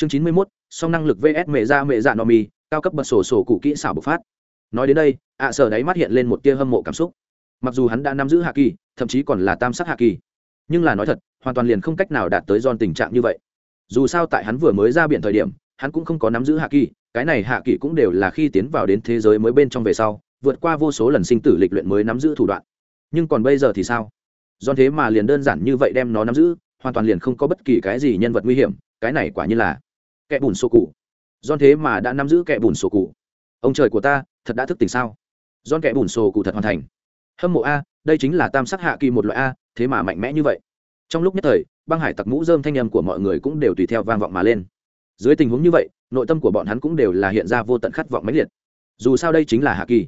chương chín mươi mốt, song năng lực vs mẹ ra mẹ dạ no mi cao cấp bật sổ sổ cụ kỹ xảo bộc phát. Nói đến đây, ạ sở đáy mắt hiện lên một tia hâm mộ cảm xúc. Mặc dù hắn đã nắm giữ hạ kỳ, thậm chí còn là tam sắc hạ kỳ, nhưng là nói thật, hoàn toàn liền không cách nào đạt tới giòn tình trạng như vậy. Dù sao tại hắn vừa mới ra biển thời điểm, hắn cũng không có nắm giữ hạ kỳ, cái này hạ kỳ cũng đều là khi tiến vào đến thế giới mới bên trong về sau, vượt qua vô số lần sinh tử lịch luyện mới nắm giữ thủ đoạn. Nhưng còn bây giờ thì sao? Do thế mà liền đơn giản như vậy đem nó nắm giữ, hoàn toàn liền không có bất kỳ cái gì nhân vật nguy hiểm, cái này quả như là kẻ bùn sổ cụ. Don thế mà đã nắm giữ kẻ bùn sổ cụ. Ông trời của ta, thật đã thức tỉnh sao? Don kẻ bùn sổ cụ thật hoàn thành. Hâm mộ a, đây chính là tam sắc hạ kỳ một loại a, thế mà mạnh mẽ như vậy. Trong lúc nhất thời, băng hải tặc mũ dơm thanh âm của mọi người cũng đều tùy theo vang vọng mà lên. Dưới tình huống như vậy, nội tâm của bọn hắn cũng đều là hiện ra vô tận khát vọng mãnh liệt. Dù sao đây chính là hạ kỳ.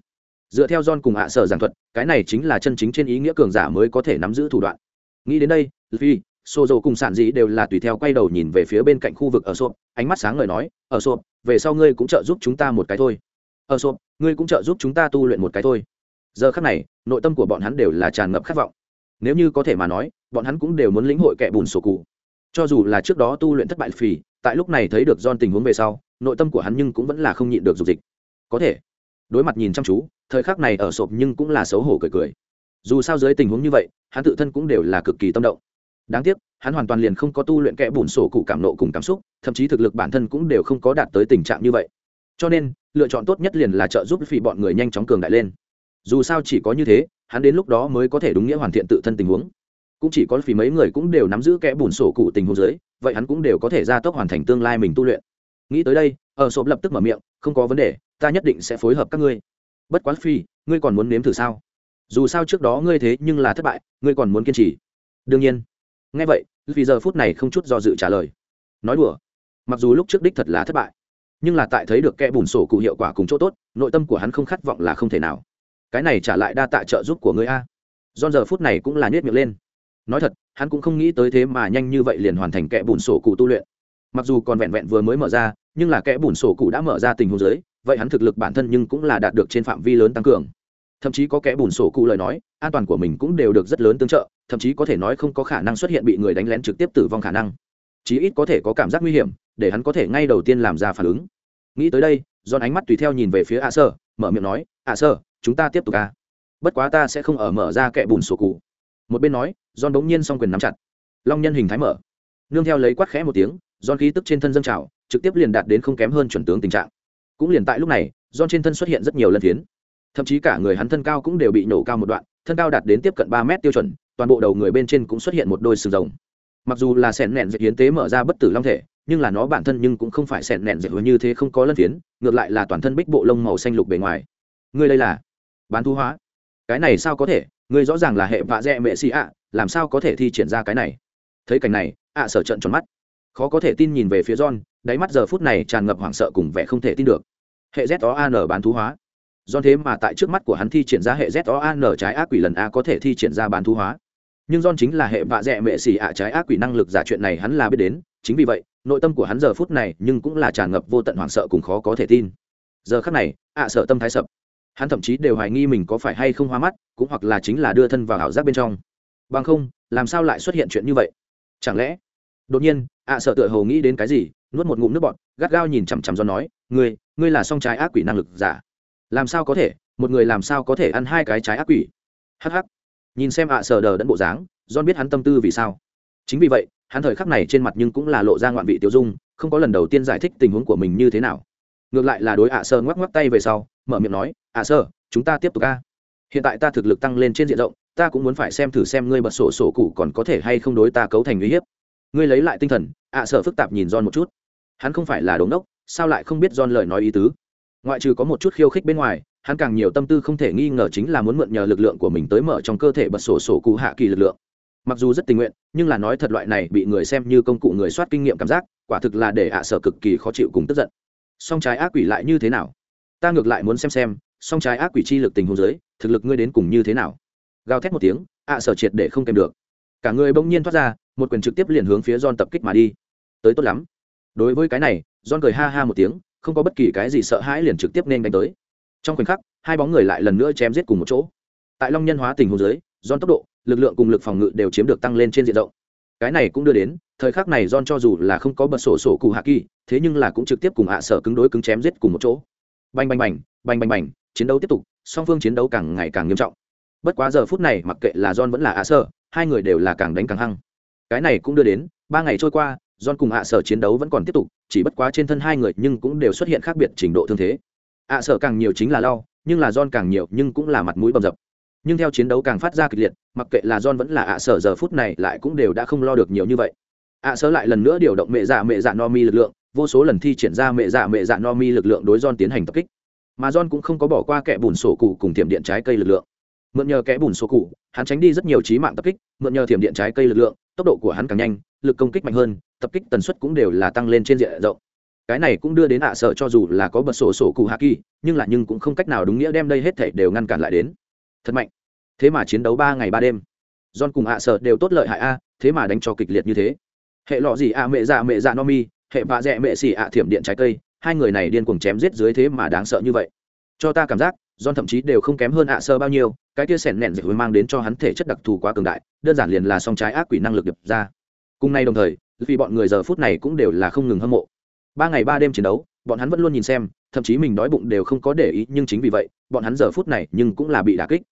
Dựa theo john cùng hạ sở giảng thuật, cái này chính là chân chính trên ý nghĩa cường giả mới có thể nắm giữ thủ đoạn. Nghĩ đến đây phi xô dầu cùng sản dĩ đều là tùy theo quay đầu nhìn về phía bên cạnh khu vực ở sộp ánh mắt sáng ngời nói, ở sộp về sau ngươi cũng trợ giúp chúng ta một cái thôi. Ở sộp ngươi cũng trợ giúp chúng ta tu luyện một cái thôi. Giờ khắc này, nội tâm của bọn hắn đều là tràn ngập khát vọng. Nếu như có thể mà nói, bọn hắn cũng đều muốn lĩnh hội kẻ bùn sổ cụ. Cho dù là trước đó tu luyện thất bại phì, tại lúc này thấy được don tình huống về sau, nội tâm của hắn nhưng cũng vẫn là không nhịn được dục dịch. Có thể, đối mặt nhìn chăm chú, thời khắc này ở sộp nhưng cũng là xấu hổ cười cười. Dù sao dưới tình huống như vậy, hắn tự thân cũng đều là cực kỳ tâm động đáng tiếc, hắn hoàn toàn liền không có tu luyện kẽ bùn sổ cụ cảm nộ cùng cảm xúc, thậm chí thực lực bản thân cũng đều không có đạt tới tình trạng như vậy. Cho nên, lựa chọn tốt nhất liền là trợ giúp phi bọn người nhanh chóng cường đại lên. Dù sao chỉ có như thế, hắn đến lúc đó mới có thể đúng nghĩa hoàn thiện tự thân tình huống. Cũng chỉ có phi mấy người cũng đều nắm giữ kẽ bùn sổ cụ tình huống dưới, vậy hắn cũng đều có thể ra tốc hoàn thành tương lai mình tu luyện. Nghĩ tới đây ở sộp lập tức mở miệng, không có vấn đề, ta nhất định sẽ phối hợp các ngươi. Bất quá phi, ngươi còn muốn nếm thử sao? Dù sao trước đó ngươi thế nhưng là thất bại, ngươi còn muốn kiên trì. Đương nhiên nghe vậy, vì giờ phút này không chút do dự trả lời. Nói đùa, mặc dù lúc trước đích thật là thất bại, nhưng là tại thấy được kẽ bùn sổ cụ hiệu quả cùng chỗ tốt, nội tâm của hắn không khát vọng là không thể nào. Cái này trả lại đa tạ trợ giúp của ngươi a. Don giờ phút này cũng là nhét miệng lên. Nói thật, hắn cũng không nghĩ tới thế mà nhanh như vậy liền hoàn thành kẽ bùn sổ cụ tu luyện. Mặc dù còn vẹn vẹn vừa mới mở ra, nhưng là kẽ bùn sổ cụ đã mở ra tình huống giới vậy hắn thực lực bản thân nhưng cũng là đạt được trên phạm vi lớn tăng cường thậm chí có kẽ bùn sổ cụ lời nói, an toàn của mình cũng đều được rất lớn tương trợ, thậm chí có thể nói không có khả năng xuất hiện bị người đánh lén trực tiếp tử vong khả năng. Chí ít có thể có cảm giác nguy hiểm, để hắn có thể ngay đầu tiên làm ra phản ứng. Nghĩ tới đây giòn ánh mắt tùy theo nhìn về phía a sơ, mở miệng nói, a sơ, chúng ta tiếp tục à? Bất quá ta sẽ không ở mở ra kẽ bùn sổ cụ. Một bên nói giòn bỗng nhiên s quyền nắm chặt. Long nhân hình thái mở. Nương theo lấy quát khẽ một tiếng giòn khí tức trên thân dân trào, trực tiếp liền đạt đến không kém hơn chuẩn tướng tình trạng. Cũng liền tại lúc này giòn trên thân xuất hiện rất nhiều lần phiến thậm chí cả người hắn thân cao cũng đều bị nổ cao một đoạn, thân cao đạt đến tiếp cận ba mét tiêu chuẩn, toàn bộ đầu người bên trên cũng xuất hiện một đôi sừng rồng. Mặc dù là sẹn nẹn dệt hiến tế mở ra bất tử long thể, nhưng là nó bản thân nhưng cũng không phải sẹn nẹn dệt như thế không có lân phiến, ngược lại là toàn thân bích bộ lông màu xanh lục bề ngoài. Ngươi đây là bán thu hóa. Cái này sao có thể? Ngươi rõ ràng là hệ vạ dẹ mệ xì ạ, làm sao có thể thi triển ra cái này? Thấy cảnh này, ạ sở trận tròn mắt. Khó có thể tin nhìn về phía john, đáy mắt giờ phút này tràn ngập hoảng sợ cùng vẻ không thể tin được. Hệ z đó an bán thú hóa do thế mà tại trước mắt của hắn thi triển ra hệ z o n trái ác quỷ lần a có thể thi triển ra bán thu hóa. Nhưng don chính là hệ vạ dẹ mệ xì ạ trái ác quỷ năng lực giả chuyện này hắn là biết đến, chính vì vậy, nội tâm của hắn giờ phút này nhưng cũng là tràn ngập vô tận hoảng sợ cùng khó có thể tin. Giờ khắc này, ạ sợ tâm thái sập. Hắn thậm chí đều hoài nghi mình có phải hay không hoa mắt, cũng hoặc là chính là đưa thân vào ảo giác bên trong. Bằng không, làm sao lại xuất hiện chuyện như vậy? Chẳng lẽ? Đột nhiên, ạ sợ tựa hồ nghĩ đến cái gì, nuốt một ngụm nước bọt, gắt gao nhìn chằm chằm do nói, ngươi ngươi là song trái ác quỷ năng lực giả làm sao có thể? Một người làm sao có thể ăn hai cái trái ác quỷ? Hh nhìn xem ạ sờ đờ đẫn bộ dáng, john biết hắn tâm tư vì sao. Chính vì vậy, hắn thời khắc này trên mặt nhưng cũng là lộ ra ngoạn vị tiêu dung, không có lần đầu tiên giải thích tình huống của mình như thế nào. Ngược lại là đối ạ sơ ngoắc ngoắc tay về sau, mở miệng nói, ạ sơ chúng ta tiếp tục ca. Hiện tại ta thực lực tăng lên trên diện rộng, ta cũng muốn phải xem thử xem ngươi bật sổ sổ cụ còn có thể hay không đối ta cấu thành uy hiếp. Ngươi lấy lại tinh thần, ạ sợ phức tạp nhìn John một chút. Hắn không phải là đống đốc, sao lại không biết John lời nói ý tứ? Ngoại trừ có một chút khiêu khích bên ngoài, hắn càng nhiều tâm tư không thể nghi ngờ chính là muốn mượn nhờ lực lượng của mình tới mở trong cơ thể bật sổ sổ cụ hạ kỳ lực lượng. Mặc dù rất tình nguyện, nhưng là nói thật loại này bị người xem như công cụ người soát kinh nghiệm cảm giác, quả thực là để ạ sở cực kỳ khó chịu cùng tức giận. Song trái ác quỷ lại như thế nào? Ta ngược lại muốn xem xem, song trái ác quỷ chi lực tình huống giới thực lực ngươi đến cùng như thế nào? Gào thét một tiếng, ạ sở triệt để không kèm được. Cả người bỗng nhiên thoát ra, một quyền trực tiếp liền hướng phía John tập kích mà đi. Tới tốt lắm. Đối với cái này, John cười ha ha một tiếng không có bất kỳ cái gì sợ hãi liền trực tiếp nên đánh tới. Trong khoảnh khắc, hai bóng người lại lần nữa chém giết cùng một chỗ. Tại long nhân hóa tình hồ giới John tốc độ, lực lượng cùng lực phòng ngự đều chiếm được tăng lên trên diện rộng. Cái này cũng đưa đến, thời khắc này John cho dù là không có bật sổ sổ cụ hạ kỳ, thế nhưng là cũng trực tiếp cùng hạ sở cứng đối cứng chém giết cùng một chỗ. Bành bành bành bành bành bành, chiến đấu tiếp tục, song phương chiến đấu càng ngày càng nghiêm trọng. Bất quá giờ phút này, mặc kệ là John vẫn là hạ sở, hai người đều là càng đánh càng hăng. Cái này cũng đưa đến, ba ngày trôi qua John cùng ạ sở chiến đấu vẫn còn tiếp tục, chỉ bất quá trên thân hai người nhưng cũng đều xuất hiện khác biệt trình độ thương thế. Ạ sở càng nhiều chính là lau, nhưng là John càng nhiều nhưng cũng là mặt mũi bầm dập. Nhưng theo chiến đấu càng phát ra kịch liệt, mặc kệ là John vẫn là ạ sở giờ phút này lại cũng đều đã không lo được nhiều như vậy. Ạ sở lại lần nữa điều động mẹ dạ mẹ dạ no mi lực lượng, vô số lần thi triển ra mẹ dạ mẹ dạ no mi lực lượng đối John tiến hành tập kích. Mà John cũng không có bỏ qua kẻ bùn sổ cụ cùng tiềm điện trái cây lực lượng. Mượn nhờ kẻ bùn sổ cụ, hắn tránh đi rất nhiều chí mạng tập kích, mượn nhờ thiểm điện trái cây lực lượng, tốc độ của hắn càng nhanh, lực công kích mạnh hơn tập kích tần suất cũng đều là tăng lên trên diện rộng. Cái này cũng đưa đến ạ sợ cho dù là có bật sổ sổ cụ hạ kỳ nhưng là nhưng cũng không cách nào đúng nghĩa đem đây hết thể đều ngăn cản lại đến. Thật mạnh. Thế mà chiến đấu ba ngày ba đêm. John cùng ạ sợ đều tốt lợi hại a thế mà đánh cho kịch liệt như thế. Hệ lọ gì ạ mẹ dạ mẹ dạ no mi hệ vạ dẹ mẹ xì ạ thiểm điện trái cây hai người này điên cuồng chém giết dưới thế mà đáng sợ như vậy. Cho ta cảm giác John thậm chí đều không kém hơn ạ sơ bao nhiêu, cái kia sẻn nẹn dịch mang đến cho hắn thể chất đặc thù quá cường đại, đơn giản liền là song trái ác quỷ năng lực đập ra. Cùng nay đồng thời, vì bọn người giờ phút này cũng đều là không ngừng hâm mộ. Ba ngày ba đêm chiến đấu, bọn hắn vẫn luôn nhìn xem, thậm chí mình đói bụng đều không có để ý, nhưng chính vì vậy, bọn hắn giờ phút này nhưng cũng là bị đả kích.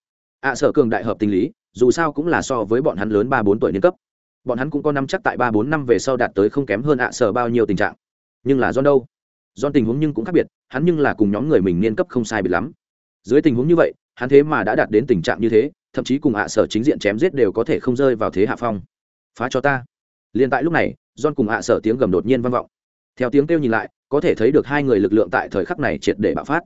ạ sở cường đại hợp tình lý, dù sao cũng là so với bọn hắn lớn ba bốn tuổi niên cấp. Bọn hắn cũng có năm chắc tại ba bốn năm về sau đạt tới không kém hơn ạ sở bao nhiêu tình trạng. Nhưng là do đâu? Do tình huống nhưng cũng khác biệt, hắn nhưng là cùng nhóm người mình niên cấp không sai biệt lắm dưới tình huống như vậy hắn thế mà đã đạt đến tình trạng như thế thậm chí cùng ạ sở chính diện chém giết đều có thể không rơi vào thế hạ phong phá cho ta liền tại lúc này, john cùng hạ sở tiếng gầm đột nhiên vang vọng. Theo tiếng kêu nhìn lại, có thể thấy được hai người lực lượng tại thời khắc này triệt để bạo phát.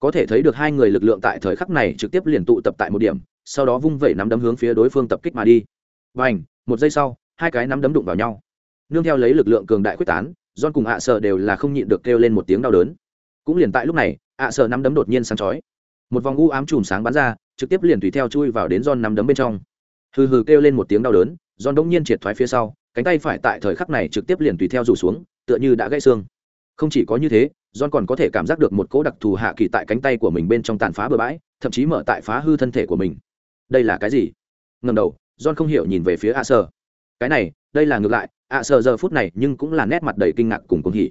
Có thể thấy được hai người lực lượng tại thời khắc này trực tiếp liền tụ tập tại một điểm, sau đó vung vẩy nắm đấm hướng phía đối phương tập kích mà đi. Và một giây sau, hai cái nắm đấm đụng vào nhau. Nương theo lấy lực lượng cường đại quyết tán, john cùng hạ sở đều là không nhịn được kêu lên một tiếng đau đớn. Cũng liền tại lúc này hạ sở nắm đấm đột nhiên sáng chói. Một vòng u ám chùm sáng bắn ra, trực tiếp liền tùy theo chui vào đến john nắm đấm bên trong. Hừ hừ kêu lên một tiếng đau đớn giòn đột nhiên triệt thoái phía sau cánh tay phải tại thời khắc này trực tiếp liền tùy theo rủ xuống tựa như đã gãy xương không chỉ có như thế John còn có thể cảm giác được một cỗ đặc thù hạ kỳ tại cánh tay của mình bên trong tàn phá bừa bãi, thậm chí mở tại phá hư thân thể của mình. Đây là cái gì? Ngẩng đầu, John không hiểu nhìn về phía A sơ Cái này, đây là ngược lại, A sơ giờ phút này nhưng cũng là nét mặt đầy kinh ngạc cùng cuồng hỉ.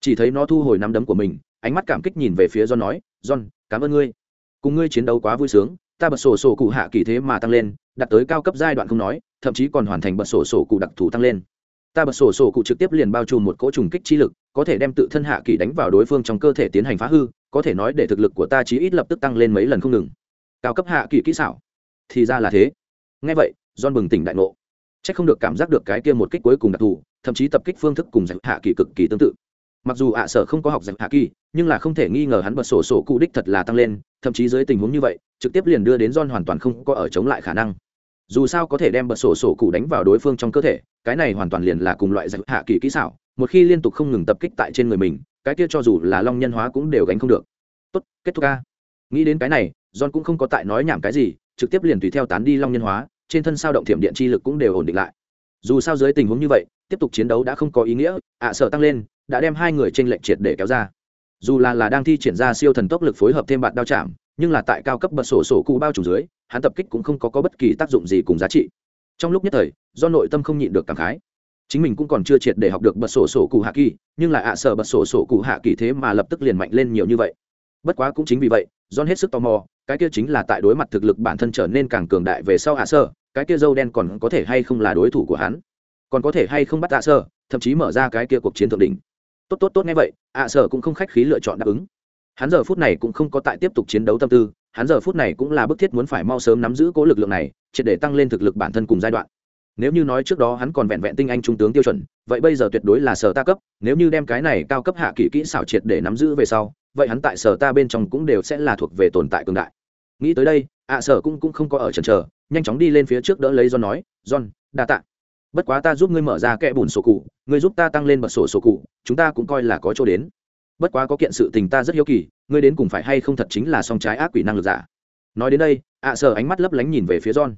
Chỉ thấy nó thu hồi nắm đấm của mình, ánh mắt cảm kích nhìn về phía John nói, "John, cảm ơn ngươi." cùng ngươi chiến đấu quá vui sướng ta bật sổ sổ cụ hạ kỳ thế mà tăng lên, đạt tới cao cấp giai đoạn không nói, thậm chí còn hoàn thành bật sổ sổ cụ đặc thù tăng lên. Ta bật sổ sổ cụ trực tiếp liền bao trùm một cỗ trùng kích chi lực, có thể đem tự thân hạ kỳ đánh vào đối phương trong cơ thể tiến hành phá hư, có thể nói để thực lực của ta chí ít lập tức tăng lên mấy lần không ngừng. Cao cấp hạ kỳ kỹ xảo. Thì ra là thế. Ngay vậy don bừng tỉnh đại ngộ. C h ắ c không được cảm giác được cái kia một kích cuối cùng đặc thù, thậm chí tập kích phương thức cùng giải hạ kỳ cực kỳ tương tự. Mặc dù ạ sở không có học giải hạ kỳ, nhưng là không thể nghi ngờ hắn bật sổ sổ cụ đích thật là tăng lên thậm chí dưới tình huống như vậy, trực tiếp liền đưa đến John hoàn toàn không có ở chống lại khả năng. Dù sao có thể đem bật sổ sổ cụ đánh vào đối phương trong cơ thể, cái này hoàn toàn liền là cùng loại giặc hạ kỳ kỹ xảo, một khi liên tục không ngừng tập kích tại trên người mình, cái kia cho dù là long nhân hóa cũng đều gánh không được. Tốt, kết thúc ca nghĩ đến cái này, john cũng không có tại nói nhảm cái gì, trực tiếp liền tùy theo tán đi long nhân hóa, trên thân sao động thiểm điện chi lực cũng đều ổn định lại. Dù sao dưới tình huống như vậy, tiếp tục chiến đấu đã không có ý nghĩa, ạ sợ tăng lên, đã đem hai người trên lệnh triệt để kéo ra dù là là đang thi triển ra siêu thần tốc lực phối hợp thêm bạn đao chạm nhưng là tại cao cấp bật sổ sổ cụ bao trùm dưới hắn tập kích cũng không có, có bất kỳ tác dụng gì cùng giá trị. Trong lúc nhất thời do nội tâm không nhịn được cảm khái. Chính mình cũng còn chưa triệt để học được bật sổ sổ cụ hạ kỳ nhưng lại ạ sợ bật sổ sổ cụ hạ kỳ thế mà lập tức liền mạnh lên nhiều như vậy. Bất quá cũng chính vì vậy john hết sức tò mò cái kia chính là tại đối mặt thực lực bản thân trở nên càng cường đại về sau ạ sợ cái kia dâu đen còn có thể hay không là đối thủ của hắn? Còn có thể hay không bắt ạ sợ thậm chí mở ra cái kia cuộc chiến thượng đỉnh tốt tốt tốt nghe vậy, ạ sở cũng không khách khí lựa chọn đáp ứng. Hắn giờ phút này cũng không có tại tiếp tục chiến đấu tâm tư, hắn giờ phút này cũng là bức thiết muốn phải mau sớm nắm giữ cố lực lượng này, triệt để tăng lên thực lực bản thân cùng giai đoạn. Nếu như nói trước đó hắn còn vẹn vẹn tinh anh trung tướng tiêu chuẩn, vậy bây giờ tuyệt đối là sở ta cấp, nếu như đem cái này cao cấp hạ kỹ kỹ xảo triệt để nắm giữ về sau, vậy hắn tại sở ta bên trong cũng đều sẽ là thuộc về tồn tại cường đại. Nghĩ tới đây, ạ sở cũng cũng không có ở trần trờ nhanh chóng đi lên phía trước đỡ lấy john nói, john, đa tạ bất quá ta giúp ngươi mở ra kẽ bùn sổ cụ, ngươi giúp ta tăng lên bật sổ sổ cụ, chúng ta cũng coi là có chỗ đến. Bất quá có kiện sự tình ta rất hiếu kỳ, ngươi đến cùng phải hay không thật chính là song trái ác quỷ năng lực giả. Nói đến đây, ạ à sợ ánh mắt lấp lánh nhìn về phía john.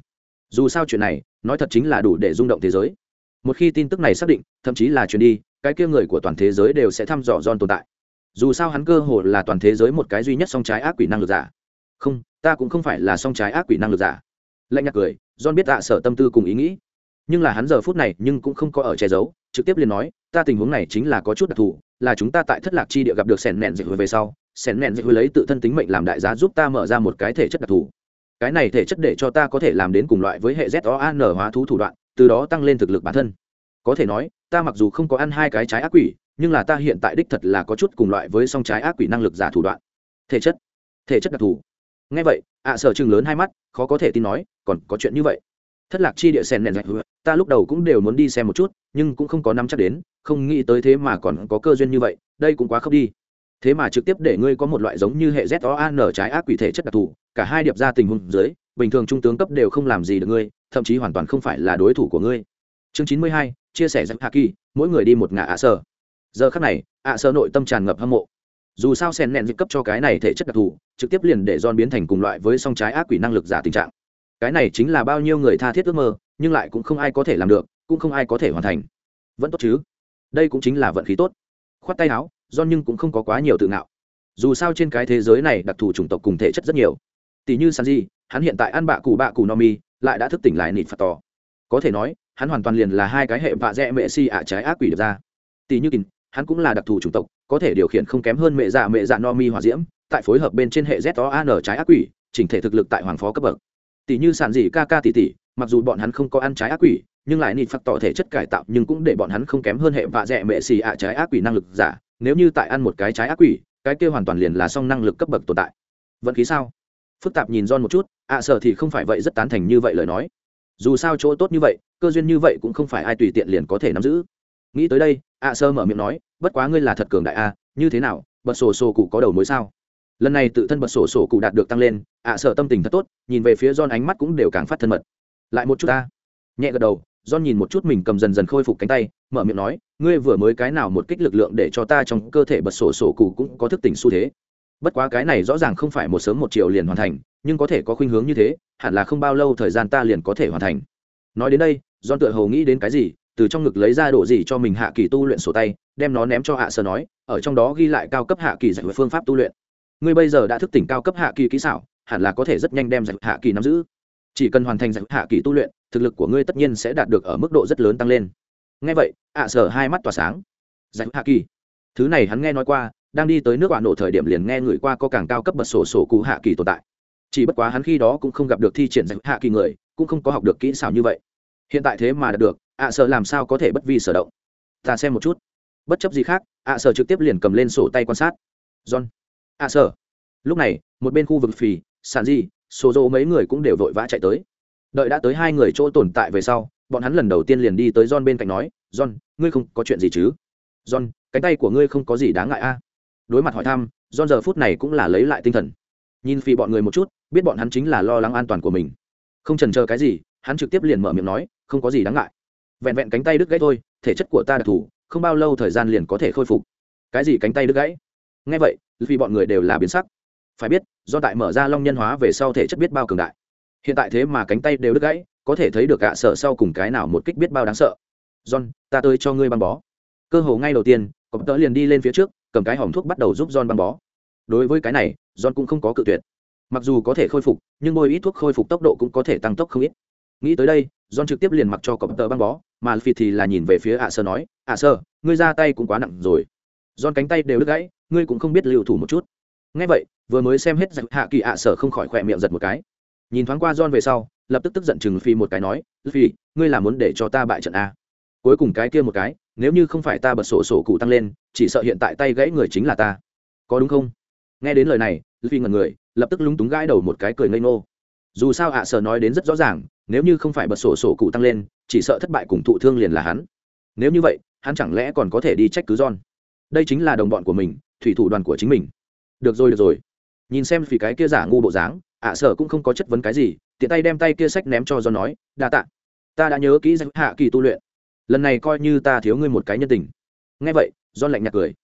Dù sao chuyện này, nói thật chính là đủ để rung động thế giới. Một khi tin tức này xác định, thậm chí là chuyện đi, cái kia người của toàn thế giới đều sẽ thăm dò john tồn tại. Dù sao hắn cơ hồ là toàn thế giới một cái duy nhất song trái ác quỷ năng lực giả. Không, ta cũng không phải là song trái ác quỷ năng lực giả. Lạnh nhạt cười, john biết ạ à sợ tâm tư cùng ý nghĩ nhưng là hắn giờ phút này nhưng cũng không có ở che giấu, trực tiếp liền nói, ta tình huống này chính là có chút đặc thù, là chúng ta tại thất lạc chi địa gặp được sẻn nẹn dịch hồi về sau, sẻn nẹn dịch hồi lấy tự thân tính mệnh làm đại giá giúp ta mở ra một cái thể chất đặc thù. Cái này thể chất để cho ta có thể làm đến cùng loại với hệ z o an hóa thú thủ đoạn, từ đó tăng lên thực lực bản thân. Có thể nói, ta mặc dù không có ăn hai cái trái ác quỷ, nhưng là ta hiện tại đích thật là có chút cùng loại với song trái ác quỷ năng lực giả thủ đoạn. Thể chất thể chất đặc thù. Ngay vậy, ạ sở chừng lớn hai mắt, khó có thể tin nói, còn có chuyện như vậy thất lạc chi địa sen nền rạch ta lúc đầu cũng đều muốn đi xem một chút, nhưng cũng không có nắm chắc đến, không nghĩ tới thế mà còn có cơ duyên như vậy, đây cũng quá khốc đi. Thế mà trực tiếp để ngươi có một loại giống như hệ z o N trái ác quỷ thể chất đặc thù, cả hai điệp ra tình huống dưới, bình thường trung tướng cấp đều không làm gì được ngươi, thậm chí hoàn toàn không phải là đối thủ của ngươi. Chương chín mươi hai, chia sẻ giặc hạ kỳ mỗi người đi một ngã ạ sơ giờ khắc này, ạ sơ nội tâm tràn ngập hâm mộ. Dù sao sen nẹn dịch cấp cho cái này thể chất đặc thù, trực tiếp liền để don biến thành cùng loại với song trái ác quỷ năng lực giả tình trạng cái này chính là bao nhiêu người tha thiết ước mơ, nhưng lại cũng không ai có thể làm được, cũng không ai có thể hoàn thành. Vẫn tốt chứ? Đây cũng chính là vận khí tốt. Khoát tay áo do nhưng cũng không có quá nhiều tự ngạo. Dù sao trên cái thế giới này đặc thù chủng tộc cùng thể chất rất nhiều. Tỷ như sanji, hắn hiện tại ăn bạ cụ bạ cụ no mi, lại đã thức tỉnh lại nịt phạt tò có thể nói, hắn hoàn toàn liền là hai cái hệ vạ dẹ mệ si ạ trái ác quỷ được ra. Tỷ như kín hắn cũng là đặc thù chủng tộc, có thể điều khiển không kém hơn mẹ dạ mẹ dạ no mi hòa diễm, tại phối hợp bên trên hệ z o an trái ác quỷ, chỉnh thể thực lực tại hoàng phó cấp bậc tỷ như sản dị ca ca tỷ tỷ mặc dù bọn hắn không có ăn trái ác quỷ nhưng lại nịt phạt tỏ thể chất cải tạo nhưng cũng để bọn hắn không kém hơn hệ vạ dẹ mệ xì ạ trái ác quỷ năng lực giả. Nếu như tại ăn một cái trái ác quỷ cái kia hoàn toàn liền là song năng lực cấp bậc tồn tại. Vận khí sao? Phức tạp nhìn don một chút ạ à, sợ thì không phải vậy rất tán thành như vậy lời nói. Dù sao chỗ tốt như vậy cơ duyên như vậy cũng không phải ai tùy tiện liền có thể nắm giữ. Nghĩ tới đây ạ sơ mở miệng nói bất quá ngươi là thật cường đại a như thế nào bật sổ sổ cụ có đầu mối sao? Lần này tự thân bật sổ sổ cụ đạt được tăng lên ạ sợ tâm tình thật tốt, nhìn về phía John ánh mắt cũng đều càng phát thân mật. Lại một chút ta. Nhẹ gật đầu, John nhìn một chút mình cầm dần dần khôi phục cánh tay, mở miệng nói, ngươi vừa mới cái nào một kích lực lượng để cho ta trong cơ thể bật sổ sổ cụ cũng có thức tỉnh xu thế. Bất quá cái này rõ ràng không phải một sớm một chiều liền hoàn thành, nhưng có thể có khuynh hướng như thế, hẳn là không bao lâu thời gian ta liền có thể hoàn thành. Nói đến đây, John tựa hầu nghĩ đến cái gì, từ trong ngực lấy ra đồ gì cho mình hạ kỳ tu luyện sổ tay, đem nó ném cho hạ sơ nói, ở trong đó ghi lại cao cấp hạ kỳ giải phương pháp tu luyện. Ngươi bây giờ đã thức tỉnh cao cấp hạ kỳ kỹ xảo hẳn là có thể rất nhanh đem giải hạ kỳ nắm giữ. Chỉ cần hoàn thành giải hạ kỳ tu luyện, thực lực của ngươi tất nhiên sẽ đạt được ở mức độ rất lớn tăng lên. Ngay vậy, ạ sở hai mắt tỏa sáng. Giải hạ kỳ. Thứ này hắn nghe nói qua, đang đi tới nước bạn nổ thời điểm liền nghe người qua có càng cao cấp bật sổ sổ cụ hạ kỳ tồn tại. Chỉ bất quá hắn khi đó cũng không gặp được thi triển giải hạ kỳ người, cũng không có học được kỹ xảo như vậy. Hiện tại thế mà đạt được, ạ sở làm sao có thể bất vi sở động? Ta xem một chút. Bất chấp gì khác, ạ sở trực tiếp liền cầm lên sổ tay quan sát. John. Ạ sở. Lúc này, một bên khu vực phì sàn di số dỗ mấy người cũng đều vội vã chạy tới. Đợi đã tới hai người chỗ tồn tại về sau, bọn hắn lần đầu tiên liền đi tới john bên cạnh nói, john, ngươi không có chuyện gì chứ? John, cánh tay của ngươi không có gì đáng ngại a. Đối mặt hỏi thăm, john giờ phút này cũng là lấy lại tinh thần. Nhìn phi bọn người một chút, biết bọn hắn chính là lo lắng an toàn của mình. Không trần chờ cái gì, hắn trực tiếp liền mở miệng nói, không có gì đáng ngại. Vẹn vẹn cánh tay đứt gãy thôi, thể chất của ta đặc thù, không bao lâu thời gian liền có thể khôi phục. Cái gì cánh tay đứt gãy? Ngay vậy vì bọn người đều là biến sắc phải biết, do tại mở ra long nhân hóa về sau thể chất biết bao cường đại. Hiện tại thế mà cánh tay đều đứt gãy, có thể thấy được gạ sợ sau cùng cái nào một kích biết bao đáng sợ. John, ta tới cho ngươi băng bó. Cơ hồ ngay đầu tiên cọp tớ liền đi lên phía trước, cầm cái hòm thuốc bắt đầu giúp john băng bó. Đối với cái này, john cũng không có cự tuyệt. Mặc dù có thể khôi phục, nhưng bôi ít thuốc khôi phục tốc độ cũng có thể tăng tốc không ít. Nghĩ tới đây, john trực tiếp liền mặc cho cọp tớ băng bó, mà phi thì là nhìn về phía ạ sơ nói, ạ sơ ngươi ra tay cũng quá nặng rồi. John cánh tay đều đứt gãy, ngươi cũng không biết lưu thủ một chút ngay vậy, vừa mới xem hết giặc hạ kỳ ạ sở không khỏi khỏe miệng giật một cái. Nhìn thoáng qua john về sau, lập tức tức giận chừng phi một cái nói phi ngươi là muốn để cho ta bại trận a? Cuối cùng cái kia một cái, nếu như không phải ta bật sổ sổ cụ tăng lên, chỉ sợ hiện tại tay gãy người chính là ta. Có đúng không? Nghe đến lời này phi ngẩn người, lập tức lúng túng gãi đầu một cái cười ngây ngô. Dù sao ạ sở nói đến rất rõ ràng, nếu như không phải bật sổ sổ cụ tăng lên, chỉ sợ thất bại cùng thụ thương liền là hắn. Nếu như vậy, hắn chẳng lẽ còn có thể đi trách cứ john? Đây chính là đồng bọn của mình, thủy thủ đoàn của chính mình được rồi được rồi. Nhìn xem vì cái kia giả ngu bộ dáng, ạ sở cũng không có chất vấn cái gì, tiện tay đem tay kia sách ném cho do nói, đa tạ. Ta đã nhớ kỹ danh hạ kỳ tu luyện. Lần này coi như ta thiếu ngươi một cái nhân tình. Nghe vậy do lạnh nhạt cười.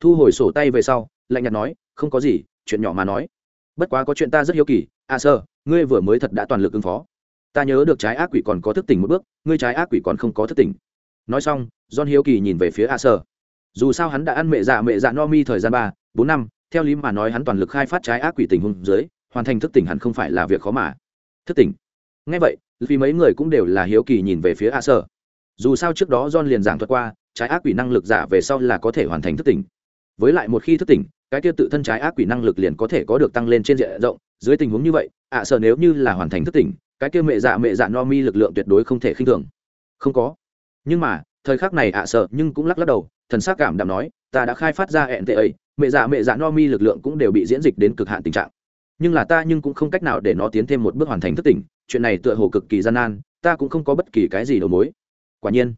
Thu hồi sổ tay về sau, lạnh nhạt nói, không có gì, chuyện nhỏ mà nói. Bất quá có chuyện ta rất hiếu kỳ. Ạ sơ ngươi vừa mới thật đã toàn lực ứng phó. Ta nhớ được trái ác quỷ còn có thức tỉnh một bước, ngươi trái ác quỷ còn không có thức tỉnh. Nói xong, john hiếu kỳ nhìn về phía a sơ dù sao hắn đã ăn mẹ dạ mẹ dạ no mi thời gian ba, bốn năm theo lý mà nói hắn toàn lực khai phát trái ác quỷ tình huống dưới, hoàn thành thức tỉnh hẳn không phải là việc khó mà. Thức tỉnh? Ngay vậy, vì mấy người cũng đều là hiếu kỳ nhìn về phía A sở. Dù sao trước đó john liền giảng thuật qua, trái ác quỷ năng lực giả về sau là có thể hoàn thành thức tỉnh. Với lại một khi thức tỉnh, cái kia tự thân trái ác quỷ năng lực liền có thể có được tăng lên trên diện rộng. Dưới tình huống như vậy ạ sợ nếu như là hoàn thành thức tỉnh, cái kia mẹ dạ mẹ dạ no mi lực lượng tuyệt đối không thể khinh thường. Không có. Nhưng mà, thời khắc này ạ sợ nhưng cũng lắc lắc đầu, thần s cảm đạm nói, ta đã khai phát ra hẹn tệ ấy mẹ dạ mẹ dạ no mi lực lượng cũng đều bị diễn dịch đến cực hạn tình trạng. Nhưng là ta nhưng cũng không cách nào để nó tiến thêm một bước hoàn thành thức tỉnh, chuyện này tựa hồ cực kỳ gian nan, ta cũng không có bất kỳ cái gì đầu mối. Quả nhiên,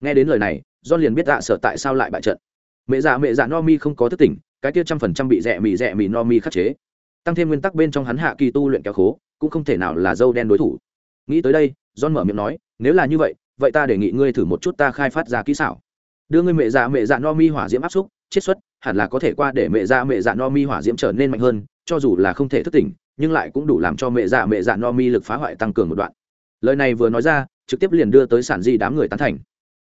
nghe đến lời này, john liền biết dạ sợ tại sao lại bại trận. Mẹ dạ mẹ dạ no mi không có thức tỉnh, cái kia trăm phần trăm bị rẻ mì rẻ mì no mi khắc chế. Tăng thêm nguyên tắc bên trong hắn hạ kỳ tu luyện kéo khố, cũng không thể nào là dâu đen đối thủ. Nghĩ tới đây, john mở miệng nói, nếu là như vậy vậy ta đề nghị ngươi thử một chút ta khai phát ra kỹ xảo. Đưa ngươi mẹ dạ mẹ dạ no mi hỏa diễm áp xúc chiết xuất, hẳn là có thể qua để mẹ dạ mẹ dạ no mi hỏa diễm trở nên mạnh hơn, cho dù là không thể thức tỉnh, nhưng lại cũng đủ làm cho mẹ dạ mẹ dạ no mi lực phá hoại tăng cường một đoạn. Lời này vừa nói ra, trực tiếp liền đưa tới sản di đám người tán thành.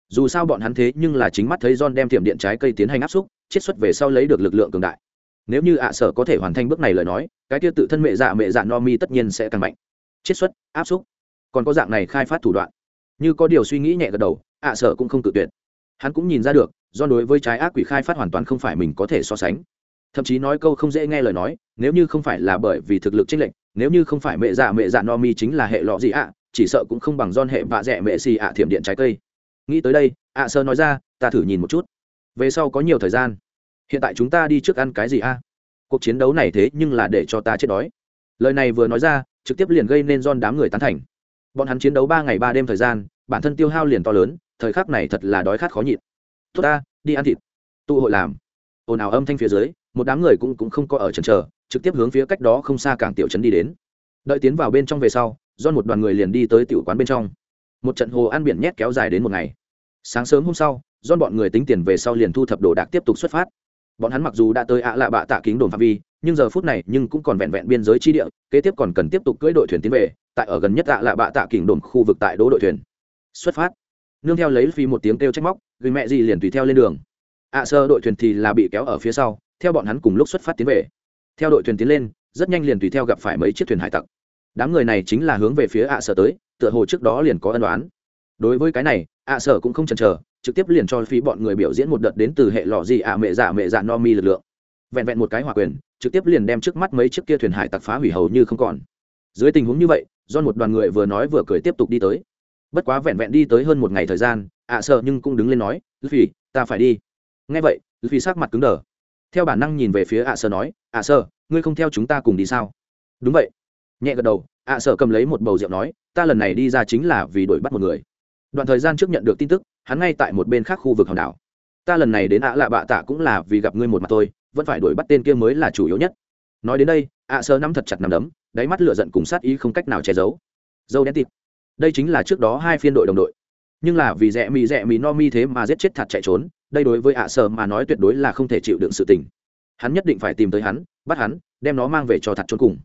Dù sao bọn hắn thế nhưng là chính mắt thấy john đem thiểm điện trái cây tiến hành áp xúc chiết xuất về sau lấy được lực lượng cường đại. Nếu như ạ sở có thể hoàn thành bước này lời nói, cái tiêu tự thân mẹ dạ mẹ dạ no mi tất nhiên sẽ càng mạnh. Chiết xuất, áp xúc. Còn có dạng này khai phát thủ đoạn. Như có điều suy nghĩ nhẹ gật đầu, ạ sở cũng không tự tuyệt. Hắn cũng nhìn ra được do đối với trái ác quỷ khai phát hoàn toàn không phải mình có thể so sánh. Thậm chí nói câu không dễ nghe lời nói, nếu như không phải là bởi vì thực lực chênh lệch, nếu như không phải mẹ dạ mẹ dạ no mi chính là hệ lọ gì ạ, chỉ sợ cũng không bằng don hệ vạ rẻ mẹ xì ạ thiểm điện trái cây. Nghĩ tới đây, ạ sơ nói ra, ta thử nhìn một chút. Về sau có nhiều thời gian. Hiện tại chúng ta đi trước ăn cái gì a cuộc chiến đấu này thế nhưng là để cho ta chết đói. Lời này vừa nói ra, trực tiếp liền gây nên don đám người tán thành. Bọn hắn chiến đấu ba ngày ba đêm thời gian, bản thân tiêu hao liền to lớn, thời khắc này thật là đói khát khó nhịn tốt ta, đi ăn thịt. Tụ hội làm. Ồn ào âm thanh phía dưới, một đám người cũng cũng không có ở trần trờ trực tiếp hướng phía cách đó không xa cảng tiểu trấn đi đến. Đợi tiến vào bên trong về sau do một đoàn người liền đi tới tiểu quán bên trong. Một trận hồ ăn biển nhét kéo dài đến một ngày. Sáng sớm hôm sau do bọn người tính tiền về sau liền thu thập đồ đạc tiếp tục xuất phát. Bọn hắn mặc dù đã tới ạ lạ bạ tạ kính đồn phạm vi, nhưng giờ phút này nhưng cũng còn vẹn vẹn biên giới chi địa, kế tiếp còn cần tiếp tục cưỡi đội thuyền tiến về, tại ở gần nhất ạ lạ bạ tạ kính đồn khu vực tại đỗ đội thuyền. Xuất phát nương theo lấy phi một tiếng kêu trách móc, người mẹ gì liền tùy theo lên đường. Ạ sơ, đội thuyền thì là bị kéo ở phía sau, theo bọn hắn cùng lúc xuất phát tiến về. Theo đội thuyền tiến lên, rất nhanh liền tùy theo gặp phải mấy chiếc thuyền hải tặc. Đám người này chính là hướng về phía ạ sở tới, tựa hồ trước đó liền có ân đoán đối với cái này, ạ sở cũng không chần chờ, trực tiếp liền cho phí bọn người biểu diễn một đợt đến từ hệ lọ gì ạ, mẹ giả mẹ giả no mi lực lượng. Vẹn vẹn một cái hỏa quyền, trực tiếp liền đem trước mắt mấy chiếc kia thuyền hải tặc phá hủy hầu như không còn. Dưới tình huống như vậy do một đoàn người vừa nói vừa cười tiếp tục đi tới bất quá vẹn vẹn đi tới hơn một ngày thời gian, ạ sợ nhưng cũng đứng lên nói, luffy, ta phải đi. Ngay vậy, luffy sắc mặt cứng đờ. Theo bản năng nhìn về phía ạ sợ nói, ạ sợ, ngươi không theo chúng ta cùng đi sao? Đúng vậy. Nhẹ gật đầu, ạ sợ cầm lấy một bầu rượu nói, ta lần này đi ra chính là vì đuổi bắt một người. Đoạn thời gian trước nhận được tin tức, hắn ngay tại một bên khác khu vực hòn đảo. Ta lần này đến ạ lạ bạ tạ cũng là vì gặp ngươi một mặt tôi vẫn phải đuổi bắt tên kia mới là chủ yếu nhất. Nói đến đây, ạ sơ nắm thật chặt nằm đấm, đáy mắt lửa giận cùng sát ý không cách nào che giấu. Dâu đen tịt đây chính là trước đó hai phiên đội đồng đội. Nhưng là vì rẽ mì rẽ mì no mi thế mà giết chết thật chạy trốn, đây đối với ạ sợ mà nói tuyệt đối là không thể chịu đựng sự tình. Hắn nhất định phải tìm tới hắn, bắt hắn, đem nó mang về cho thật trốn cùng.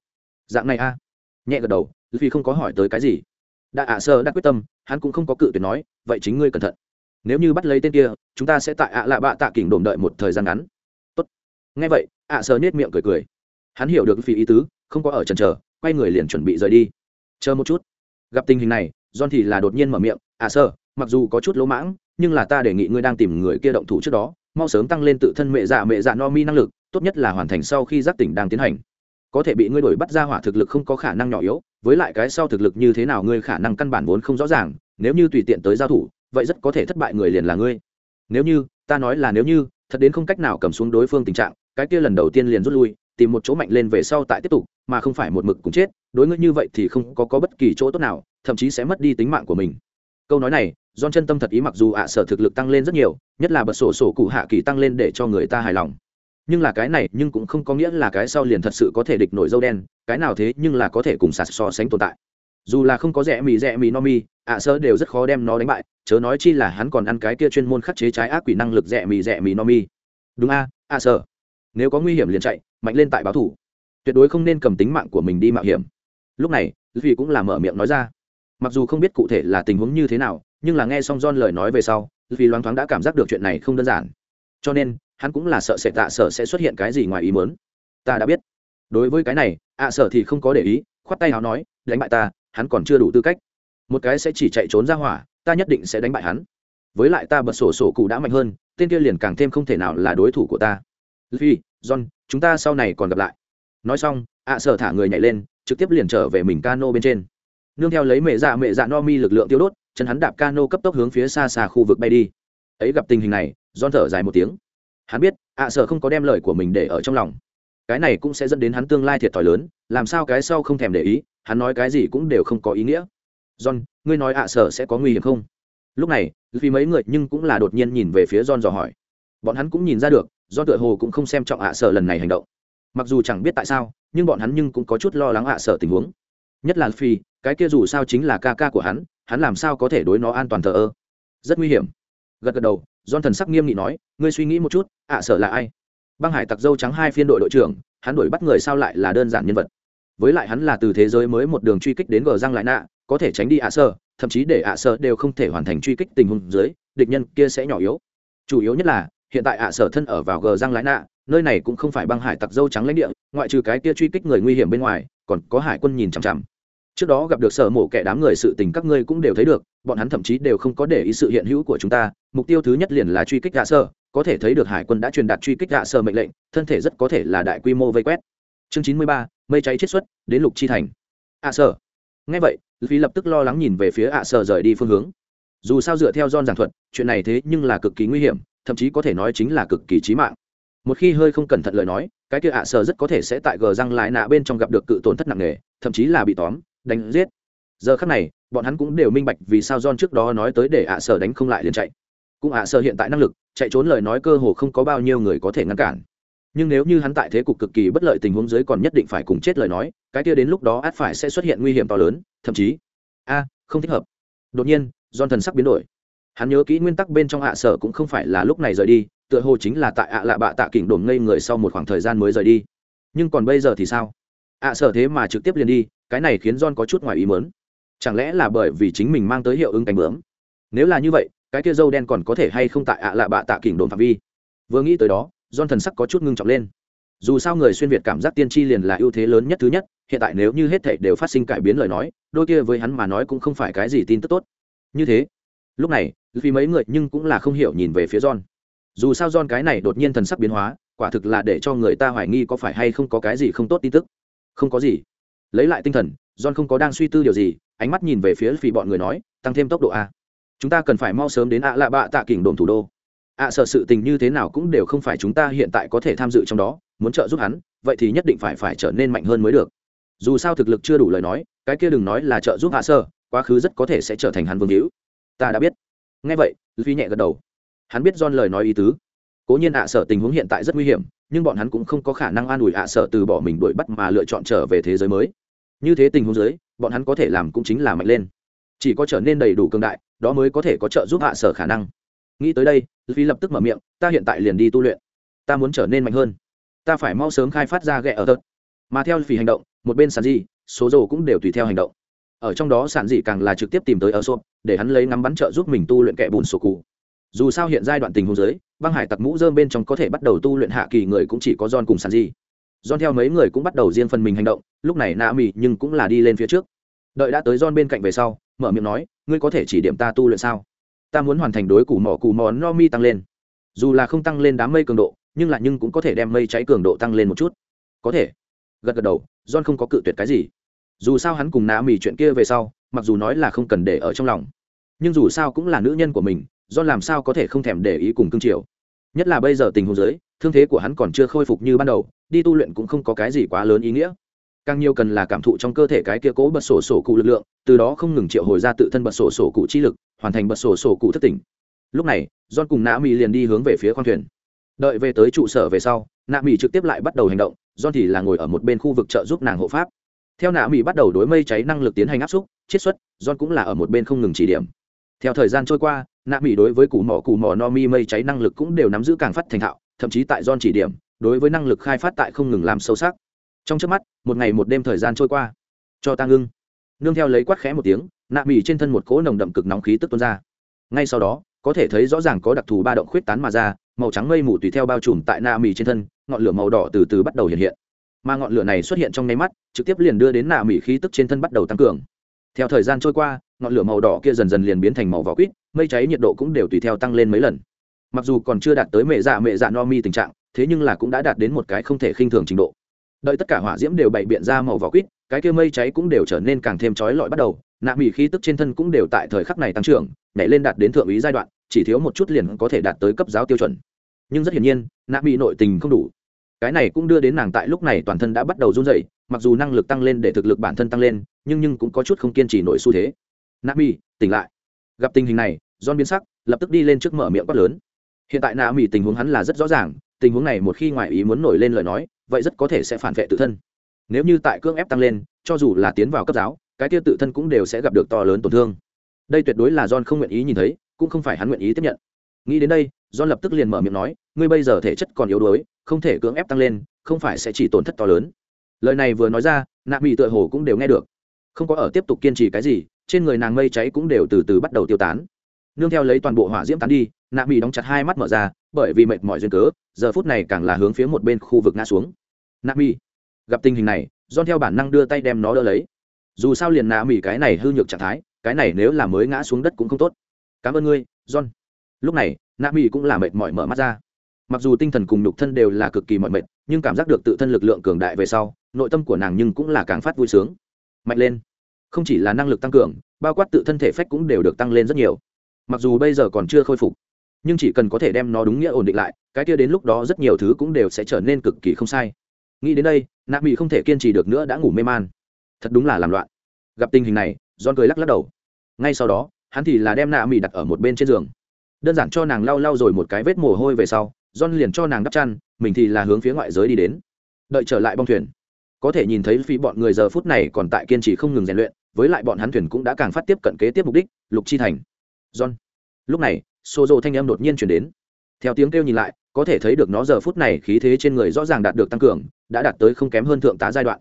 Dạng này a. Nhẹ gật đầu vì không có hỏi tới cái gì. Đã ạ sơ đã quyết tâm, hắn cũng không có cự tuyệt nói, vậy chính ngươi cẩn thận. Nếu như bắt lấy tên kia, chúng ta sẽ tại ạ lạ bạ tạ kỉnh đồn đợi một thời gian ngắn. Tốt. nghe vậy, ạ sơ nết miệng cười cười. Hắn hiểu được phi ý tứ, không có ở trần chờ, quay người liền chuẩn bị rời đi. Chờ một chút gặp tình hình này, john thì là đột nhiên mở miệng à sơ mặc dù có chút lỗ mãng, nhưng là ta đề nghị ngươi đang tìm người kia động thủ trước đó, mau sớm tăng lên tự thân mẹ dạ mẹ dạ no mi năng lực, tốt nhất là hoàn thành sau khi giác tỉnh đang tiến hành. Có thể bị ngươi đổi bắt ra hỏa thực lực không có khả năng nhỏ yếu, với lại cái sau thực lực như thế nào ngươi khả năng căn bản vốn không rõ ràng, nếu như tùy tiện tới giao thủ, vậy rất có thể thất bại người liền là ngươi. Nếu như, ta nói là nếu như, thật đến không cách nào cầm xuống đối phương tình trạng, cái kia lần đầu tiên liền rút lui tìm một chỗ mạnh lên về sau tại tiếp tục mà không phải một mực cùng chết đối ngươi như vậy thì không có, có bất kỳ chỗ tốt nào thậm chí sẽ mất đi tính mạng của mình. Câu nói này don chân tâm thật ý mặc dù ạ sở thực lực tăng lên rất nhiều nhất là bật sổ sổ cụ hạ kỳ tăng lên để cho người ta hài lòng. Nhưng là cái này nhưng cũng không có nghĩa là cái sau liền thật sự có thể địch nổi dâu đen cái nào thế nhưng là có thể cùng sạt so sánh tồn tại. Dù là không có rẻ mì rẻ mì no mi ạ sơ đều rất khó đem nó đánh bại chớ nói chi là hắn còn ăn cái kia chuyên môn khắc chế trái ác quỷ năng lực rẻ mì rẻ mì no mi. Đúng a ạ sơ nếu có nguy hiểm liền chạy, mạnh lên tại báo thủ. Tuyệt đối không nên cầm tính mạng của mình đi mạo hiểm. Lúc này vì cũng là mở miệng nói ra. Mặc dù không biết cụ thể là tình huống như thế nào, nhưng là nghe xong John lời nói về sau vì loáng thoáng đã cảm giác được chuyện này không đơn giản. Cho nên, hắn cũng là sợ sẽ tạ sợ sẽ xuất hiện cái gì ngoài ý muốn. Ta đã biết. Đối với cái này, ạ à thì không có để ý, khoát tay áo nói, đánh bại ta, hắn còn chưa đủ tư cách. Một cái sẽ chỉ chạy trốn ra hỏa, ta nhất định sẽ đánh bại hắn. Với lại ta bật sổ sổ cụ đã mạnh hơn, tên kia liền càng thêm không thể nào là đối thủ của ta. Luffy, john chúng ta sau này còn gặp lại. Nói xong ạ sở thả người nhảy lên trực tiếp liền trở về mình cano bên trên. Nương theo lấy mẹ dạ mẹ dạ no mi lực lượng tiêu đốt chân hắn đạp cano cấp tốc hướng phía xa xa khu vực bay đi. Ấy gặp tình hình này John thở dài một tiếng. Hắn biết ạ sở không có đem lời của mình để ở trong lòng. Cái này cũng sẽ dẫn đến hắn tương lai thiệt thòi lớn làm sao cái sau không thèm để ý hắn nói cái gì cũng đều không có ý nghĩa. John ngươi nói ạ sở sẽ có nguy hiểm không? Lúc này vì mấy người nhưng cũng là đột nhiên nhìn về phía john dò hỏi. Bọn hắn cũng nhìn ra được do tựa hồ cũng không xem trọng ạ sở lần này hành động. Mặc dù chẳng biết tại sao, nhưng bọn hắn nhưng cũng có chút lo lắng ạ sở tình huống. Nhất là phi cái kia dù sao chính là ca ca của hắn hắn làm sao có thể đối nó an toàn thờ ơ? Rất nguy hiểm. Gật gật đầu don thần sắc nghiêm nghị nói, ngươi suy nghĩ một chút, ạ sở là ai? Băng hải tặc dâu trắng hai phiên đội đội trưởng, hắn đuổi bắt người sao lại là đơn giản nhân vật. Với lại hắn là từ thế giới mới một đường truy kích đến gờ răng lại nạ, có thể tránh đi ạ sơ thậm chí để ạ sơ đều không thể hoàn thành truy kích tình huống dưới, địch nhân kia sẽ nhỏ yếu. Chủ yếu nhất là hiện tại ạ sở thân ở vào gờ răng lái nạ, nơi này cũng không phải băng hải tặc dâu trắng lãnh địa, ngoại trừ cái kia truy kích người nguy hiểm bên ngoài, còn có hải quân nhìn chằm chằm. Trước đó gặp được sở mổ kẻ đám người sự tình các ngươi cũng đều thấy được, bọn hắn thậm chí đều không có để ý sự hiện hữu của chúng ta, mục tiêu thứ nhất liền là truy kích hạ sơ có thể thấy được hải quân đã truyền đạt truy kích hạ sơ mệnh lệnh, thân thể rất có thể là đại quy mô vây quét. Chương chín mươi ba, mây cháy chiết xuất, đến lục chi thành. Hạ sơ ngay vậy phí lập tức lo lắng nhìn về phía hạ sơ rời đi phương hướng. Dù sao dựa theo don giảng thuật, chuyện này thế nhưng là cực kỳ nguy hiểm thậm chí có thể nói chính là cực kỳ chí mạng. Một khi hơi không cẩn thận lời nói, cái kia ạ sở rất có thể sẽ tại gờ răng lại nạ bên trong gặp được cự tổn thất nặng nề, thậm chí là bị tóm, đánh giết. Giờ khắc này, bọn hắn cũng đều minh bạch vì sao john trước đó nói tới để ạ sở đánh không lại liền chạy. Cũng ạ sở hiện tại năng lực, chạy trốn lời nói cơ hồ không có bao nhiêu người có thể ngăn cản. Nhưng nếu như hắn tại thế cục cực kỳ bất lợi tình huống dưới còn nhất định phải cùng chết lời nói, cái kia đến lúc đó át phải sẽ xuất hiện nguy hiểm to lớn, thậm chí, a, không thích hợp. Đột nhiên, john thần sắc biến đổi hắn nhớ kỹ nguyên tắc bên trong ạ sở cũng không phải là lúc này rời đi, tựa hồ chính là tại ạ lạ bạ tạ kỉnh đồn ngây người sau một khoảng thời gian mới rời đi. Nhưng còn bây giờ thì sao? Ạ sở thế mà trực tiếp liền đi, cái này khiến john có chút ngoài ý mớn chẳng lẽ là bởi vì chính mình mang tới hiệu ứng cánh bướm? Nếu là như vậy, cái kia dâu đen còn có thể hay không tại ạ lạ bạ tạ kỉnh đồn phạm vi? Vừa nghĩ tới đó, john thần sắc có chút ngưng trọng lên. Dù sao người xuyên việt cảm giác tiên tri liền là ưu thế lớn nhất thứ nhất, hiện tại nếu như hết thảy đều phát sinh cải biến lời nói, đôi kia với hắn mà nói cũng không phải cái gì tin tức tốt. Như thế, lúc này vì mấy người nhưng cũng là không hiểu nhìn về phía john. Dù sao john cái này đột nhiên thần sắc biến hóa, quả thực là để cho người ta hoài nghi có phải hay không có cái gì không tốt tin tức. Không có gì. Lấy lại tinh thần, john không có đang suy tư điều gì, ánh mắt nhìn về phía vì bọn người nói, tăng thêm tốc độ a. Chúng ta cần phải mau sớm đến ạ lạ bạ tạ kỉnh đồn thủ đô. Ạ sợ sự tình như thế nào cũng đều không phải chúng ta hiện tại có thể tham dự trong đó, muốn trợ giúp hắn, vậy thì nhất định phải phải trở nên mạnh hơn mới được. Dù sao thực lực chưa đủ lời nói, cái kia đừng nói là trợ giúp hạ sơ quá khứ rất có thể sẽ trở thành hắn vương hữu. Ta đã biết nghe vậy phi nhẹ gật đầu. Hắn biết don lời nói ý tứ. Cố nhiên ạ sở tình huống hiện tại rất nguy hiểm nhưng bọn hắn cũng không có khả năng an ủi ạ sở từ bỏ mình đuổi bắt mà lựa chọn trở về thế giới mới. Như thế tình huống dưới, bọn hắn có thể làm cũng chính là mạnh lên. Chỉ có trở nên đầy đủ cường đại đó mới có thể có trợ giúp hạ sở khả năng. Nghĩ tới đây phi lập tức mở miệng ta hiện tại liền đi tu luyện. Ta muốn trở nên mạnh hơn. Ta phải mau sớm khai phát ra ghẹ ở tớt mà theo phỉ hành động một bên sản dị số dầu cũng đều tùy theo hành động ở trong đó sản dị càng là trực tiếp tìm tới ở sộp, để hắn lấy ngắm bắn trợ giúp mình tu luyện kẻ bùn sổ cụ. Dù sao hiện giai đoạn tình huống giới băng hải tặc mũ dơm bên trong có thể bắt đầu tu luyện hạ kỳ người cũng chỉ có don cùng sản dị. Don theo mấy người cũng bắt đầu riêng phần mình hành động, lúc này nạ mì nhưng cũng là đi lên phía trước. Đợi đã tới don bên cạnh về sau, mở miệng nói, ngươi có thể chỉ điểm ta tu luyện sao? Ta muốn hoàn thành đối củ mỏ củ mỏ no mi tăng lên. Dù là không tăng lên đám mây cường độ, nhưng là nhưng cũng có thể đem mây cháy cường độ tăng lên một chút. Có thể. Gật gật đầu, john không có cự tuyệt cái gì dù sao hắn cùng nạ mì chuyện kia về sau, mặc dù nói là không cần để ở trong lòng, nhưng dù sao cũng là nữ nhân của mình, do làm sao có thể không thèm để ý cùng cương triều nhất là bây giờ tình huống giới thương thế của hắn còn chưa khôi phục như ban đầu, đi tu luyện cũng không có cái gì quá lớn ý nghĩa. Càng nhiều cần là cảm thụ trong cơ thể cái kia cố bật sổ sổ cụ lực lượng, từ đó không ngừng triệu hồi ra tự thân bật sổ sổ cụ chi lực, hoàn thành bật sổ sổ cụ thất tỉnh. Lúc này, john cùng nạ mỹ liền đi hướng về phía khoang thuyền. Đợi về tới trụ sở về sau, nạ mỹ trực tiếp lại bắt đầu hành động, john thì là ngồi ở một bên khu vực trợ giúp nàng hộ pháp theo nạ mỹ bắt đầu đối mây cháy năng lực tiến hành áp xúc, chiết xuất, john cũng là ở một bên không ngừng chỉ điểm. Theo thời gian trôi qua, nạ mỹ đối với củ mỏ củ mỏ no mi mây cháy năng lực cũng đều nắm giữ càng phát thành thạo, thậm chí tại john chỉ điểm, đối với năng lực khai phát tại không ngừng làm sâu sắc. Trong trước mắt, một ngày một đêm thời gian trôi qua. Cho ta ngưng nương theo lấy quát khẽ một tiếng, nạ mỹ trên thân một cỗ nồng đậm cực nóng khí tức tuôn ra. Ngay sau đó, có thể thấy rõ ràng có đặc thù ba động khuyết tán mà ra, màu trắng mây mù tùy theo bao trùm tại nạ mỹ trên thân, ngọn lửa màu đỏ từ từ bắt đầu hiện hiện mà ngọn lửa này xuất hiện trong nháy mắt, trực tiếp liền đưa đến nạ mỹ khí tức trên thân bắt đầu tăng cường. Theo thời gian trôi qua, ngọn lửa màu đỏ kia dần dần liền biến thành màu vỏ quýt, mây cháy nhiệt độ cũng đều tùy theo tăng lên mấy lần. Mặc dù còn chưa đạt tới mẹ dạ mẹ dạ no mi tình trạng, thế nhưng là cũng đã đạt đến một cái không thể khinh thường trình độ. Đợi tất cả hỏa diễm đều bày biện ra màu vỏ quýt, cái kia mây cháy cũng đều trở nên càng thêm chói lọi bắt đầu, nạ mỹ khí tức trên thân cũng đều tại thời khắc này tăng trưởng, nhảy lên đạt đến thượng úy giai đoạn, chỉ thiếu một chút liền có thể đạt tới cấp giáo tiêu chuẩn. Nhưng rất hiển nhiên, nạ mỹ nội tình không đủ cái này cũng đưa đến nàng tại lúc này toàn thân đã bắt đầu run rẩy, mặc dù năng lực tăng lên để thực lực bản thân tăng lên, nhưng nhưng cũng có chút không kiên trì nổi xu thế. Nạ mỹ tỉnh lại. Gặp tình hình này, john biến sắc, lập tức đi lên trước mở miệng quát lớn. Hiện tại nạ mỹ tình huống hắn là rất rõ ràng, tình huống này một khi ngoại ý muốn nổi lên lời nói, vậy rất có thể sẽ phản vệ tự thân. Nếu như tại cưỡng ép tăng lên, cho dù là tiến vào cấp giáo, cái tiêu tự thân cũng đều sẽ gặp được to lớn tổn thương. Đây tuyệt đối là john không nguyện ý nhìn thấy, cũng không phải hắn nguyện ý tiếp nhận. Nghĩ đến đây john lập tức liền mở miệng nói, ngươi bây giờ thể chất còn yếu đuối, không thể cưỡng ép tăng lên, không phải sẽ chỉ tổn thất to lớn. Lời này vừa nói ra, nạ mỹ tựa hồ cũng đều nghe được. Không có ở tiếp tục kiên trì cái gì, trên người nàng mây cháy cũng đều từ từ bắt đầu tiêu tán. Nương theo lấy toàn bộ hỏa diễm tán đi, nạ mỹ đóng chặt hai mắt mở ra, bởi vì mệt mỏi duyên cớ, giờ phút này càng là hướng phía một bên khu vực ngã xuống. Nạ mỹ gặp tình hình này don theo bản năng đưa tay đem nó đỡ lấy. Dù sao liền nạ mỹ cái này hư nhược trạng thái, cái này nếu là mới ngã xuống đất cũng không tốt. Cảm ơn ngươi, john. Lúc này nạ mỹ cũng là mệt mỏi mở mắt ra. Mặc dù tinh thần cùng nhục thân đều là cực kỳ mỏi mệt, nhưng cảm giác được tự thân lực lượng cường đại về sau, nội tâm của nàng nhưng cũng là càng phát vui sướng. Mạnh lên. Không chỉ là năng lực tăng cường, bao quát tự thân thể phách cũng đều được tăng lên rất nhiều. Mặc dù bây giờ còn chưa khôi phục, nhưng chỉ cần có thể đem nó đúng nghĩa ổn định lại, cái kia đến lúc đó rất nhiều thứ cũng đều sẽ trở nên cực kỳ không sai. Nghĩ đến đây, nạ mỹ không thể kiên trì được nữa đã ngủ mê man. Thật đúng là làm loạn. Gặp tình hình này don cười lắc lắc đầu. Ngay sau đó, hắn thì là đem nạ mỹ đặt ở một bên trên giường đơn giản cho nàng lau lau rồi một cái vết mồ hôi về sau, John liền cho nàng đắp chăn, mình thì là hướng phía ngoại giới đi đến. Đợi trở lại bong thuyền. Có thể nhìn thấy phi bọn người giờ phút này còn tại kiên trì không ngừng rèn luyện, với lại bọn hắn thuyền cũng đã càng phát tiếp cận kế tiếp mục đích, lục chi thành. John. Lúc này xô rộ thanh âm đột nhiên chuyển đến. Theo tiếng kêu nhìn lại, có thể thấy được nó giờ phút này khí thế trên người rõ ràng đạt được tăng cường, đã đạt tới không kém hơn thượng tá giai đoạn.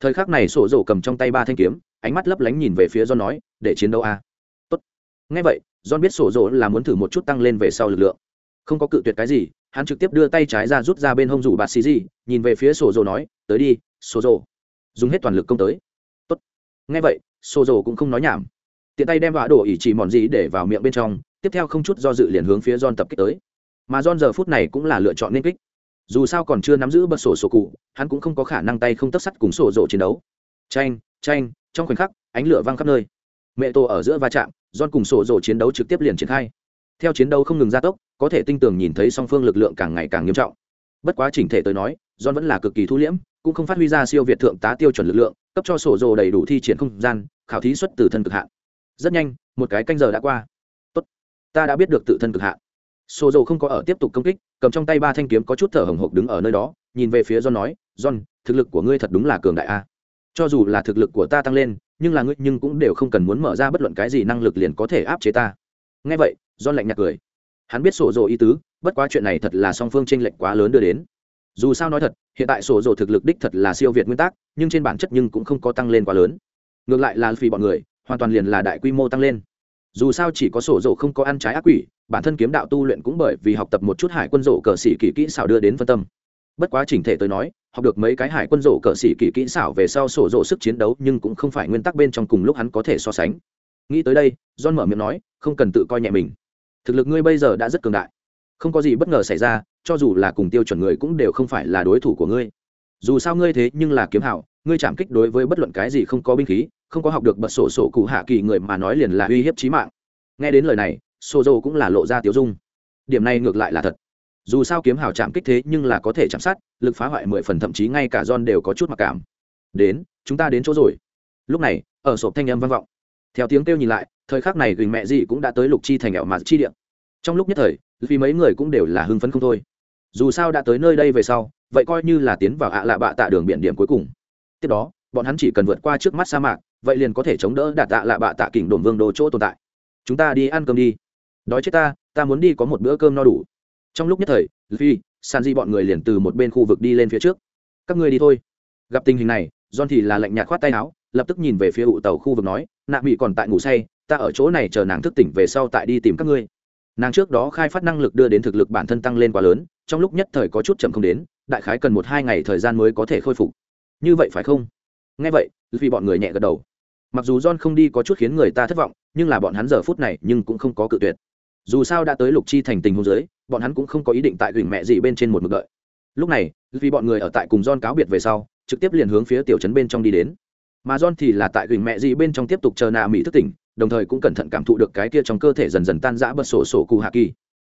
Thời khắc này sổ rổ cầm trong tay ba thanh kiếm, ánh mắt lấp lánh nhìn về phía john nói, để chiến đấu a. à? Ngay vậy, john biết sổ rổ là muốn thử một chút tăng lên về sau lực lượng. Không có cự tuyệt cái gì, hắn trực tiếp đưa tay trái ra rút ra bên hông rủ bạc xì gì, nhìn về phía sổ rổ nói, tới đi, sổ rổ. Dùng hết toàn lực công tới. Tốt. Ngay vậy, sổ rổ cũng không nói nhảm. Tiện tay đem vã đổ ỉ chỉ mòn gì để vào miệng bên trong, tiếp theo không chút do dự liền hướng phía John tập kích tới. Mà John giờ phút này cũng là lựa chọn nên kích. Dù sao còn chưa nắm giữ bật sổ sổ cụ, hắn cũng không có khả năng tay không tất sắt cùng sổ rộ chiến đấu. Tranh tranh trong khoảnh khắc, ánh lửa văng khắp nơi mẹ tổ ở giữa va chạm John cùng sổ rộ chiến đấu trực tiếp liền triển khai. Theo chiến đấu không ngừng gia tốc có thể tinh tường nhìn thấy song phương lực lượng càng ngày càng nghiêm trọng. Bất quá chỉnh thể tới nói John vẫn là cực kỳ thu liễm cũng không phát huy ra siêu việt thượng tá tiêu chuẩn lực lượng cấp cho sổ rộ đầy đủ thi triển không gian khảo thí xuất từ thân cực hạn. Rất nhanh một cái canh giờ đã qua. Tốt ta đã biết được tự thân cực hạn. Sổ dầu không có ở tiếp tục công kích, cầm trong tay ba thanh kiếm có chút thở hồng hộc đứng ở nơi đó, nhìn về phía John nói, "John, thực lực của ngươi thật đúng là cường đại a. Cho dù là thực lực của ta tăng lên, nhưng là ngươi nhưng cũng đều không cần muốn mở ra bất luận cái gì năng lực liền có thể áp chế ta." Nghe vậy, John lạnh nhạt cười. Hắn biết sổ dồ ý tứ, bất quá chuyện này thật là song phương tranh lệch quá lớn đưa đến. Dù sao nói thật, hiện tại sổ dồ thực lực đích thật là siêu việt nguyên tắc, nhưng trên bản chất nhưng cũng không có tăng lên quá lớn. Ngược lại là vì bọn người, hoàn toàn liền là đại quy mô tăng lên dù sao chỉ có sổ dồ không có ăn trái ác quỷ bản thân kiếm đạo tu luyện cũng bởi vì học tập một chút hải quân rổ cờ sĩ kỳ kỹ xảo đưa đến phân tâm bất quá chỉnh thể tôi nói học được mấy cái hải quân rổ cờ xỉ kỳ kỹ xảo về sau sổ rổ sức chiến đấu, nhưng cũng không phải nguyên tắc bên trong cùng lúc hắn có thể so sánh. Nghĩ tới đây, john mở miệng nói, không cần tự coi nhẹ mình. Thực lực ngươi bây giờ đã rất cường đại. Không có gì bất ngờ xảy ra, cho dù là cùng tiêu chuẩn người cũng đều không phải là đối thủ của ngươi. Dù sao ngươi thế nhưng là kiếm hảo, ngươi chạm kích đối với bất luận cái gì không có binh khí, không có học được bật sổ sổ cụ hạ kỳ người mà nói liền là uy hiếp chí mạng. Nghe đến lời này, sổ dầu cũng là lộ ra tiếu dung. Điểm này ngược lại là thật dù sao kiếm hào chạm kích thế nhưng là có thể chạm sát, lực phá hoại mười phần thậm chí ngay cả john đều có chút mặc cảm. Đến, chúng ta đến chỗ rồi. Lúc này, ở sộp thanh âm vang vọng. Theo tiếng kêu nhìn lại, thời khắc này gừng mẹ gì cũng đã tới lục chi thành nghèo mà chi điện trong lúc nhất thời, vì mấy người cũng đều là hưng phấn không thôi. Dù sao đã tới nơi đây về sau, vậy coi như là tiến vào ạ lạ bạ tạ đường biển điểm cuối cùng. Tiếp đó, bọn hắn chỉ cần vượt qua trước mắt sa mạc, vậy liền có thể chống đỡ đạt tạ lạ bạ tạ kỉnh đồn vương đồ chỗ tồn tại. Chúng ta đi ăn cơm đi. Đói chết ta ta muốn đi có một bữa cơm no đủ trong lúc nhất thời phi san di bọn người liền từ một bên khu vực đi lên phía trước. Các ngươi đi thôi. Gặp tình hình này, john thì là lạnh nhạt khoát tay áo, lập tức nhìn về phía ụ tàu khu vực nói, nạ mỹ còn tại ngủ say, ta ở chỗ này chờ nàng thức tỉnh về sau tại đi tìm các ngươi. Nàng trước đó khai phát năng lực đưa đến thực lực bản thân tăng lên quá lớn, trong lúc nhất thời có chút chậm không đến, đại khái cần một hai ngày thời gian mới có thể khôi phục. Như vậy phải không? Nghe vậy vì bọn người nhẹ gật đầu. Mặc dù john không đi có chút khiến người ta thất vọng, nhưng là bọn hắn giờ phút này nhưng cũng không có cự tuyệt dù sao đã tới lục chi thành tình hôn giới bọn hắn cũng không có ý định tại gửi mẹ gì bên trên một mực đợi. Lúc này, vì bọn người ở tại cùng john cáo biệt về sau, trực tiếp liền hướng phía tiểu trấn bên trong đi đến. Mà john thì là tại gửi mẹ gì bên trong tiếp tục chờ nạ mỹ thức tỉnh, đồng thời cũng cẩn thận cảm thụ được cái kia trong cơ thể dần dần tan rã bật sổ sổ cụ hạ kỳ.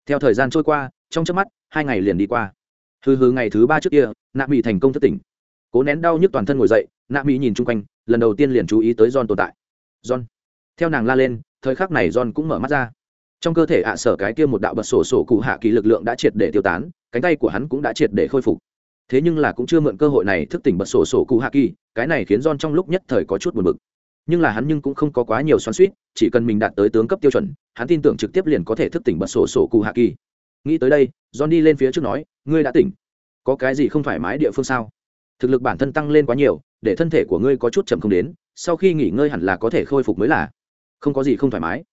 Theo thời gian trôi qua, trong chớp mắt, hai ngày liền đi qua. Hừ hừ, ngày thứ ba trước kia, nạ mỹ thành công thức tỉnh. Cố nén đau nhức toàn thân ngồi dậy, nạ mỹ nhìn chung quanh, lần đầu tiên liền chú ý tới john tồn tại. John. Theo nàng la lên, thời khắc này john cũng mở mắt ra trong cơ thể ạ sở cái kia một đạo bật sổ sổ cụ hạ kỳ lực lượng đã triệt để tiêu tán, cánh tay của hắn cũng đã triệt để khôi phục. Thế nhưng là cũng chưa mượn cơ hội này thức tỉnh bật sổ sổ cụ hạ kỳ, cái này khiến john trong lúc nhất thời có chút buồn bực. Nhưng là hắn nhưng cũng không có quá nhiều xoắn suýt chỉ cần mình đạt tới tướng cấp tiêu chuẩn, hắn tin tưởng trực tiếp liền có thể thức tỉnh bật sổ sổ cụ hạ kỳ. Nghĩ tới đây john đi lên phía trước nói, ngươi đã tỉnh. Có cái gì không thoải mái địa phương sao? Thực lực bản thân tăng lên quá nhiều, để thân thể của ngươi có chút chậm không đến, sau khi nghỉ ngơi hẳn là có thể khôi phục mới là. Không có gì không thoải mái.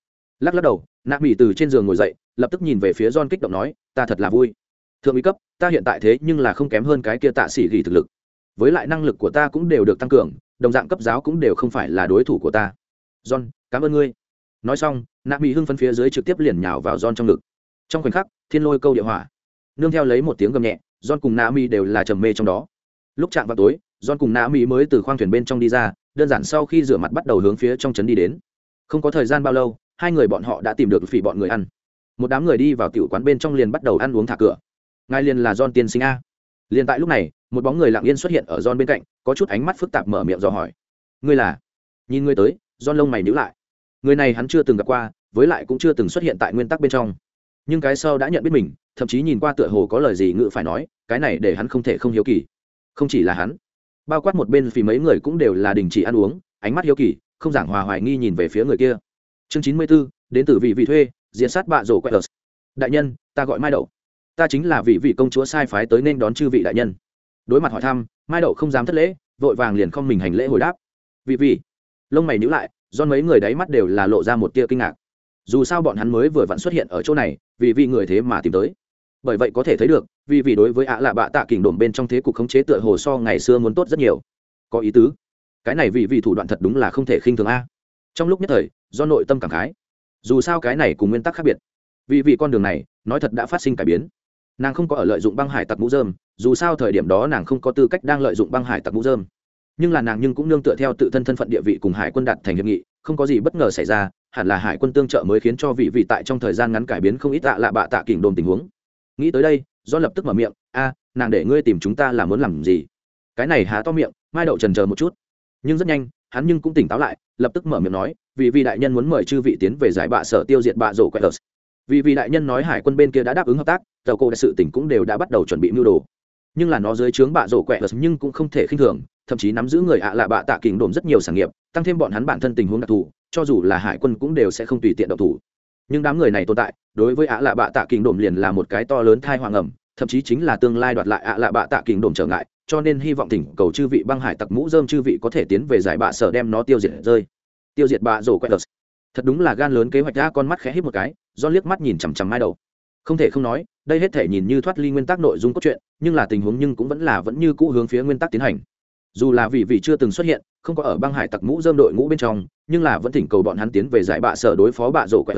Lắc lắc đầu nạ mỹ từ trên giường ngồi dậy, lập tức nhìn về phía john kích động nói, ta thật là vui. Thượng úy cấp, ta hiện tại thế nhưng là không kém hơn cái kia tạ sĩ ghi thực lực. Với lại năng lực của ta cũng đều được tăng cường, đồng dạng cấp giáo cũng đều không phải là đối thủ của ta. John, cảm ơn ngươi. Nói xong, nạ mỹ hưng phân phía dưới trực tiếp liền nhào vào john trong ngực. Trong khoảnh khắc, thiên lôi câu địa hỏa. Nương theo lấy một tiếng gầm nhẹ, john cùng nạ mỹ đều là trầm mê trong đó. Lúc chạm vào tối, john cùng nạ mỹ mới từ khoang thuyền bên trong đi ra, đơn giản sau khi rửa mặt bắt đầu hướng phía trong trấn đi đến. Không có thời gian bao lâu hai người bọn họ đã tìm được phỉ bọn người ăn. Một đám người đi vào tiểu quán bên trong liền bắt đầu ăn uống thả cửa. Ngài liền là john tiên sinh a. Liền tại lúc này, một bóng người lặng yên xuất hiện ở john bên cạnh, có chút ánh mắt phức tạp mở miệng dò hỏi. Ngươi là? Nhìn ngươi tới, john lông mày nhíu lại. Người này hắn chưa từng gặp qua, với lại cũng chưa từng xuất hiện tại nguyên tắc bên trong. Nhưng cái sau đã nhận biết mình, thậm chí nhìn qua tựa hồ có lời gì ngự phải nói, cái này để hắn không thể không hiếu kỳ. Không chỉ là hắn, bao quát một bên vì mấy người cũng đều là đình chỉ ăn uống, ánh mắt hiếu kỳ, không giảng hòa hoài nghi nhìn về phía người kia chương chín mươi b ố đến từ vị vị thuê diễn sát bạ rổ quẹt đại nhân, ta gọi mai đậu. Ta chính là vị vị công chúa sai phái tới nên đón chư vị đại nhân. Đối mặt hỏi thăm, mai đậu không dám thất lễ, vội vàng liền không mình hành lễ hồi đáp. Vị vị. Lông mày nhữ lại, do mấy người đáy mắt đều là lộ ra một tia kinh ngạc. Dù sao bọn hắn mới vừa vặn xuất hiện ở chỗ này vì vị người thế mà tìm tới. Bởi vậy có thể thấy được vì vị đối với ạ lạ bạ tạ kình đồn bên trong thế cục khống chế tựa hồ so ngày xưa muốn tốt rất nhiều. Có ý tứ. Cái này vì vị thủ đoạn thật đúng là không thể khinh thường a. Trong lúc nhất thời do nội tâm cảm khái. Dù sao cái này cùng nguyên tắc khác biệt. Vì vì con đường này, nói thật đã phát sinh cải biến. Nàng không có ở lợi dụng băng hải tặc mũ dơm dù sao thời điểm đó nàng không có tư cách đang lợi dụng băng hải tặc mũ dơm nhưng là nàng nhưng cũng nương tựa theo tự thân thân phận địa vị cùng hải quân đạt thành hiệp nghị, không có gì bất ngờ xảy ra, hẳn là hải quân tương trợ mới khiến cho vị vị tại trong thời gian ngắn cải biến không ít tạ lạ bạ tạ kỉnh đồn tình huống. Nghĩ tới đây, do lập tức mở miệng, a, nàng để ngươi tìm chúng ta là muốn làm gì? Cái này há to miệng, mai đậu trần chờ một chút. Nhưng rất nhanh hắn nhưng cũng tỉnh táo lại, lập tức mở miệng nói, vì vị đại nhân muốn mời chư vị tiến về giải bạ sở tiêu diệt bạ rổ quẹt vì vị đại nhân nói hải quân bên kia đã đáp ứng hợp tác, tàu cổ đại sự tỉnh cũng đều đã bắt đầu chuẩn bị mưu đồ. Nhưng là nó dưới trướng bạ rổ quẹt nhưng cũng không thể khinh thường, thậm chí nắm giữ người ạ là bạ tạ kình đồn rất nhiều sản nghiệp, tăng thêm bọn hắn bản thân tình huống đặc thù, cho dù là hải quân cũng đều sẽ không tùy tiện độc thủ. Nhưng đám người này tồn tại, đối với ạ lạ bạ tạ kình đồn liền là một cái to lớn thai hoàng ẩm, thậm chí chính là tương lai đoạt lại ạ lạ bạ tạ kình đồn trở ngại cho nên hy vọng thỉnh cầu chư vị băng hải tặc mũ dơm chư vị có thể tiến về giải bạ sở đem nó tiêu diệt rơi. Tiêu diệt bạ rổ quẹt thật đúng là gan lớn kế hoạch ra, con mắt khẽ hít một cái, do liếc mắt nhìn chằm chằm mai đầu. Không thể không nói, đây hết thể nhìn như thoát ly nguyên tắc nội dung cốt truyện, nhưng là tình huống nhưng cũng vẫn là vẫn như cũ hướng phía nguyên tắc tiến hành. Dù là vì vị chưa từng xuất hiện, không có ở băng hải tặc mũ dơm đội ngũ bên trong, nhưng là vẫn thỉnh cầu bọn hắn tiến về giải bạ sở đối phó bạ rổ quẹt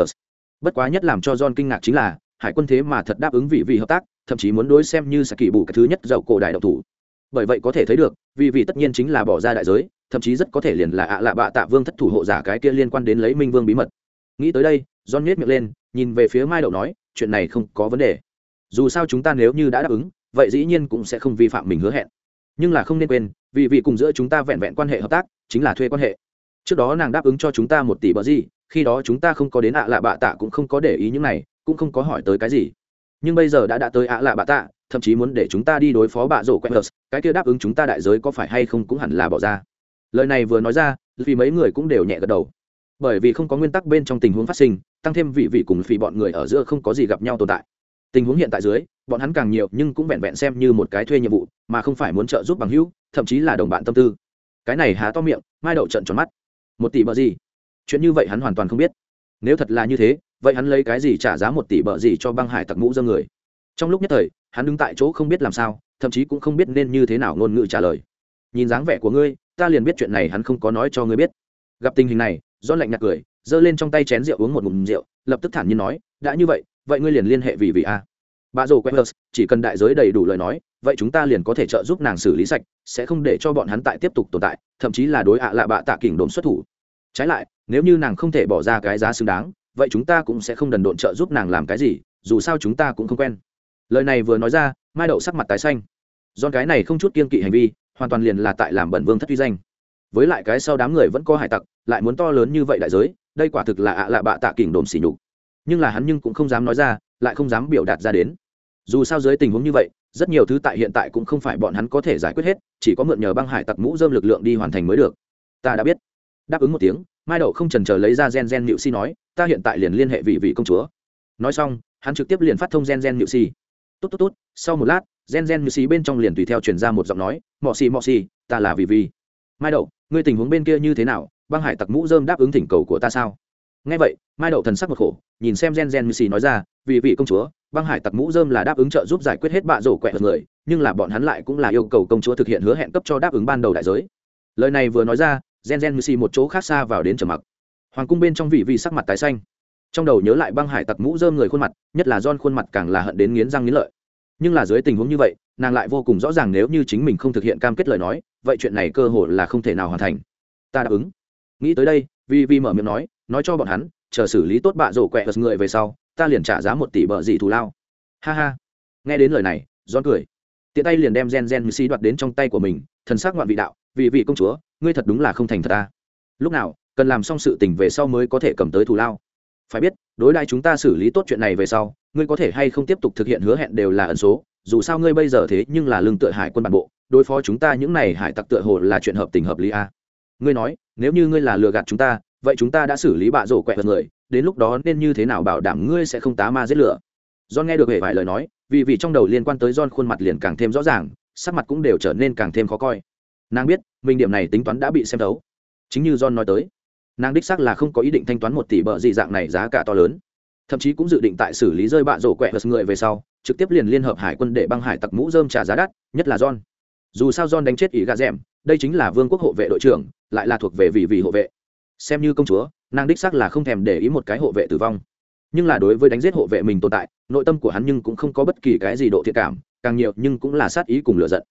bất quá nhất làm cho john kinh ngạc chính là, hải quân thế mà thật đáp ứng vị vị hợp tác, thậm chí muốn đối xem như sẽ kỳ bù cái thứ nhất dậu cổ đại độc thủ bởi vậy có thể thấy được, vì vì tất nhiên chính là bỏ ra đại giới, thậm chí rất có thể liền là ạ lạ bạ tạ vương thất thủ hộ giả cái kia liên quan đến lấy minh vương bí mật. Nghĩ tới đây, john nhét miệng lên, nhìn về phía mai đậu nói, chuyện này không có vấn đề. Dù sao chúng ta nếu như đã đáp ứng, vậy dĩ nhiên cũng sẽ không vi phạm mình hứa hẹn. Nhưng là không nên quên, vì vì cùng giữa chúng ta vẹn vẹn quan hệ hợp tác, chính là thuê quan hệ. Trước đó nàng đáp ứng cho chúng ta một tỷ bờ gì, khi đó chúng ta không có đến ạ lạ bạ tạ cũng không có để ý những này, cũng không có hỏi tới cái gì. Nhưng bây giờ đã đã tới ạ lạ bạ tạ, thậm chí muốn để chúng ta đi đối phó bạ rổ quẹt cái kia đáp ứng chúng ta đại giới có phải hay không cũng hẳn là bỏ ra. Lời này vừa nói ra vì mấy người cũng đều nhẹ gật đầu. Bởi vì không có nguyên tắc bên trong tình huống phát sinh, tăng thêm vị vị cùng phì bọn người ở giữa không có gì gặp nhau tồn tại. Tình huống hiện tại dưới, bọn hắn càng nhiều nhưng cũng vẹn vẹn xem như một cái thuê nhiệm vụ, mà không phải muốn trợ giúp bằng hữu, thậm chí là đồng bạn tâm tư. Cái này há to miệng, mai đậu trận tròn mắt. Một tỷ bờ gì? Chuyện như vậy hắn hoàn toàn không biết. Nếu thật là như thế, vậy hắn lấy cái gì trả giá một tỷ bờ gì cho băng hải tặc mũ dân người? Trong lúc nhất thời, hắn đứng tại chỗ không biết làm sao thậm chí cũng không biết nên như thế nào ngôn ngữ trả lời. Nhìn dáng vẻ của ngươi, ta liền biết chuyện này hắn không có nói cho ngươi biết. Gặp tình hình này do lạnh nhạt cười, giơ lên trong tay chén rượu uống một ngụm rượu, lập tức thản nhiên nói, đã như vậy vậy ngươi liền liên hệ vì vì a. Bà rồ quét chỉ cần đại giới đầy đủ lời nói, vậy chúng ta liền có thể trợ giúp nàng xử lý sạch, sẽ không để cho bọn hắn tại tiếp tục tồn tại, thậm chí là đối ạ lạ bạ tạ kỉnh đồn xuất thủ. Trái lại, nếu như nàng không thể bỏ ra cái giá xứng đáng, vậy chúng ta cũng sẽ không đần độn trợ giúp nàng làm cái gì, dù sao chúng ta cũng không quen lời này vừa nói ra, mai đậu sắc mặt tái xanh. Do cái này không chút kiên kỵ hành vi, hoàn toàn liền là tại làm bẩn vương thất uy danh. Với lại cái sau đám người vẫn có hải tặc, lại muốn to lớn như vậy đại giới, đây quả thực là ạ lạ bạ tạ kỉnh đồn xỉ nhục. Nhưng là hắn nhưng cũng không dám nói ra, lại không dám biểu đạt ra đến. Dù sao dưới tình huống như vậy, rất nhiều thứ tại hiện tại cũng không phải bọn hắn có thể giải quyết hết, chỉ có mượn nhờ băng hải tặc mũ dơm lực lượng đi hoàn thành mới được. Ta đã biết. Đáp ứng một tiếng, mai đậu không trần chờ lấy ra gen gen nhự si nói, ta hiện tại liền liên hệ vị vị công chúa. Nói xong, hắn trực tiếp liền phát thông gen gen nhự si tốt tốt tốt, sau một lát, gen gen như si bên trong liền tùy theo truyền ra một giọng nói, mọ xì mọ xì, ta là vì vì mai đậu, ngươi tình huống bên kia như thế nào? Băng hải tặc mũ dơm đáp ứng thỉnh cầu của ta sao? Nghe vậy, mai đậu thần sắc một khổ, nhìn xem gen gen như xì nói ra vì vị công chúa, băng hải tặc mũ dơm là đáp ứng trợ giúp giải quyết hết bạ rổ quẹt người, nhưng là bọn hắn lại cũng là yêu cầu công chúa thực hiện hứa hẹn cấp cho đáp ứng ban đầu đại giới. Lời này vừa nói ra, gen gen như một chỗ khác xa vào đến trầm mặc. Hoàng cung bên trong vị vị sắc mặt tái xanh trong đầu nhớ lại băng hải tặc mũ dơm người khuôn mặt, nhất là don khuôn mặt càng là hận đến nghiến răng nghiến lợi. Nhưng là dưới tình huống như vậy, nàng lại vô cùng rõ ràng nếu như chính mình không thực hiện cam kết lời nói, vậy chuyện này cơ hội là không thể nào hoàn thành. Ta đáp ứng. Nghĩ tới đây, vi vi mở miệng nói nói cho bọn hắn, chờ xử lý tốt bạ rổ quẹ người về sau, ta liền trả giá một tỷ bợ dị thù lao. Ha ha. Nghe đến lời này don cười. Tiện tay liền đem gen gen như đoạt đến trong tay của mình, thần sắc ngoạn vị đạo vì vị công chúa, ngươi thật đúng là không thành thật ta. Lúc nào, cần làm xong sự tình về sau mới có thể cầm tới thù lao phải biết đối đại chúng ta xử lý tốt chuyện này về sau ngươi có thể hay không tiếp tục thực hiện hứa hẹn đều là ẩn số dù sao ngươi bây giờ thế nhưng là lương tựa hải quân bản bộ đối phó chúng ta những này hải tặc tựa hồ là chuyện hợp tình hợp lý a à. ngươi nói nếu như ngươi là lừa gạt chúng ta vậy chúng ta đã xử lý bạ rổ quẹt người đến lúc đó nên như thế nào bảo đảm ngươi sẽ không tá ma giết lửa John nghe được hệ vài lời nói, vì vì trong đầu liên quan tới John khuôn mặt liền càng thêm rõ ràng, sắc mặt cũng đều trở nên càng thêm khó coi. Nàng biết, mình điểm này tính toán đã bị xem thấu. Chính như John nói tới, nàng đích xác là không có ý định thanh toán một tỷ bợ gì dạng này giá cả to lớn, thậm chí cũng dự định tại xử lý rơi bạ rổ quẹt người về sau, trực tiếp liền liên hợp hải quân để băng hải tặc mũ dơm trả giá đắt, nhất là John. Dù sao John đánh chết ý gà rèm, đây chính là vương quốc hộ vệ đội trưởng, lại là thuộc về vị vị hộ vệ. Xem như công chúa, nàng đích xác là không thèm để ý một cái hộ vệ tử vong nhưng là đối với đánh giết hộ vệ mình tồn tại nội tâm của hắn nhưng cũng không có bất kỳ cái gì độ thiện cảm càng nhiều nhưng cũng là sát ý cùng lựa giận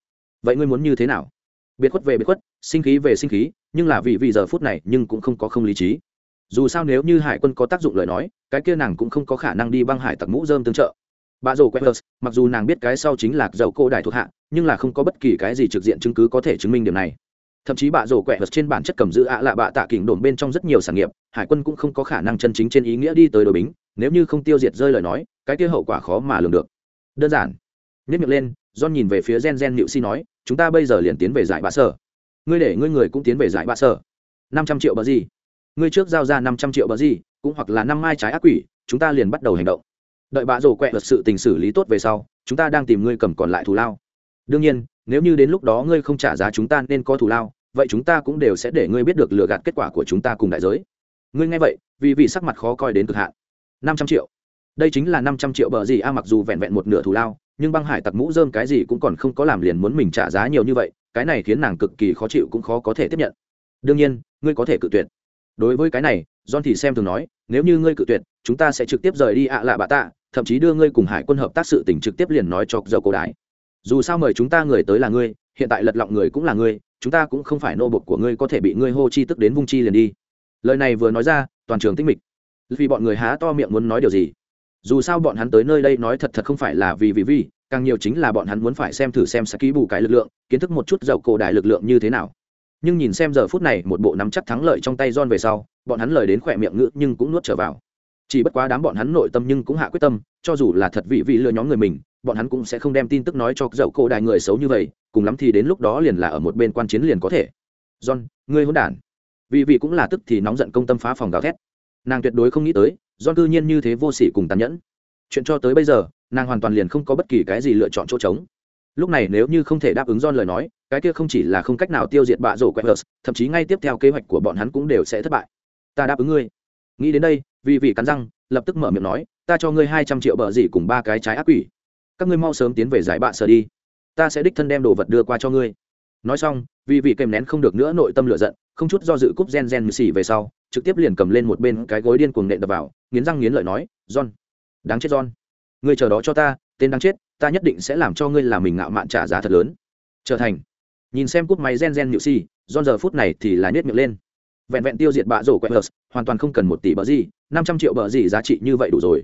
vậy ngươi muốn như thế nào biệt khuất về biệt khuất, sinh khí về sinh khí, nhưng là vì vì giờ phút này nhưng cũng không có không lý trí. Dù sao nếu như hải quân có tác dụng lời nói, cái kia nàng cũng không có khả năng đi băng hải tặc mũ dơm tương trợ. Bà rồ quét mặc dù nàng biết cái sau chính là dầu cô đại thuộc hạ, nhưng là không có bất kỳ cái gì trực diện chứng cứ có thể chứng minh điều này. Thậm chí bà rổ quẹt vật trên bản chất cầm giữ ạ lạ bạ tạ kỉnh đồn bên trong rất nhiều sản nghiệp, hải quân cũng không có khả năng chân chính trên ý nghĩa đi tới đội bính, nếu như không tiêu diệt rơi lời nói, cái kia hậu quả khó mà lường được. Đơn giản. Nhất miệng lên, john nhìn về phía gen gen nịu si nói chúng ta bây giờ liền tiến về giải bạ sở. Ngươi để ngươi người cũng tiến về giải bạ sở. Năm trăm triệu bờ gì? Ngươi trước giao ra năm trăm triệu bờ gì, cũng hoặc là năm mai trái ác quỷ, chúng ta liền bắt đầu hành động. Đợi bạ rổ quẹ luật sự tình xử lý tốt về sau, chúng ta đang tìm ngươi cầm còn lại thù lao. Đương nhiên, nếu như đến lúc đó ngươi không trả giá chúng ta nên có thù lao, vậy chúng ta cũng đều sẽ để ngươi biết được lừa gạt kết quả của chúng ta cùng đại giới. Ngươi nghe vậy, vì vì sắc mặt khó coi đến cực hạn. Năm trăm triệu. Đây chính là năm trăm triệu bờ gì a, mặc dù vẹn vẹn một nửa thù lao nhưng băng hải tặc mũ dơm cái gì cũng còn không có làm liền muốn mình trả giá nhiều như vậy, cái này khiến nàng cực kỳ khó chịu cũng khó có thể tiếp nhận. Đương nhiên, ngươi có thể cự tuyệt. Đối với cái này, john thì xem thường nói, nếu như ngươi cự tuyệt, chúng ta sẽ trực tiếp rời đi ạ lạ bạ tạ, thậm chí đưa ngươi cùng hải quân hợp tác sự tỉnh trực tiếp liền nói cho dầu cổ đái. Dù sao mời chúng ta người tới là ngươi, hiện tại lật lọng người cũng là ngươi, chúng ta cũng không phải nô bộc của ngươi có thể bị ngươi hô chi tức đến vung chi liền đi. Lời này vừa nói ra, toàn trường tinh mịch. Vì bọn người há to miệng muốn nói điều gì? Dù sao bọn hắn tới nơi đây nói thật thật không phải là vì vì vì, càng nhiều chính là bọn hắn muốn phải xem thử xem sẽ ký bù cái lực lượng, kiến thức một chút dậu cổ đại lực lượng như thế nào. Nhưng nhìn xem giờ phút này một bộ nắm chắc thắng lợi trong tay John về sau, bọn hắn lời đến khỏe miệng ngữ nhưng cũng nuốt trở vào. Chỉ bất quá đám bọn hắn nội tâm nhưng cũng hạ quyết tâm, cho dù là thật vị vị lừa nhóm người mình, bọn hắn cũng sẽ không đem tin tức nói cho dậu cổ đại người xấu như vậy, cùng lắm thì đến lúc đó liền là ở một bên quan chiến liền có thể. John, ngươi hỗn đản. Vị vị cũng là tức thì nóng giận công tâm phá phòng gào thét. Nàng tuyệt đối không nghĩ tới john cư nhiên như thế vô sỉ cùng tàn nhẫn. Chuyện cho tới bây giờ, nàng hoàn toàn liền không có bất kỳ cái gì lựa chọn chỗ trống. Lúc này nếu như không thể đáp ứng John lời nói, cái kia không chỉ là không cách nào tiêu diệt bạ rổ quẹt thậm chí ngay tiếp theo kế hoạch của bọn hắn cũng đều sẽ thất bại. Ta đáp ứng ngươi. Nghĩ đến đây, vì vị cắn răng, lập tức mở miệng nói, ta cho ngươi hai trăm triệu bờ gì cùng ba cái trái ác quỷ. Các ngươi mau sớm tiến về giải bạ sở đi. Ta sẽ đích thân đem đồ vật đưa qua cho ngươi nói xong, vì vị kèm nén không được nữa nội tâm lựa giận, không chút do dự cúp gen gen xì về sau, trực tiếp liền cầm lên một bên cái gối điên cuồng nện đập vào, nghiến răng nghiến lợi nói, john, đáng chết john. Ngươi chờ đó cho ta, tên đáng chết, ta nhất định sẽ làm cho ngươi làm mình ngạo mạn trả giá thật lớn. Trở thành. Nhìn xem cúp máy gen gen nhự xì, john giờ phút này thì là nhét miệng lên. Vẹn vẹn tiêu diệt bạ rổ quẹt hoàn toàn không cần một tỷ bờ gì, năm trăm triệu bờ gì giá trị như vậy đủ rồi.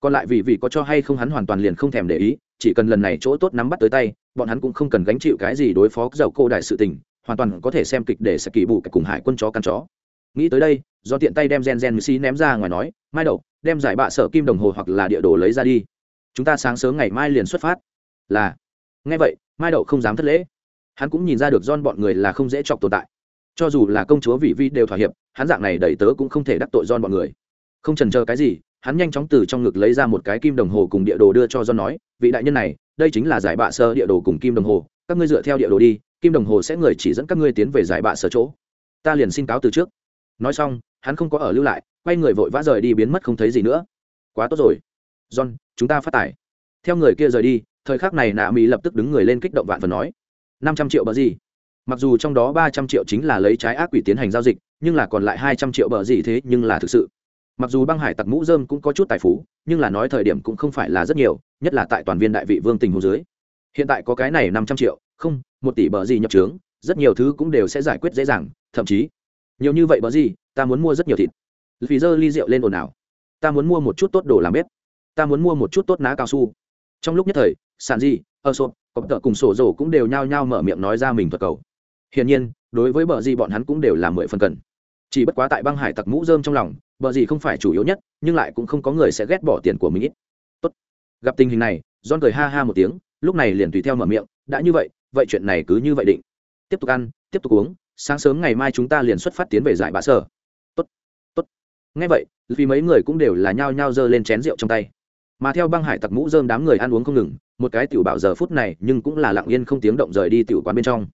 Còn lại vì vì có cho hay không hắn hoàn toàn liền không thèm để ý chỉ cần lần này chỗ tốt nắm bắt tới tay, bọn hắn cũng không cần gánh chịu cái gì đối phó dầu cô đại sự tình, hoàn toàn có thể xem kịch để sẽ kỳ bù cả cùng hải quân chó căn chó. Nghĩ tới đây, do tiện tay đem gen gen xí ném ra ngoài nói, mai đậu, đem giải bạ sở kim đồng hồ hoặc là địa đồ lấy ra đi. Chúng ta sáng sớm ngày mai liền xuất phát. Là. Nghe vậy, mai đậu không dám thất lễ. Hắn cũng nhìn ra được don bọn người là không dễ chọc tồn tại. Cho dù là công chúa vị vi đều thỏa hiệp, hắn dạng này đẩy tớ cũng không thể đắc tội don bọn người. Không trần chờ cái gì hắn nhanh chóng từ trong ngực lấy ra một cái kim đồng hồ cùng địa đồ đưa cho John nói, vị đại nhân này, đây chính là giải bạ sơ địa đồ cùng kim đồng hồ, các ngươi dựa theo địa đồ đi, kim đồng hồ sẽ người chỉ dẫn các ngươi tiến về giải bạ sơ chỗ. Ta liền xin cáo từ trước. Nói xong, hắn không có ở lưu lại, quay người vội vã rời đi biến mất không thấy gì nữa. Quá tốt rồi, john, chúng ta phát tải theo người kia rời đi, thời khắc này nạ mỹ lập tức đứng người lên kích động vạn phần nói, năm trăm triệu bờ gì? Mặc dù trong đó ba trăm triệu chính là lấy trái ác quỷ tiến hành giao dịch, nhưng là còn lại hai trăm triệu bờ gì thế nhưng là thực sự mặc dù băng hải tặc mũ dơm cũng có chút tài phú, nhưng là nói thời điểm cũng không phải là rất nhiều, nhất là tại toàn viên đại vị vương tình hồ dưới. Hiện tại có cái này năm trăm triệu, không, một tỷ bờ gì nhập trướng, rất nhiều thứ cũng đều sẽ giải quyết dễ dàng, thậm chí, nhiều như vậy bờ gì, ta muốn mua rất nhiều thịt. Vì dơ ly rượu lên ồn ào. Ta muốn mua một chút tốt đồ làm bếp. Ta muốn mua một chút tốt ná cao su. Trong lúc nhất thời, sàn di ơ sộp, cọp tợ cùng sổ rổ cũng đều nhao nhao mở miệng nói ra mình thuật cầu. Hiển nhiên, đối với bờ gì bọn hắn cũng đều là mười phần cần chỉ bất quá tại băng hải tặc mũ dơm trong lòng, bờ gì không phải chủ yếu nhất, nhưng lại cũng không có người sẽ ghét bỏ tiền của mình ít. Tốt. Gặp tình hình này don cười ha ha một tiếng, lúc này liền tùy theo mở miệng, đã như vậy vậy chuyện này cứ như vậy định. Tiếp tục ăn, tiếp tục uống, sáng sớm ngày mai chúng ta liền xuất phát tiến về giải bạ sở. Tốt. Tốt. Ngay vậy, vì mấy người cũng đều là nhao nhao giơ lên chén rượu trong tay. Mà theo băng hải tặc mũ dơm đám người ăn uống không ngừng, một cái tiểu bảo giờ phút này nhưng cũng là lặng yên không tiếng động rời đi tiểu quán bên trong.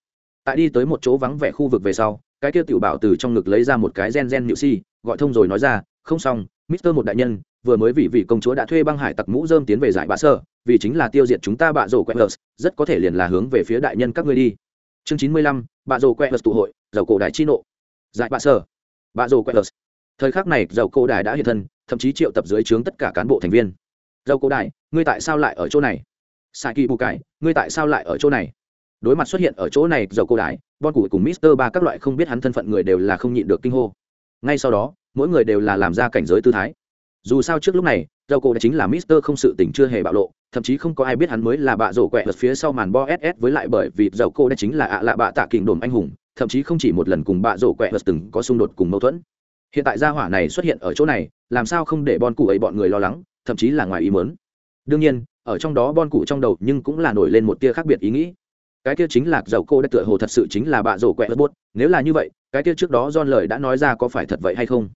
Tại đi tới một chỗ vắng vẻ khu vực về sau cái kia tiểu bảo từ trong ngực lấy ra một cái gen gen nhự si, gọi thông rồi nói ra, không xong, mister một đại nhân, vừa mới vì vị công chúa đã thuê băng hải tặc mũ dơm tiến về giải bạ sơ, vì chính là tiêu diệt chúng ta bạ rổ quẹt rất có thể liền là hướng về phía đại nhân các ngươi đi. Chương chín mươi lăm, bạ rổ quẹt tụ hội dầu cổ đại chi nộ. Giải bạ sơ. Bạ rổ quẹt thời khắc này dầu cổ đại đã hiện thân, thậm chí triệu tập dưới trướng tất cả cán bộ thành viên. Dầu cổ đại, ngươi tại sao lại ở chỗ này? Sai kỳ bù cải ngươi tại sao lại ở chỗ này? Đối mặt xuất hiện ở chỗ này dầu cô đái, bon củi cùng mister ba các loại không biết hắn thân phận người đều là không nhịn được kinh hô. Ngay sau đó mỗi người đều là làm ra cảnh giới tư thái. Dù sao trước lúc này dầu cô đã chính là mister không sự tình chưa hề bạo lộ thậm chí không có ai biết hắn mới là bạ rổ quẹ vật phía sau màn bo ss với lại bởi vì dầu cô đã chính là ạ lạ bạ tạ kình đồn anh hùng thậm chí không chỉ một lần cùng bạ rổ quẹ từng có xung đột cùng mâu thuẫn. Hiện tại gia hỏa này xuất hiện ở chỗ này làm sao không để bon cụ ấy bọn người lo lắng thậm chí là ngoài ý mớn đương nhiên ở trong đó bon cụ trong đầu nhưng cũng là nổi lên một tia khác biệt ý nghĩ cái kia chính là dầu cô đã tựa hồ thật sự chính là bạ rổ quẹt vật bốt, nếu là như vậy, cái kia trước đó john lời đã nói ra có phải thật vậy hay không?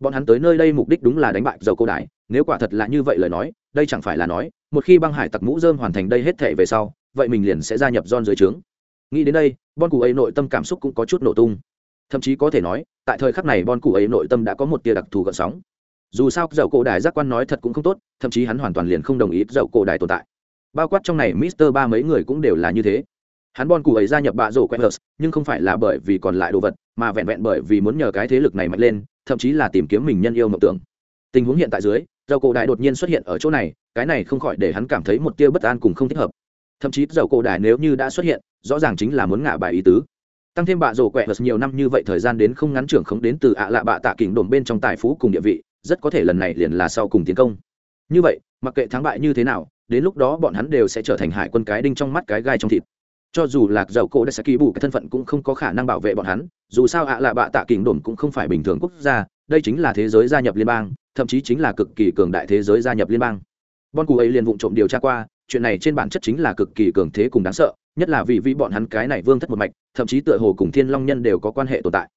Bọn hắn tới nơi đây mục đích đúng là đánh bại dầu cô đại, nếu quả thật là như vậy lời nói, đây chẳng phải là nói, một khi băng hải tặc mũ dơm hoàn thành đây hết thể về sau, vậy mình liền sẽ gia nhập john dưới trướng. Nghĩ đến đây bon cụ ấy nội tâm cảm xúc cũng có chút nổ tung. Thậm chí có thể nói, tại thời khắc này bon cụ ấy nội tâm đã có một tia đặc thù gợn sóng. Dù sao, dầu cổ đài giác quan nói thật cũng không tốt, thậm chí hắn hoàn toàn liền không đồng ý dầu cổ đài tồn tại. Bao quát trong này mister ba mấy người cũng đều là như thế hắn bon cụ ấy gia nhập bạ rổ quẹt nhưng không phải là bởi vì còn lại đồ vật, mà vẹn vẹn bởi vì muốn nhờ cái thế lực này mạnh lên, thậm chí là tìm kiếm mình nhân yêu mộng tưởng. Tình huống hiện tại dưới, dầu cổ đại đột nhiên xuất hiện ở chỗ này, cái này không khỏi để hắn cảm thấy một tia bất an cùng không thích hợp. Thậm chí dầu cổ đại nếu như đã xuất hiện, rõ ràng chính là muốn ngả bài ý tứ. Tăng thêm bạ rổ quẹ vật nhiều năm như vậy thời gian đến không ngắn trưởng không đến từ ạ lạ bạ tạ kỉnh đồn bên trong tài phú cùng địa vị, rất có thể lần này liền là sau cùng tiến công. Như vậy, mặc kệ thắng bại như thế nào, đến lúc đó bọn hắn đều sẽ trở thành hải quân cái đinh trong mắt cái gai trong thịt cho dù lạc dầu cổ đã sẽ ký bù, cái thân phận cũng không có khả năng bảo vệ bọn hắn, dù sao ạ là bạ tạ kình đồn cũng không phải bình thường quốc gia, đây chính là thế giới gia nhập liên bang, thậm chí chính là cực kỳ cường đại thế giới gia nhập liên bang. Bon cụ ấy liền vụ trộm điều tra qua, chuyện này trên bản chất chính là cực kỳ cường thế cùng đáng sợ, nhất là vì vi bọn hắn cái này vương thất một mạch, thậm chí tựa hồ cùng thiên long nhân đều có quan hệ tồn tại.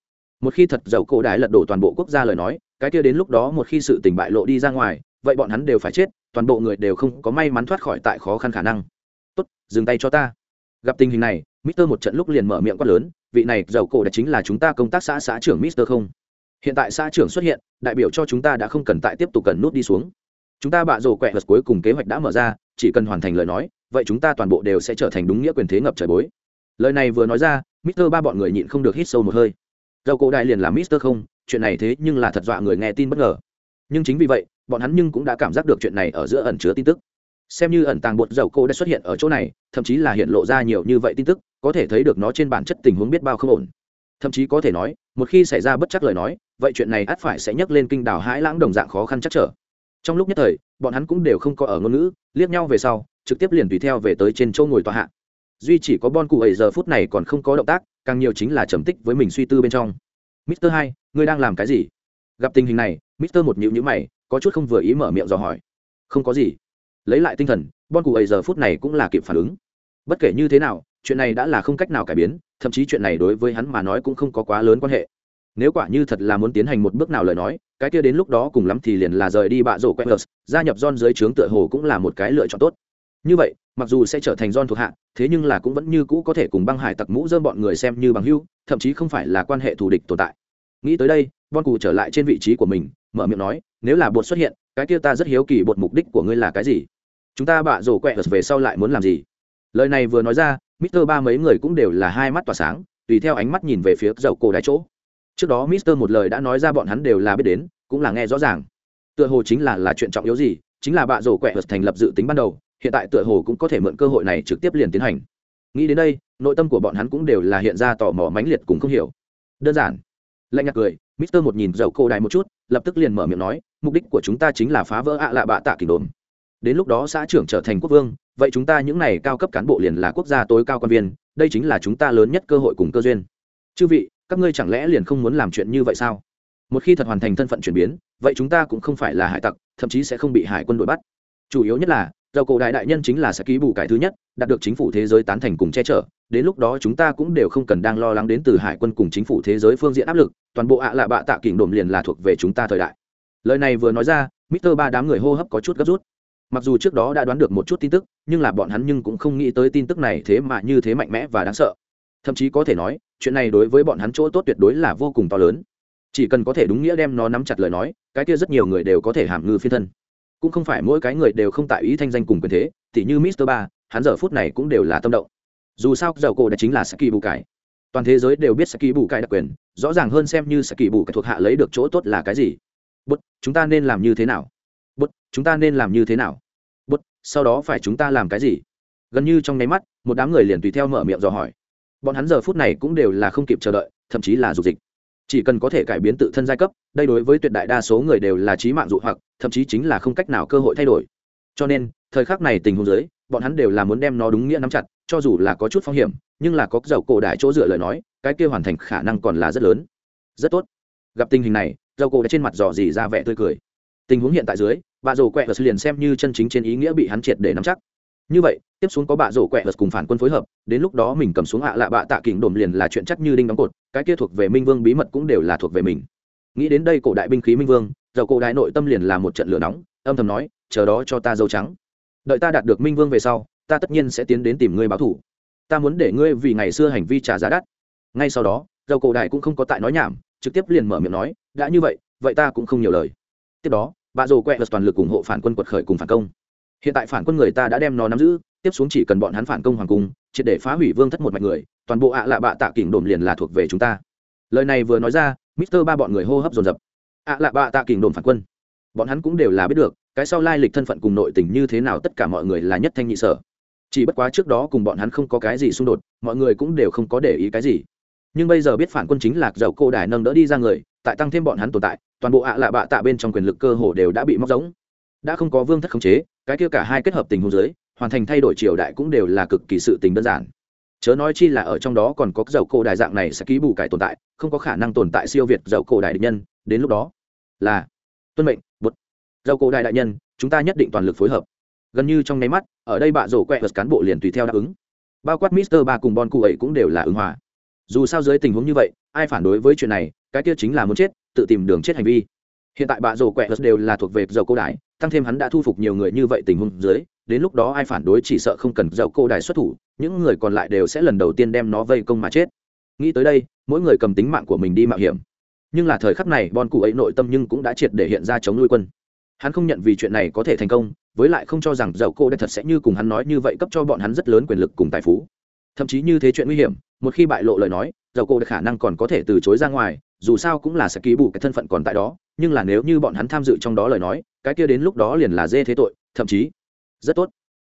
Một khi thật dầu cổ đại lật đổ toàn bộ quốc gia lời nói, cái kia đến lúc đó một khi sự tình bại lộ đi ra ngoài, vậy bọn hắn đều phải chết, toàn bộ người đều không có may mắn thoát khỏi tại khó khăn khả năng. Tốt, dừng tay cho ta gặp tình hình này, mister một trận lúc liền mở miệng quát lớn, vị này, giàu cổ đã chính là chúng ta công tác xã xã trưởng mister không? Hiện tại xã trưởng xuất hiện, đại biểu cho chúng ta đã không cần tại tiếp tục cần nút đi xuống. Chúng ta bạ rổ quẹt vật cuối cùng kế hoạch đã mở ra, chỉ cần hoàn thành lời nói, vậy chúng ta toàn bộ đều sẽ trở thành đúng nghĩa quyền thế ngập trời bối. Lời này vừa nói ra, mister ba bọn người nhịn không được hít sâu một hơi. Dầu cổ đại liền là mister không, chuyện này thế nhưng là thật dọa người nghe tin bất ngờ. Nhưng chính vì vậy, bọn hắn nhưng cũng đã cảm giác được chuyện này ở giữa ẩn chứa tin tức xem như ẩn tàng bột dầu cô đã xuất hiện ở chỗ này, thậm chí là hiện lộ ra nhiều như vậy tin tức, có thể thấy được nó trên bản chất tình huống biết bao không ổn. Thậm chí có thể nói, một khi xảy ra bất chắc lời nói, vậy chuyện này ắt phải sẽ nhắc lên kinh đảo hãi lãng đồng dạng khó khăn chắc trở. Trong lúc nhất thời, bọn hắn cũng đều không có ở ngôn ngữ, liếc nhau về sau, trực tiếp liền tùy theo về tới trên chỗ ngồi tòa hạ. Duy chỉ có bon cụ ấy giờ phút này còn không có động tác, càng nhiều chính là trầm tích với mình suy tư bên trong. Mister hai, ngươi đang làm cái gì? Gặp tình hình này, mister một nhịu nhữ mày, có chút không vừa ý mở miệng dò hỏi. Không có gì lấy lại tinh thần, bon cụ ấy giờ phút này cũng là kịp phản ứng. Bất kể như thế nào, chuyện này đã là không cách nào cải biến, thậm chí chuyện này đối với hắn mà nói cũng không có quá lớn quan hệ. Nếu quả như thật là muốn tiến hành một bước nào lời nói, cái kia đến lúc đó cùng lắm thì liền là rời đi bạ rổ quẹt gia nhập don dưới trướng tựa hồ cũng là một cái lựa chọn tốt. Như vậy, mặc dù sẽ trở thành don thuộc hạ, thế nhưng là cũng vẫn như cũ có thể cùng băng hải tặc mũ dơm bọn người xem như bằng hưu thậm chí không phải là quan hệ thù địch tồn tại. Nghĩ tới đây, bon cụ trở lại trên vị trí của mình mở miệng nói, nếu là bột xuất hiện, cái kia ta rất hiếu kỳ bột mục đích của ngươi là cái gì? Chúng ta bạ rổ quẹt về sau lại muốn làm gì? Lời này vừa nói ra, mister ba mấy người cũng đều là hai mắt tỏa sáng, tùy theo ánh mắt nhìn về phía dầu cổ đáy chỗ. Trước đó mister một lời đã nói ra bọn hắn đều là biết đến, cũng là nghe rõ ràng. Tựa hồ chính là là chuyện trọng yếu gì, chính là bạ rổ quẹt thành lập dự tính ban đầu, hiện tại tựa hồ cũng có thể mượn cơ hội này trực tiếp liền tiến hành. Nghĩ đến đây, nội tâm của bọn hắn cũng đều là hiện ra tò mò mãnh liệt cùng không hiểu. Đơn giản lạnh nhạt cười, mister một nhìn dầu cổ đài một chút, lập tức liền mở miệng nói, mục đích của chúng ta chính là phá vỡ ạ lạ bạ tạ kỷ đồn. Đến lúc đó xã trưởng trở thành quốc vương, vậy chúng ta những này cao cấp cán bộ liền là quốc gia tối cao quan viên, đây chính là chúng ta lớn nhất cơ hội cùng cơ duyên. Chư vị, các ngươi chẳng lẽ liền không muốn làm chuyện như vậy sao? Một khi thật hoàn thành thân phận chuyển biến, vậy chúng ta cũng không phải là hải tặc, thậm chí sẽ không bị hải quân đội bắt. Chủ yếu nhất là dầu cổ đại đại nhân chính là sẽ ký bù cải thứ nhất, đạt được chính phủ thế giới tán thành cùng che chở, đến lúc đó chúng ta cũng đều không cần đang lo lắng đến từ hải quân cùng chính phủ thế giới phương diện áp lực, toàn bộ ạ à bạ tạ kỉnh đồn liền là thuộc về chúng ta thời đại. Lời này vừa nói ra, mister ba đám người hô hấp có chút gấp rút. Mặc dù trước đó đã đoán được một chút tin tức, nhưng là bọn hắn nhưng cũng không nghĩ tới tin tức này thế mà như thế mạnh mẽ và đáng sợ. Thậm chí có thể nói, chuyện này đối với bọn hắn chỗ tốt tuyệt đối là vô cùng to lớn. Chỉ cần có thể đúng nghĩa đem nó nắm chặt lời nói, cái kia rất nhiều người đều có thể hàm ngư phiên thân cũng không phải mỗi cái người đều không tại ý thanh danh cùng quyền thế thì như mister ba, hắn giờ phút này cũng đều là tâm động. Dù sao dầu cổ đã chính là saki bù cải. Toàn thế giới đều biết saki bù cải đặc quyền, rõ ràng hơn xem như saki bù cải thuộc hạ lấy được chỗ tốt là cái gì. Bút chúng ta nên làm như thế nào? Bút chúng ta nên làm như thế nào? Bút sau đó phải chúng ta làm cái gì? Gần như trong nháy mắt, một đám người liền tùy theo mở miệng dò hỏi. Bọn hắn giờ phút này cũng đều là không kịp chờ đợi, thậm chí là dục dịch chỉ cần có thể cải biến tự thân giai cấp, đây đối với tuyệt đại đa số người đều là trí mạng dụ hoặc, thậm chí chính là không cách nào cơ hội thay đổi. Cho nên, thời khắc này tình huống giới bọn hắn đều là muốn đem nó đúng nghĩa nắm chặt, cho dù là có chút phong hiểm, nhưng là có dầu cổ đại chỗ dựa lời nói, cái kia hoàn thành khả năng còn là rất lớn. Rất tốt. Gặp tình hình này, dầu cổ đã trên mặt dò dỉ ra vẻ tươi cười. Tình huống hiện tại dưới, bà rồ quẹt liền xem như chân chính trên ý nghĩa bị hắn triệt để nắm chắc như vậy, tiếp xuống có bạ rổ quẹ vật cùng phản quân phối hợp, đến lúc đó mình cầm xuống hạ lạ bạ tạ kỉnh đồn liền là chuyện chắc như đinh đóng cột, cái kia thuộc về minh vương bí mật cũng đều là thuộc về mình. Nghĩ đến đây cổ đại binh khí minh vương, dầu cổ đại nội tâm liền là một trận lửa nóng, âm thầm nói, chờ đó cho ta dâu trắng. Đợi ta đạt được minh vương về sau, ta tất nhiên sẽ tiến đến tìm ngươi báo thủ. Ta muốn để ngươi vì ngày xưa hành vi trả giá đắt. Ngay sau đó, dầu cổ đại cũng không có tại nói nhảm, trực tiếp liền mở miệng nói, đã như vậy vậy ta cũng không nhiều lời. Tiếp đó bà rồ quẹ vật toàn lực ủng hộ phản quân quật khởi cùng phản công hiện tại phản quân người ta đã đem nó nắm giữ, tiếp xuống chỉ cần bọn hắn phản công hoàng cung, triệt để phá hủy vương thất một mạch người, toàn bộ ạ lạ bạ tạ kỉnh đồn liền là thuộc về chúng ta. Lời này vừa nói ra, mister ba bọn người hô hấp dồn dập. ạ lạ bạ tạ kỉnh đồn phản quân. Bọn hắn cũng đều là biết được, cái sau lai lịch thân phận cùng nội tình như thế nào tất cả mọi người là nhất thanh nhị sở. Chỉ bất quá trước đó cùng bọn hắn không có cái gì xung đột, mọi người cũng đều không có để ý cái gì. Nhưng bây giờ biết phản quân chính lạc dầu cô đài nâng đỡ đi ra người, tại tăng thêm bọn hắn tồn tại, toàn bộ ạ lạ bạ tạ bên trong quyền lực cơ hồ đều đã bị móc giống. Đã không có vương thất khống chế cái kia cả hai kết hợp tình huống giới hoàn thành thay đổi triều đại cũng đều là cực kỳ sự tình đơn giản. Chớ nói chi là ở trong đó còn có dầu cổ đại dạng này sẽ ký bù cải tồn tại, không có khả năng tồn tại siêu việt dầu cổ đại địch nhân, đến lúc đó là tuân mệnh, bút. Dầu cổ đại đại nhân, chúng ta nhất định toàn lực phối hợp. Gần như trong nháy mắt, ở đây bạ rổ quẹ vật cán bộ liền tùy theo đáp ứng. Bao quát mister ba cùng bon cụ ấy cũng đều là ứng hòa. Dù sao dưới tình huống như vậy, ai phản đối với chuyện này, cái kia chính là muốn chết, tự tìm đường chết hành vi hiện tại bạ rổ quẹt vật đều là thuộc về dầu cô đại tăng thêm hắn đã thu phục nhiều người như vậy tình huống dưới, đến lúc đó ai phản đối chỉ sợ không cần dầu cô đài xuất thủ, những người còn lại đều sẽ lần đầu tiên đem nó vây công mà chết. Nghĩ tới đây, mỗi người cầm tính mạng của mình đi mạo hiểm. Nhưng là thời khắc này bon cụ ấy nội tâm nhưng cũng đã triệt để hiện ra chống nuôi quân. Hắn không nhận vì chuyện này có thể thành công, với lại không cho rằng dầu cô đại thật sẽ như cùng hắn nói như vậy cấp cho bọn hắn rất lớn quyền lực cùng tài phú. Thậm chí như thế chuyện nguy hiểm, một khi bại lộ lời nói, dầu đại khả năng còn có thể từ chối ra ngoài, dù sao cũng là sẽ ký bù cái thân phận còn tại đó nhưng là nếu như bọn hắn tham dự trong đó lời nói, cái kia đến lúc đó liền là dê thế tội, thậm chí rất tốt.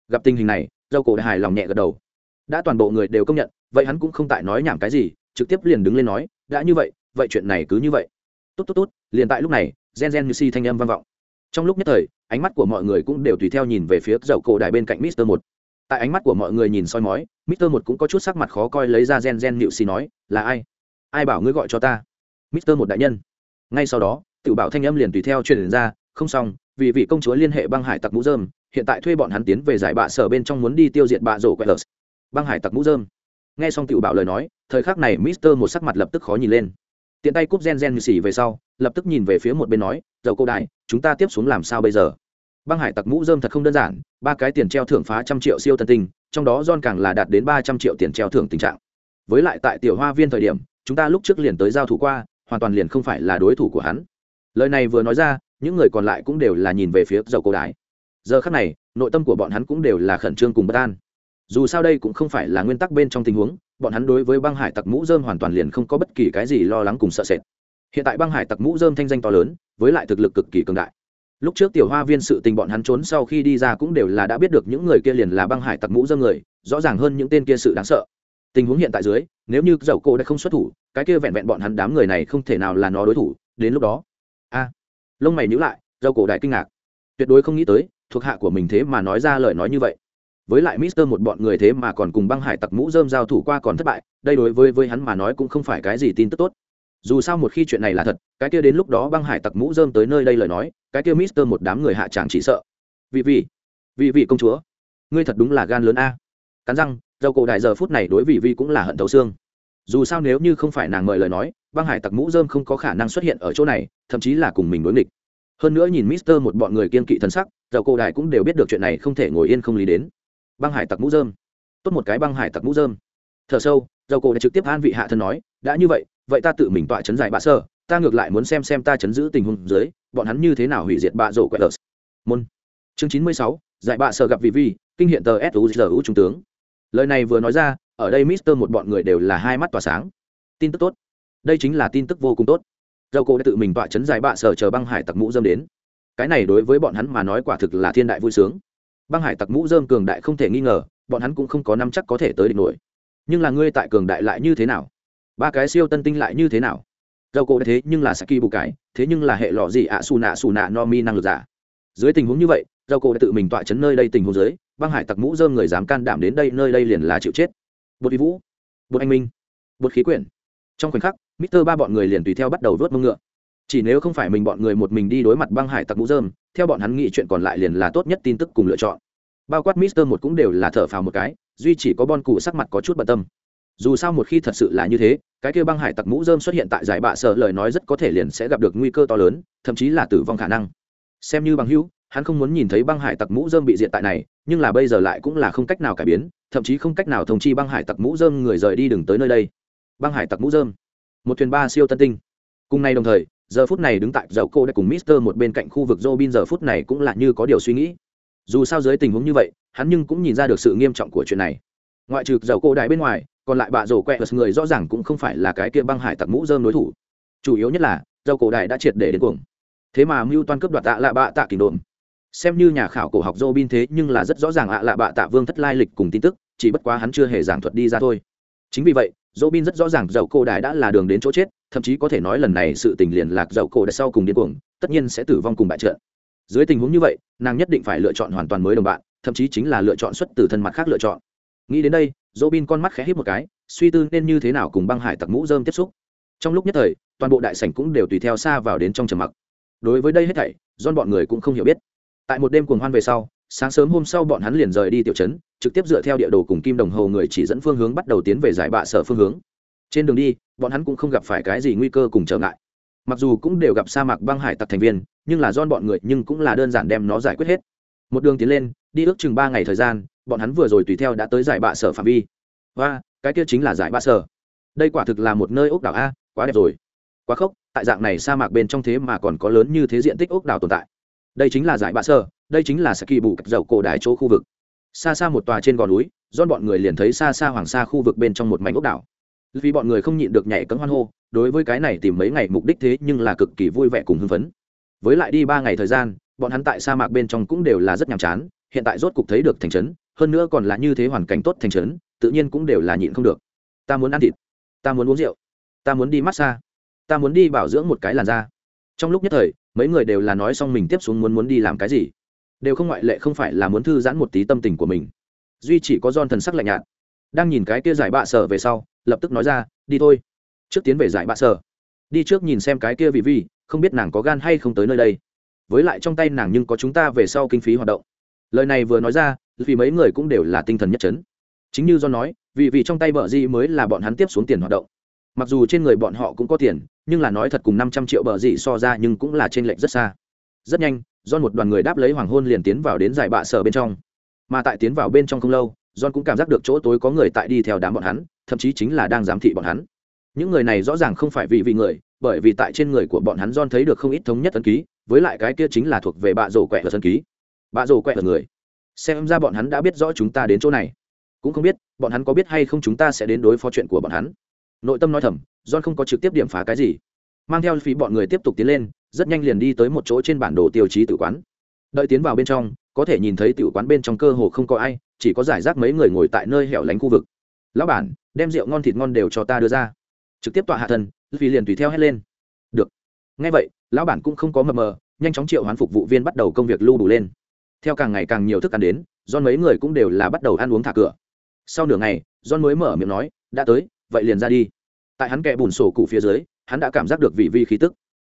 Gặp tình hình này, dâu cổ đã hài lòng nhẹ gật đầu. Đã toàn bộ người đều công nhận, vậy hắn cũng không tại nói nhảm cái gì, trực tiếp liền đứng lên nói, đã như vậy vậy chuyện này cứ như vậy. Tốt tốt tốt. Liền tại lúc này, gen gen như si thanh âm vang vọng. Trong lúc nhất thời, ánh mắt của mọi người cũng đều tùy theo nhìn về phía dầu cổ đài bên cạnh mister một. Tại ánh mắt của mọi người nhìn soi mói, mister một cũng có chút sắc mặt khó coi lấy ra gen gen nịu si nói, là ai? Ai bảo ngươi gọi cho ta? mister một đại nhân. Ngay sau đó tự bảo thanh âm liền tùy theo truyền ra, không xong, vì vị công chúa liên hệ băng hải tặc mũ dơm, hiện tại thuê bọn hắn tiến về giải bạ sở bên trong muốn đi tiêu diệt bạ rổ quẹt lờ băng hải tặc mũ dơm. Nghe xong tự bảo lời nói, thời khắc này mister một sắc mặt lập tức khó nhìn lên. Tiện tay cúp gen gen như xì về sau, lập tức nhìn về phía một bên nói, dầu câu đại, chúng ta tiếp xuống làm sao bây giờ? Băng hải tặc mũ dơm thật không đơn giản, ba cái tiền treo thưởng phá trăm triệu siêu tân tinh, trong đó john càng là đạt đến ba trăm triệu tiền treo thưởng tình trạng. Với lại tại tiểu hoa viên thời điểm, chúng ta lúc trước liền tới giao thủ qua, hoàn toàn liền không phải là đối thủ của hắn lời này vừa nói ra, những người còn lại cũng đều là nhìn về phía dầu cổ đái giờ khắc này, nội tâm của bọn hắn cũng đều là khẩn trương cùng bất an. Dù sao đây cũng không phải là nguyên tắc bên trong tình huống, bọn hắn đối với băng hải tặc mũ dơm hoàn toàn liền không có bất kỳ cái gì lo lắng cùng sợ sệt. Hiện tại băng hải tặc mũ dơm thanh danh to lớn, với lại thực lực cực kỳ cường đại. Lúc trước tiểu hoa viên sự tình bọn hắn trốn sau khi đi ra cũng đều là đã biết được những người kia liền là băng hải tặc mũ dơm người, rõ ràng hơn những tên kia sự đáng sợ. Tình huống hiện tại dưới, nếu như dầu cổ đã không xuất thủ, cái kia vẹn vẹn bọn hắn đám người này không thể nào là nó đối thủ, đến lúc đó a. Lông mày nhữ lại, râu cổ đại kinh ngạc. Tuyệt đối không nghĩ tới, thuộc hạ của mình thế mà nói ra lời nói như vậy. Với lại mister một bọn người thế mà còn cùng băng hải tặc mũ dơm giao thủ qua còn thất bại, đây đối với với hắn mà nói cũng không phải cái gì tin tức tốt. Dù sao một khi chuyện này là thật, cái kia đến lúc đó băng hải tặc mũ dơm tới nơi đây lời nói, cái kia mister một đám người hạ tràng chỉ sợ. Vì vì vì vì công chúa, ngươi thật đúng là gan lớn a. Cắn răng, râu cổ đại giờ phút này đối vị vi cũng là hận thấu xương dù sao nếu như không phải nàng mời lời nói, băng hải tặc mũ dơm không có khả năng xuất hiện ở chỗ này, thậm chí là cùng mình đối nghịch. Hơn nữa nhìn mister một bọn người kiên kỵ thân sắc dầu cổ đại cũng đều biết được chuyện này không thể ngồi yên không lý đến. Băng hải tặc mũ dơm tốt một cái băng hải tặc mũ dơm thở sâu dầu cổ đã trực tiếp an vị hạ thân nói, đã như vậy vậy ta tự mình tọa chấn giải bạ sơ, ta ngược lại muốn xem xem ta chấn giữ tình huống dưới, bọn hắn như thế nào hủy diệt bạ rổ quẹt môn. Chương chín mươi sáu, giải bạ sơ gặp vị vi kinh hiện tờ suzu trung tướng. Lời này vừa nói ra ở đây mister một bọn người đều là hai mắt tỏa sáng. Tin tức tốt. Đây chính là tin tức vô cùng tốt. Dầu cổ đã tự mình tọa chấn dài bạ sở chờ băng hải tặc mũ dơm đến. Cái này đối với bọn hắn mà nói quả thực là thiên đại vui sướng. Băng hải tặc mũ dơm cường đại không thể nghi ngờ, bọn hắn cũng không có năm chắc có thể tới địch nổi. Nhưng là ngươi tại cường đại lại như thế nào? Ba cái siêu tân tinh lại như thế nào? Dầu cổ thế nhưng là saki bù cái thế nhưng là hệ lọ gì ạ xù nạ xù nạ no mi năng lực giả. Dưới tình huống như vậy, dầu cổ đã tự mình tọa chấn nơi đây tình huống dưới, băng hải tặc mũ dơm người dám can đảm đến đây, nơi đây liền là chịu chết bột vi vũ, bột anh minh, bột khí quyển. Trong khoảnh khắc, mister ba bọn người liền tùy theo bắt đầu vớt mông ngựa. Chỉ nếu không phải mình bọn người một mình đi đối mặt băng hải tặc mũ dơm theo bọn hắn nghĩ chuyện còn lại liền là tốt nhất tin tức cùng lựa chọn. Bao quát mister một cũng đều là thở phào một cái, duy chỉ có bon cụ sắc mặt có chút bận tâm. Dù sao một khi thật sự là như thế, cái kia băng hải tặc mũ dơm xuất hiện tại giải bạ sợ lời nói rất có thể liền sẽ gặp được nguy cơ to lớn, thậm chí là tử vong khả năng. Xem như bằng hữu, hắn không muốn nhìn thấy băng hải tặc mũ dơm bị diện tại này, nhưng là bây giờ lại cũng là không cách nào cải biến thậm chí không cách nào thông chi băng hải tặc mũ dơm người rời đi đừng tới nơi đây. Băng hải tặc mũ dơm. Một thuyền ba siêu tân tinh. Cùng nay đồng thời, giờ phút này đứng tại dầu cô đã cùng mister một bên cạnh khu vực robin giờ phút này cũng là như có điều suy nghĩ. Dù sao dưới tình huống như vậy, hắn nhưng cũng nhìn ra được sự nghiêm trọng của chuyện này. Ngoại trừ dầu cô đại bên ngoài, còn lại bạ rổ quẹ người rõ ràng cũng không phải là cái kia băng hải tặc mũ dơm đối thủ. Chủ yếu nhất là, dầu cổ đại đã triệt để đến cuồng. Thế mà mưu toan cướp đoạt tạ lạ bạ tạ kỷ đồn xem như nhà khảo cổ học Robin thế nhưng là rất rõ ràng ạ lạ bạ tạ vương thất lai lịch cùng tin tức, chỉ bất quá hắn chưa hề giảng thuật đi ra thôi. Chính vì vậy, Robin rất rõ ràng dầu cổ đại đã là đường đến chỗ chết, thậm chí có thể nói lần này sự tình liền lạc dầu cổ đại sau cùng điên cuồng, tất nhiên sẽ tử vong cùng bại trận. Dưới tình huống như vậy, nàng nhất định phải lựa chọn hoàn toàn mới đồng bạn, thậm chí chính là lựa chọn xuất từ thân mặt khác lựa chọn. Nghĩ đến đây dô bin con mắt khẽ hít một cái, suy tư nên như thế nào cùng băng hải tặc mũ dơm tiếp xúc. Trong lúc nhất thời, toàn bộ đại sảnh cũng đều tùy theo xa vào đến trong trầm mặc. Đối với đây hết thảy don bọn người cũng không hiểu biết tại một đêm cuồng hoan về sau, sáng sớm hôm sau bọn hắn liền rời đi tiểu trấn, trực tiếp dựa theo địa đồ cùng kim đồng hồ người chỉ dẫn phương hướng bắt đầu tiến về giải bạ sở phương hướng. Trên đường đi, bọn hắn cũng không gặp phải cái gì nguy cơ cùng trở ngại. Mặc dù cũng đều gặp sa mạc băng hải tặc thành viên, nhưng là don bọn người nhưng cũng là đơn giản đem nó giải quyết hết. Một đường tiến lên, đi ước chừng ba ngày thời gian, bọn hắn vừa rồi tùy theo đã tới giải bạ sở phạm vi. Và, cái kia chính là giải bạ sở. Đây quả thực là một nơi ốc đảo a, quá đẹp rồi. Quá khốc, tại dạng này sa mạc bên trong thế mà còn có lớn như thế diện tích ốc đảo tồn tại đây chính là giải bạ sơ, đây chính là saki bù cặp dầu cổ đại chỗ khu vực. Xa xa một tòa trên gò núi do bọn người liền thấy xa xa hoàng sa khu vực bên trong một mảnh ốc đảo. Vì bọn người không nhịn được nhảy cấm hoan hô, đối với cái này tìm mấy ngày mục đích thế nhưng là cực kỳ vui vẻ cùng hưng phấn. Với lại đi ba ngày thời gian, bọn hắn tại sa mạc bên trong cũng đều là rất nhàm chán, hiện tại rốt cục thấy được thành trấn, hơn nữa còn là như thế hoàn cảnh tốt thành trấn, tự nhiên cũng đều là nhịn không được. Ta muốn ăn thịt, ta muốn uống rượu, ta muốn đi massage ta muốn đi bảo dưỡng một cái làn da trong lúc nhất thời, mấy người đều là nói xong mình tiếp xuống muốn muốn đi làm cái gì. Đều không ngoại lệ không phải là muốn thư giãn một tí tâm tình của mình. Duy chỉ có don thần sắc lạnh nhạt. Đang nhìn cái kia giải bạ sở về sau, lập tức nói ra, đi thôi. Trước tiến về giải bạ sở. Đi trước nhìn xem cái kia vị vi không biết nàng có gan hay không tới nơi đây. Với lại trong tay nàng nhưng có chúng ta về sau kinh phí hoạt động. Lời này vừa nói ra, vì mấy người cũng đều là tinh thần nhất trấn chính như do nói vì vì trong tay vợ di mới là bọn hắn tiếp xuống tiền hoạt động mặc dù trên người bọn họ cũng có tiền, nhưng là nói thật cùng năm trăm triệu bờ dị so ra nhưng cũng là t r ê n lệch rất xa. Rất nhanh don một đoàn người đáp lấy hoàng hôn liền tiến vào đến giải bạ sở bên trong. Mà tại tiến vào bên trong không lâu, john cũng cảm giác được chỗ tối có người tại đi theo đám bọn hắn, thậm chí chính là đang giám thị bọn hắn. Những người này rõ ràng không phải vì vị người, bởi vì tại trên người của bọn hắn john thấy được không ít thống nhất ấn ký, với lại cái kia chính là thuộc về bạ rổ quẹt ở sân ký. Bạ rổ quẹt là người. Xem ra bọn hắn đã biết rõ chúng ta đến chỗ này. Cũng không biết, bọn hắn có biết hay không chúng ta sẽ đến đối phó chuyện của bọn hắn nội tâm nói thầm, john không có trực tiếp điểm phá cái gì. Mang theo phí bọn người tiếp tục tiến lên, rất nhanh liền đi tới một chỗ trên bản đồ tiêu chí tử quán. Đợi tiến vào bên trong, có thể nhìn thấy tử quán bên trong cơ hồ không có ai, chỉ có giải rác mấy người ngồi tại nơi hẻo lánh khu vực. Lão bản, đem rượu ngon thịt ngon đều cho ta đưa ra. Trực tiếp tọa hạ thân vì liền tùy theo hét lên. Được. Ngay vậy, lão bản cũng không có mờ mờ, nhanh chóng triệu hoán phục vụ viên bắt đầu công việc lưu đủ lên. Theo càng ngày càng nhiều thức ăn đến do mấy người cũng đều là bắt đầu ăn uống thả cửa. Sau nửa ngày, john mới mở miệng nói, đã tới vậy liền ra đi. Tại hắn kẹ bùn sổ cụ phía dưới, hắn đã cảm giác được vị vi khí tức.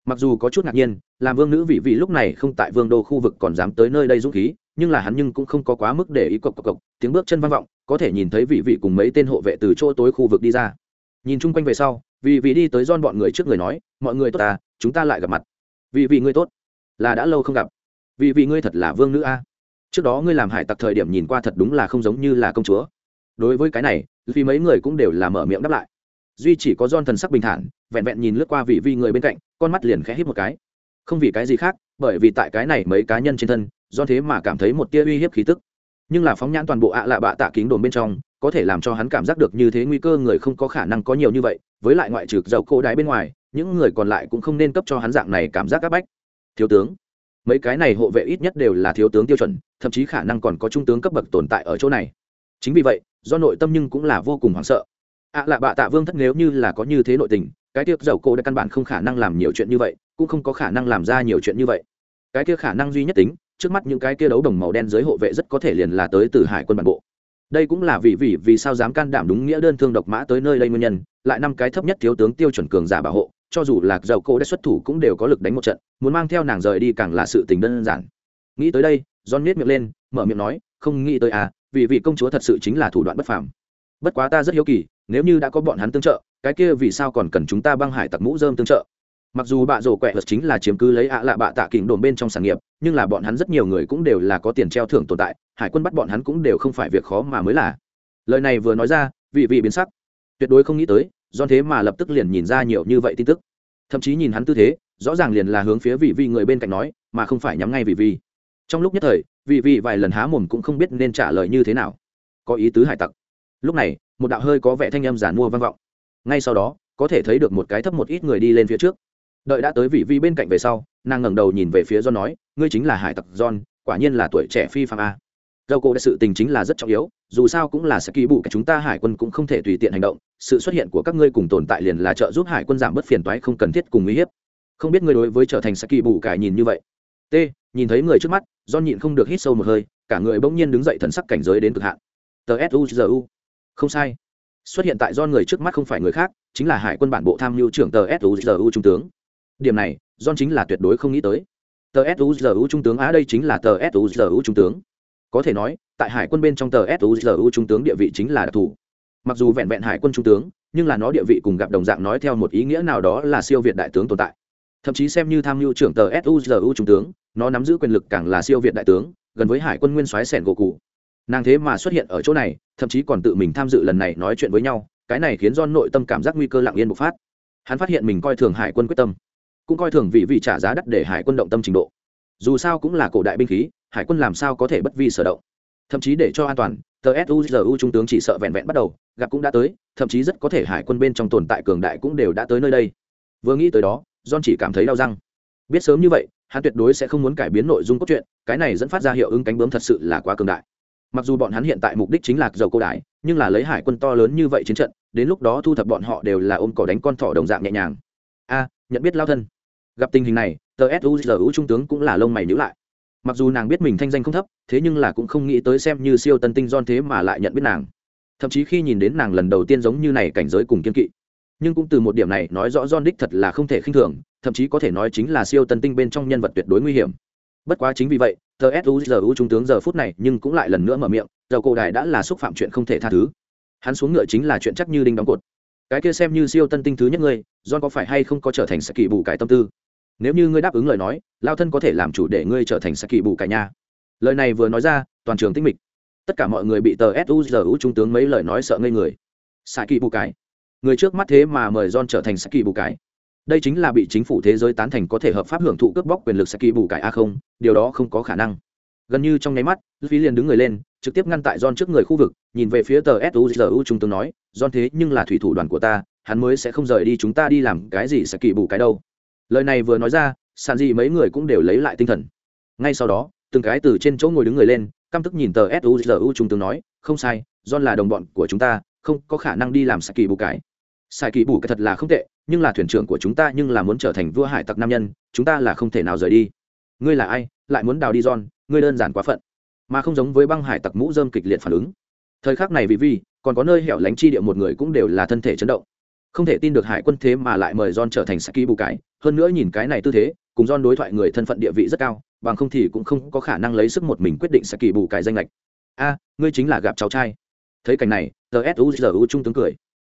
Mặc dù có chút ngạc nhiên, làm vương nữ vị vị lúc này không tại vương đô khu vực còn dám tới nơi đây dũng khí, nhưng là hắn nhưng cũng không có quá mức để ý cộc cộc cộc, tiếng bước chân vang vọng, có thể nhìn thấy vị vị cùng mấy tên hộ vệ từ chỗ tối khu vực đi ra. Nhìn chung quanh về sau, vị vị đi tới don bọn người trước người nói, mọi người tốt ta chúng ta lại gặp mặt. Vị vị ngươi tốt, là đã lâu không gặp. Vị vị ngươi thật là vương nữ a. Trước đó ngươi làm hải tặc thời điểm nhìn qua thật đúng là không giống như là công chúa đối với cái này, vì mấy người cũng đều là mở miệng đáp lại. Duy chỉ có don thần sắc bình thản, vẹn vẹn nhìn lướt qua vị vi người bên cạnh, con mắt liền khẽ hít một cái. Không vì cái gì khác, bởi vì tại cái này mấy cá nhân trên thân do thế mà cảm thấy một tia uy hiếp khí tức. Nhưng là phóng nhãn toàn bộ ạ lạ bạ tạ kính đồn bên trong, có thể làm cho hắn cảm giác được như thế nguy cơ người không có khả năng có nhiều như vậy, với lại ngoại trừ dầu cỗ đái bên ngoài, những người còn lại cũng không nên cấp cho hắn dạng này cảm giác áp bách. Thiếu tướng, mấy cái này hộ vệ ít nhất đều là thiếu tướng tiêu chuẩn, thậm chí khả năng còn có trung tướng cấp bậc tồn tại ở chỗ này. Chính vì vậy do nội tâm nhưng cũng là vô cùng hoảng sợ. Ạ à lạ bạ tạ vương thất nếu như là có như thế nội tình, cái tiếc dầu cô đã căn bản không khả năng làm nhiều chuyện như vậy, cũng không có khả năng làm ra nhiều chuyện như vậy. Cái kia khả năng duy nhất tính, trước mắt những cái kia đấu đồng màu đen dưới hộ vệ rất có thể liền là tới từ hải quân bản bộ. Đây cũng là vì vì vì sao dám can đảm đúng nghĩa đơn thương độc mã tới nơi đây nguyên nhân, lại năm cái thấp nhất thiếu tướng tiêu chuẩn cường giả bảo hộ, cho dù là dầu cô đã xuất thủ cũng đều có lực đánh một trận, muốn mang theo nàng rời đi càng là sự tình đơn giản. Nghĩ tới đây, john miết miệng lên, mở miệng nói, không nghĩ tới à vì vị công chúa thật sự chính là thủ đoạn bất phàm. Bất quá ta rất hiếu kỳ, nếu như đã có bọn hắn tương trợ, cái kia vì sao còn cần chúng ta băng hải tặc mũ dơm tương trợ? Mặc dù bạ rổ quẹt vật chính là chiếm cứ lấy ạ lạ bạ tạ kỉnh đồn bên trong sản nghiệp, nhưng là bọn hắn rất nhiều người cũng đều là có tiền treo thưởng tồn tại, hải quân bắt bọn hắn cũng đều không phải việc khó mà mới là. Lời này vừa nói ra, vị vị biến sắc. Tuyệt đối không nghĩ tới do thế mà lập tức liền nhìn ra nhiều như vậy tin tức. Thậm chí nhìn hắn tư thế, rõ ràng liền là hướng phía vị vị người bên cạnh nói, mà không phải nhắm ngay vị vị. Trong lúc nhất thời vị vị vài lần há mồm cũng không biết nên trả lời như thế nào. Có ý tứ hải tặc. Lúc này, một đạo hơi có vẻ thanh âm giản mua vang vọng. Ngay sau đó, có thể thấy được một cái thấp một ít người đi lên phía trước. Đợi đã tới vị vi bên cạnh về sau, nàng ngẩng đầu nhìn về phía john nói, ngươi chính là hải tặc john, quả nhiên là tuổi trẻ phi phạm a. Dầu cổ sự tình chính là rất trọng yếu, dù sao cũng là sẽ kỳ bù cả chúng ta hải quân cũng không thể tùy tiện hành động, sự xuất hiện của các ngươi cùng tồn tại liền là trợ giúp hải quân giảm bớt phiền toái không cần thiết cùng uy hiếp. Không biết ngươi đối với trở thành sẽ kỳ bù cải nhìn như vậy t, nhìn thấy người trước mắt do nhịn không được hít sâu một hơi, cả người bỗng nhiên đứng dậy thần sắc cảnh giới đến cực hạn. Tờ suzu không sai. Xuất hiện tại do người trước mắt không phải người khác, chính là hải quân bản bộ tham mưu trưởng tờ suzu trung tướng. Điểm này, john chính là tuyệt đối không nghĩ tới. Tờ suzu trung tướng á đây chính là tờ suzu trung tướng. Có thể nói, tại hải quân bên trong tờ suzu trung tướng địa vị chính là đặc thù. Mặc dù vẹn vẹn hải quân trung tướng, nhưng là nó địa vị cùng gặp đồng dạng nói theo một ý nghĩa nào đó là siêu việt đại tướng tồn tại. Thậm chí xem như tham mưu trưởng tờ suzu trung tướng nó nắm giữ quyền lực càng là siêu việt đại tướng, gần với hải quân nguyên soái sẻn gỗ cụ. Nàng thế mà xuất hiện ở chỗ này, thậm chí còn tự mình tham dự lần này nói chuyện với nhau, cái này khiến do nội tâm cảm giác nguy cơ lặng yên bộc phát. Hắn phát hiện mình coi thường hải quân quyết tâm, cũng coi thường vị vị trả giá đắt để hải quân động tâm trình độ. Dù sao cũng là cổ đại binh khí, hải quân làm sao có thể bất vi sở động? Thậm chí để cho an toàn, tờ suzu trung tướng chỉ sợ vẹn vẹn bắt đầu, gặp cũng đã tới, thậm chí rất có thể hải quân bên trong tồn tại cường đại cũng đều đã tới nơi đây. Vừa nghĩ tới đó, john chỉ cảm thấy đau răng. Biết sớm như vậy hắn tuyệt đối sẽ không muốn cải biến nội dung cốt truyện, cái này dẫn phát ra hiệu ứng cánh bướm thật sự là quá cường đại. Mặc dù bọn hắn hiện tại mục đích chính là dầu cô đái nhưng là lấy hải quân to lớn như vậy chiến trận, đến lúc đó thu thập bọn họ đều là ôm cỏ đánh con thỏ đồng dạng nhẹ nhàng. A, nhận biết lao thân. Gặp tình hình này, tờ suzu trung tướng cũng là lông mày nhữ lại. Mặc dù nàng biết mình thanh danh không thấp, thế nhưng là cũng không nghĩ tới xem như siêu tân tinh don thế mà lại nhận biết nàng. Thậm chí khi nhìn đến nàng lần đầu tiên giống như này cảnh giới cùng kiên kỵ nhưng cũng từ một điểm này nói rõ John đích thật là không thể khinh thường, thậm chí có thể nói chính là siêu tân tinh bên trong nhân vật tuyệt đối nguy hiểm. Bất quá chính vì vậy, tờ trung tướng giờ phút này nhưng cũng lại lần nữa mở miệng giờ cổ đài đã là xúc phạm chuyện không thể tha thứ. Hắn xuống ngựa chính là chuyện chắc như đinh đóng cột. Cái kia xem như siêu tân tinh thứ nhất ngươi, john có phải hay không có trở thành sẽ kỳ bù cải tâm tư? Nếu như ngươi đáp ứng lời nói, lao thân có thể làm chủ để ngươi trở thành sẽ kỳ bù cải nha. Lời này vừa nói ra, toàn trường tĩnh mịch. Tất cả mọi người bị tờ trung tướng mấy lời nói sợ ngây người. Sẽ kỳ bù cải? Người trước mắt thế mà mời john trở thành Saki bù cái, đây chính là bị chính phủ thế giới tán thành có thể hợp pháp hưởng thụ cướp bóc quyền lực Saki bù cải a không điều đó không có khả năng gần như trong nháy mắt phí liền đứng người lên trực tiếp ngăn tại John trước người khu vực, nhìn về phía tờ SUZU trung tướng nói, John thế nhưng là thủy thủ đoàn của ta, hắn mới sẽ không rời đi chúng ta đi làm cái gì Saki bù cái đâu. Lời này vừa nói ra, sàn gì mấy người cũng đều lấy lại tinh thần. Ngay sau đó, từng cái từ trên chỗ ngồi đứng người lên, căm tức nhìn tờ SUZU trung tướng nói, không sai, John là đồng bọn của chúng ta, không có khả năng đi làm Saki bù cái. Sai kỳ bù cái thật là không tệ, nhưng là thuyền trưởng của chúng ta nhưng là muốn trở thành vua hải tặc nam nhân, chúng ta là không thể nào rời đi. Ngươi là ai, lại muốn đào đi John, ngươi đơn giản quá phận. Mà không giống với băng hải tặc mũ dơm kịch liệt phản ứng. Thời khắc này vì vi còn có nơi hẻo lánh chi địa một người cũng đều là thân thể chấn động. Không thể tin được hải quân thế mà lại mời John trở thành Saki bù cái hơn nữa nhìn cái này tư thế cùng John đối thoại người thân phận địa vị rất cao bằng không thì cũng không có khả năng lấy sức một mình quyết định Saki bù cái danh lệch. A ngươi chính là gặp cháu trai. Thấy cảnh này tsuzu trung tướng cười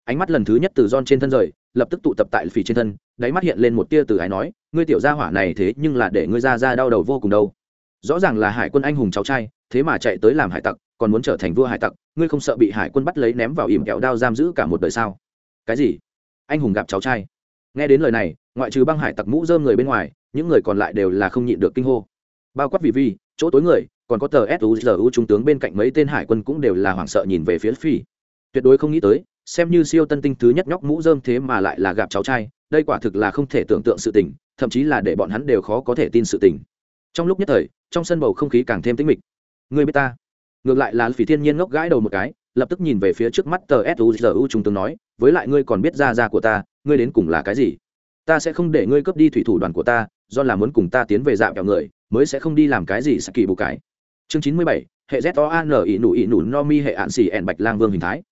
ánh mắt lần thứ nhất từ John trên thân rời, lập tức tụ tập tại phì trên thân, đáy mắt hiện lên một tia từ ái nói, ngươi tiểu gia hỏa này thế nhưng là để ngươi ra ra đau đầu vô cùng đâu. Rõ ràng là hải quân anh hùng cháu trai, thế mà chạy tới làm hải tặc, còn muốn trở thành vua hải tặc, ngươi không sợ bị hải quân bắt lấy ném vào ỉm kẹo đao giam giữ cả một đời sao? Cái gì? Anh hùng gặp cháu trai? Nghe đến lời này, ngoại trừ băng hải tặc mũ rơm người bên ngoài, những người còn lại đều là không nhịn được kinh hô. Bao quát vì vi chỗ tối người, còn có tờ suzu trung tướng bên cạnh mấy tên hải quân cũng đều là hoảng sợ nhìn về phía phi tuyệt đối không nghĩ tới xem như siêu tân tinh thứ nhất nhóc mũ dơm thế mà lại là gặp cháu trai, đây quả thực là không thể tưởng tượng sự tình, thậm chí là để bọn hắn đều khó có thể tin sự tình. Trong lúc nhất thời, trong sân bầu không khí càng thêm tĩnh mịch. Người biết ta? Ngược lại là phỉ thiên nhiên ngốc gãi đầu một cái, lập tức nhìn về phía trước mắt tờ suzu chúng tướng nói, với lại ngươi còn biết ra ra của ta, ngươi đến cùng là cái gì? Ta sẽ không để ngươi cướp đi thủy thủ đoàn của ta, do là muốn cùng ta tiến về dạo kẹo người, mới sẽ không đi làm cái gì sẽ kỳ bù cái. Chương chín mươi bảy, hệ z o a n i nụ i nụ no mi hệ ạn xì ẻn bạch lang vương hình thái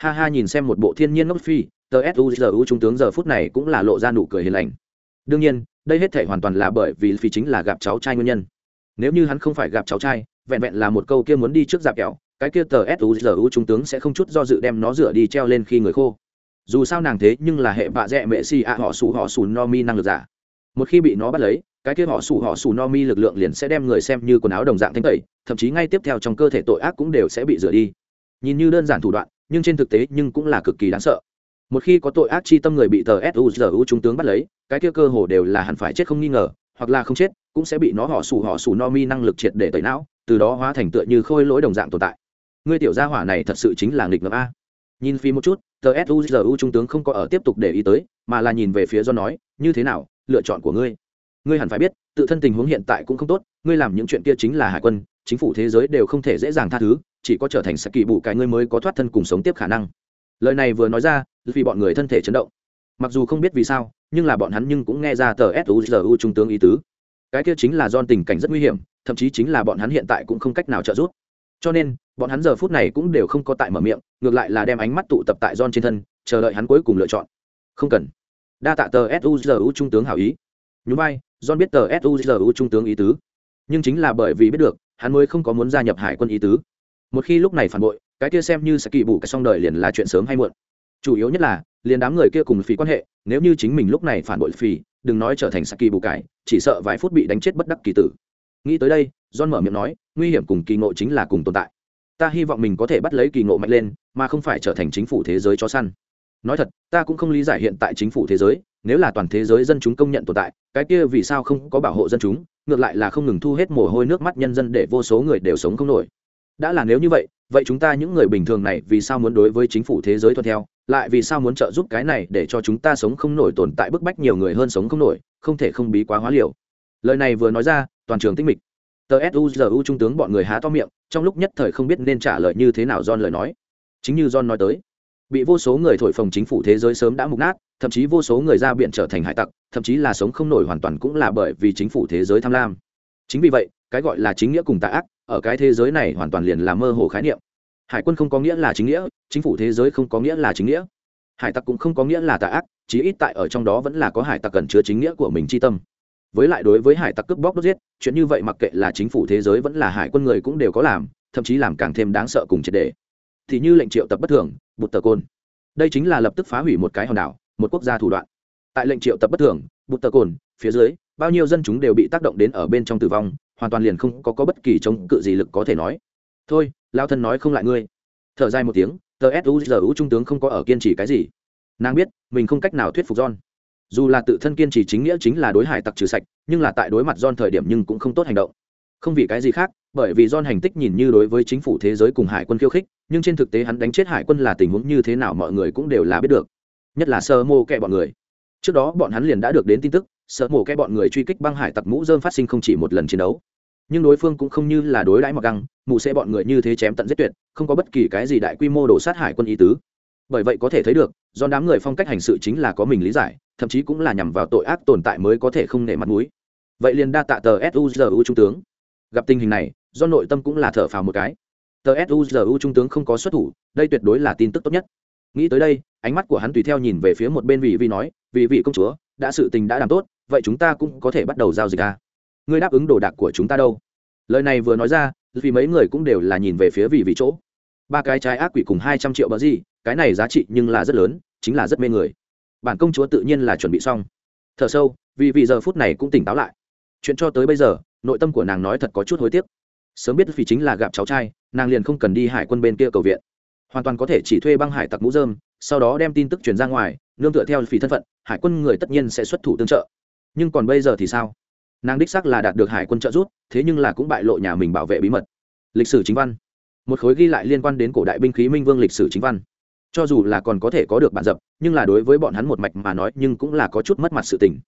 ha ha nhìn xem một bộ thiên nhiên ngốc phi, tờ suzu trung tướng giờ phút này cũng là lộ ra nụ cười hiền lành. Đương nhiên, đây hết thể hoàn toàn là bởi vì phi chính là gặp cháu trai nguyên nhân. Nếu như hắn không phải gặp cháu trai, vẹn vẹn là một câu kia muốn đi trước dạp kẹo, cái kia tờ suzu trung tướng sẽ không chút do dự đem nó rửa đi treo lên khi người khô. Dù sao nàng thế nhưng là hệ vạ dẹ mẹ si ạ, họ sủ họ sủ no mi năng lực giả. Một khi bị nó bắt lấy, cái kia họ sủ họ sủ no mi lực lượng liền sẽ đem người xem như quần áo đồng dạng thanh tẩy, thậm chí ngay tiếp theo trong cơ thể tội ác cũng đều sẽ bị rửa đi. Nhìn như đơn giản thủ đoạn nhưng trên thực tế nhưng cũng là cực kỳ đáng sợ. Một khi có tội ác chi tâm người bị tờ suzu trung tướng bắt lấy, cái kia cơ hồ đều là hẳn phải chết không nghi ngờ, hoặc là không chết, cũng sẽ bị nó họ sủ họ sủ no mi năng lực triệt để tẩy não, từ đó hóa thành tựa như khôi lỗi đồng dạng tồn tại. Ngươi tiểu gia hỏa này thật sự chính là nghịch ngợm a. Nhìn phi một chút, tờ suzu trung tướng không có ở tiếp tục để ý tới, mà là nhìn về phía do nói, như thế nào, lựa chọn của ngươi? Ngươi hẳn phải biết, tự thân tình huống hiện tại cũng không tốt, ngươi làm những chuyện kia chính là hải quân, chính phủ thế giới đều không thể dễ dàng tha thứ chỉ có trở thành sắc kỳ bù cái ngươi mới có thoát thân cùng sống tiếp khả năng. Lời này vừa nói ra, vì bọn người thân thể chấn động. Mặc dù không biết vì sao, nhưng là bọn hắn nhưng cũng nghe ra tờ suzu trung tướng ý tứ. Cái kia chính là do tình cảnh rất nguy hiểm, thậm chí chính là bọn hắn hiện tại cũng không cách nào trợ giúp. Cho nên, bọn hắn giờ phút này cũng đều không có tại mở miệng, ngược lại là đem ánh mắt tụ tập tại John trên thân, chờ đợi hắn cuối cùng lựa chọn. Không cần. Đa tạ tờ suzu trung tướng hảo ý. Nhú vai, John biết tờ suzu trung tướng ý tứ. Nhưng chính là bởi vì biết được, hắn mới không có muốn gia nhập hải quân ý tứ một khi lúc này phản bội, cái kia xem như sẽ kỳ bù cái xong đời liền là chuyện sớm hay muộn. Chủ yếu nhất là, liền đám người kia cùng phí quan hệ, nếu như chính mình lúc này phản bội phí, đừng nói trở thành saki bù cải chỉ sợ vài phút bị đánh chết bất đắc kỳ tử. Nghĩ tới đây, john mở miệng nói, nguy hiểm cùng kỳ ngộ chính là cùng tồn tại. Ta hy vọng mình có thể bắt lấy kỳ ngộ mạnh lên, mà không phải trở thành chính phủ thế giới cho săn. Nói thật, ta cũng không lý giải hiện tại chính phủ thế giới, nếu là toàn thế giới dân chúng công nhận tồn tại, cái kia vì sao không có bảo hộ dân chúng, ngược lại là không ngừng thu hết mồ hôi nước mắt nhân dân để vô số người đều sống không nổi đã là nếu như vậy vậy chúng ta những người bình thường này vì sao muốn đối với chính phủ thế giới thuận theo? Lại vì sao muốn trợ giúp cái này để cho chúng ta sống không nổi tồn tại bức bách nhiều người hơn sống không nổi, không thể không bí quá hóa liều? Lời này vừa nói ra, toàn trường tinh mịch. Tờ suzu trung tướng bọn người há to miệng, trong lúc nhất thời không biết nên trả lời như thế nào john lời nói. Chính như john nói tới, bị vô số người thổi phồng chính phủ thế giới sớm đã mục nát, thậm chí vô số người ra biển trở thành hải tặc, thậm chí là sống không nổi hoàn toàn cũng là bởi vì chính phủ thế giới tham lam. Chính vì vậy, cái gọi là chính nghĩa cùng tà ác ở cái thế giới này hoàn toàn liền là mơ hồ khái niệm. Hải quân không có nghĩa là chính nghĩa, chính phủ thế giới không có nghĩa là chính nghĩa. Hải tặc cũng không có nghĩa là tà ác, chí ít tại ở trong đó vẫn là có hải tặc cần chứa chính nghĩa của mình chi tâm. Với lại đối với hải tặc cướp bóc đốt giết, chuyện như vậy mặc kệ là chính phủ thế giới vẫn là hải quân người cũng đều có làm, thậm chí làm càng thêm đáng sợ cùng triệt đề. Thì như lệnh triệu tập bất thường, bụt tờ côn. Đây chính là lập tức phá hủy một cái hòn đảo, một quốc gia thủ đoạn. Tại lệnh triệu tập bất thường, bụt tờ cồn phía dưới, bao nhiêu dân chúng đều bị tác động đến ở bên trong tử vong hoàn toàn liền không có, có bất kỳ chống cự gì lực có thể nói. Thôi lao thân nói không lại ngươi. Thở dài một tiếng tờ suzu trung tướng không có ở kiên trì cái gì. Nàng biết mình không cách nào thuyết phục john. Dù là tự thân kiên trì chính nghĩa chính là đối hải tặc trừ sạch nhưng là tại đối mặt john thời điểm nhưng cũng không tốt hành động. Không vì cái gì khác bởi vì john hành tích nhìn như đối với chính phủ thế giới cùng hải quân khiêu khích nhưng trên thực tế hắn đánh chết hải quân là tình huống như thế nào mọi người cũng đều là biết được. Nhất là sơ mô kệ bọn người. Trước đó bọn hắn liền đã được đến tin tức sợ mổ cái bọn người truy kích băng hải tặc mũ dơm phát sinh không chỉ một lần chiến đấu. Nhưng đối phương cũng không như là đối đãi mặc găng mụ sẽ bọn người như thế chém tận giết tuyệt, không có bất kỳ cái gì đại quy mô đổ sát hải quân ý tứ. Bởi vậy có thể thấy được, do đám người phong cách hành sự chính là có mình lý giải, thậm chí cũng là nhằm vào tội ác tồn tại mới có thể không nể mặt mũi. Vậy liền đa tạ tờ suzu trung tướng. Gặp tình hình này, do nội tâm cũng là thở phào một cái. Tờ suzu trung tướng không có xuất thủ, đây tuyệt đối là tin tức tốt nhất. Nghĩ tới đây, ánh mắt của hắn tùy theo nhìn về phía một bên vị vị nói, vị vị công chúa, đã sự tình đã làm tốt vậy chúng ta cũng có thể bắt đầu giao dịch à? Ngươi đáp ứng đồ đạc của chúng ta đâu? Lời này vừa nói ra, vì mấy người cũng đều là nhìn về phía vị vị chỗ. Ba cái trái ác quỷ cùng hai trăm triệu bờ gì, cái này giá trị nhưng là rất lớn, chính là rất mê người. Bản công chúa tự nhiên là chuẩn bị xong. Thở sâu, vì vì giờ phút này cũng tỉnh táo lại. Chuyện cho tới bây giờ, nội tâm của nàng nói thật có chút hối tiếc. Sớm biết vì chính là gặp cháu trai, nàng liền không cần đi hải quân bên kia cầu viện. Hoàn toàn có thể chỉ thuê băng hải tặc mũ dơm sau đó đem tin tức truyền ra ngoài, nương tựa theo phí thân phận, hải quân người tất nhiên sẽ xuất thủ tương trợ nhưng còn bây giờ thì sao? Nàng đích xác là đạt được hải quân trợ giúp thế nhưng là cũng bại lộ nhà mình bảo vệ bí mật. Lịch sử chính văn. Một khối ghi lại liên quan đến cổ đại binh khí minh vương lịch sử chính văn. Cho dù là còn có thể có được bản dập nhưng là đối với bọn hắn một mạch mà nói nhưng cũng là có chút mất mặt sự tình.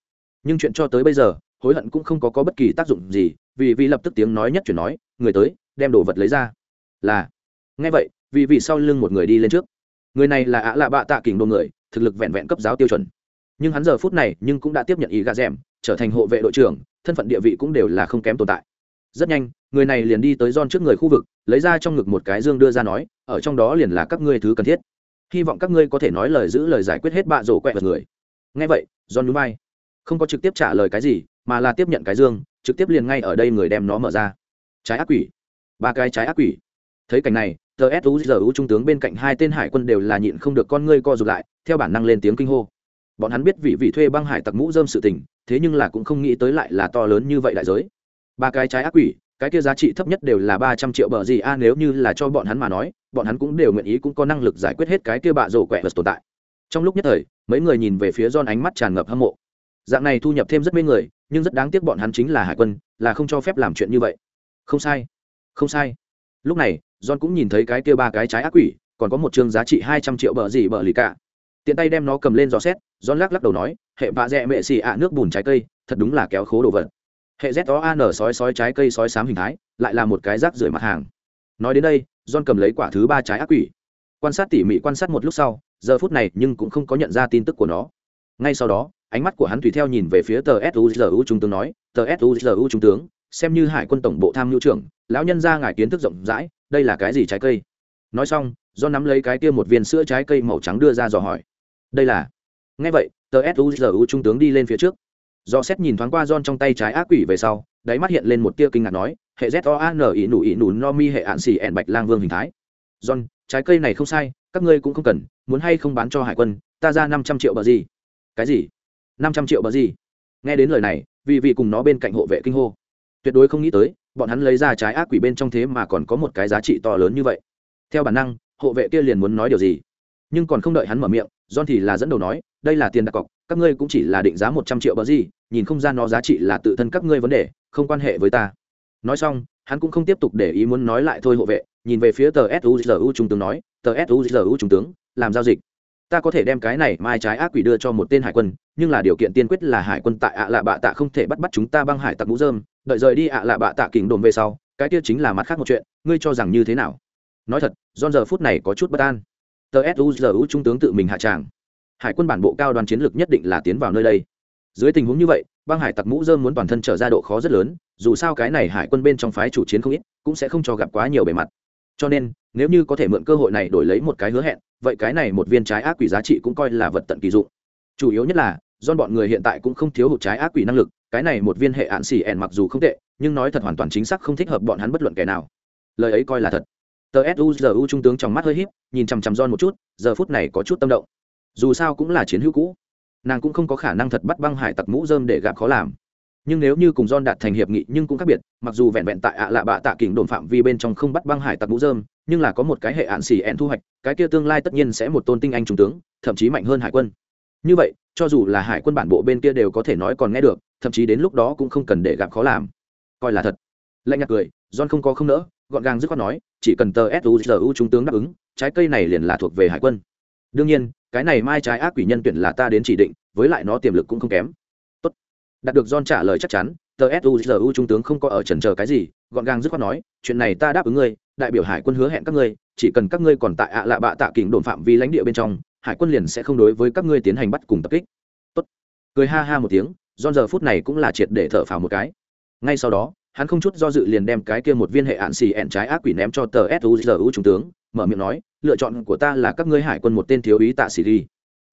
Nhưng chuyện cho tới bây giờ hối hận cũng không có, có bất kỳ tác dụng gì vì vì lập tức tiếng nói nhất chuyển nói người tới đem đồ vật lấy ra. Là. Nghe vậy vì vì sau lưng một người đi lên trước. Người này là ạ lạ bạ tạ kình đồ người thực lực vẹn vẹn cấp giáo tiêu chuẩn nhưng hắn giờ phút này nhưng cũng đã tiếp nhận ý gà rèm, trở thành hộ vệ đội trưởng, thân phận địa vị cũng đều là không kém tồn tại. Rất nhanh, người này liền đi tới don trước người khu vực, lấy ra trong ngực một cái dương đưa ra nói, ở trong đó liền là các ngươi thứ cần thiết. Hy vọng các ngươi có thể nói lời giữ lời giải quyết hết bạ rổ quẹt vật người. Ngay vậy don núi bay không có trực tiếp trả lời cái gì, mà là tiếp nhận cái dương, trực tiếp liền ngay ở đây người đem nó mở ra. Trái ác quỷ. Ba cái trái ác quỷ. Thấy cảnh này, tờ suzu trung tướng bên cạnh hai tên hải quân đều là nhịn không được con ngươi co rụt lại, theo bản năng lên tiếng kinh hô bọn hắn biết vị vị thuê băng hải tặc mũ dơm sự tình, thế nhưng là cũng không nghĩ tới lại là to lớn như vậy đại giới. Ba cái trái ác quỷ, cái kia giá trị thấp nhất đều là ba trăm triệu bờ gì a, nếu như là cho bọn hắn mà nói, bọn hắn cũng đều nguyện ý cũng có năng lực giải quyết hết cái kia bạ rổ quẹ vật tồn tại. Trong lúc nhất thời, mấy người nhìn về phía don ánh mắt tràn ngập hâm mộ. Dạng này thu nhập thêm rất mê người, nhưng rất đáng tiếc bọn hắn chính là hải quân, là không cho phép làm chuyện như vậy. Không sai không sai. Lúc này, john cũng nhìn thấy cái kia ba cái trái ác quỷ, còn có một chương giá trị hai trăm triệu bờ gì bờ lì cả tiện tay đem nó cầm lên dò xét, john lắc lắc đầu nói, hệ bạ dẹ mệ xì ạ, nước bùn trái cây, thật đúng là kéo khố đồ vật. Hệ z o an sói sói trái cây sói sám hình thái, lại là một cái rác rưởi mặt hàng. Nói đến đây, john cầm lấy quả thứ ba trái ác quỷ. Quan sát tỉ mỉ quan sát một lúc sau, giờ phút này nhưng cũng không có nhận ra tin tức của nó. Ngay sau đó, ánh mắt của hắn tùy theo nhìn về phía tờ suzu trung tướng nói, tờ suzu trung tướng, xem như hải quân tổng bộ tham mưu trưởng, lão nhân ra ngài kiến thức rộng rãi, đây là cái gì trái cây? Nói xong do nắm lấy cái kia một viên sữa trái cây màu trắng đưa ra dò hỏi đây là. Nghe vậy, tờ suzu trung tướng đi lên phía trước. Do xét nhìn thoáng qua John trong tay trái ác quỷ về sau, đáy mắt hiện lên một tia kinh ngạc nói, hệ z o a n ỉ nụ ỉ nụ no mi hệ ạn xỉ ẹn bạch lang vương hình thái. John, trái cây này không sai, các ngươi cũng không cần, muốn hay không bán cho hải quân, ta ra năm trăm triệu bờ gì. Cái gì? năm trăm triệu bờ gì? Nghe đến lời này vì vị cùng nó bên cạnh hộ vệ kinh hô. Tuyệt đối không nghĩ tới, bọn hắn lấy ra trái ác quỷ bên trong thế mà còn có một cái giá trị to lớn như vậy. Theo bản năng, hộ vệ kia liền muốn nói điều gì. Nhưng còn không đợi hắn mở miệng john thì là dẫn đầu nói, đây là tiền đặt cọc, các ngươi cũng chỉ là định giá một trăm triệu bờ gì, nhìn không ra nó giá trị là tự thân các ngươi vấn đề, không quan hệ với ta. Nói xong, hắn cũng không tiếp tục để ý muốn nói lại thôi hộ vệ, nhìn về phía tờ suzu trung tướng nói, tờ suzu trung tướng, làm giao dịch. Ta có thể đem cái này mai trái ác quỷ đưa cho một tên hải quân, nhưng là điều kiện tiên quyết là hải quân tại ạ lạ bạ tạ không thể bắt bắt chúng ta băng hải tặc mũ dơm đợi rời đi ạ lạ bạ tạ kình đồn về sau, cái kia chính là mặt khác một chuyện, ngươi cho rằng như thế nào? Nói thật, John giờ phút này có chút bất an tờ suzu trung tướng tự mình hạ tràng. Hải quân bản bộ cao đoàn chiến lược nhất định là tiến vào nơi đây. Dưới tình huống như vậy, băng hải tặc mũ dơm muốn toàn thân trở ra độ khó rất lớn, dù sao cái này hải quân bên trong phái chủ chiến không ít, cũng sẽ không cho gặp quá nhiều bề mặt. Cho nên, nếu như có thể mượn cơ hội này đổi lấy một cái hứa hẹn, vậy cái này một viên trái ác quỷ giá trị cũng coi là vật tận kỳ dụng. Chủ yếu nhất là do bọn người hiện tại cũng không thiếu hụt trái ác quỷ năng lực, cái này một viên hệ ạn xỉ ẻn mặc dù không tệ, nhưng nói thật hoàn toàn chính xác không thích hợp bọn hắn bất luận kẻ nào. Lời ấy coi là thật tờ suzu trung tướng trong mắt hơi h í p nhìn chằm chằm don một chút, giờ phút này có chút tâm động. Dù sao cũng là chiến hữu cũ, nàng cũng không có khả năng thật bắt băng hải tặc mũ dơm để gặp khó làm. Nhưng nếu như cùng don đạt thành hiệp nghị nhưng cũng khác biệt, mặc dù vẹn vẹn tại ạ lạ bạ tạ kỉnh đồn phạm vi bên trong không bắt băng hải tặc mũ dơm nhưng là có một cái hệ ạn xỉ ẹn thu hoạch, cái kia tương lai tất nhiên sẽ một tôn tinh anh trung tướng, thậm chí mạnh hơn hải quân. Như vậy, cho dù là hải quân bản bộ bên kia đều có thể nói còn nghe được, thậm chí đến lúc đó cũng không cần để gặp khó làm. Coi là thật. Lạnh nhạt cười, john không có không nỡ gọn gàng dứt khoát nói, chỉ cần tờ suzu trung tướng đáp ứng, trái cây này liền là thuộc về hải quân đương nhiên, cái này mai trái ác quỷ nhân tuyển là ta đến chỉ định, với lại nó tiềm lực cũng không kém Tốt. đạt được john trả lời chắc chắn, tờ suzu trung tướng không có ở trần chờ cái gì, gọn gàng dứt khoát nói, chuyện này ta đáp ứng ngươi, đại biểu hải quân hứa hẹn các ngươi, chỉ cần các ngươi còn tại ạ lạ bạ tạ kỉnh đồn phạm vi lãnh địa bên trong, hải quân liền sẽ không đối với các ngươi tiến hành bắt cùng tập kích Tốt. cười ha ha một tiếng, John giờ phút này cũng là triệt để thở phào một cái ngay sau đó hắn không chút do dự liền đem cái kia một viên hệ ạn xì ẹn trái ác quỷ ném cho tờ suzu trung tướng mở miệng nói lựa chọn của ta là các ngươi hải quân một tên thiếu úy tạ sĩ đi.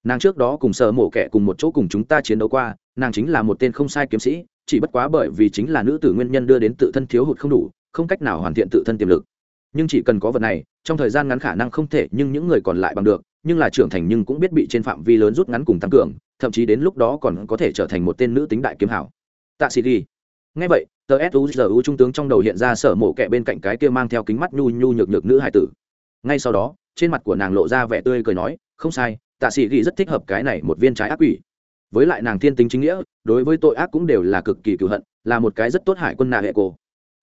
Nàng trước đó cùng sở mổ kẻ cùng một chỗ cùng chúng ta chiến đấu qua nàng chính là một tên không sai kiếm sĩ chỉ bất quá bởi vì chính là nữ tử nguyên nhân đưa đến tự thân thiếu hụt không đủ không cách nào hoàn thiện tự thân tiềm lực. Nhưng chỉ cần có vật này trong thời gian ngắn khả năng không thể nhưng những người còn lại bằng được nhưng là trưởng thành nhưng cũng biết bị trên phạm vi lớn rút ngắn cùng tăng cường thậm chí đến lúc đó còn có thể trở thành một tên nữ tính đại kiếm hảo. Tạ sĩ Ri, ngay vậy tờ suzu trung tướng trong đầu hiện ra sở mổ kẹ bên cạnh cái kia mang theo kính mắt nhu nhu nhược nhược nữ hải tử. Ngay sau đó, trên mặt của nàng lộ ra vẻ tươi cười nói, không sai, tạ sĩ ghi rất thích hợp cái này một viên trái ác quỷ. Với lại nàng thiên tính chính nghĩa, đối với tội ác cũng đều là cực kỳ cựu hận, là một cái rất tốt hải quân nạ hệ cô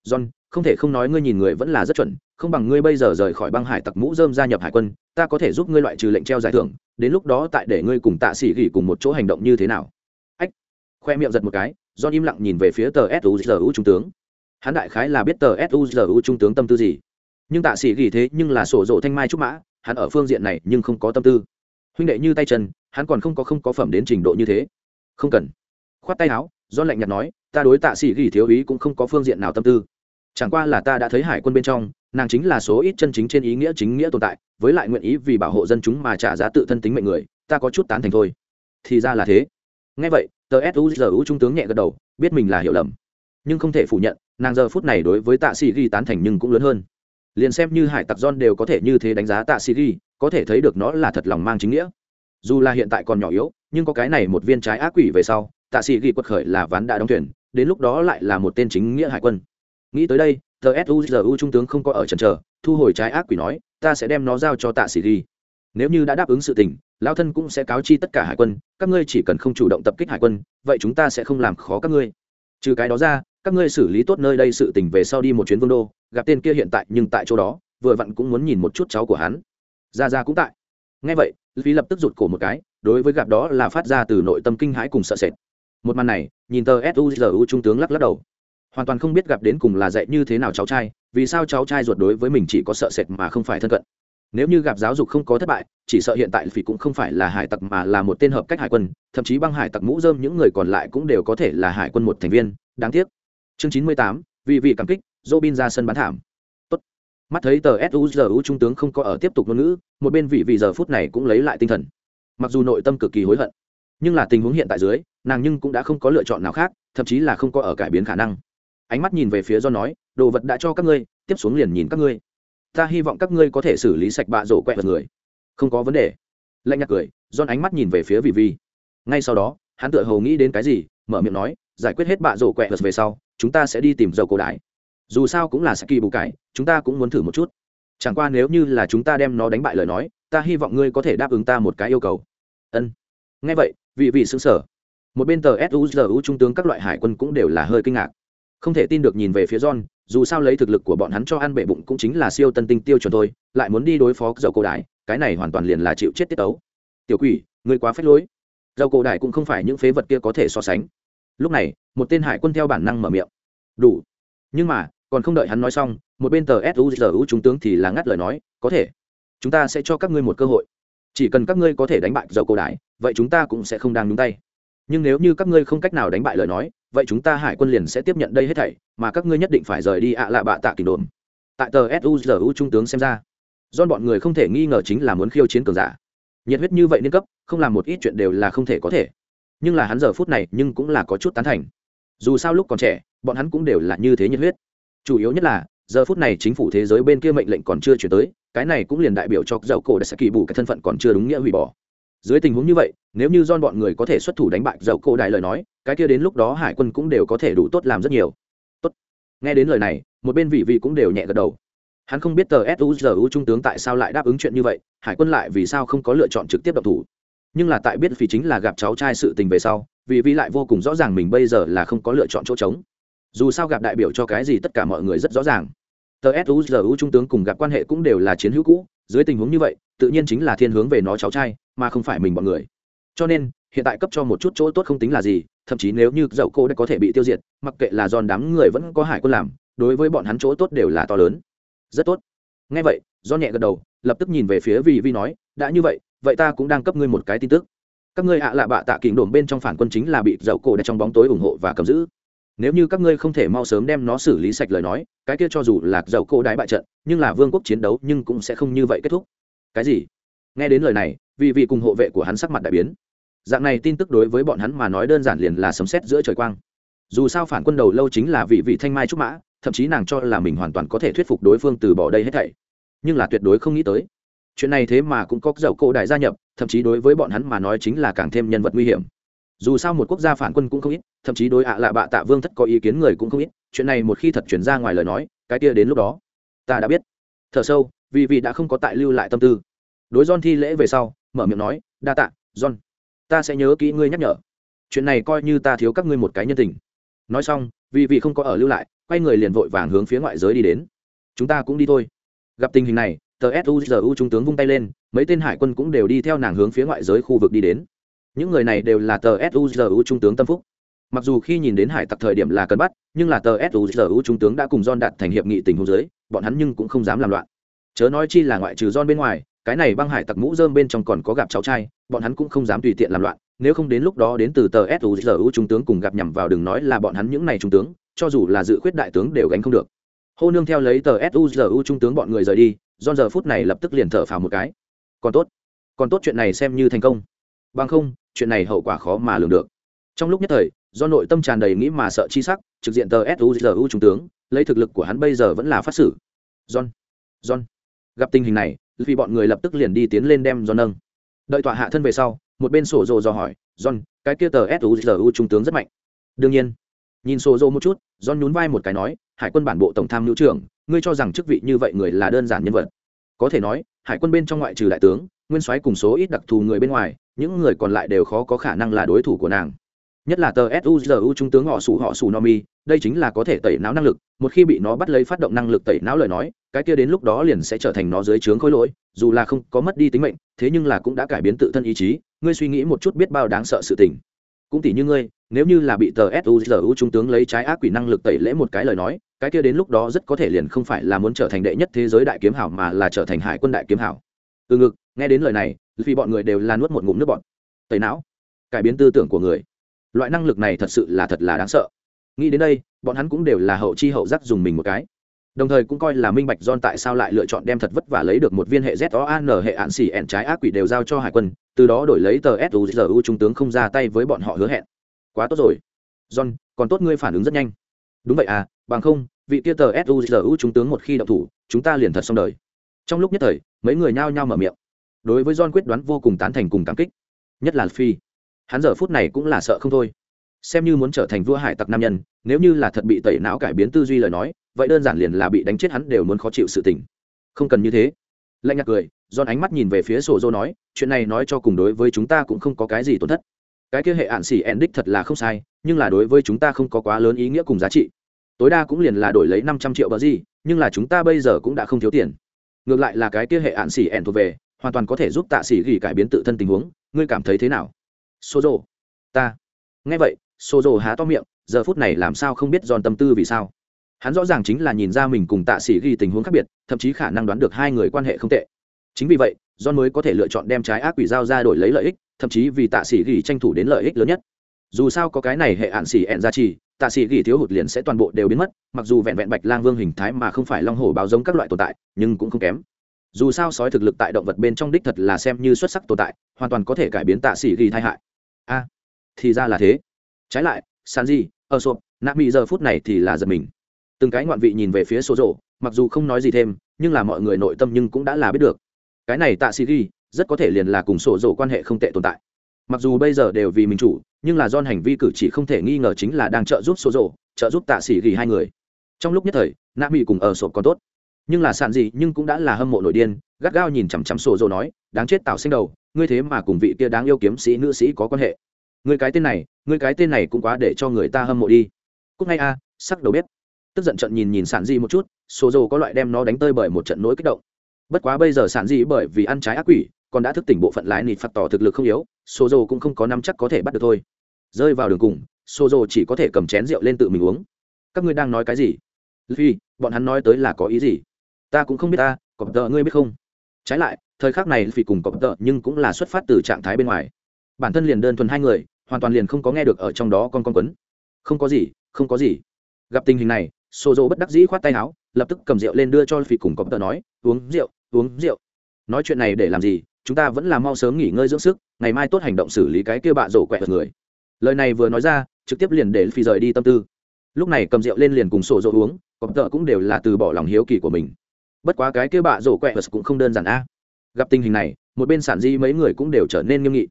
john, không thể không nói ngươi nhìn người vẫn là rất chuẩn, không bằng ngươi bây giờ rời khỏi băng hải tặc mũ dơm gia nhập hải quân, ta có thể giúp ngươi loại trừ lệnh treo giải thưởng, đến lúc đó tại để ngươi cùng tạ sĩ gỉ cùng một chỗ hành động như thế nào. Ách, khoe miệng giật một cái John im lặng nhìn về phía tờ suzu trung tướng. Hắn đại khái là biết tờ suzu trung tướng tâm tư gì. Nhưng tạ sĩ gỉ thế nhưng là sổ rộ thanh mai trúc mã, hắn ở phương diện này nhưng không có tâm tư. Huynh đệ như tay chân, hắn còn không có không có phẩm đến trình độ như thế. Không cần. Khoát tay áo, John lạnh nhạt nói, ta đối tạ sĩ gỉ thiếu ý cũng không có phương diện nào tâm tư. Chẳng qua là ta đã thấy hải quân bên trong, nàng chính là số ít chân chính trên ý nghĩa chính nghĩa tồn tại, với lại nguyện ý vì bảo hộ dân chúng mà trả giá tự thân tính mệnh người, ta có chút tán thành thôi. Thì ra là thế. Nghe vậy tờ suzu trung tướng nhẹ gật đầu, biết mình là hiểu lầm. Nhưng không thể phủ nhận, nàng giờ phút này đối với tạ sĩ ghi tán thành nhưng cũng lớn hơn. Liền xem như hải tặc john đều có thể như thế đánh giá tạ sĩ ghi, có thể thấy được nó là thật lòng mang chính nghĩa. Dù là hiện tại còn nhỏ yếu, nhưng có cái này một viên trái ác quỷ về sau, tạ sĩ ghi quật khởi là ván đã đóng thuyền, đến lúc đó lại là một tên chính nghĩa hải quân. Nghĩ tới đây, tờ suzu trung tướng không có ở trần trờ thu hồi trái ác quỷ nói, ta sẽ đem nó giao cho tạ sĩ ghi. Nếu như đã đáp ứng sự tình lao thân cũng sẽ cáo chi tất cả hải quân, các ngươi chỉ cần không chủ động tập kích hải quân, vậy chúng ta sẽ không làm khó các ngươi. Trừ cái đó ra, các ngươi xử lý tốt nơi đây sự tình về sau đi một chuyến vương đô, gặp tên kia hiện tại nhưng tại chỗ đó, vừa vặn cũng muốn nhìn một chút cháu của hắn. Ra ra cũng tại. Ngay vậy phí lập tức rụt cổ một cái, đối với gặp đó là phát ra từ nội tâm kinh hãi cùng sợ sệt. Một màn này, nhìn tờ suzu trung tướng lắc lắc đầu. Hoàn toàn không biết gặp đến cùng là dạy như thế nào cháu trai, vì sao cháu trai ruột đối với mình chỉ có sợ sệt mà không phải thân cận nếu như gặp giáo dục không có thất bại, chỉ sợ hiện tại phỉ cũng không phải là hải tặc mà là một tên hợp cách hải quân, thậm chí băng hải tặc mũ dơm những người còn lại cũng đều có thể là hải quân một thành viên, đáng tiếc. Chương chín mươi tám, vì vị cảm kích, robin ra sân bán thảm. Tốt. mắt thấy tờ suzu trung tướng không có ở tiếp tục ngôn ngữ, một bên vị vì giờ phút này cũng lấy lại tinh thần. Mặc dù nội tâm cực kỳ hối hận, nhưng là tình huống hiện tại dưới, nàng nhưng cũng đã không có lựa chọn nào khác, thậm chí là không có ở cải biến khả năng. Ánh mắt nhìn về phía do nói, đồ vật đã cho các ngươi, tiếp xuống liền nhìn các ngươi ta hy vọng các ngươi có thể xử lý sạch bạ rổ quẹt vật người. Không có vấn đề. Lạnh nhạt cười don ánh mắt nhìn về phía vì vi ngay sau đó, hắn tựa hồ nghĩ đến cái gì, mở miệng nói, giải quyết hết bạ rổ quẹt vật về sau, chúng ta sẽ đi tìm dầu cổ đại. Dù sao cũng là saki bù cải, chúng ta cũng muốn thử một chút. Chẳng qua nếu như là chúng ta đem nó đánh bại lời nói, ta hy vọng ngươi có thể đáp ứng ta một cái yêu cầu. Ân. Ngay vậy vị vị xứng sở một bên tờ suzu trung tướng các loại hải quân cũng đều là hơi kinh ngạc. Không thể tin được nhìn về phía john dù sao lấy thực lực của bọn hắn cho ăn bệ bụng cũng chính là siêu tân tinh tiêu chuẩn thôi, lại muốn đi đối phó dầu cổ đại, cái này hoàn toàn liền là chịu chết tiết tấu. tiểu quỷ người quá phép lối. Dầu cổ đại cũng không phải những phế vật kia có thể so sánh. Lúc này, một tên hải quân theo bản năng mở miệng. Đủ. Nhưng mà, còn không đợi hắn nói xong, một bên tờ suzu trung tướng thì là ngắt lời nói, có thể. Chúng ta sẽ cho các ngươi một cơ hội. Chỉ cần các ngươi có thể đánh bại dầu cổ đại, vậy chúng ta cũng sẽ không đang nhúng tay. Nhưng nếu như các ngươi không cách nào đánh bại lời nói vậy chúng ta hải quân liền sẽ tiếp nhận đây hết thảy, mà các ngươi nhất định phải rời đi ạ lạ bạ tạ kỷ đồn. Tại tờ suzu trung tướng xem ra do bọn người không thể nghi ngờ chính là muốn khiêu chiến cường giả. Nhiệt huyết như vậy nên cấp, không làm một ít chuyện đều là không thể có thể. Nhưng là hắn giờ phút này nhưng cũng là có chút tán thành. Dù sao lúc còn trẻ, bọn hắn cũng đều là như thế nhiệt huyết. Chủ yếu nhất là, giờ phút này chính phủ thế giới bên kia mệnh lệnh còn chưa chuyển tới, cái này cũng liền đại biểu cho dậu cổ đã sẽ kỳ bù cái thân phận còn chưa đúng nghĩa hủy bỏ dưới tình huống như vậy, nếu như don bọn người có thể xuất thủ đánh bại dậu cổ đại lời nói, cái kia đến lúc đó hải quân cũng đều có thể đủ tốt làm rất nhiều. Tốt. Nghe đến lời này, một bên vị vị cũng đều nhẹ gật đầu. Hắn không biết tờ suzu trung tướng tại sao lại đáp ứng chuyện như vậy, hải quân lại vì sao không có lựa chọn trực tiếp độc thủ. Nhưng là tại biết vì chính là gặp cháu trai sự tình về sau vì vi lại vô cùng rõ ràng mình bây giờ là không có lựa chọn chỗ trống. Dù sao gặp đại biểu cho cái gì tất cả mọi người rất rõ ràng. Tờ suzu trung tướng cùng gặp quan hệ cũng đều là chiến hữu cũ, dưới tình huống như vậy, tự nhiên chính là thiên hướng về nó cháu trai mà không phải mình bọn người. Cho nên, hiện tại cấp cho một chút chỗ tốt không tính là gì, thậm chí nếu như dậu cô đã có thể bị tiêu diệt, mặc kệ là giòn đám người vẫn có hải quân làm, đối với bọn hắn chỗ tốt đều là to lớn. Rất tốt. Ngay vậy do nhẹ gật đầu, lập tức nhìn về phía vì vi nói, đã như vậy vậy ta cũng đang cấp ngươi một cái tin tức. Các ngươi ạ lạ bạ tạ kỉnh đồn bên trong phản quân chính là bị dậu cổ đã trong bóng tối ủng hộ và cầm giữ. Nếu như các ngươi không thể mau sớm đem nó xử lý sạch lời nói, cái kia cho dù là dậu cổ đái bại trận, nhưng là vương quốc chiến đấu nhưng cũng sẽ không như vậy kết thúc. Cái gì? Nghe đến lời này vì vị cùng hộ vệ của hắn sắc mặt đại biến. Dạng này tin tức đối với bọn hắn mà nói đơn giản liền là sấm xét giữa trời quang. Dù sao phản quân đầu lâu chính là vị vị thanh mai trúc mã, thậm chí nàng cho là mình hoàn toàn có thể thuyết phục đối phương từ bỏ đây hết thảy. Nhưng là tuyệt đối không nghĩ tới. Chuyện này thế mà cũng có dậu cổ đại gia nhập, thậm chí đối với bọn hắn mà nói chính là càng thêm nhân vật nguy hiểm. Dù sao một quốc gia phản quân cũng không ít, thậm chí đối ạ à lạ bạ tạ vương thất có ý kiến người cũng không ít, chuyện này một khi thật chuyển ra ngoài lời nói, cái kia đến lúc đó, ta đã biết. Thở sâu, vì vị đã không có tại lưu lại tâm tư. Đối John thi lễ về sau mở miệng nói, đa tạ, John. Ta sẽ nhớ kỹ ngươi nhắc nhở. Chuyện này coi như ta thiếu các ngươi một cái nhân tình. Nói xong, vì vị không có ở lưu lại, quay người liền vội vàng hướng phía ngoại giới đi đến. Chúng ta cũng đi thôi. Gặp tình hình này, tờ suzu trung tướng vung tay lên, mấy tên hải quân cũng đều đi theo nàng hướng phía ngoại giới khu vực đi đến. Những người này đều là tờ suzu trung tướng tâm phúc. Mặc dù khi nhìn đến hải tặc thời điểm là cần bắt, nhưng là tờ suzu trung tướng đã cùng don đạt thành hiệp nghị tình huống giới bọn hắn nhưng cũng không dám làm loạn. Chớ nói chi là ngoại trừ don bên ngoài cái này băng hải tặc mũ dơm bên trong còn có gặp cháu trai, bọn hắn cũng không dám tùy tiện làm loạn, nếu không đến lúc đó đến từ tờ suzu trung tướng cùng gặp nhằm vào đừng nói là bọn hắn những này trung tướng, cho dù là dự khuyết đại tướng đều gánh không được. Hô nương theo lấy tờ suzu trung tướng bọn người rời đi do giờ phút này lập tức liền thở phào một cái. Còn tốt còn tốt chuyện này xem như thành công. Bằng không, chuyện này hậu quả khó mà lường được. Trong lúc nhất thời, do nội tâm tràn đầy nghĩ mà sợ chi sắc, trực diện tờ suzu trung tướng, lấy thực lực của hắn bây giờ vẫn là phát xử. John john, gặp tình hình này vì bọn người lập tức liền đi tiến lên đem John nâng. Đợi tọa hạ thân về sau, một bên sổ rồ dò hỏi, john, cái kia tờ suzu trung tướng rất mạnh. Đương nhiên. Nhìn sổ rồ một chút, john nhún vai một cái nói, hải quân bản bộ tổng tham mưu trưởng, ngươi cho rằng chức vị như vậy người là đơn giản nhân vật. Có thể nói, hải quân bên trong ngoại trừ đại tướng, nguyên soái cùng số ít đặc thù người bên ngoài, những người còn lại đều khó có khả năng là đối thủ của nàng. Nhất là tờ suzu trung tướng họ sủ họ sủ nomi đây chính là có thể tẩy não năng lực, một khi bị nó bắt lấy phát động năng lực tẩy não lời nói, cái kia đến lúc đó liền sẽ trở thành nó dưới trướng khối lỗi, dù là không có mất đi tính mệnh, thế nhưng là cũng đã cải biến tự thân ý chí, ngươi suy nghĩ một chút biết bao đáng sợ sự tình. Cũng tỷ như ngươi, nếu như là bị tờ suzu trung tướng lấy trái ác quỷ năng lực tẩy lễ một cái lời nói, cái kia đến lúc đó rất có thể liền không phải là muốn trở thành đệ nhất thế giới đại kiếm hảo mà là trở thành hải quân đại kiếm hảo. Từ ngực, nghe đến lời này vì bọn người đều là nuốt một ngụm nước bọn tẩy não, cải biến tư tưởng của người. Loại năng lực này thật sự là thật là đáng sợ nghĩ đến đây, bọn hắn cũng đều là hậu chi hậu giác dùng mình một cái. Đồng thời cũng coi là minh bạch don tại sao lại lựa chọn đem thật vất vả lấy được một viên hệ z o an hệ ạn xỉ ẹn trái ác quỷ đều giao cho hải quân, từ đó đổi lấy tờ suzu trung tướng không ra tay với bọn họ hứa hẹn. Quá tốt rồi. John, còn tốt ngươi phản ứng rất nhanh. Đúng vậy à bằng không, vị kia tờ suzu trung tướng một khi đậu thủ, chúng ta liền thật xong đời. Trong lúc nhất thời, mấy người nhao nhao mở miệng. Đối với john quyết đoán vô cùng tán thành cùng cảm kích. Nhất là phi. Hắn giờ phút này cũng là sợ không thôi xem như muốn trở thành vua hải tặc nam nhân, nếu như là thật bị tẩy não cải biến tư duy lời nói, vậy đơn giản liền là bị đánh chết hắn đều muốn khó chịu sự tình. Không cần như thế. Lạnh nhạt cười giòn ánh mắt nhìn về phía sổ dô nói, chuyện này nói cho cùng đối với chúng ta cũng không có cái gì tổn thất. Cái kia hệ ạn xỉ ẹn đích thật là không sai, nhưng là đối với chúng ta không có quá lớn ý nghĩa cùng giá trị. Tối đa cũng liền là đổi lấy năm trăm triệu bờ gì, nhưng là chúng ta bây giờ cũng đã không thiếu tiền. Ngược lại là cái kia hệ ạn xỉ ẹn thuộc về, hoàn toàn có thể giúp tạ xỉ gỉ cải biến tự thân tình huống, ngươi cảm thấy thế nào? Xô dô, ta. Nghe vậy xô rộ há to miệng, giờ phút này làm sao không biết giòn tâm tư vì sao. Hắn rõ ràng chính là nhìn ra mình cùng tạ sĩ ghi tình huống khác biệt, thậm chí khả năng đoán được hai người quan hệ không tệ. Chính vì vậy, john mới có thể lựa chọn đem trái ác quỷ giao ra đổi lấy lợi ích, thậm chí vì tạ sĩ ghi tranh thủ đến lợi ích lớn nhất. Dù sao có cái này hệ ản xỉ ẹn gia trì, tạ sĩ ghi thiếu hụt liền sẽ toàn bộ đều biến mất, mặc dù vẹn vẹn bạch lang vương hình thái mà không phải long hổ báo giống các loại tồn tại, nhưng cũng không kém. Dù sao sói thực lực tại động vật bên trong đích thật là xem như xuất sắc tồn tại, hoàn toàn có thể cải biến tạ sĩ ghi thay hại. A, thì ra là thế trái lại san di ở sộp nạ mỹ giờ phút này thì là giật mình. Từng cái ngoạn vị nhìn về phía số rộ mặc dù không nói gì thêm, nhưng là mọi người nội tâm nhưng cũng đã là biết được. Cái này tạ sĩ ghi rất có thể liền là cùng sổ rộ quan hệ không tệ tồn tại. Mặc dù bây giờ đều vì mình chủ, nhưng là do hành vi cử chỉ không thể nghi ngờ chính là đang trợ giúp sổ rộ trợ giúp tạ sĩ ghi hai người. Trong lúc nhất thời nạ mỹ cùng ở sộp còn tốt. Nhưng là sàn gì nhưng cũng đã là hâm mộ nội điên, gắt gao nhìn chằm chằm sổ rộ nói, đáng chết tạo sinh đầu, ngươi thế mà cùng vị kia đáng yêu kiếm sĩ nữ sĩ có quan hệ. Người cái tên này người cái tên này cũng quá để cho người ta hâm mộ đi. Cúc ngay a, sắc đầu bếp. Tức giận trận nhìn nhìn sản di một chút, số dồ có loại đem nó đánh tơi bởi một trận nỗi kích động. Bất quá bây giờ sản di bởi vì ăn trái ác quỷ, còn đã thức tỉnh bộ phận lái nịt phạt tỏ thực lực không yếu, số dồ cũng không có năm chắc có thể bắt được thôi. Rơi vào đường cùng, số dồ chỉ có thể cầm chén rượu lên tự mình uống. Các ngươi đang nói cái gì? Phi bọn hắn nói tới là có ý gì? Ta cũng không biết ta, cọp tợ ngươi biết không? Trái lại, thời khắc này phi cùng cọp tợ nhưng cũng là xuất phát từ trạng thái bên ngoài bản thân liền đơn thuần hai người, hoàn toàn liền không có nghe được ở trong đó con con quấn. Không có gì, không có gì. Gặp tình hình này xô dỗ bất đắc dĩ khoát tay áo, lập tức cầm rượu lên đưa cho phi cùng cọp tờ nói, uống rượu uống rượu. Nói chuyện này để làm gì? Chúng ta vẫn là mau sớm nghỉ ngơi dưỡng sức, ngày mai tốt hành động xử lý cái kia bạ rổ quẹt người. Lời này vừa nói ra, trực tiếp liền để phi rời đi tâm tư. Lúc này cầm rượu lên liền cùng sổ dỗ uống, cọp tợ cũng đều là từ bỏ lòng hiếu kỳ của mình. Bất quá cái kia bạ rổ quẹt cũng không đơn giản a. Gặp tình hình này, một bên sản di mấy người cũng đều trở nên nghiêm nghị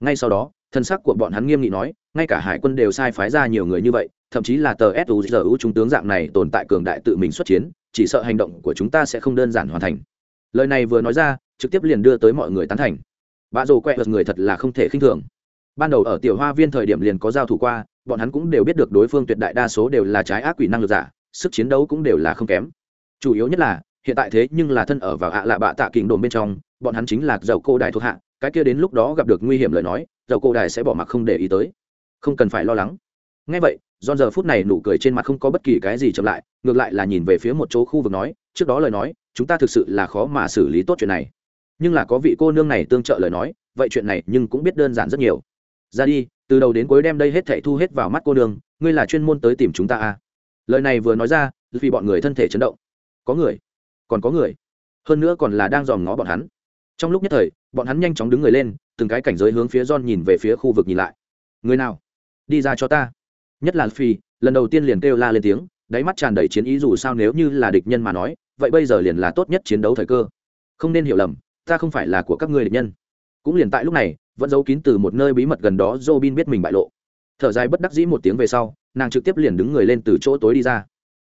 ngay sau đó, thân sắc của bọn hắn nghiêm nghị nói, ngay cả hải quân đều sai phái ra nhiều người như vậy, thậm chí là tờ suzu trung tướng dạng này tồn tại cường đại tự mình xuất chiến, chỉ sợ hành động của chúng ta sẽ không đơn giản hoàn thành. Lời này vừa nói ra, trực tiếp liền đưa tới mọi người tán thành. Bạ rổ quẹt người thật là không thể khinh thường. Ban đầu ở tiểu hoa viên thời điểm liền có giao thủ qua, bọn hắn cũng đều biết được đối phương tuyệt đại đa số đều là trái ác quỷ năng lực giả, sức chiến đấu cũng đều là không kém. Chủ yếu nhất là, hiện tại thế nhưng là thân ở vào ạ lạ bạ tạ kình đồn bên trong, bọn hắn chính là dầu cô đài thuộc hạ cái kia đến lúc đó gặp được nguy hiểm lời nói, dầu cô đài sẽ bỏ mặc không để ý tới. Không cần phải lo lắng. Ngay vậy do giờ phút này nụ cười trên mặt không có bất kỳ cái gì chậm lại, ngược lại là nhìn về phía một chỗ khu vực nói, trước đó lời nói, chúng ta thực sự là khó mà xử lý tốt chuyện này. Nhưng là có vị cô nương này tương trợ lời nói, vậy chuyện này nhưng cũng biết đơn giản rất nhiều. Ra đi, từ đầu đến cuối đem đây hết thảy thu hết vào mắt cô nương, ngươi là chuyên môn tới tìm chúng ta à? Lời này vừa nói ra, vì bọn người thân thể chấn động. Có người, còn có người. Hơn nữa còn là đang dòm ngó bọn hắn trong lúc nhất thời, bọn hắn nhanh chóng đứng người lên, từng cái cảnh giới hướng phía john nhìn về phía khu vực nhìn lại. Người nào? Đi ra cho ta. Nhất là phi lần đầu tiên liền kêu la lên tiếng, đáy mắt tràn đầy chiến ý dù sao nếu như là địch nhân mà nói, vậy bây giờ liền là tốt nhất chiến đấu thời cơ. Không nên hiểu lầm, ta không phải là của các ngươi địch nhân. Cũng liền tại lúc này, vẫn giấu kín từ một nơi bí mật gần đó Robin biết mình bại lộ. Thở dài bất đắc dĩ một tiếng về sau, nàng trực tiếp liền đứng người lên từ chỗ tối đi ra.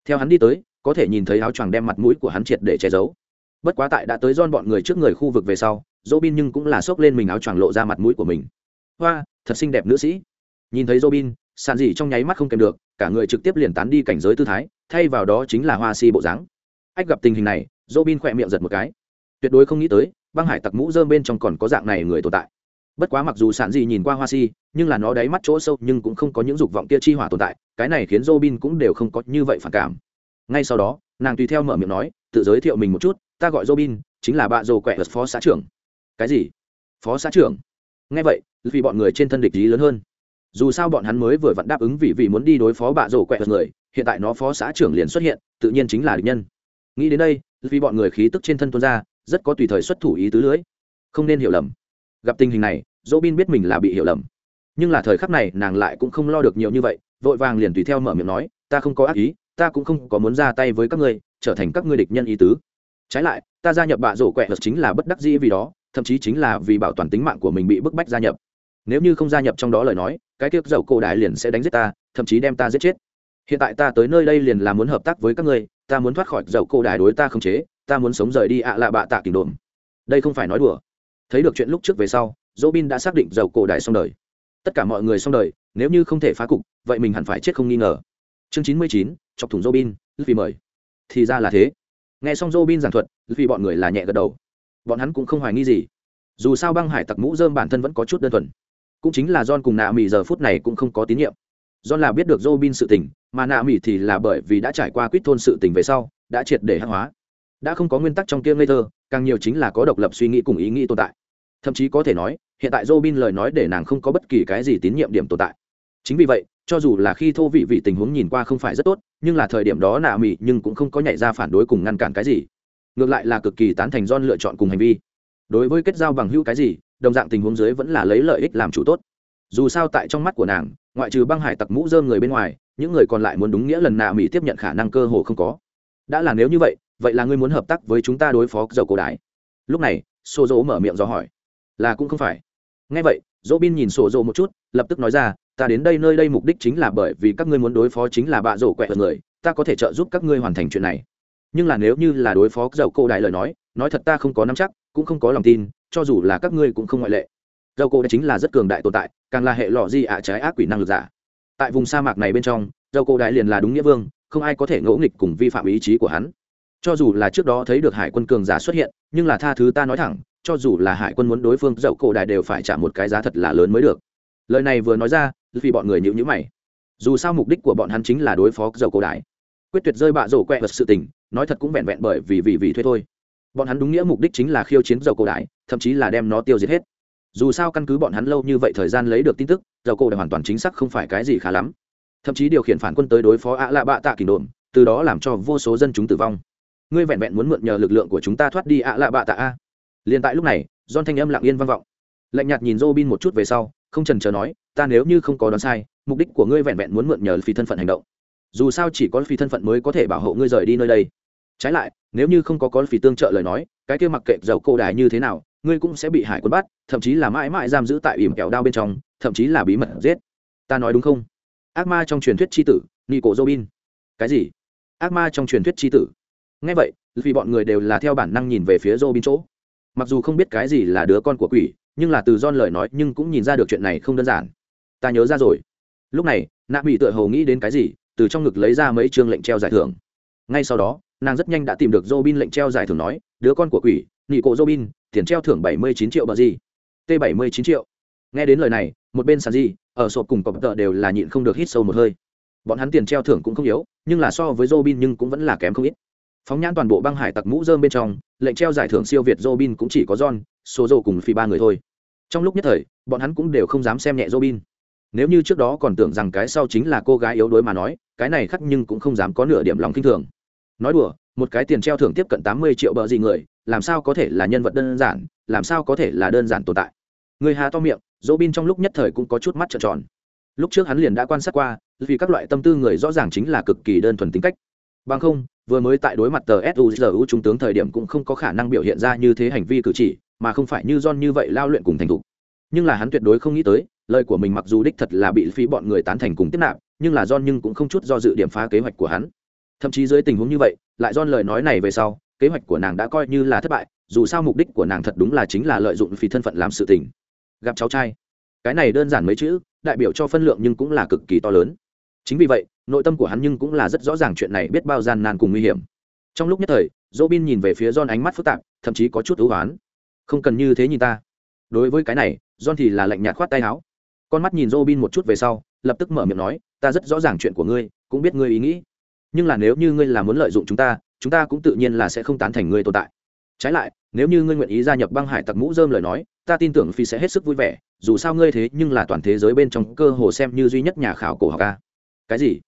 Theo hắn đi tới, có thể nhìn thấy áo choàng đem mặt mũi của hắn triệt để che giấu bất quá tại đã tới don bọn người trước người khu vực về sau, Robin nhưng cũng là xốc lên mình áo choàng lộ ra mặt mũi của mình. Hoa, thật xinh đẹp nữ sĩ. Nhìn thấy Robin, sàn dị trong nháy mắt không kèm được, cả người trực tiếp liền tán đi cảnh giới tư thái, thay vào đó chính là hoa si bộ dáng. Ách gặp tình hình này, Robin khỏe miệng giật một cái. Tuyệt đối không nghĩ tới, băng hải tặc mũ dơm bên trong còn có dạng này người tồn tại. Bất quá mặc dù sản dị nhìn qua hoa si, nhưng là nó đáy mắt chỗ sâu nhưng cũng không có những dục vọng kia chi hỏa tồn tại, cái này khiến Robin cũng đều không có như vậy phản cảm. Ngay sau đó, nàng tùy theo mở miệng nói, tự giới thiệu mình một chút ta gọi Robin, chính là bạ rồ quẹ phó xã trưởng. Cái gì? Phó xã trưởng? Nghe vậy, vì bọn người trên thân địch lý lớn hơn. Dù sao bọn hắn mới vừa vặn đáp ứng vì vì muốn đi đối phó bạ rổ quẹ người, hiện tại nó phó xã trưởng liền xuất hiện, tự nhiên chính là địch nhân. Nghĩ đến đây, vì bọn người khí tức trên thân tuôn ra, rất có tùy thời xuất thủ ý tứ lưới. Không nên hiểu lầm. Gặp tình hình này dỗ bin biết mình là bị hiểu lầm. Nhưng là thời khắc này, nàng lại cũng không lo được nhiều như vậy, vội vàng liền tùy theo mở miệng nói, ta không có ác ý, ta cũng không có muốn ra tay với các ngươi, trở thành các ngươi địch nhân ý tứ trái lại, ta gia nhập bạ rổ quẹ chính là bất đắc dĩ vì đó, thậm chí chính là vì bảo toàn tính mạng của mình bị bức bách gia nhập. Nếu như không gia nhập trong đó lời nói, cái tiếc dầu cổ đại liền sẽ đánh giết ta, thậm chí đem ta giết chết. Hiện tại ta tới nơi đây liền là muốn hợp tác với các ngươi, ta muốn thoát khỏi dầu cổ đại đối ta không chế, ta muốn sống rời đi ạ lạ bạ tạ kỉnh đồn đây không phải nói đùa. Thấy được chuyện lúc trước về sau dỗ bin đã xác định dầu cổ đại xong đời. Tất cả mọi người xong đời, nếu như không thể phá cục, vậy mình hẳn phải chết không nghi ngờ. Chương chín mươi chín, chọc thủng robin vì mời. Thì ra là thế nghe xong robin giảng thuật, vì bọn người là nhẹ gật đầu. Bọn hắn cũng không hoài nghi gì. Dù sao băng hải tặc mũ dơm bản thân vẫn có chút đơn thuần. Cũng chính là john cùng nạ mỹ giờ phút này cũng không có tín nhiệm. John là biết được robin sự tình, mà nạ mỹ thì là bởi vì đã trải qua quýt thôn sự tình về sau, đã triệt để hắc hóa. Đã không có nguyên tắc trong kia ngây thơ, càng nhiều chính là có độc lập suy nghĩ cùng ý nghĩ tồn tại. Thậm chí có thể nói, hiện tại robin lời nói để nàng không có bất kỳ cái gì tín nhiệm điểm tồn tại. Chính vì vậy cho dù là khi thô vị vị tình huống nhìn qua không phải rất tốt, nhưng là thời điểm đó nạ mỹ nhưng cũng không có nhảy ra phản đối cùng ngăn cản cái gì. Ngược lại là cực kỳ tán thành don lựa chọn cùng hành vi. Đối với kết giao bằng hữu cái gì, đồng dạng tình huống dưới vẫn là lấy lợi ích làm chủ tốt. Dù sao tại trong mắt của nàng, ngoại trừ băng hải tặc mũ dơm người bên ngoài, những người còn lại muốn đúng nghĩa lần nạ mỹ tiếp nhận khả năng cơ hồ không có. Đã là nếu như vậy vậy là ngươi muốn hợp tác với chúng ta đối phó dầu cổ đái lúc này xô dỗ mở miệng do hỏi. Là cũng không phải. Ngay vậy dỗ bin nhìn xô dỗ một chút, lập tức nói ra ta đến đây nơi đây mục đích chính là bởi vì các ngươi muốn đối phó chính là bạ rổ quẹt người, ta có thể trợ giúp các ngươi hoàn thành chuyện này. Nhưng là nếu như là đối phó dầu cổ đại lời nói nói thật ta không có nắm chắc, cũng không có lòng tin, cho dù là các ngươi cũng không ngoại lệ. Dầu cổ đại chính là rất cường đại tồn tại, càng là hệ lọ di ạ, trái ác quỷ năng lực giả. Tại vùng sa mạc này bên trong, dầu cổ đại liền là đúng nghĩa vương, không ai có thể ngỗ nghịch cùng vi phạm ý chí của hắn. Cho dù là trước đó thấy được hải quân cường giả xuất hiện, nhưng là tha thứ ta nói thẳng, cho dù là hải quân muốn đối phương dậu cổ đại đều phải trả một cái giá thật là lớn mới được lời này vừa nói ra vì bọn người nhịu nhữ mày. Dù sao mục đích của bọn hắn chính là đối phó dầu cổ đại. Quyết tuyệt rơi bạ rổ quẹ vật sự tình, nói thật cũng vẹn vẹn bởi vì vì vì thuê thôi. Bọn hắn đúng nghĩa mục đích chính là khiêu chiến dầu cổ đại, thậm chí là đem nó tiêu diệt hết. Dù sao căn cứ bọn hắn lâu như vậy thời gian lấy được tin tức, dầu cổ đại hoàn toàn chính xác không phải cái gì khá lắm. Thậm chí điều khiển phản quân tới đối phó ạ lạ bạ tạ kỷ đồn từ đó làm cho vô số dân chúng tử vong. Ngươi vẹn vẹn muốn mượn nhờ lực lượng của chúng ta thoát đi ạ lạ bạ tạ a. Liền tại lúc này don thanh âm lặng yên vang vọng. Lạnh nhạt nhìn robin một chút về sau không trần chờ nói, ta nếu như không có đoán sai, mục đích của ngươi vẹn vẹn muốn mượn nhờ phi thân phận hành động. Dù sao chỉ có phi thân phận mới có thể bảo hộ ngươi rời đi nơi đây. Trái lại, nếu như không có có phi tương trợ lời nói, cái kia mặc kệ dầu cô đài như thế nào, ngươi cũng sẽ bị hải quân bắt, thậm chí là mãi mãi giam giữ tại ỉm kẹo đao bên trong, thậm chí là bí mật giết. Ta nói đúng không? Ác ma trong truyền thuyết c h i tử nico robin cái gì? Ác ma trong truyền thuyết c h i tử. Ngay vậy, vì bọn người đều là theo bản năng nhìn về phía robin chỗ. Mặc dù không biết cái gì là đứa con của quỷ nhưng là từ don lời nói nhưng cũng nhìn ra được chuyện này không đơn giản. Ta nhớ ra rồi. Lúc này, nạ bị tựa hầu nghĩ đến cái gì, từ trong ngực lấy ra mấy chương lệnh treo giải thưởng. Ngay sau đó, nàng rất nhanh đã tìm được robin lệnh treo giải thưởng nói, đứa con của quỷ nghị cổ robin, tiền treo thưởng bảy mươi chín triệu bờ gì? T bảy mươi chín triệu. Nghe đến lời này, một bên sàn gì ở sộp cùng cọp tợ đều là nhịn không được hít sâu một hơi. Bọn hắn tiền treo thưởng cũng không yếu, nhưng là so với robin nhưng cũng vẫn là kém không ít. Phóng nhãn toàn bộ băng hải tặc mũ dơm bên trong, lệnh treo giải thưởng siêu việt robin cũng chỉ có john số dô cùng phi ba người thôi trong lúc nhất thời, bọn hắn cũng đều không dám xem nhẹ robin. Nếu như trước đó còn tưởng rằng cái sau chính là cô gái yếu đuối mà nói, cái này khắc nhưng cũng không dám có nửa điểm lòng kinh thường. Nói đùa, một cái tiền treo thưởng tiếp cận tám mươi triệu bờ gì người, làm sao có thể là nhân vật đơn giản, làm sao có thể là đơn giản tồn tại? Người hà to miệng dỗ bin trong lúc nhất thời cũng có chút mắt trợn tròn. Lúc trước hắn liền đã quan sát qua, vì các loại tâm tư người rõ ràng chính là cực kỳ đơn thuần tính cách. Bằng không, vừa mới tại đối mặt tờ suzu trung tướng thời điểm cũng không có khả năng biểu hiện ra như thế hành vi cử chỉ mà không phải như John như vậy lao luyện cùng thành thục. Nhưng là hắn tuyệt đối không nghĩ tới, lời của mình mặc dù đích thật là bị phí bọn người tán thành cùng tiếp nạp, nhưng là John nhưng cũng không chút do dự điểm phá kế hoạch của hắn. Thậm chí dưới tình huống như vậy, lại John lời nói này về sau, kế hoạch của nàng đã coi như là thất bại, dù sao mục đích của nàng thật đúng là chính là lợi dụng phí thân phận làm sự tình. Gặp cháu trai. Cái này đơn giản mấy chữ, đại biểu cho phân lượng nhưng cũng là cực kỳ to lớn. Chính vì vậy, nội tâm của hắn nhưng cũng là rất rõ ràng chuyện này biết bao gian nan cùng nguy hiểm. Trong lúc nhất thời, Robin nhìn về phía john ánh mắt phức tạp, thậm chí có chút ưu hoán không cần như thế nhìn ta. Đối với cái này, john thì là lạnh nhạt khoát tay áo. Con mắt nhìn Robin một chút về sau, lập tức mở miệng nói, ta rất rõ ràng chuyện của ngươi, cũng biết ngươi ý nghĩ. Nhưng là nếu như ngươi là muốn lợi dụng chúng ta chúng ta cũng tự nhiên là sẽ không tán thành ngươi tồn tại. Trái lại, nếu như ngươi nguyện ý gia nhập băng hải tặc mũ dơm lời nói, ta tin tưởng phi sẽ hết sức vui vẻ, dù sao ngươi thế nhưng là toàn thế giới bên trong cơ hồ xem như duy nhất nhà khảo cổ học ca cái gì?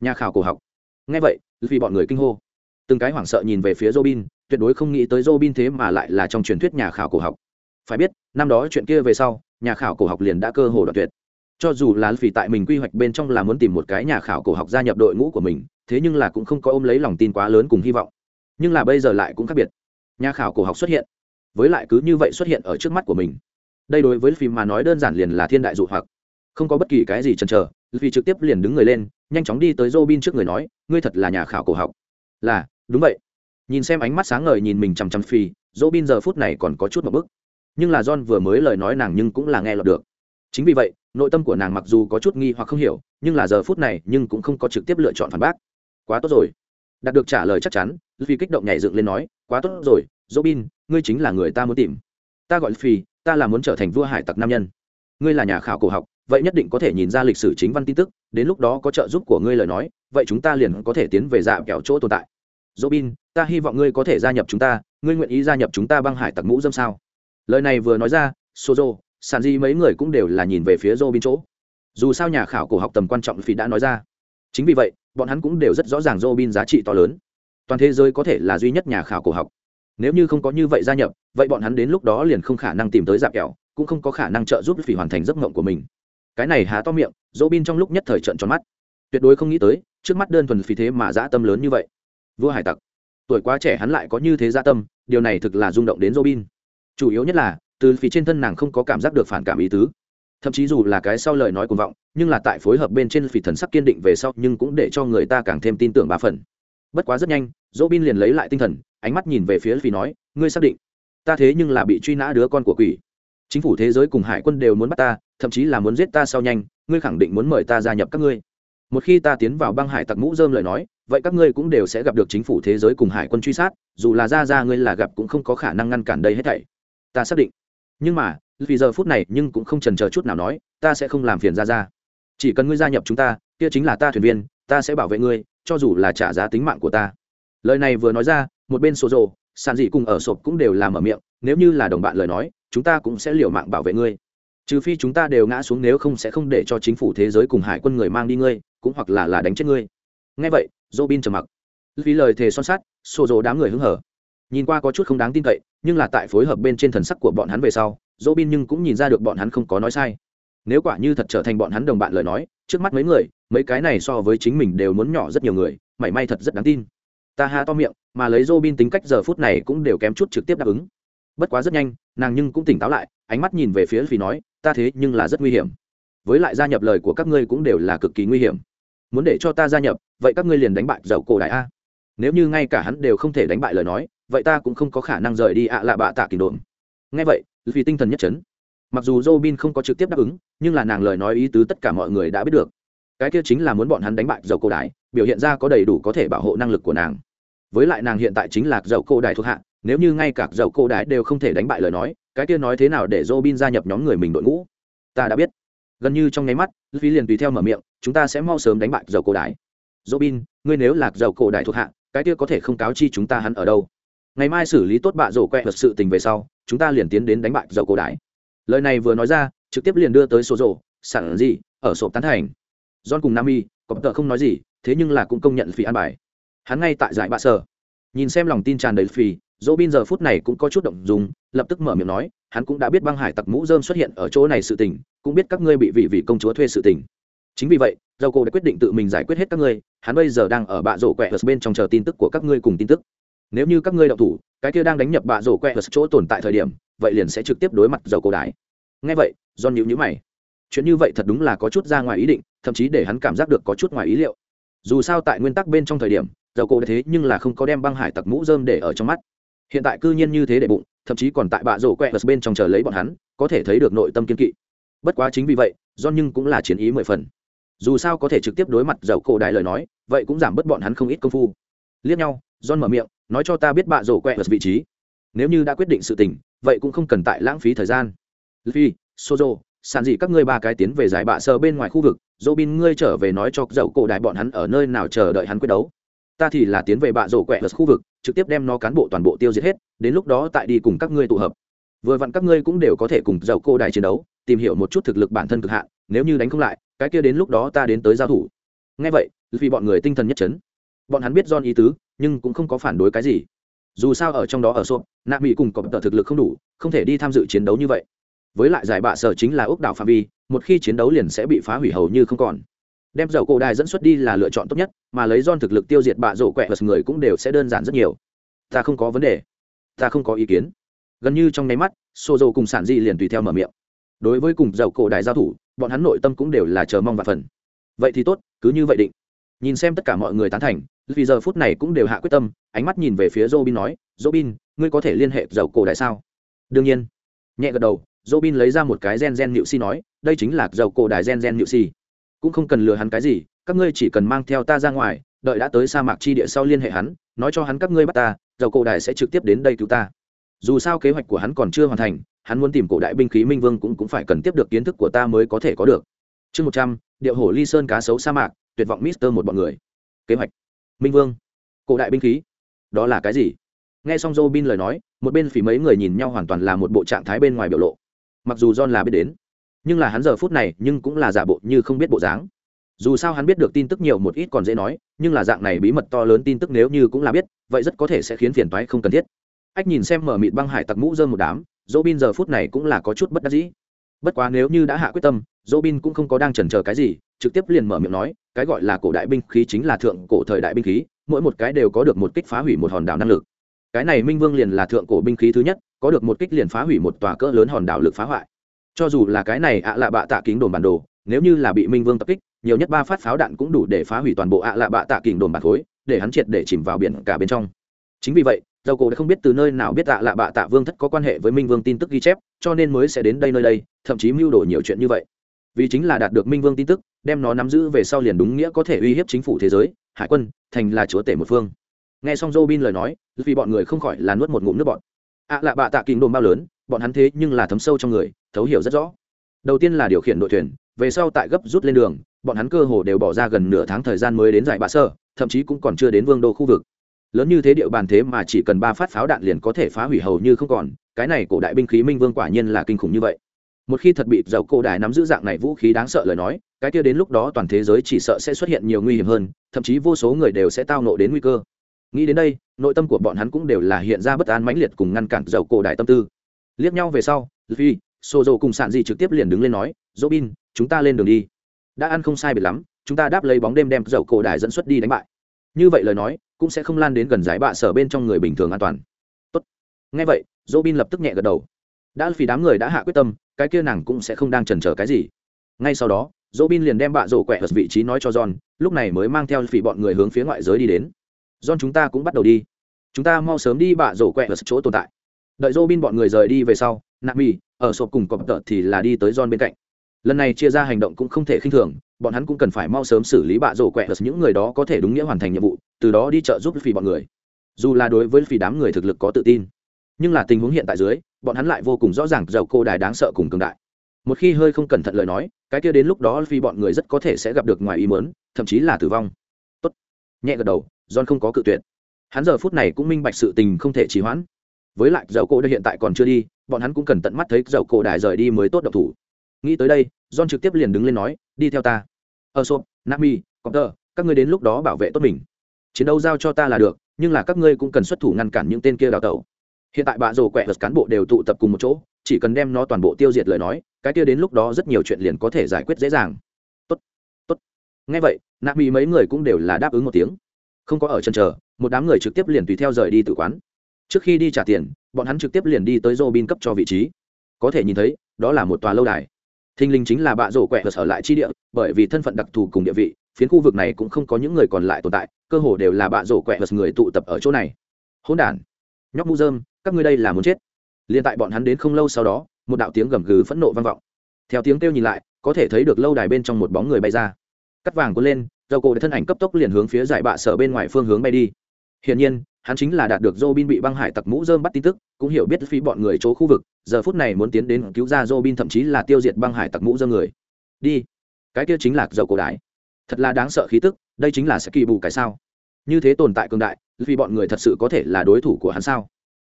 Nhà khảo cổ học? Nghe vậy vì bọn người kinh hô. Từng cái hoảng sợ nhìn về phía robin tuyệt đối không nghĩ tới robin thế mà lại là trong truyền thuyết nhà khảo cổ học. Phải biết, năm đó chuyện kia về sau, nhà khảo cổ học liền đã cơ hồ đoạn tuyệt. Cho dù là vì tại mình quy hoạch bên trong là muốn tìm một cái nhà khảo cổ học gia nhập đội ngũ của mình, thế nhưng là cũng không có ôm lấy lòng tin quá lớn cùng hy vọng. Nhưng là bây giờ lại cũng khác biệt. Nhà khảo cổ học xuất hiện. Với lại cứ như vậy xuất hiện ở trước mắt của mình. Đây đối với phim mà nói đơn giản liền là thiên đại dụ hoặc. Không có bất kỳ cái gì chần chờ vì trực tiếp liền đứng người lên, nhanh chóng đi tới Robin trước người nói, ngươi thật là nhà khảo cổ học. Là, đúng vậy nhìn xem ánh mắt sáng ngời nhìn mình chằm chằm phi bin giờ phút này còn có chút một bức. Nhưng là John vừa mới lời nói nàng nhưng cũng là nghe lọt được. Chính vì vậy nội tâm của nàng mặc dù có chút nghi hoặc không hiểu nhưng là giờ phút này nhưng cũng không có trực tiếp lựa chọn phản bác. Quá tốt rồi. Đạt được trả lời chắc chắn phi kích động nhảy dựng lên nói quá tốt rồi dỗ bin, ngươi chính là người ta muốn tìm. Ta gọi phi ta là muốn trở thành vua hải tặc nam nhân. Ngươi là nhà khảo cổ học vậy nhất định có thể nhìn ra lịch sử chính văn tin tức đến lúc đó có trợ giúp của ngươi lời nói vậy chúng ta liền có thể tiến về dạ kẹo chỗ tồn tại robin, ta hy vọng ngươi có thể gia nhập chúng ta, ngươi nguyện ý gia nhập chúng ta băng hải tặc mũ dâm sao? Lời này vừa nói ra, sozo sàn di mấy người cũng đều là nhìn về phía robin chỗ. Dù sao nhà khảo cổ học tầm quan trọng phi đã nói ra. Chính vì vậy, bọn hắn cũng đều rất rõ ràng robin giá trị to lớn. Toàn thế giới có thể là duy nhất nhà khảo cổ học. Nếu như không có như vậy gia nhập, vậy bọn hắn đến lúc đó liền không khả năng tìm tới dạp kẹo, cũng không có khả năng trợ giúp phi hoàn thành giấc mộng của mình. Cái này há to miệng, Robin trong lúc nhất thời trợn tròn mắt. Tuyệt đối không nghĩ tới, trước mắt đơn thuần phi thế mà dã tâm lớn như vậy vua hải tặc. Tuổi quá trẻ hắn lại có như thế gia tâm, điều này thực là rung động đến robin. Chủ yếu nhất là, từ phía trên thân nàng không có cảm giác được phản cảm ý tứ. Thậm chí dù là cái sau lời nói cuồng vọng, nhưng là tại phối hợp bên trên phỉ thần sắc kiên định về sau nhưng cũng để cho người ta càng thêm tin tưởng ba phần. Bất quá rất nhanh dỗ bin liền lấy lại tinh thần, ánh mắt nhìn về phía phỉ nói, ngươi xác định, ta thế nhưng là bị truy nã đứa con của quỷ. Chính phủ thế giới cùng hải quân đều muốn bắt ta, thậm chí là muốn giết ta sau nhanh, ngươi khẳng định muốn mời ta gia nhập các ngươi. Một khi ta tiến vào băng hải tặc mũ dơm lời nói vậy các ngươi cũng đều sẽ gặp được chính phủ thế giới cùng hải quân truy sát, dù là ra ra ngươi là gặp cũng không có khả năng ngăn cản đây hết thảy. Ta xác định. Nhưng mà, vì giờ phút này nhưng cũng không trần chờ chút nào nói, ta sẽ không làm phiền ra ra. Chỉ cần ngươi gia nhập chúng ta, kia chính là ta thuyền viên, ta sẽ bảo vệ ngươi, cho dù là trả giá tính mạng của ta. Lời này vừa nói ra, một bên số rồ sàn dị cùng ở sộp cũng đều làm ở miệng, nếu như là đồng bạn lời nói, chúng ta cũng sẽ liều mạng bảo vệ ngươi. Trừ phi chúng ta đều ngã xuống nếu không sẽ không để cho chính phủ thế giới cùng hải quân người mang đi ngươi, cũng hoặc là là đánh chết ngươi. Ngay vậy robin trầm mặc. Vì lời thề son sát xô dỗ đám người hứng hở. Nhìn qua có chút không đáng tin cậy, nhưng là tại phối hợp bên trên thần sắc của bọn hắn về sau robin nhưng cũng nhìn ra được bọn hắn không có nói sai. Nếu quả như thật trở thành bọn hắn đồng bạn lời nói, trước mắt mấy người, mấy cái này so với chính mình đều muốn nhỏ rất nhiều người, mảy may thật rất đáng tin. Ta ha to miệng, mà lấy robin tính cách giờ phút này cũng đều kém chút trực tiếp đáp ứng. Bất quá rất nhanh, nàng nhưng cũng tỉnh táo lại, ánh mắt nhìn về phía phi nói, ta thế nhưng là rất nguy hiểm. Với lại gia nhập lời của các ngươi cũng đều là cực kỳ nguy hiểm muốn để cho ta gia nhập, vậy các ngươi liền đánh bại dầu cổ đại a. Nếu như ngay cả hắn đều không thể đánh bại lời nói, vậy ta cũng không có khả năng rời đi ạ lạ bạ tạ kỳ đồn. Ngay vậy vì tinh thần nhất trấn mặc dù Robin không có trực tiếp đáp ứng, nhưng là nàng lời nói ý tứ tất cả mọi người đã biết được. Cái kia chính là muốn bọn hắn đánh bại dầu cổ đại, biểu hiện ra có đầy đủ có thể bảo hộ năng lực của nàng. Với lại nàng hiện tại chính là dầu cổ đại thuộc hạ, nếu như ngay cả dầu cổ đại đều không thể đánh bại lời nói, cái kia nói thế nào để Robin gia nhập nhóm người mình đội ngũ? Ta đã biết gần như trong nháy mắt phi liền tùy theo mở miệng, chúng ta sẽ mau sớm đánh bại dầu cổ đại. Robin, ngươi nếu là dầu cổ đại thuộc hạ, cái kia có thể không cáo chi chúng ta hắn ở đâu? Ngày mai xử lý tốt bạ rổ quẹ vật sự tình về sau, chúng ta liền tiến đến đánh bại dầu cổ đại. Lời này vừa nói ra, trực tiếp liền đưa tới sổ rổ sản gì ở sổ tán thành. John cùng nami, có tờ không nói gì, thế nhưng là cũng công nhận phí an bài. Hắn ngay tại giải bạ sở. Nhìn xem lòng tin tràn đầy phì dỗ bin giờ phút này cũng có chút động dùng lập tức mở miệng nói, hắn cũng đã biết băng hải tặc mũ dơm xuất hiện ở chỗ này sự tình, cũng biết các ngươi bị vị vị công chúa thuê sự tình. Chính vì vậy, dầu cổ đã quyết định tự mình giải quyết hết các ngươi, hắn bây giờ đang ở bạ rổ quẹt bên trong chờ tin tức của các ngươi cùng tin tức. Nếu như các ngươi đậu thủ, cái kia đang đánh nhập bạ rổ quẹt chỗ tồn tại thời điểm, vậy liền sẽ trực tiếp đối mặt dầu cổ đái ngay vậy do nhịu nhữ mày. Chuyện như vậy thật đúng là có chút ra ngoài ý định, thậm chí để hắn cảm giác được có chút ngoài ý liệu. Dù sao tại nguyên tắc bên trong thời điểm, dầu cổ thế nhưng là không có đem băng hải tặc mũ dơm để ở trong mắt hiện tại cư nhiên như thế để bụng thậm chí còn tại bạ rổ quẹt bên trong chờ lấy bọn hắn có thể thấy được nội tâm kiên kỵ. Bất quá chính vì vậy do nhưng cũng là chiến ý mười phần. Dù sao có thể trực tiếp đối mặt dầu cổ đại lời nói vậy cũng giảm bớt bọn hắn không ít công phu. Liếc nhau john mở miệng nói cho ta biết bạ rổ quẹt vị trí. Nếu như đã quyết định sự tình vậy cũng không cần tại lãng phí thời gian. Luffy, sozo sàn dị các ngươi ba cái tiến về giải bạ sờ bên ngoài khu vực dỗ bin ngươi trở về nói cho dậu cổ đại bọn hắn ở nơi nào chờ đợi hắn quyết đấu ta thì là tiến về bạ rổ quẹt khu vực, trực tiếp đem nó cán bộ toàn bộ tiêu diệt hết, đến lúc đó tại đi cùng các ngươi tụ hợp. Vừa vặn các ngươi cũng đều có thể cùng dầu cô đại chiến đấu, tìm hiểu một chút thực lực bản thân cực hạn, nếu như đánh không lại, cái kia đến lúc đó ta đến tới giao thủ. Ngay vậy, vì bọn người tinh thần nhất trấn bọn hắn biết don ý tứ, nhưng cũng không có phản đối cái gì. Dù sao ở trong đó ở sộp nạ mỹ cùng có tờ thực lực không đủ, không thể đi tham dự chiến đấu như vậy. Với lại giải bạ sở chính là ốc đảo phạm vi, một khi chiến đấu liền sẽ bị phá hủy hầu như không còn đem dầu cổ đài dẫn xuất đi là lựa chọn tốt nhất, mà lấy don thực lực tiêu diệt bạ rổ quẹ vật người cũng đều sẽ đơn giản rất nhiều. Ta không có vấn đề. Ta không có ý kiến. Gần như trong nháy mắt xô dầu cùng sản di liền tùy theo mở miệng. Đối với cùng dầu cổ đài giao thủ, bọn hắn nội tâm cũng đều là chờ mong và phần. Vậy thì tốt, cứ như vậy định. Nhìn xem tất cả mọi người tán thành, vì giờ phút này cũng đều hạ quyết tâm, ánh mắt nhìn về phía robin nói, robin, ngươi có thể liên hệ dầu cổ đại sao? Đương nhiên. Nhẹ gật đầu, robin lấy ra một cái gen gen nhự si nói, đây chính là dầu cổ đại gen gen nhự si cũng không cần lừa hắn cái gì các ngươi chỉ cần mang theo ta ra ngoài đợi đã tới sa mạc chi địa sau liên hệ hắn nói cho hắn các ngươi bắt ta dầu cổ đại sẽ trực tiếp đến đây cứu ta. Dù sao kế hoạch của hắn còn chưa hoàn thành hắn muốn tìm cổ đại binh khí minh vương cũng, cũng phải cần tiếp được kiến thức của ta mới có thể có được. Chương một trăm điệu hổ ly sơn cá sấu sa mạc tuyệt vọng mister một bọn người. Kế hoạch. Minh vương. Cổ đại binh khí. Đó là cái gì? Nghe xong dô bin lời nói một bên phỉ mấy người nhìn nhau hoàn toàn là một bộ trạng thái bên ngoài biểu lộ. Mặc dù john là biết đến nhưng là hắn giờ phút này nhưng cũng là giả bộ như không biết bộ dáng. Dù sao hắn biết được tin tức nhiều một ít còn dễ nói, nhưng là dạng này bí mật to lớn tin tức nếu như cũng là biết, vậy rất có thể sẽ khiến phiền toái không cần thiết. Ách nhìn xem mở mịt băng hải tặc mũ dơ một đám dỗ bin giờ phút này cũng là có chút bất đắc dĩ. Bất quá nếu như đã hạ quyết tâm dỗ bin cũng không có đang chần chờ cái gì, trực tiếp liền mở miệng nói, cái gọi là cổ đại binh khí chính là thượng cổ thời đại binh khí, mỗi một cái đều có được một kích phá hủy một hòn đảo năng lực. Cái này minh vương liền là thượng cổ binh khí thứ nhất, có được một kích liền phá hủy một tòa cỡ lớn hòn đảo lực phá hoại cho dù là cái này ạ lạ bạ tạ kính đồn bản đồ, nếu như là bị minh vương tập kích, nhiều nhất ba phát pháo đạn cũng đủ để phá hủy toàn bộ ạ lạ bạ tạ kính đồn bản khối, để hắn triệt để chìm vào biển cả bên trong. Chính vì vậy, dầu cổ đã không biết từ nơi nào biết ạ lạ bạ tạ vương thất có quan hệ với minh vương tin tức ghi chép, cho nên mới sẽ đến đây nơi đây, thậm chí mưu đồ nhiều chuyện như vậy. Vì chính là đạt được minh vương tin tức, đem nó nắm giữ về sau liền đúng nghĩa có thể uy hiếp chính phủ thế giới, hải quân, thành là chúa tể một phương. Nghe xong Robin lời nói, vì bọn người không khỏi là nuốt một ngụm nước bọn ạ lạ bạ tạ kính đồn bao lớn bọn hắn thế nhưng là thấm sâu trong người, thấu hiểu rất rõ. Đầu tiên là điều khiển đội thuyền, về sau tại gấp rút lên đường, bọn hắn cơ hồ đều bỏ ra gần nửa tháng thời gian mới đến giải bạ sơ, thậm chí cũng còn chưa đến vương đô khu vực. Lớn như thế địa bàn thế mà chỉ cần ba phát pháo đạn liền có thể phá hủy hầu như không còn, cái này cổ đại binh khí minh vương quả nhiên là kinh khủng như vậy. Một khi thật bị dầu cổ đại nắm giữ dạng này vũ khí đáng sợ lời nói, cái kia đến lúc đó toàn thế giới chỉ sợ sẽ xuất hiện nhiều nguy hiểm hơn, thậm chí vô số người đều sẽ tao nộ đến nguy cơ. Nghĩ đến đây, nội tâm của bọn hắn cũng đều là hiện ra bất an mãnh liệt cùng ngăn cản dầu cổ đại tâm tư liếc nhau về sau phi xô dô cùng sạn dị trực tiếp liền đứng lên nói dỗ bin chúng ta lên đường đi. Đã ăn không sai biệt lắm, chúng ta đáp lấy bóng đêm đem dầu cổ đại dẫn xuất đi đánh bại. Như vậy lời nói, cũng sẽ không lan đến gần giải bạ sở bên trong người bình thường an toàn. Tốt. ngay vậy dỗ bin lập tức nhẹ gật đầu. Đã vì đám người đã hạ quyết tâm, cái kia nàng cũng sẽ không đang chần trở cái gì. Ngay sau đó dỗ bin liền đem bạ rổ quẹt ở vị trí nói cho john, lúc này mới mang theo phỉ bọn người hướng phía ngoại giới đi đến. John, chúng ta cũng bắt đầu đi. Chúng ta mau sớm đi bạ rổ quẹt ở chỗ tồn tại đợi dỗ bin bọn người rời đi về sau Nami, mì ở sộp cùng cọp tợ thì là đi tới john bên cạnh. Lần này chia ra hành động cũng không thể khinh thường bọn hắn cũng cần phải mau sớm xử lý bạ rổ quẹt những người đó có thể đúng nghĩa hoàn thành nhiệm vụ từ đó đi chợ giúp phi bọn người. Dù là đối với phi đám người thực lực có tự tin nhưng là tình huống hiện tại dưới bọn hắn lại vô cùng rõ ràng dầu cô đài đáng sợ cùng cường đại. Một khi hơi không cẩn thận lời nói cái kia đến lúc đó phi bọn người rất có thể sẽ gặp được ngoài ý mớn thậm chí là tử vong. Tốt. Nhẹ gật đầu john không có cự tuyệt. Hắn giờ phút này cũng minh bạch sự tình không thể trì hoãn với lại, dầu cô đài hiện tại còn chưa đi, bọn hắn cũng cần tận mắt thấy dầu cô đại rời đi mới tốt độc thủ. Nghĩ tới đây, john trực tiếp liền đứng lên nói, đi theo ta. Ờ, Ơ sộp nami copter các ngươi đến lúc đó bảo vệ tốt mình. Chiến đấu giao cho ta là được, nhưng là các ngươi cũng cần xuất thủ ngăn cản những tên kia đào tẩu. Hiện tại bạ rổ quẹ vật cán bộ đều tụ tập cùng một chỗ, chỉ cần đem nó toàn bộ tiêu diệt lời nói, cái kia đến lúc đó rất nhiều chuyện liền có thể giải quyết dễ dàng. Tốt tốt. Ngay vậy nạp mấy người cũng đều là đáp ứng một tiếng. Không có ở chân chờ, một đám người trực tiếp liền tùy theo rời đi tự quán trước khi đi trả tiền, bọn hắn trực tiếp liền đi tới robin cấp cho vị trí. Có thể nhìn thấy, đó là một tòa lâu đài. Thinh linh chính là bạ rổ quẹ vật ở lại chi địa, bởi vì thân phận đặc thù cùng địa vị, phiến khu vực này cũng không có những người còn lại tồn tại, cơ hồ đều là bạ rổ quẹ vật người tụ tập ở chỗ này. Hỗn đản, nhóc mu dơm các ngươi đây là muốn chết. Liền tại bọn hắn đến không lâu sau đó, một đạo tiếng gầm gừ phẫn nộ vang vọng. Theo tiếng kêu nhìn lại, có thể thấy được lâu đài bên trong một bóng người bay ra. Cắt vàng cuốn lên dầu cổ thân ảnh cấp tốc liền hướng phía giải bạ sở bên ngoài phương hướng bay đi. Hiển nhiên hắn chính là đạt được Robin bị băng hải tặc mũ rơm bắt tin tức, cũng hiểu biết phi bọn người chỗ khu vực, giờ phút này muốn tiến đến cứu ra Robin thậm chí là tiêu diệt băng hải tặc mũ rơm người. Đi, cái kia chính là dầu cổ đại. Thật là đáng sợ khí tức, đây chính là sẽ kỳ bù cái sao? Như thế tồn tại cường đại, vì bọn người thật sự có thể là đối thủ của hắn sao?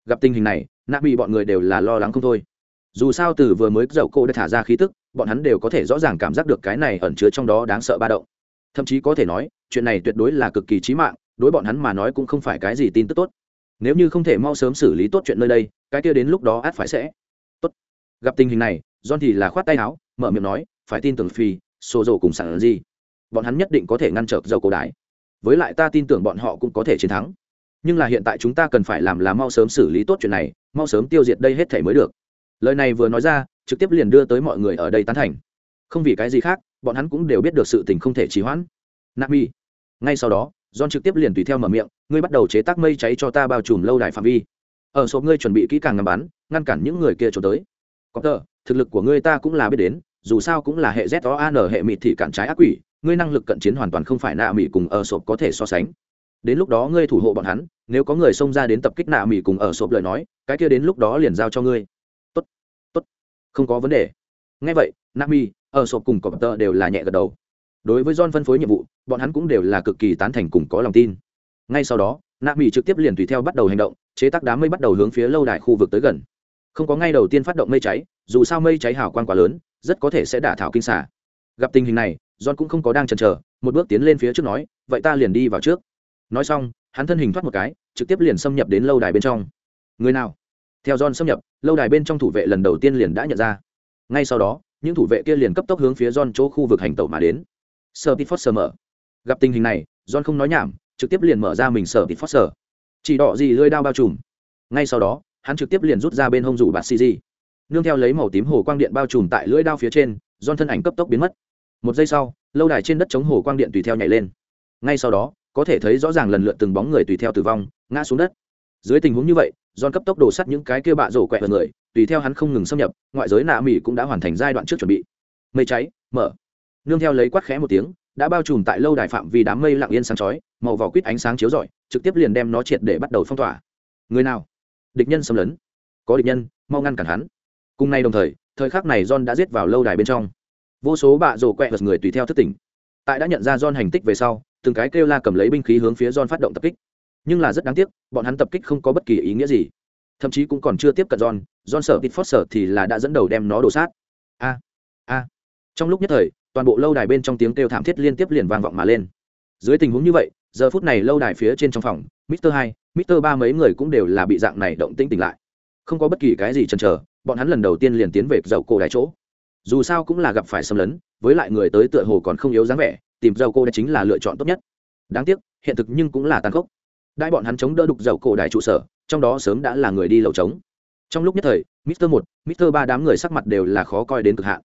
gặp tình hình này nạ bị bọn người đều là lo lắng không thôi dù sao từ vừa mới dầu cổ đã thả ra khí tức bọn hắn đều có thể rõ ràng cảm giác được cái này ẩn chứa trong đó đáng sợ ba động thậm chí có thể nói chuyện này tuyệt đối là cực kỳ chí mạng đối bọn hắn mà nói cũng không phải cái gì tin tức tốt. Nếu như không thể mau sớm xử lý tốt chuyện nơi đây, cái kia đến lúc đó át phải sẽ. Tốt. Gặp tình hình này, john thì là khoát tay áo, mở miệng nói, phải tin tưởng phi xô dầu cùng sản gì bọn hắn nhất định có thể ngăn trở dầu cổ đái với lại ta tin tưởng bọn họ cũng có thể chiến thắng. Nhưng là hiện tại chúng ta cần phải làm là mau sớm xử lý tốt chuyện này, mau sớm tiêu diệt đây hết thể mới được. Lời này vừa nói ra, trực tiếp liền đưa tới mọi người ở đây tán thành. Không vì cái gì khác, bọn hắn cũng đều biết được sự tình không thể trì hoãn. Nami ngay sau đó john trực tiếp liền tùy theo mở miệng, ngươi bắt đầu chế tác mây cháy cho ta bao trùm lâu đài phạm vi. Ở số ngươi chuẩn bị kỹ càng ngắm bắn, ngăn cản những người kia trốn tới. Có tờ, thực lực của ngươi ta cũng là biết đến, dù sao cũng là hệ z o hệ mịt thì cản trái ác quỷ, ngươi năng lực cận chiến hoàn toàn không phải nạ mỹ cùng ở sộp có thể so sánh. Đến lúc đó ngươi thủ hộ bọn hắn, nếu có người xông ra đến tập kích nạ mỹ cùng ở sộp lời nói, cái kia đến lúc đó liền giao cho ngươi. Tốt tốt, không có vấn đề. Nghe vậy, nạ mỹ ở sộp cùng cọp tơ đều là nhẹ gật đầu đối với john phân phối nhiệm vụ, bọn hắn cũng đều là cực kỳ tán thành cùng có lòng tin. Ngay sau đó, nạ mỹ trực tiếp liền tùy theo bắt đầu hành động, chế tác đám mây bắt đầu hướng phía lâu đài khu vực tới gần. Không có ngay đầu tiên phát động mây cháy, dù sao mây cháy hào quang quá lớn, rất có thể sẽ đả thảo kinh xả gặp tình hình này, john cũng không có đang chần chờ, một bước tiến lên phía trước nói, vậy ta liền đi vào trước. Nói xong, hắn thân hình thoát một cái, trực tiếp liền xâm nhập đến lâu đài bên trong. Người nào? Theo john xâm nhập, lâu đài bên trong thủ vệ lần đầu tiên liền đã nhận ra. Ngay sau đó, những thủ vệ kia liền cấp tốc hướng phía john chỗ khu vực hành tẩu mà đến sở tít phớt sở mở. Gặp tình hình này, john không nói nhảm, trực tiếp liền mở ra mình sở tít phớt sở chỉ đỏ gì lưỡi đao bao trùm. Ngay sau đó, hắn trực tiếp liền rút ra bên hông rủ bạt cg nương theo lấy màu tím hồ quang điện bao trùm tại lưỡi đao phía trên, John thân ảnh cấp tốc biến mất. Một giây sau, lâu đài trên đất chống hồ quang điện tùy theo nhảy lên. Ngay sau đó, có thể thấy rõ ràng lần lượt từng bóng người tùy theo tử vong, ngã xuống đất. Dưới tình huống như vậy, John cấp tốc đổ sắt những cái kia bạ rổ quẹt vào người, tùy theo hắn không ngừng xâm nhập, ngoại giới nạ mỹ cũng đã hoàn thành giai đoạn trước chuẩn bị. Mây cháy, mở nương theo lấy quát khẽ một tiếng, đã bao trùm tại lâu đài phạm vi đám mây lặng yên sáng chói, màu vỏ quýt ánh sáng chiếu rọi, trực tiếp liền đem nó triệt để bắt đầu phong tỏa. Người nào? Địch nhân xâm lấn. Có địch nhân, mau ngăn cản hắn. Cùng nay đồng thời thời khắc này john đã giết vào lâu đài bên trong. Vô số bạ rổ quẹ vật người tùy theo thất tỉnh. Tại đã nhận ra john hành tích về sau, từng cái kêu la cầm lấy binh khí hướng phía john phát động tập kích. Nhưng là rất đáng tiếc, bọn hắn tập kích không có bất kỳ ý nghĩa gì. Thậm chí cũng còn chưa tiếp cận john john sợ phớt sở thì là đã dẫn đầu đem nó đổ sát. A a. Trong lúc nhất thời toàn bộ lâu đài bên trong tiếng kêu thảm thiết liên tiếp liền vang vọng mà lên. Dưới tình huống như vậy, giờ phút này lâu đài phía trên trong phòng, mister hai, mister ba mấy người cũng đều là bị dạng này động tĩnh tỉnh lại. Không có bất kỳ cái gì chần chờ, bọn hắn lần đầu tiên liền tiến về dầu cổ đài chỗ. Dù sao cũng là gặp phải xâm lấn, với lại người tới tựa hồ còn không yếu dáng vẻ, tìm dầu cổ đài chính là lựa chọn tốt nhất. Đáng tiếc, hiện thực nhưng cũng là tàn khốc. Đại bọn hắn chống đỡ đục dầu cổ đài trụ sở, trong đó sớm đã là người đi lầu trống. Trong lúc nhất thời, mister một, mister ba đám người sắc mặt đều là khó coi đến cực hạn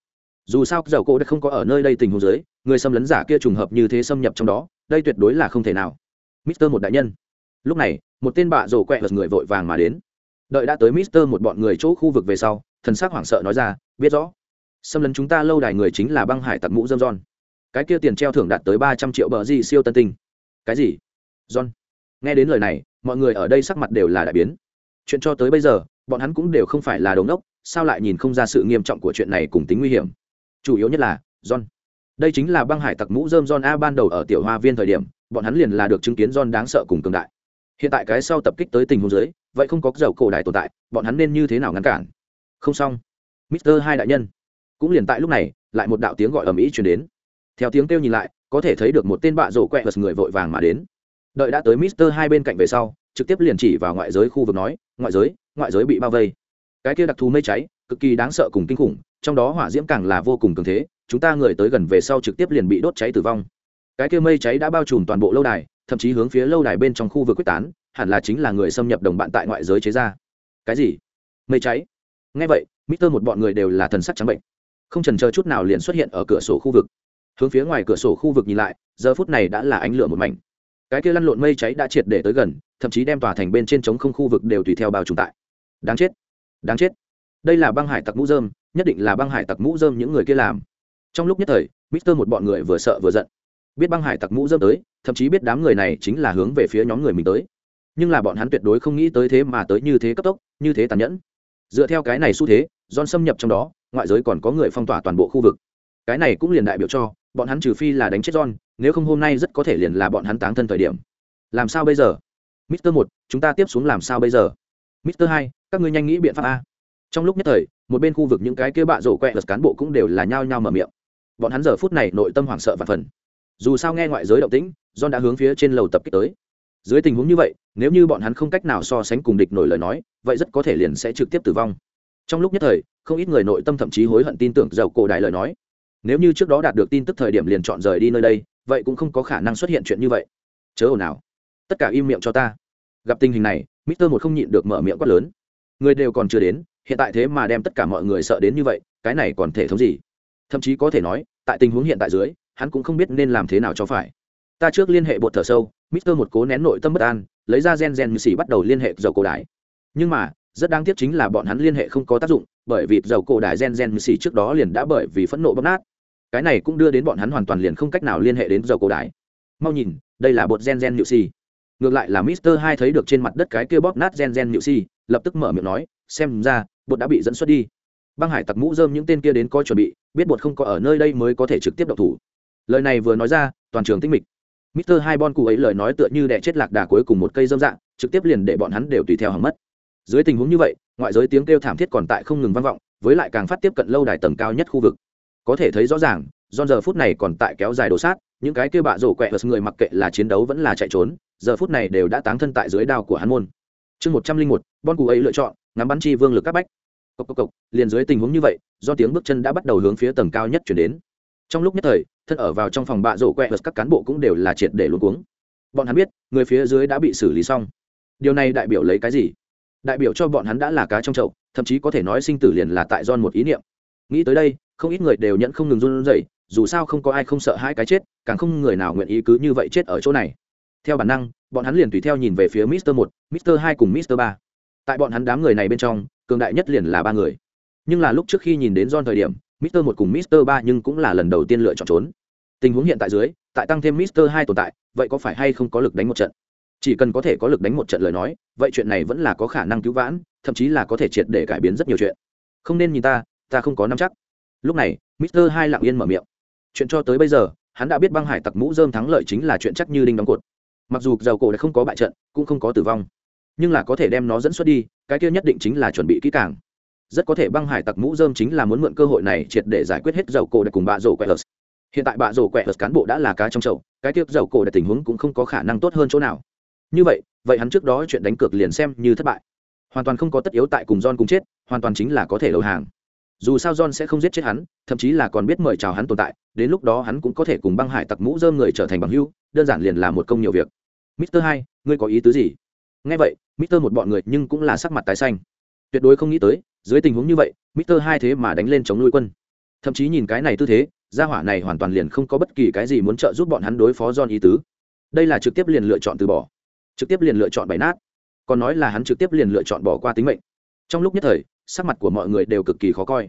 dù sao dầu cổ đã không có ở nơi đây tình huống dưới, người xâm lấn giả kia trùng hợp như thế xâm nhập trong đó, đây tuyệt đối là không thể nào. Mister một đại nhân. Lúc này, một tên bạ rổ quẹ vật người vội vàng mà đến. Đợi đã tới mister một bọn người chỗ khu vực về sau, thần sắc hoảng sợ nói ra, biết rõ, xâm lấn chúng ta lâu đài người chính là băng hải tặc mũ dâm john. Cái kia tiền treo thưởng đạt tới ba trăm triệu bờ gì siêu tân tinh. Cái gì? John. Nghe đến lời này, mọi người ở đây sắc mặt đều là đại biến. Chuyện cho tới bây giờ, bọn hắn cũng đều không phải là đống đốc, sao lại nhìn không ra sự nghiêm trọng của chuyện này cùng tính nguy hiểm? Chủ yếu nhất là, john. Đây chính là băng hải tặc mũ dơm john a ban đầu ở tiểu hoa viên thời điểm, bọn hắn liền là được chứng kiến john đáng sợ cùng cường đại. Hiện tại cái sau tập kích tới tình huống dưới, vậy không có dầu cổ đại tồn tại, bọn hắn nên như thế nào ngăn cản? Không xong. Mister hai đại nhân. Cũng liền tại lúc này, lại một đạo tiếng gọi ầm ĩ chuyển đến. Theo tiếng kêu nhìn lại, có thể thấy được một tên bạ rổ quẹ vật người vội vàng mà đến. Đợi đã tới mister hai bên cạnh về sau, trực tiếp liền chỉ vào ngoại giới khu vực nói, ngoại giới ngoại giới bị bao vây. Cái kia đặc thù mây cháy, cực kỳ đáng sợ cùng kinh khủng trong đó hỏa diễm càng là vô cùng cường thế, chúng ta người tới gần về sau trực tiếp liền bị đốt cháy tử vong. Cái kia mây cháy đã bao trùm toàn bộ lâu đài, thậm chí hướng phía lâu đài bên trong khu vực quyết tán, hẳn là chính là người xâm nhập đồng bạn tại ngoại giới chế ra. Cái gì? Mây cháy? Ngay vậy, mister một bọn người đều là thần sắc trắng bệnh. Không trần chờ chút nào liền xuất hiện ở cửa sổ khu vực. Hướng phía ngoài cửa sổ khu vực nhìn lại, giờ phút này đã là ánh lửa một mảnh. Cái kia lăn lộn mây cháy đã triệt để tới gần, thậm chí đem tòa thành bên trên trống không khu vực đều tùy theo bao trùm tại. Đáng chết! Đáng chết! Đây là băng hải tặc mũ dơm nhất định là băng hải tặc mũ dơm những người kia làm. Trong lúc nhất thời, mister một bọn người vừa sợ vừa giận. Biết băng hải tặc mũ dơm tới, thậm chí biết đám người này chính là hướng về phía nhóm người mình tới. Nhưng là bọn hắn tuyệt đối không nghĩ tới thế mà tới như thế cấp tốc, như thế tàn nhẫn. Dựa theo cái này xu thế, john xâm nhập trong đó, ngoại giới còn có người phong tỏa toàn bộ khu vực. Cái này cũng liền đại biểu cho, bọn hắn trừ phi là đánh chết john, nếu không hôm nay rất có thể liền là bọn hắn táng thân thời điểm. Làm sao bây giờ? Mister một, chúng ta tiếp xuống làm sao bây giờ? Mister hai, các ngươi nhanh nghĩ biện pháp a trong lúc nhất thời, một bên khu vực những cái kia bạ rổ quẹ lật cán bộ cũng đều là nhao nhao mở miệng. Bọn hắn giờ phút này nội tâm hoảng sợ và phần. Dù sao nghe ngoại giới động tĩnh, john đã hướng phía trên lầu tập kích tới. Dưới tình huống như vậy, nếu như bọn hắn không cách nào so sánh cùng địch nổi lời nói, vậy rất có thể liền sẽ trực tiếp tử vong. Trong lúc nhất thời, không ít người nội tâm thậm chí hối hận tin tưởng giàu cổ đại lời nói. Nếu như trước đó đạt được tin tức thời điểm liền chọn rời đi nơi đây, vậy cũng không có khả năng xuất hiện chuyện như vậy. Chớ ồn nào tất cả im miệng cho ta. Gặp tình hình này, mister một không nhịn được mở miệng quát lớn. Người đều còn chưa đến hiện tại thế mà đem tất cả mọi người sợ đến như vậy, cái này còn thể thống gì? Thậm chí có thể nói, tại tình huống hiện tại dưới, hắn cũng không biết nên làm thế nào cho phải. Ta trước liên hệ bột thở sâu, mister một cố nén nội tâm bất an, lấy ra gen gen như xì bắt đầu liên hệ dầu cổ đại nhưng mà, rất đáng tiếc chính là bọn hắn liên hệ không có tác dụng, bởi vì dầu cổ đại gen gen như xì trước đó liền đã bởi vì phẫn nộ bóp nát. Cái này cũng đưa đến bọn hắn hoàn toàn liền không cách nào liên hệ đến dầu cổ đại mau nhìn, đây là bột gen gen nhự xì ngược lại là mister hai thấy được trên mặt đất cái kia bóp nát gen gen nhự xì lập tức mở miệng nói, xem ra bột đã bị dẫn xuất đi. Băng hải tặc mũ dơm những tên kia đến coi chuẩn bị, biết bột không có ở nơi đây mới có thể trực tiếp độc thủ. Lời này vừa nói ra, toàn trường tinh mịch. Mister hai bon cụ ấy lời nói tựa như đẻ chết lạc đà cuối cùng một cây dâm dạng, trực tiếp liền để bọn hắn đều tùy theo hỏng mất. Dưới tình huống như vậy, ngoại giới tiếng kêu thảm thiết còn tại không ngừng vang vọng, với lại càng phát tiếp cận lâu đài tầng cao nhất khu vực. Có thể thấy rõ ràng do giờ phút này còn tại kéo dài đồ sát, những cái kia bạ rổ quẹ vật người mặc kệ là chiến đấu vẫn là chạy trốn, giờ phút này đều đã táng thân tại dưới đao của hắn môn. Chương một trăm linh một bon cụ ấy lựa chọn ngắm bắn chi vương lực các bách. Cộc cộc cộc, liền dưới tình huống như vậy, do tiếng bước chân đã bắt đầu hướng phía tầng cao nhất chuyển đến. Trong lúc nhất thời, thân ở vào trong phòng bạ rổ quẹ, các cán bộ cũng đều là triệt để luôn cuống. Bọn hắn biết, người phía dưới đã bị xử lý xong. Điều này đại biểu lấy cái gì? Đại biểu cho bọn hắn đã là cá trong chậu, thậm chí có thể nói sinh tử liền là tại don một ý niệm. Nghĩ tới đây, không ít người đều nhận không ngừng run rẩy, dù sao không có ai không sợ hai cái chết, càng không người nào nguyện ý cứ như vậy chết ở chỗ này. Theo bản năng, bọn hắn liền tùy theo nhìn về phía mister một, mister hai cùng mister ba tại bọn hắn đám người này bên trong, cường đại nhất liền là ba người. Nhưng là lúc trước khi nhìn đến john thời điểm, mister một cùng mister ba nhưng cũng là lần đầu tiên lựa chọn trốn. Tình huống hiện tại dưới, tại tăng thêm mister hai tồn tại, vậy có phải hay không có lực đánh một trận? Chỉ cần có thể có lực đánh một trận lời nói, vậy chuyện này vẫn là có khả năng cứu vãn, thậm chí là có thể triệt để cải biến rất nhiều chuyện. Không nên nhìn ta ta không có nắm chắc. Lúc này, mister hai lặng yên mở miệng. Chuyện cho tới bây giờ, hắn đã biết băng hải tặc mũ dơm thắng lợi chính là chuyện chắc như đinh đóng cột. Mặc dù dầu cổ đã không có bại trận, cũng không có tử vong nhưng là có thể đem nó dẫn xuất đi, cái kia nhất định chính là chuẩn bị kỹ càng. Rất có thể băng hải tặc mũ dơm chính là muốn mượn cơ hội này triệt để giải quyết hết dầu cổ để cùng bạ rổ quẹt hiện tại bạ rổ quẹt cán bộ đã là cá trong chậu, cái tiếp dầu cổ để tình huống cũng không có khả năng tốt hơn chỗ nào. Như vậy vậy hắn trước đó chuyện đánh cược liền xem như thất bại. Hoàn toàn không có tất yếu tại cùng john cùng chết, hoàn toàn chính là có thể đầu hàng. Dù sao john sẽ không giết chết hắn, thậm chí là còn biết mời chào hắn tồn tại, đến lúc đó hắn cũng có thể cùng băng hải tặc mũ dơm người trở thành bằng hưu đơn giản liền là một công nhiều việc. Mister hai, ngươi có ý tứ gì? Nghe vậy mister một bọn người nhưng cũng là sắc mặt tái xanh. Tuyệt đối không nghĩ tới, dưới tình huống như vậy, mister hai thế mà đánh lên chống nuôi quân. Thậm chí nhìn cái này tư thế, gia hỏa này hoàn toàn liền không có bất kỳ cái gì muốn trợ giúp bọn hắn đối phó john ý tứ. Đây là trực tiếp liền lựa chọn từ bỏ. Trực tiếp liền lựa chọn bày nát. Còn nói là hắn trực tiếp liền lựa chọn bỏ qua tính mệnh. Trong lúc nhất thời, sắc mặt của mọi người đều cực kỳ khó coi.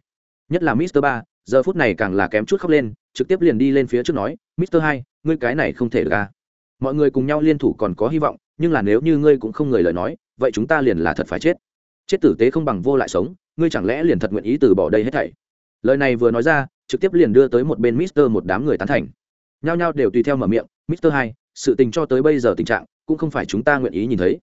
Nhất là mister ba, giờ phút này càng là kém chút khóc lên, trực tiếp liền đi lên phía trước nói, mister hai, ngươi cái này không thể được à. mọi người cùng nhau liên thủ còn có hy vọng nhưng là nếu như ngươi cũng không người lời nói, vậy chúng ta liền là thật phải chết. Chết tử tế không bằng vô lại sống, ngươi chẳng lẽ liền thật nguyện ý từ bỏ đây hết thảy? Lời này vừa nói ra, trực tiếp liền đưa tới một bên mister một đám người tán thành. Nhao nhao đều tùy theo mở miệng, mister hai, sự tình cho tới bây giờ tình trạng cũng không phải chúng ta nguyện ý nhìn thấy.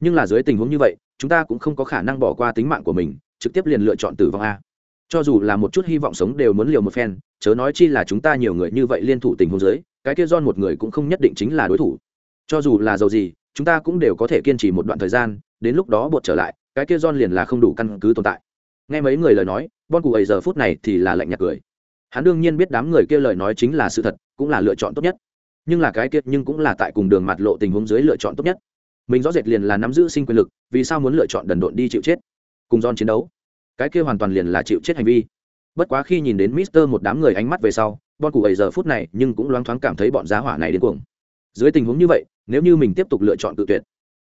Nhưng là dưới tình huống như vậy, chúng ta cũng không có khả năng bỏ qua tính mạng của mình, trực tiếp liền lựa chọn tử vong a. Cho dù là một chút hy vọng sống đều muốn liều một phen, chớ nói chi là chúng ta nhiều người như vậy liên thủ tình huống dưới, cái kia don một người cũng không nhất định chính là đối thủ. Cho dù là giàu gì chúng ta cũng đều có thể kiên trì một đoạn thời gian, đến lúc đó bột trở lại, cái kia don liền là không đủ căn cứ tồn tại. Nghe mấy người lời nói, bon cụ ấy giờ phút này thì là lạnh nhạt cười. Hắn đương nhiên biết đám người kia lời nói chính là sự thật, cũng là lựa chọn tốt nhất. Nhưng là cái kia nhưng cũng là tại cùng đường mặt lộ tình huống dưới lựa chọn tốt nhất. Mình rõ rệt liền là nắm giữ sinh quyền lực, vì sao muốn lựa chọn đần độn đi chịu chết? Cùng don chiến đấu, cái kia hoàn toàn liền là chịu chết hành vi. Bất quá khi nhìn đến mister một đám người ánh mắt về sau, bon cụ ấy giờ phút này nhưng cũng loáng thoáng cảm thấy bọn giá hỏa này đến cuồng. Dưới tình huống như vậy nếu như mình tiếp tục lựa chọn tự tuyệt,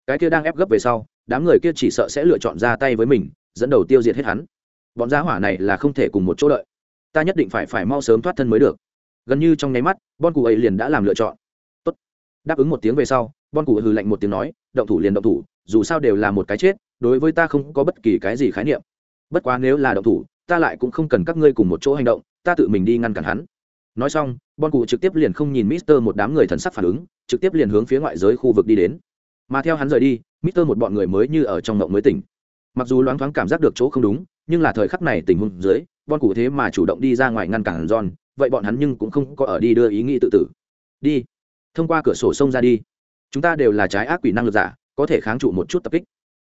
cái kia đang ép gấp về sau, đám người kia chỉ sợ sẽ lựa chọn ra tay với mình, dẫn đầu tiêu diệt hết hắn. Bọn giá hỏa này là không thể cùng một chỗ đợi. Ta nhất định phải phải mau sớm thoát thân mới được. Gần như trong nháy mắt bon cụ ấy liền đã làm lựa chọn. Tốt. đáp ứng một tiếng về sau bon cụ hừ lạnh một tiếng nói, động thủ liền động thủ, dù sao đều là một cái chết, đối với ta không có bất kỳ cái gì khái niệm. Bất quá nếu là động thủ, ta lại cũng không cần các ngươi cùng một chỗ hành động, ta tự mình đi ngăn cản hắn nói xong, bon cụ trực tiếp liền không nhìn mister một đám người thần sắc phản ứng, trực tiếp liền hướng phía ngoại giới khu vực đi đến. Mà theo hắn rời đi, mister một bọn người mới như ở trong mộng mới tỉnh. Mặc dù loáng thoáng cảm giác được chỗ không đúng, nhưng là thời khắc này tình huống dưới, bon cụ thế mà chủ động đi ra ngoài ngăn cản john, vậy bọn hắn nhưng cũng không có ở đi đưa ý nghĩ tự tử. Đi. Thông qua cửa sổ sông ra đi. Chúng ta đều là trái ác quỷ năng lực giả, có thể kháng trụ một chút tập kích.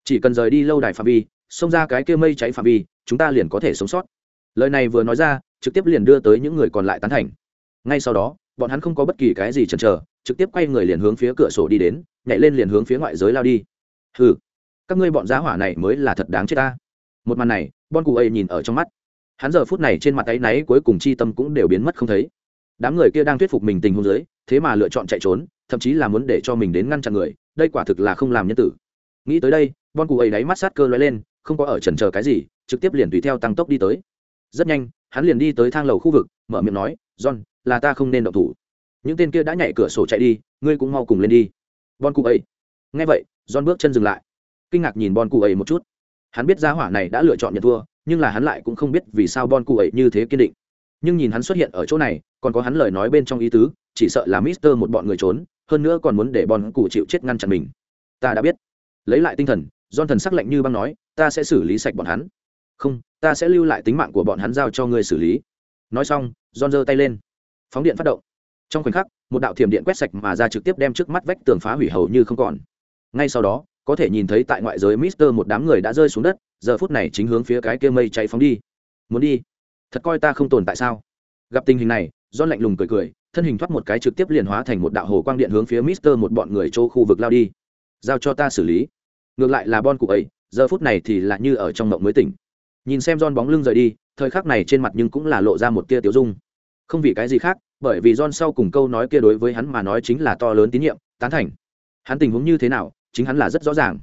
Chỉ cần rời đi lâu đài phạm vi, xông ra cái kia mây cháy phạm vi, chúng ta liền có thể sống sót lời này vừa nói ra, trực tiếp liền đưa tới những người còn lại tán thành. Ngay sau đó, bọn hắn không có bất kỳ cái gì chần chờ, trực tiếp quay người liền hướng phía cửa sổ đi đến, nhảy lên liền hướng phía ngoại giới lao đi. Ừ các ngươi bọn giá hỏa này mới là thật đáng chết ta. Một màn này bon cụ ấy nhìn ở trong mắt. Hắn giờ phút này trên mặt tay náy cuối cùng chi tâm cũng đều biến mất không thấy. Đám người kia đang thuyết phục mình tình hôn giới thế mà lựa chọn chạy trốn, thậm chí là muốn để cho mình đến ngăn chặn người, đây quả thực là không làm nhân tử. Nghĩ tới đây bon cụ ấy đáy mắt sát cơ lóe lên, không có ở trần chờ cái gì, trực tiếp liền tùy theo tăng tốc đi tới rất nhanh, hắn liền đi tới thang lầu khu vực, mở miệng nói, john, là ta không nên động thủ. Những tên kia đã nhảy cửa sổ chạy đi, ngươi cũng mau cùng lên đi. Bon cụ ấy. Nghe vậy, john bước chân dừng lại. Kinh ngạc nhìn bon cụ ấy một chút. Hắn biết giá hỏa này đã lựa chọn nhận thua, nhưng là hắn lại cũng không biết vì sao bon cụ ấy như thế kiên định. Nhưng nhìn hắn xuất hiện ở chỗ này, còn có hắn lời nói bên trong ý tứ, chỉ sợ là mister một bọn người trốn, hơn nữa còn muốn để bon cụ chịu chết ngăn chặn mình. Ta đã biết. Lấy lại tinh thần don thần sắc lạnh như băng nói, ta sẽ xử lý sạch bọn hắn không, ta sẽ lưu lại tính mạng của bọn hắn giao cho ngươi xử lý. Nói xong don giơ tay lên. Phóng điện phát động. Trong khoảnh khắc, một đạo thiểm điện quét sạch mà ra trực tiếp đem trước mắt vách tường phá hủy hầu như không còn. Ngay sau đó, có thể nhìn thấy tại ngoại giới mister một đám người đã rơi xuống đất, giờ phút này chính hướng phía cái kia mây cháy phóng đi. Muốn đi? Thật coi ta không tồn tại sao? Gặp tình hình này, John lạnh lùng cười cười, thân hình thoát một cái trực tiếp liền hóa thành một đạo hồ quang điện hướng phía mister một bọn người chỗ khu vực lao đi. Giao cho ta xử lý. Ngược lại là bon cụ ấy, giờ phút này thì là như ở trong mộng mới tỉnh nhìn xem don bóng lưng rời đi thời khắc này trên mặt nhưng cũng là lộ ra một tia tiêu dung không vì cái gì khác bởi vì don sau cùng câu nói kia đối với hắn mà nói chính là to lớn tín nhiệm tán thành hắn tình huống như thế nào chính hắn là rất rõ ràng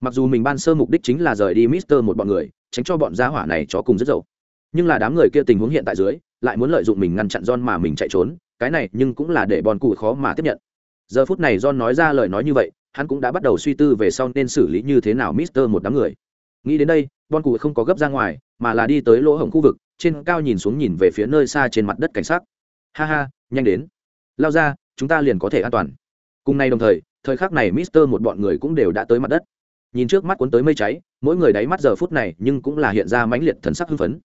mặc dù mình ban sơ mục đích chính là rời đi mister một bọn người tránh cho bọn gia hỏa này chó cùng rất dậu nhưng là đám người kia tình huống hiện tại dưới lại muốn lợi dụng mình ngăn chặn John mà mình chạy trốn, cái này nhưng cũng là để bọn cụ khó mà tiếp nhận. Giờ phút này John nói ra lời nói như vậy, hắn cũng đã bắt đầu suy tư về sau nên xử lý như thế nào Mister một đám người. Nghĩ đến đây, bon cụ không có gấp ra ngoài, mà là đi tới lỗ hổng khu vực, trên cao nhìn xuống nhìn về phía nơi xa trên mặt đất cảnh sát. Ha ha, nhanh đến. Lao ra, chúng ta liền có thể an toàn. Cùng nay đồng thời, thời khắc này Mister một bọn người cũng đều đã tới mặt đất. Nhìn trước mắt cuốn tới mây cháy, mỗi người đáy mắt giờ phút này nhưng cũng là hiện ra mãnh liệt thần sắc hưng phấn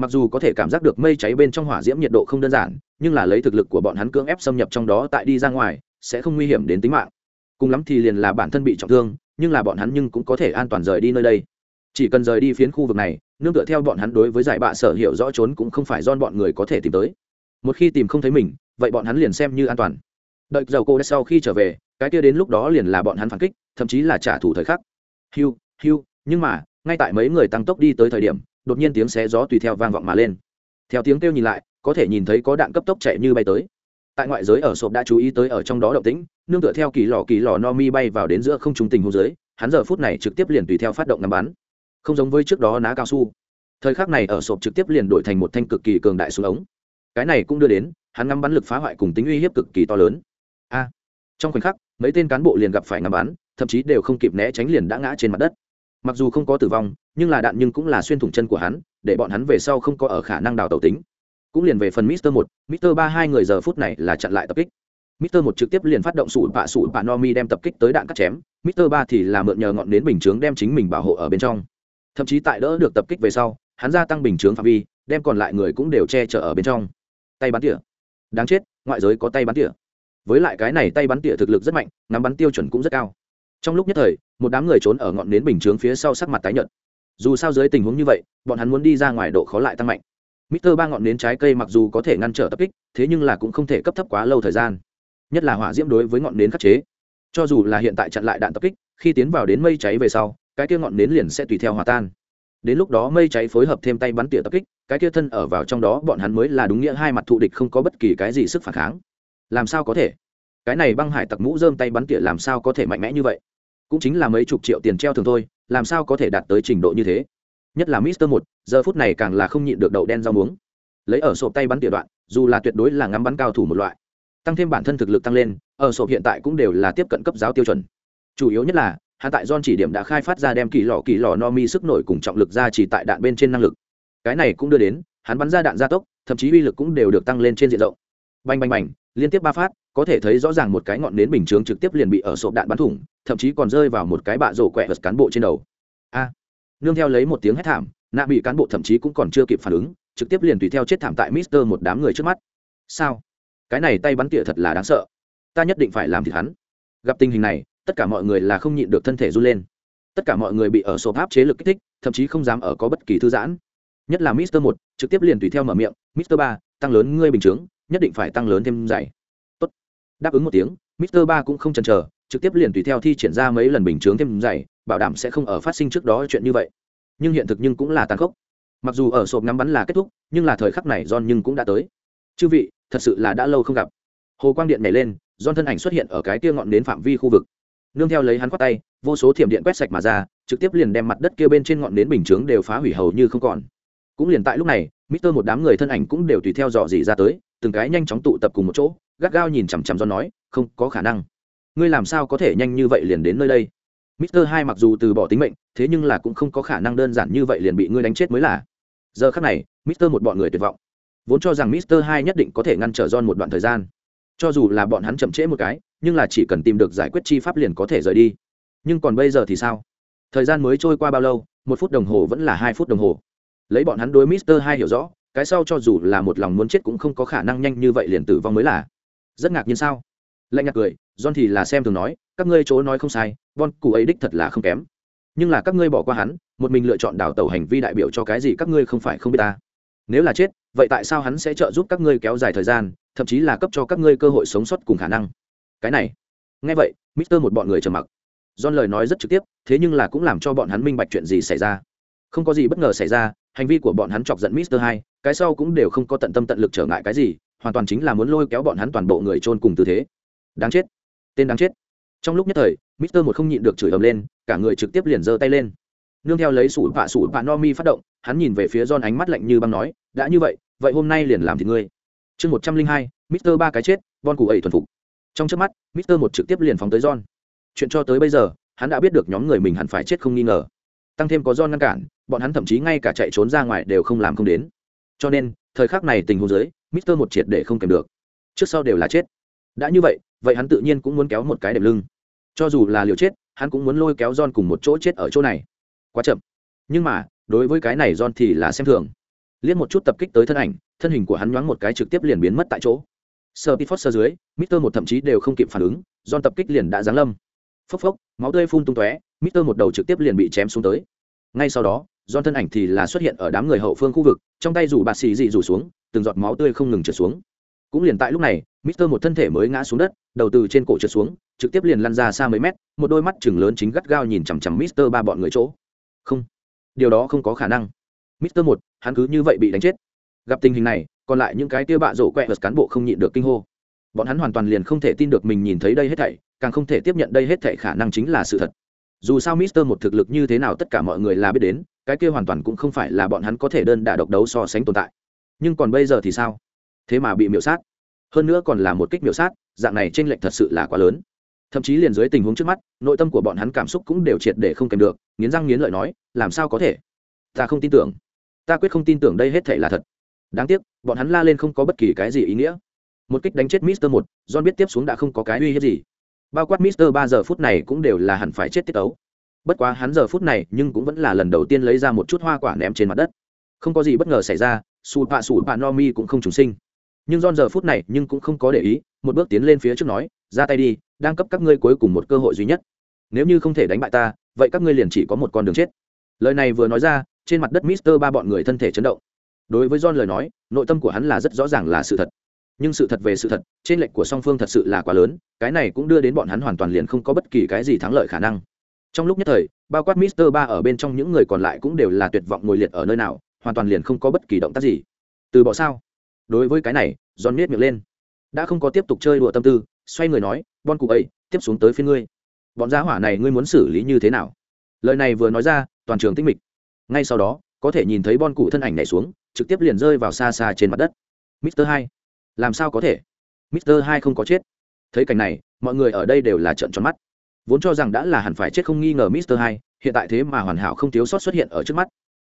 mặc dù có thể cảm giác được mây cháy bên trong hỏa diễm nhiệt độ không đơn giản nhưng là lấy thực lực của bọn hắn cưỡng ép xâm nhập trong đó tại đi ra ngoài sẽ không nguy hiểm đến tính mạng cùng lắm thì liền là bản thân bị trọng thương nhưng là bọn hắn nhưng cũng có thể an toàn rời đi nơi đây chỉ cần rời đi phiến khu vực này, nương tựa theo bọn hắn đối với giải bạ sở hiểu rõ trốn cũng không phải do bọn người có thể tìm tới. Một khi tìm không thấy mình, vậy bọn hắn liền xem như an toàn. Đợi dầu cô sau khi trở về, cái kia đến lúc đó liền là bọn hắn phản kích, thậm chí là trả thù thời khắc. Hiu hiu, nhưng mà, ngay tại mấy người tăng tốc đi tới thời điểm, đột nhiên tiếng xé gió tùy theo vang vọng mà lên. Theo tiếng kêu nhìn lại, có thể nhìn thấy có đạn cấp tốc chạy như bay tới. Tại ngoại giới ở sộp đã chú ý tới ở trong đó động tĩnh, nương tựa theo kỳ lò kỳ lò no mi bay vào đến giữa không trung tình hô dưới, hắn giờ phút này trực tiếp liền tùy theo phát động ngắm bắn không giống với trước đó ná cao su. Thời khắc này ở sộp trực tiếp liền đổi thành một thanh cực kỳ cường đại xuống ống. Cái này cũng đưa đến, hắn ngắm bắn lực phá hoại cùng tính uy hiếp cực kỳ to lớn. A! Trong khoảnh khắc, mấy tên cán bộ liền gặp phải ngắm bắn, thậm chí đều không kịp né tránh liền đã ngã trên mặt đất. Mặc dù không có tử vong, nhưng là đạn nhưng cũng là xuyên thủng chân của hắn, để bọn hắn về sau không có ở khả năng đào tàu tính. Cũng liền về phần mister một, mister ba hai người giờ phút này là chặn lại tập kích. Mister một trực tiếp liền phát động sụn bạ sụn bạ no mi đem tập kích tới đạn cắt chém. Mister ba thì là mượn nhờ ngọn nến bình chướng đem chính mình bảo hộ ở bên trong thậm chí tại đỡ được tập kích về sau hắn gia tăng bình chướng phạm vi đem còn lại người cũng đều che chở ở bên trong. Tay bắn tỉa. Đáng chết ngoại giới có tay bắn tỉa. Với lại cái này tay bắn tỉa thực lực rất mạnh nắm bắn tiêu chuẩn cũng rất cao. Trong lúc nhất thời một đám người trốn ở ngọn nến bình chướng phía sau sắc mặt tái nhợt. Dù sao dưới tình huống như vậy bọn hắn muốn đi ra ngoài độ khó lại tăng mạnh. Mister ba ngọn nến trái cây mặc dù có thể ngăn trở tập kích, thế nhưng là cũng không thể cấp thấp quá lâu thời gian. Nhất là hỏa diễm đối với ngọn nến khắc chế. Cho dù là hiện tại chặn lại đạn tập kích, khi tiến vào đến mây cháy về sau, cái kia ngọn nến liền sẽ tùy theo hòa tan. Đến lúc đó mây cháy phối hợp thêm tay bắn tỉa tập kích, cái kia thân ở vào trong đó bọn hắn mới là đúng nghĩa hai mặt thụ địch không có bất kỳ cái gì sức phản kháng. Làm sao có thể? Cái này băng hải tặc mũ rơm tay bắn tỉa làm sao có thể mạnh mẽ như vậy? Cũng chính là mấy chục triệu tiền treo thường thôi, làm sao có thể đạt tới trình độ như thế? nhất là mister một giờ phút này càng là không nhịn được đậu đen rau muống lấy ở sộp tay bắn tỉa đoạn dù là tuyệt đối là ngắm bắn cao thủ một loại tăng thêm bản thân thực lực tăng lên ở sộp hiện tại cũng đều là tiếp cận cấp giáo tiêu chuẩn chủ yếu nhất là Hắn tại don chỉ điểm đã khai phát ra đem kỳ lò kỳ lò no mi sức nổi cùng trọng lực ra chỉ tại đạn bên trên năng lực. Cái này cũng đưa đến, hắn bắn ra đạn gia tốc, thậm chí uy lực cũng đều được tăng lên trên diện rộng. Bành bành bành, liên tiếp ba phát, có thể thấy rõ ràng một cái ngọn nến bình chướng trực tiếp liền bị ở sộp đạn bắn thủng, thậm chí còn rơi vào một cái bạ rổ quẹ vật cán bộ trên đầu. A! Nương theo lấy một tiếng hét thảm, nạ bị cán bộ thậm chí cũng còn chưa kịp phản ứng, trực tiếp liền tùy theo chết thảm tại mister một đám người trước mắt. Sao? Cái này tay bắn tỉa thật là đáng sợ. Ta nhất định phải làm thịt hắn. Gặp tình hình này tất cả mọi người là không nhịn được thân thể run lên. Tất cả mọi người bị ở sổ áp chế lực kích thích, thậm chí không dám ở có bất kỳ thư giãn. Nhất là mister một, trực tiếp liền tùy theo mở miệng, mister ba, tăng lớn ngươi bình chướng, nhất định phải tăng lớn thêm dày. Tốt. đáp ứng một tiếng, mister ba cũng không chần chờ, trực tiếp liền tùy theo thi triển ra mấy lần bình chướng thêm dày, bảo đảm sẽ không ở phát sinh trước đó chuyện như vậy. Nhưng hiện thực nhưng cũng là tàn khốc. Mặc dù ở sộp ngắm bắn là kết thúc, nhưng là thời khắc này john nhưng cũng đã tới. Chư vị, thật sự là đã lâu không gặp. Hồ quang điện nhảy lên, john thân ảnh xuất hiện ở cái kia ngọn đến phạm vi khu vực nương theo lấy hắn quát tay vô số thiểm điện quét sạch mà ra trực tiếp liền đem mặt đất kia bên trên ngọn nến bình chướng đều phá hủy hầu như không còn. Cũng liền tại lúc này Mister một đám người thân ảnh cũng đều tùy theo dò dỉ ra tới, từng cái nhanh chóng tụ tập cùng một chỗ gắt gao nhìn chằm chằm do nói không có khả năng. Ngươi làm sao có thể nhanh như vậy liền đến nơi đây? Mister hai mặc dù từ bỏ tính mệnh thế nhưng là cũng không có khả năng đơn giản như vậy liền bị ngươi đánh chết mới là. Giờ khắc này Mister một bọn người tuyệt vọng. Vốn cho rằng Mister hai nhất định có thể ngăn trở John một đoạn thời gian cho dù là bọn hắn chậm trễ một cái, nhưng là chỉ cần tìm được giải quyết chi pháp liền có thể rời đi. Nhưng còn bây giờ thì sao? Thời gian mới trôi qua bao lâu, một phút đồng hồ vẫn là hai phút đồng hồ. Lấy bọn hắn đối mister hai hiểu rõ, cái sau cho dù là một lòng muốn chết cũng không có khả năng nhanh như vậy liền tử vong mới là. Rất ngạc nhiên sao? Lạnh ngạc cười, john thì là xem thường nói, các ngươi chỗ nói không sai von cụ ấy đích thật là không kém. Nhưng là các ngươi bỏ qua hắn, một mình lựa chọn đào tẩu hành vi đại biểu cho cái gì các ngươi không phải không biết ta. Nếu là chết, vậy tại sao hắn sẽ trợ giúp các ngươi kéo dài thời gian thậm chí là cấp cho các ngươi cơ hội sống sót cùng khả năng cái này nghe vậy mister một bọn người trầm mặc John lời nói rất trực tiếp, thế nhưng là cũng làm cho bọn hắn minh bạch chuyện gì xảy ra. Không có gì bất ngờ xảy ra, hành vi của bọn hắn chọc giận Mr. Hai, cái sau cũng đều không có tận tâm tận lực trở ngại cái gì, hoàn toàn chính là muốn lôi kéo bọn hắn toàn bộ người chôn cùng tư thế. Đáng chết, tên đáng chết. Trong lúc nhất thời, Mr. một không nhịn được chửi ầm lên, cả người trực tiếp liền giơ tay lên. Nương theo lấy sủi vạ sủi vạ Nomi phát động, hắn nhìn về phía John ánh mắt lạnh như băng nói, đã như vậy, vậy hôm nay liền làm thì ngươi. Chương một trăm linh hai, Mister ba cái chết, Von cụ ấy thuần phục. Trong chớp mắt, Mister một trực tiếp liền phóng tới John. Chuyện cho tới bây giờ hắn đã biết được nhóm người mình hẳn phải chết không nghi ngờ. Tăng thêm có John ngăn cản bọn hắn thậm chí ngay cả chạy trốn ra ngoài đều không làm không đến. Cho nên thời khắc này tình huống dưới mister một triệt để không kèm được. Trước sau đều là chết. Đã như vậy vậy hắn tự nhiên cũng muốn kéo một cái đệm lưng. Cho dù là liều chết hắn cũng muốn lôi kéo John cùng một chỗ chết ở chỗ này. Quá chậm. Nhưng mà đối với cái này John thì là xem thường liên một chút tập kích tới thân ảnh, thân hình của hắn nhoáng một cái trực tiếp liền biến mất tại chỗ. Sơ pit sơ dưới, mister một thậm chí đều không kịp phản ứng, John tập kích liền đã giáng lâm. Phốc phốc, máu tươi phun tung tóe, mister một đầu trực tiếp liền bị chém xuống tới. Ngay sau đó don thân ảnh thì là xuất hiện ở đám người hậu phương khu vực, trong tay rủ bạt xì dị rủ xuống, từng giọt máu tươi không ngừng trượt xuống. Cũng liền tại lúc này, mister một thân thể mới ngã xuống đất, đầu từ trên cổ trượt xuống, trực tiếp liền lăn ra xa mấy mét, một đôi mắt chừng lớn chính gắt gao nhìn chằm chằm mister ba bọn người chỗ. Không, điều đó không có khả năng. Mister một hắn cứ như vậy bị đánh chết. Gặp tình hình này, còn lại những cái tia bạ rổ quẹ vật cán bộ không nhịn được kinh hô. Bọn hắn hoàn toàn liền không thể tin được mình nhìn thấy đây hết thảy, càng không thể tiếp nhận đây hết thảy khả năng chính là sự thật. Dù sao mister một thực lực như thế nào tất cả mọi người là biết đến, cái kia hoàn toàn cũng không phải là bọn hắn có thể đơn đả độc đấu so sánh tồn tại. Nhưng còn bây giờ thì sao? Thế mà bị miểu sát. Hơn nữa còn là một kích miểu sát, dạng này t r ê n lệch thật sự là quá lớn. Thậm chí liền dưới tình huống trước mắt, nội tâm của bọn hắn cảm xúc cũng đều triệt để không kèm được, nghiến răng nghiến lợi nói, làm sao có thể? Ta không tin tưởng ta quyết không tin tưởng đây hết thể là thật. Đáng tiếc, bọn hắn la lên không có bất kỳ cái gì ý nghĩa. Một kích đánh chết mister một, john biết tiếp xuống đã không có cái uy hiếp gì. Bao quát mister ba giờ phút này cũng đều là hẳn phải chết tiết tấu. Bất quá hắn giờ phút này nhưng cũng vẫn là lần đầu tiên lấy ra một chút hoa quả ném trên mặt đất. Không có gì bất ngờ xảy ra sù pạ sù pạ no mi cũng không trùng sinh. Nhưng John giờ phút này nhưng cũng không có để ý, một bước tiến lên phía trước nói, ra tay đi, đang cấp các ngươi cuối cùng một cơ hội duy nhất. Nếu như không thể đánh bại ta, vậy các ngươi liền chỉ có một con đường chết. Lời này vừa nói ra trên mặt đất mister ba bọn người thân thể chấn động. Đối với John lời nói, nội tâm của hắn là rất rõ ràng là sự thật. Nhưng sự thật về sự thật, trên lệnh của song phương thật sự là quá lớn, cái này cũng đưa đến bọn hắn hoàn toàn liền không có bất kỳ cái gì thắng lợi khả năng. Trong lúc nhất thời, bao quát mister ba ở bên trong những người còn lại cũng đều là tuyệt vọng ngồi liệt ở nơi nào, hoàn toàn liền không có bất kỳ động tác gì. Từ bỏ sao? Đối với cái này, john miết miệng lên. Đã không có tiếp tục chơi đùa tâm tư, xoay người nói, bon cụ ấy, tiếp xuống tới phía ngươi. Bọn giá hỏa này ngươi muốn xử lý như thế nào? Lời này vừa nói ra, toàn trường tinh mịch ngay sau đó, có thể nhìn thấy bon cụ thân ảnh nhảy xuống, trực tiếp liền rơi vào xa xa trên mặt đất. Mister hai, làm sao có thể? Mister hai không có chết. Thấy cảnh này, mọi người ở đây đều là trợn tròn mắt. Vốn cho rằng đã là hẳn phải chết không nghi ngờ mister hai, hiện tại thế mà hoàn hảo không thiếu sót xuất hiện ở trước mắt.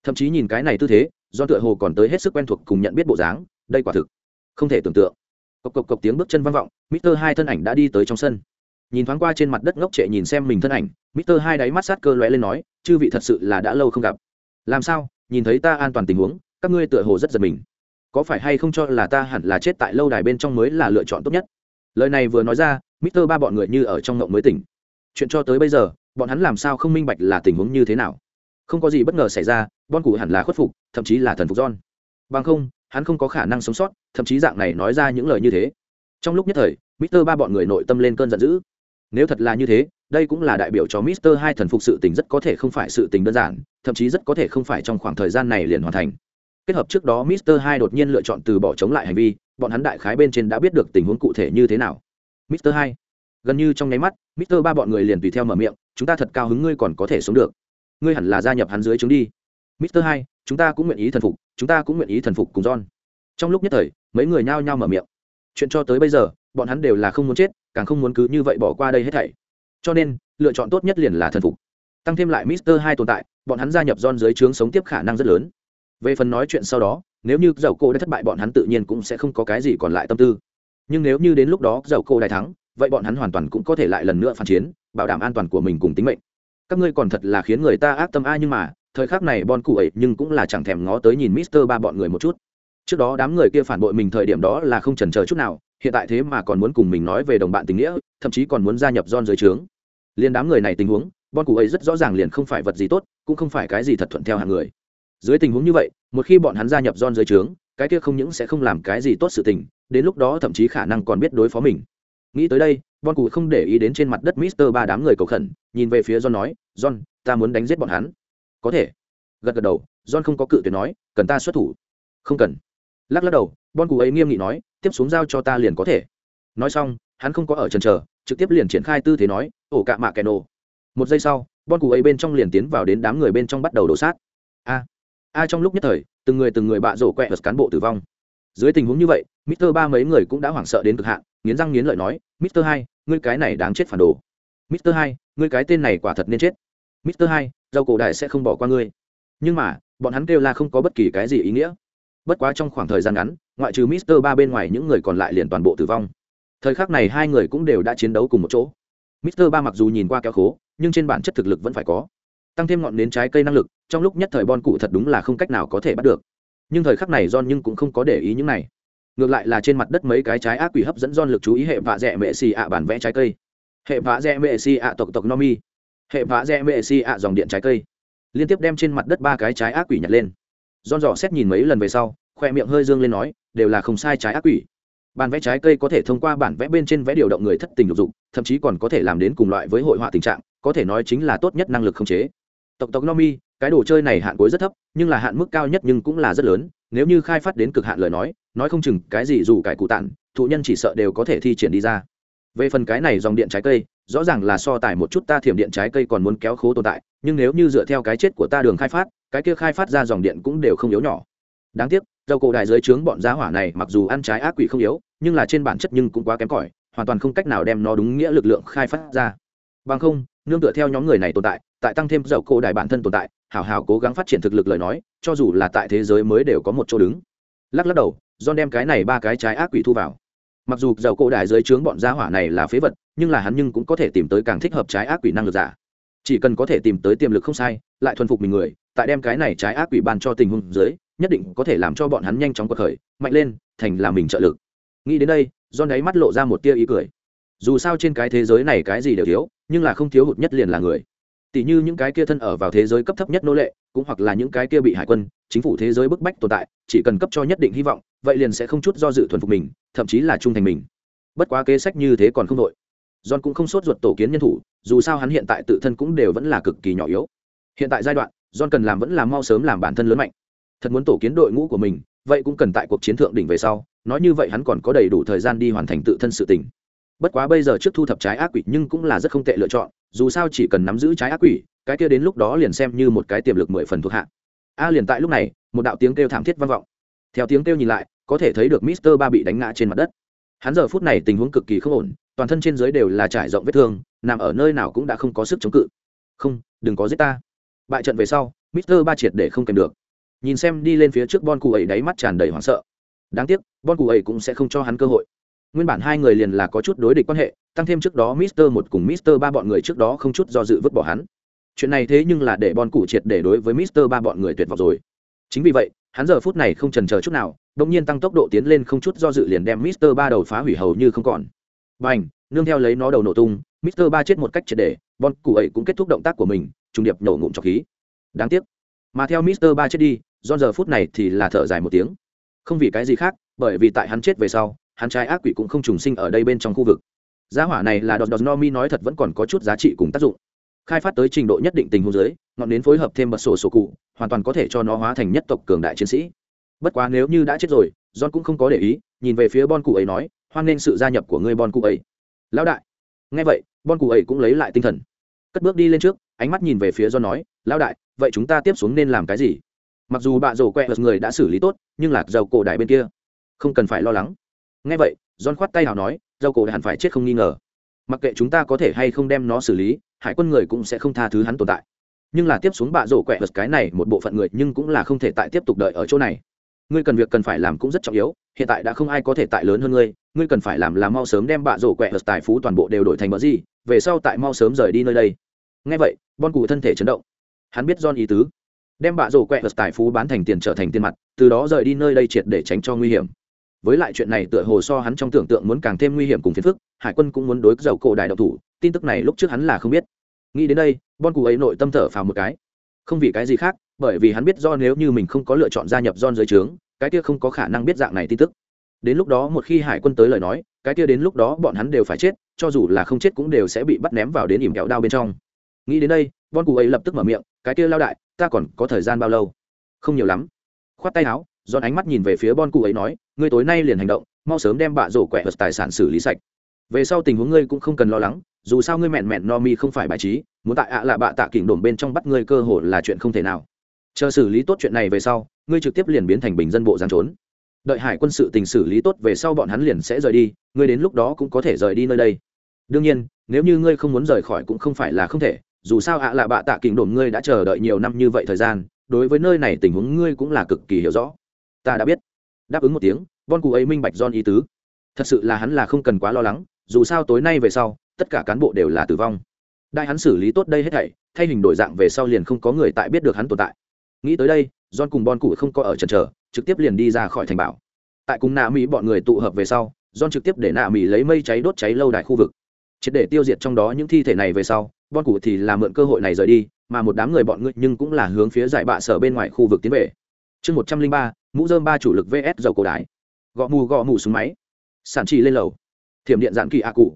Thậm chí nhìn cái này tư thế do tựa hồ còn tới hết sức quen thuộc cùng nhận biết bộ dáng, đây quả thực không thể tưởng tượng. Cộc cộc cộc tiếng bước chân vang vọng, mister hai thân ảnh đã đi tới trong sân. Nhìn thoáng qua trên mặt đất ngốc trệ nhìn xem mình thân ảnh, mister hai đáy mắt sát cơ lóe lên nói, chư vị thật sự là đã lâu không gặp làm sao? Nhìn thấy ta an toàn tình huống, các ngươi tựa hồ rất giật mình. Có phải hay không cho là ta hẳn là chết tại lâu đài bên trong mới là lựa chọn tốt nhất? Lời này vừa nói ra, mister ba bọn người như ở trong ngộng mới tỉnh. Chuyện cho tới bây giờ, bọn hắn làm sao không minh bạch là tình huống như thế nào? Không có gì bất ngờ xảy ra bon cụ hẳn là khuất phục, thậm chí là thần phục john. Bằng không, hắn không có khả năng sống sót, thậm chí dạng này nói ra những lời như thế. Trong lúc nhất thời, mister ba bọn người nội tâm lên cơn giận dữ nếu thật là như thế đây cũng là đại biểu cho mister hai thần phục sự tình rất có thể không phải sự tình đơn giản thậm chí rất có thể không phải trong khoảng thời gian này liền hoàn thành kết hợp trước đó Mister Hai đột nhiên lựa chọn từ bỏ chống lại hành vi, bọn hắn đại khái bên trên đã biết được tình huống cụ thể như thế nào. Mister Hai, gần như trong nháy mắt, Mister Ba bọn người liền tùy theo mở miệng, chúng ta thật cao hứng ngươi còn có thể sống được. Ngươi hẳn là gia nhập hắn dưới chúng đi. Mister Hai, chúng ta cũng nguyện ý thần phục, chúng ta cũng nguyện ý thần phục cùng John. trong lúc nhất thời mấy người nhao nhao mở miệng chuyện cho tới bây giờ bọn hắn đều là không muốn chết càng không muốn cứ như vậy bỏ qua đây hết thảy. Cho nên, lựa chọn tốt nhất liền là thần phục. Tăng thêm lại mister hai tồn tại, bọn hắn gia nhập don dưới trướng sống tiếp khả năng rất lớn. Về phần nói chuyện sau đó, nếu như dầu cô đã thất bại bọn hắn tự nhiên cũng sẽ không có cái gì còn lại tâm tư. Nhưng nếu như đến lúc đó dầu cô đại thắng, vậy bọn hắn hoàn toàn cũng có thể lại lần nữa phản chiến, bảo đảm an toàn của mình cùng tính mệnh. Các ngươi còn thật là khiến người ta ác tâm a nhưng mà, thời khắc này bon cụ ấy nhưng cũng là chẳng thèm ngó tới nhìn mister ba bọn người một chút. Trước đó đám người kia phản bội mình thời điểm đó là không chần chờ chút nào hiện tại thế mà còn muốn cùng mình nói về đồng bạn tình nghĩa, thậm chí còn muốn gia nhập don dưới trướng. Liên đám người này tình huống bon cụ ấy rất rõ ràng liền không phải vật gì tốt, cũng không phải cái gì thật thuận theo hàng người. Dưới tình huống như vậy, một khi bọn hắn gia nhập don dưới trướng, cái kia không những sẽ không làm cái gì tốt sự tình, đến lúc đó thậm chí khả năng còn biết đối phó mình. Nghĩ tới đây bon cụ không để ý đến trên mặt đất mister ba đám người cầu khẩn, nhìn về phía john nói, john, ta muốn đánh giết bọn hắn. Có thể. Gật gật đầu, john không có cự tuyệt nói, cần ta xuất thủ. Không cần. Lắc lắc đầu bon cụ ấy nghiêm nghị nói tiếp xuống giao cho ta liền có thể. Nói xong, hắn không có ở trần trờ trực tiếp liền triển khai tư thế nói, ổ cạ mạ kẻ nổ một giây sau bon cụ ấy bên trong liền tiến vào đến đám người bên trong bắt đầu đổ sát. A a trong lúc nhất thời, từng người từng người bạ rổ quẹ cán bộ tử vong. Dưới tình huống như vậy, mister ba mấy người cũng đã hoảng sợ đến cực hạn, nghiến răng nghiến lợi nói, mister hai, ngươi cái này đáng chết phản đồ. Mister hai, ngươi cái tên này quả thật nên chết. Mister hai, rau cổ đại sẽ không bỏ qua ngươi. Nhưng mà, bọn hắn kêu là không có bất kỳ cái gì ý nghĩa bất quá trong khoảng thời gian ngắn, ngoại trừ mister ba bên ngoài những người còn lại liền toàn bộ tử vong. Thời khắc này hai người cũng đều đã chiến đấu cùng một chỗ. Mister ba mặc dù nhìn qua kéo khố, nhưng trên bản chất thực lực vẫn phải có. Tăng thêm ngọn nến trái cây năng lực, trong lúc nhất thời bon cụ thật đúng là không cách nào có thể bắt được. Nhưng thời khắc này john nhưng cũng không có để ý những này. Ngược lại là trên mặt đất mấy cái trái ác quỷ hấp dẫn john lực chú ý hệ vạ dẹ mệ xì ạ bản vẽ trái cây. Hệ vạ dẹ mệ xì ạ tộc tộc nomi. Hệ vạ dẹ mệ xì ạ dòng điện trái cây. Liên tiếp đem trên mặt đất ba cái trái ác quỷ nhặt lên john dò xét nhìn mấy lần về sau, khoe miệng hơi dương lên nói, đều là không sai trái ác quỷ. Bản vẽ trái cây có thể thông qua bản vẽ bên trên vẽ điều động người thất tình lục dụng thậm chí còn có thể làm đến cùng loại với hội họa tình trạng, có thể nói chính là tốt nhất năng lực khống chế. Tộc tộc nomi, cái đồ chơi này hạn cuối rất thấp, nhưng là hạn mức cao nhất nhưng cũng là rất lớn, nếu như khai phát đến cực hạn lời nói nói không chừng cái gì dù cải cụ tản, thụ nhân chỉ sợ đều có thể thi triển đi ra. Về phần cái này dòng điện trái cây, rõ ràng là so tài một chút ta thiểm điện trái cây còn muốn kéo khố tồn tại, nhưng nếu như dựa theo cái chết của ta đường khai phát cái kia khai phát ra dòng điện cũng đều không yếu nhỏ. Đáng tiếc, dầu cổ đại dưới trướng bọn giá hỏa này mặc dù ăn trái ác quỷ không yếu, nhưng là trên bản chất nhưng cũng quá kém cỏi, hoàn toàn không cách nào đem nó đúng nghĩa lực lượng khai phát ra. Bằng không, nương tựa theo nhóm người này tồn tại tại tăng thêm dầu cổ đại bản thân tồn tại, hảo hảo cố gắng phát triển thực lực lời nói, cho dù là tại thế giới mới đều có một chỗ đứng. Lắc lắc đầu do đem cái này ba cái trái ác quỷ thu vào. Mặc dù dầu cổ đại dưới trướng bọn gia hỏa này là phế vật, nhưng là hắn nhưng cũng có thể tìm tới càng thích hợp trái ác quỷ năng lực giả. Chỉ cần có thể tìm tới tiềm lực không sai, lại thuần phục mình người tại đem cái này trái ác quỷ ban cho tình huống dưới, nhất định có thể làm cho bọn hắn nhanh chóng cuộc khởi, mạnh lên, thành là mình trợ lực. Nghĩ đến đây, john đáy mắt lộ ra một tia ý cười. Dù sao trên cái thế giới này cái gì đều thiếu, nhưng là không thiếu hụt nhất liền là người. Tỷ như những cái kia thân ở vào thế giới cấp thấp nhất nô lệ, cũng hoặc là những cái kia bị hải quân, chính phủ thế giới bức bách tồn tại, chỉ cần cấp cho nhất định hy vọng, vậy liền sẽ không chút do dự thuần phục mình, thậm chí là trung thành mình. Bất quá kế sách như thế còn không đội. John cũng không sốt ruột tổ kiến nhân thủ, dù sao hắn hiện tại tự thân cũng đều vẫn là cực kỳ nhỏ yếu. Hiện tại giai đoạn john cần làm vẫn là mau sớm làm bản thân lớn mạnh. Thật muốn tổ kiến đội ngũ của mình, vậy cũng cần tại cuộc chiến thượng đỉnh về sau, nói như vậy hắn còn có đầy đủ thời gian đi hoàn thành tự thân sự tình. Bất quá bây giờ trước thu thập trái ác quỷ nhưng cũng là rất không tệ lựa chọn, dù sao chỉ cần nắm giữ trái ác quỷ, cái kia đến lúc đó liền xem như một cái tiềm lực mười phần thuộc hạ. A liền tại lúc này, một đạo tiếng kêu thảm thiết vang vọng. Theo tiếng kêu nhìn lại, có thể thấy được mister ba bị đánh ngã trên mặt đất. Hắn giờ phút này tình huống cực kỳ không ổn, toàn thân trên dưới đều là trải rộng vết thương, nằm ở nơi nào cũng đã không có sức chống cự. Không, đừng có giết ta bại trận về sau, mister ba triệt để không kèm được. Nhìn xem đi lên phía trước bon cụ ấy đáy mắt tràn đầy hoảng sợ. Đáng tiếc, bon cụ ấy cũng sẽ không cho hắn cơ hội. Nguyên bản hai người liền là có chút đối địch quan hệ, tăng thêm trước đó mister một cùng mister ba bọn người trước đó không chút do dự vứt bỏ hắn. Chuyện này thế nhưng là để bon cụ triệt để đối với mister ba bọn người tuyệt vọng rồi. Chính vì vậy, hắn giờ phút này không trần chờ chút nào đ ỗ n g nhiên tăng tốc độ tiến lên không chút do dự liền đem mister ba đầu phá hủy hầu như không còn. B à n h nương theo lấy nó đầu nổ tung, mister ba chết một cách triệt để, bon cụ ấy cũng kết thúc động tác của mình trùng điệp nổ ngụm trọc khí. Đáng tiếc. Mà theo mister ba chết đi do giờ phút này thì là thở dài một tiếng. Không vì cái gì khác, bởi vì tại hắn chết về sau, hắn trai ác quỷ cũng không trùng sinh ở đây bên trong khu vực. Giá hỏa này là đọt đọt no mi nói thật vẫn còn có chút giá trị cùng tác dụng. Khai phát tới trình độ nhất định tình huống giới ngọn đến phối hợp thêm bật sổ sổ cụ, hoàn toàn có thể cho nó hóa thành nhất tộc cường đại chiến sĩ. Bất quá nếu như đã chết rồi, john cũng không có để ý, nhìn về phía bon cụ ấy nói, hoan nghênh sự gia nhập của ngươi, bon cụ ấy. Lão đại. Nghe vậy, bon cụ ấy cũng lấy lại tinh thần. Cất bước đi lên trước ánh mắt nhìn về phía do nói, lão đại, vậy chúng ta tiếp xuống nên làm cái gì? Mặc dù bạ rổ quẹ người đã xử lý tốt, nhưng lạc dầu cổ đại bên kia, không cần phải lo lắng. Ngay vậy, john khoát tay nào nói, dầu cổ hẳn phải chết không nghi ngờ. Mặc kệ chúng ta có thể hay không đem nó xử lý, hải quân người cũng sẽ không tha thứ hắn tồn tại. Nhưng là tiếp xuống bạ rổ quẹ vật cái này một bộ phận người nhưng cũng là không thể tại tiếp tục đợi ở chỗ này. Ngươi cần việc cần phải làm cũng rất trọng yếu, hiện tại đã không ai có thể tại lớn hơn ngươi ngươi cần phải làm là mau sớm đem bạ rổ quẹ vật tài phú toàn bộ đều đổi thành bờ gì, về sau tại mau sớm rời đi nơi đây. Ngay vậy bon cụ thân thể chấn động. Hắn biết don ý tứ. Đem bạ rổ quẹt vật tài phú bán thành tiền trở thành tiền mặt, từ đó rời đi nơi đây triệt để tránh cho nguy hiểm. Với lại chuyện này tựa hồ so hắn trong tưởng tượng muốn càng thêm nguy hiểm cùng phiền phức, hải quân cũng muốn đối dầu cổ đại độc thủ, tin tức này lúc trước hắn là không biết. Nghĩ đến đây, bon cụ ấy nội tâm thở phào một cái. Không vì cái gì khác, bởi vì hắn biết do nếu như mình không có lựa chọn gia nhập don dưới trướng, cái kia không có khả năng biết dạng này tin tức. Đến lúc đó một khi hải quân tới lời nói, cái kia đến lúc đó bọn hắn đều phải chết, cho dù là không chết cũng đều sẽ bị bắt ném vào đến ỉm kẹo đao bên trong nghĩ đến đây, bon cụ ấy lập tức mở miệng, cái kia lao đại, ta còn có thời gian bao lâu? Không nhiều lắm. Khoát tay áo dọn ánh mắt nhìn về phía bon cụ ấy nói, ngươi tối nay liền hành động, mau sớm đem bạ rổ quẹt vật tài sản xử lý sạch. Về sau tình huống ngươi cũng không cần lo lắng, dù sao ngươi mẹn mẹn no mi không phải bài trí, muốn tại ạ à là bạ tạ kỉnh đồn bên trong bắt ngươi cơ hội là chuyện không thể nào. Chờ xử lý tốt chuyện này về sau, ngươi trực tiếp liền biến thành bình dân bộ giang trốn. Đợi hải quân sự tình xử lý tốt về sau bọn hắn liền sẽ rời đi, ngươi đến lúc đó cũng có thể rời đi nơi đây. Đương nhiên, nếu như ngươi không muốn rời khỏi cũng không phải là không thể dù sao ạ à là bạ tạ kình đồn ngươi đã chờ đợi nhiều năm như vậy thời gian, đối với nơi này tình huống ngươi cũng là cực kỳ hiểu rõ. Ta đã biết. Đáp ứng một tiếng, bon cụ ấy minh bạch don ý tứ. Thật sự là hắn là không cần quá lo lắng, dù sao tối nay về sau, tất cả cán bộ đều là tử vong. Đại hắn xử lý tốt đây hết thảy, thay hình đổi dạng về sau liền không có người tại biết được hắn tồn tại. Nghĩ tới đây, john cùng bon cụ không có ở trần trở trực tiếp liền đi ra khỏi thành bảo. Tại cùng nạ mỹ bọn người tụ hợp về sau, john trực tiếp để nạ mỹ lấy mây cháy đốt cháy lâu đài khu vực triệt để tiêu diệt trong đó những thi thể này về sau bon cụ thì là mượn cơ hội này rời đi, mà một đám người bọn ngươi nhưng cũng là hướng phía giải bạ sở bên ngoài khu vực tiến về. Chương một trăm linh ba, mũ dơm ba chủ lực vs dầu cổ đái gõ mù gõ mù súng máy. Sản trì lên lầu. Thiểm điện dạng kỳ a cụ.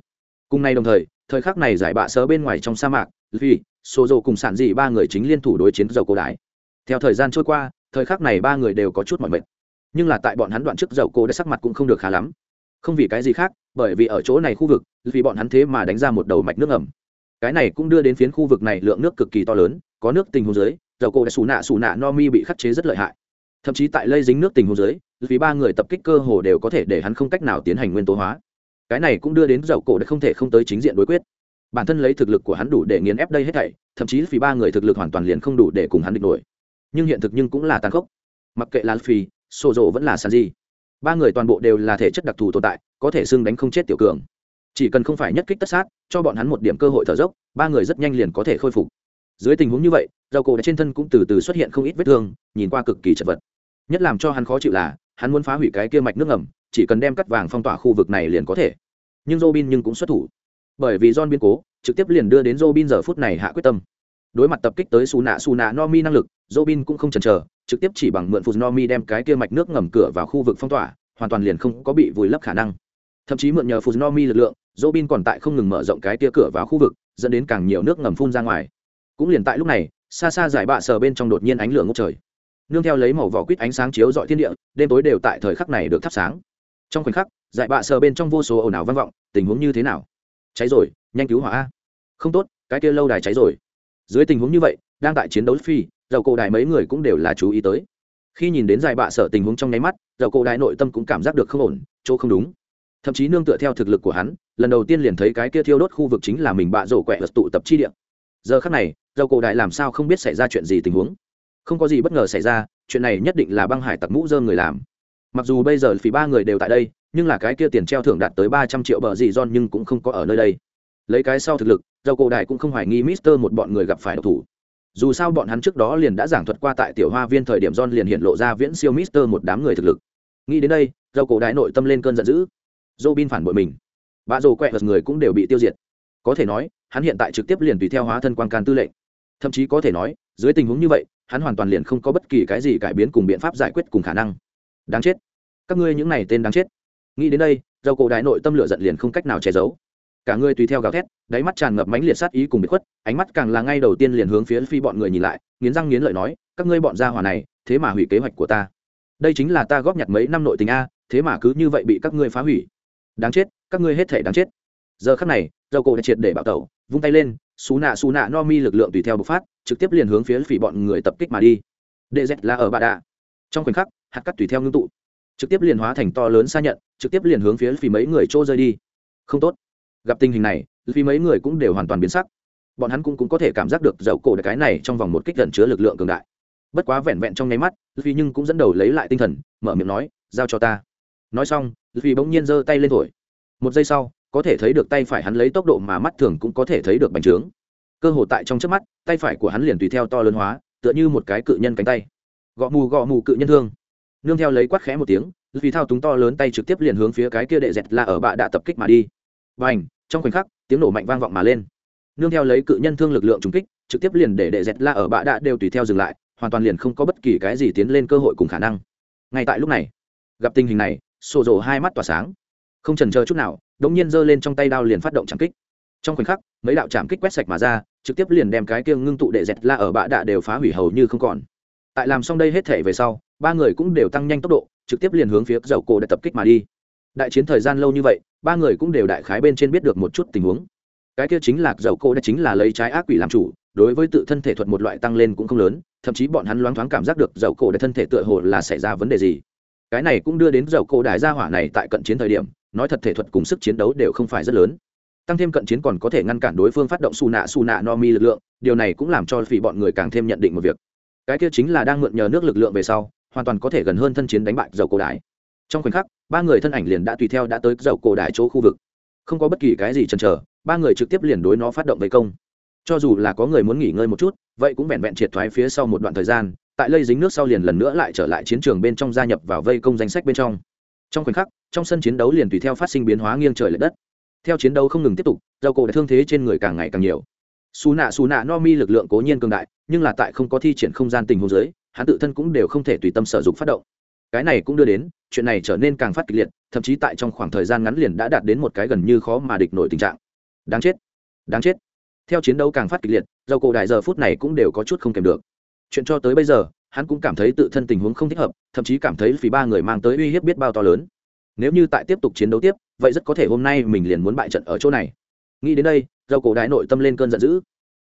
Cùng nay đồng thời thời khắc này giải bạ sở bên ngoài trong sa mạc, vì số dầu cùng sản dị ba người chính liên thủ đối chiến dầu cổ đái theo thời gian trôi qua, thời khắc này ba người đều có chút mọi mệt. Nhưng là tại bọn hắn đoạn trước dầu cổ đã sắc mặt cũng không được khá lắm. Không vì cái gì khác bởi vì ở chỗ này khu vực, vì bọn hắn thế mà đánh ra một đầu mạch nước ẩm cái này cũng đưa đến phiến khu vực này lượng nước cực kỳ to lớn, có nước tình huống dưới, dầu cổ đã xù nạ xù nạ no mi bị khắc chế rất lợi hại. Thậm chí tại lây dính nước tình huống dưới, vì ba người tập kích cơ hồ đều có thể để hắn không cách nào tiến hành nguyên tố hóa. Cái này cũng đưa đến dầu cổ để không thể không tới chính diện đối quyết. Bản thân lấy thực lực của hắn đủ để nghiền ép đây hết thảy, thậm chí vì ba người thực lực hoàn toàn liền không đủ để cùng hắn địch nổi. Nhưng hiện thực nhưng cũng là tàn khốc. Mặc kệ là phi sổ rộ vẫn là sàn gì ba người toàn bộ đều là thể chất đặc thù tồn tại, có thể xưng đánh không chết tiểu cường. Chỉ cần không phải nhất kích tất sát, cho bọn hắn một điểm cơ hội thở dốc, ba người rất nhanh liền có thể khôi phục. Dưới tình huống như vậy, dầu cổ trên thân cũng từ từ xuất hiện không ít vết thương, nhìn qua cực kỳ chật vật. Nhất làm cho hắn khó chịu là, hắn muốn phá hủy cái kia mạch nước ngầm, chỉ cần đem cắt vàng phong tỏa khu vực này liền có thể. Nhưng robin nhưng cũng xuất thủ. Bởi vì John biến cố, trực tiếp liền đưa đến robin giờ phút này hạ quyết tâm. Đối mặt tập kích tới xù nạ xù nạ no mi năng lực, robin cũng không chần chờ trực tiếp chỉ bằng mượn phù mi đem cái kia mạch nước ngầm cửa vào khu vực phong tỏa, hoàn toàn liền không có bị vùi lấp khả năng. Thậm chí mượn nhờ phù mi lực lượng, robin còn tại không ngừng mở rộng cái kia cửa vào khu vực, dẫn đến càng nhiều nước ngầm phun ra ngoài. Cũng liền tại lúc này, xa xa giải bạ sờ bên trong đột nhiên ánh lửa ngút trời. Nương theo lấy màu vỏ quýt ánh sáng chiếu rọi thiên địa, đêm tối đều tại thời khắc này được thắp sáng. Trong khoảnh khắc, giải bạ sờ bên trong vô số ồn ào vang vọng, tình huống như thế nào? Cháy rồi, nhanh cứu hỏa a. Không tốt, cái kia lâu đài cháy rồi. Dưới tình huống như vậy, đang tại chiến đấu phi dầu cổ đài mấy người cũng đều là chú ý tới. Khi nhìn đến dài bạ sở tình huống trong nháy mắt, dầu cổ đài nội tâm cũng cảm giác được không ổn, chỗ không đúng. Thậm chí nương tựa theo thực lực của hắn, lần đầu tiên liền thấy cái kia thiêu đốt khu vực chính là mình bạ rổ quẹ vật tụ tập chi địa. Giờ khắc này, dầu cổ đại làm sao không biết xảy ra chuyện gì tình huống? Không có gì bất ngờ xảy ra, chuyện này nhất định là băng hải tặc mũ dơ người làm. Mặc dù bây giờ phí ba người đều tại đây, nhưng là cái kia tiền treo thưởng đạt tới ba trăm triệu bờ gì don nhưng cũng không có ở nơi đây. Lấy cái sau thực lực, dầu cổ đại cũng không hoài nghi mister một bọn người gặp phải độc thủ dù sao bọn hắn trước đó liền đã giảng thuật qua tại tiểu hoa viên thời điểm john liền hiện lộ ra viễn siêu mister một đám người thực lực. Nghĩ đến đây, dầu cổ đại nội tâm lên cơn giận dữ. Robin phản bội mình. Bà rồ quẹ vật người cũng đều bị tiêu diệt. Có thể nói, hắn hiện tại trực tiếp liền tùy theo hóa thân quan can tư lệnh. Thậm chí có thể nói, dưới tình huống như vậy, hắn hoàn toàn liền không có bất kỳ cái gì cải biến cùng biện pháp giải quyết cùng khả năng. Đáng chết. Các ngươi những này tên đáng chết. Nghĩ đến đây, dầu cổ đại nội tâm lửa giận liền không cách nào che giấu. Cả ngươi tùy theo gào thét đáy mắt tràn ngập mánh liệt sát ý cùng bị khuất, ánh mắt càng là ngay đầu tiên liền hướng phía phi bọn người nhìn lại, nghiến răng nghiến lợi nói, các ngươi bọn gia hỏa này, thế mà hủy kế hoạch của ta. Đây chính là ta góp nhặt mấy năm nội tình a, thế mà cứ như vậy bị các ngươi phá hủy. Đáng chết, các ngươi hết thể đáng chết. Giờ khắc này, dầu cổ đã triệt để bạo tẩu, vung tay lên, xú nạ xú nạ no mi lực lượng tùy theo bộc phát, trực tiếp liền hướng phía phỉ bọn người tập kích mà đi. Đệ dẹt là ở bà đạ. Trong khoảnh khắc, hạt cắt tùy theo ngưng tụ, trực tiếp liền hóa thành to lớn xa nhận, trực tiếp liền hướng phía phỉ mấy người trô rơi đi. Không tốt. Gặp tình hình này vì mấy người cũng đều hoàn toàn biến sắc. Bọn hắn cũng, cũng có thể cảm giác được dầu cổ cái này trong vòng một kích gần chứa lực lượng cường đại. Bất quá vẹn vẹn trong nháy mắt vì nhưng cũng dẫn đầu lấy lại tinh thần mở miệng nói giao cho ta. Nói xong vì bỗng nhiên giơ tay lên thổi. Một giây sau có thể thấy được tay phải hắn lấy tốc độ mà mắt thường cũng có thể thấy được bành trướng. Cơ hồ tại trong trước mắt tay phải của hắn liền tùy theo to lớn hóa tựa như một cái cự nhân cánh tay. Gõ mù gõ mù cự nhân thương. Nương theo lấy quát khẽ một tiếng vì thao túng to lớn tay trực tiếp liền hướng phía cái kia đệ dẹt là ở bạ đã tập kích mà đi. Và ảnh trong khoảnh khắc tiếng nổ mạnh vang vọng mà lên. Nương theo lấy cự nhân thương lực lượng trùng kích, trực tiếp liền để đệ dẹt la ở bạ đã đều tùy theo dừng lại, hoàn toàn liền không có bất kỳ cái gì tiến lên cơ hội cùng khả năng. Ngay tại lúc này, gặp tình hình này sổ rồ hai mắt tỏa sáng. Không trần chờ chút nào, đống nhiên giơ lên trong tay đao liền phát động trảm kích. Trong khoảnh khắc, mấy đạo trảm kích quét sạch mà ra, trực tiếp liền đem cái kia ngưng tụ đệ dẹt la ở bạ đạ đều phá hủy hầu như không còn. Tại làm xong đây hết thể về sau, ba người cũng đều tăng nhanh tốc độ, trực tiếp liền hướng phía dầu cổ để tập kích mà đi. Đại chiến thời gian lâu như vậy ba người cũng đều đại khái bên trên biết được một chút tình huống. Cái kia chính là dầu cô đã chính là lấy trái ác quỷ làm chủ, đối với tự thân thể thuật một loại tăng lên cũng không lớn, thậm chí bọn hắn loáng thoáng cảm giác được dầu cổ để thân thể tựa hồ là xảy ra vấn đề gì. Cái này cũng đưa đến dầu cổ đại gia hỏa này tại cận chiến thời điểm, nói thật thể thuật cùng sức chiến đấu đều không phải rất lớn. Tăng thêm cận chiến còn có thể ngăn cản đối phương phát động xù nạ xù nạ no mi lực lượng, điều này cũng làm cho phỉ bọn người càng thêm nhận định một việc. Cái kia chính là đang mượn nhờ nước lực lượng về sau, hoàn toàn có thể gần hơn thân chiến đánh bại dầu cổ đại trong khoảnh khắc, ba người thân ảnh liền đã tùy theo đã tới dậu cổ đại chỗ khu vực. Không có bất kỳ cái gì chần chờ, ba người trực tiếp liền đối nó phát động vây công. Cho dù là có người muốn nghỉ ngơi một chút, vậy cũng vẹn vẹn triệt thoái phía sau một đoạn thời gian, tại lây dính nước sau liền lần nữa lại trở lại chiến trường bên trong gia nhập vào vây công danh sách bên trong. Trong khoảnh khắc, trong sân chiến đấu liền tùy theo phát sinh biến hóa nghiêng trời l ệ đất. Theo chiến đấu không ngừng tiếp tục dầu cổ đã thương thế trên người càng ngày càng nhiều. Xù nạ xù nạ no mi lực lượng cố nhiên cường đại, nhưng là tại không có thi triển không gian tình huống dưới, hắn tự thân cũng đều không thể tùy tâm sở dụng phát động cái này cũng đưa đến, chuyện này trở nên càng phát kịch liệt, thậm chí tại trong khoảng thời gian ngắn liền đã đạt đến một cái gần như khó mà địch nổi tình trạng. Đáng chết đáng chết. Theo chiến đấu càng phát kịch liệt, dầu cổ đại giờ phút này cũng đều có chút không kèm được. Chuyện cho tới bây giờ, hắn cũng cảm thấy tự thân tình huống không thích hợp, thậm chí cảm thấy vì ba người mang tới uy hiếp biết bao to lớn. Nếu như tại tiếp tục chiến đấu tiếp, vậy rất có thể hôm nay mình liền muốn bại trận ở chỗ này. Nghĩ đến đây, dầu cổ đại nội tâm lên cơn giận dữ.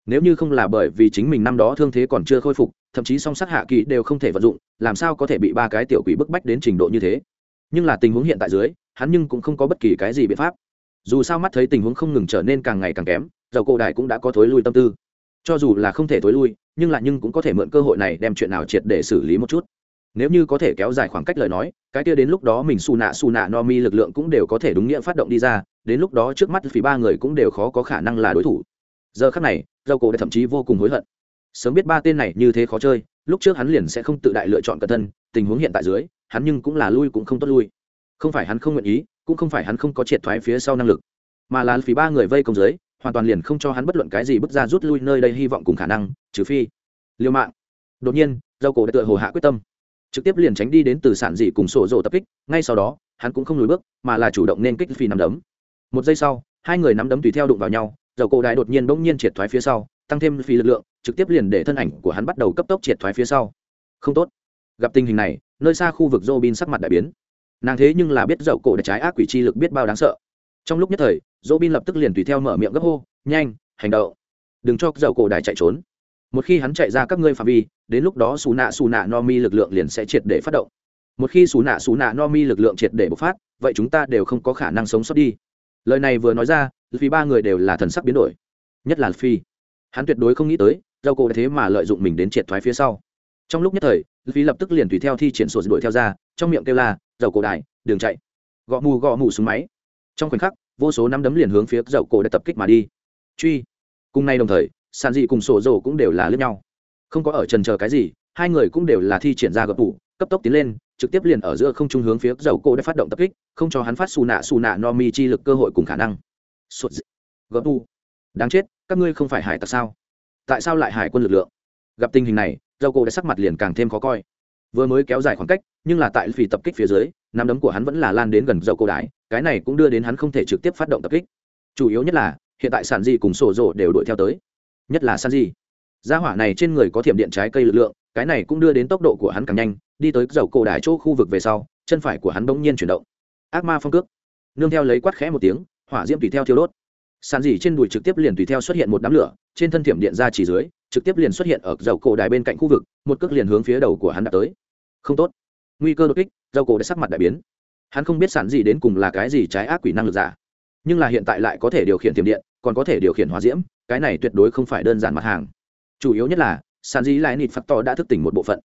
Nếu như không là bởi vì chính mình năm đó thương thế còn chưa khôi phục thậm chí song sát hạ kỳ đều không thể vận dụng, làm sao có thể bị ba cái tiểu quỷ bức bách đến trình độ như thế? Nhưng là tình huống hiện tại dưới, hắn nhưng cũng không có bất kỳ cái gì biện pháp. Dù sao mắt thấy tình huống không ngừng trở nên càng ngày càng kém, dầu cổ đại cũng đã có thối lui tâm tư. Cho dù là không thể thối lui, nhưng lại nhưng cũng có thể mượn cơ hội này đem chuyện nào triệt để xử lý một chút. Nếu như có thể kéo dài khoảng cách lời nói, cái kia đến lúc đó mình xù nạ xù nạ no mi lực lượng cũng đều có thể đúng nghĩa phát động đi ra, đến lúc đó trước mắt phí ba người cũng đều khó có khả năng là đối thủ. Giờ khắc này, dầu cổ đại thậm chí vô cùng hối hận sớm biết ba tên này như thế khó chơi, lúc trước hắn liền sẽ không tự đại lựa chọn cẩn thân, tình huống hiện tại dưới, hắn nhưng cũng là lui cũng không tốt lui. Không phải hắn không nguyện ý, cũng không phải hắn không có triệt thoái phía sau năng lực, mà là phí ba người vây công dưới, hoàn toàn liền không cho hắn bất luận cái gì bước ra rút lui nơi đây hy vọng cùng khả năng, trừ phi liêu mạng. Đột nhiên dầu cổ đã tựa hồ hạ quyết tâm, trực tiếp liền tránh đi đến từ sản dị cùng sổ rộ tập kích, ngay sau đó, hắn cũng không lùi bước, mà là chủ động nên kích phi nắm đấm. Một giây sau, hai người nắm đấm tùy theo đụng vào nhau dầu cổ đại đột nhiên bỗng nhiên triệt thoái phía sau, tăng thêm phi lực lượng trực tiếp liền để thân ảnh của hắn bắt đầu cấp tốc triệt thoái phía sau. Không tốt. Gặp tình hình này, nơi xa khu vực Robin sắc mặt đại biến. Nàng thế nhưng là biết dậu cổ đại trái ác quỷ chi lực biết bao đáng sợ. Trong lúc nhất thời, Robin lập tức liền tùy theo mở miệng gấp hô, nhanh, hành động. Đừng cho dậu cổ đại chạy trốn. Một khi hắn chạy ra các ngươi phạm vi, đến lúc đó xù nạ xù nạ no mi lực lượng liền sẽ triệt để phát động. Một khi xù nạ xù nạ no mi lực lượng triệt để bộc phát, vậy chúng ta đều không có khả năng sống sót đi. Lời này vừa nói ra, vì ba người đều là thần sắc biến đổi. Nhất là phi. Hắn tuyệt đối không nghĩ tới dầu cổ thế mà lợi dụng mình đến triệt thoái phía sau. Trong lúc nhất thời phi lập tức liền tùy theo thi triển sổ đuổi theo ra, trong miệng kêu la, dầu cổ đại đường chạy. Gõ mù gõ mù xuống máy. Trong khoảnh khắc, vô số năm đấm liền hướng phía dầu cổ đã tập kích mà đi. Truy. Cùng nay đồng thời sàn dị cùng sổ dầu cũng đều là lướt nhau. Không có ở trần chờ cái gì, hai người cũng đều là thi triển ra gập tủ, cấp tốc tiến lên, trực tiếp liền ở giữa không trung hướng phía dầu cổ đã phát động tập kích, không cho hắn phát xù nạ xù nạ no mi chi lực cơ hội cùng khả năng. Sụt gập tủ. Đáng chết, các ngươi không phải hải tặc sao? Tại sao lại hải quân lực lượng? Gặp tình hình này dầu cổ đã sắc mặt liền càng thêm khó coi. Vừa mới kéo dài khoảng cách, nhưng là tại vì tập kích phía dưới, nắm đấm của hắn vẫn là lan đến gần dầu cổ đái cái này cũng đưa đến hắn không thể trực tiếp phát động tập kích. Chủ yếu nhất là, hiện tại sản di cùng sổ rồ đều đuổi theo tới. Nhất là san di gia hỏa này trên người có thiểm điện trái cây lực lượng, cái này cũng đưa đến tốc độ của hắn càng nhanh, đi tới dầu cổ đái chỗ khu vực về sau, chân phải của hắn bỗng nhiên chuyển động. Ác ma phong cước. Nương theo lấy quát khẽ một tiếng, hỏa diễm tùy theo thiêu đốt sàn dỉ trên đùi trực tiếp liền tùy theo xuất hiện một đám lửa trên thân thiểm điện ra chỉ dưới trực tiếp liền xuất hiện ở dầu cổ đài bên cạnh khu vực một cước liền hướng phía đầu của hắn đã tới. Không tốt. Nguy cơ đột kích dầu cổ đã sắc mặt đại biến. Hắn không biết sản gì đến cùng là cái gì trái ác quỷ năng lực giả. Nhưng là hiện tại lại có thể điều khiển tiềm điện còn có thể điều khiển hóa diễm cái này tuyệt đối không phải đơn giản mặt hàng. Chủ yếu nhất là sản dĩ lại nịt phạt to đã thức tỉnh một bộ phận.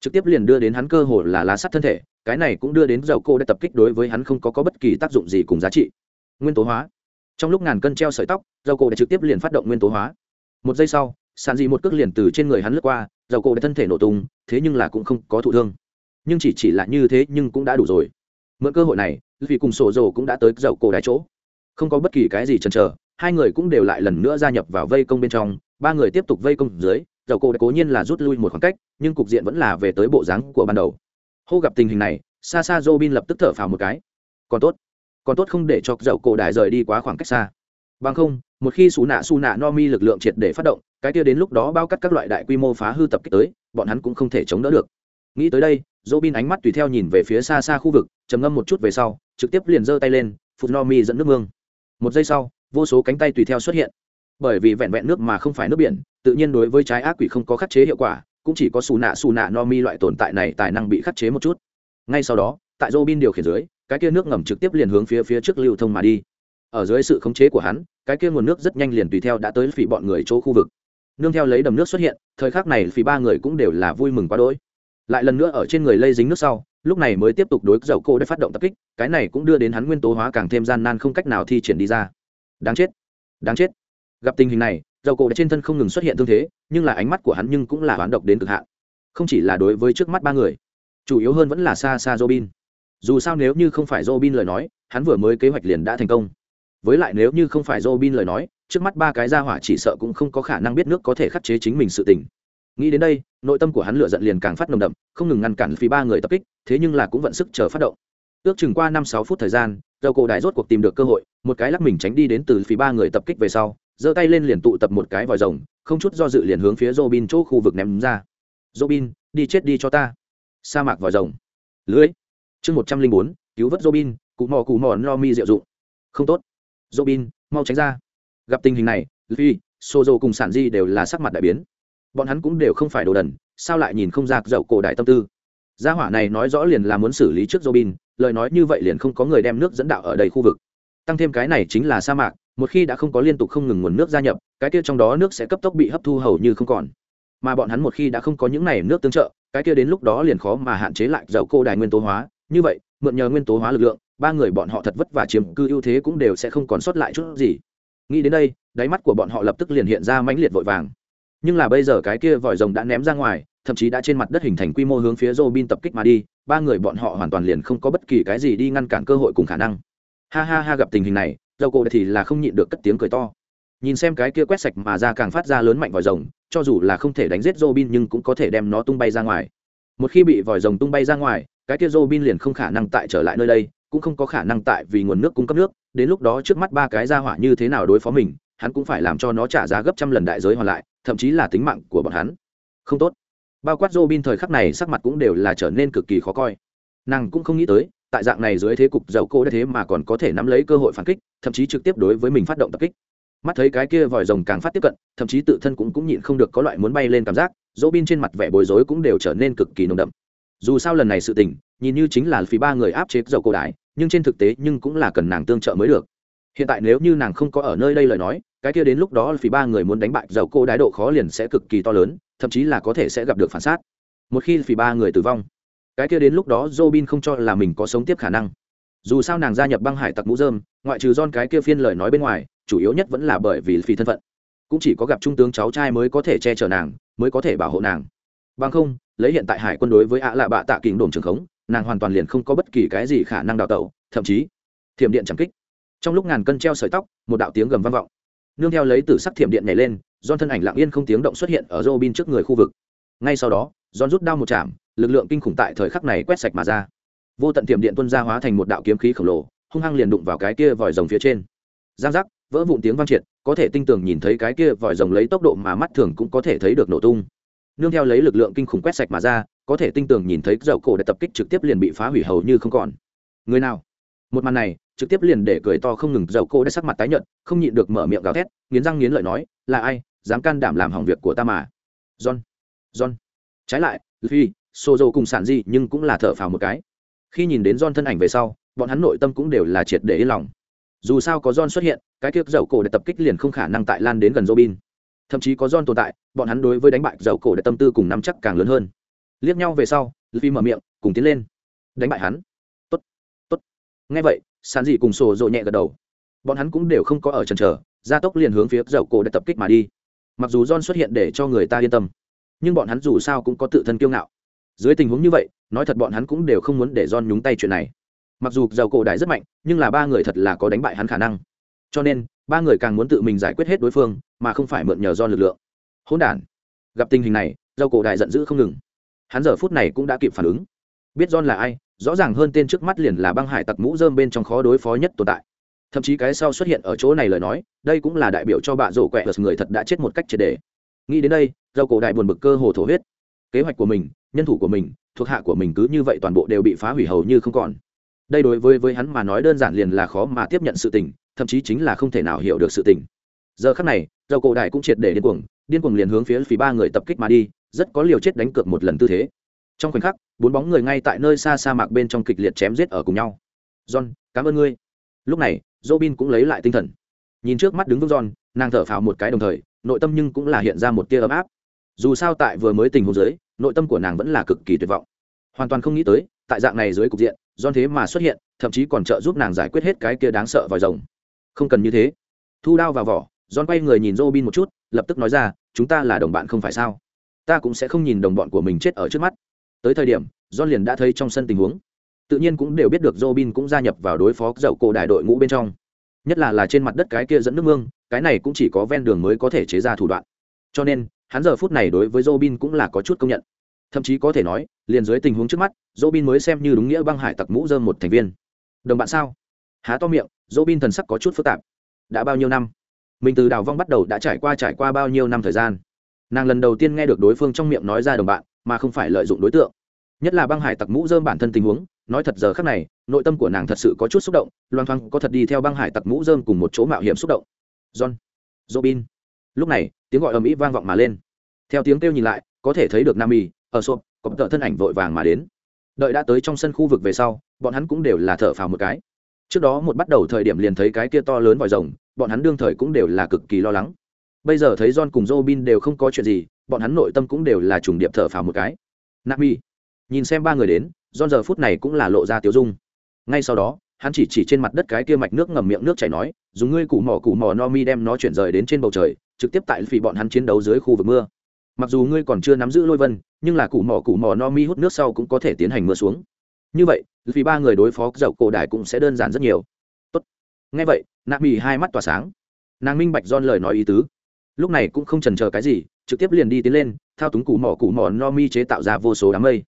Trực tiếp liền đưa đến hắn cơ hồ là lá sắt thân thể cái này cũng đưa đến dầu cô đã tập kích đối với hắn không có, có bất kỳ tác dụng gì cùng giá trị. Nguyên tố hóa trong lúc ngàn cân treo sợi tóc, dầu cổ đã trực tiếp liền phát động nguyên tố hóa. Một giây sau, sàn dị một cước liền từ trên người hắn lướt qua, dầu cổ đã thân thể nổ tung, thế nhưng là cũng không có thụ thương. Nhưng chỉ chỉ là như thế nhưng cũng đã đủ rồi. Mượn cơ hội này, vì cùng sổ dầu cũng đã tới dầu cổ đại chỗ. Không có bất kỳ cái gì chần chờ, hai người cũng đều lại lần nữa gia nhập vào vây công bên trong. Ba người tiếp tục vây công dưới, dầu cổ đã cố nhiên là rút lui một khoảng cách, nhưng cục diện vẫn là về tới bộ dáng của ban đầu. Hô gặp tình hình này xa xa dô lập tức thở phào một cái. Còn tốt còn tốt không để cho dậu cổ đại rời đi quá khoảng cách xa. Bằng không, một khi xù nạ xù nạ no mi lực lượng triệt để phát động, cái kia đến lúc đó bao cắt các loại đại quy mô phá hư tập kích tới, bọn hắn cũng không thể chống đỡ được. Nghĩ tới đây dỗ bin ánh mắt tùy theo nhìn về phía xa xa khu vực, trầm ngâm một chút về sau, trực tiếp liền giơ tay lên, phụt no mi dẫn nước mương. Một giây sau, vô số cánh tay tùy theo xuất hiện. Bởi vì vẹn vẹn nước mà không phải nước biển, tự nhiên đối với trái ác quỷ không có khắc chế hiệu quả, cũng chỉ có xù nạ xù nạ no mi loại tồn tại này tài năng bị khắc chế một chút. Ngay sau đó, tại dỗ bin điều khiển dưới cái kia nước ngầm trực tiếp liền hướng phía phía trước lưu thông mà đi. Ở dưới sự khống chế của hắn, cái kia nguồn nước rất nhanh liền tùy theo đã tới phỉ bọn người chỗ khu vực. Nương theo lấy đầm nước xuất hiện, thời khắc này phỉ ba người cũng đều là vui mừng quá đỗi. Lại lần nữa ở trên người lây dính nước sau, lúc này mới tiếp tục đối dầu cô để phát động tập kích, cái này cũng đưa đến hắn nguyên tố hóa càng thêm gian nan không cách nào thi triển đi ra. Đáng chết đáng chết. Gặp tình hình này, dầu cổ trên thân không ngừng xuất hiện thương thế, nhưng là ánh mắt của hắn nhưng cũng là hoán độc đến cực hạn. Không chỉ là đối với trước mắt ba người, chủ yếu hơn vẫn là xa xa robin dù sao nếu như không phải robin lời nói, hắn vừa mới kế hoạch liền đã thành công. Với lại nếu như không phải robin lời nói, trước mắt ba cái ra hỏa chỉ sợ cũng không có khả năng biết nước có thể khắc chế chính mình sự tình. Nghĩ đến đây, nội tâm của hắn lựa giận liền càng phát nồng đậm, không ngừng ngăn cản phí ba người tập kích, thế nhưng là cũng vận sức chờ phát động. Ước chừng qua năm sáu phút thời gian, dầu cổ đại rốt cuộc tìm được cơ hội, một cái lắc mình tránh đi đến từ phí ba người tập kích về sau, giơ tay lên liền tụ tập một cái vòi rồng, không chút do dự liền hướng phía robin chỗ khu vực ném ra. Robin, đi chết đi cho ta. Sa mạc vòi rồng. Lưới chương một trăm linh bốn, cứu vớt robin, cụ mò cụ mò no mi diệu dụng. Không tốt. Robin, mau tránh ra. Gặp tình hình này phi dô cùng sản di đều là sắc mặt đại biến. Bọn hắn cũng đều không phải đồ đần, sao lại nhìn không ra dậu cổ đại tâm tư? Gia hỏa này nói rõ liền là muốn xử lý trước robin, lời nói như vậy liền không có người đem nước dẫn đạo ở đây khu vực. Tăng thêm cái này chính là sa mạc, một khi đã không có liên tục không ngừng nguồn nước gia nhập, cái kia trong đó nước sẽ cấp tốc bị hấp thu hầu như không còn. Mà bọn hắn một khi đã không có những này nước tương trợ, cái kia đến lúc đó liền khó mà hạn chế lại dầu cô đài nguyên tố hóa như vậy mượn nhờ nguyên tố hóa lực lượng ba người bọn họ thật vất vả chiếm cư ưu thế cũng đều sẽ không còn sót lại chút gì nghĩ đến đây đáy mắt của bọn họ lập tức liền hiện ra mãnh liệt vội vàng nhưng là bây giờ cái kia vòi rồng đã ném ra ngoài thậm chí đã trên mặt đất hình thành quy mô hướng phía Robin tập kích mà đi, ba người bọn họ hoàn toàn liền không có bất kỳ cái gì đi ngăn cản cơ hội cùng khả năng. Ha ha ha gặp tình hình này, dầu cổ thì là không nhịn được cất tiếng cười to. Nhìn xem cái kia quét sạch mà ra càng phát ra lớn mạnh vòi rồng, cho dù là không thể đánh giết Robin nhưng cũng có thể đem nó tung bay ra ngoài. Một khi bị vòi rồng tung bay ra ngoài, cái kia Robin liền không khả năng tại trở lại nơi đây, cũng không có khả năng tại vì nguồn nước cung cấp nước, đến lúc đó trước mắt ba cái gia hỏa như thế nào đối phó mình, hắn cũng phải làm cho nó trả giá gấp trăm lần đại giới hoàn lại, thậm chí là tính mạng của bọn hắn. Không tốt. Bao quát Robin thời khắc này sắc mặt cũng đều là trở nên cực kỳ khó coi. Nàng cũng không nghĩ tới tại dạng này dưới thế cục dầu cô đã thế mà còn có thể nắm lấy cơ hội phản kích thậm chí trực tiếp đối với mình phát động tập kích. Mắt thấy cái kia vòi rồng càng phát tiếp cận thậm chí tự thân cũng cũng nhịn không được có loại muốn bay lên cảm giác Robin trên mặt vẻ bối rối cũng đều trở nên cực kỳ nồng đậm dù sao lần này sự tình, nhìn như chính là phí ba người áp chế dầu cô đái nhưng trên thực tế nhưng cũng là cần nàng tương trợ mới được. Hiện tại nếu như nàng không có ở nơi đây lời nói, cái kia đến lúc đó phí ba người muốn đánh bại dầu cô đái độ khó liền sẽ cực kỳ to lớn, thậm chí là có thể sẽ gặp được phản sát. Một khi phí ba người tử vong, cái kia đến lúc đó Robin không cho là mình có sống tiếp khả năng. Dù sao nàng gia nhập băng hải tặc mũ dơm ngoại trừ don cái kia phiên lời nói bên ngoài, chủ yếu nhất vẫn là bởi vì phi thân phận. Cũng chỉ có gặp trung tướng cháu trai mới có thể che chở nàng, mới có thể bảo hộ nàng. Bằng không lấy hiện tại hải quân đối với ạ lạ bạ tạ kình đồn trường khống, nàng hoàn toàn liền không có bất kỳ cái gì khả năng đào tẩu, thậm chí, thiểm điện chẳng kích. Trong lúc ngàn cân treo sợi tóc, một đạo tiếng gầm vang vọng. Nương theo lấy từ sắc thiểm điện nhảy lên don thân ảnh lặng yên không tiếng động xuất hiện ở robin trước người khu vực. Ngay sau đó don rút đao một chạm, lực lượng kinh khủng tại thời khắc này quét sạch mà ra. Vô tận thiểm điện tuân ra hóa thành một đạo kiếm khí khổng lồ, hung hăng liền đụng vào cái kia vòi rồng phía trên. Giang giác, vỡ vụn tiếng vang triệt, có thể tinh tường nhìn thấy cái kia vòi rồng lấy tốc độ mà mắt thường cũng có thể thấy được nổ tung nương theo lấy lực lượng kinh khủng quét sạch mà ra, có thể tinh tường nhìn thấy dầu cổ đã tập kích trực tiếp liền bị phá hủy hầu như không còn. Người nào? Một màn này, trực tiếp liền để cười to không ngừng, dầu cổ đã sắc mặt tái nhợt, không nhịn được mở miệng gào thét, nghiến răng nghiến lợi nói, là ai? Dám can đảm làm hỏng việc của ta mà. John john. Trái lại phi xô dầu cùng sản gì nhưng cũng là thở phào một cái. Khi nhìn đến John thân ảnh về sau, bọn hắn nội tâm cũng đều là triệt để yên lòng. Dù sao có John xuất hiện, cái kiếp dầu cổ đã tập kích liền không khả năng tại lan đến gần Robin thậm chí có John tồn tại, bọn hắn đối với đánh bại dầu cổ để tâm tư cùng nắm chắc càng lớn hơn. Liếc nhau về sau, Luffy mở miệng, cùng tiến lên. Đánh bại hắn. Tốt tốt. Nghe vậy sàn dị cùng sổ rội nhẹ gật đầu. Bọn hắn cũng đều không có ở trần trở gia tốc liền hướng phía dầu cổ để tập kích mà đi. Mặc dù john xuất hiện để cho người ta yên tâm, nhưng bọn hắn dù sao cũng có tự thân kiêu ngạo. Dưới tình huống như vậy, nói thật bọn hắn cũng đều không muốn để john nhúng tay chuyện này. Mặc dù dầu cổ đại rất mạnh, nhưng là ba người thật là có đánh bại hắn khả năng. Cho nên ba người càng muốn tự mình giải quyết hết đối phương, mà không phải mượn nhờ do lực lượng. Hỗn đản. Gặp tình hình này dâu cổ đại giận dữ không ngừng. Hắn giờ phút này cũng đã kịp phản ứng. Biết john là ai, rõ ràng hơn tên trước mắt liền là băng hải tặc mũ dơm bên trong khó đối phó nhất tồn tại. Thậm chí cái sau xuất hiện ở chỗ này lời nói, đây cũng là đại biểu cho bạ rổ quẹ người thật đã chết một cách triệt đề nghĩ đến đây dâu cổ đại buồn bực cơ hồ thổ huyết. Kế hoạch của mình, nhân thủ của mình, thuộc hạ của mình cứ như vậy toàn bộ đều bị phá hủy hầu như không còn. Đây đối với với hắn mà nói đơn giản liền là khó mà tiếp nhận sự tình thậm chí chính là không thể nào hiểu được sự tình. Giờ khắc này, dầu cổ đại cũng triệt để điên cuồng điên cuồng liền hướng phía phí ba người tập kích mà đi, rất có liều chết đánh cược một lần tư thế. Trong khoảnh khắc, bốn bóng người ngay tại nơi xa sa mạc bên trong kịch liệt chém giết ở cùng nhau. John, cảm ơn ngươi. Lúc này, robin cũng lấy lại tinh thần. Nhìn trước mắt đứng vững john, nàng thở phào một cái đồng thời, nội tâm nhưng cũng là hiện ra một tia ấm áp. Dù sao tại vừa mới tình huống dưới, nội tâm của nàng vẫn là cực kỳ tuyệt vọng. Hoàn toàn không nghĩ tới, tại dạng này dưới cục diện, John thế mà xuất hiện, thậm chí còn trợ giúp nàng giải quyết hết cái kia đáng sợ vòi rồng không cần như thế thu đao vào vỏ John quay người nhìn robin một chút lập tức nói ra chúng ta là đồng bạn không phải sao ta cũng sẽ không nhìn đồng bọn của mình chết ở trước mắt tới thời điểm John liền đã thấy trong sân tình huống tự nhiên cũng đều biết được Robin cũng gia nhập vào đối phó dậu cổ đại đội ngũ bên trong. Nhất là là trên mặt đất cái kia dẫn nước mương, cái này cũng chỉ có ven đường mới có thể chế ra thủ đoạn. Cho nên, hắn giờ phút này đối với Robin cũng là có chút công nhận. Thậm chí có thể nói, liền dưới tình huống trước mắt, Robin mới xem như đúng nghĩa băng hải tặc mũ dơm một thành viên. Đồng bạn sao? Há to miệng, Robin thần sắc có chút phức tạp. Đã bao nhiêu năm? Mình từ đào vong bắt đầu đã trải qua trải qua bao nhiêu năm thời gian? Nàng lần đầu tiên nghe được đối phương trong miệng nói ra đồng bạn, mà không phải lợi dụng đối tượng nhất là băng hải tặc mũ dơm bản thân tình huống nói thật giờ khác này nội tâm của nàng thật sự có chút xúc động loan thoáng có thật đi theo băng hải tặc mũ dơm cùng một chỗ mạo hiểm xúc động john robin lúc này tiếng gọi ầm ĩ vang vọng mà lên theo tiếng kêu nhìn lại có thể thấy được nam y ở sộp cọp tợ thân ảnh vội vàng mà đến đợi đã tới trong sân khu vực về sau bọn hắn cũng đều là thở phào một cái trước đó một bắt đầu thời điểm liền thấy cái kia to lớn vòi rồng, bọn hắn đương thời cũng đều là cực kỳ lo lắng. Bây giờ thấy john cùng robin đều không có chuyện gì, bọn hắn nội tâm cũng đều là trùng điệp thở phào một cái. Nami, nhìn xem ba người đến, john giờ phút này cũng là lộ ra tiêu dung. Ngay sau đó, hắn chỉ chỉ trên mặt đất cái kia mạch nước ngầm miệng nước chảy nói, dùng ngươi củ mỏ củ mỏ no mi đem nó chuyển rời đến trên bầu trời, trực tiếp tại vì bọn hắn chiến đấu dưới khu vực mưa. Mặc dù ngươi còn chưa nắm giữ lôi vân, nhưng là củ mỏ củ mỏ no mi hút nước sau cũng có thể tiến hành mưa xuống như vậy, vì ba người đối phó dậu cổ đài cũng sẽ đơn giản rất nhiều. Tốt. ngay vậy, nạ mỹ hai mắt tỏa sáng. Nàng minh bạch don lời nói ý tứ. Lúc này cũng không trần chờ cái gì, trực tiếp liền đi tiến lên, thao túng củ mỏ củ mỏ no mi chế tạo ra vô số đám mây.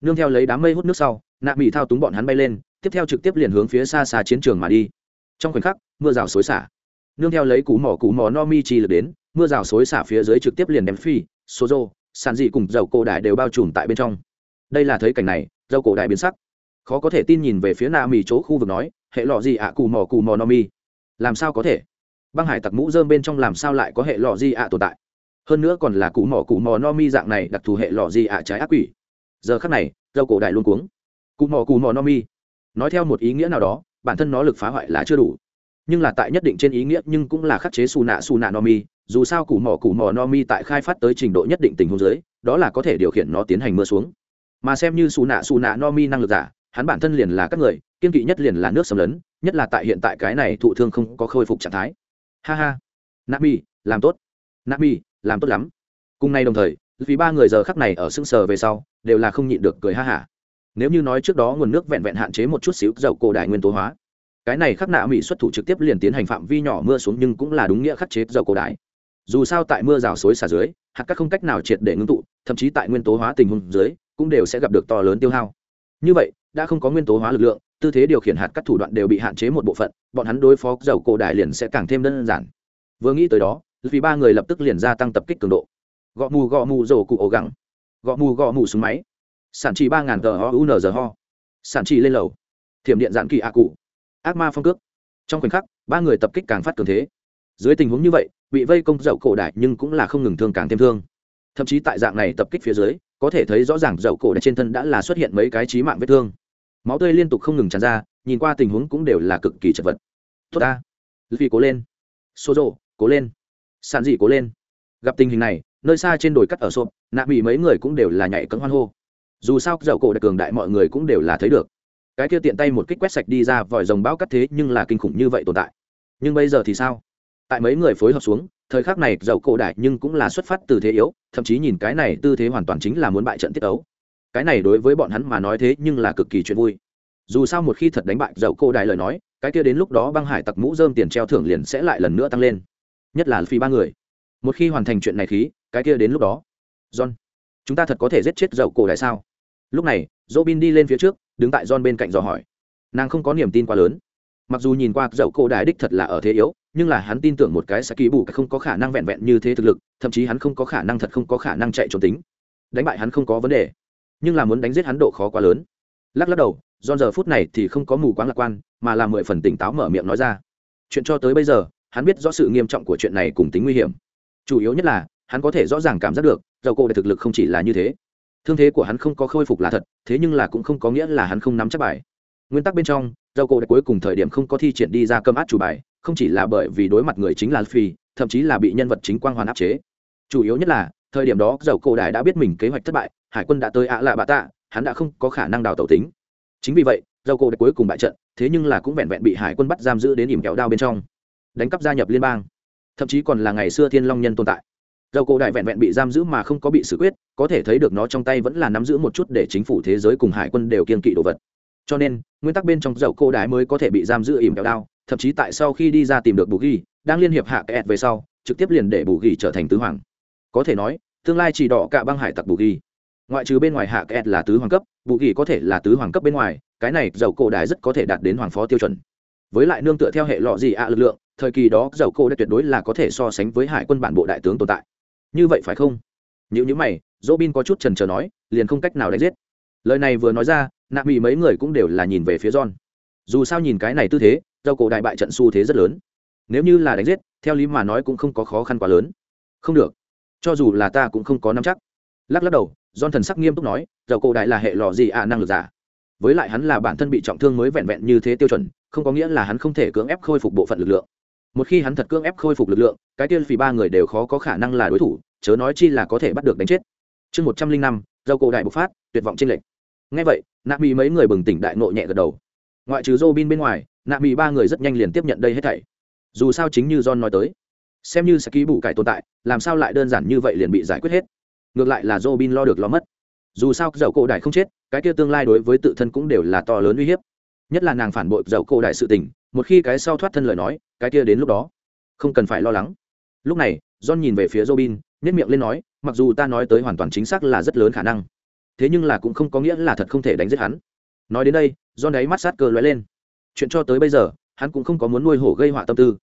Nương theo lấy đám mây hút nước sau, nạ mỹ thao túng bọn hắn bay lên, tiếp theo trực tiếp liền hướng phía xa xa chiến trường mà đi. Trong khoảnh khắc, mưa rào xối xả. Nương theo lấy cú mỏ cú mỏ no mi chi lực đến, mưa rào xối xả phía dưới trực tiếp liền đem phi, số rô, sàn dị cùng dầu cổ đại đều bao trùm tại bên trong. Đây là thấy cảnh này dầu cổ đại biến sắc khó có thể tin nhìn về phía nạ mì chỗ khu vực nói, hệ lọ gì ạ, cù mỏ cù mỏ no mi? Làm sao có thể? Băng hải tặc mũ dơm bên trong làm sao lại có hệ lọ gì ạ tồn tại? Hơn nữa còn là cù mỏ cù mỏ no mi dạng này, đặc thù hệ lọ gì ạ trái ác quỷ. Giờ khắc này dâu cổ đại luôn cuống. Cù mò cù mò no mi? Nói theo một ý nghĩa nào đó, bản thân nó lực phá hoại là chưa đủ. Nhưng là tại nhất định trên ý nghĩa nhưng cũng là khắc chế xù nạ xù nạ no mi, dù sao cù mò cù mò no mi tại khai phát tới trình độ nhất định tình huống giới đó là có thể điều khiển nó tiến hành mưa xuống. Mà xem như xù nạ xù nạ no mi năng lực giả hắn bản thân liền là các người, kiên kỵ nhất liền là nước xâm lấn nhất là tại hiện tại cái này thụ thương không có khôi phục trạng thái. Ha ha. Nami làm tốt. Nami làm tốt lắm. Cùng nay đồng thời, vì ba người giờ khắc này ở sưng sờ về sau, đều là không nhịn được cười ha hả. Nếu như nói trước đó nguồn nước vẹn vẹn hạn chế một chút xíu, dầu cổ đại nguyên tố hóa. Cái này khắc nạ mỹ xuất thủ trực tiếp liền tiến hành phạm vi nhỏ mưa xuống nhưng cũng là đúng nghĩa khắc chế dầu cổ đại. Dù sao tại mưa rào suối xả dưới, hạt các không cách nào triệt để ngưng tụ, thậm chí tại nguyên tố hóa tình huống dưới, cũng đều sẽ gặp được to lớn tiêu hao. Như vậy đã không có nguyên tố hóa lực lượng, tư thế điều khiển hạt các thủ đoạn đều bị hạn chế một bộ phận, bọn hắn đối phó dầu cổ đại liền sẽ càng thêm đơn giản. Vừa nghĩ tới đó vì ba người lập tức liền gia tăng tập kích cường độ. Gõ mù gõ mù rổ cụ ổ gẳng. Gõ mù gõ mù súng máy. Sản trị ba ngàn tờ ho, u n giờ ho. Sản trị lên lầu. Thiểm điện giãn kỳ ạ cụ. Ác ma phong cước. Trong khoảnh khắc, ba người tập kích càng phát cường thế. Dưới tình huống như vậy bị vây công dậu cổ đại nhưng cũng là không ngừng thương càng thêm thương thậm chí tại dạng này tập kích phía dưới, có thể thấy rõ ràng dậu cổ đại trên thân đã là xuất hiện mấy cái trí mạng vết thương. Máu tươi liên tục không ngừng tràn ra, nhìn qua tình huống cũng đều là cực kỳ chật vật. Tốt ta. Vì cố lên. Xô rộ cố lên. Sàn dị cố lên. Gặp tình hình này, nơi xa trên đồi cắt ở sộp, nạ bị mấy người cũng đều là nhảy cấm hoan hô. Dù sao dậu cổ đặc cường đại mọi người cũng đều là thấy được. Cái kia tiện tay một kích quét sạch đi ra vòi rồng bão cắt thế nhưng là kinh khủng như vậy tồn tại. Nhưng bây giờ thì sao? Tại mấy người phối hợp xuống thời khắc này dầu cổ đại nhưng cũng là xuất phát từ thế yếu, thậm chí nhìn cái này tư thế hoàn toàn chính là muốn bại trận tiết ấu cái này đối với bọn hắn mà nói thế nhưng là cực kỳ chuyện vui. Dù sao một khi thật đánh bại dầu cổ đại lời nói, cái kia đến lúc đó băng hải tặc mũ dơm tiền treo thưởng liền sẽ lại lần nữa tăng lên. Nhất là phi ba người. Một khi hoàn thành chuyện này khí, cái kia đến lúc đó. John, chúng ta thật có thể giết chết dầu cổ đại sao? Lúc này, Robin đi lên phía trước, đứng tại john bên cạnh dò hỏi. Nàng không có niềm tin quá lớn mặc dù nhìn qua dậu cổ đại đích thật là ở thế yếu, nhưng là hắn tin tưởng một cái sẽ ký bù không có khả năng vẹn vẹn như thế thực lực, thậm chí hắn không có khả năng thật không có khả năng chạy trốn tính. Đánh bại hắn không có vấn đề, nhưng là muốn đánh giết hắn độ khó quá lớn. Lắc lắc đầu do giờ phút này thì không có mù quáng lạc quan, mà là mười phần tỉnh táo mở miệng nói ra. Chuyện cho tới bây giờ, hắn biết rõ sự nghiêm trọng của chuyện này cùng tính nguy hiểm. Chủ yếu nhất là, hắn có thể rõ ràng cảm giác được dầu cổ đại thực lực không chỉ là như thế. Thương thế của hắn không có khôi phục là thật, thế nhưng là cũng không có nghĩa là hắn không nắm chắc bài. Nguyên tắc bên trong dầu cổ đại cuối cùng thời điểm không có thi triển đi ra cơm át chủ bài, không chỉ là bởi vì đối mặt người chính là phi thậm chí là bị nhân vật chính quang hoàn áp chế. Chủ yếu nhất là, thời điểm đó dầu cổ đại đã biết mình kế hoạch thất bại, hải quân đã tới ạ lạ bạ tạ, hắn đã không có khả năng đào tẩu tính. Chính vì vậy dầu cổ đại cuối cùng bại trận, thế nhưng là cũng vẹn vẹn bị hải quân bắt giam giữ đến ỉm kéo đao bên trong. Đánh cắp gia nhập liên bang. Thậm chí còn là ngày xưa thiên long nhân tồn tại. Dầu cổ đại vẹn vẹn bị giam giữ mà không có bị xử quyết, có thể thấy được nó trong tay vẫn là nắm giữ một chút để chính phủ thế giới cùng hải quân đều kiên kỵ đồ vật cho nên, nguyên tắc bên trong dậu cô đái mới có thể bị giam giữ ỉm kéo đao, thậm chí tại sau khi đi ra tìm được bù ghi, đang liên hiệp hạ kẹt về sau, trực tiếp liền để bù ghi trở thành tứ hoàng. Có thể nói, tương lai chỉ đỏ cả băng hải tặc bù ghi. Ngoại trừ bên ngoài hạ kẹt là tứ hoàng cấp, bù ghi có thể là tứ hoàng cấp bên ngoài, cái này dầu cổ đái rất có thể đạt đến hoàng phó tiêu chuẩn. Với lại nương tựa theo hệ lọ gì ạ lực lượng, thời kỳ đó dầu cổ đã tuyệt đối là có thể so sánh với hải quân bản bộ đại tướng tồn tại. Như vậy phải không? Nếu như mày dỗ bin có chút trần trờ nói, liền không cách nào đánh giết lời này vừa nói ra, nạ mỹ mấy người cũng đều là nhìn về phía john. Dù sao nhìn cái này tư thế dầu cổ đại bại trận xu thế rất lớn. Nếu như là đánh giết, theo lý mà nói cũng không có khó khăn quá lớn. Không được. Cho dù là ta cũng không có nắm chắc. Lắc lắc đầu, john thần sắc nghiêm túc nói dầu cổ đại là hệ lò gì ạ, năng lực giả? Với lại hắn là bản thân bị trọng thương mới vẹn vẹn như thế tiêu chuẩn, không có nghĩa là hắn không thể cưỡng ép khôi phục bộ phận lực lượng. Một khi hắn thật cưỡng ép khôi phục lực lượng, cái tiên phì ba người đều khó có khả năng là đối thủ, chớ nói chi là có thể bắt được đánh chết. Chương một trăm linh năm dầu cổ đại bộc phát, tuyệt vọng trên lệnh ngay vậy, nạ mỹ mấy người bừng tỉnh đại nộ nhẹ gật đầu. Ngoại trừ dô bin bên ngoài, nạ mỹ ba người rất nhanh liền tiếp nhận đây hết thảy. Dù sao chính như john nói tới, xem như sẽ ký bù cải tồn tại, làm sao lại đơn giản như vậy liền bị giải quyết hết? Ngược lại là dô bin lo được lo mất. Dù sao dầu cổ đại không chết, cái kia tương lai đối với tự thân cũng đều là to lớn uy hiếp. Nhất là nàng phản bội dầu cổ đại sự tình, một khi cái sau thoát thân lời nói, cái kia đến lúc đó, không cần phải lo lắng. Lúc này, john nhìn về phía robin nhất miệng lên nói, mặc dù ta nói tới hoàn toàn chính xác là rất lớn khả năng, thế nhưng là cũng không có nghĩa là thật không thể đánh giết hắn. Nói đến đây john đáy mắt sát cơ lóe lên. Chuyện cho tới bây giờ, hắn cũng không có muốn nuôi hổ gây họa tâm tư.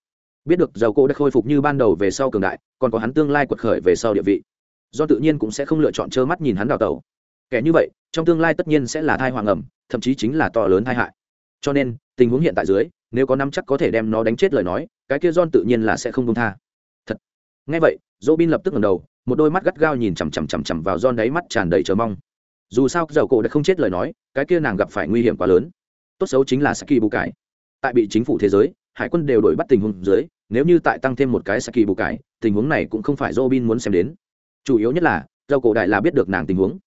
Biết được giàu cô đã khôi phục như ban đầu về sau cường đại, còn có hắn tương lai quật khởi về sau địa vị, do tự nhiên cũng sẽ không lựa chọn trơ mắt nhìn hắn đào tẩu. Kẻ như vậy, trong tương lai tất nhiên sẽ là thai hoàng ẩm, thậm chí chính là to lớn tai hại. Cho nên, tình huống hiện tại dưới, nếu có năm chắc có thể đem nó đánh chết lời nói, cái kia john tự nhiên là sẽ không công tha ngay vậy dỗ bin lập tức ngẩng đầu, một đôi mắt gắt gao nhìn chằm chằm chằm chằm vào john đáy mắt tràn đầy chờ mong. Dù sao dầu cổ đã không chết lời nói, cái kia nàng gặp phải nguy hiểm quá lớn. Tốt xấu chính là saki bù cải. Tại bị chính phủ thế giới, hải quân đều đổi bắt tình huống dưới, nếu như tại tăng thêm một cái saki bù cải, tình huống này cũng không phải robin muốn xem đến. Chủ yếu nhất là dầu cổ đại là biết được nàng tình huống.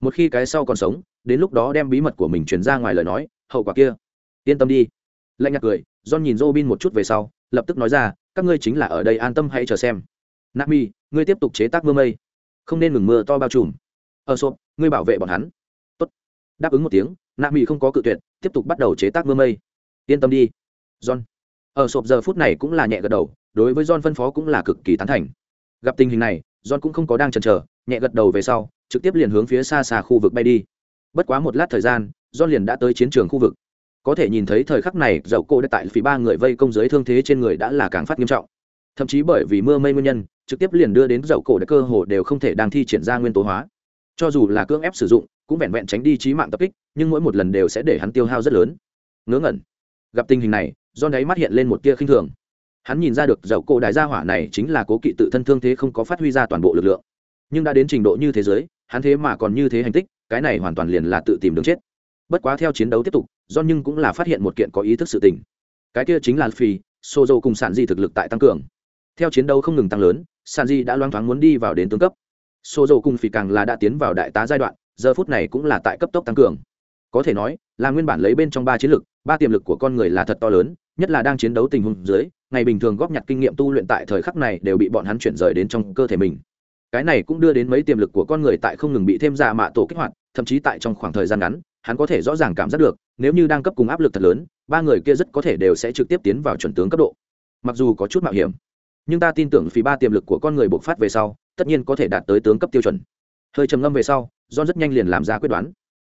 Một khi cái sau còn sống, đến lúc đó đem bí mật của mình truyền ra ngoài lời nói, hậu quả kia. Yên tâm đi. Lạnh nhạt cười, john nhìn robin một chút về sau, lập tức nói ra, các ngươi chính là ở đây an tâm hãy chờ xem nami ngươi tiếp tục chế tác mưa mây. Không nên ngừng mưa to bao trùm. Ờ, Ở sộp ngươi bảo vệ bọn hắn. Tốt. đáp ứng một tiếng nami không có cự tuyệt, tiếp tục bắt đầu chế tác mưa mây. Yên tâm đi. John. Ờ, Ở sộp giờ phút này cũng là nhẹ gật đầu, đối với john phân phó cũng là cực kỳ tán thành. Gặp tình hình này, john cũng không có đang chần chờ, nhẹ gật đầu về sau, trực tiếp liền hướng phía xa xa khu vực bay đi. Bất quá một lát thời gian, john liền đã tới chiến trường khu vực. Có thể nhìn thấy thời khắc này dậu cô đã tại phí ba người vây công giới thương thế trên người đã là càng phát nghiêm trọng thậm chí bởi vì mưa mây nguyên nhân, trực tiếp liền đưa đến dậu cổ đã cơ hồ đều không thể đang thi triển ra nguyên tố hóa. Cho dù là cưỡng ép sử dụng, cũng vẹn vẹn tránh đi trí mạng tập kích, nhưng mỗi một lần đều sẽ để hắn tiêu hao rất lớn. Ngớ ngẩn. Gặp tình hình này, do đáy mắt hiện lên một tia khinh thường. Hắn nhìn ra được dậu cổ đại gia hỏa này chính là cố kỵ tự thân thương thế không có phát huy ra toàn bộ lực lượng. Nhưng đã đến trình độ như thế giới, hắn thế mà còn như thế hành tích, cái này hoàn toàn liền là tự tìm đường chết. Bất quá theo chiến đấu tiếp tục, do nhưng cũng là phát hiện một kiện có ý thức sự tình. Cái kia chính là phi sô dô cùng sản di thực lực tại tăng cường theo chiến đấu không ngừng tăng lớn san di đã loang thoáng muốn đi vào đến tướng cấp. Sô dầu cùng phì càng là đã tiến vào đại tá giai đoạn, giờ phút này cũng là tại cấp tốc tăng cường. Có thể nói, là nguyên bản lấy bên trong ba chiến lực, ba tiềm lực của con người là thật to lớn, nhất là đang chiến đấu tình huống dưới, ngày bình thường góp nhặt kinh nghiệm tu luyện tại thời khắc này đều bị bọn hắn chuyển rời đến trong cơ thể mình. Cái này cũng đưa đến mấy tiềm lực của con người tại không ngừng bị thêm ra mạ tổ kích hoạt, thậm chí tại trong khoảng thời gian ngắn, hắn có thể rõ ràng cảm giác được, nếu như đang cấp cùng áp lực thật lớn, ba người kia rất có thể đều sẽ trực tiếp tiến vào chuẩn tướng cấp độ. Mặc dù có chút mạo hiểm nhưng ta tin tưởng phí ba tiềm lực của con người bộc phát về sau, tất nhiên có thể đạt tới tướng cấp tiêu chuẩn. Hơi trầm ngâm về sau, john rất nhanh liền làm ra quyết đoán.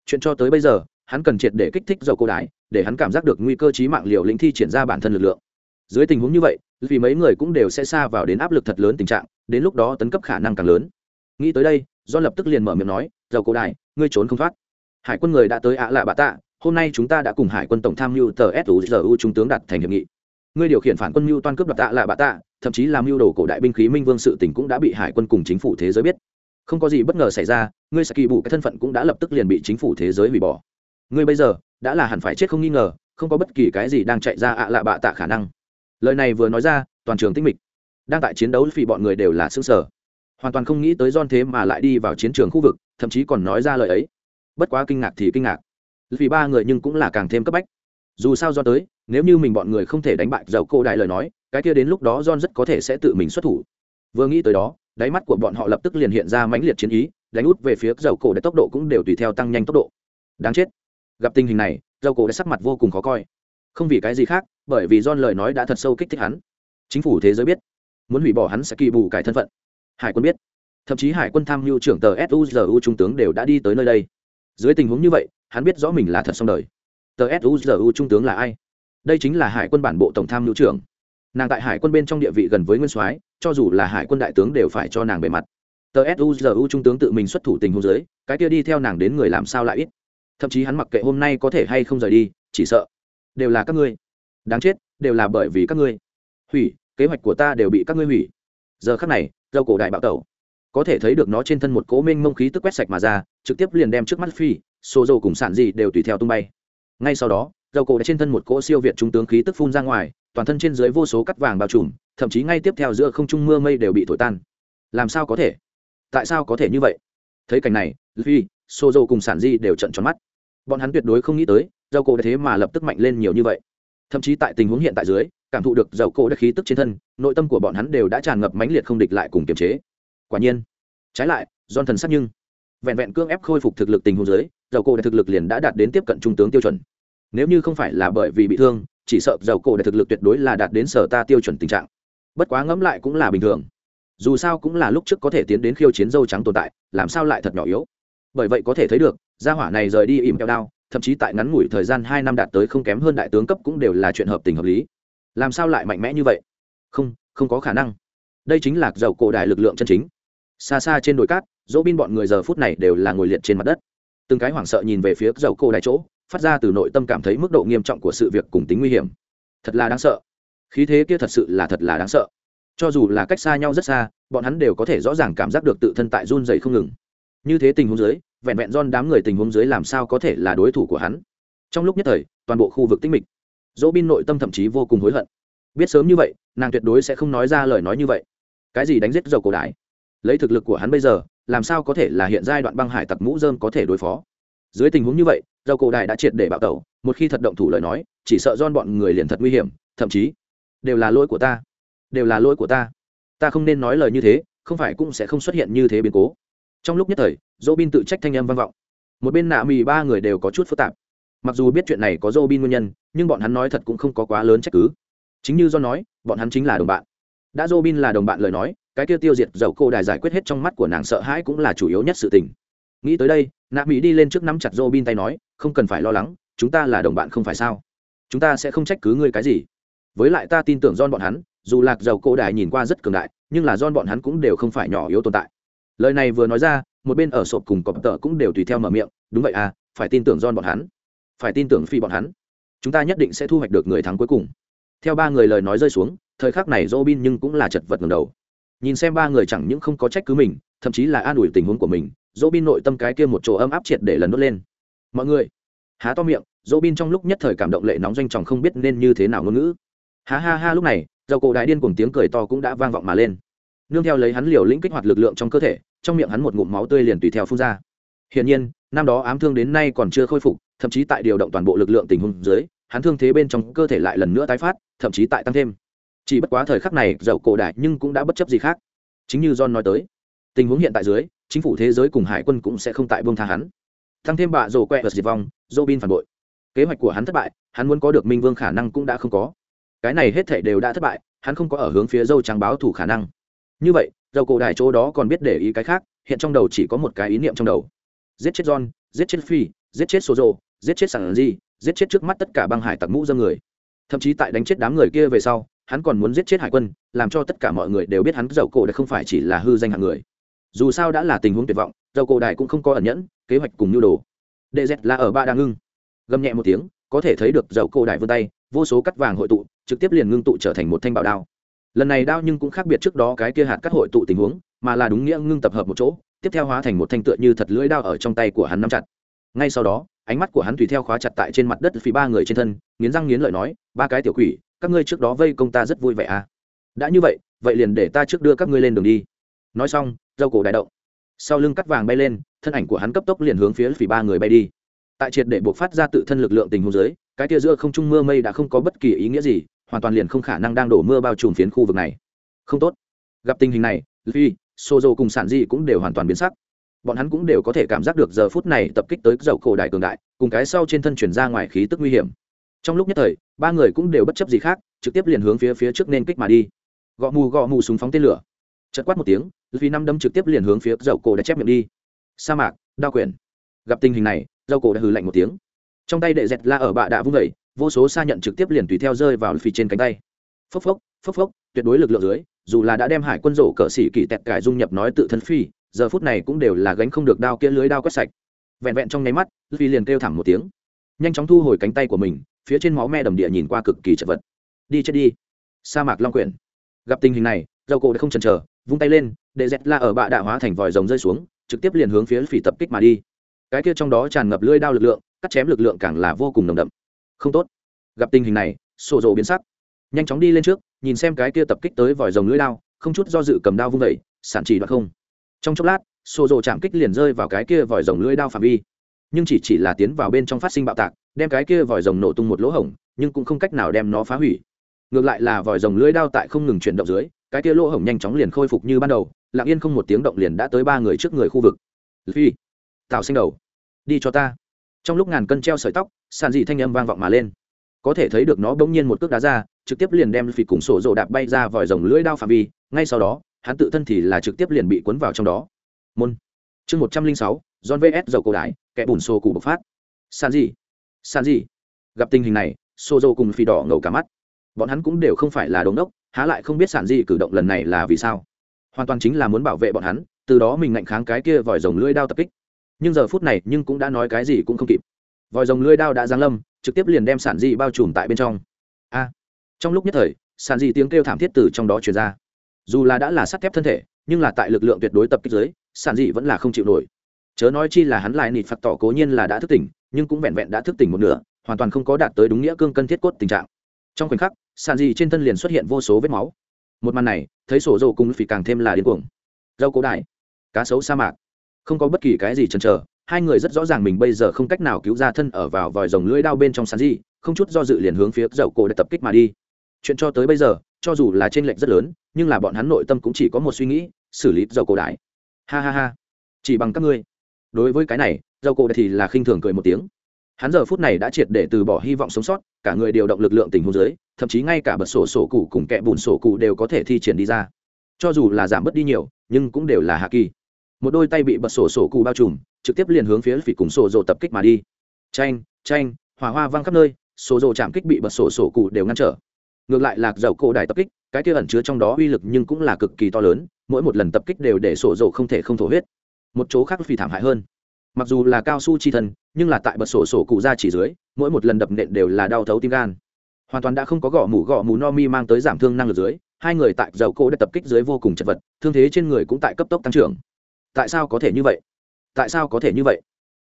Chuyện cho tới bây giờ, hắn cần triệt để kích thích dầu cô đái, để hắn cảm giác được nguy cơ trí mạng liều lĩnh thi triển ra bản thân lực lượng. Dưới tình huống như vậy, vì mấy người cũng đều sẽ xa vào đến áp lực thật lớn tình trạng, đến lúc đó tấn cấp khả năng càng lớn. Nghĩ tới đây do lập tức liền mở miệng nói, dầu cô đài ngươi trốn không thoát. Hải quân người đã tới ạ lạ bạ tạ, hôm nay chúng ta đã cùng hải quân tổng tham mưu tờ suzu trung tướng đặt thành hiệp nghị. Ngươi điều khiển phản quân mưu toan cướp đoạt tạ lạ bạ tạ thậm chí làm mưu đồ cổ đại binh khí minh vương sự tỉnh cũng đã bị hải quân cùng chính phủ thế giới biết. Không có gì bất ngờ xảy ra, ngươi sẽ kỳ bù cái thân phận cũng đã lập tức liền bị chính phủ thế giới hủy bỏ. Ngươi bây giờ đã là hẳn phải chết không nghi ngờ, không có bất kỳ cái gì đang chạy ra ạ lạ bạ tạ khả năng. Lời này vừa nói ra, toàn trường tinh mịch. Đang tại chiến đấu vì bọn người đều là xương sở hoàn toàn không nghĩ tới don thế mà lại đi vào chiến trường khu vực, thậm chí còn nói ra lời ấy. Bất quá kinh ngạc thì kinh ngạc. Vì ba người nhưng cũng là càng thêm cấp bách. Dù sao do tới, nếu như mình bọn người không thể đánh bại dầu cô đại lời nói cái kia đến lúc đó john rất có thể sẽ tự mình xuất thủ. Vừa nghĩ tới đó, đáy mắt của bọn họ lập tức liền hiện ra mãnh liệt chiến ý, đánh út về phía dầu cổ để tốc độ cũng đều tùy theo tăng nhanh tốc độ. Đáng chết. Gặp tình hình này, dầu cổ đã sắc mặt vô cùng khó coi. Không vì cái gì khác, bởi vì john lời nói đã thật sâu kích thích hắn. Chính phủ thế giới biết, muốn hủy bỏ hắn sẽ kỳ bù cải thân phận. Hải quân biết. Thậm chí hải quân tham mưu trưởng tờ suzu trung tướng đều đã đi tới nơi đây. Dưới tình huống như vậy, hắn biết rõ mình là thật xong đời. Tờ suzu trung tướng là ai? Đây chính là hải quân bản bộ tổng tham mưu trưởng nàng tại hải quân bên trong địa vị gần với nguyên soái, cho dù là hải quân đại tướng đều phải cho nàng bề mặt. Tờ suzu trung tướng tự mình xuất thủ tình hôn dưới, cái kia đi theo nàng đến người làm sao lại ít. Thậm chí hắn mặc kệ hôm nay có thể hay không rời đi, chỉ sợ đều là các ngươi. Đáng chết, đều là bởi vì các ngươi. Hủy, kế hoạch của ta đều bị các ngươi hủy. Giờ khắc này, dâu cổ đại bạo tẩu. Có thể thấy được nó trên thân một cố minh mông khí tức quét sạch mà ra, trực tiếp liền đem trước mắt phi xô dầu cùng sản gì đều tùy theo tung bay. Ngay sau đó, dâu cổ đã trên thân một cỗ siêu việt trung tướng khí tức phun ra ngoài toàn thân trên dưới vô số cắt vàng bao trùm, thậm chí ngay tiếp theo giữa không trung mưa mây đều bị thổi tan. Làm sao có thể? Tại sao có thể như vậy? Thấy cảnh này phi xô cùng sản di đều trận tròn mắt. Bọn hắn tuyệt đối không nghĩ tới, dầu cổ đã thế mà lập tức mạnh lên nhiều như vậy. Thậm chí tại tình huống hiện tại dưới, cảm thụ được dầu cổ đã khí tức trên thân, nội tâm của bọn hắn đều đã tràn ngập mãnh liệt không địch lại cùng kiềm chế. Quả nhiên, trái lại don thần sắc nhưng vẹn vẹn cương ép khôi phục thực lực tình huống dưới, dầu cổ đã thực lực liền đã đạt đến tiếp cận trung tướng tiêu chuẩn. Nếu như không phải là bởi vì bị thương chỉ sợ dầu cổ đại thực lực tuyệt đối là đạt đến sở ta tiêu chuẩn tình trạng. Bất quá ngẫm lại cũng là bình thường. Dù sao cũng là lúc trước có thể tiến đến khiêu chiến dâu trắng tồn tại, làm sao lại thật nhỏ yếu? Bởi vậy có thể thấy được, gia hỏa này rời đi ỉm keo đao, thậm chí tại ngắn ngủi thời gian hai năm đạt tới không kém hơn đại tướng cấp cũng đều là chuyện hợp tình hợp lý. Làm sao lại mạnh mẽ như vậy? Không không có khả năng. Đây chính là dầu cổ đại lực lượng chân chính. Xa xa trên đồi cát, dỗ bin bọn người giờ phút này đều là ngồi liệt trên mặt đất. Từng cái hoảng sợ nhìn về phía dầu cổ đại chỗ phát ra từ nội tâm cảm thấy mức độ nghiêm trọng của sự việc cùng tính nguy hiểm. Thật là đáng sợ. Khí thế kia thật sự là thật là đáng sợ. Cho dù là cách xa nhau rất xa, bọn hắn đều có thể rõ ràng cảm giác được tự thân tại run dày không ngừng. Như thế tình huống dưới, vẹn vẹn don đám người tình huống dưới làm sao có thể là đối thủ của hắn? Trong lúc nhất thời, toàn bộ khu vực tinh mịch. Dỗ bin nội tâm thậm chí vô cùng hối hận. Biết sớm như vậy, nàng tuyệt đối sẽ không nói ra lời nói như vậy. Cái gì đánh giết dầu cổ đại? Lấy thực lực của hắn bây giờ, làm sao có thể là hiện giai đoạn băng hải tặc mũ dơm có thể đối phó? Dưới tình huống như vậy rau cổ đại đã triệt để bạo tẩu, một khi thật động thủ lời nói, chỉ sợ don bọn người liền thật nguy hiểm, thậm chí đều là lỗi của ta, đều là lỗi của ta. Ta không nên nói lời như thế, không phải cũng sẽ không xuất hiện như thế biến cố. Trong lúc nhất thời dỗ bin tự trách thanh âm vang vọng. Một bên nạ mì ba người đều có chút phức tạp. Mặc dù biết chuyện này có dỗ bin nguyên nhân, nhưng bọn hắn nói thật cũng không có quá lớn trách cứ. Chính như do nói, bọn hắn chính là đồng bạn. Đã dỗ bin là đồng bạn lời nói, cái kia tiêu diệt dầu cô đài giải quyết hết trong mắt của nàng sợ hãi cũng là chủ yếu nhất sự tình. Nghĩ tới đây nạ mỹ đi lên trước nắm chặt dô bin tay nói, không cần phải lo lắng, chúng ta là đồng bạn không phải sao? Chúng ta sẽ không trách cứ ngươi cái gì. Với lại ta tin tưởng don bọn hắn, dù lạc dầu cổ đài nhìn qua rất cường đại, nhưng là don bọn hắn cũng đều không phải nhỏ yếu tồn tại. Lời này vừa nói ra, một bên ở sộp cùng cọp tợ cũng đều tùy theo mở miệng, đúng vậy à phải tin tưởng don bọn hắn. Phải tin tưởng phi bọn hắn. Chúng ta nhất định sẽ thu hoạch được người thắng cuối cùng. Theo ba người lời nói rơi xuống, thời khắc này robin nhưng cũng là chật vật ngầm đầu. Nhìn xem ba người chẳng những không có trách cứ mình, thậm chí là an ủi tình huống của mình robin nội tâm cái kia một chỗ ấm áp triệt để lần nốt lên. Mọi người. Há to miệng, dỗ bin trong lúc nhất thời cảm động lệ nóng doanh tròng không biết nên như thế nào ngôn ngữ. Há ha ha, lúc này, dầu cổ đại điên cùng tiếng cười to cũng đã vang vọng mà lên. Nương theo lấy hắn liều lĩnh kích hoạt lực lượng trong cơ thể, trong miệng hắn một ngụm máu tươi liền tùy theo phun ra. Hiển nhiên, năm đó ám thương đến nay còn chưa khôi phục, thậm chí tại điều động toàn bộ lực lượng tình huống dưới, hắn thương thế bên trong cơ thể lại lần nữa tái phát, thậm chí tại tăng thêm. Chỉ bất quá thời khắc này dậu cổ đại nhưng cũng đã bất chấp gì khác. Chính như john nói tới, tình huống hiện tại dưới chính phủ thế giới cùng hải quân cũng sẽ không tại buông tha hắn. Thăng thêm bạ rổ quẹ vật diệt vong dô bin phản bội. Kế hoạch của hắn thất bại, hắn muốn có được minh vương khả năng cũng đã không có. Cái này hết thể đều đã thất bại, hắn không có ở hướng phía dâu trắng báo thủ khả năng. Như vậy dầu cổ đại chỗ đó còn biết để ý cái khác, hiện trong đầu chỉ có một cái ý niệm trong đầu. Giết chết john, giết chết phi, giết chết sozo giết chết sàn di giết chết trước mắt tất cả băng hải tặc mũ dâm người. Thậm chí tại đánh chết đám người kia về sau, hắn còn muốn giết chết hải quân, làm cho tất cả mọi người đều biết hắn dầu cổ đã không phải chỉ là hư danh hạng người dù sao đã là tình huống tuyệt vọng, dầu cổ đại cũng không có ẩn nhẫn, kế hoạch cùng nhu đồ. Đệ dẹt là ở ba đang ngưng. Gầm nhẹ một tiếng, có thể thấy được dầu cổ đại vươn tay, vô số cắt vàng hội tụ, trực tiếp liền ngưng tụ trở thành một thanh bảo đao. Lần này đao nhưng cũng khác biệt trước đó cái kia hạt cắt hội tụ tình huống, mà là đúng nghĩa ngưng tập hợp một chỗ, tiếp theo hóa thành một thanh tựa như thật lưỡi đao ở trong tay của hắn nắm chặt. Ngay sau đó, ánh mắt của hắn tùy theo khóa chặt tại trên mặt đất phía ba người trên thân, nghiến răng nghiến lợi nói, ba cái tiểu quỷ, các ngươi trước đó vây công ta rất vui vẻ à. Đã như vậy vậy liền để ta trước đưa các ngươi lên đường đi. Nói xong dâu cổ đại động. Sau lưng cắt vàng bay lên, thân ảnh của hắn cấp tốc liền hướng phía phỉ ba người bay đi. Tại triệt để buộc phát ra tự thân lực lượng tình huống dưới, cái tia giữa không trung mưa mây đã không có bất kỳ ý nghĩa gì, hoàn toàn liền không khả năng đang đổ mưa bao trùm phiến khu vực này. Không tốt. Gặp tình hình này phi sozo cùng sản di cũng đều hoàn toàn biến sắc. Bọn hắn cũng đều có thể cảm giác được giờ phút này tập kích tới dầu cổ đại cường đại, cùng cái sau trên thân chuyển ra ngoài khí tức nguy hiểm. Trong lúc nhất thời, ba người cũng đều bất chấp gì khác, trực tiếp liền hướng phía phía trước nên kích mà đi. Gõ mù gõ mù súng phóng tên lửa. Chật quát một tiếng vì năm đâm trực tiếp liền hướng phía dầu cổ đã chép miệng đi. Sa mạc, đao quyển gặp tình hình này, dầu cổ đã hừ lạnh một tiếng. Trong tay đệ dẹt la ở bạ đã vung vẩy vô số xa nhận trực tiếp liền tùy theo rơi vào phía trên cánh tay. Phốc phốc phốc phốc, tuyệt đối lực lượng dưới, dù là đã đem hải quân rổ cỡ xỉ kỳ tẹt cải dung nhập nói tự thân phi giờ phút này cũng đều là gánh không được đao kia lưới đao quét sạch. Vẹn vẹn trong nháy mắt phi liền kêu thẳng một tiếng. Nhanh chóng thu hồi cánh tay của mình, phía trên máu me đầm địa nhìn qua cực kỳ chật vật. Đi chết đi. Sa mạc long quyển gặp tình hình này, dầu cổ đã không chần chờ vung tay lên, để dẹt la ở bạ đạ hóa thành vòi rồng rơi xuống, trực tiếp liền hướng phía phỉ tập kích mà đi. Cái kia trong đó tràn ngập lưỡi đao lực lượng, cắt chém lực lượng càng là vô cùng nồng đậm. Không tốt. Gặp tình hình này, sổ rồ biến sắc. Nhanh chóng đi lên trước, nhìn xem cái kia tập kích tới vòi rồng lưỡi đao, không chút do dự cầm đao vung vẩy sản chỉ đoạn không. Trong chốc lát, sổ rồ chạm kích liền rơi vào cái kia vòi rồng lưỡi đao phạm vi. Nhưng chỉ chỉ là tiến vào bên trong phát sinh bạo tạc, đem cái kia vòi rồng nổ tung một lỗ hổng, nhưng cũng không cách nào đem nó phá hủy. Ngược lại là vòi rồng lưỡi đao tại không ngừng chuyển động dưới cái kia lỗ hổng nhanh chóng liền khôi phục như ban đầu, lặng yên không một tiếng động liền đã tới ba người trước người khu vực. Phi tạo sinh đầu, đi cho ta. Trong lúc ngàn cân treo sợi tóc, sàn dị thanh âm vang vọng mà lên. Có thể thấy được nó bỗng nhiên một cước đá ra, trực tiếp liền đem phi cùng sổ rộ đạp bay ra vòi rồng lưỡi đao phạm vi, ngay sau đó, hắn tự thân thì là trực tiếp liền bị cuốn vào trong đó. Môn. Chương một trăm linh sáu, john vs. Dầu cổ đái kẻ bùn xô cụ bộc phát. Sàn dị. Sàn dị. Gặp tình hình này sô dô cùng phi đỏ ngầu cả mắt. Bọn hắn cũng đều không phải là đống đốc há lại không biết sản dị cử động lần này là vì sao. Hoàn toàn chính là muốn bảo vệ bọn hắn từ đó mình ngạnh kháng cái kia vòi rồng lưỡi đao tập kích. Nhưng giờ phút này nhưng cũng đã nói cái gì cũng không kịp. Vòi rồng lưỡi đao đã giáng lâm trực tiếp liền đem sản dị bao trùm tại bên trong. A! Trong lúc nhất thời sản dị tiếng kêu thảm thiết từ trong đó truyền ra. Dù là đã là sắt thép thân thể nhưng là tại lực lượng tuyệt đối tập kích dưới, sản dị vẫn là không chịu nổi. Chớ nói chi là hắn lại nịt phạt tỏ cố nhiên là đã thức tỉnh nhưng cũng vẹn vẹn đã thức tỉnh một nửa hoàn toàn không có đạt tới đúng nghĩa cương cân thiết cốt tình trạng. Trong khoảnh khắc Sàn dị trên thân liền xuất hiện vô số vết máu. Một màn này, thấy sổ dầu cùng phì càng thêm là điên cuồng. Dâu cổ đại, cá sấu sa mạc. Không có bất kỳ cái gì chần chờ, hai người rất rõ ràng mình bây giờ không cách nào cứu ra thân ở vào vòi rồng lưỡi đao bên trong sàn gì, không chút do dự liền hướng phía dầu cổ đại tập kích mà đi. Chuyện cho tới bây giờ, cho dù là trên lệnh rất lớn, nhưng là bọn hắn nội tâm cũng chỉ có một suy nghĩ, xử lý dầu cổ đại. Ha ha ha. Chỉ bằng các ngươi. Đối với cái này, dầu cổ đại thì là khinh thường cười một tiếng hắn giờ phút này đã triệt để từ bỏ hy vọng sống sót, cả người điều động lực lượng tình huống dưới, thậm chí ngay cả bật sổ sổ cụ cùng kẹ bùn sổ cụ đều có thể thi triển đi ra. Cho dù là giảm bớt đi nhiều, nhưng cũng đều là hạ kỳ. Một đôi tay bị bật sổ sổ cụ bao trùm, trực tiếp liền hướng phía phỉ cùng sổ rồ tập kích mà đi. Tranh tranh hỏa hoa văng khắp nơi, sổ rồ chạm kích bị bật sổ sổ cụ đều ngăn trở. Ngược lại lạc dầu cổ đài tập kích, cái kia ẩn chứa trong đó uy lực nhưng cũng là cực kỳ to lớn, mỗi một lần tập kích đều để sổ rồ không thể không thổ huyết. Một chỗ khác phỉ thảm hại hơn. Mặc dù là cao su chi thân nhưng là tại bật sổ sổ cụ ra chỉ dưới, mỗi một lần đập nện đều là đau thấu tim gan. Hoàn toàn đã không có gõ mủ gõ mù no mi mang tới giảm thương năng lực dưới, hai người tại dầu cổ đã tập kích dưới vô cùng chật vật, thương thế trên người cũng tại cấp tốc tăng trưởng. Tại sao có thể như vậy? Tại sao có thể như vậy?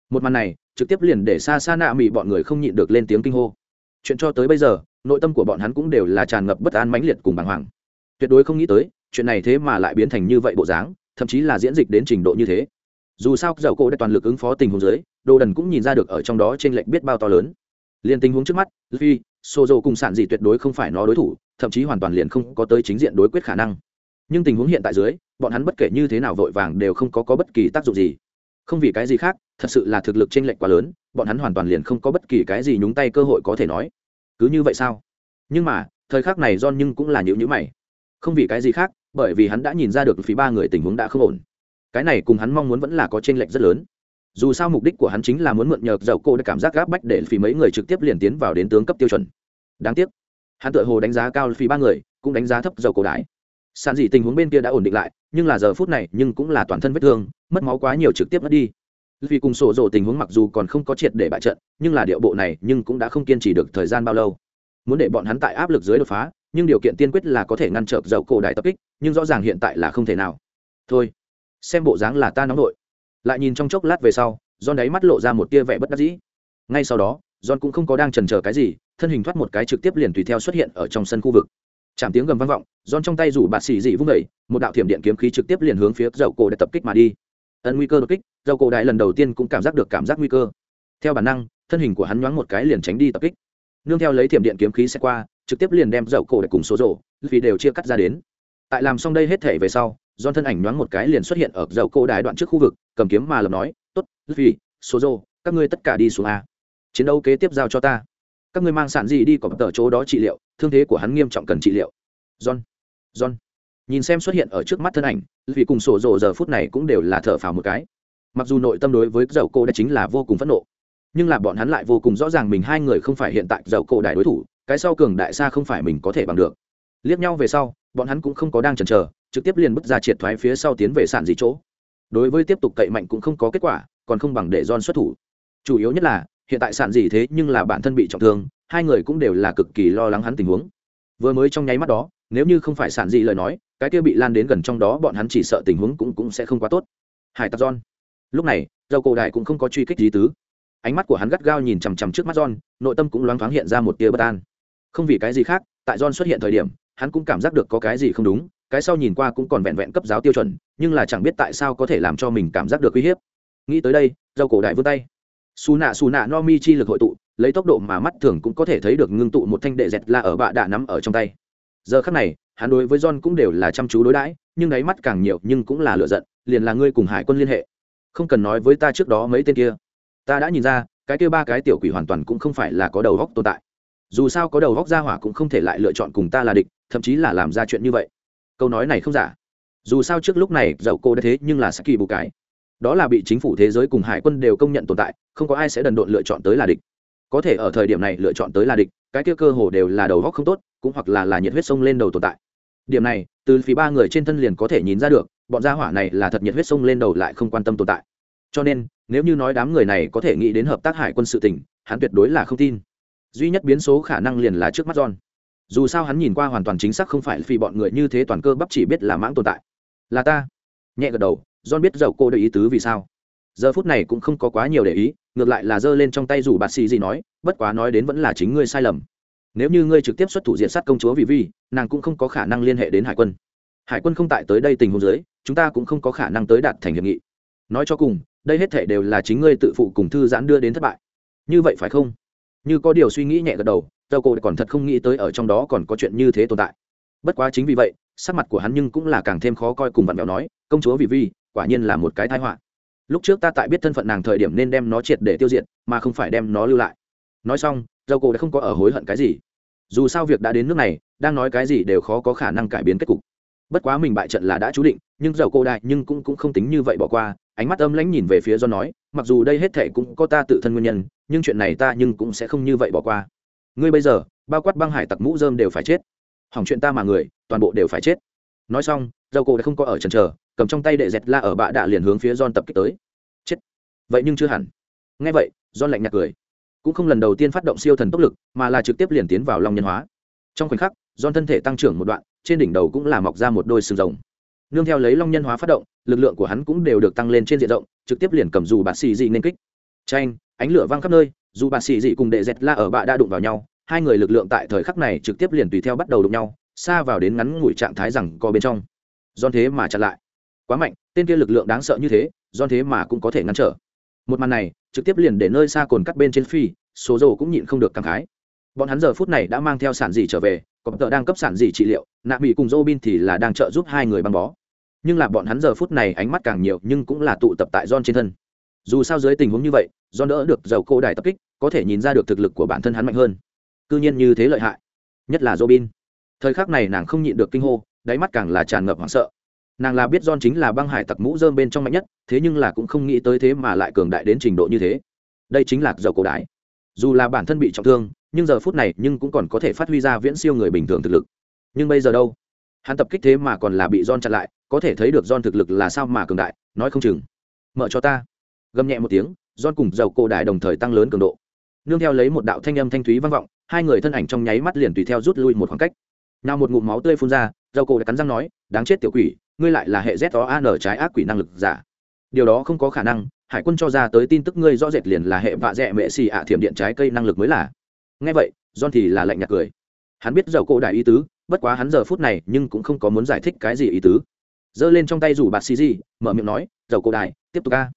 Một màn này, trực tiếp liền để xa xa nạ mị bọn người không nhịn được lên tiếng kinh hô. Chuyện cho tới bây giờ, nội tâm của bọn hắn cũng đều là tràn ngập bất an mãnh liệt cùng bàng hoàng. Tuyệt đối không nghĩ tới, chuyện này thế mà lại biến thành như vậy bộ dáng, thậm chí là diễn dịch đến trình độ như thế dù sao dầu cổ đã toàn lực ứng phó tình huống dưới đồ đần cũng nhìn ra được ở trong đó trên lệnh biết bao to lớn. Liền tình huống trước mắt phi Sô dầu cùng sản dị tuyệt đối không phải nó đối thủ thậm chí hoàn toàn liền không có tới chính diện đối quyết khả năng. Nhưng tình huống hiện tại dưới bọn hắn bất kể như thế nào vội vàng đều không có, có bất kỳ tác dụng gì. Không vì cái gì khác thật sự là thực lực t r ê n lệch quá lớn bọn hắn hoàn toàn liền không có bất kỳ cái gì nhúng tay cơ hội có thể nói. Cứ như vậy sao? Nhưng mà thời khắc này john nhưng cũng là nhữ nhữ mày. Không vì cái gì khác bởi vì hắn đã nhìn ra được phí ba người tình huống đã không ổn cái này cùng hắn mong muốn vẫn là có chênh lệch rất lớn. Dù sao mục đích của hắn chính là muốn mượn nhờ dầu cô để cảm giác gáp bách để phí mấy người trực tiếp liền tiến vào đến tướng cấp tiêu chuẩn. Đáng tiếc, hắn tự hồ đánh giá cao phí ba người, cũng đánh giá thấp dầu cổ đái. Sàn dị tình huống bên kia đã ổn định lại, nhưng là giờ phút này nhưng cũng là toàn thân vết thương, mất máu quá nhiều trực tiếp mất đi. Vì cùng sổ rộ tình huống mặc dù còn không có triệt để bại trận, nhưng là điệu bộ này nhưng cũng đã không kiên trì được thời gian bao lâu. Muốn để bọn hắn tại áp lực dưới đột phá, nhưng điều kiện tiên quyết là có thể ngăn trở dầu cổ đại tập kích, nhưng rõ ràng hiện tại là không thể nào. Thôi xem bộ dáng là ta nóng nổi lại nhìn trong chốc lát về sau don đáy mắt lộ ra một tia vẻ bất đắc dĩ. Ngay sau đó don cũng không có đang trần chờ cái gì, thân hình thoát một cái trực tiếp liền tùy theo xuất hiện ở trong sân khu vực. Chạm tiếng gầm vang vọng giòn trong tay rủ bạt xì dị vung vẩy một đạo thiểm điện kiếm khí trực tiếp liền hướng phía dầu cổ để tập kích mà đi. Ân nguy cơ đột kích, dầu cổ đại lần đầu tiên cũng cảm giác được cảm giác nguy cơ. Theo bản năng, thân hình của hắn nhoáng một cái liền tránh đi tập kích. Nương theo lấy thiểm điện kiếm khí sẽ qua, trực tiếp liền đem dậu cổ để cùng số rổ, vì đều chia cắt ra đến. Tại làm xong đây hết thể về sau giòn thân ảnh nhoáng một cái liền xuất hiện ở dầu cổ đài đoạn trước khu vực, cầm kiếm mà lập nói, tốt vì số các ngươi tất cả đi xuống a. Chiến đấu kế tiếp giao cho ta. Các ngươi mang sản gì đi cọp tờ chỗ đó trị liệu, thương thế của hắn nghiêm trọng cần trị liệu. John john nhìn xem xuất hiện ở trước mắt thân ảnh vì cùng sổ giờ phút này cũng đều là thở phào một cái. Mặc dù nội tâm đối với dầu cô đã chính là vô cùng phẫn nộ, nhưng là bọn hắn lại vô cùng rõ ràng mình hai người không phải hiện tại dầu cô đại đối thủ, cái sau cường đại xa không phải mình có thể bằng được. Liếc nhau về sau, bọn hắn cũng không có đang chần chờ trực tiếp liền bước ra triệt thoái phía sau tiến về sản dị chỗ. Đối với tiếp tục cậy mạnh cũng không có kết quả, còn không bằng để John xuất thủ. Chủ yếu nhất là, hiện tại sản dị thế nhưng là bản thân bị trọng thương, hai người cũng đều là cực kỳ lo lắng hắn tình huống. Vừa mới trong nháy mắt đó, nếu như không phải sản dị lời nói, cái kia bị lan đến gần trong đó bọn hắn chỉ sợ tình huống cũng cũng sẽ không quá tốt. Hải tặc john. Lúc này, dầu cổ đại cũng không có truy kích lý tứ. Ánh mắt của hắn gắt gao nhìn chằm chằm trước mắt john, nội tâm cũng loáng thoáng hiện ra một tia bất an. Không vì cái gì khác, tại john xuất hiện thời điểm, hắn cũng cảm giác được có cái gì không đúng cái sau nhìn qua cũng còn vẹn vẹn cấp giáo tiêu chuẩn, nhưng là chẳng biết tại sao có thể làm cho mình cảm giác được uy hiếp. Nghĩ tới đây dâu cổ đại vươn tay. Xù nạ xù nạ, no mi chi lực hội tụ, lấy tốc độ mà mắt thường cũng có thể thấy được ngưng tụ một thanh đệ dẹt la ở bạ đạ nắm ở trong tay. Giờ khắc này, hắn đối với john cũng đều là chăm chú đối đãi, nhưng đáy mắt càng nhiều nhưng cũng là lựa giận, liền là ngươi cùng hải quân liên hệ. Không cần nói với ta trước đó mấy tên kia. Ta đã nhìn ra, cái kia ba cái tiểu quỷ hoàn toàn cũng không phải là có đầu góc tồn tại. Dù sao có đầu góc ra hỏa cũng không thể lại lựa chọn cùng ta là địch, thậm chí là làm ra chuyện như vậy câu nói này không giả. Dù sao trước lúc này dậu cô đã thế nhưng là saki bù cái. Đó là bị chính phủ thế giới cùng hải quân đều công nhận tồn tại, không có ai sẽ đần độn lựa chọn tới là địch. Có thể ở thời điểm này lựa chọn tới là địch, cái kia cơ hồ đều là đầu góc không tốt, cũng hoặc là là nhiệt huyết sông lên đầu tồn tại. Điểm này, từ phía ba người trên thân liền có thể nhìn ra được, bọn gia hỏa này là thật nhiệt huyết sông lên đầu lại không quan tâm tồn tại. Cho nên, nếu như nói đám người này có thể nghĩ đến hợp tác hải quân sự tỉnh hắn tuyệt đối là không tin. Duy nhất biến số khả năng liền là trước mắt john dù sao hắn nhìn qua hoàn toàn chính xác không phải vì bọn người như thế toàn cơ bắp chỉ biết là mãng tồn tại. Là ta. Nhẹ gật đầu, john biết dầu cô đầy ý tứ vì sao. Giờ phút này cũng không có quá nhiều để ý, ngược lại là giơ lên trong tay rủ bạt xì gì nói, bất quá nói đến vẫn là chính ngươi sai lầm. Nếu như ngươi trực tiếp xuất thủ diện sát công chúa vì vi nàng cũng không có khả năng liên hệ đến hải quân. Hải quân không tại tới đây tình huống dưới, chúng ta cũng không có khả năng tới đạt thành hiệp nghị. Nói cho cùng, đây hết thể đều là chính ngươi tự phụ cùng thư giãn đưa đến thất bại. Như vậy phải không? Như có điều suy nghĩ nhẹ gật đầu dầu cổ còn thật không nghĩ tới ở trong đó còn có chuyện như thế tồn tại. Bất quá chính vì vậy, sắc mặt của hắn nhưng cũng là càng thêm khó coi cùng bạn bèo nói, công chúa vì vi quả nhiên là một cái thái họa. Lúc trước ta tại biết thân phận nàng thời điểm nên đem nó triệt để tiêu diệt, mà không phải đem nó lưu lại. Nói xong dầu cổ đã không có ở hối hận cái gì. Dù sao việc đã đến nước này, đang nói cái gì đều khó có khả năng cải biến kết cục. Bất quá mình bại trận là đã chú định, nhưng dầu cô đại nhưng cũng cũng không tính như vậy bỏ qua, ánh mắt âm lãnh nhìn về phía do nói mặc dù đây hết thệ cũng có ta tự thân nguyên nhân nhưng chuyện này ta nhưng cũng sẽ không như vậy bỏ qua ngươi bây giờ bao quát băng hải tặc mũ dơm đều phải chết hỏng chuyện ta mà người toàn bộ đều phải chết nói xong dầu cổ đã không có ở trần trờ cầm trong tay đệ dẹt la ở bạ đạ liền hướng phía don tập kích tới. Chết. Vậy nhưng chưa hẳn. Nghe vậy, don lạnh nhạt cười. Cũng không lần đầu tiên phát động siêu thần tốc lực, mà là trực tiếp liền tiến vào long nhân hóa. Trong khoảnh khắc, don thân thể tăng trưởng một đoạn, trên đỉnh đầu cũng là mọc ra một đôi sừng rồng. Nương theo lấy long nhân hóa phát động, lực lượng của hắn cũng đều được tăng lên trên diện rộng, trực tiếp liền cầm dù bà xì dị nên kích. tranh ánh lửa văng khắp nơi, dù bà xì dị cùng đệ dẹt la ở bạ đã đụng vào nhau, hai người lực lượng tại thời khắc này trực tiếp liền tùy theo bắt đầu đụng nhau, xa vào đến ngắn ngủi trạng thái rằng co bên trong. Do thế mà chặn lại. Quá mạnh, tên kia lực lượng đáng sợ như thế do thế mà cũng có thể ngăn trở. Một màn này, trực tiếp liền để nơi xa cồn cắt bên trên phi, số dầu cũng nhịn không được cảm khái. Bọn hắn giờ phút này đã mang theo sản dị trở về, còn tờ đang cấp sản dị trị liệu, nạ bị cùng dô bin thì là đang trợ giúp hai người băng bó nhưng là bọn hắn giờ phút này ánh mắt càng nhiều nhưng cũng là tụ tập tại John trên thân. Dù sao dưới tình huống như vậy, John đỡ được dầu cô đài tập kích, có thể nhìn ra được thực lực của bản thân hắn mạnh hơn. Cư nhiên như thế lợi hại. Nhất là Robin. Thời khắc này nàng không nhịn được kinh hô, đáy mắt càng là tràn ngập hoảng sợ. Nàng là biết John chính là băng hải tặc mũ rơm bên trong mạnh nhất, thế nhưng là cũng không nghĩ tới thế mà lại cường đại đến trình độ như thế. Đây chính là dầu cổ đại dù là bản thân bị trọng thương, nhưng giờ phút này nhưng cũng còn có thể phát huy ra viễn siêu người bình thường thực lực. Nhưng bây giờ đâu? Hắn tập kích thế mà còn là bị don chặn lại, có thể thấy được don thực lực là sao mà cường đại, nói không chừng. Mở cho ta. Gầm nhẹ một tiếng don cùng dầu cổ đại đồng thời tăng lớn cường độ. Nương theo lấy một đạo thanh âm thanh thúy vang vọng, hai người thân ảnh trong nháy mắt liền tùy theo rút lui một khoảng cách. Nào một ngụm máu tươi phun ra, dầu cổ đã cắn răng nói, đáng chết tiểu quỷ, ngươi lại là hệ z o an trái ác quỷ năng lực giả. Điều đó không có khả năng, hải quân cho ra tới tin tức ngươi rõ rệt liền là hệ vạ dẹ mệ xì ạ thiểm điện trái cây năng lực mới là. Ngay vậy, john thì là lạnh nhạt cười. Hắn biết dầu cổ đại ý tứ bất quá hắn giờ phút này nhưng cũng không có muốn giải thích cái gì ý tứ. Giơ lên trong tay rủ bạt xì gì, mở miệng nói, dầu cổ đài tiếp tục ca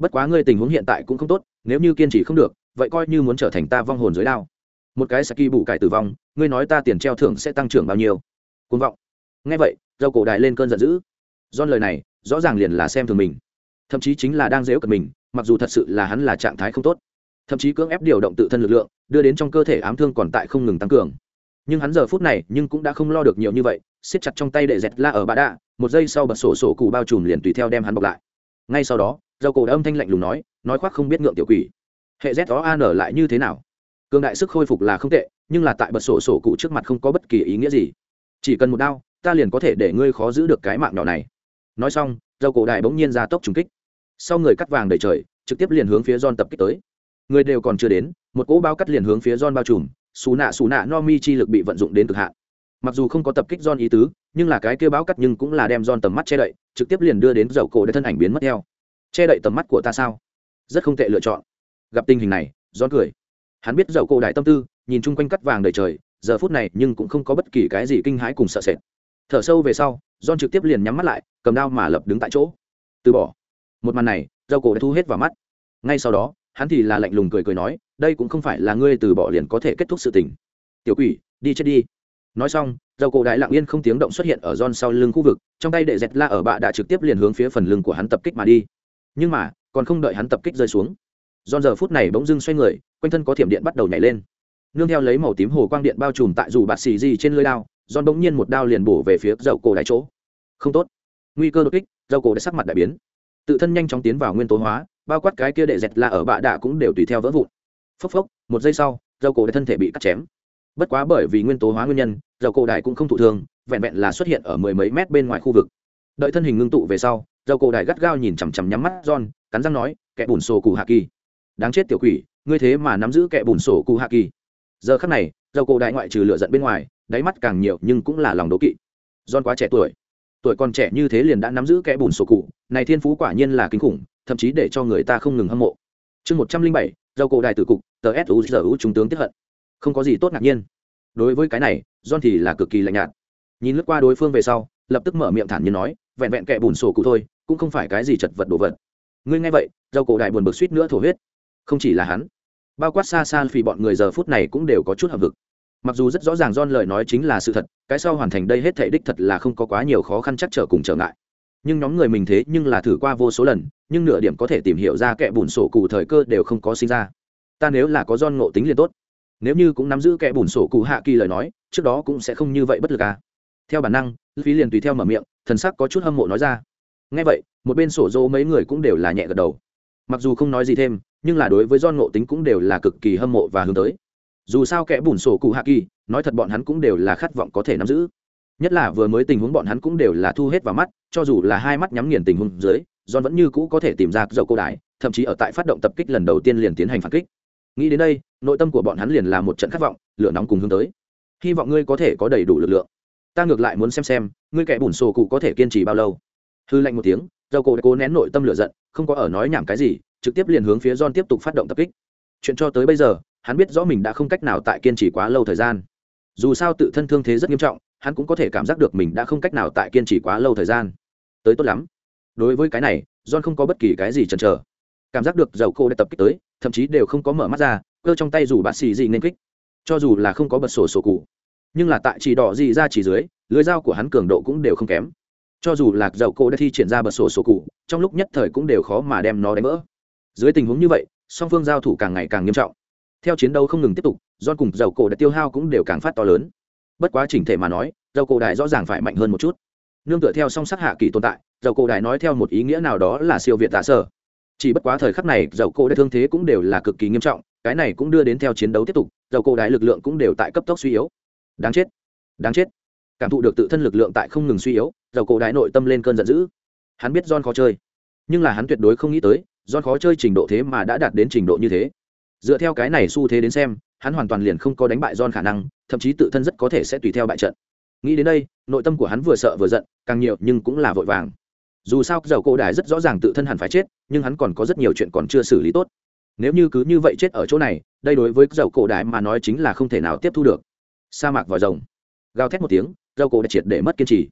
bất quá ngươi tình huống hiện tại cũng không tốt, nếu như kiên trì không được, vậy coi như muốn trở thành ta vong hồn dưới đao. Một cái saki bù cải tử vong, ngươi nói ta tiền treo thưởng sẽ tăng trưởng bao nhiêu? Côn vọng. Ngay vậy, dầu cổ đài lên cơn giận dữ. Do lời này, rõ ràng liền là xem thường mình. Thậm chí chính là đang dễ cật mình, mặc dù thật sự là hắn là trạng thái không tốt. Thậm chí cưỡng ép điều động tự thân lực lượng, đưa đến trong cơ thể ám thương còn tại không ngừng tăng cường nhưng hắn giờ phút này nhưng cũng đã không lo được nhiều như vậy, siết chặt trong tay để dẹt la ở bà đạ, một giây sau bật sổ sổ cụ bao trùm liền tùy theo đem hắn bọc lại. Ngay sau đó dầu cổ đã âm thanh lạnh lùng nói nói khoác không biết ngượng tiểu quỷ. Hệ z đó an lại như thế nào? Cường đại sức khôi phục là không tệ, nhưng là tại bật sổ sổ cụ trước mặt không có bất kỳ ý nghĩa gì. Chỉ cần một đao, ta liền có thể để ngươi khó giữ được cái mạng nhỏ này. Nói xong dầu cổ đại bỗng nhiên ra tốc trùng kích. Sau người cắt vàng đầy trời, trực tiếp liền hướng phía John tập kích tới. Người đều còn chưa đến, một cỗ bao cắt liền hướng phía John bao trùm xù nạ xù nạ no mi chi lực bị vận dụng đến cực hạn. Mặc dù không có tập kích John ý tứ, nhưng là cái kia báo cắt nhưng cũng là đem John tầm mắt che đậy, trực tiếp liền đưa đến dầu cổ để thân ảnh biến mất theo. Che đậy tầm mắt của ta sao? Rất không tệ lựa chọn. Gặp tình hình này, John cười. Hắn biết dầu cổ đại tâm tư, nhìn chung quanh cắt vàng đầy trời, giờ phút này nhưng cũng không có bất kỳ cái gì kinh hãi cùng sợ sệt. Thở sâu về sau, john trực tiếp liền nhắm mắt lại, cầm đao mà lập đứng tại chỗ. Từ bỏ. Một màn này, dầu cổ đã thu hết vào mắt. Ngay sau đó hắn thì là lạnh lùng cười cười nói, đây cũng không phải là ngươi từ bỏ liền có thể kết thúc sự tình. Tiểu quỷ, đi chết đi. Nói xong, dầu cổ đại lặng yên không tiếng động xuất hiện ở John sau lưng khu vực, trong tay đệ dẹt la ở bạ đã trực tiếp liền hướng phía phần lưng của hắn tập kích mà đi. Nhưng mà, còn không đợi hắn tập kích rơi xuống, John giờ phút này bỗng dưng xoay người, quanh thân có thiểm điện bắt đầu nhảy lên. Nương theo lấy màu tím hồ quang điện bao trùm tại dù bạt xì gì trên lưới đao, John bỗng nhiên một đao liền bổ về phía dầu cổ đại chỗ. Không tốt. Nguy cơ đột kích, dầu cổ đã sắc mặt đại biến. Tự thân nhanh chóng tiến vào nguyên tố hóa bao quát cái kia đệ dẹt là ở bạ đạ cũng đều tùy theo vỡ vụn. Phốc phốc, một giây sau, dầu cổ đại thân thể bị cắt chém. Bất quá bởi vì nguyên tố hóa nguyên nhân, dầu cổ đại cũng không thụ thương, vẹn vẹn là xuất hiện ở mười mấy mét bên ngoài khu vực. Đợi thân hình ngưng tụ về sau, dầu cổ đại gắt gao nhìn chằm chằm nhắm mắt John, cắn răng nói, kẻ bùn sổ cụ hạ kỳ. Đáng chết tiểu quỷ, ngươi thế mà nắm giữ kẻ bùn sổ cụ hạ kỳ. Giờ khắc này, dầu cổ đại ngoại trừ lựa giận bên ngoài, đáy mắt càng nhiều nhưng cũng là lòng đố kỵ. John quá trẻ tuổi. Tuổi còn trẻ như thế liền đã nắm giữ kẻ bùn sổ cụ này thiên phú quả nhiên là kinh khủng thậm chí để cho người ta không ngừng hâm mộ. Chương một trăm linh bảy dầu cổ đại tử cục, tờ suzu trung tướng tiếp hận. Không có gì tốt ngạc nhiên. Đối với cái này, john thì là cực kỳ lạnh nhạt. Nhìn lướt qua đối phương về sau, lập tức mở miệng thản nhiên nói, vẹn vẹn kẻ bùn sổ cụ thôi, cũng không phải cái gì chật vật đồ vật. Ngươi nghe vậy dầu cổ đại buồn bực suýt nữa thổ huyết. Không chỉ là hắn, bao quát xa xa vì bọn người giờ phút này cũng đều có chút hợp vực mặc dù rất rõ ràng John lời nói chính là sự thật, cái sau hoàn thành đây hết thể đích thật là không có quá nhiều khó khăn chắc trở cùng trở ngại nhưng nhóm người mình thế nhưng là thử qua vô số lần, nhưng nửa điểm có thể tìm hiểu ra kẻ bùn sổ cụ thời cơ đều không có sinh ra. Ta nếu là có don ngộ tính liền tốt. Nếu như cũng nắm giữ kẻ bùn sổ cụ hạ kỳ lời nói, trước đó cũng sẽ không như vậy bất lực à. Theo bản năng phí liền tùy theo mở miệng, thần sắc có chút hâm mộ nói ra. Ngay vậy, một bên sổ dỗ mấy người cũng đều là nhẹ gật đầu. Mặc dù không nói gì thêm, nhưng là đối với don ngộ tính cũng đều là cực kỳ hâm mộ và hướng tới. Dù sao kẻ bùn sổ cụ hạ kỳ, nói thật bọn hắn cũng đều là khát vọng có thể nắm giữ nhất là vừa mới tình huống bọn hắn cũng đều là thu hết vào mắt, cho dù là hai mắt nhắm nghiền tình huống dưới, john vẫn như cũ có thể tìm ra dầu cô đại thậm chí ở tại phát động tập kích lần đầu tiên liền tiến hành phản kích. Nghĩ đến đây, nội tâm của bọn hắn liền là một trận khát vọng, lửa nóng cùng hướng tới. Hy vọng ngươi có thể có đầy đủ lực lượng. Ta ngược lại muốn xem xem, ngươi kẻ bùn sổ cụ có thể kiên trì bao lâu. Hư lạnh một tiếng dầu cổ đã cố nén nội tâm lửa giận, không có ở nói nhảm cái gì, trực tiếp liền hướng phía john tiếp tục phát động tập kích. Chuyện cho tới bây giờ, hắn biết rõ mình đã không cách nào tại kiên trì quá lâu thời gian. Dù sao tự thân thương thế rất nghiêm trọng hắn cũng có thể cảm giác được mình đã không cách nào tại kiên trì quá lâu thời gian. Tới tốt lắm. Đối với cái này, john không có bất kỳ cái gì chần chờ. Cảm giác được dầu cô đã tập kích tới, thậm chí đều không có mở mắt ra, cơ trong tay dù bạt xì gì nên kích. Cho dù là không có bật sổ sổ cụ, nhưng là tại chỉ đỏ gì ra chỉ dưới lưới dao của hắn cường độ cũng đều không kém. Cho dù lạc dầu cô đã thi triển ra bật sổ sổ cụ, trong lúc nhất thời cũng đều khó mà đem nó đánh vỡ. Dưới tình huống như vậy, song phương giao thủ càng ngày càng nghiêm trọng. Theo chiến đấu không ngừng tiếp tục do cùng dầu cổ đã tiêu hao cũng đều càng phát to lớn bất quá chỉnh thể mà nói, dầu cổ đại rõ ràng phải mạnh hơn một chút. Nương tựa theo song sắc hạ kỳ tồn tại, dầu cổ đại nói theo một ý nghĩa nào đó là siêu việt tạ sở. Chỉ bất quá thời khắc này, dầu cổ đại thương thế cũng đều là cực kỳ nghiêm trọng, cái này cũng đưa đến theo chiến đấu tiếp tục, dầu cổ đại lực lượng cũng đều tại cấp tốc suy yếu. Đáng chết đáng chết. Cảm thụ được tự thân lực lượng tại không ngừng suy yếu, dầu cổ đại nội tâm lên cơn giận dữ. Hắn biết John khó chơi, nhưng là hắn tuyệt đối không nghĩ tới, John khó chơi trình độ thế mà đã đạt đến trình độ như thế. Dựa theo cái này xu thế đến xem, hắn hoàn toàn liền không có đánh bại John khả năng thậm chí tự thân rất có thể sẽ tùy theo bại trận. Nghĩ đến đây, nội tâm của hắn vừa sợ vừa giận, càng nhiều nhưng cũng là vội vàng. Dù sao, dầu cổ đài rất rõ ràng tự thân hẳn phải chết, nhưng hắn còn có rất nhiều chuyện còn chưa xử lý tốt. Nếu như cứ như vậy chết ở chỗ này, đây đối với dầu cổ đài mà nói chính là không thể nào tiếp thu được. Sa mạc vòi rồng. Gào thét một tiếng, dầu cổ đã triệt để mất kiên trì.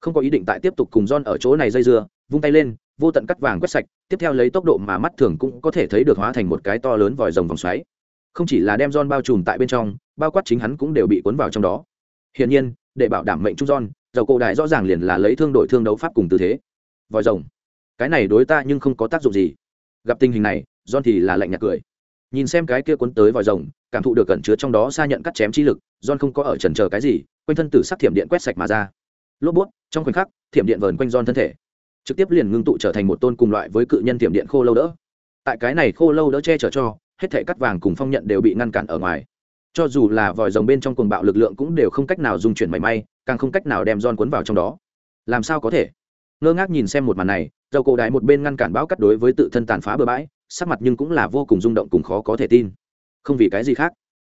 Không có ý định tại tiếp tục cùng John ở chỗ này dây dưa, vung tay lên, vô tận cắt vàng quét sạch, tiếp theo lấy tốc độ mà mắt thường cũng có thể thấy được hóa thành một cái to lớn vòi rồng vòng xoáy không chỉ là đem John bao trùm tại bên trong, bao quát chính hắn cũng đều bị cuốn vào trong đó. Hiển nhiên, để bảo đảm mệnh trung John, dầu cổ đại rõ ràng liền là lấy thương đổi thương đấu pháp cùng tư thế. Vòi rồng, cái này đối ta nhưng không có tác dụng gì. Gặp tình hình này, John thì là lạnh nhạt cười. Nhìn xem cái kia cuốn tới vòi rồng, cảm thụ được cẩn chứa trong đó xa nhận cắt chém chi lực, John không có ở trần chờ cái gì, quanh thân tử sắc thiểm điện quét sạch mà ra. Lốp bút, trong khoảnh khắc, thiểm điện vờn quanh John thân thể. Trực tiếp liền ngưng tụ trở thành một tôn cùng loại với cự nhân thiểm điện khô lâu đỡ. Tại cái này khô lâu đỡ che chở cho hết thể cắt vàng cùng phong nhận đều bị ngăn cản ở ngoài. Cho dù là vòi rồng bên trong cuồng bạo lực lượng cũng đều không cách nào dung chuyển mảy may, càng không cách nào đem giòn cuốn vào trong đó. Làm sao có thể? Ngơ ngác nhìn xem một màn này, dầu cổ đại một bên ngăn cản bão cắt đối với tự thân tàn phá bừa bãi, sắc mặt nhưng cũng là vô cùng rung động cùng khó có thể tin. Không vì cái gì khác.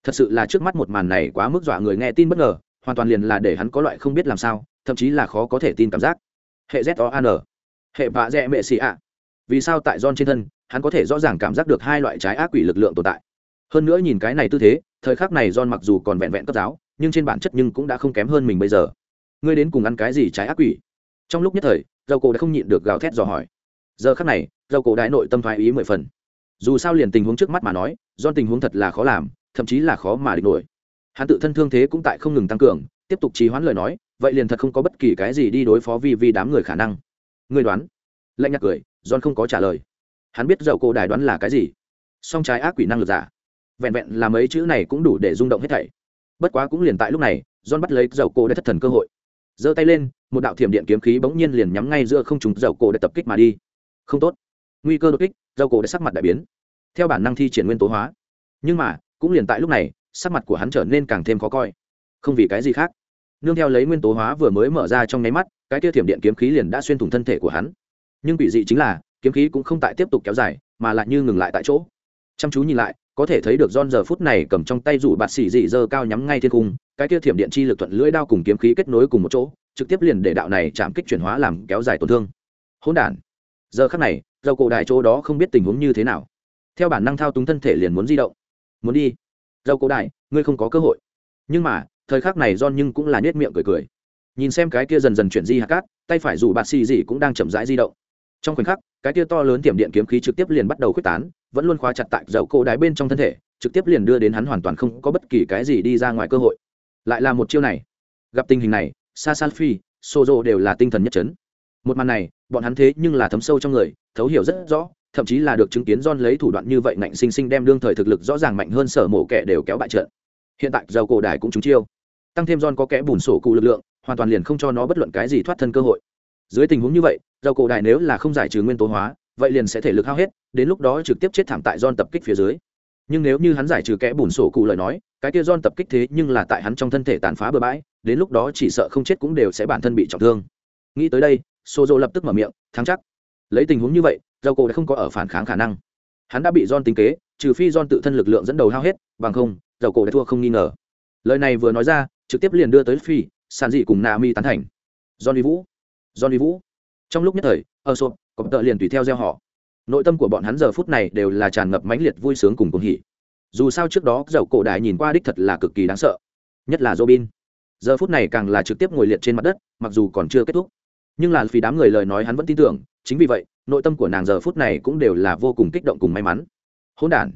Thật sự là trước mắt một màn này quá mức dọa người nghe tin bất ngờ, hoàn toàn liền là để hắn có loại không biết làm sao, thậm chí là khó có thể tin cảm giác. Hệ z o an hệ vạ dẹ mệ xì ạ vì sao tại John trên thân, hắn có thể rõ ràng cảm giác được hai loại trái ác quỷ lực lượng tồn tại. Hơn nữa nhìn cái này tư thế, thời khắc này John mặc dù còn vẹn vẹn cấp giáo, nhưng trên bản chất nhưng cũng đã không kém hơn mình bây giờ. Ngươi đến cùng ăn cái gì trái ác quỷ? Trong lúc nhất thời dầu cổ đã không nhịn được gào thét dò hỏi. Giờ khắc này dầu cổ đại nội tâm thoái ý mười phần. Dù sao liền tình huống trước mắt mà nói do tình huống thật là khó làm, thậm chí là khó mà địch nổi. Hắn tự thân thương thế cũng tại không ngừng tăng cường, tiếp tục trì hoãn lời nói, vậy liền thật không có bất kỳ cái gì đi đối phó vi vi đám người khả năng. Ngươi đoán? Lạnh nhạt cười john không có trả lời. Hắn biết dầu cô đài đoán là cái gì. Song trái ác quỷ năng lực giả. Vẹn vẹn là mấy chữ này cũng đủ để rung động hết thảy. Bất quá cũng liền tại lúc này, john bắt lấy dầu cô để thất thần cơ hội. Giơ tay lên, một đạo thiểm điện kiếm khí bỗng nhiên liền nhắm ngay giữa không trùng dầu cổ để tập kích mà đi. Không tốt. Nguy cơ đột kích, dầu cổ để sắc mặt đại biến. Theo bản năng thi triển nguyên tố hóa. Nhưng mà, cũng liền tại lúc này, sắc mặt của hắn trở nên càng thêm khó coi. Không vì cái gì khác. Nương theo lấy nguyên tố hóa vừa mới mở ra trong nháy mắt, cái kia thiểm điện kiếm khí liền đã xuyên thủng thân thể của hắn nhưng quỷ dị chính là, kiếm khí cũng không tại tiếp tục kéo dài, mà lại như ngừng lại tại chỗ. Chăm chú nhìn lại, có thể thấy được don giờ phút này cầm trong tay rủ bạt xỉ dị dơ cao nhắm ngay thiên cung, cái kia thiểm điện chi lực thuận lưỡi đao cùng kiếm khí kết nối cùng một chỗ, trực tiếp liền để đạo này chạm kích chuyển hóa làm kéo dài tổn thương. Hỗn đản. Giờ khắc này, dầu cổ đại chỗ đó không biết tình huống như thế nào. Theo bản năng thao túng thân thể liền muốn di động. Muốn đi. Dầu cổ đại, ngươi không có cơ hội. Nhưng mà, thời khắc này don nhưng cũng là nhếch miệng cười cười. Nhìn xem cái kia dần dần chuyển di hạt cát, tay phải rủ bạt xì dị cũng đang chậm rãi di động trong khoảnh khắc cái tia to lớn tiệm điện kiếm khí trực tiếp liền bắt đầu khuếch tán vẫn luôn khóa chặt tại dậu cổ đái bên trong thân thể trực tiếp liền đưa đến hắn hoàn toàn không có bất kỳ cái gì đi ra ngoài cơ hội lại là một chiêu này gặp tình hình này sa san phi sozo đều là tinh thần nhất chấn một màn này bọn hắn thế nhưng là thấm sâu trong người thấu hiểu rất rõ thậm chí là được chứng kiến John lấy thủ đoạn như vậy ngạnh sinh sinh đem đương thời thực lực rõ ràng mạnh hơn sở mổ kẻ đều kéo bại trận. Hiện tại dầu cổ đài cũng trúng chiêu. Tăng thêm John có kẽ bùn sổ cụ lực lượng, hoàn toàn liền không cho nó bất luận cái gì thoát thân cơ hội dưới tình huống như vậy dầu cổ đại nếu là không giải trừ nguyên tố hóa, vậy liền sẽ thể lực hao hết, đến lúc đó trực tiếp chết thảm tại don tập kích phía dưới. Nhưng nếu như hắn giải trừ kẽ bùn sổ cụ lời nói, cái kia don tập kích thế nhưng là tại hắn trong thân thể tàn phá bừa bãi, đến lúc đó chỉ sợ không chết cũng đều sẽ bản thân bị trọng thương. Nghĩ tới đây sô dô lập tức mở miệng, thắng chắc. Lấy tình huống như vậy dầu cổ đã không có ở phản kháng khả năng. Hắn đã bị don tính kế, trừ phi don tự thân lực lượng dẫn đầu hao hết, bằng không dầu cổ đã thua không nghi ngờ. Lời này vừa nói ra, trực tiếp liền đưa tới phi sàn dị cùng na mi tán thành. Johnny vũ. Johnny vũ trong lúc nhất thời ở sộp cọp tợ liền tùy theo gieo họ. Nội tâm của bọn hắn giờ phút này đều là tràn ngập mãnh liệt vui sướng cùng cùng hỉ. Dù sao trước đó dầu cổ đại nhìn qua đích thật là cực kỳ đáng sợ. Nhất là robin. Giờ phút này càng là trực tiếp ngồi liệt trên mặt đất mặc dù còn chưa kết thúc. Nhưng là vì đám người lời nói hắn vẫn tin tưởng chính vì vậy nội tâm của nàng giờ phút này cũng đều là vô cùng kích động cùng may mắn. Hỗn đản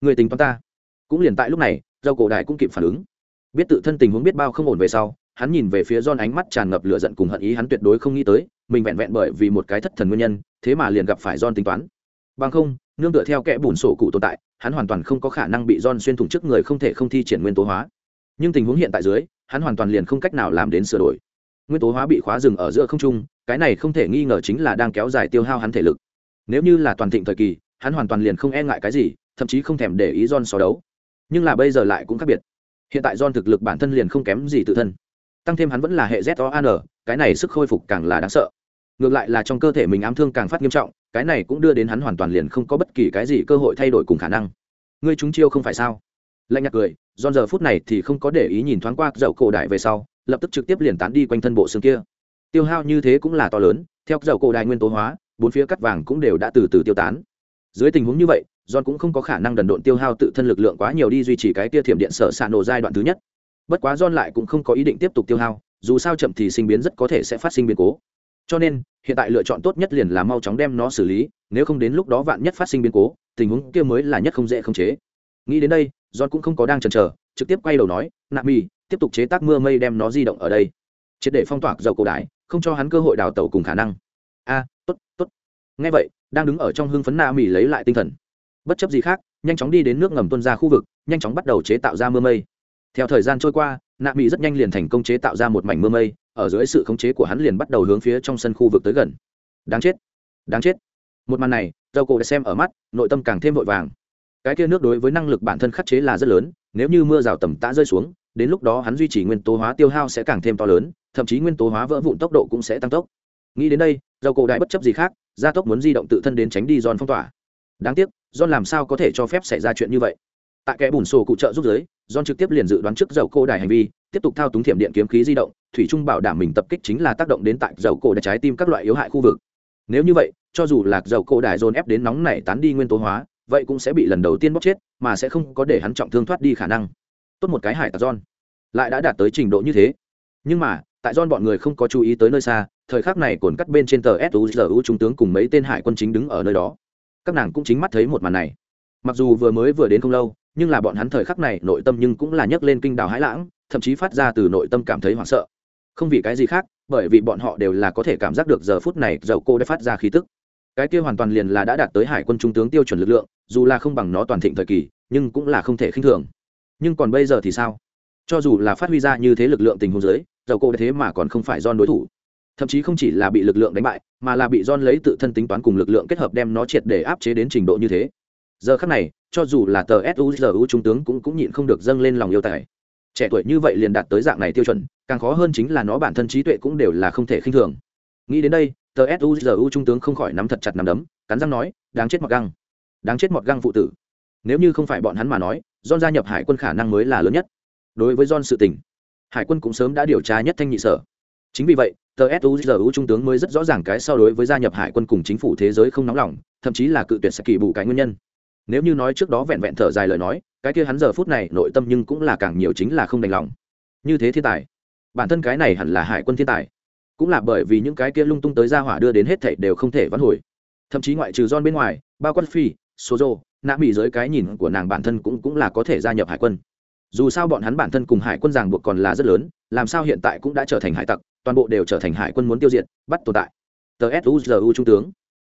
người tình toán ta. Cũng liền tại lúc này dầu cổ đại cũng kịp phản ứng. Biết tự thân tình huống biết bao không ổn về sau hắn nhìn về phía don ánh mắt tràn ngập lửa giận cùng hận ý hắn tuyệt đối không nghĩ tới, mình vẹn vẹn bởi vì một cái thất thần nguyên nhân, thế mà liền gặp phải John tính toán. Bằng không, nương tựa theo kẽ bùn sổ cụ tồn tại, hắn hoàn toàn không có khả năng bị John xuyên thủng trước người không thể không thi triển nguyên tố hóa. Nhưng tình huống hiện tại dưới, hắn hoàn toàn liền không cách nào làm đến sửa đổi. Nguyên tố hóa bị khóa dừng ở giữa không trung, cái này không thể nghi ngờ chính là đang kéo dài tiêu hao hắn thể lực. Nếu như là toàn thịnh thời kỳ, hắn hoàn toàn liền không e ngại cái gì, thậm chí không thèm để ý John so đấu. Nhưng là bây giờ lại cũng khác biệt. Hiện tại John thực lực bản thân liền không kém gì tự thân tăng thêm hắn vẫn là hệ z o an cái này sức khôi phục càng là đáng sợ ngược lại là trong cơ thể mình ám thương càng phát nghiêm trọng, cái này cũng đưa đến hắn hoàn toàn liền không có bất kỳ cái gì cơ hội thay đổi cùng khả năng. Ngươi chúng chiêu không phải sao? Lạnh nhạt cười giòn giờ phút này thì không có để ý nhìn thoáng qua dậu cổ đại về sau, lập tức trực tiếp liền tán đi quanh thân bộ xương kia. Tiêu hao như thế cũng là to lớn, theo dậu cổ đại nguyên tố hóa, bốn phía cắt vàng cũng đều đã từ từ tiêu tán. Dưới tình huống như vậy, John cũng không có khả năng đần độn tiêu hao tự thân lực lượng quá nhiều đi duy trì cái tia thiểm điện sở xạ nổ giai đoạn thứ nhất. Bất quá john lại cũng không có ý định tiếp tục tiêu hao, dù sao chậm thì sinh biến rất có thể sẽ phát sinh biến cố cho nên, hiện tại lựa chọn tốt nhất liền là mau chóng đem nó xử lý, nếu không đến lúc đó vạn nhất phát sinh biến cố, tình huống kia mới là nhất không dễ khống chế. Nghĩ đến đây, john cũng không có đang chần chờ, trực tiếp quay đầu nói nạp mi, tiếp tục chế tác mưa mây đem nó di động ở đây. Triệt để phong tỏa dầu cổ đại, không cho hắn cơ hội đào tẩu cùng khả năng. A, tốt tốt. Ngay vậy, đang đứng ở trong hưng phấn na mỹ lấy lại tinh thần. Bất chấp gì khác, nhanh chóng đi đến nước ngầm tuân ra khu vực, nhanh chóng bắt đầu chế tạo ra mưa mây. Theo thời gian trôi qua, nạ mỹ rất nhanh liền thành công chế tạo ra một mảnh mưa mây ở dưới sự khống chế của hắn liền bắt đầu hướng phía trong sân khu vực tới gần. Đáng chết đáng chết. Một màn này dâu cổ đã xem ở mắt, nội tâm càng thêm vội vàng. Cái kia nước đối với năng lực bản thân khắc chế là rất lớn, nếu như mưa rào tầm tã rơi xuống, đến lúc đó hắn duy trì nguyên tố hóa tiêu hao sẽ càng thêm to lớn, thậm chí nguyên tố hóa vỡ vụn tốc độ cũng sẽ tăng tốc. Nghĩ đến đây dầu cổ đại bất chấp gì khác, gia tốc muốn di động tự thân đến tránh đi giòn phong tỏa. Đáng tiếc giòn làm sao có thể cho phép xảy ra chuyện như vậy? Tại kẽ bùn sổ cụ trợ giúp giới John trực tiếp liền dự đoán trước dầu cô đài hành vi, tiếp tục thao túng thiểm điện kiếm khí di động, thủy trung bảo đảm mình tập kích chính là tác động đến tại dầu cổ đài trái tim các loại yếu hại khu vực. Nếu như vậy, cho dù lạc dầu cổ đài dồn ép đến nóng này tán đi nguyên tố hóa, vậy cũng sẽ bị lần đầu tiên bóc chết, mà sẽ không có để hắn trọng thương thoát đi khả năng. Tốt một cái hải tặc John, lại đã đạt tới trình độ như thế. Nhưng mà, tại John bọn người không có chú ý tới nơi xa, thời khắc này cồn cắt bên trên tờ SUZU trung tướng cùng mấy tên hải quân chính đứng ở nơi đó. Các nàng cũng chính mắt thấy một màn này. Mặc dù vừa mới vừa đến không lâu, nhưng là bọn hắn thời khắc này nội tâm nhưng cũng là nhấc lên kinh đào hãi lãng, thậm chí phát ra từ nội tâm cảm thấy hoảng sợ. Không vì cái gì khác, bởi vì bọn họ đều là có thể cảm giác được giờ phút này dầu cô đã phát ra khí tức. Cái kia hoàn toàn liền là đã đạt tới hải quân trung tướng tiêu chuẩn lực lượng, dù là không bằng nó toàn thịnh thời kỳ, nhưng cũng là không thể khinh thường. Nhưng còn bây giờ thì sao? Cho dù là phát huy ra như thế lực lượng tình huống giới dầu cô đã thế mà còn không phải do đối thủ. Thậm chí không chỉ là bị lực lượng đánh bại, mà là bị don lấy tự thân tính toán cùng lực lượng kết hợp đem nó triệt để áp chế đến trình độ như thế giờ khắc này, cho dù là tờ suzu trung tướng cũng cũng nhịn không được dâng lên lòng yêu tài. Trẻ tuổi như vậy liền đạt tới dạng này tiêu chuẩn, càng khó hơn chính là nó bản thân trí tuệ cũng đều là không thể khinh thường. Nghĩ đến đây, tờ suzu trung tướng không khỏi nắm thật chặt nắm đấm, cắn răng nói, đáng chết mọt găng. Đáng chết mọt găng phụ tử. Nếu như không phải bọn hắn mà nói don gia nhập hải quân khả năng mới là lớn nhất. Đối với don sự tình, hải quân cũng sớm đã điều tra nhất thanh nhị sở. Chính vì vậy, tờ suzu trung tướng mới rất rõ ràng cái so đối với gia nhập hải quân cùng chính phủ thế giới không nóng lòng, thậm chí là cự tuyệt sẽ kỳ bù cái nguyên nhân nếu như nói trước đó vẹn vẹn thở dài lời nói, cái kia hắn giờ phút này nội tâm nhưng cũng là càng nhiều chính là không đành lòng. Như thế thiên tài, bản thân cái này hẳn là hải quân thiên tài. Cũng là bởi vì những cái kia lung tung tới ra hỏa đưa đến hết thảy đều không thể vãn hồi. Thậm chí ngoại trừ John bên ngoài, bao quát phi số rô nã bị dưới cái nhìn của nàng bản thân cũng cũng là có thể gia nhập hải quân. Dù sao bọn hắn bản thân cùng hải quân ràng buộc còn là rất lớn, làm sao hiện tại cũng đã trở thành hải tặc, toàn bộ đều trở thành hải quân muốn tiêu diệt, bắt tồn tại. Tờ suzu trung tướng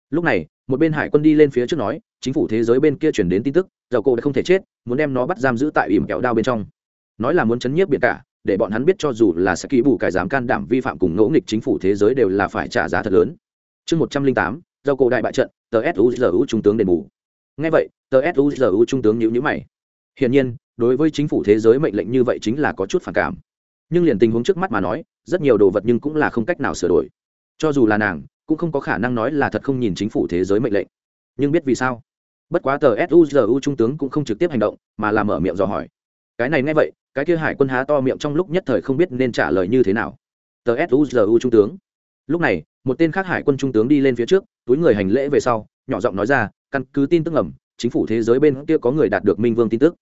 lúc này, một bên hải quân đi lên phía trước nói, chính phủ thế giới bên kia chuyển đến tin tức, dầu cổ đã không thể chết, muốn đem nó bắt giam giữ tại ỉm kẹo đao bên trong. Nói là muốn chấn nhiếp biển cả, để bọn hắn biết cho dù là sẽ ký bù cải dám can đảm vi phạm cùng ngẫu nghịch chính phủ thế giới đều là phải trả giá thật lớn. Chương một trăm linh tám, dầu cổ đại bại trận, tờ suzu trung tướng đền bù. Ngay vậy, tờ suzu trung tướng nhữ nhữ mày. Hiển nhiên, đối với chính phủ thế giới mệnh lệnh như vậy chính là có chút phản cảm. Nhưng liền tình huống trước mắt mà nói, rất nhiều đồ vật nhưng cũng là không cách nào sửa đổi. Cho dù là nàng cũng không có khả năng nói là thật không nhìn chính phủ thế giới mệnh lệnh. Nhưng biết vì sao? Bất quá tờ suzu trung tướng cũng không trực tiếp hành động, mà làm mở miệng dò hỏi. Cái này nghe vậy, cái kia hải quân há to miệng trong lúc nhất thời không biết nên trả lời như thế nào. Tờ suzu trung tướng. Lúc này, một tên khác hải quân trung tướng đi lên phía trước, túi người hành lễ về sau, nhỏ giọng nói ra, căn cứ tin tức ẩm chính phủ thế giới bên kia có người đạt được minh vương tin tức.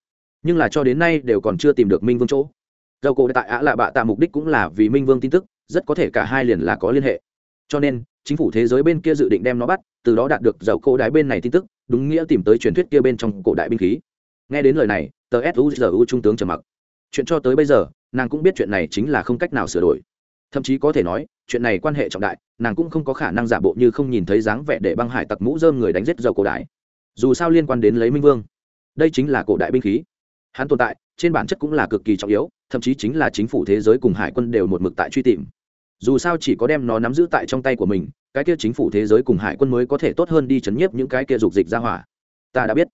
Nhưng là cho đến nay đều còn chưa tìm được minh vương chỗ. Dầu cổ tại ạ lạ bạ tạ mục đích cũng là vì minh vương tin tức, rất có thể cả hai liền là có liên hệ. Cho nên chính phủ thế giới bên kia dự định đem nó bắt, từ đó đạt được dầu cổ đái bên này tin tức, đúng nghĩa tìm tới truyền thuyết kia bên trong cổ đại binh khí. Nghe đến lời này, tờ suzu trung tướng trầm mặc. Chuyện cho tới bây giờ, nàng cũng biết chuyện này chính là không cách nào sửa đổi. Thậm chí có thể nói, chuyện này quan hệ trọng đại, nàng cũng không có khả năng giả bộ như không nhìn thấy dáng vẻ để băng hải tặc mũ dơm người đánh giết dầu cổ đại dù sao liên quan đến lấy minh vương, đây chính là cổ đại binh khí. Hắn tồn tại, trên bản chất cũng là cực kỳ trọng yếu, thậm chí chính là chính phủ thế giới cùng hải quân đều một mực tại truy tìm dù sao chỉ có đem nó nắm giữ tại trong tay của mình, cái kia chính phủ thế giới cùng hải quân mới có thể tốt hơn đi chấn nhiếp những cái kia dục dịch ra hỏa. Ta đã biết.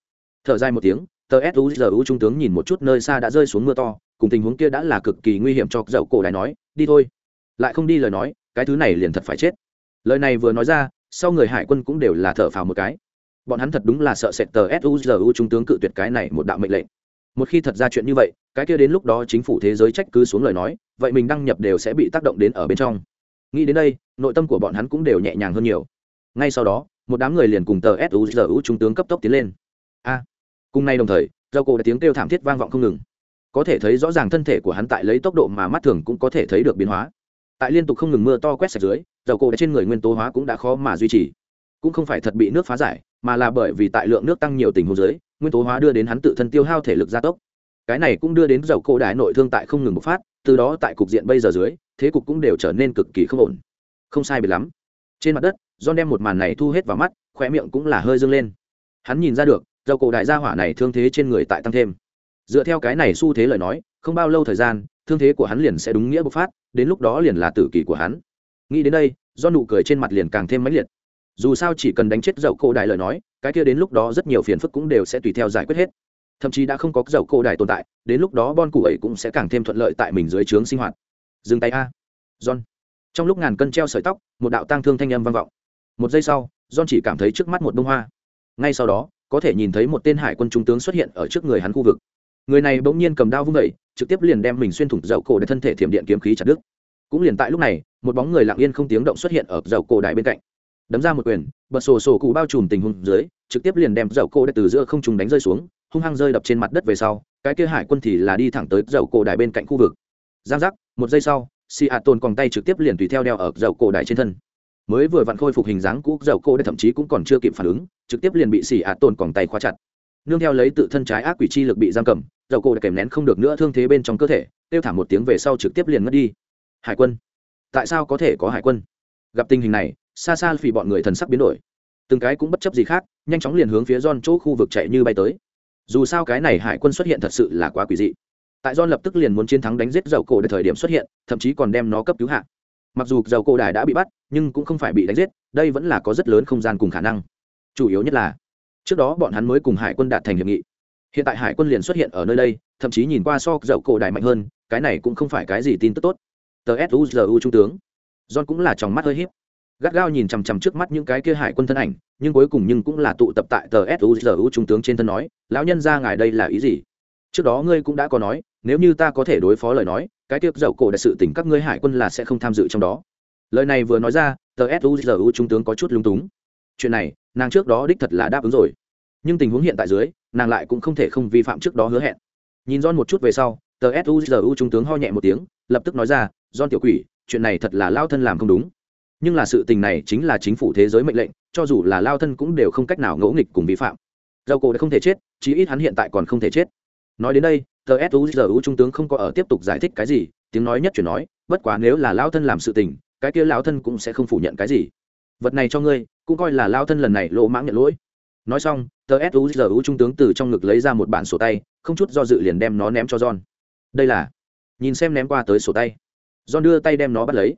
Thở dài một tiếng, tờ suzu trung tướng nhìn một chút nơi xa đã rơi xuống mưa to, cùng tình huống kia đã là cực kỳ nguy hiểm cho dậu cổ đài nói, đi thôi. Lại không đi lời nói, cái thứ này liền thật phải chết. Lời này vừa nói ra, sau người hải quân cũng đều là thở phào một cái. Bọn hắn thật đúng là sợ sệt tờ suzu trung tướng cự tuyệt cái này một đạo mệnh lệnh. Một khi thật ra chuyện như vậy, cái kia đến lúc đó chính phủ thế giới trách cứ xuống lời nói vậy mình đăng nhập đều sẽ bị tác động đến ở bên trong. Nghĩ đến đây, nội tâm của bọn hắn cũng đều nhẹ nhàng hơn nhiều. Ngay sau đó, một đám người liền cùng tờ suzu trung tướng cấp tốc tiến lên. A! Cùng nay đồng thời dầu cổ đã tiếng kêu thảm thiết vang vọng không ngừng. Có thể thấy rõ ràng thân thể của hắn tại lấy tốc độ mà mắt thường cũng có thể thấy được biến hóa. Tại liên tục không ngừng mưa to quét sạch dưới dầu cổ đã trên người nguyên tố hóa cũng đã khó mà duy trì. Cũng không phải thật bị nước phá giải, mà là bởi vì tại lượng nước tăng nhiều tình huống dưới, nguyên tố hóa đưa đến hắn tự thân tiêu hao thể lực gia tốc. Cái này cũng đưa đến dầu cổ đại nội thương tại không ngừng bộc phát từ đó tại cục diện bây giờ dưới, thế cục cũng đều trở nên cực kỳ không ổn. Không sai biệt lắm. Trên mặt đất, john đem một màn này thu hết vào mắt khoe miệng cũng là hơi dâng lên. Hắn nhìn ra được, dầu cổ đại gia hỏa này thương thế trên người tại tăng thêm. Dựa theo cái này xu thế lời nói, không bao lâu thời gian, thương thế của hắn liền sẽ đúng nghĩa bộc phát, đến lúc đó liền là tử kỳ của hắn. Nghĩ đến đây do nụ cười trên mặt liền càng thêm mãnh liệt. Dù sao chỉ cần đánh chết dậu cổ đại lời nói, cái kia đến lúc đó rất nhiều phiền phức cũng đều sẽ tùy theo giải quyết hết thậm chí đã không có dậu cổ đài tồn tại, đến lúc đó bon củ ấy cũng sẽ càng thêm thuận lợi tại mình dưới trướng sinh hoạt. Dừng tay a. John. Trong lúc ngàn cân treo sợi tóc, một đạo tang thương thanh âm vang vọng. Một giây sau, john chỉ cảm thấy trước mắt một bông hoa. Ngay sau đó, có thể nhìn thấy một tên hải quân trung tướng xuất hiện ở trước người hắn khu vực. Người này bỗng nhiên cầm đao vung vẩy trực tiếp liền đem mình xuyên thủng dậu cổ để thân thể thiểm điện kiếm khí chặt đứt. Cũng liền tại lúc này, một bóng người lặng yên không tiếng động xuất hiện ở dậu cổ đại bên cạnh. Đấm ra một quyền, bật sổ sổ cụ bao trùm tình huống dưới, trực tiếp liền đem dậu cổ đại từ giữa không trùng đánh rơi xuống hung hăng rơi đập trên mặt đất về sau, cái kia hải quân thì là đi thẳng tới dầu cổ đài bên cạnh khu vực. Giang giác, một giây sau si a tôn còn tay trực tiếp liền tùy theo đeo ở dầu cổ đài trên thân. Mới vừa vặn khôi phục hình dáng cũ, dầu cổ đài thậm chí cũng còn chưa kịp phản ứng, trực tiếp liền bị si a tôn còn tay khóa chặt. Nương theo lấy tự thân trái ác quỷ chi lực bị giam cầm, dầu cổ đài kèm nén không được nữa thương thế bên trong cơ thể, kêu thả một tiếng về sau trực tiếp liền mất đi. Hải quân, tại sao có thể có hải quân? Gặp tình hình này, xa xa vì bọn người thần sắc biến đổi. Từng cái cũng bất chấp gì khác, nhanh chóng liền hướng phía John chỗ khu vực chạy như bay tới dù sao cái này hải quân xuất hiện thật sự là quá quỷ dị. Tại John lập tức liền muốn chiến thắng đánh giết dầu cổ để thời điểm xuất hiện, thậm chí còn đem nó cấp cứu hạ. Mặc dù dầu cổ đài đã bị bắt, nhưng cũng không phải bị đánh giết, đây vẫn là có rất lớn không gian cùng khả năng. Chủ yếu nhất là, trước đó bọn hắn mới cùng hải quân đạt thành hiệp nghị. Hiện tại hải quân liền xuất hiện ở nơi đây, thậm chí nhìn qua so dầu cổ đài mạnh hơn, cái này cũng không phải cái gì tin tức tốt. Tờ suzu trung tướng. John cũng là trong mắt hơi hiếp gắt gao nhìn chằm chằm trước mắt những cái kia hải quân thân ảnh, nhưng cuối cùng nhưng cũng là tụ tập tại tờ suzu trung tướng trên thân nói, lão nhân ra ngài đây là ý gì? Trước đó ngươi cũng đã có nói, nếu như ta có thể đối phó lời nói, cái tiếp dậu cổ đại sự tỉnh các ngươi hải quân là sẽ không tham dự trong đó. Lời này vừa nói ra, tờ suzu trung tướng có chút lung túng. Chuyện này, nàng trước đó đích thật là đáp ứng rồi. Nhưng tình huống hiện tại dưới, nàng lại cũng không thể không vi phạm trước đó hứa hẹn. Nhìn don một chút về sau, tờ suzu trung tướng ho nhẹ một tiếng, lập tức nói ra don tiểu quỷ, chuyện này thật là lao thân làm không đúng nhưng là sự tình này chính là chính phủ thế giới mệnh lệnh, cho dù là lao thân cũng đều không cách nào ngẫu nghịch cùng vi phạm. Dầu cổ đã không thể chết, chí ít hắn hiện tại còn không thể chết. Nói đến đây, tờ suzu trung tướng không có ở tiếp tục giải thích cái gì, tiếng nói nhất chuyển nói, bất quá nếu là lao thân làm sự tình, cái kia lao thân cũng sẽ không phủ nhận cái gì. Vật này cho ngươi, cũng coi là lao thân lần này lỗ mãng nhận lỗi. Nói xong, tờ suzu trung tướng từ trong ngực lấy ra một bản sổ tay, không chút do dự liền đem nó ném cho john. Đây là, nhìn xem ném qua tới sổ tay. John đưa tay đem nó bắt lấy.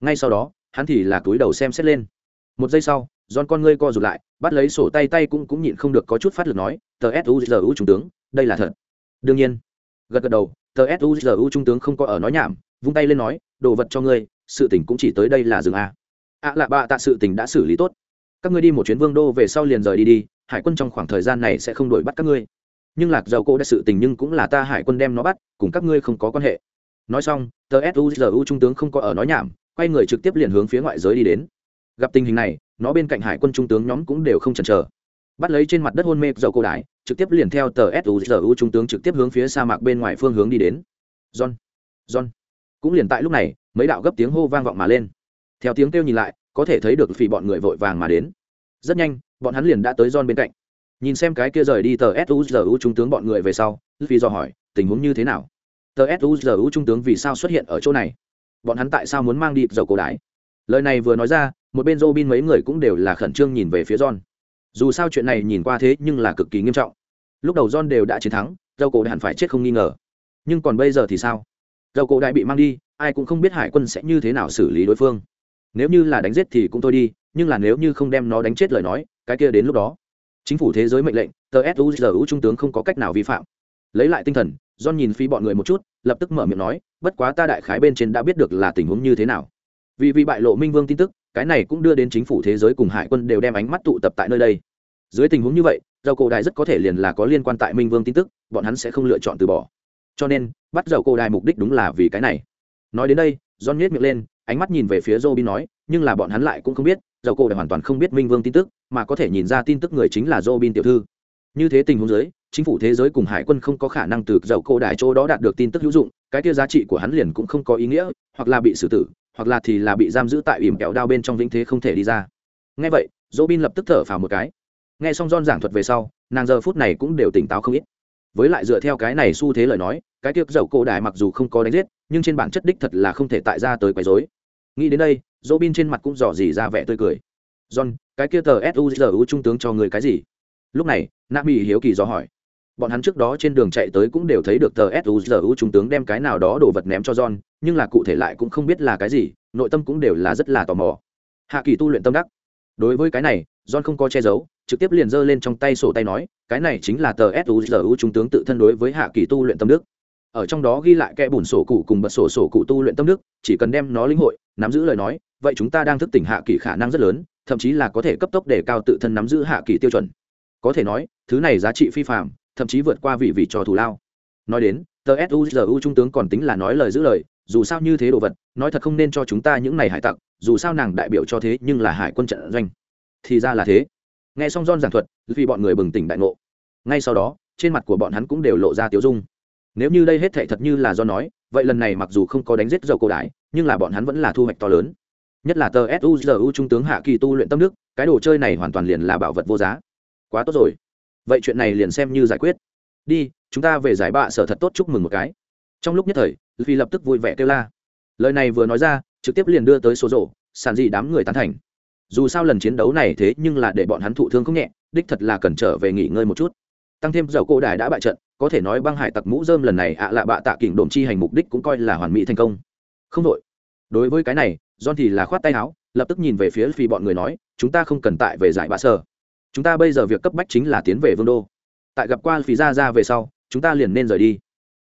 Ngay sau đó hắn thì là túi đầu xem xét lên một giây sau giòn con ngươi co rụt lại, bắt lấy sổ tay tay cũng cũng nhịn không được có chút phát lực nói, "Tờ SUZU trung tướng, đây là thật." Đương nhiên. Gật gật đầu, tờ SUZU trung tướng không có ở nói nhảm, vung tay lên nói, "Đồ vật cho ngươi, sự tình cũng chỉ tới đây là dừng a." À lạ bạ tạ sự tình đã xử lý tốt. Các ngươi đi một chuyến vương đô về sau liền rời đi đi, hải quân trong khoảng thời gian này sẽ không đuổi bắt các ngươi. Nhưng lạc dầu cô đã sự tình nhưng cũng là ta hải quân đem nó bắt, cùng các ngươi không có quan hệ. Nói xong, tờ SUZU trung tướng không có ở nói nhảm, quay người trực tiếp liền hướng phía ngoại giới đi đến. Gặp tình hình này, nó bên cạnh hải quân trung tướng nhóm cũng đều không chần chờ. Bắt lấy trên mặt đất hôn mê dầu cô đại trực tiếp liền theo tờ suzu trung tướng trực tiếp hướng phía sa mạc bên ngoài phương hướng đi đến. John john. Cũng liền tại lúc này, mấy đạo gấp tiếng hô vang vọng mà lên. Theo tiếng kêu nhìn lại, có thể thấy được phì bọn người vội vàng mà đến. Rất nhanh, bọn hắn liền đã tới john bên cạnh. Nhìn xem cái kia rời đi tờ suzu trung tướng bọn người về sau phi do hỏi, tình huống như thế nào? Tờ suzu trung tướng vì sao xuất hiện ở chỗ này? Bọn hắn tại sao muốn mang đi dầu cổ đái lời này vừa nói ra một bên Robin mấy người cũng đều là khẩn trương nhìn về phía John. Dù sao chuyện này nhìn qua thế nhưng là cực kỳ nghiêm trọng. Lúc đầu John đều đã chiến thắng, dầu cổ hẳn phải chết không nghi ngờ. Nhưng còn bây giờ thì sao? Dầu cổ đại bị mang đi, ai cũng không biết hải quân sẽ như thế nào xử lý đối phương. Nếu như là đánh giết thì cũng thôi đi, nhưng là nếu như không đem nó đánh chết lời nói, cái kia đến lúc đó, chính phủ thế giới mệnh lệnh, TSUZU trung tướng không có cách nào vi phạm. Lấy lại tinh thần, John nhìn phi bọn người một chút, lập tức mở miệng nói, bất quá ta đại khái bên trên đã biết được là tình huống như thế nào. Vì vì bại lộ Minh Vương tin tức, cái này cũng đưa đến chính phủ thế giới cùng hải quân đều đem ánh mắt tụ tập tại nơi đây. Dưới tình huống như vậy dầu cổ đài rất có thể liền là có liên quan tại minh vương tin tức bọn hắn sẽ không lựa chọn từ bỏ. Cho nên bắt dầu cổ đài mục đích đúng là vì cái này. Nói đến đây john nhếch miệng lên ánh mắt nhìn về phía robin nói nhưng là bọn hắn lại cũng không biết dầu cổ đài hoàn toàn không biết minh vương tin tức mà có thể nhìn ra tin tức người chính là robin tiểu thư. Như thế tình huống dưới chính phủ thế giới cùng hải quân không có khả năng từ dầu cổ đài chỗ đó đạt được tin tức hữu dụng, cái kia giá trị của hắn liền cũng không có ý nghĩa, hoặc là bị xử tử, hoặc là thì là bị giam giữ tại ỉm kẹo đao bên trong vĩnh thế không thể đi ra. Ngay vậy, dỗ bin lập tức thở phào một cái. Nghe xong don giảng thuật về sau, nàng giờ phút này cũng đều tỉnh táo không ít. Với lại dựa theo cái này xu thế lời nói, cái tiệc dầu cổ đài mặc dù không có đánh giết, nhưng trên bản chất đích thật là không thể tại ra tới quấy dối nghĩ đến đây, dỗ bin trên mặt cũng dò dỉ ra vẻ tươi cười. John, cái kia tờ suzu trung tướng cho người cái gì? Lúc này nam mỹ hiếu kỳ dò hỏi bọn hắn trước đó trên đường chạy tới cũng đều thấy được tờ suzu trung tướng đem cái nào đó đồ vật ném cho john, nhưng là cụ thể lại cũng không biết là cái gì, nội tâm cũng đều là rất là tò mò. Hạ kỳ tu luyện tâm đắc. Đối với cái này, john không có che giấu, trực tiếp liền giơ lên trong tay sổ tay nói, cái này chính là tờ suzu trung tướng tự thân đối với hạ kỳ tu luyện tâm đức ở trong đó ghi lại kẽ bùn sổ cụ cùng bật sổ sổ cụ tu luyện tâm đức chỉ cần đem nó lĩnh hội, nắm giữ lời nói, vậy chúng ta đang thức tỉnh hạ kỳ khả năng rất lớn, thậm chí là có thể cấp tốc để cao tự thân nắm giữ hạ kỳ tiêu chuẩn. Có thể nói, thứ này giá trị phi phạm thậm chí vượt qua vị vị trò thù lao. Nói đến, tờ suzu trung tướng còn tính là nói lời giữ lời, dù sao như thế đồ vật, nói thật không nên cho chúng ta những này hải tặc, dù sao nàng đại biểu cho thế nhưng là hải quân trận doanh. Thì ra là thế. Nghe xong don giảng thuật, vì bọn người bừng tỉnh đại ngộ. Ngay sau đó, trên mặt của bọn hắn cũng đều lộ ra tiếu dung. Nếu như đây hết thệ thật như là do nói, vậy lần này mặc dù không có đánh giết dầu cổ đại, nhưng là bọn hắn vẫn là thu hoạch to lớn. Nhất là tờ suzu trung tướng hạ kỳ tu luyện tâm đức, cái đồ chơi này hoàn toàn liền là bảo vật vô giá. Quá tốt rồi vậy chuyện này liền xem như giải quyết. Đi, chúng ta về giải bạ sở thật tốt chúc mừng một cái. Trong lúc nhất thời vì lập tức vui vẻ kêu la. Lời này vừa nói ra, trực tiếp liền đưa tới số rộ sàn dị đám người tán thành. Dù sao lần chiến đấu này thế nhưng là để bọn hắn thụ thương không nhẹ, đích thật là cần trở về nghỉ ngơi một chút. Tăng thêm dầu cổ đài đã bại trận, có thể nói băng hải tặc mũ dơm lần này ạ lạ bạ tạ kỉnh đồn chi hành mục đích cũng coi là hoàn mỹ thành công. Không đội đối với cái này, john thì là khoát tay áo, lập tức nhìn về phía phi bọn người nói, chúng ta không cần tại về giải bạ sở chúng ta bây giờ việc cấp bách chính là tiến về vương đô tại gặp qua phí ra ra về sau chúng ta liền nên rời đi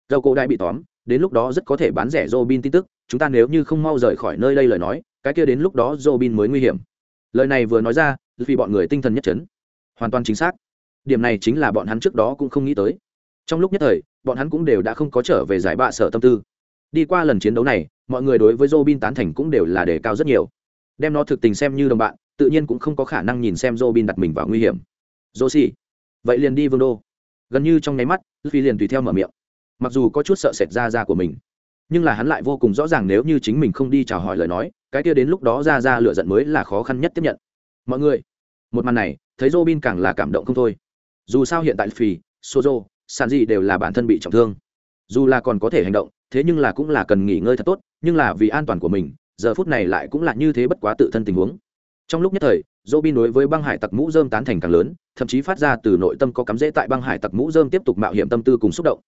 dầu cổ đại bị tóm đến lúc đó rất có thể bán rẻ Robin tin tức, chúng ta nếu như không mau rời khỏi nơi đây lời nói, cái kia đến lúc đó Robin mới nguy hiểm. Lời này vừa nói ra, vì bọn người tinh thần nhất chấn. Hoàn toàn chính xác. Điểm này chính là bọn hắn trước đó cũng không nghĩ tới. Trong lúc nhất thời, bọn hắn cũng đều đã không có trở về giải bạ sở tâm tư. Đi qua lần chiến đấu này, mọi người đối với Robin tán thành cũng đều là đề cao rất nhiều. Đem nó thực tình xem như đồng bạn, tự nhiên cũng không có khả năng nhìn xem Robin đặt mình vào nguy hiểm. Josie, vậy liền đi Vương đô. Gần như trong nháy mắt, Luffy liền tùy theo mở miệng mặc dù có chút sợ sệt ra ra của mình nhưng là hắn lại vô cùng rõ ràng nếu như chính mình không đi chào hỏi lời nói cái kia đến lúc đó ra ra lựa giận mới là khó khăn nhất tiếp nhận mọi người một màn này thấy robin càng là cảm động không thôi dù sao hiện tại phì sozo sàn gì đều là bản thân bị trọng thương dù là còn có thể hành động thế nhưng là cũng là cần nghỉ ngơi thật tốt nhưng là vì an toàn của mình giờ phút này lại cũng là như thế bất quá tự thân tình huống. Trong lúc nhất thời Robin đối với băng hải tặc mũ dơm tán thành càng lớn, thậm chí phát ra từ nội tâm có cắm rễ tại băng hải tặc mũ dơm tiếp tục mạo hiểm tâm tư cùng xúc động.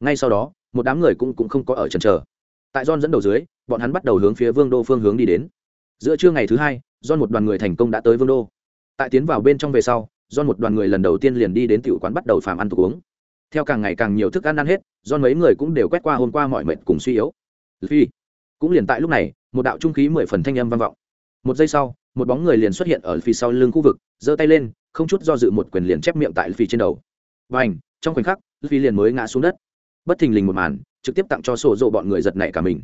Ngay sau đó một đám người cũng, cũng không có ở trần trờ tại don dẫn đầu dưới bọn hắn bắt đầu hướng phía vương đô phương hướng đi đến. Giữa trưa ngày thứ hai don một đoàn người thành công đã tới vương đô. Tại tiến vào bên trong về sau don một đoàn người lần đầu tiên liền đi đến tiểu quán bắt đầu phàm ăn tục uống. Theo càng ngày càng nhiều thức ăn ăn hết don mấy người cũng đều quét qua hôm qua mọi mệt cùng suy yếu. Phi cũng liền tại lúc này, một đạo trung khí mười phần thanh âm vang vọng. Một giây sau, một bóng người liền xuất hiện ở phía sau lưng khu vực, giơ tay lên, không chút do dự một quyền liền chép miệng tại phi trên đầu. Và ảnh trong khoảnh khắc phi liền mới ngã xuống đất. Bất thình lình một màn, trực tiếp tặng cho sổ rộ bọn người giật nảy cả mình.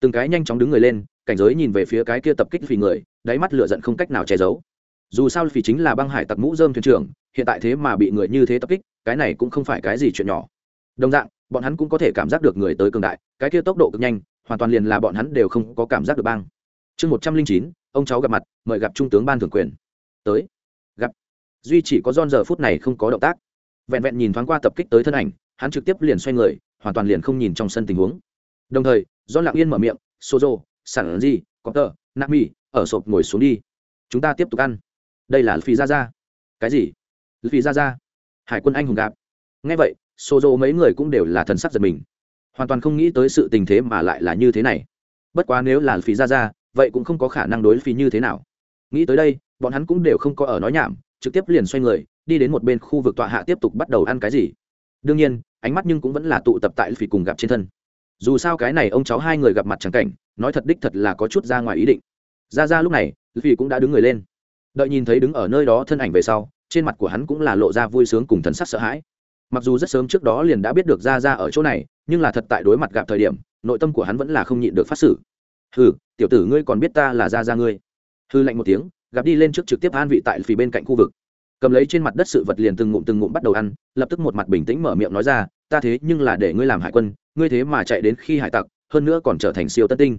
Từng cái nhanh chóng đứng người lên, cảnh giới nhìn về phía cái kia tập kích phi người, đáy mắt lửa giận không cách nào che giấu. Dù sao phi chính là băng hải tặc mũ dơm thuyền trưởng, hiện tại thế mà bị người như thế tập kích, cái này cũng không phải cái gì chuyện nhỏ. Đồng dạng, bọn hắn cũng có thể cảm giác được người tới cường đại, cái kia tốc độ cực nhanh hoàn toàn liền là bọn hắn đều không có cảm giác được băng chương một trăm linh chín ông cháu gặp mặt mời gặp trung tướng ban thường quyền. Tới. Gặp. Duy chỉ có don giờ phút này không có động tác. Vẹn vẹn nhìn thoáng qua tập kích tới thân ảnh hắn trực tiếp liền xoay người hoàn toàn liền không nhìn trong sân tình huống. Đồng thời do lặng yên mở miệng sozo sản Di, có tờ nạp mi ở sộp ngồi xuống đi. Chúng ta tiếp tục ăn. Đây là phi ra ra cái gì? Phi ra ra hải quân anh hùng gạp. Nghe vậy sozo mấy người cũng đều là thần sắc giật mình hoàn toàn không nghĩ tới sự tình thế mà lại là như thế này. Bất quá nếu là phi ra ra vậy cũng không có khả năng đối phi như thế nào. Nghĩ tới đây, bọn hắn cũng đều không có ở nói nhảm, trực tiếp liền xoay người, đi đến một bên khu vực tọa hạ tiếp tục bắt đầu ăn cái gì. Đương nhiên, ánh mắt nhưng cũng vẫn là tụ tập tại phi cùng gặp trên thân. Dù sao cái này ông cháu hai người gặp mặt chẳng cảnh, nói thật đích thật là có chút ra ngoài ý định. Ra ra lúc này, phi cũng đã đứng người lên. Đợi nhìn thấy đứng ở nơi đó thân ảnh về sau, trên mặt của hắn cũng là lộ ra vui sướng cùng thần sắc sợ hãi mặc dù rất sớm trước đó liền đã biết được ra ra ở chỗ này, nhưng là thật tại đối mặt gặp thời điểm, nội tâm của hắn vẫn là không nhịn được phát xử. Hừ, tiểu tử ngươi còn biết ta là ra ra ngươi? Hư lạnh một tiếng, gặp đi lên trước trực tiếp an vị tại phì bên cạnh khu vực. Cầm lấy trên mặt đất sự vật liền từng ngụm từng ngụm bắt đầu ăn, lập tức một mặt bình tĩnh mở miệng nói ra, ta thế nhưng là để ngươi làm hải quân, ngươi thế mà chạy đến khi hải tặc, hơn nữa còn trở thành siêu tân tinh.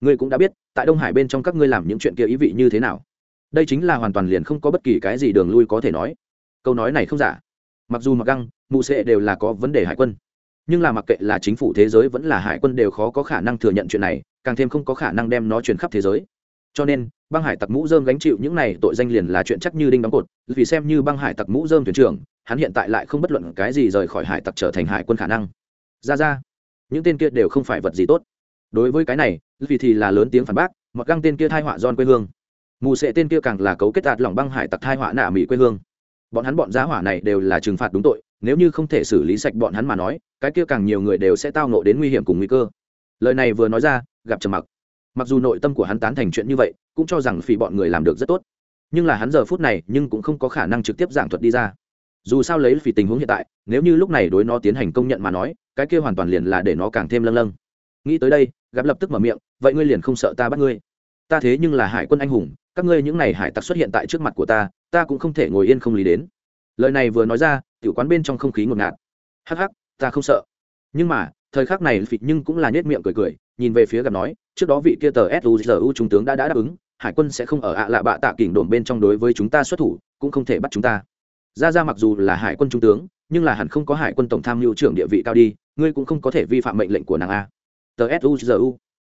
Ngươi cũng đã biết, tại đông hải bên trong các ngươi làm những chuyện kia ý vị như thế nào. Đây chính là hoàn toàn liền không có bất kỳ cái gì đường lui có thể nói. Câu nói này không giả mặc dù mặc găng, mụ sệ đều là có vấn đề hải quân. Nhưng là mặc kệ là chính phủ thế giới vẫn là hải quân đều khó có khả năng thừa nhận chuyện này, càng thêm không có khả năng đem nó truyền khắp thế giới. Cho nên, băng hải tặc mũ dơm gánh chịu những này tội danh liền là chuyện chắc như đinh đóng cột, vì xem như băng hải tặc mũ dơm thuyền trưởng, hắn hiện tại lại không bất luận cái gì rời khỏi hải tặc trở thành hải quân khả năng. Ra ra, những tên kia đều không phải vật gì tốt. Đối với cái này, vì thì là lớn tiếng phản bác, mặc găng tên kia thai họa don quê hương. Mù sệ tên kia càng là cấu kết đạt lòng băng hải tặc thai họa nạ mỹ quê hương bọn hắn bọn giá hỏa này đều là trừng phạt đúng tội, nếu như không thể xử lý sạch bọn hắn mà nói, cái kia càng nhiều người đều sẽ tao nộ đến nguy hiểm cùng nguy cơ. Lời này vừa nói ra, gặp trầm mặc. Mặc dù nội tâm của hắn tán thành chuyện như vậy, cũng cho rằng phỉ bọn người làm được rất tốt. Nhưng là hắn giờ phút này, nhưng cũng không có khả năng trực tiếp giảng thuật đi ra. Dù sao lấy phỉ tình huống hiện tại, nếu như lúc này đối nó tiến hành công nhận mà nói, cái kia hoàn toàn liền là để nó càng thêm lâng lâng. Nghĩ tới đây, gặp lập tức mở miệng, vậy ngươi liền không sợ ta bắt ngươi? Ta thế nhưng là hải quân anh hùng các ngươi những n à y hải tặc xuất hiện tại trước mặt của ta ta cũng không thể ngồi yên không lý đến. Lời này vừa nói ra tiểu quán bên trong không khí ngột ngạt. Hắc hắc ta không sợ. Nhưng mà thời khắc này phịt nhưng cũng là nhét miệng cười cười nhìn về phía gặp nói trước đó vị kia tờ suzu trung tướng đã, đã đáp ứng hải quân sẽ không ở ạ lạ bạ tạ kỉnh đồn bên trong đối với chúng ta xuất thủ cũng không thể bắt chúng ta. Ra ra mặc dù là hải quân trung tướng nhưng là hẳn không có hải quân tổng tham mưu trưởng địa vị cao đi ngươi cũng không có thể vi phạm mệnh lệnh của nàng a. Tờ suzu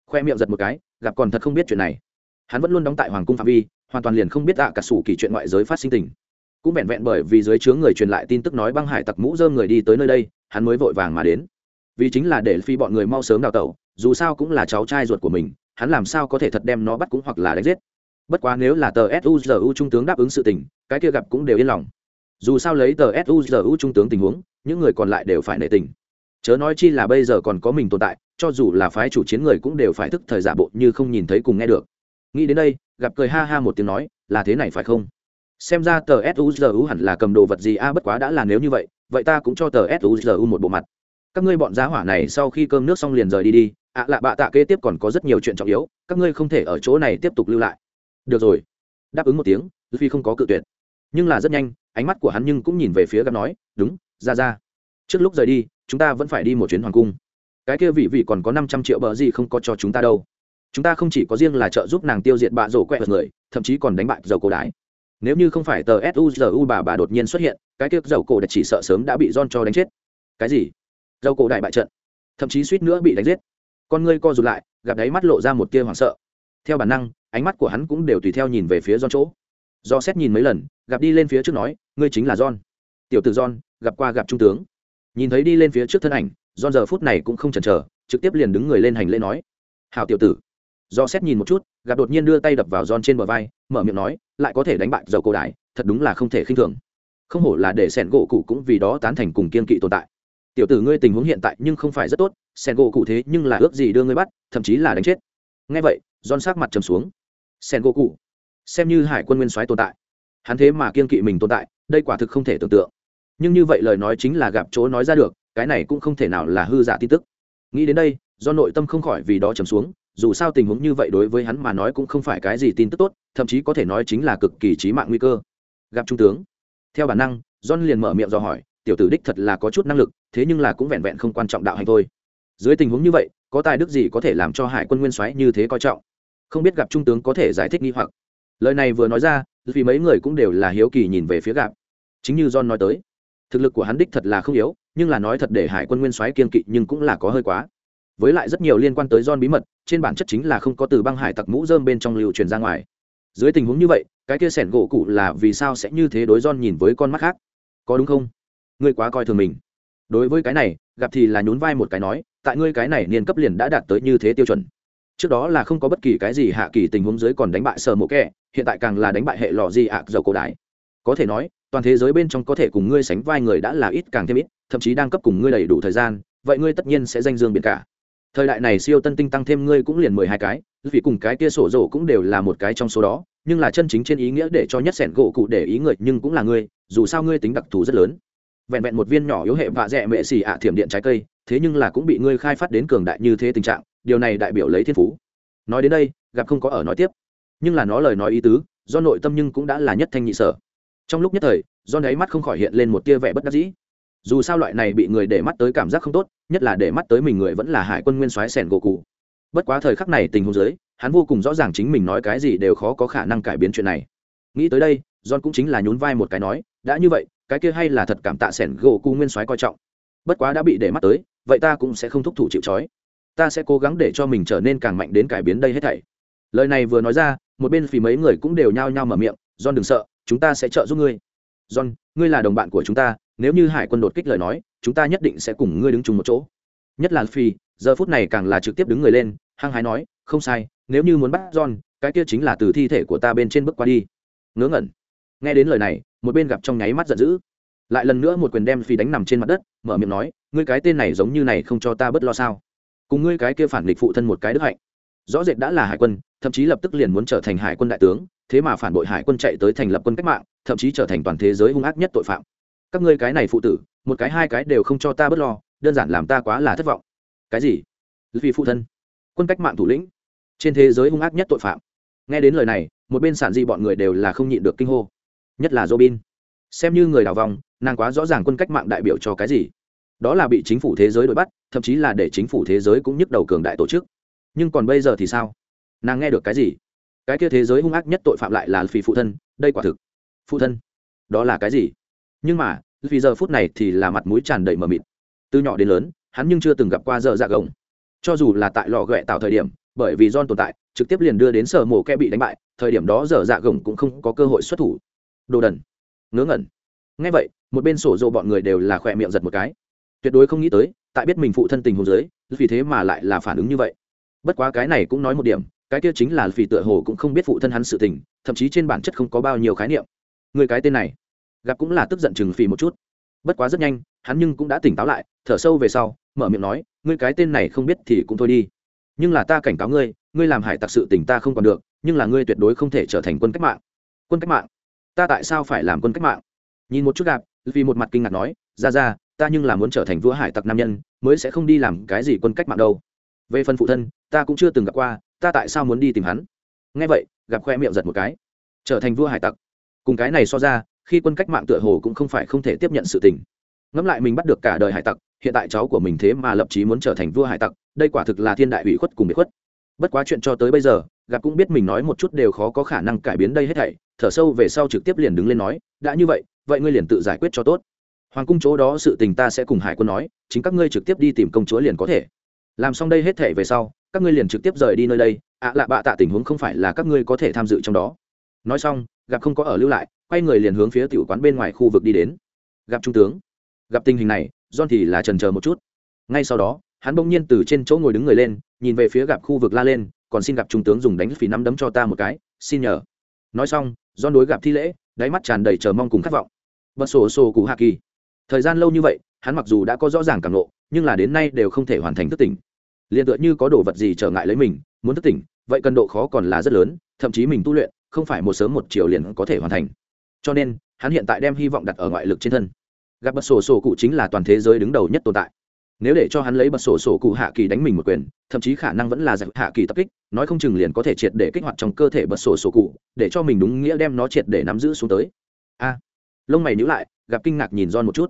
khoe miệng giật một cái gặp còn thật không biết chuyện này hắn vẫn luôn đóng tại hoàng cung phạm vi, hoàn toàn liền không biết ạ cả sủ kỳ chuyện ngoại giới phát sinh tình. Cũng vẹn vẹn bởi vì dưới chướng người truyền lại tin tức nói băng hải tặc mũ dơm người đi tới nơi đây, hắn mới vội vàng mà đến. Vì chính là để phi bọn người mau sớm đào tẩu, dù sao cũng là cháu trai ruột của mình, hắn làm sao có thể thật đem nó bắt cũng hoặc là đánh giết. Bất quá nếu là tờ suzu trung tướng đáp ứng sự tình, cái kia gặp cũng đều yên lòng. Dù sao lấy tờ suzu trung tướng tình huống, những người còn lại đều phải nể tình. Chớ nói chi là bây giờ còn có mình tồn tại, cho dù là phái chủ chiến người cũng đều phải thức thời giả bộ như không nhìn thấy cùng nghe được nghĩ đến đây, gặp cười ha ha một tiếng nói, là thế này phải không? Xem ra tờ suzu hẳn là cầm đồ vật gì a, bất quá đã là nếu như vậy vậy ta cũng cho tờ suzu một bộ mặt. Các ngươi bọn giá hỏa này sau khi cơm nước xong liền rời đi đi. Ạ lạ bạ tạ kế tiếp còn có rất nhiều chuyện trọng yếu, các ngươi không thể ở chỗ này tiếp tục lưu lại. Được rồi. Đáp ứng một tiếng phi không có cự tuyệt. Nhưng là rất nhanh, ánh mắt của hắn nhưng cũng nhìn về phía gặp nói, đúng, ra ra. Trước lúc rời đi, chúng ta vẫn phải đi một chuyến hoàng cung. Cái kia vị vị còn có năm trăm triệu bờ gì không có cho chúng ta đâu chúng ta không chỉ có riêng là trợ giúp nàng tiêu diệt bạ rổ quẹt người, thậm chí còn đánh bại dầu cổ đái. Nếu như không phải tờ suzu bà bà đột nhiên xuất hiện, cái tiếc dầu cổ đã chỉ sợ sớm đã bị don cho đánh chết. Cái gì? Dầu cổ đại bại trận. Thậm chí suýt nữa bị đánh giết. Con ngươi co rụt lại, gặp đáy mắt lộ ra một tia hoảng sợ. Theo bản năng, ánh mắt của hắn cũng đều tùy theo nhìn về phía don chỗ. Do xét nhìn mấy lần, gặp đi lên phía trước nói, ngươi chính là don tiểu tử don gặp qua gặp trung tướng. Nhìn thấy đi lên phía trước thân ảnh don giờ phút này cũng không chần chờ, trực tiếp liền đứng người lên hành lễ nói hào tiểu tử do xét nhìn một chút, gặp đột nhiên đưa tay đập vào giòn trên bờ vai, mở miệng nói, lại có thể đánh bại dầu cổ đại, thật đúng là không thể khinh thường. Không hổ là để sẻn gỗ cụ cũng vì đó tán thành cùng kiên kỵ tồn tại. Tiểu tử ngươi tình huống hiện tại nhưng không phải rất tốt sẻn gỗ cụ thế nhưng là ước gì đưa ngươi bắt, thậm chí là đánh chết. Ngay vậy giòn sát mặt trầm xuống. Sẻn gỗ cụ, xem như hải quân nguyên soái tồn tại, hắn thế mà kiên kỵ mình tồn tại, đây quả thực không thể tưởng tượng. Nhưng như vậy lời nói chính là gặp chỗ nói ra được, cái này cũng không thể nào là hư giả tin tức. Nghĩ đến đây, do nội tâm không khỏi vì đó trầm xuống dù sao tình huống như vậy đối với hắn mà nói cũng không phải cái gì tin tức tốt, thậm chí có thể nói chính là cực kỳ trí mạng nguy cơ. Gặp trung tướng. Theo bản năng, john liền mở miệng dò hỏi, tiểu tử đích thật là có chút năng lực, thế nhưng là cũng vẹn vẹn không quan trọng đạo hành thôi. Dưới tình huống như vậy, có tài đức gì có thể làm cho hải quân nguyên soái như thế coi trọng? Không biết gặp trung tướng có thể giải thích nghi hoặc. Lời này vừa nói ra, vì mấy người cũng đều là hiếu kỳ nhìn về phía gặp. Chính như john nói tới, thực lực của hắn đích thật là không yếu, nhưng là nói thật để hải quân nguyên soái kiên kỵ nhưng cũng là có hơi quá với lại rất nhiều liên quan tới John bí mật, trên bản chất chính là không có từ băng hải tặc mũ dơm bên trong lưu truyền ra ngoài. Dưới tình huống như vậy, cái kia sẻn gỗ cụ là vì sao sẽ như thế đối John nhìn với con mắt khác? Có đúng không? Ngươi quá coi thường mình. Đối với cái này, gặp thì là nhún vai một cái nói, tại ngươi cái này niên cấp liền đã đạt tới như thế tiêu chuẩn. Trước đó là không có bất kỳ cái gì hạ kỳ tình huống dưới còn đánh bại sở mộ kẻ, hiện tại càng là đánh bại hệ lò di ạc dầu cổ đại. Có thể nói, toàn thế giới bên trong có thể cùng ngươi sánh vai người đã là ít càng thêm ít, thậm chí đang cấp cùng ngươi đầy đủ thời gian, vậy ngươi tất nhiên sẽ danh dương biển cả thời đại này siêu tân tinh tăng thêm ngươi cũng liền mười hai cái, vì cùng cái kia sổ rổ cũng đều là một cái trong số đó, nhưng là chân chính trên ý nghĩa để cho nhất sẻn gỗ cụ để ý người, nhưng cũng là ngươi, dù sao ngươi tính đặc thù rất lớn. Vẹn vẹn một viên nhỏ yếu hệ vạ dẹ mệ xì ạ thiểm điện trái cây, thế nhưng là cũng bị ngươi khai phát đến cường đại như thế tình trạng, điều này đại biểu lấy thiên phú. Nói đến đây, gặp không có ở nói tiếp. Nhưng là nó lời nói ý tứ, do nội tâm nhưng cũng đã là nhất thanh nhị sở. Trong lúc nhất thời, do đáy mắt không khỏi hiện lên một tia vẻ bất đắc dĩ dù sao loại này bị người để mắt tới cảm giác không tốt, nhất là để mắt tới mình người vẫn là hải quân nguyên soái sẻn gỗ cụ. Bất quá thời khắc này tình huống dưới, hắn vô cùng rõ ràng chính mình nói cái gì đều khó có khả năng cải biến chuyện này. Nghĩ tới đây, john cũng chính là nhún vai một cái nói, đã như vậy, cái kia hay là thật cảm tạ sẻn gỗ cụ nguyên soái coi trọng. Bất quá đã bị để mắt tới, vậy ta cũng sẽ không thúc thủ chịu trói. Ta sẽ cố gắng để cho mình trở nên càng mạnh đến cải biến đây hết thảy. Lời này vừa nói ra, một bên phì mấy người cũng đều nhao nhao mở miệng, john đừng sợ, chúng ta sẽ trợ giúp ngươi. John, ngươi là đồng bạn của chúng ta nếu như hải quân đột kích lời nói, chúng ta nhất định sẽ cùng ngươi đứng chung một chỗ. Nhất là phi, giờ phút này càng là trực tiếp đứng người lên, hăng hái nói, không sai, nếu như muốn bắt john, cái kia chính là từ thi thể của ta bên trên bước qua đi. Ngớ ngẩn. Nghe đến lời này, một bên gặp trong nháy mắt giận dữ. Lại lần nữa một quyền đem phi đánh nằm trên mặt đất, mở miệng nói, ngươi cái tên này giống như này không cho ta bớt lo sao? Cùng ngươi cái kia phản địch phụ thân một cái đức hạnh. Rõ rệt đã là hải quân, thậm chí lập tức liền muốn trở thành hải quân đại tướng, thế mà phản bội hải quân chạy tới thành lập quân cách mạng, thậm chí trở thành toàn thế giới hung ác nhất tội phạm các ngươi cái này phụ tử, một cái hai cái đều không cho ta bớt lo, đơn giản làm ta quá là thất vọng. Cái gì? Vì phụ thân. Quân cách mạng thủ lĩnh. Trên thế giới hung ác nhất tội phạm. Nghe đến lời này, một bên sản di bọn người đều là không nhịn được kinh hô. Nhất là robin. Xem như người đào vòng, nàng quá rõ ràng quân cách mạng đại biểu cho cái gì. Đó là bị chính phủ thế giới đuổi bắt, thậm chí là để chính phủ thế giới cũng nhức đầu cường đại tổ chức. Nhưng còn bây giờ thì sao? Nàng nghe được cái gì? Cái kia thế giới hung ác nhất tội phạm lại là phi phụ thân, đây quả thực. Phụ thân, đó là cái gì? Nhưng mà, vì giờ phút này thì là mặt mũi tràn đầy mờ mịt. Từ nhỏ đến lớn, hắn nhưng chưa từng gặp qua giờ dạ gồng. Cho dù là tại lò ghẹ tạo thời điểm, bởi vì john tồn tại, trực tiếp liền đưa đến sở mổ kẽ bị đánh bại, thời điểm đó dở dạ gồng cũng không có cơ hội xuất thủ. Đồ đần. Ngớ ngẩn. Ngay vậy, một bên sổ dộ bọn người đều là khỏe miệng giật một cái. Tuyệt đối không nghĩ tới, tại biết mình phụ thân tình hồ dưới, vì thế mà lại là phản ứng như vậy. Bất quá cái này cũng nói một điểm, cái kia chính là vì tựa hồ cũng không biết phụ thân hắn sự tình, thậm chí trên bản chất không có bao nhiêu khái niệm. Người cái tên này gặp cũng là tức giận chừng phì một chút. Bất quá rất nhanh, hắn nhưng cũng đã tỉnh táo lại, thở sâu về sau, mở miệng nói, ngươi cái tên này không biết thì cũng thôi đi. Nhưng là ta cảnh cáo ngươi ngươi làm hải tặc sự tỉnh ta không còn được, nhưng là ngươi tuyệt đối không thể trở thành quân cách mạng. Quân cách mạng? Ta tại sao phải làm quân cách mạng? Nhìn một chút gặp vì một mặt kinh ngạc nói, ra ra, ta nhưng là muốn trở thành vua hải tặc nam nhân, mới sẽ không đi làm cái gì quân cách mạng đâu. Về phần phụ thân, ta cũng chưa từng gặp qua, ta tại sao muốn đi tìm hắn? Nghe vậy, gặp khoe miệng giật một cái. Trở thành vua hải tặc. Cùng cái này so ra khi quân cách mạng tựa hồ cũng không phải không thể tiếp nhận sự tình. Ngẫm lại mình bắt được cả đời hải tặc, hiện tại cháu của mình thế mà lập chí muốn trở thành vua hải tặc, đây quả thực là thiên đại ủy khuất cùng bị khuất. Bất quá chuyện cho tới bây giờ, gặp cũng biết mình nói một chút đều khó có khả năng cải biến đây hết thảy, thở sâu về sau trực tiếp liền đứng lên nói, đã như vậy vậy ngươi liền tự giải quyết cho tốt. Hoàng cung chỗ đó sự tình ta sẽ cùng hải quân nói, chính các ngươi trực tiếp đi tìm công chúa liền có thể. Làm xong đây hết thể về sau, các ngươi liền trực tiếp rời đi nơi đây, ạ lạ bạ tạ tình huống không phải là các ngươi có thể tham dự trong đó. Nói xong, gặp không có ở lưu lại quay người liền hướng phía tiểu quán bên ngoài khu vực đi đến. Gặp trung tướng, gặp tình hình này, john thì là trần chờ một chút. Ngay sau đó, hắn bỗng nhiên từ trên chỗ ngồi đứng người lên, nhìn về phía gặp khu vực la lên, còn xin gặp trung tướng dùng đánh phí nắm đấm cho ta một cái, xin nhờ. Nói xong, john đối gặp thi lễ, đáy mắt tràn đầy chờ mong cùng khát vọng. Bật sổ sổ cụ hạ kỳ. Thời gian lâu như vậy, hắn mặc dù đã có rõ ràng cảm lộ nhưng là đến nay đều không thể hoàn thành thức tỉnh. Liền tựa như có đồ vật gì trở ngại lấy mình, muốn thức tỉnh, vậy cần độ khó còn là rất lớn, thậm chí mình tu luyện, không phải một sớm một chiều liền có thể hoàn thành cho nên, hắn hiện tại đem hy vọng đặt ở ngoại lực trên thân. Gặp bật sổ sổ cụ chính là toàn thế giới đứng đầu nhất tồn tại. Nếu để cho hắn lấy bật sổ sổ cụ hạ kỳ đánh mình một quyền, thậm chí khả năng vẫn là giải hạ kỳ tập kích, nói không chừng liền có thể triệt để kích hoạt trong cơ thể bật sổ sổ cụ, để cho mình đúng nghĩa đem nó triệt để nắm giữ xuống tới. A. Lông mày nhíu lại, gặp kinh ngạc nhìn don một chút.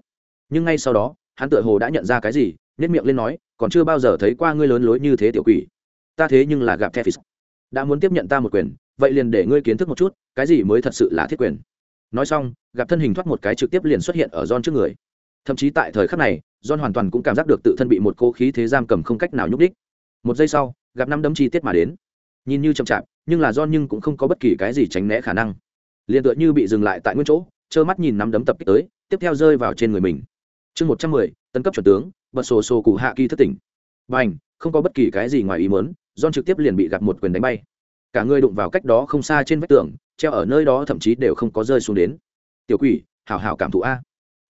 Nhưng ngay sau đó, hắn tựa hồ đã nhận ra cái gì nhất miệng lên nói, còn chưa bao giờ thấy qua ngươi lớn lối như thế tiểu quỷ. Ta thế nhưng là gặp thefis đã muốn tiếp nhận ta một quyền, vậy liền để ngươi kiến thức một chút, cái gì mới thật sự là thiết quyền? Nói xong, gặp thân hình thoát một cái trực tiếp liền xuất hiện ở John trước người. Thậm chí tại thời khắc này, John hoàn toàn cũng cảm giác được tự thân bị một cô khí thế giam cầm không cách nào nhúc đích một giây sau, gặp năm đấm chi tiết mà đến. Nhìn như chậm chạp, nhưng là John nhưng cũng không có bất kỳ cái gì tránh né khả năng. Liền tựa như bị dừng lại tại nguyên chỗ, trơ mắt nhìn năm đấm tập kích tới, tiếp theo rơi vào trên người mình. Chương một trăm mười tân cấp chuẩn tướng, bật sổ sổ cụ hạ kỳ thất tỉnh. Và n h không có bất kỳ cái gì ngoài ý mớn John trực tiếp liền bị gặp một quyền đánh bay. Cả người đụng vào cách đó không xa trên vách tường treo ở nơi đó thậm chí đều không có rơi xuống đến. Tiểu quỷ, hảo hảo cảm thụ a.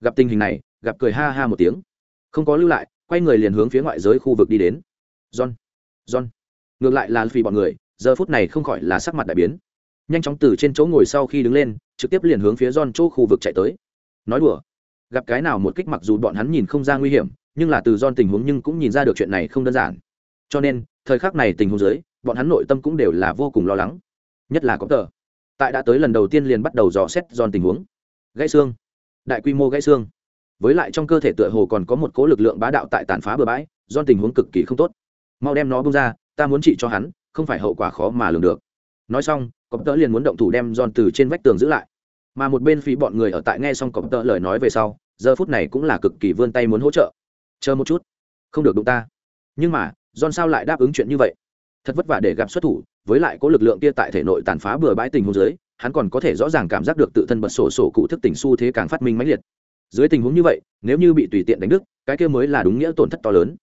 Gặp tình hình này, gặp cười ha ha một tiếng. Không có lưu lại, quay người liền hướng phía ngoại giới khu vực đi đến. John john. Ngược lại là vì bọn người, giờ phút này không khỏi là sắc mặt đại biến. Nhanh chóng từ trên chỗ ngồi sau khi đứng lên, trực tiếp liền hướng phía john chỗ khu vực chạy tới. Nói đùa. Gặp cái nào một kích mặc dù bọn hắn nhìn không ra nguy hiểm, nhưng là từ john tình huống nhưng cũng nhìn ra được chuyện này không đơn giản. Cho nên, thời khắc này tình huống dưới, bọn hắn nội tâm cũng đều là vô cùng lo lắng. Nhất là có tờ tại đã tới lần đầu tiên liền bắt đầu dò xét giòn tình huống. Gãy xương. Đại quy mô gãy xương. Với lại trong cơ thể tựa hồ còn có một cố lực lượng bá đạo tại tàn phá bừa bãi do tình huống cực kỳ không tốt. Mau đem nó bung ra, ta muốn trị cho hắn, không phải hậu quả khó mà lường được. Nói xong, cọp tớ liền muốn động thủ đem giòn từ trên vách tường giữ lại. Mà một bên phí bọn người ở tại nghe xong cọp tớ lời nói về sau, giờ phút này cũng là cực kỳ vươn tay muốn hỗ trợ. Chờ một chút. Không được đụng ta. Nhưng mà, giòn sao lại đáp ứng chuyện như vậy? Thật vất vả để gặp xuất thủ với lại có lực lượng kia tại thể nội tàn phá bừa bãi tình huống dưới, hắn còn có thể rõ ràng cảm giác được tự thân bật sổ sổ cụ thức tỉnh xu thế càng phát minh mãnh liệt. Dưới tình huống như vậy, nếu như bị tùy tiện đánh đứt, cái kia mới là đúng nghĩa tổn thất to lớn.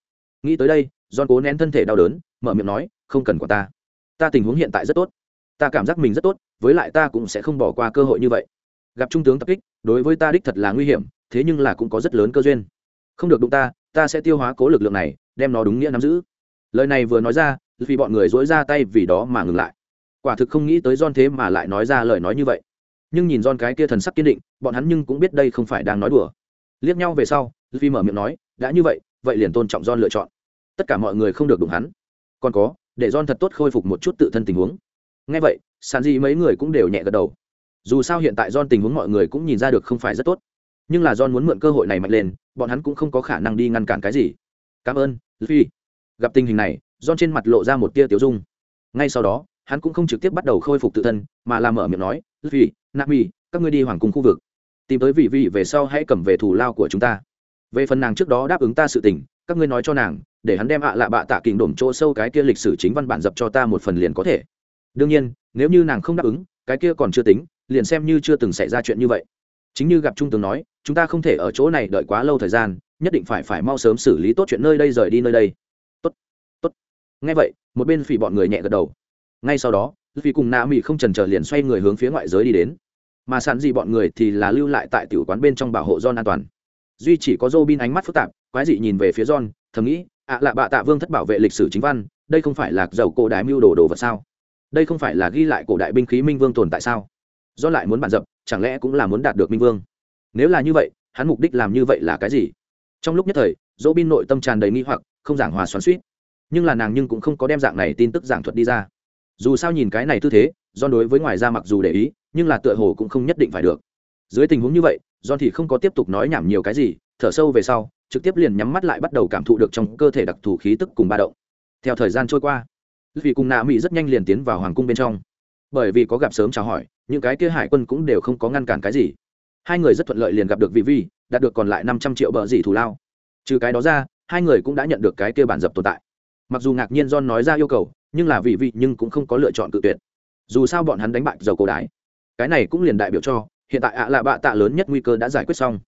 Nghĩ tới đây, john cố nén thân thể đau đớn, mở miệng nói, không cần của ta. Ta tình huống hiện tại rất tốt. Ta cảm giác mình rất tốt, với lại ta cũng sẽ không bỏ qua cơ hội như vậy. Gặp trung tướng tập kích, đối với ta đích thật là nguy hiểm, thế nhưng là cũng có rất lớn cơ duyên. Không được đụng ta ta sẽ tiêu hóa cố lực lượng này, đem nó đúng nghĩa nắm giữ. Lời này vừa nói ra vì bọn người dỗi ra tay vì đó mà ngừng lại. Quả thực không nghĩ tới don thế mà lại nói ra lời nói như vậy. Nhưng nhìn don cái kia thần sắc kiên định, bọn hắn nhưng cũng biết đây không phải đang nói đùa. Liếc nhau về sau vì mở miệng nói, đã như vậy vậy liền tôn trọng don lựa chọn. Tất cả mọi người không được đụng hắn. Còn có, để don thật tốt khôi phục một chút tự thân tình huống. Ngay vậy sàn gì mấy người cũng đều nhẹ gật đầu. Dù sao hiện tại don tình huống mọi người cũng nhìn ra được không phải rất tốt. Nhưng là don muốn mượn cơ hội này mạnh lên, bọn hắn cũng không có khả năng đi ngăn cản cái gì. Cảm ơn phi gặp tình hình này don trên mặt lộ ra một tia tiểu dung. Ngay sau đó, hắn cũng không trực tiếp bắt đầu khôi phục tự thân, mà làm mở miệng nói vì nami, các ngươi đi hoàng cung khu vực. Tìm tới vị vị về sau hãy cầm về thủ lao của chúng ta. Về phần nàng trước đó đáp ứng ta sự tình, các ngươi nói cho nàng, để hắn đem ạ lạ bạ tạ kình đổm chỗ sâu cái kia lịch sử chính văn bản dập cho ta một phần liền có thể. Đương nhiên, nếu như nàng không đáp ứng, cái kia còn chưa tính, liền xem như chưa từng xảy ra chuyện như vậy. Chính như gặp trung tướng nói, chúng ta không thể ở chỗ này đợi quá lâu thời gian, nhất định phải phải mau sớm xử lý tốt chuyện nơi đây rời đi nơi đây ngay vậy, một bên phỉ bọn người nhẹ gật đầu. Ngay sau đó vì cùng nạ mỹ không trần trở liền xoay người hướng phía ngoại giới đi đến. Mà sẵn gì bọn người thì là lưu lại tại tiểu quán bên trong bảo hộ John an toàn. Duy chỉ có Robin ánh mắt phức tạp, quái dị nhìn về phía John, thầm nghĩ ạ à lạ bạ tạ vương thất bảo vệ lịch sử chính văn, đây không phải là dầu cổ đại mưu đồ đồ vật sao? Đây không phải là ghi lại cổ đại binh khí minh vương tồn tại sao? Do lại muốn bản dập, chẳng lẽ cũng là muốn đạt được minh vương? Nếu là như vậy, hắn mục đích làm như vậy là cái gì? Trong lúc nhất thời dỗ bin nội tâm tràn đầy nghi hoặc, không giảng hòa xoắn suýt nhưng là nàng nhưng cũng không có đem dạng này tin tức giảng thuật đi ra. Dù sao nhìn cái này tư thế do đối với ngoài ra mặc dù để ý, nhưng là tựa hồ cũng không nhất định phải được. Dưới tình huống như vậy do thì không có tiếp tục nói nhảm nhiều cái gì, thở sâu về sau, trực tiếp liền nhắm mắt lại bắt đầu cảm thụ được trong cơ thể đặc thù khí tức cùng ba động. Theo thời gian trôi qua, vì cùng nạ mỹ rất nhanh liền tiến vào hoàng cung bên trong. Bởi vì có gặp sớm chào hỏi, những cái kia hải quân cũng đều không có ngăn cản cái gì. Hai người rất thuận lợi liền gặp được vị vi đạt được còn lại năm trăm triệu bờ dỉ thù lao. Trừ cái đó ra, hai người cũng đã nhận được cái kia bản dập tồn tại mặc dù ngạc nhiên john nói ra yêu cầu, nhưng là vị vị nhưng cũng không có lựa chọn cự tuyệt. Dù sao bọn hắn đánh bại dầu cổ đái cái này cũng liền đại biểu cho, hiện tại ạ là bạ tạ lớn nhất nguy cơ đã giải quyết xong.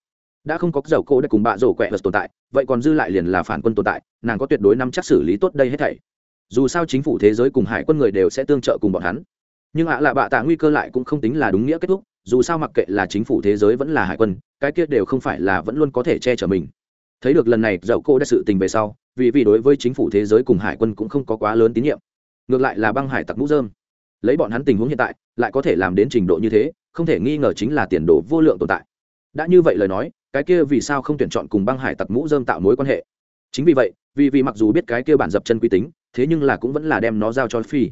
Đã không có dầu cổ để cùng bạ rổ quẹ vật tồn tại, vậy còn dư lại liền là phản quân tồn tại, nàng có tuyệt đối nắm chắc xử lý tốt đây hết thảy. Dù sao chính phủ thế giới cùng hải quân người đều sẽ tương trợ cùng bọn hắn. Nhưng ạ là bạ tạ nguy cơ lại cũng không tính là đúng nghĩa kết thúc, dù sao mặc kệ là chính phủ thế giới vẫn là hải quân, cái kia đều không phải là vẫn luôn có thể che chở mình thấy được lần này dậu cô đã sự tình về sau, vì vì đối với chính phủ thế giới cùng hải quân cũng không có quá lớn tín nhiệm. Ngược lại là băng hải tặc mũ dơm lấy bọn hắn tình huống hiện tại, lại có thể làm đến trình độ như thế, không thể nghi ngờ chính là tiền đồ vô lượng tồn tại. Đã như vậy lời nói, cái kia vì sao không tuyển chọn cùng băng hải tặc mũ dơm tạo mối quan hệ? Chính vì vậy, vì vì mặc dù biết cái kia bản dập chân quy tính, thế nhưng là cũng vẫn là đem nó giao cho phi.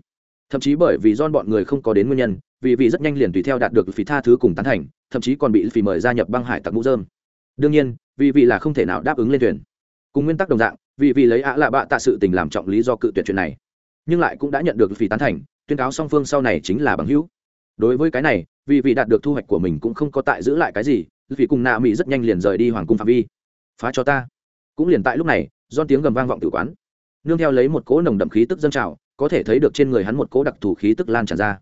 Thậm chí bởi vì don bọn người không có đến nguyên nhân, vì vì rất nhanh liền tùy theo đạt được phí tha thứ cùng tán thành, thậm chí còn bị phí mời gia nhập băng hải tặc mũ dơm đương nhiên, vì vị là không thể nào đáp ứng lên thuyền. Cùng nguyên tắc đồng dạng, vì vị lấy ạ lạ bạ tạ sự tình làm trọng lý do cự tuyệt chuyện này. Nhưng lại cũng đã nhận được phí tán thành, tuyên cáo song phương sau này chính là bằng hữu. Đối với cái này, vì vị đạt được thu hoạch của mình cũng không có tại giữ lại cái gì, vì cùng nạ mỹ rất nhanh liền rời đi hoàng cung phạm vi. Phá cho ta. Cũng liền tại lúc này don tiếng gầm vang vọng tử quán. Nương theo lấy một cỗ nồng đậm khí tức dân trào, có thể thấy được trên người hắn một cỗ đặc thù khí tức lan tràn ra.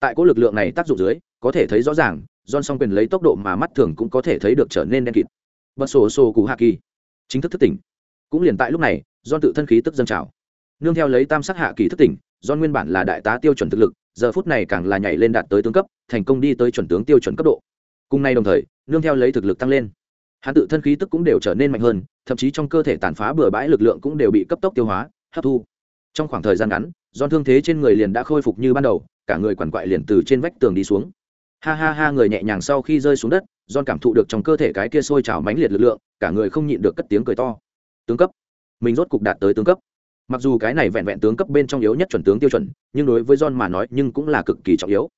Tại cỗ lực lượng này tác dụng dưới, có thể thấy rõ ràng don song quyền lấy tốc độ mà mắt thường cũng có thể thấy được trở nên đen kịt bật sổ sổ cụ hạ kỳ. Chính thức thức tỉnh. Cũng liền tại lúc này don tự thân khí tức dân trào. Nương theo lấy tam sắc hạ kỳ thức tỉnh don nguyên bản là đại tá tiêu chuẩn thực lực, giờ phút này càng là nhảy lên đạt tới tướng cấp, thành công đi tới chuẩn tướng tiêu chuẩn cấp độ. Cùng nay đồng thời, nương theo lấy thực lực tăng lên. Hắn tự thân khí tức cũng đều trở nên mạnh hơn, thậm chí trong cơ thể tàn phá bừa bãi lực lượng cũng đều bị cấp tốc tiêu hóa, hấp thu. Trong khoảng thời gian ngắn do thương thế trên người liền đã khôi phục như ban đầu, cả người quằn quại liền từ trên vách tường đi xuống. Ha ha ha, người nhẹ nhàng sau khi rơi xuống đất John cảm thụ được trong cơ thể cái kia sôi trào mãnh liệt lực lượng, cả người không nhịn được cất tiếng cười to. Tướng cấp. Mình rốt cục đạt tới tướng cấp. Mặc dù cái này vẹn vẹn tướng cấp bên trong yếu nhất chuẩn tướng tiêu chuẩn, nhưng đối với john mà nói nhưng cũng là cực kỳ trọng yếu.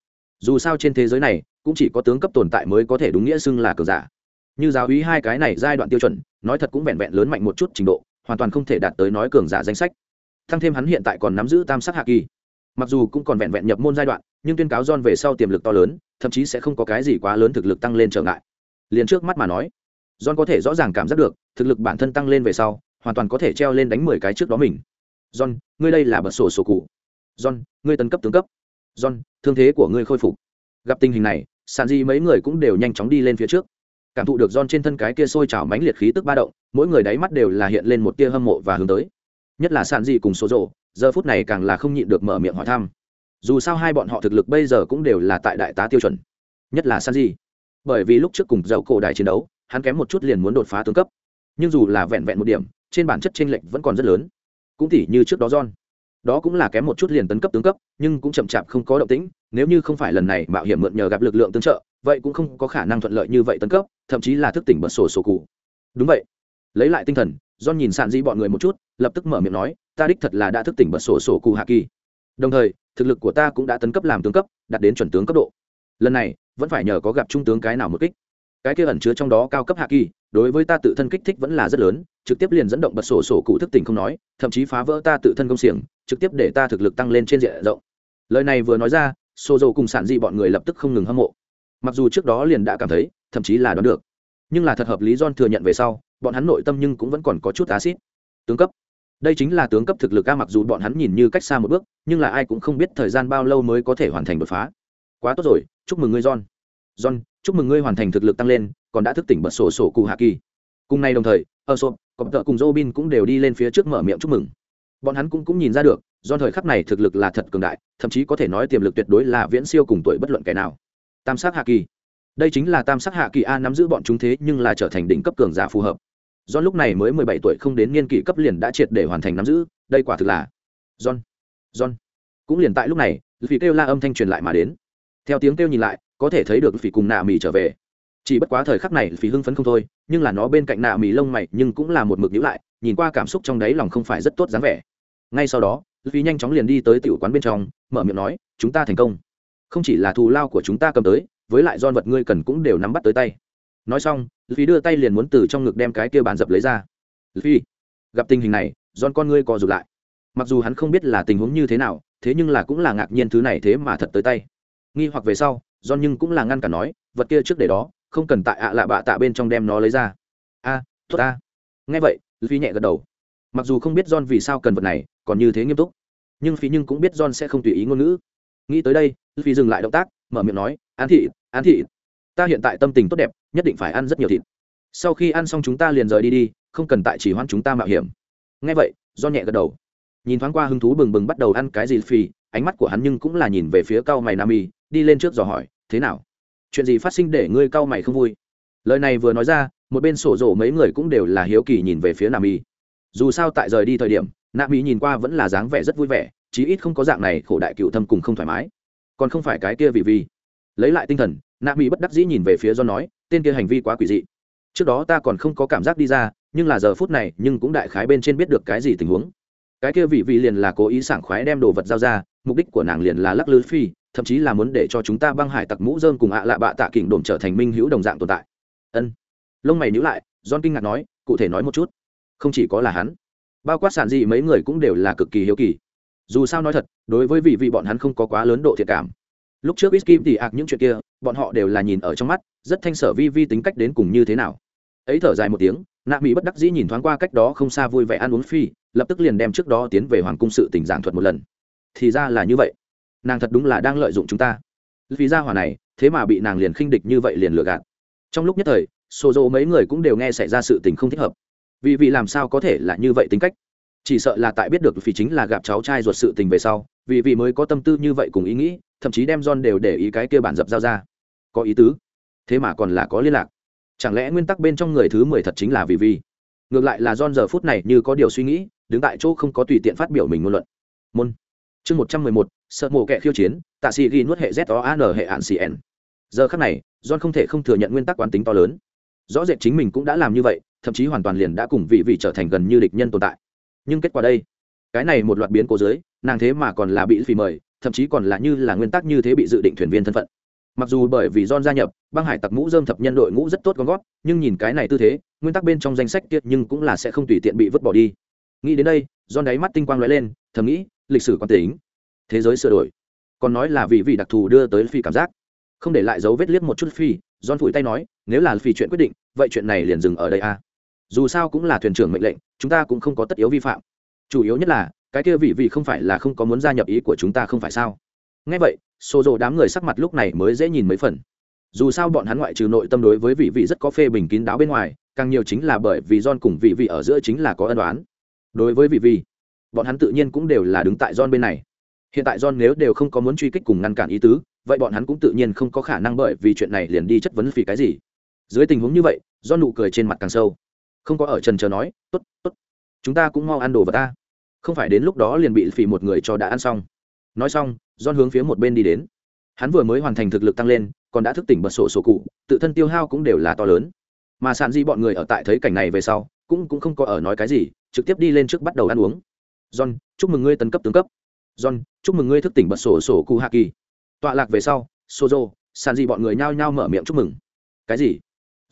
Dù sao trên thế giới này, cũng chỉ có tướng cấp tồn tại mới có thể đúng nghĩa xưng là cường giả. Như giáo úy hai cái này giai đoạn tiêu chuẩn, nói thật cũng vẹn vẹn lớn mạnh một chút trình độ, hoàn toàn không thể đạt tới nói cường giả danh sách. Thăng thêm hắn hiện tại còn nắm giữ tam sắc hạ kỳ. Mặc dù cũng còn vẹn vẹn nhập môn giai đoạn nhưng tuyên cáo john về sau tiềm lực to lớn thậm chí sẽ không có cái gì quá lớn thực lực tăng lên trở ngại. Liền trước mắt mà nói john có thể rõ ràng cảm giác được thực lực bản thân tăng lên về sau hoàn toàn có thể treo lên đánh mười cái trước đó mình. John ngươi đây là bật sổ sổ cụ. John ngươi tấn cấp tướng cấp. John thương thế của ngươi khôi phục. Gặp tình hình này sàn di mấy người cũng đều nhanh chóng đi lên phía trước. Cảm thụ được John trên thân cái kia sôi trào mãnh liệt khí tức ba động, mỗi người đáy mắt đều là hiện lên một tia hâm mộ và hướng tới. Nhất là Sạn Dị cùng Số Dụ, giờ phút này càng là không nhịn được mở miệng hỏi thăm. Dù sao hai bọn họ thực lực bây giờ cũng đều là tại đại tá tiêu chuẩn. Nhất là Sanji, bởi vì lúc trước cùng dậu cổ đại chiến đấu, hắn kém một chút liền muốn đột phá tướng cấp. Nhưng dù là vẹn vẹn một điểm, trên bản chất chênh lệch vẫn còn rất lớn. Cũng tỉ như trước đó John, đó cũng là kém một chút liền tấn cấp tướng cấp, nhưng cũng chậm chạp không có động tĩnh, nếu như không phải lần này mạo hiểm mượn nhờ gặp lực lượng tương trợ, vậy cũng không có khả năng thuận lợi như vậy tấn cấp thậm chí là thức tỉnh bật sổ sổ cụ đúng vậy lấy lại tinh thần John nhìn sạn di bọn người một chút lập tức mở miệng nói ta đích thật là đã thức tỉnh bật sổ sổ cụ hạ kỳ đồng thời, thực lực của ta cũng đã tấn cấp làm tướng cấp, đạt đến chuẩn tướng cấp độ. Lần này, vẫn phải nhờ có gặp trung tướng cái nào một kích. Cái kia ẩn chứa trong đó cao cấp hạ kỳ, đối với ta tự thân kích thích vẫn là rất lớn, trực tiếp liền dẫn động bật sổ sổ cụ thức tỉnh không nói, thậm chí phá vỡ ta tự thân công xiềng, trực tiếp để ta thực lực tăng lên trên diện rộng. Lời này vừa nói ra xô dầu cùng sản dị bọn người lập tức không ngừng hâm mộ. Mặc dù trước đó liền đã cảm thấy, thậm chí là đoán được, nhưng là thật hợp lý do thừa nhận về sau, bọn hắn nội tâm nhưng cũng vẫn còn có chút acid. Tướng cấp đây chính là tướng cấp thực lực a, mặc dù bọn hắn nhìn như cách xa một bước, nhưng là ai cũng không biết thời gian bao lâu mới có thể hoàn thành đột phá. Quá tốt rồi, chúc mừng ngươi, john. John, chúc mừng ngươi hoàn thành thực lực tăng lên, còn đã thức tỉnh bật sổ sổ cụ hạ kỳ. Cùng nay đồng thời ở sộp cọp tợ cùng robin cũng đều đi lên phía trước mở miệng chúc mừng. Bọn hắn cũng cũng nhìn ra được do thời khắc này thực lực là thật cường đại, thậm chí có thể nói tiềm lực tuyệt đối là viễn siêu cùng tuổi bất luận kẻ nào. Tam sát hạ kỳ. Đây chính là tam sát hạ kỳ a nắm giữ bọn chúng thế nhưng là trở thành đỉnh cấp cường giả phù hợp. John lúc này mới mười bảy tuổi không đến niên kỷ cấp liền đã triệt để hoàn thành nắm giữ, đây quả thực là john john. Cũng liền tại lúc này vì kêu la âm thanh truyền lại mà đến. Theo tiếng kêu nhìn lại, có thể thấy được phỉ cùng nạ mì trở về. Chỉ bất quá thời khắc này phỉ hưng phấn không thôi, nhưng là nó bên cạnh nạ mì lông mày nhưng cũng là một mực nhữ lại, nhìn qua cảm xúc trong đáy lòng không phải rất tốt dáng vẻ. Ngay sau đó phỉ nhanh chóng liền đi tới tiểu quán bên trong, mở miệng nói, chúng ta thành công. Không chỉ là thù lao của chúng ta cầm tới, với lại don vật ngươi cần cũng đều nắm bắt tới tay. Nói xong phi đưa tay liền muốn từ trong ngực đem cái kia bàn dập lấy ra. Phi gặp tình hình này don con ngươi co rụt lại. Mặc dù hắn không biết là tình huống như thế nào, thế nhưng là cũng là ngạc nhiên thứ này thế mà thật tới tay. Nghi hoặc về sau don nhưng cũng là ngăn cả nói, vật kia trước để đó, không cần tại ạ lạ bạ tạ bên trong đem nó lấy ra. A, tốt a nghe vậy phi nhẹ gật đầu. Mặc dù không biết don vì sao cần vật này, còn như thế nghiêm túc. Nhưng phi nhưng cũng biết don sẽ không tùy ý ngôn ngữ. Nghĩ tới đây phi dừng lại động tác, mở miệng nói an thị an thị ta hiện tại tâm tình tốt đẹp, nhất định phải ăn rất nhiều thịt. Sau khi ăn xong chúng ta liền rời đi đi, không cần tại chỉ hoãn chúng ta mạo hiểm. Ngay vậy do nhẹ gật đầu. Nhìn thoáng qua hứng thú bừng bừng bắt đầu ăn cái gì phi ánh mắt của hắn nhưng cũng là nhìn về phía cao mày nam y đi lên trước dò hỏi, thế nào? Chuyện gì phát sinh để ngươi cao mày không vui? Lời này vừa nói ra, một bên sổ rổ mấy người cũng đều là hiếu kỳ nhìn về phía nam y dù sao tại rời đi thời điểm nam y nhìn qua vẫn là dáng vẻ rất vui vẻ, chí ít không có dạng này khổ đại cựu thâm cùng không thoải mái. Còn không phải cái kia vì vì. Lấy lại tinh thần nạ mỹ bất đắc dĩ nhìn về phía do nói, tên kia hành vi quá quỷ dị. Trước đó ta còn không có cảm giác đi ra, nhưng là giờ phút này, nhưng cũng đại khái bên trên biết được cái gì tình huống. Cái kia vị vị liền là cố ý sảng khoái đem đồ vật giao ra, mục đích của nàng liền là lắc lư phi, thậm chí là muốn để cho chúng ta băng hải tặc mũ dơm cùng ạ lạ bạ tạ kỉnh đồn trở thành minh hữu đồng dạng tồn tại. Ân. Lông mày nhữ lại, john kinh ngạc nói, cụ thể nói một chút. Không chỉ có là hắn, bao quát sản dị mấy người cũng đều là cực kỳ hiếu kỳ. Dù sao nói thật, đối với vị vị bọn hắn không có quá lớn độ thiệt cảm lúc trước whisky thì ạc những chuyện kia, bọn họ đều là nhìn ở trong mắt, rất thanh sở vi vi tính cách đến cùng như thế nào. Ấy thở dài một tiếng, nạ mỹ bất đắc dĩ nhìn thoáng qua cách đó không xa vui vẻ ăn uống phi, lập tức liền đem trước đó tiến về hoàng cung sự tỉnh giảng thuật một lần. Thì ra là như vậy. Nàng thật đúng là đang lợi dụng chúng ta. Vì ra hỏa này, thế mà bị nàng liền khinh địch như vậy liền lừa gạt. Trong lúc nhất thời xô dỗ mấy người cũng đều nghe xảy ra sự tình không thích hợp. Vì vì làm sao có thể là như vậy tính cách? Chỉ sợ là tại biết được vì chính là gặp cháu trai ruột sự tình về sau, vì vì mới có tâm tư như vậy cùng ý nghĩ thậm chí đem John đều để ý cái kia bản dập giao ra. Có ý tứ. Thế mà còn là có liên lạc. Chẳng lẽ nguyên tắc bên trong người thứ mười thật chính là vì vì? Ngược lại là John giờ phút này như có điều suy nghĩ, đứng tại chỗ không có tùy tiện phát biểu mình ngôn luận. Môn. Chương một trăm mười một, sợ mổ kẻ khiêu chiến, tạ sĩ ghi nuốt hệ z o an hệ hạn cn giờ khắc này, John không thể không thừa nhận nguyên tắc quán tính to lớn. Rõ rệt chính mình cũng đã làm như vậy, thậm chí hoàn toàn liền đã cùng vị vị trở thành gần như địch nhân tồn tại. Nhưng kết quả đây? Cái này một loạt biến cố dưới, nàng thế mà còn là bị phỉ mời thậm chí còn là như là nguyên tắc như thế bị dự định thuyền viên thân phận. Mặc dù bởi vì John gia nhập, băng hải tặc mũ dơm thập nhân đội ngũ rất tốt con gót nhưng nhìn cái này tư thế, nguyên tắc bên trong danh sách tiết nhưng cũng là sẽ không tùy tiện bị vứt bỏ đi. Nghĩ đến đây, John đáy mắt tinh quang lóe lên, thầm nghĩ, lịch sử quan tính, thế giới sửa đổi. Còn nói là vì vị đặc thù đưa tới phi cảm giác. Không để lại dấu vết liếc một chút phi, John phủi tay nói, nếu là phi chuyện quyết định, vậy chuyện này liền dừng ở đây a à. dù sao cũng là thuyền trưởng mệnh lệnh, chúng ta cũng không có tất yếu vi phạm. Chủ yếu nhất là cái kia vị vị không phải là không có muốn gia nhập ý của chúng ta không phải sao? Ngay vậy xô rộ đám người sắc mặt lúc này mới dễ nhìn mấy phần. Dù sao bọn hắn ngoại trừ nội tâm đối với vị vị rất có phê bình kín đáo bên ngoài, càng nhiều chính là bởi vì John cùng vị vị ở giữa chính là có ân đoán đối với vị vị, bọn hắn tự nhiên cũng đều là đứng tại John bên này. Hiện tại John nếu đều không có muốn truy kích cùng ngăn cản ý tứ, vậy bọn hắn cũng tự nhiên không có khả năng bởi vì chuyện này liền đi chất vấn vì cái gì. Dưới tình huống như vậy, John nụ cười trên mặt càng sâu. Không có ở trần chờ nói, tốt tốt, chúng ta cũng mau ăn đồ vào ta không phải đến lúc đó liền bị phỉ một người cho đã ăn xong. Nói xong don hướng phía một bên đi đến. Hắn vừa mới hoàn thành thực lực tăng lên, còn đã thức tỉnh bật sổ sổ cụ, tự thân tiêu hao cũng đều là to lớn. Mà sàn di bọn người ở tại thấy cảnh này về sau, cũng cũng không có ở nói cái gì, trực tiếp đi lên trước bắt đầu ăn uống. John, chúc mừng ngươi tấn cấp tướng cấp. John, chúc mừng ngươi thức tỉnh bật sổ sổ cụ hạ kỳ tọa lạc về sau, sozo sàn di bọn người nhao nhao mở miệng chúc mừng. Cái gì?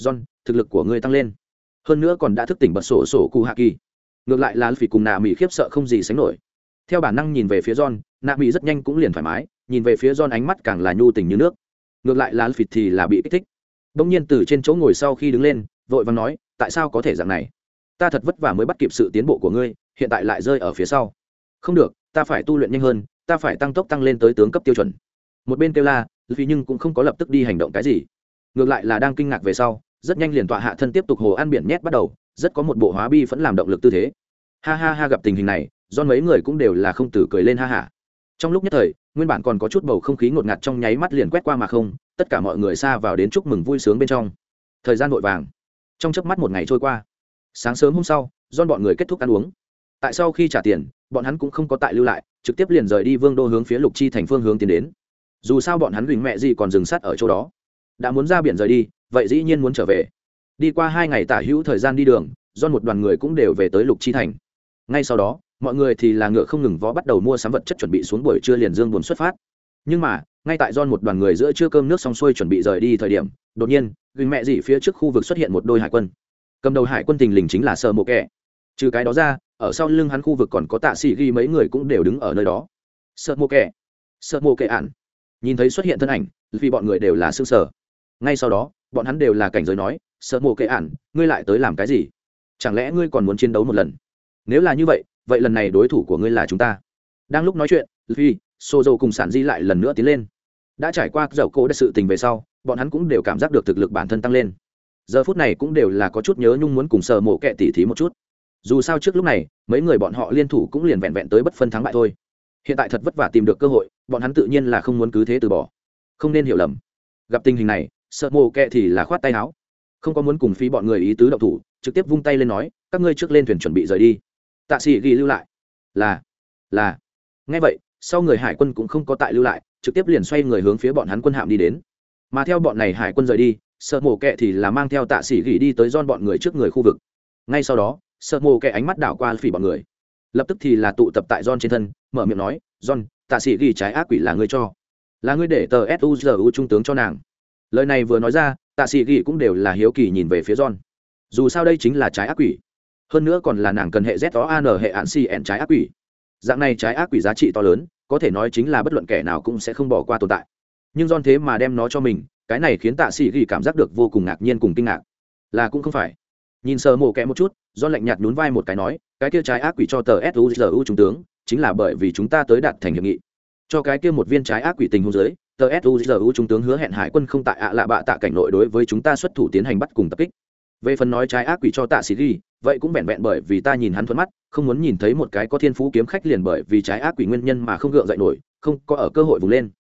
John, thực lực của ngươi tăng lên. Hơn nữa còn đã thức tỉnh bật sổ sổ cụ hạ kỳ ngược lại là phỉ cùng nạ mỹ khiếp sợ không gì sánh nổi. Theo bản năng nhìn về phía john, nạ mỹ rất nhanh cũng liền thoải mái, nhìn về phía john ánh mắt càng là nhu tình như nước. Ngược lại là phỉ thì là bị kích thích. Bỗng nhiên từ trên chỗ ngồi sau khi đứng lên, vội vàng nói, tại sao có thể dạng này? Ta thật vất vả mới bắt kịp sự tiến bộ của ngươi, hiện tại lại rơi ở phía sau. Không được, ta phải tu luyện nhanh hơn, ta phải tăng tốc tăng lên tới tướng cấp tiêu chuẩn. Một bên kêu la vì nhưng cũng không có lập tức đi hành động cái gì. Ngược lại là đang kinh ngạc về sau, rất nhanh liền tọa hạ thân tiếp tục hồ ăn biển nhét bắt đầu rất có một bộ hóa bi vẫn làm động lực tư thế. Ha ha ha gặp tình hình này do mấy người cũng đều là không từ cười lên ha hả trong lúc nhất thời, nguyên bản còn có chút bầu không khí ngột ngạt trong nháy mắt liền quét qua mà không, tất cả mọi người xa vào đến chúc mừng vui sướng bên trong. Thời gian vội vàng. Trong chớp mắt một ngày trôi qua. Sáng sớm hôm sau do bọn người kết thúc ăn uống. Tại sau khi trả tiền, bọn hắn cũng không có tại lưu lại, trực tiếp liền rời đi vương đô hướng phía lục chi thành phương hướng tiến đến. Dù sao bọn hắn huỳnh mẹ gì còn dừng sát ở chỗ đó. Đã muốn ra biển rời đi, vậy dĩ nhiên muốn trở về đi qua hai ngày tả hữu thời gian đi đường, do một đoàn người cũng đều về tới lục chi thành. Ngay sau đó, mọi người thì là ngựa không ngừng vó bắt đầu mua sắm vật chất chuẩn bị xuống buổi trưa liền dương buồn xuất phát. Nhưng mà, ngay tại don một đoàn người giữa trưa cơm nước xong xuôi chuẩn bị rời đi thời điểm, đột nhiên, gừng mẹ dị phía trước khu vực xuất hiện một đôi hải quân. Cầm đầu hải quân tình lình chính là sơ mộ kẻ. Trừ cái đó ra, ở sau lưng hắn khu vực còn có tạ sĩ ghi mấy người cũng đều đứng ở nơi đó. Sợ mộ kẻ. Sợ mộ kẻ ạn nhìn thấy xuất hiện thân ảnh, vì bọn người đều là xương sở ngay sau đó bọn hắn đều là cảnh giới nói, sợ mộ kệ ản, ngươi lại tới làm cái gì? Chẳng lẽ ngươi còn muốn chiến đấu một lần? Nếu là như vậy vậy lần này đối thủ của ngươi là chúng ta. Đang lúc nói chuyện phi xô dầu cùng sản di lại lần nữa tiến lên. Đã trải qua dầu cỗ đất sự tình về sau, bọn hắn cũng đều cảm giác được thực lực bản thân tăng lên. Giờ phút này cũng đều là có chút nhớ nhung muốn cùng sợ mộ kệ tỉ thí một chút. Dù sao trước lúc này, mấy người bọn họ liên thủ cũng liền vẹn vẹn tới bất phân thắng bại thôi. Hiện tại thật vất vả tìm được cơ hội, bọn hắn tự nhiên là không muốn cứ thế từ bỏ. Không nên hiểu lầm. Gặp tình hình này sợ mồ kệ thì là khoát tay áo. Không có muốn cùng phí bọn người ý tứ động thủ, trực tiếp vung tay lên nói, các ngươi trước lên thuyền chuẩn bị rời đi. Tạ sĩ ghi lưu lại. Là là. Ngay vậy, sau người hải quân cũng không có tại lưu lại, trực tiếp liền xoay người hướng phía bọn hắn quân hạm đi đến. Mà theo bọn này hải quân rời đi, sợ mổ kệ thì là mang theo tạ sĩ ghi đi tới don bọn người trước người khu vực. Ngay sau đó, sợ mộ kệ ánh mắt đảo qua phỉ bọn người. Lập tức thì là tụ tập tại john trên thân, mở miệng nói, john, tạ sĩ ghi trái ác quỷ là ngươi cho. Là ngươi để tờ suzu trung tướng cho nàng lời này vừa nói ra, tạ sĩ ghi cũng đều là hiếu kỳ nhìn về phía john. Dù sao đây chính là trái ác quỷ. Hơn nữa còn là nàng cần hệ z đó an hệ hạn cn trái ác quỷ. Dạng này trái ác quỷ giá trị to lớn, có thể nói chính là bất luận kẻ nào cũng sẽ không bỏ qua tồn tại. Nhưng don thế mà đem nó cho mình, cái này khiến tạ sĩ ghi cảm giác được vô cùng ngạc nhiên cùng kinh ngạc. Là cũng không phải. Nhìn sờ mổ kẽ một chút do lạnh nhạt nhún vai một cái nói, cái kia trái ác quỷ cho tờ suzu trung tướng, chính là bởi vì chúng ta tới đạt thành hiệp nghị. Cho cái kia một viên trái ác quỷ tình hôn giới tờ suzu trung tướng hứa hẹn hải quân không tại ạ lạ bạ tạ cảnh nội đối với chúng ta xuất thủ tiến hành bắt cùng tập kích. Về phần nói trái ác quỷ cho tạ sĩ ghi vậy cũng vẹn vẹn bởi vì ta nhìn hắn thuận mắt, không muốn nhìn thấy một cái có thiên phú kiếm khách liền bởi vì trái ác quỷ nguyên nhân mà không gượng dậy nổi, không có ở cơ hội vùng lên.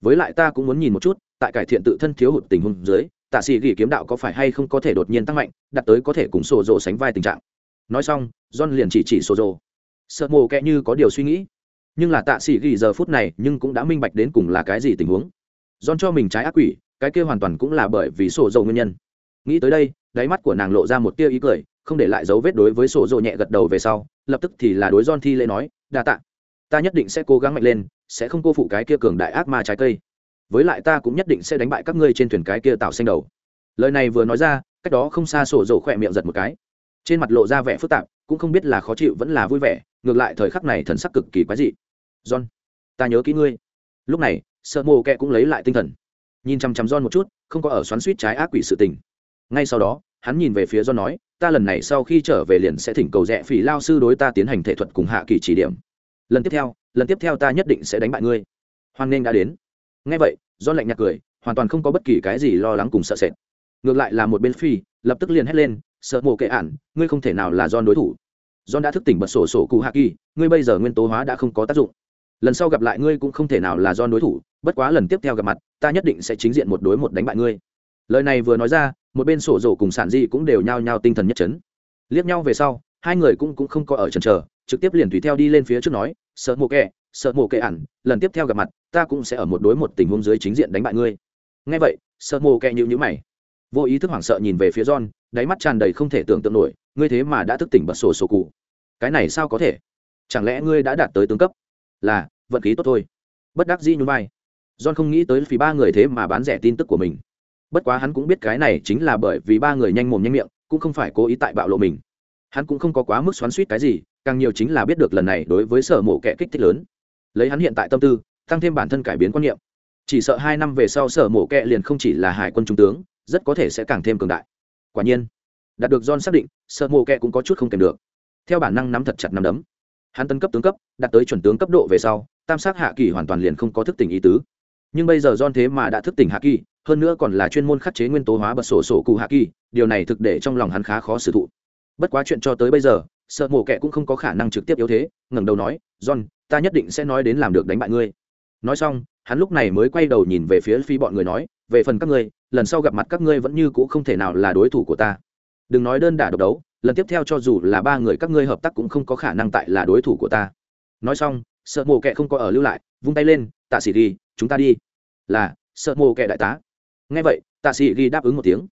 Với lại ta cũng muốn nhìn một chút, tại cải thiện tự thân thiếu hụt tình huống dưới, tạ sĩ ghi kiếm đạo có phải hay không có thể đột nhiên tăng mạnh, đạt tới có thể cùng sổ rồ sánh vai tình trạng. Nói xong, john liền chỉ chỉ sổ rồ sợ mồ kẹ như có điều suy nghĩ nhưng là tạ sĩ ghi giờ phút này nhưng cũng đã minh bạch đến cùng là cái gì tình huống. Don cho mình trái ác quỷ, cái kia hoàn toàn cũng là bởi vì sổ dầu nguyên nhân. Nghĩ tới đây, đáy mắt của nàng lộ ra một tia ý cười, không để lại dấu vết đối với sổ dầu nhẹ gật đầu về sau, lập tức thì là đối don thi lễ nói, đa tạ. Ta nhất định sẽ cố gắng mạnh lên, sẽ không cô phụ cái kia cường đại ác ma trái cây. Với lại ta cũng nhất định sẽ đánh bại các ngươi trên thuyền cái kia tạo xanh đầu. Lời này vừa nói ra, cách đó không xa sổ dầu khỏe miệng giật một cái. Trên mặt lộ ra vẻ phức tạp, cũng không biết là khó chịu vẫn là vui vẻ, ngược lại thời khắc này thần sắc cực kỳ quái dị john, ta nhớ kỹ ngươi. Lúc này, sợ mồ kẹ cũng lấy lại tinh thần. Nhìn chăm chăm john một chút, không có ở xoắn suýt trái ác quỷ sự tình. Ngay sau đó, hắn nhìn về phía john nói, ta lần này sau khi trở về liền sẽ thỉnh cầu rẽ phỉ lao sư đối ta tiến hành thể thuật cùng hạ kỳ chỉ điểm. Lần tiếp theo, lần tiếp theo ta nhất định sẽ đánh bại ngươi. Hoan nghênh đã đến. Ngay vậy, john lạnh nhạt cười, hoàn toàn không có bất kỳ cái gì lo lắng cùng sợ sệt. Ngược lại là một bên phi, lập tức liền hét lên, sợ mộ kệ ản, ngươi không thể nào là john đối thủ. John đã thức tỉnh bật sổ sổ cụ hạ kỳ, ngươi bây giờ nguyên tố hóa đã không có tác dụng lần sau gặp lại ngươi cũng không thể nào là do đối thủ, bất quá lần tiếp theo gặp mặt, ta nhất định sẽ chính diện một đối một đánh bại ngươi. Lời này vừa nói ra, một bên sổ rổ cùng sản di cũng đều nhao nhao tinh thần nhất chấn. Liếc nhau về sau, hai người cũng cũng không có ở trần trờ trực tiếp liền tùy theo đi lên phía trước nói, sợ mộ kệ, sợ mộ kệ ẩn lần tiếp theo gặp mặt, ta cũng sẽ ở một đối một tình huống dưới chính diện đánh bại ngươi. Ngay vậy, sợ mộ kệ nhịu nhữ mày. Vô ý thức hoảng sợ nhìn về phía john, đáy mắt tràn đầy không thể tưởng tượng nổi, ngươi thế mà đã thức tỉnh bật sổ sổ cụ. Cái này sao có thể? Chẳng lẽ ngươi đã đạt tới tướng cấp? Là, vận khí tốt thôi. Bất đắc dĩ nhún vai. John không nghĩ tới vì ba người thế mà bán rẻ tin tức của mình. Bất quá hắn cũng biết cái này chính là bởi vì ba người nhanh mồm nhanh miệng, cũng không phải cố ý tại bạo lộ mình. Hắn cũng không có quá mức xoắn suýt cái gì, càng nhiều chính là biết được lần này đối với sở mộ kẻ kích thích lớn. Lấy hắn hiện tại tâm tư, tăng thêm bản thân cải biến quan niệm. Chỉ sợ hai năm về sau sở mộ kẹ liền không chỉ là hải quân trung tướng, rất có thể sẽ càng thêm cường đại. Quả nhiên, đạt được john xác định, sở mộ kẹ cũng có chút không kèm được. Theo bản năng nắm thật chặt nắm đấm hắn tân cấp tướng cấp, đạt tới chuẩn tướng cấp độ về sau, tam sát hạ kỳ hoàn toàn liền không có thức tỉnh ý tứ. Nhưng bây giờ don thế mà đã thức tỉnh hạ kỳ, hơn nữa còn là chuyên môn khắc chế nguyên tố hóa bật sổ sổ cụ hạ kỳ, điều này thực để trong lòng hắn khá khó xử thụ. Bất quá chuyện cho tới bây giờ, sợ mổ kẹ cũng không có khả năng trực tiếp yếu thế, ngẩng đầu nói, john, ta nhất định sẽ nói đến làm được đánh bại ngươi. Nói xong, hắn lúc này mới quay đầu nhìn về phía phi bọn người nói, về phần các ngươi, lần sau gặp mặt các ngươi vẫn như c ũ không thể nào là đối thủ của ta. Đừng nói đơn đả độc đấu lần tiếp theo cho dù là ba người các ngươi hợp tác cũng không có khả năng tại là đối thủ của ta. Nói xong, sợ mồ kệ không có ở lưu lại, vung tay lên, tạ sĩ đi chúng ta đi. Là, sợ mồ kệ đại tá. Ngay vậy, tạ sĩ ghi đáp ứng một tiếng.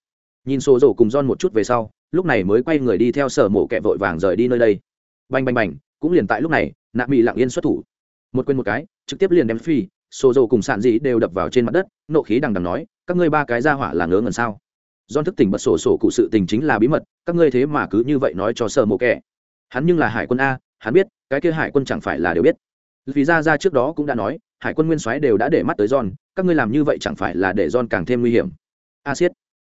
Nhìn sổ rổ cùng don một chút về sau, lúc này mới quay người đi theo sở mộ kẹ vội vàng rời đi nơi đây. Bành bành bành, cũng liền tại lúc này, nạ mỹ lặng yên xuất thủ. Một quên một cái, trực tiếp liền đem phi sổ rổ cùng sạn dị đều đập vào trên mặt đất, nộ khí đằng đằng nói, các ngươi ba cái ra hỏa là ngớ ngẩn sao? Don thức tỉnh bật sổ sổ cụ sự tình chính là bí mật, các ngươi thế mà cứ như vậy nói cho sợ mộ kẻ. hắn nhưng là hải quân a, hắn biết, cái kia hải quân chẳng phải là đều biết. Vì ra ra trước đó cũng đã nói, hải quân nguyên soái đều đã để mắt tới john, các ngươi làm như vậy chẳng phải là để john càng thêm nguy hiểm. A siết.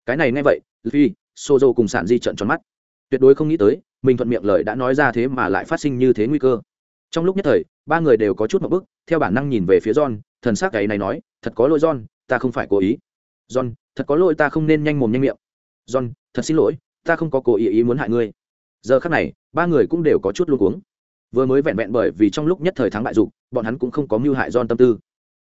Cái này nghe vậy vì Sô Dô cùng sản di trận tròn mắt. Tuyệt đối không nghĩ tới, mình thuận miệng lời đã nói ra thế mà lại phát sinh như thế nguy cơ. Trong lúc nhất thời, ba người đều có chút một bức, theo bản năng nhìn về phía john, thần s ắ c cái này nói, thật có lỗi john, ta không phải cố ý john, thật có lỗi ta không nên nhanh mồm nhanh miệng. John, thật xin lỗi, ta không có cố ý ý muốn hại ngươi. Giờ khác này, ba người cũng đều có chút luôn cuống. Vừa mới vẹn vẹn bởi vì trong lúc nhất thời thắng bại dục, bọn hắn cũng không có mưu hại john tâm tư.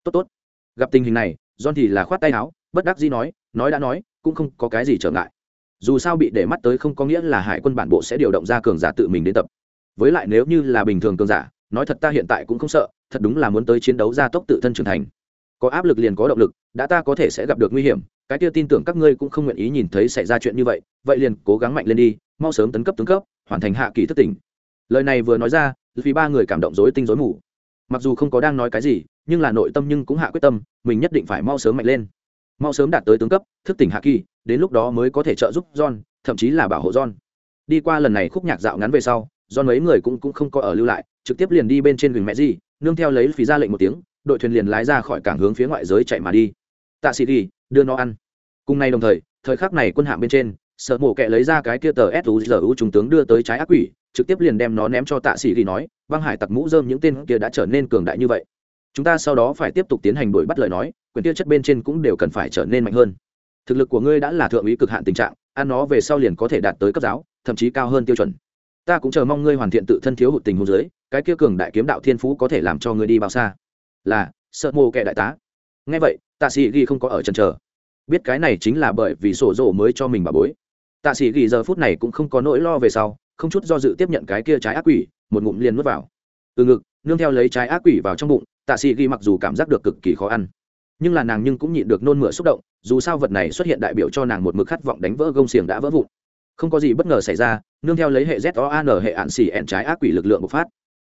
Tốt tốt. Gặp tình hình này, john thì là khoát tay áo, bất đắc dĩ nói nói đã nói, cũng không có cái gì trở ngại. Dù sao bị để mắt tới không có nghĩa là hải quân bản bộ sẽ điều động ra cường giả tự mình đến tập. Với lại nếu như là bình thường cường giả, nói thật ta hiện tại cũng không sợ, thật đúng là muốn tới chiến đấu gia tốc tự thân trưởng thành có áp lực liền có động lực đã ta có thể sẽ gặp được nguy hiểm cái kia tin tưởng các ngươi cũng không nguyện ý nhìn thấy xảy ra chuyện như vậy vậy liền cố gắng mạnh lên đi mau sớm tấn cấp tướng cấp hoàn thành hạ kỳ thất tỉnh. Lời này vừa nói ra vì ba người cảm động rối tinh rối mù. Mặc dù không có đang nói cái gì nhưng là nội tâm nhưng cũng hạ quyết tâm mình nhất định phải mau sớm mạnh lên. Mau sớm đạt tới tướng cấp thức tỉnh hạ kỳ đến lúc đó mới có thể trợ giúp john thậm chí là bảo hộ john. Đi qua lần này khúc nhạc dạo ngắn về sau john mấy người cũng, cũng không có ở lưu lại trực tiếp liền đi bên trên gừng mẹ gì nương theo lấy phí ra lệnh một tiếng đội thuyền liền lái ra khỏi cảng hướng phía ngoại giới chạy mà đi. Tạ sĩ đi đưa nó ăn. Cùng ngày đồng thời thời khắc này quân hạm bên trên sợ mổ kẹ lấy ra cái kia tờ suzu trung tướng đưa tới trái ác quỷ, trực tiếp liền đem nó ném cho tạ sĩ đi nói băng hải tặc mũ dơm những tên kia đã trở nên cường đại như vậy. Chúng ta sau đó phải tiếp tục tiến hành đuổi bắt lời nói, quyền tiêu chất bên trên cũng đều cần phải trở nên mạnh hơn. Thực lực của ngươi đã là thượng úy cực hạn tình trạng, ăn nó về sau liền có thể đạt tới cấp giáo, thậm chí cao hơn tiêu chuẩn. Ta cũng chờ mong ngươi hoàn thiện tự thân thiếu hụt tình hôn giới cái kia cường đại kiếm đạo thiên phú có thể làm cho ngươi đi bao xa là, sợ mô kệ đại tá. Ngay vậy, tạ sĩ ghi không có ở chân chờ. Biết cái này chính là bởi vì sổ rổ mới cho mình bà bối. Tạ sĩ ghi giờ phút này cũng không có nỗi lo về sau, không chút do dự tiếp nhận cái kia trái ác quỷ, một ngụm liền nuốt vào. Từ ngực, nương theo lấy trái ác quỷ vào trong bụng, tạ sĩ ghi mặc dù cảm giác được cực kỳ khó ăn, nhưng là nàng nhưng cũng nhịn được nôn mửa xúc động, dù sao vật này xuất hiện đại biểu cho nàng một mực khát vọng đánh vỡ gông xiềng đã vỡ vụn. Không có gì bất ngờ xảy ra, nương theo lấy hệ z o an hệ ạn xỉ ẹn trái ác quỷ lực lượng bộc phát.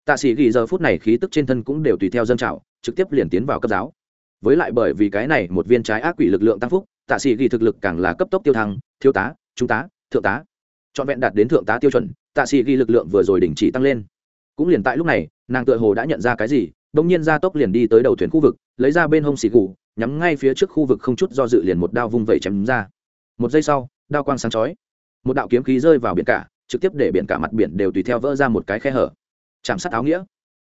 Tạ sĩ ghi giờ phút này khí tức trên thân cũng đều tùy theo dân trào trực tiếp liền tiến vào cấp giáo. Với lại bởi vì cái này một viên trái ác quỷ lực lượng tăng phúc, tạ sĩ ghi thực lực càng là cấp tốc tiêu thăng, thiếu tá, trung tá, thượng tá. Trọn vẹn đạt đến thượng tá tiêu chuẩn, tạ sĩ ghi lực lượng vừa rồi đình chỉ tăng lên. Cũng liền tại lúc này, nàng tựa hồ đã nhận ra cái gì đông nhiên ra tốc liền đi tới đầu thuyền khu vực, lấy ra bên hông xì gù, nhắm ngay phía trước khu vực không chút do dự liền một đao vung vẩy chém ra. Một giây sau, đao quang sáng chói. Một đạo kiếm khí rơi vào biển cả, trực tiếp để biển cả mặt biển đều tùy theo vỡ ra một cái khe hở. Chạm sát áo nghĩa.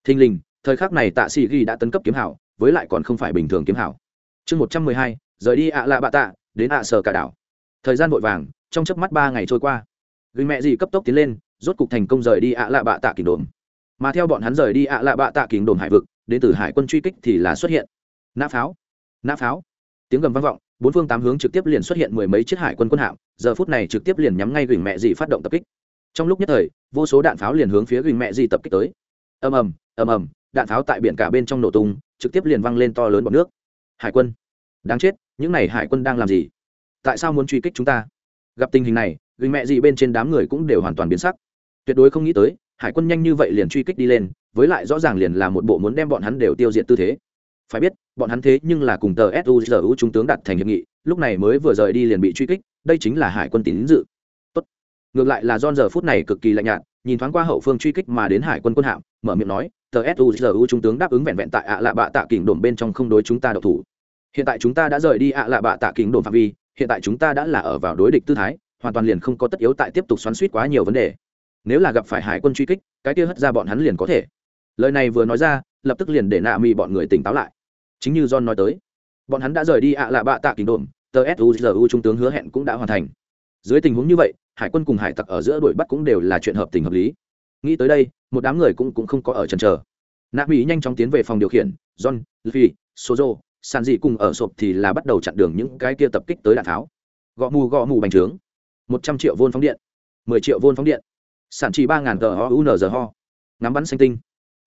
Thình lình thời khắc này tạ sĩ ghi đã tấn cấp kiếm hảo, với lại còn không phải bình thường kiếm hảo. Chương một trăm mười hai, rời đi ạ lạ bạ tạ, đến ạ sở cả đảo. Thời gian vội vàng, trong chớp mắt ba ngày trôi qua. Gửi mẹ gì cấp tốc tiến lên, rốt cục thành công rời đi ạ lạ bạ tạ kình đồn. Mà theo bọn hắn rời đi ạ lạ bạ tạ kình đồn hải vực, đến từ hải quân truy kích thì là xuất hiện. Nã pháo nã pháo. Tiếng gầm vang vọng, bốn phương tám hướng trực tiếp liền xuất hiện mười mấy chiếc hải quân quân hạm, giờ phút này trực tiếp liền nhắm ngay gửi mẹ gì phát động tập kích. Trong lúc nhất thời, vô số đạn pháo liền hướng phía gửi mẹ gì tập kích tới. Ầm ầm ầm ầm đạn pháo tại biển cả bên trong nổ tung, trực tiếp liền văng lên to lớn bọt nước. Hải quân, đáng chết, những này hải quân đang làm gì? Tại sao muốn truy kích chúng ta? Gặp tình hình này gửi mẹ gì bên trên đám người cũng đều hoàn toàn biến sắc. Tuyệt đối không nghĩ tới, hải quân nhanh như vậy liền truy kích đi lên, với lại rõ ràng liền là một bộ muốn đem bọn hắn đều tiêu diệt tư thế. Phải biết, bọn hắn thế nhưng là cùng tờ suzu trung tướng đặt thành hiệp nghị, lúc này mới vừa rời đi liền bị truy kích, đây chính là hải quân tín dự. Tốt. ngược lại là don giờ phút này cực kỳ lạnh nhạt, nhìn thoáng qua hậu phương truy kích mà đến hải quân quân hạm, mở miệng nói tờ suzu trung tướng đáp ứng vẹn vẹn tại ạ lạ bạ tạ kỉnh đồn bên trong không đối chúng ta độc thủ. Hiện tại chúng ta đã rời đi ạ lạ bạ tạ kỉnh đồn phạm vi, hiện tại chúng ta đã là ở vào đối địch tư thái, hoàn toàn liền không có tất yếu tại tiếp tục xoắn suýt quá nhiều vấn đề. Nếu là gặp phải hải quân truy kích, cái kia hất ra bọn hắn liền có thể. Lời này vừa nói ra, lập tức liền để nạ mị bọn người tỉnh táo lại. Chính như john nói tới, bọn hắn đã rời đi ạ lạ bạ tạ kỉnh đồn, tờ suzu trung tướng hứa hẹn cũng đã hoàn thành. Dưới tình huống như vậy, hải quân cùng hải tặc ở giữa đuổi bắt cũng đều là chuyện hợp tình hợp lý nghĩ tới đây một đám người cũng, cũng không có ở trần trờ nạ mỹ nhanh chóng tiến về phòng điều khiển john luffy sozo sàn dị cùng ở sộp thì là bắt đầu chặn đường những cái kia tập kích tới đạn tháo. Gõ mù gõ mù bành trướng. Một trăm triệu vôn phóng điện. mười triệu vôn phóng điện. Sản chỉ ba ngàn tờ ho unz ho. Ngắm bắn xanh tinh.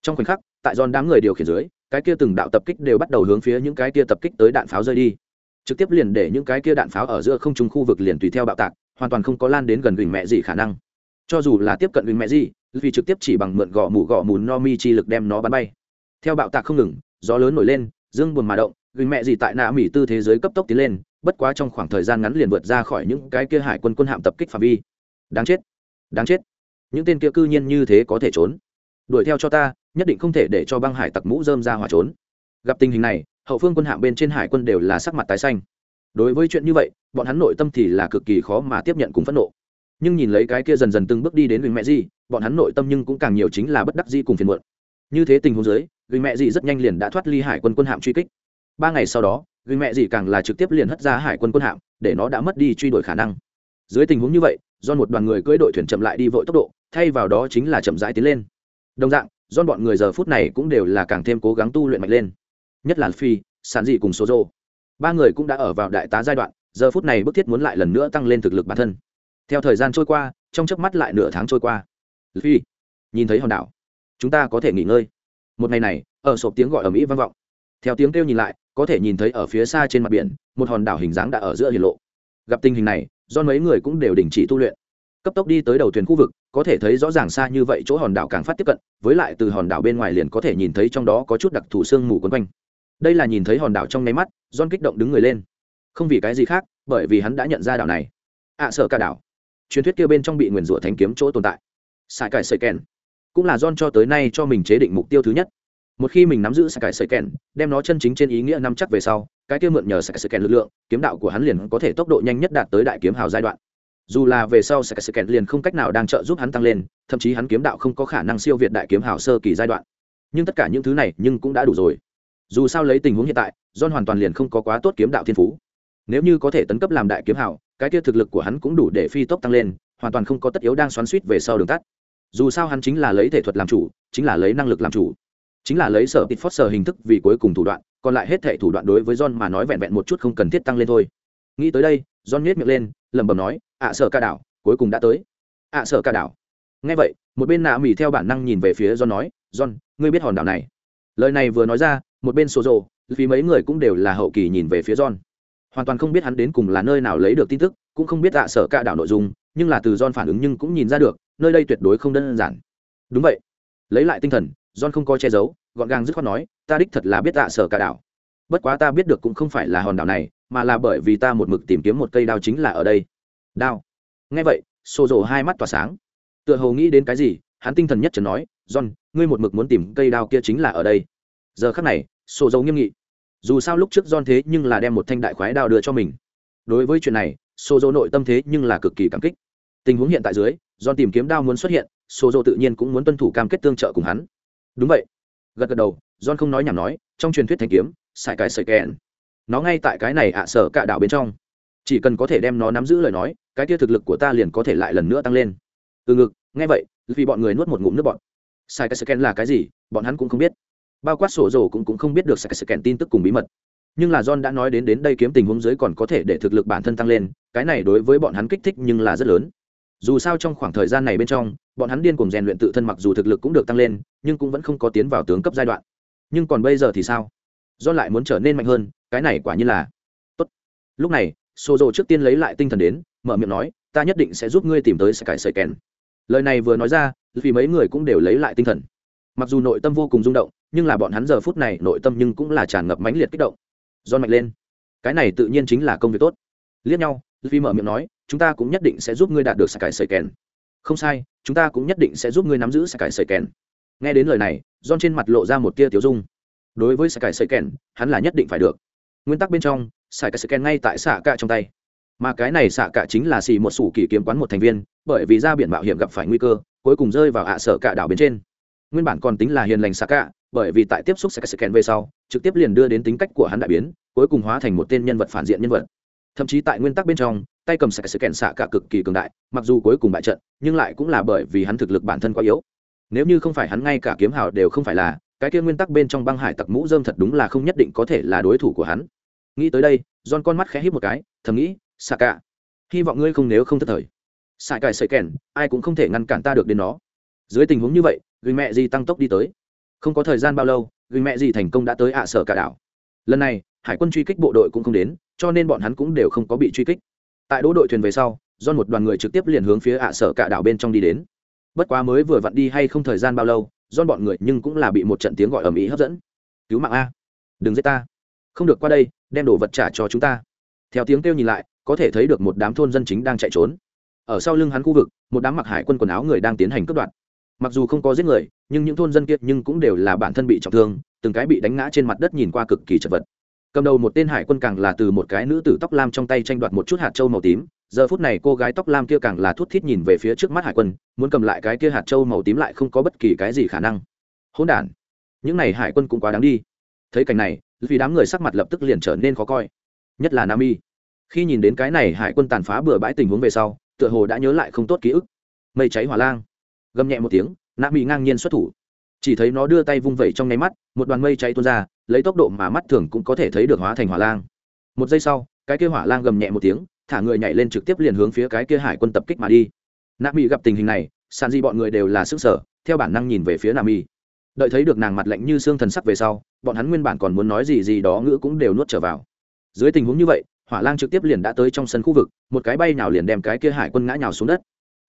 Trong khoảnh khắc tại giòn đám người điều khiển dưới cái kia từng đạo tập kích đều bắt đầu hướng phía những cái kia tập kích tới đạn pháo rơi đi. Trực tiếp liền để những cái kia đạn pháo ở giữa không trung khu vực liền tùy theo bạo tạc hoàn toàn không có lan đến gần huỳnh mẹ gì khả năng. Cho dù là tiếp cận huỳnh mẹ gì vì trực tiếp chỉ bằng mượn gõ mù gõ mù no mi chi lực đem nó bắn bay. Theo bạo tạc không ngừng, gió lớn nổi lên, dương buồn mà động gửi mẹ gì tại nạ mỹ tư thế giới cấp tốc tiến lên, bất quá trong khoảng thời gian ngắn liền vượt ra khỏi những cái kia hải quân quân hạm tập kích phạm vi. Đáng chết đáng chết. Những tên kia cư nhiên như thế có thể trốn. Đuổi theo cho ta, nhất định không thể để cho băng hải tặc mũ dơm ra hòa trốn. Gặp tình hình này, hậu phương quân hạm bên trên hải quân đều là sắc mặt tái xanh. Đối với chuyện như vậy, bọn hắn nội tâm thì là cực kỳ khó mà tiếp nhận cùng phẫn nộ. Nhưng nhìn lấy cái kia dần dần từng bước đi đến huỳnh mẹ gì bọn hắn nội tâm nhưng cũng càng nhiều chính là bất đắc di cùng phiền muộn. Như thế tình huống dưới người mẹ gì rất nhanh liền đã thoát ly hải quân quân hạm truy kích. Ba ngày sau đó người mẹ gì càng là trực tiếp liền hất ra hải quân quân hạm, để nó đã mất đi truy đuổi khả năng. Dưới tình huống như vậy do một đoàn người cưỡi đội thuyền chậm lại đi vội tốc độ, thay vào đó chính là chậm rãi tiến lên. Đồng dạng do bọn người giờ phút này cũng đều là càng thêm cố gắng tu luyện mạnh lên. Nhất là phi, sản dị cùng số rô ba người cũng đã ở vào đại tá giai đoạn, giờ phút này bức thiết muốn lại lần nữa tăng lên thực lực bản thân. Theo thời gian trôi qua, trong chớp mắt lại nửa tháng trôi qua phi nhìn thấy hòn đảo chúng ta có thể nghỉ ngơi. Một ngày này ở sộp tiếng gọi ở mỹ vang vọng. Theo tiếng kêu nhìn lại có thể nhìn thấy ở phía xa trên mặt biển một hòn đảo hình dáng đã ở giữa hiển lộ. Gặp tình hình này do mấy người cũng đều đình chỉ tu luyện. Cấp tốc đi tới đầu thuyền khu vực có thể thấy rõ ràng xa như vậy chỗ hòn đảo càng phát tiếp cận với lại từ hòn đảo bên ngoài liền có thể nhìn thấy trong đó có chút đặc thù sương mù quấn quanh. Đây là nhìn thấy hòn đảo trong nháy mắt john kích động đứng người lên. Không vì cái gì khác bởi vì hắn đã nhận ra đảo này. Ạ à, sợ cả đảo. Truyền thuyết kia bên trong bị nguyền rủa thánh kiếm chỗ tồn tại sài cải sợi kèn. Cũng là john cho tới nay cho mình chế định mục tiêu thứ nhất. Một khi mình nắm giữ sài cải sợi kèn, đem nó chân chính trên ý nghĩa nắm chắc về sau, cái kia mượn nhờ sài cải sợi kèn lực lượng, kiếm đạo của hắn liền có thể tốc độ nhanh nhất đạt tới đại kiếm hào giai đoạn. Dù là về sau sài cải sợi kèn liền không cách nào đang trợ giúp hắn tăng lên, thậm chí hắn kiếm đạo không có khả năng siêu việt đại kiếm hào sơ kỳ giai đoạn. Nhưng tất cả những thứ này nhưng cũng đã đủ rồi. Dù sao lấy tình huống hiện tại, john hoàn toàn liền không có quá tốt kiếm đạo thiên phú. Nếu như có thể tấn cấp làm đại kiếm hảo cái kia thực lực của hắn cũng đủ để phi tốc tăng lên, hoàn toàn không có tất yếu đang xoắn suýt về sau đường tắt dù sao hắn chính là lấy thể thuật làm chủ, chính là lấy năng lực làm chủ. Chính là lấy sở tịt phót sở hình thức vì cuối cùng thủ đoạn, còn lại hết thể thủ đoạn đối với john mà nói vẹn vẹn một chút không cần thiết tăng lên thôi. Nghĩ tới đây, john nhét miệng lên, lẩm bẩm nói, ạ sở ca đảo, cuối cùng đã tới. Ạ sở ca đảo. Nghe vậy, một bên nạ mỉ theo bản năng nhìn về phía john nói, john, ngươi biết hòn đảo này? Lời này vừa nói ra, một bên số rồ vì mấy người cũng đều là hậu kỳ nhìn về phía john. Hoàn toàn không biết hắn đến cùng là nơi nào lấy được tin tức, cũng không biết ạ sở ca đảo nội dung nhưng là từ john phản ứng nhưng cũng nhìn ra được, nơi đây tuyệt đối không đơn giản. Đúng vậy. Lấy lại tinh thần, john không có che giấu, gọn gàng dứt khoát nói, ta đích thật là biết tạ sở cả đảo. Bất quá ta biết được cũng không phải là hòn đảo này, mà là bởi vì ta một mực tìm kiếm một cây đao chính là ở đây. Đao. Nghe vậy Sô rộ hai mắt tỏa sáng. Tựa hồ nghĩ đến cái gì, hắn tinh thần nhất trần nói, john, ngươi một mực muốn tìm cây đao kia chính là ở đây. Giờ khắc này Sô dầu nghiêm nghị. Dù sao lúc trước John thế nhưng là đem một thanh đại khoái đao đưa cho mình. Đối với chuyện này Sô dầu nội tâm thế nhưng là cực kỳ cảm kích tình huống hiện tại dưới John tìm kiếm đao muốn xuất hiện sổ dầu tự nhiên cũng muốn tuân thủ cam kết tương trợ cùng hắn. Đúng vậy. Gật gật đầu John không nói nhảm nói trong truyền thuyết thanh kiếm sải cải sợi kẹn nó ngay tại cái này ạ à sở cả đảo bên trong. Chỉ cần có thể đem nó nắm giữ lời nói cái kia thực lực của ta liền có thể lại lần nữa tăng lên. Từ ngực nghe vậy vì bọn người nuốt một ngụm nước bọn sai cái kẹn là cái gì bọn hắn cũng không biết. Bao quát sổ dồ cũng, cũng không biết được sẽ scan tin tức cùng bí mật. Nhưng là john đã nói đến đến đây kiếm tình huống dưới còn có thể để thực lực bản thân tăng lên cái này đối với bọn hắn kích thích nhưng là rất lớn dù sao trong khoảng thời gian này bên trong, bọn hắn điên cùng rèn luyện tự thân mặc dù thực lực cũng được tăng lên, nhưng cũng vẫn không có tiến vào tướng cấp giai đoạn. Nhưng còn bây giờ thì sao? Do lại muốn trở nên mạnh hơn, cái này quả như là tốt. Lúc này xô rộ trước tiên lấy lại tinh thần đến, mở miệng nói, ta nhất định sẽ giúp ngươi tìm tới sài cải sợi kèn lời này vừa nói ra, vì mấy người cũng đều lấy lại tinh thần. Mặc dù nội tâm vô cùng rung động, nhưng là bọn hắn giờ phút này nội tâm nhưng cũng là tràn ngập mãnh liệt kích động. Do mạnh lên. Cái này tự nhiên chính là công việc tốt. Liếc nhau vì mở miệng nói chúng ta cũng nhất định sẽ giúp ngươi đạt được sạc cải sợi kèn không sai, chúng ta cũng nhất định sẽ giúp ngươi nắm giữ sạc cải sợi kèn nghe đến lời này don trên mặt lộ ra một tia tiếu dung. Đối với sạc cải sợi kèn hắn là nhất định phải được. Nguyên tắc bên trong sạc cải sợi kèn ngay tại xạ cạ trong tay. Mà cái này xạ cạ chính là xì một sủ kỳ kiếm quán một thành viên, bởi vì ra biển mạo hiểm gặp phải nguy cơ, cuối cùng rơi vào ạ sở cạ đảo bên trên. Nguyên bản còn tính là hiền lành xạ cạ bởi vì tại tiếp xúc sẽ scan về sau, trực tiếp liền đưa đến tính cách của hắn đại biến, cuối cùng hóa thành một tên nhân vật phản diện nhân vật. Thậm chí tại nguyên tắc bên trong tay cầm sạch sự kẹn xạ cả cực kỳ cường đại mặc dù cuối cùng bại trận nhưng lại cũng là bởi vì hắn thực lực bản thân quá yếu. Nếu như không phải hắn ngay cả kiếm hào đều không phải là cái kia nguyên tắc bên trong băng hải tặc mũ dơm thật đúng là không nhất định có thể là đối thủ của hắn. Nghĩ tới đây don con mắt khẽ hít một cái thầm nghĩ xạ cả, hy vọng ngươi không nếu không thất thời. Xạ cải sợi kèn ai cũng không thể ngăn cản ta được đến nó. Dưới tình huống như vậy người mẹ gì tăng tốc đi tới. Không có thời gian bao lâu người mẹ gì thành công đã tới ạ sở cả đảo. Lần này hải quân truy kích bộ đội cũng không đến cho nên bọn hắn cũng đều không có bị truy kích tại đỗ đội thuyền về sau do một đoàn người trực tiếp liền hướng phía ạ sở cả đảo bên trong đi đến. Bất quá mới vừa vặn đi hay không thời gian bao lâu do bọn người nhưng cũng là bị một trận tiếng gọi ầm ĩ hấp dẫn. Cứu mạng a! Đừng giết ta! Không được qua đây, đem đồ vật trả cho chúng ta. Theo tiếng kêu nhìn lại, có thể thấy được một đám thôn dân chính đang chạy trốn. Ở sau lưng hắn khu vực, một đám mặc hải quân quần áo người đang tiến hành cướp đoạt. Mặc dù không có giết người, nhưng những thôn dân kia nhưng cũng đều là bản thân bị trọng thương, từng cái bị đánh ngã trên mặt đất nhìn qua cực kỳ chật vật cầm đầu một tên hải quân càng là từ một cái nữ tử tóc lam trong tay tranh đoạt một chút hạt trâu màu tím. Giờ phút này cô gái tóc lam kia càng là thút thít nhìn về phía trước mắt hải quân, muốn cầm lại cái kia hạt trâu màu tím lại không có bất kỳ cái gì khả năng. Hỗn đản, những này hải quân cũng quá đáng đi. Thấy cảnh này, vì đám người sắc mặt lập tức liền trở nên khó coi. Nhất là nam y. Khi nhìn đến cái này hải quân tàn phá bừa bãi tình huống về sau, tựa hồ đã nhớ lại không tốt ký ức. Mây cháy hỏa lang. Gầm nhẹ một tiếng, nam y ngang nhiên xuất thủ chỉ thấy nó đưa tay vung vẩy trong nháy mắt, một đoàn mây cháy tuôn ra, lấy tốc độ mà mắt thường cũng có thể thấy được hóa thành hỏa lang. Một giây sau, cái kia hỏa lang gầm nhẹ một tiếng, thả người nhảy lên trực tiếp liền hướng phía cái kia hải quân tập kích mà đi. Nạ mỹ gặp tình hình này sàn di bọn người đều là sức sở, theo bản năng nhìn về phía nạ mỹ đợi thấy được nàng mặt lạnh như xương thần sắc về sau, bọn hắn nguyên bản còn muốn nói gì gì đó ngữ cũng đều nuốt trở vào. Dưới tình huống như vậy, hỏa lang trực tiếp liền đã tới trong sân khu vực, một cái bay nào liền đem cái kia hải quân ngã nhào xuống đất.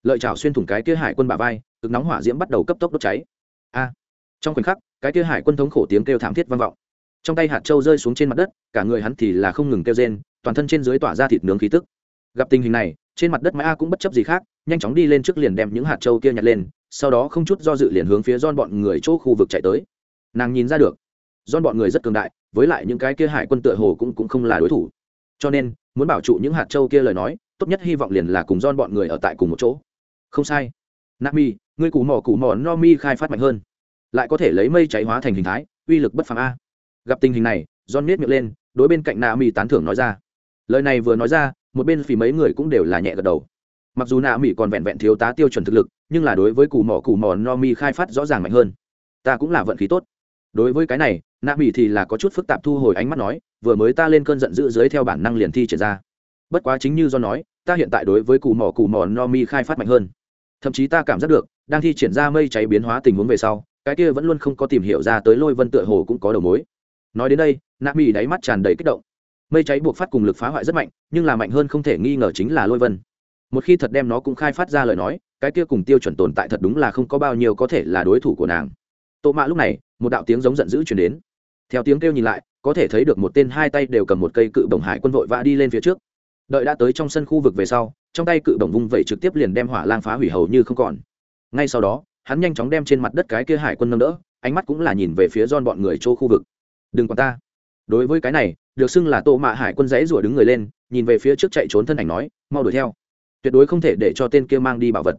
Lợi chảo xuyên thủng cái kia hải quân bả vai, cực nóng hỏa diễm bắt đầu cấp tốc đốt cháy. A! Trong khoảnh khắc, cái kia hải quân thống khổ tiếng kêu thảm thiết vang vọng. Trong tay hạt châu rơi xuống trên mặt đất, cả người hắn thì là không ngừng kêu rên, toàn thân trên dưới tỏa ra thịt nướng khí tức. Gặp tình hình này, trên mặt đất mã cũng bất chấp gì khác, nhanh chóng đi lên trước liền đem những hạt châu kia nhặt lên, sau đó không chút do dự liền hướng phía don bọn người chỗ khu vực chạy tới. Nàng nhìn ra được don bọn người rất cường đại, với lại những cái kia hải quân tựa hồ cũng cũng không là đối thủ. Cho nên, muốn bảo trụ những hạt châu kia lời nói, tốt nhất hy vọng liền là cùng don bọn người ở tại cùng một chỗ. Không sai. Nami ngươi cù mỏ cù mỏ no mi khai phát mạnh hơn lại có thể lấy mây cháy hóa thành hình thái, uy lực bất phàm a. Gặp tình hình này, john miết miệng lên, đối bên cạnh nami tán thưởng nói ra. Lời này vừa nói ra, một bên phì mấy người cũng đều là nhẹ gật đầu. Mặc dù nạ mỹ còn vẹn vẹn thiếu tá tiêu chuẩn thực lực, nhưng là đối với cù mỏ cù mỏ no mi khai phát rõ ràng mạnh hơn. Ta cũng là vận khí tốt. Đối với cái này nạ mỹ thì là có chút phức tạp thu hồi ánh mắt nói, vừa mới ta lên cơn giận dữ dưới theo bản năng liền thi triển ra. Bất quá chính như do nói, ta hiện tại đối với cù mỏ cù mỏ no mi khai phát mạnh hơn. Thậm chí ta cảm giác được, đang thi triển ra mây cháy biến hóa tình huống về sau cái kia vẫn luôn không có tìm hiểu ra tới lôi vân tựa hồ cũng có đầu mối. Nói đến đây, nạ mỹ đáy mắt tràn đầy kích động. Mây cháy buộc phát cùng lực phá hoại rất mạnh, nhưng là mạnh hơn không thể nghi ngờ chính là lôi vân. Một khi thật đem nó cũng khai phát ra lời nói, cái kia cùng tiêu chuẩn tồn tại thật đúng là không có bao nhiêu có thể là đối thủ của nàng. Tô mạ lúc này, một đạo tiếng giống giận dữ chuyển đến. Theo tiếng kêu nhìn lại, có thể thấy được một tên hai tay đều cầm một cây cự bồng hải quân vội vã đi lên phía trước. Đợi đã tới trong sân khu vực về sau, trong tay cự bồng vung vẩy trực tiếp liền đem hỏa lang phá hủy hầu như không còn. Ngay sau đó hắn nhanh chóng đem trên mặt đất cái kia hải quân nâng đỡ, ánh mắt cũng là nhìn về phía don bọn người chỗ khu vực. Đừng còn ta. Đối với cái này, được xưng là tô mạ hải quân dãy rủa đứng người lên, nhìn về phía trước chạy trốn thân ảnh nói, mau đuổi theo. Tuyệt đối không thể để cho tên kia mang đi bảo vật.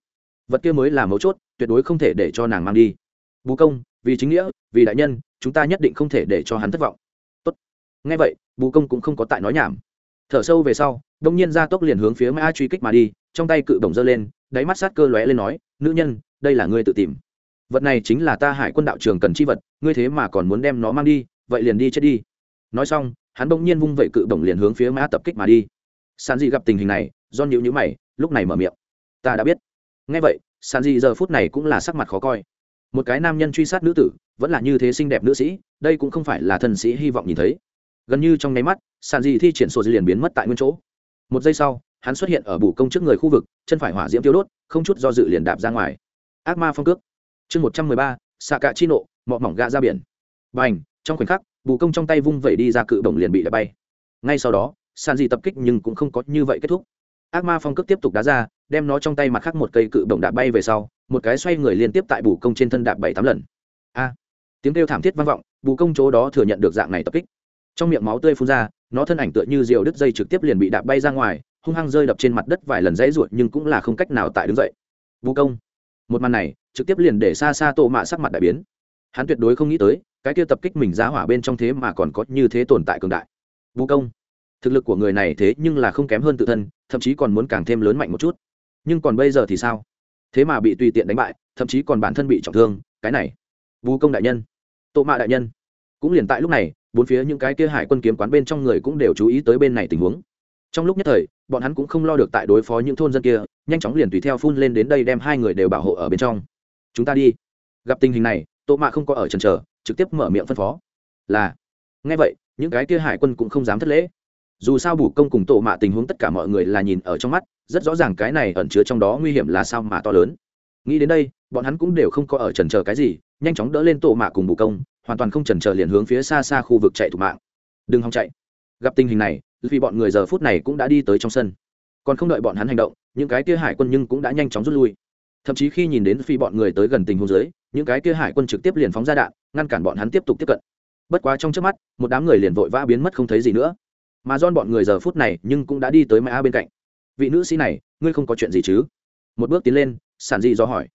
Vật kia mới là mấu chốt, tuyệt đối không thể để cho nàng mang đi. Bù công, vì chính nghĩa, vì đại nhân, chúng ta nhất định không thể để cho hắn thất vọng. Tốt. Ngay vậy, bù công cũng không có tại nói nhảm. Thở sâu về sau, đông nhiên ra tốc liền hướng phía mã truy kích mà đi, trong tay cự bổng giơ lên, đáy mắt sát cơ lóe lên nói, nữ nhân đây là ngươi tự tìm. Vật này chính là ta hải quân đạo trường cần chi vật, ngươi thế mà còn muốn đem nó mang đi, vậy liền đi chết đi. Nói xong, hắn bỗng nhiên vung vẩy cự bổng liền hướng phía mã tập kích mà đi. San dị gặp tình hình này, do nhịu nhữ mày, lúc này mở miệng. Ta đã biết. Ngay vậy San dị giờ phút này cũng là sắc mặt khó coi. Một cái nam nhân truy sát nữ tử, vẫn là như thế xinh đẹp nữ sĩ, đây cũng không phải là thần sĩ hy vọng nhìn thấy. Gần như trong nháy mắt, sàn dị thi triển sổ liền biến mất tại nguyên chỗ. Một giây sau, hắn xuất hiện ở bù công trước người khu vực, chân phải hỏa diễm tiêu đốt, không chút do dự liền đạp ra ngoài ác ma phong cước. Chương một trăm mười ba xạ cạ chi nộ, mọ mỏng gạ ra biển. B à n h trong khoảnh khắc, bù công trong tay vung vẩy đi ra cự bổng liền bị đập bay. Ngay sau đó, sàn dì tập kích nhưng cũng không có như vậy kết thúc. Ác ma phong cước tiếp tục đá ra, đem nó trong tay mặt khác một cây cự bổng đạp bay về sau, một cái xoay người liên tiếp tại bù công trên thân đạp bảy tám lần. A! Tiếng kêu thảm thiết vang vọng, bù công chỗ đó thừa nhận được dạng này tập kích. Trong miệng máu tươi phun ra, nó thân ảnh tựa như diều đứt dây trực tiếp liền bị đạp bay ra ngoài, hung hăng rơi đập trên mặt đất vài lần dãy ruột nhưng cũng là không cách nào tại đứng dậy. Bù công! Một màn này trực tiếp liền để xa xa tô mạ sắc mặt đại biến. Hắn tuyệt đối không nghĩ tới, cái kia tập kích mình giá hỏa bên trong thế mà còn có như thế tồn tại cường đại. Vũ công. Thực lực của người này thế nhưng là không kém hơn tự thân, thậm chí còn muốn càng thêm lớn mạnh một chút. Nhưng còn bây giờ thì sao? Thế mà bị tùy tiện đánh bại, thậm chí còn bản thân bị trọng thương, cái này. Vũ công đại nhân. Tô mạ đại nhân. Cũng liền tại lúc này, bốn phía những cái kia hải quân kiếm quán bên trong người cũng đều chú ý tới bên này tình huống. Trong lúc nhất thời bọn hắn cũng không lo được tại đối phó những thôn dân kia, nhanh chóng liền tùy theo phun lên đến đây đem hai người đều bảo hộ ở bên trong. Chúng ta đi. Gặp tình hình này, tô mạ không có ở trần trở trực tiếp mở miệng phân phó. Là. Ngay vậy, những cái kia hải quân cũng không dám thất lễ. Dù sao bù công cùng tổ mạ tình huống tất cả mọi người là nhìn ở trong mắt, rất rõ ràng cái này ẩn chứa trong đó nguy hiểm là sao mà to lớn. Nghĩ đến đây, bọn hắn cũng đều không có ở trần chờ cái gì, nhanh chóng đỡ lên tổ mạ cùng bù công, hoàn toàn không trần chờ liền hướng phía xa xa khu vực chạy thủ mạng. Đừng hòng chạy. Gặp tình hình này vì bọn người giờ phút này cũng đã đi tới trong sân. Còn không đợi bọn hắn hành động, những cái kia hải quân nhưng cũng đã nhanh chóng rút lui. Thậm chí khi nhìn đến phi bọn người tới gần tình huống dưới, những cái kia hải quân trực tiếp liền phóng ra đạn, ngăn cản bọn hắn tiếp tục tiếp cận. Bất quá trong trước mắt, một đám người liền vội vã biến mất không thấy gì nữa. Mà don bọn người giờ phút này nhưng cũng đã đi tới mã bên cạnh. Vị nữ sĩ này, ngươi không có chuyện gì chứ? Một bước tiến lên, sản dị do hỏi.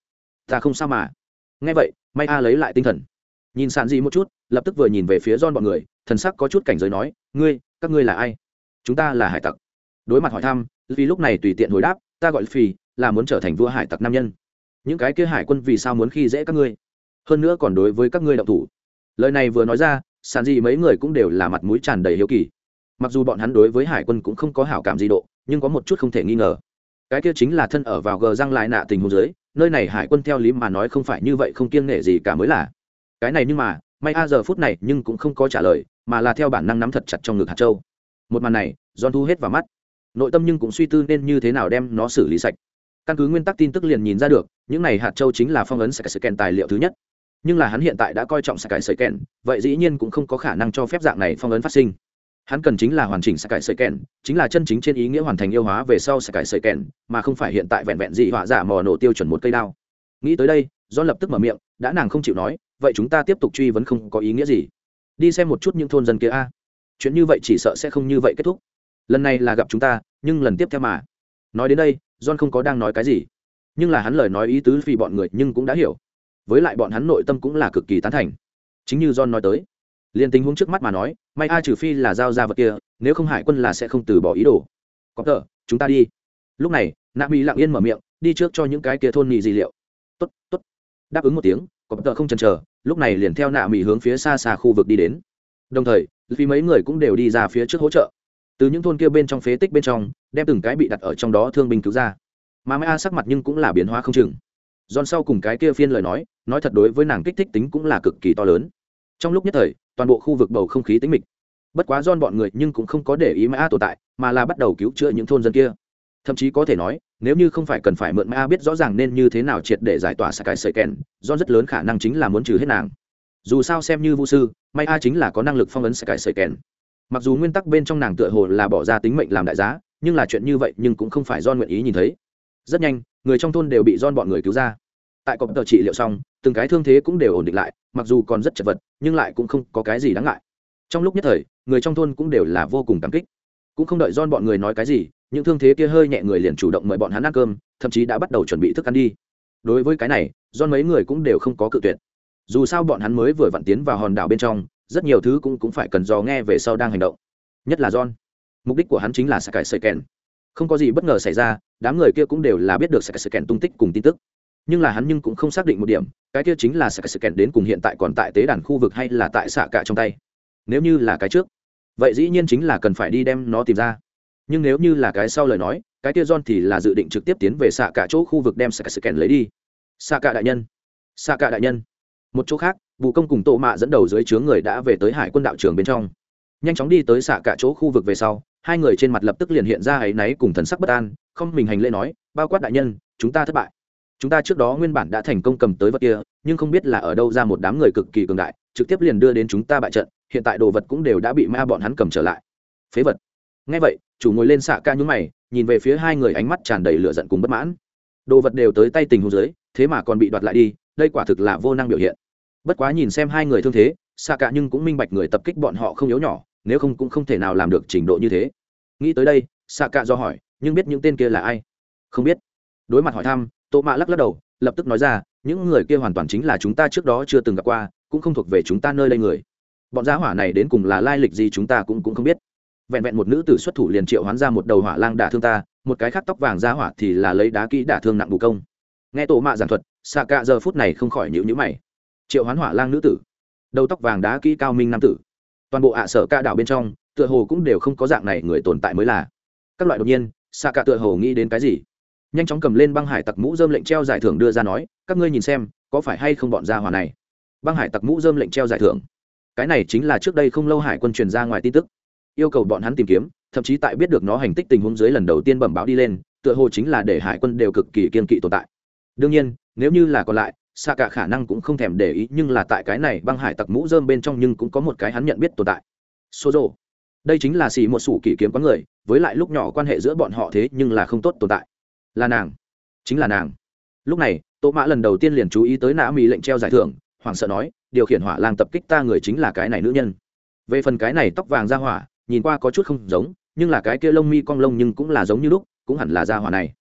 Ta không sao mà. Nghe vậy, may a lấy lại tinh thần. Nhìn sản dị một chút, lập tức vừa nhìn về phía don bọn người, thần sắc có chút cảnh giới nói, ngươi, các ngươi là ai? Chúng ta là hải tặc. Đối mặt hỏi thăm vì lúc này tùy tiện hồi đáp, ta gọi phi là muốn trở thành vua hải tặc nam nhân. Những cái kia hải quân vì sao muốn khi dễ các ngươi? Hơn nữa còn đối với các ngươi động thủ. Lời này vừa nói ra sàn gì mấy người cũng đều là mặt mũi tràn đầy hiếu kỳ. Mặc dù bọn hắn đối với hải quân cũng không có hảo cảm gì độ, nhưng có một chút không thể nghi ngờ. Cái kia chính là thân ở vào gờ răng lại nạ tình hồ dưới, nơi này hải quân theo lý mà nói không phải như vậy không kiêng nghệ gì cả mới là. Cái này nhưng mà, may a giờ phút này nhưng cũng không có trả lời, mà là theo bản năng nắm thật chặt trong ngực hạt châu một màn này, john thu hết vào mắt. Nội tâm nhưng cũng suy tư nên như thế nào đem nó xử lý sạch. Căn cứ nguyên tắc tin tức liền nhìn ra được, những này hạt châu chính là phong ấn sạch scan tài liệu thứ nhất. Nhưng là hắn hiện tại đã coi trọng sạch sợi kèn vậy dĩ nhiên cũng không có khả năng cho phép dạng này phong ấn phát sinh. Hắn cần chính là hoàn chỉnh sạch sợi kèn chính là chân chính trên ý nghĩa hoàn thành yêu hóa về sau sạch sợi kèn mà không phải hiện tại vẹn vẹn dị họa giả mò nổ tiêu chuẩn một cây đao. Nghĩ tới đây do lập tức mở miệng, đã nàng không chịu nói, vậy chúng ta tiếp tục truy vấn không có ý nghĩa gì. Đi xem một chút những thôn dân kia a chuyện như vậy chỉ sợ sẽ không như vậy kết thúc. Lần này là gặp chúng ta, nhưng lần tiếp theo mà. Nói đến đây, john không có đang nói cái gì. Nhưng là hắn lời nói ý tứ vì bọn người nhưng cũng đã hiểu. Với lại bọn hắn nội tâm cũng là cực kỳ tán thành. Chính như john nói tới, liền tình huống trước mắt mà nói, may a trừ phi là giao ra vật kia, nếu không hải quân là sẽ không từ bỏ ý đồ. Có tờ, chúng ta đi. Lúc này nạ mỹ lặng yên mở miệng, đi trước cho những cái kia thôn nhị dị liệu. Tốt tốt. Đáp ứng một tiếng có tờ không chần chờ, lúc này liền theo nạ mỹ hướng phía xa xa khu vực đi đến đồng thời, vì mấy người cũng đều đi ra phía trước hỗ trợ. Từ những thôn kia bên trong phế tích bên trong, đem từng cái bị đặt ở trong đó thương binh cứu ra. Mà mai a sắc mặt nhưng cũng là biến hóa không chừng. Giòn sau cùng cái kia phiên lời nói nói thật đối với nàng kích thích tính cũng là cực kỳ to lớn. Trong lúc nhất thời, toàn bộ khu vực bầu không khí tính mịch. Bất quá don bọn người nhưng cũng không có để ý mai a tồn tại, mà là bắt đầu cứu chữa những thôn dân kia. Thậm chí có thể nói, nếu như không phải cần phải mượn mai a biết rõ ràng nên như thế nào triệt để giải tỏa sạc cải sợi kèn do rất lớn khả năng chính là muốn trừ hết nàng dù sao xem như vũ sư, may a chính là có năng lực phong ấn sẽ cải sợi kèn mặc dù nguyên tắc bên trong nàng tựa hồ là bỏ ra tính mệnh làm đại giá, nhưng là chuyện như vậy nhưng cũng không phải do nguyện ý nhìn thấy. Rất nhanh, người trong thôn đều bị don bọn người cứu ra. Tại cọp tờ trị liệu xong, từng cái thương thế cũng đều ổn định lại, mặc dù còn rất chật vật, nhưng lại cũng không có cái gì đáng ngại. Trong lúc nhất thời, người trong thôn cũng đều là vô cùng cảm kích. Cũng không đợi don bọn người nói cái gì, những thương thế kia hơi nhẹ người liền chủ động mời bọn hắn ăn cơm, thậm chí đã bắt đầu chuẩn bị thức ăn đi. Đối với cái này don mấy người cũng đều không có cự tuyệt dù sao bọn hắn mới vừa vặn tiến vào hòn đảo bên trong, rất nhiều thứ cũng cũng phải cần dò nghe về sau đang hành động. Nhất là john. Mục đích của hắn chính là sẽ cải sợi kèn không có gì bất ngờ xảy ra, đám người kia cũng đều là biết được sẽ sợi kèn tung tích cùng tin tức. Nhưng là hắn nhưng cũng không xác định một điểm, cái kia chính là sẽ sợi kèn đến cùng hiện tại còn tại tế đàn khu vực hay là tại xạ cả trong tay. Nếu như là cái trước, vậy dĩ nhiên chính là cần phải đi đem nó tìm ra. Nhưng nếu như là cái sau lời nói, cái kia john thì là dự định trực tiếp tiến về xạ cả chỗ khu vực đem sẽ sợi kèn lấy đi. Xạ cả đại nhân. Xạ cả đại nhân một chỗ khác, vụ công cùng tổ mạ dẫn đầu dưới chướng người đã về tới hải quân đạo trường bên trong. Nhanh chóng đi tới xạ cả chỗ khu vực về sau, hai người trên mặt lập tức liền hiện ra áy náy cùng thần sắc bất an, không mình hành lễ nói, bao quát đại nhân, chúng ta thất bại. Chúng ta trước đó nguyên bản đã thành công cầm tới vật kia, nhưng không biết là ở đâu ra một đám người cực kỳ cường đại, trực tiếp liền đưa đến chúng ta bại trận, hiện tại đồ vật cũng đều đã bị ma bọn hắn cầm trở lại. Phế vật. Ngay vậy, chủ ngồi lên xạ ca nhúng mày, nhìn về phía hai người ánh mắt tràn đầy lửa giận cùng bất mãn. Đồ vật đều tới tay tình hồ dưới, thế mà còn bị đoạt lại đi, đây quả thực là vô năng biểu hiện bất quá nhìn xem hai người thương thế xa cả nhưng cũng minh bạch người tập kích bọn họ không yếu nhỏ, nếu không cũng không thể nào làm được trình độ như thế. Nghĩ tới đây xa cả do hỏi, nhưng biết những tên kia là ai? Không biết. Đối mặt hỏi thăm, tô mạ lắc lắc đầu, lập tức nói ra, những người kia hoàn toàn chính là chúng ta trước đó chưa từng gặp qua, cũng không thuộc về chúng ta nơi đây người. Bọn giá hỏa này đến cùng là lai lịch gì chúng ta cũng cũng không biết. Vẹn vẹn một nữ tử xuất thủ liền triệu hoán ra một đầu hỏa lang đả thương ta, một cái khác tóc vàng giá hỏa thì là lấy đá kỹ đả thương nặng bù công. Nghe tổ mạ giảng thuật xạ cả giờ phút này không khỏi nhịu nhữ mày triệu hoán hỏa lang nữ tử, đầu tóc vàng đá kỹ cao minh nam tử. Toàn bộ ạ sở ca đảo bên trong, tựa hồ cũng đều không có dạng này người tồn tại mới là. Các loại đột nhiên xạ cả tựa hồ nghĩ đến cái gì? Nhanh chóng cầm lên băng hải tặc mũ dơm lệnh treo giải thưởng đưa ra nói, các ngươi nhìn xem, có phải hay không bọn ra hòa này? Băng hải tặc mũ dơm lệnh treo giải thưởng. Cái này chính là trước đây không lâu hải quân truyền ra ngoài tin tức. Yêu cầu bọn hắn tìm kiếm, thậm chí tại biết được nó hành tích tình huống dưới lần đầu tiên bẩm báo đi lên, tựa hồ chính là để hải quân đều cực kỳ kiên kỵ tồn tại. Đương nhiên, nếu như là còn lại xạ cả khả năng cũng không thèm để ý, nhưng là tại cái này băng hải tặc mũ dơm bên trong nhưng cũng có một cái hắn nhận biết tồn tại. Số rộ đây chính là xì một sủ kỷ kiếm có người, với lại lúc nhỏ quan hệ giữa bọn họ thế nhưng là không tốt tồn tại. Là nàng. Chính là nàng. Lúc này, tô mã lần đầu tiên liền chú ý tới nã mỹ lệnh treo giải thưởng hoàng sợ nói, điều khiển hỏa lang tập kích ta người chính là cái này nữ nhân. Về phần cái này tóc vàng ra hỏa, nhìn qua có chút không giống, nhưng là cái kia lông mi cong lông nhưng cũng là giống như lúc, cũng hẳn là ra hỏa này.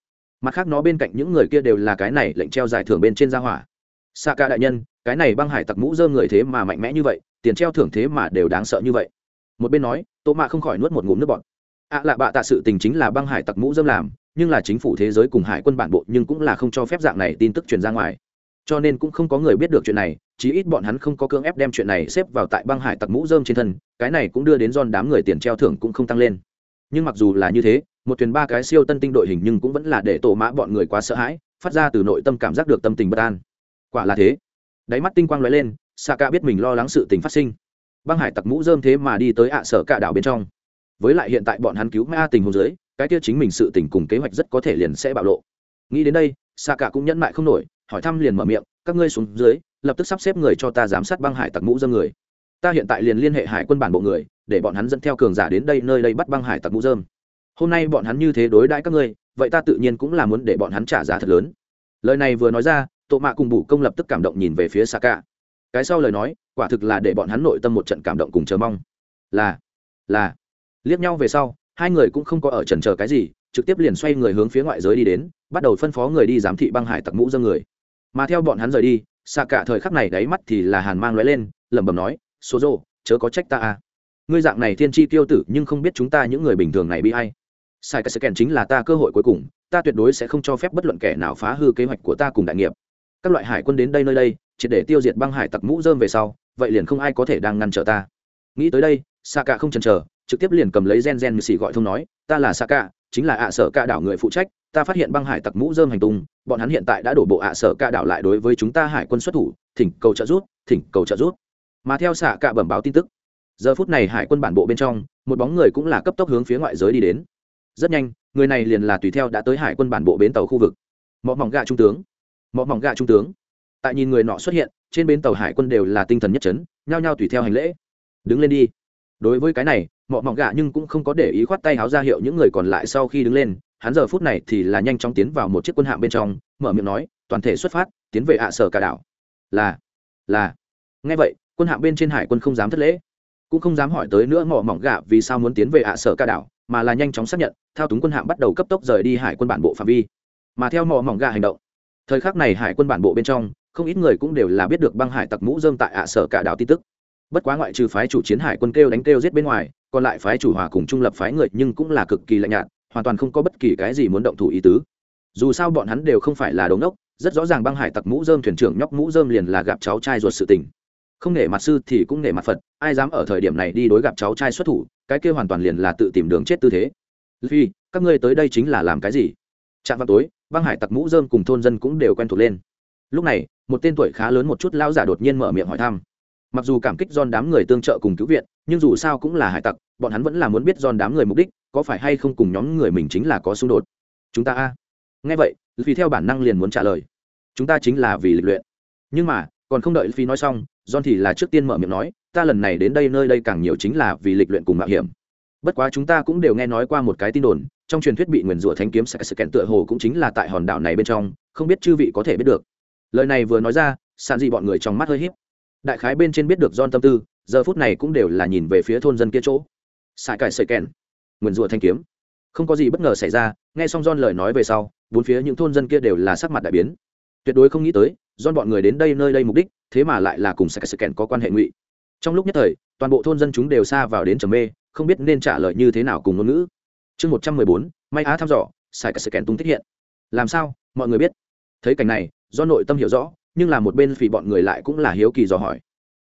Mặt khác nó bên cạnh những người kia đều là cái này lệnh treo giải thưởng bên trên ra hỏa xạ ca đại nhân, cái này băng hải tặc mũ dơ người thế mà mạnh mẽ như vậy, tiền treo thưởng thế mà đều đáng sợ như vậy. Một bên nói, tô mạ không khỏi nuốt một ngụm nước bọt. Ạ lạ bạ tạ sự tình chính là băng hải tặc mũ dâm làm, nhưng là chính phủ thế giới cùng hải quân bản bộ nhưng cũng là không cho phép dạng này tin tức truyền ra ngoài. Cho nên cũng không có người biết được chuyện này, chí ít bọn hắn không có cưỡng ép đem chuyện này xếp vào tại băng hải tặc mũ dơm trên thân, cái này cũng đưa đến giòn đám người tiền treo thưởng cũng không tăng lên. Nhưng mặc dù là như thế, một thuyền ba cái siêu tân tinh đội hình nhưng cũng vẫn là để tổ mã bọn người quá sợ hãi, phát ra từ nội tâm cảm giác được tâm tình bất an quả là thế. Đáy mắt tinh quang lóe lên xạ cả biết mình lo lắng sự tình phát sinh. Băng hải tặc mũ dơm thế mà đi tới ạ sở cả đảo bên trong. Với lại hiện tại bọn hắn cứu ma tình hôn dưới, cái kia chính mình sự tình cùng kế hoạch rất có thể liền sẽ bạo lộ. Nghĩ đến đây xạ cả cũng nhẫn mại không nổi, hỏi thăm liền mở miệng, các ngươi xuống dưới, lập tức sắp xếp người cho ta giám sát băng hải tặc mũ dơm người. Ta hiện tại liền liên hệ hải quân bản bộ người, để bọn hắn dẫn theo cường giả đến đây, nơi đây bắt băng hải tặc mũ dơm hôm nay bọn hắn như thế đối đãi các ngươi, vậy ta tự nhiên cũng là muốn để bọn hắn trả giá thật lớn. Lời này vừa nói ra tổ mạ cùng bù công lập tức cảm động nhìn về phía xa cả cái sau lời nói, quả thực là để bọn hắn nội tâm một trận cảm động cùng chờ mong. Là là. Liếc nhau về sau, hai người cũng không có ở trần chờ cái gì, trực tiếp liền xoay người hướng phía ngoại giới đi đến, bắt đầu phân phó người đi giám thị băng hải tặc mũ dân người. Mà theo bọn hắn rời đi xa cả thời khắc này đáy mắt thì là hàn mang lóe lên, lẩm bẩm nói số rô chớ có trách ta à. Ngươi dạng này thiên tri tiêu tử, nhưng không biết chúng ta những người bình thường này bị hay sai cái scan chính là ta cơ hội cuối cùng, ta tuyệt đối sẽ không cho phép bất luận kẻ nào phá hư kế hoạch của ta cùng đại nghiệp các loại hải quân đến đây nơi đây chỉ để tiêu diệt băng hải tặc mũ dơm về sau, vậy liền không ai có thể đang ngăn trở ta. Nghĩ tới đây sa cả không chần chờ, trực tiếp liền cầm lấy gen gen như xì gọi thông nói, ta là sa cả chính là ạ sở ca đảo người phụ trách, ta phát hiện băng hải tặc mũ dơm hành tung, bọn hắn hiện tại đã đổ bộ ạ sở ca đảo lại đối với chúng ta hải quân xuất thủ, thỉnh cầu trợ rút thỉnh cầu trợ rút mà theo xạ cả bẩm báo tin tức, giờ phút này hải quân bản bộ bên trong, một bóng người cũng là cấp tốc hướng phía ngoại giới đi đến. Rất nhanh, người này liền là tùy theo đã tới hải quân bản bộ bến tàu khu vực. Mọ mỏng gạ trung tướng mọ mỏng gạ trung tướng. Tại nhìn người nọ xuất hiện, trên bến tàu hải quân đều là tinh thần nhất trấn nhao nhao tùy theo hành lễ. Đứng lên đi. Đối với cái này, mọ mỏng gạ nhưng cũng không có để ý khoát tay háo ra hiệu những người còn lại sau khi đứng lên, hắn giờ phút này thì là nhanh chóng tiến vào một chiếc quân hạm bên trong, mở miệng nói, toàn thể xuất phát, tiến về ạ sở cả đảo. Là là. Nghe vậy, quân hạm bên trên hải quân không dám thất lễ. Cũng không dám hỏi tới nữa mỏ mỏng gạ vì sao muốn tiến về ạ sở cả đảo, mà là nhanh chóng xác nhận, thao túng quân hạm bắt đầu cấp tốc rời đi hải quân bản bộ phạm vi. Mà theo mỏ mỏng gạ hành động thời khắc này hải quân bản bộ bên trong, không ít người cũng đều là biết được băng hải tặc mũ dơm tại ạ sở cả đảo tin tức. Bất quá ngoại trừ phái chủ chiến hải quân kêu đánh kêu giết bên ngoài, còn lại phái chủ hòa cùng trung lập phái người nhưng cũng là cực kỳ lạnh nhạt, hoàn toàn không có bất kỳ cái gì muốn động thủ ý tứ. Dù sao bọn hắn đều không phải là đống đốc, rất rõ ràng băng hải tặc mũ dơm thuyền trưởng nhóc mũ dơm liền là gặp cháu trai ruột sự tình. Không nể mặt sư thì cũng nể mặt phật, ai dám ở thời điểm này đi đối gặp cháu trai xuất thủ, cái kia hoàn toàn liền là tự tìm đường chết tư thế. Phi, các ngươi tới đây chính là làm cái gì? Chạm vào tối băng hải tặc mũ dơm cùng thôn dân cũng đều quen thuộc lên. Lúc này, một tên tuổi khá lớn một chút lao giả đột nhiên mở miệng hỏi thăm. Mặc dù cảm kích don đám người tương trợ cùng cứu viện, nhưng dù sao cũng là hải tặc, bọn hắn vẫn là muốn biết don đám người mục đích, có phải hay không cùng nhóm người mình chính là có xung đột. Chúng ta a. Nghe vậy vì theo bản năng liền muốn trả lời. Chúng ta chính là vì lịch luyện. Nhưng mà, còn không đợi phi nói xong don thì là trước tiên mở miệng nói, ta lần này đến đây, nơi đây càng nhiều chính là vì lịch luyện cùng mạo hiểm bất quá chúng ta cũng đều nghe nói qua một cái tin đồn, trong truyền thuyết bị nguyền rủa thánh kiếm sẽ sự kẹn tựa hồ cũng chính là tại hòn đảo này bên trong, không biết chư vị có thể biết được. Lời này vừa nói ra sàn dị bọn người trong mắt hơi hiếp đại khái bên trên biết được don tâm tư, giờ phút này cũng đều là nhìn về phía thôn dân kia chỗ. Xài cải sợi kèn, nguyền rủa thanh kiếm. Không có gì bất ngờ xảy ra, nghe xong don lời nói về sau, bốn phía những thôn dân kia đều là sắc mặt đại biến. Tuyệt đối không nghĩ tới don bọn người đến đây nơi đây mục đích, thế mà lại là cùng sài sợi kèn có quan hệ ngụy. Trong lúc nhất thời, toàn bộ thôn dân chúng đều xa vào đến trầm mê không biết nên trả lời như thế nào cùng ngôn ngữ. Chương một trăm mười bốn, may á thăm dò sài sự kèn tung tích hiện. Làm sao? Mọi người biết. Thấy cảnh này do nội tâm hiểu rõ, nhưng là một bên vì bọn người lại cũng là hiếu kỳ dò hỏi.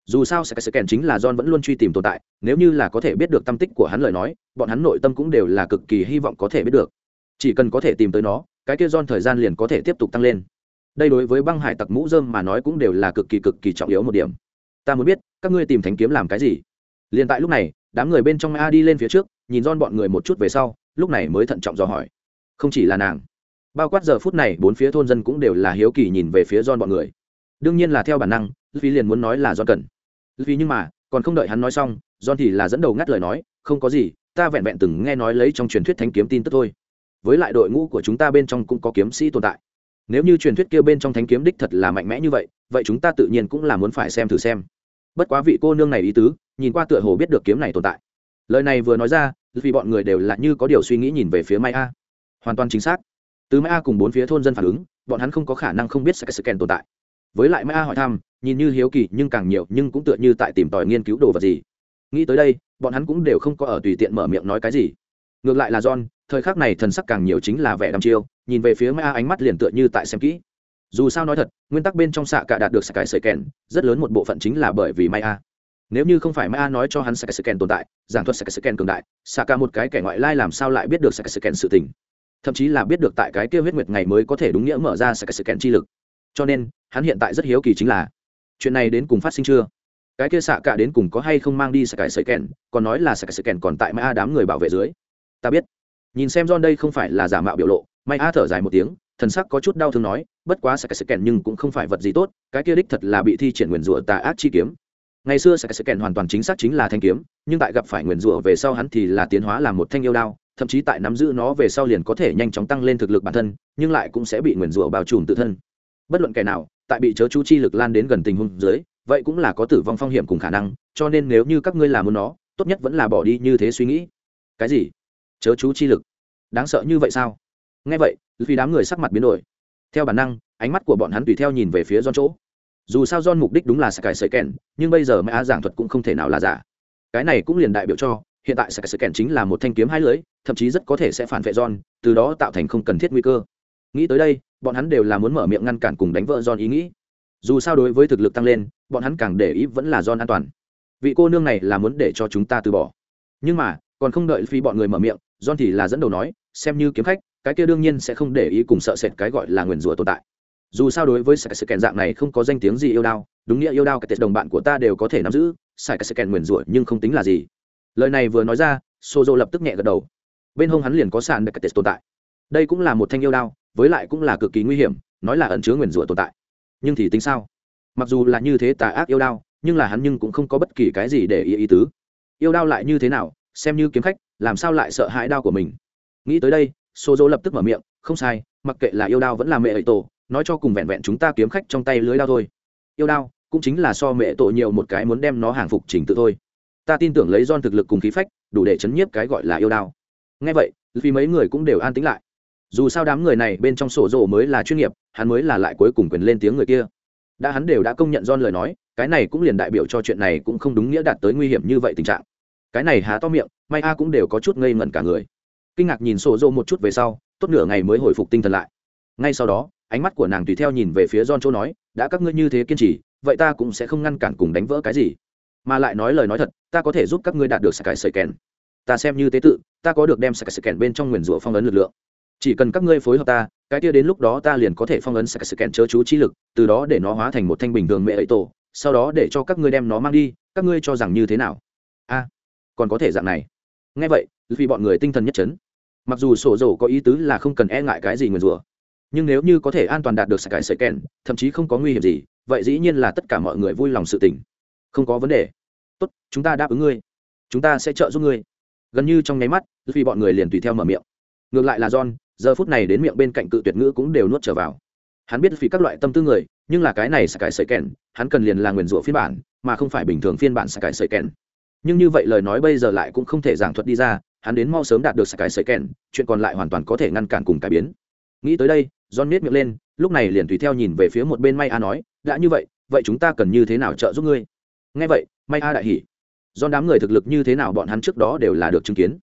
Dù sao sẽ sự kèn chính là john vẫn luôn truy tìm tồn tại, nếu như là có thể biết được tâm tích của hắn lời nói, bọn hắn nội tâm cũng đều là cực kỳ hy vọng có thể biết được. Chỉ cần có thể tìm tới nó, cái kia john thời gian liền có thể tiếp tục tăng lên. Đây đối với băng hải tặc mũ dơm mà nói cũng đều là cực kỳ cực kỳ trọng yếu một điểm. Ta muốn biết, các ngươi tìm thánh kiếm làm cái gì? Liền tại lúc này đám người bên trong a đi lên phía trước, nhìn don bọn người một chút về sau, lúc này mới thận trọng dò hỏi. Không chỉ là nàng, bao quát giờ phút này bốn phía thôn dân cũng đều là hiếu kỳ nhìn về phía don bọn người. Đương nhiên là theo bản năng vì liền muốn nói là do cần. Vì nhưng mà, còn không đợi hắn nói xong don thì là dẫn đầu ngắt lời nói, không có gì, ta vẹn vẹn từng nghe nói lấy trong truyền thuyết thánh kiếm tin tức thôi. Với lại đội ngũ của chúng ta bên trong cũng có kiếm sĩ tồn tại. Nếu như truyền thuyết kia bên trong thánh kiếm đích thật là mạnh mẽ như vậy vậy chúng ta tự nhiên cũng là muốn phải xem thử xem bất quá vị cô nương này ý tứ, nhìn qua tựa hồ biết được kiếm này tồn tại. Lời này vừa nói ra, vì bọn người đều là như có điều suy nghĩ nhìn về phía mai a. Hoàn toàn chính xác. Từ mai a cùng bốn phía thôn dân phản ứng, bọn hắn không có khả năng không biết sẽ scan tồn tại. Với lại mai a hỏi thăm, nhìn như hiếu kỳ nhưng càng nhiều, nhưng cũng tựa như tại tìm tòi nghiên cứu đồ vật gì. Nghĩ tới đây, bọn hắn cũng đều không có ở tùy tiện mở miệng nói cái gì. Ngược lại là john, thời khắc này thần sắc càng nhiều chính là vẻ đăm chiêu, nhìn về phía mai a ánh mắt liền tựa như tại xem kỹ dù sao nói thật, nguyên tắc bên trong xạ cả đạt được sải sợi kèn rất lớn một bộ phận chính là bởi vì Maya. a nếu như không phải Maya nói cho hắn sải sợi kèn tồn tại, giảng thuật sải sợi kèn cường đại, xạ cả một cái kẻ ngoại lai làm sao lại biết được sải sợi kèn sự tình? Thậm chí là biết được tại cái kia huyết nguyệt ngày mới có thể đúng nghĩa mở ra sải sợi kèn chi lực. Cho nên, hắn hiện tại rất hiếu kỳ chính là, chuyện này đến cùng phát sinh chưa? Cái kia xạ cả đến cùng có hay không mang đi sải sợi kèn còn nói là sải sợi kèn còn tại Maya đám người bảo vệ dưới? Ta biết. Nhìn xem john đây không phải là giả mạo biểu lộ may a thở dài một tiếng thần sắc có chút đau thương nói, bất quá sải sẽ kèn nhưng cũng không phải vật gì tốt, cái kia đích thật là bị thi triển nguyền rủa tà ác chi kiếm. Ngày xưa sải sẽ kèn hoàn toàn chính xác chính là thanh kiếm, nhưng tại gặp phải nguyền rủa về sau hắn thì là tiến hóa làm một thanh yêu đao, thậm chí tại nắm giữ nó về sau liền có thể nhanh chóng tăng lên thực lực bản thân, nhưng lại cũng sẽ bị nguyền rủa bao trùm tự thân. Bất luận kẻ nào, tại bị chớ chú chi lực lan đến gần tình huống dưới, vậy cũng là có tử vong phong hiểm cùng khả năng, cho nên nếu như các ngươi làm muốn nó, tốt nhất vẫn là bỏ đi như thế suy nghĩ. Cái gì? Chớ chú chi lực. Đáng sợ như vậy sao? Nghe vậy vì đám người sắc mặt biến đổi. Theo bản năng, ánh mắt của bọn hắn tùy theo nhìn về phía don chỗ. Dù sao don mục đích đúng là sky sợi kèn, nhưng bây giờ mẹ a giảng thuật cũng không thể nào là giả. Cái này cũng liền đại biểu cho, hiện tại sky sợi kèn chính là một thanh kiếm hai lưới thậm chí rất có thể sẽ phản vệ don từ đó tạo thành không cần thiết nguy cơ. Nghĩ tới đây, bọn hắn đều là muốn mở miệng ngăn cản cùng đánh vợ don ý nghĩ. Dù sao đối với thực lực tăng lên, bọn hắn càng để ý vẫn là don an toàn. Vị cô nương này là muốn để cho chúng ta từ bỏ. Nhưng mà, còn không đợi phi bọn người mở miệng don thì là dẫn đầu nói, xem như kiếm khách cái kia đương nhiên sẽ không để ý cùng sợ sệt cái gọi là nguyền rủa tồn tại. Dù sao đối với sài sự kèn dạng này không có danh tiếng gì yêu đao, đúng nghĩa yêu đao cái tết đồng bạn của ta đều có thể nắm giữ, sài sự kèn nguyền rủa nhưng không tính là gì. Lời này vừa nói ra, sozo lập tức nhẹ gật đầu. Bên hông hắn liền có sàn được cái tết tồn tại. Đây cũng là một thanh yêu đao, với lại cũng là cực kỳ nguy hiểm, nói là ẩn chứa nguyền rủa tồn tại. Nhưng thì tính sao? Mặc dù là như thế tà ác yêu đao, nhưng là hắn nhưng cũng không có bất kỳ cái gì để ý ý tứ. Yêu đao lại như thế nào, xem như kiếm khách, làm sao lại sợ hãi đao của mình? Nghĩ tới đây số dỗ lập tức mở miệng, không sai, mặc kệ là yêu đao vẫn là mẹ ấy tổ, nói cho cùng vẹn vẹn chúng ta kiếm khách trong tay lưới đao thôi. Yêu đao cũng chính là so mẹ tổ nhiều một cái muốn đem nó hàng phục chỉnh tự thôi. Ta tin tưởng lấy don thực lực cùng khí phách, đủ để chấn nhiếp cái gọi là yêu đao. Ngay vậy, vì mấy người cũng đều an tĩnh lại. Dù sao đám người này bên trong sổ rộ mới là chuyên nghiệp, hắn mới là lại cuối cùng quyền lên tiếng người kia. Đã hắn đều đã công nhận don lời nói, cái này cũng liền đại biểu cho chuyện này cũng không đúng nghĩa đạt tới nguy hiểm như vậy tình trạng. Cái này há to miệng may a cũng đều có chút ngây ngẩn cả người kinh ngạc nhìn sổ dô một chút về sau, tốt nửa ngày mới hồi phục tinh thần lại. Ngay sau đó, ánh mắt của nàng tùy theo nhìn về phía don chỗ nói, đã các ngươi như thế kiên trì, vậy ta cũng sẽ không ngăn cản cùng đánh vỡ cái gì. Mà lại nói lời nói thật, ta có thể giúp các ngươi đạt được sky sợi kèn ta xem như tế tự, ta có được đem sky sợi kèn bên trong nguyền rủa phong ấn lực lượng. Chỉ cần các ngươi phối hợp ta, cái kia đến lúc đó ta liền có thể phong ấn sky sợi kèn chớ chú trí lực, từ đó để nó hóa thành một thanh bình thường mẹ ấy tổ, sau đó để cho các ngươi đem nó mang đi, các ngươi cho rằng như thế nào? A, còn có thể dạng này. Nghe vậy vì bọn người tinh thần nhất chấn. Mặc dù sổ dầu có ý tứ là không cần e ngại cái gì nguyền rủa, nhưng nếu như có thể an toàn đạt được sải sợi kèn, thậm chí không có nguy hiểm gì, vậy dĩ nhiên là tất cả mọi người vui lòng sự tỉnh không có vấn đề. Tốt, chúng ta đáp ứng ngươi. Chúng ta sẽ trợ giúp ngươi. Gần như trong nháy mắt vì bọn người liền tùy theo mở miệng. Ngược lại là john, giờ phút này đến miệng bên cạnh cự tuyệt ngữ cũng đều nuốt trở vào. Hắn biết vì các loại tâm tư người, nhưng là cái này sẽ cải sợi kèn, hắn cần liền là nguyền rủa phiên bản, mà không phải bình thường phiên bản sẽ cải sợi kèn. Nhưng như vậy lời nói bây giờ lại cũng không thể giảng thuật đi ra hắn đến mau sớm đạt được cái sợi kèn chuyện còn lại hoàn toàn có thể ngăn cản cùng cải biến. Nghĩ tới đây, john miết miệng lên, lúc này liền tùy theo nhìn về phía một bên may a nói, đã như vậy vậy chúng ta cần như thế nào trợ giúp ngươi? Nghe vậy, may a đại hỉ. John đám người thực lực như thế nào bọn hắn trước đó đều là được chứng kiến.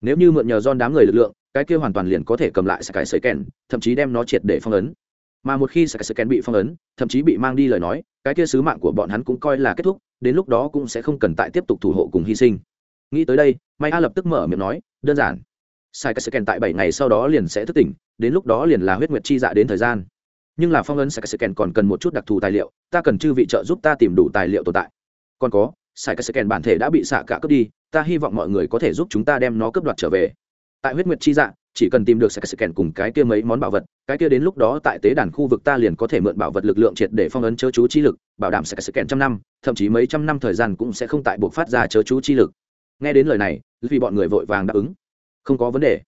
Nếu như mượn nhờ John đám người lực lượng, cái kia hoàn toàn liền có thể cầm lại cái sợi kèn thậm chí đem nó triệt để phong ấn. Mà một khi sky sợi kèn bị phong ấn, thậm chí bị mang đi lời nói, cái kia sứ mạng của bọn hắn cũng coi là kết thúc, đến lúc đó cũng sẽ không cần tại tiếp tục thủ hộ cùng hy sinh nghĩ tới đây may a lập tức mở miệng nói, đơn giản. Sai cái scan tại bảy ngày sau đó liền sẽ thức tỉnh, đến lúc đó liền là huyết nguyệt chi dạ đến thời gian. Nhưng là phong ấn sai cái scan còn cần một chút đặc thù tài liệu, ta cần chư vị trợ giúp ta tìm đủ tài liệu tồn tại. Còn có, sai cái scan bản thể đã bị xạ cả cướp đi, ta hy vọng mọi người có thể giúp chúng ta đem nó cướp đoạt trở về. Tại huyết nguyệt chi dạ chỉ cần tìm được sai cái kèn cùng cái kia mấy món bảo vật, cái kia đến lúc đó tại tế đàn khu vực ta liền có thể mượn bảo vật lực lượng triệt để phong ấn chớ chú chi lực, bảo đảm sai cái kèn trăm năm, thậm chí mấy trăm năm thời gian cũng sẽ không tại buộc phát ra chớ chú chi lực nghe đến lời này vì bọn người vội vàng đáp ứng. Không có vấn đề.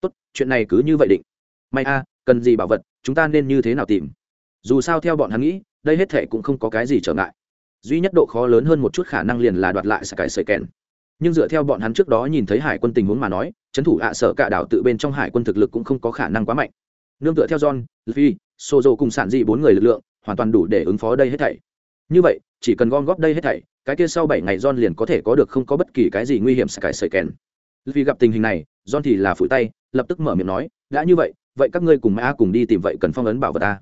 Tốt, chuyện này cứ như vậy định. May a, cần gì bảo vật, chúng ta nên như thế nào tìm? Dù sao theo bọn hắn nghĩ, đây hết thệ cũng không có cái gì trở ngại. Duy nhất độ khó lớn hơn một chút khả năng liền là đoạt lại sải sợi kèn. Nhưng dựa theo bọn hắn trước đó nhìn thấy hải quân tình huống mà nói, trấn thủ ạ à sở cả đảo tự bên trong hải quân thực lực cũng không có khả năng quá mạnh. Nương tựa theo john phi sozo cùng sản dị bốn người lực lượng, hoàn toàn đủ để ứng phó đây hết thảy. Như vậy chỉ cần gom góp đây hết thảy, cái kia sau bảy ngày john liền có thể có được không có bất kỳ cái gì nguy hiểm sải sợi kèn. Vì gặp tình hình này, john thì là phủi tay, lập tức mở miệng nói, đã như vậy vậy các ngươi cùng mã cùng đi tìm vậy cần phong ấn bảo vật ta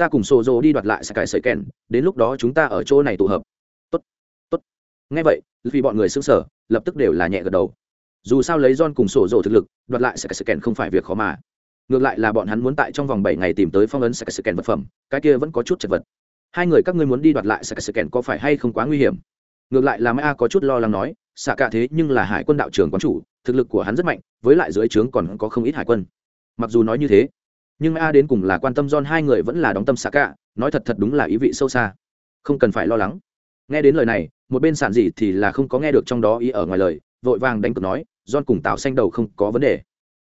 ta cùng sổ dồ đi đoạt lại sải sợi kèn, đến lúc đó chúng ta ở chỗ này tụ hợp. Tốt tốt. Nghe vậy, vì bọn người xứng sở lập tức đều là nhẹ gật đầu. Dù sao lấy John cùng sổ dồ thực lực, đoạt lại sải sợi kèn không phải việc khó mà. Ngược lại là bọn hắn muốn tại trong vòng bảy ngày tìm tới phong ấn sải sợi kèn vật phẩm, cái kia vẫn có chút chật vật hai người các ngươi muốn đi đoạt lại sạc sự kèn có phải hay không quá nguy hiểm? Ngược lại là mai a có chút lo lắng nói xạ cả thế nhưng là hải quân đạo trưởng quán chủ, thực lực của hắn rất mạnh, với lại dưới trướng còn có không ít hải quân. Mặc dù nói như thế, nhưng mai a đến cùng là quan tâm don hai người vẫn là đóng tâm xạ cả nói thật thật đúng là ý vị sâu xa. Không cần phải lo lắng. Nghe đến lời này, một bên sản gì thì là không có nghe được trong đó ý ở ngoài lời, vội vàng đánh cược nói don cùng tạo xanh đầu không có vấn đề.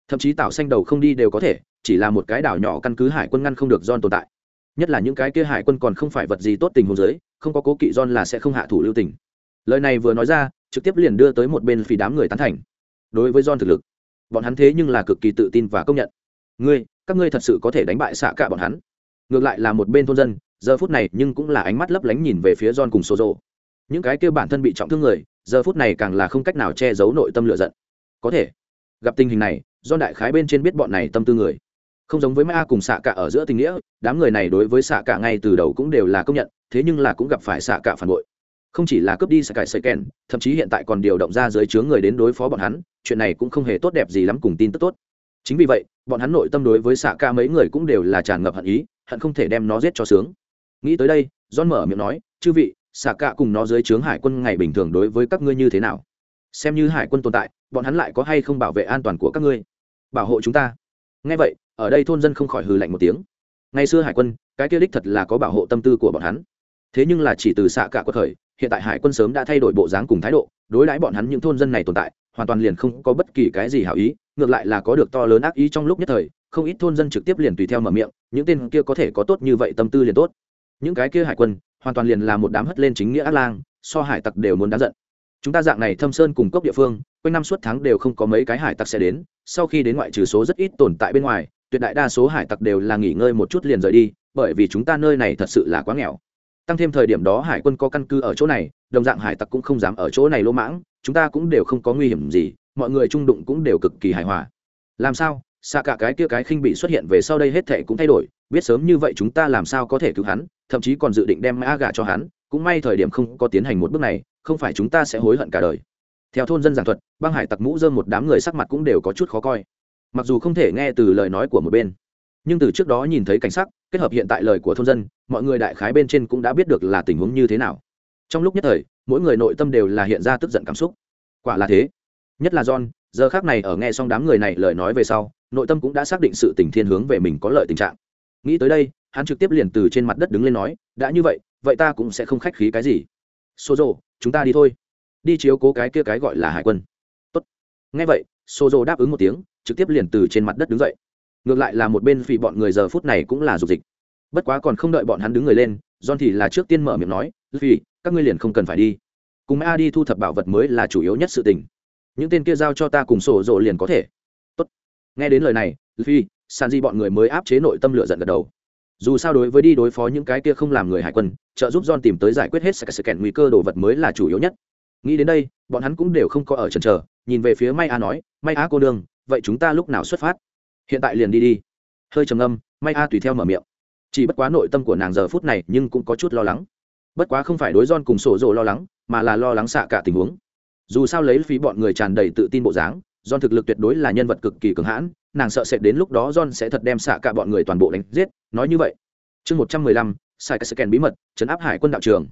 Thậm chí tạo xanh đầu không đi đều có thể, chỉ là một cái đảo nhỏ căn cứ hải quân ngăn không được don tồn tại nhất là những cái kia hải quân còn không phải vật gì tốt tình huống giới không có cố kỵ don là sẽ không hạ thủ lưu tình. Lời này vừa nói ra, trực tiếp liền đưa tới một bên phì đám người tán thành. Đối với don thực lực, bọn hắn thế nhưng là cực kỳ tự tin và công nhận. Ngươi, các ngươi thật sự có thể đánh bại xạ cả bọn hắn. Ngược lại là một bên thôn dân, giờ phút này nhưng cũng là ánh mắt lấp lánh nhìn về phía don cùng số rộ những cái kia bản thân bị trọng thương người, giờ phút này càng là không cách nào che giấu nội tâm lựa giận. Có thể, gặp tình hình này do đại khái bên trên biết bọn này tâm tư người không giống với ma cùng xạ cả ở giữa tình nghĩa, đám người này đối với xạ cả ngay từ đầu cũng đều là công nhận, thế nhưng là cũng gặp phải xạ cả phản bội. Không chỉ là cướp đi xạ cải sợi kèn, thậm chí hiện tại còn điều động ra dưới chướng người đến đối phó bọn hắn, chuyện này cũng không hề tốt đẹp gì lắm cùng tin tức tốt. Chính vì vậy, bọn hắn nội tâm đối với xạ cả mấy người cũng đều là tràn ngập hận ý, hận không thể đem nó giết cho sướng. Nghĩ tới đây, john mở miệng nói, chư vị xạ cả cùng nó dưới trướng hải quân ngày bình thường đối với các ngươi như thế nào? Xem như hải quân tồn tại, bọn hắn lại có hay không bảo vệ an toàn của các ngươi? Bảo hộ chúng ta ngay vậy, ở đây thôn dân không khỏi hừ lạnh một tiếng. Ngày xưa hải quân, cái kia đích thật là có bảo hộ tâm tư của bọn hắn. Thế nhưng là chỉ từ xạ cả quật khởi, hiện tại hải quân sớm đã thay đổi bộ dáng cùng thái độ, đối đãi bọn hắn những thôn dân này tồn tại, hoàn toàn liền không có bất kỳ cái gì hảo ý, ngược lại là có được to lớn ác ý trong lúc nhất thời, không ít thôn dân trực tiếp liền tùy theo mở miệng, những tên kia có thể có tốt như vậy tâm tư liền tốt. Những cái kia hải quân, hoàn toàn liền là một đám hất lên chính nghĩa ác lang, so hải tặc đều muốn đáng giận. Chúng ta dạng này thâm sơn cùng cốc địa phương quanh năm suốt tháng đều không có mấy cái hải tặc sẽ đến, sau khi đến ngoại trừ số rất ít tồn tại bên ngoài, tuyệt đại đa số hải tặc đều là nghỉ ngơi một chút liền rời đi, bởi vì chúng ta nơi này thật sự là quá nghèo. Tăng thêm thời điểm đó hải quân có căn cứ ở chỗ này, đồng dạng hải tặc cũng không dám ở chỗ này lỗ mãng, chúng ta cũng đều không có nguy hiểm gì, mọi người trung đụng cũng đều cực kỳ hài hòa. Làm sao? Xa cả cái kia cái khinh bị xuất hiện về sau đây hết thệ cũng thay đổi, biết sớm như vậy chúng ta làm sao có thể cứu hắn, thậm chí còn dự định đem mã gà cho hắn, cũng may thời điểm không có tiến hành một bước này, không phải chúng ta sẽ hối hận cả đời theo thôn dân giảng thuật, băng hải tặc mũ dơm một đám người sắc mặt cũng đều có chút khó coi. Mặc dù không thể nghe từ lời nói của một bên, nhưng từ trước đó nhìn thấy cảnh sắc, kết hợp hiện tại lời của thôn dân, mọi người đại khái bên trên cũng đã biết được là tình huống như thế nào. Trong lúc nhất thời, mỗi người nội tâm đều là hiện ra tức giận cảm xúc. Quả là thế. Nhất là john, giờ khác này ở nghe xong đám người này lời nói về sau, nội tâm cũng đã xác định sự tình thiên hướng về mình có lợi tình trạng. Nghĩ tới đây, hắn trực tiếp liền từ trên mặt đất đứng lên nói, đã như vậy vậy ta cũng sẽ không khách khí cái gì. Xô rộ chúng ta đi thôi đi chiếu cố cái kia cái gọi là hải quân. Tốt. Ngay vậy xô dô đáp ứng một tiếng, trực tiếp liền từ trên mặt đất đứng dậy. Ngược lại là một bên vì bọn người giờ phút này cũng là dục dịch. Bất quá còn không đợi bọn hắn đứng người lên, john thì là trước tiên mở miệng nói vì các ngươi liền không cần phải đi. Cùng a đi thu thập bảo vật mới là chủ yếu nhất sự tình. Những tên kia giao cho ta cùng sổ rộ liền có thể. Tốt. nghe đến lời này vì san di bọn người mới áp chế nội tâm lựa giận gật đầu. Dù sao đối với đi đối phó những cái kia không làm người hải quân, trợ giúp john tìm tới giải quyết hết sự kiện nguy cơ đồ vật mới là chủ yếu nhất nghĩ đến đây, bọn hắn cũng đều không có ở trần trờ nhìn về phía may a nói, may a cô đương vậy chúng ta lúc nào xuất phát? Hiện tại liền đi đi. Hơi trầm âm may a tùy theo mở miệng. Chỉ bất quá nội tâm của nàng giờ phút này nhưng cũng có chút lo lắng. Bất quá không phải đối don cùng sổ rồ lo lắng, mà là lo lắng xạ cả tình huống. Dù sao lấy phí bọn người tràn đầy tự tin bộ dáng don thực lực tuyệt đối là nhân vật cực kỳ cường hãn, nàng sợ sệt đến lúc đó don sẽ thật đem xạ cả bọn người toàn bộ đánh giết, nói như vậy. Chương một trăm mười lăm, sai cái scan bí mật chấn áp hải quân đạo trường.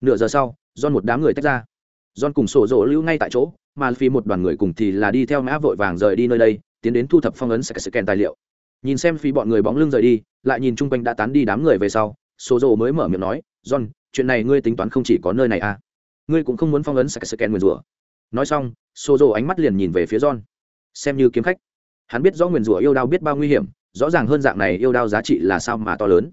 Nửa giờ sau don một đám người tách ra. John cùng sổ rộ lưu ngay tại chỗ, mà phi một đoàn người cùng thì là đi theo mã vội vàng rời đi nơi đây, tiến đến thu thập phong ấn sẽ kèn tài liệu. Nhìn xem phi bọn người bóng lưng rời đi, lại nhìn chung quanh đã tán đi đám người về sau, sổ rồ mới mở miệng nói, john, chuyện này ngươi tính toán không chỉ có nơi này à? Ngươi cũng không muốn phong ấn sạch kèn nguyền rủa. Nói xong, sổ rồ ánh mắt liền nhìn về phía john. Xem như kiếm khách. Hắn biết rõ nguyền rủa yêu đao biết bao nguy hiểm, rõ ràng hơn dạng này yêu đao giá trị là sao mà to lớn.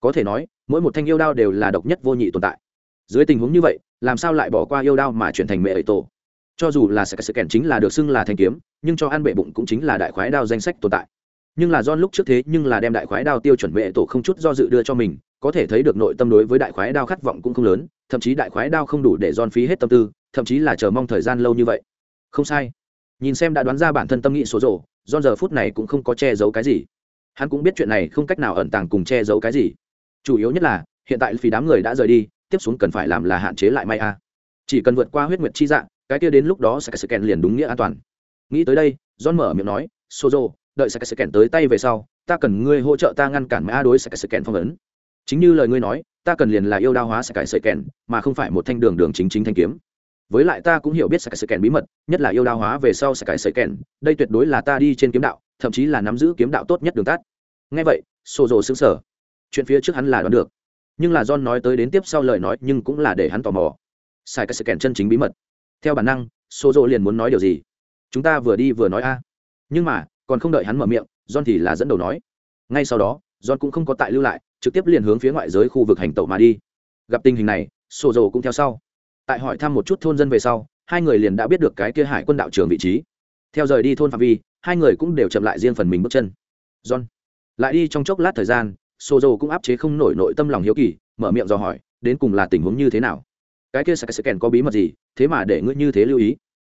Có thể nói, mỗi một thanh yêu đao đều là độc nhất vô nhị tồn tại dưới tình huống như vậy làm sao lại bỏ qua yêu đao mà chuyển thành mẹ ấy tổ cho dù là sẽ kèn chính là được xưng là thanh kiếm nhưng cho ăn bệ bụng cũng chính là đại khoái đao danh sách tồn tại nhưng là John lúc trước thế nhưng là đem đại khoái đao tiêu chuẩn mẹ tổ không chút do dự đưa cho mình, có thể thấy được nội tâm đối với đại khoái đao khát vọng cũng không lớn, thậm chí đại khoái đao không đủ để John phí hết tâm tư, thậm chí là chờ mong thời gian lâu như vậy. Không sai. Nhìn xem đã đoán ra bản thân tâm nghĩ số rồ, John giờ phút này cũng không có che giấu cái gì. Hắn cũng biết chuyện này không cách nào ẩn tàng cùng che giấu cái gì. Chủ yếu nhất là, hiện tại vì đám người đã rời đi, tiếp xuống cần phải làm là hạn chế lại may a. Chỉ cần vượt qua huyết nguyệt chi dạng, cái kia đến lúc đó sẽ sự kèn liền đúng nghĩa an toàn. Nghĩ tới đây, John mở miệng nói, "Sozo, đợi sẽ sự kèn tới tay về sau ta cần ngươi hỗ trợ ta ngăn cản mã đối sẽ sự kèn phong ấn. Chính như lời ngươi nói ta cần liền là yêu đao hóa sẽ cải sợi kèn mà không phải một thanh đường đường chính chính thanh kiếm. Với lại ta cũng hiểu biết sẽ cải sợi kèn bí mật nhất là yêu đao hóa về sau sẽ cải sợi kèn đây tuyệt đối là ta đi trên kiếm đạo thậm chí là nắm giữ kiếm đạo tốt nhất đường tắt. Nghe vậy xô rồ xứng sở chuyện phía trước hắn là đoán được nhưng là john nói tới đến tiếp sau lời nói nhưng cũng là để hắn tò mò. Sai cái sự kèn chân chính bí mật. Theo bản năng xô rồ liền muốn nói điều gì? Chúng ta vừa đi vừa nói a. Nhưng mà, còn không đợi hắn mở miệng, john thì là dẫn đầu nói. Ngay sau đó, john cũng không có tại lưu lại, trực tiếp liền hướng phía ngoại giới khu vực hành tẩu mà đi. Gặp tình hình này xô rồ cũng theo sau. Tại hỏi thăm một chút thôn dân về sau, hai người liền đã biết được cái kia hải quân đạo trường vị trí. Theo rời đi thôn phạm vi, hai người cũng đều chậm lại riêng phần mình bước chân. John, lại đi trong chốc lát thời gian sô dô cũng áp chế không nổi nội tâm lòng hiếu kỳ mở miệng dò hỏi đến cùng là tình huống như thế nào? Cái kia sẽ kèn có bí mật gì thế mà để ngươi như thế lưu ý?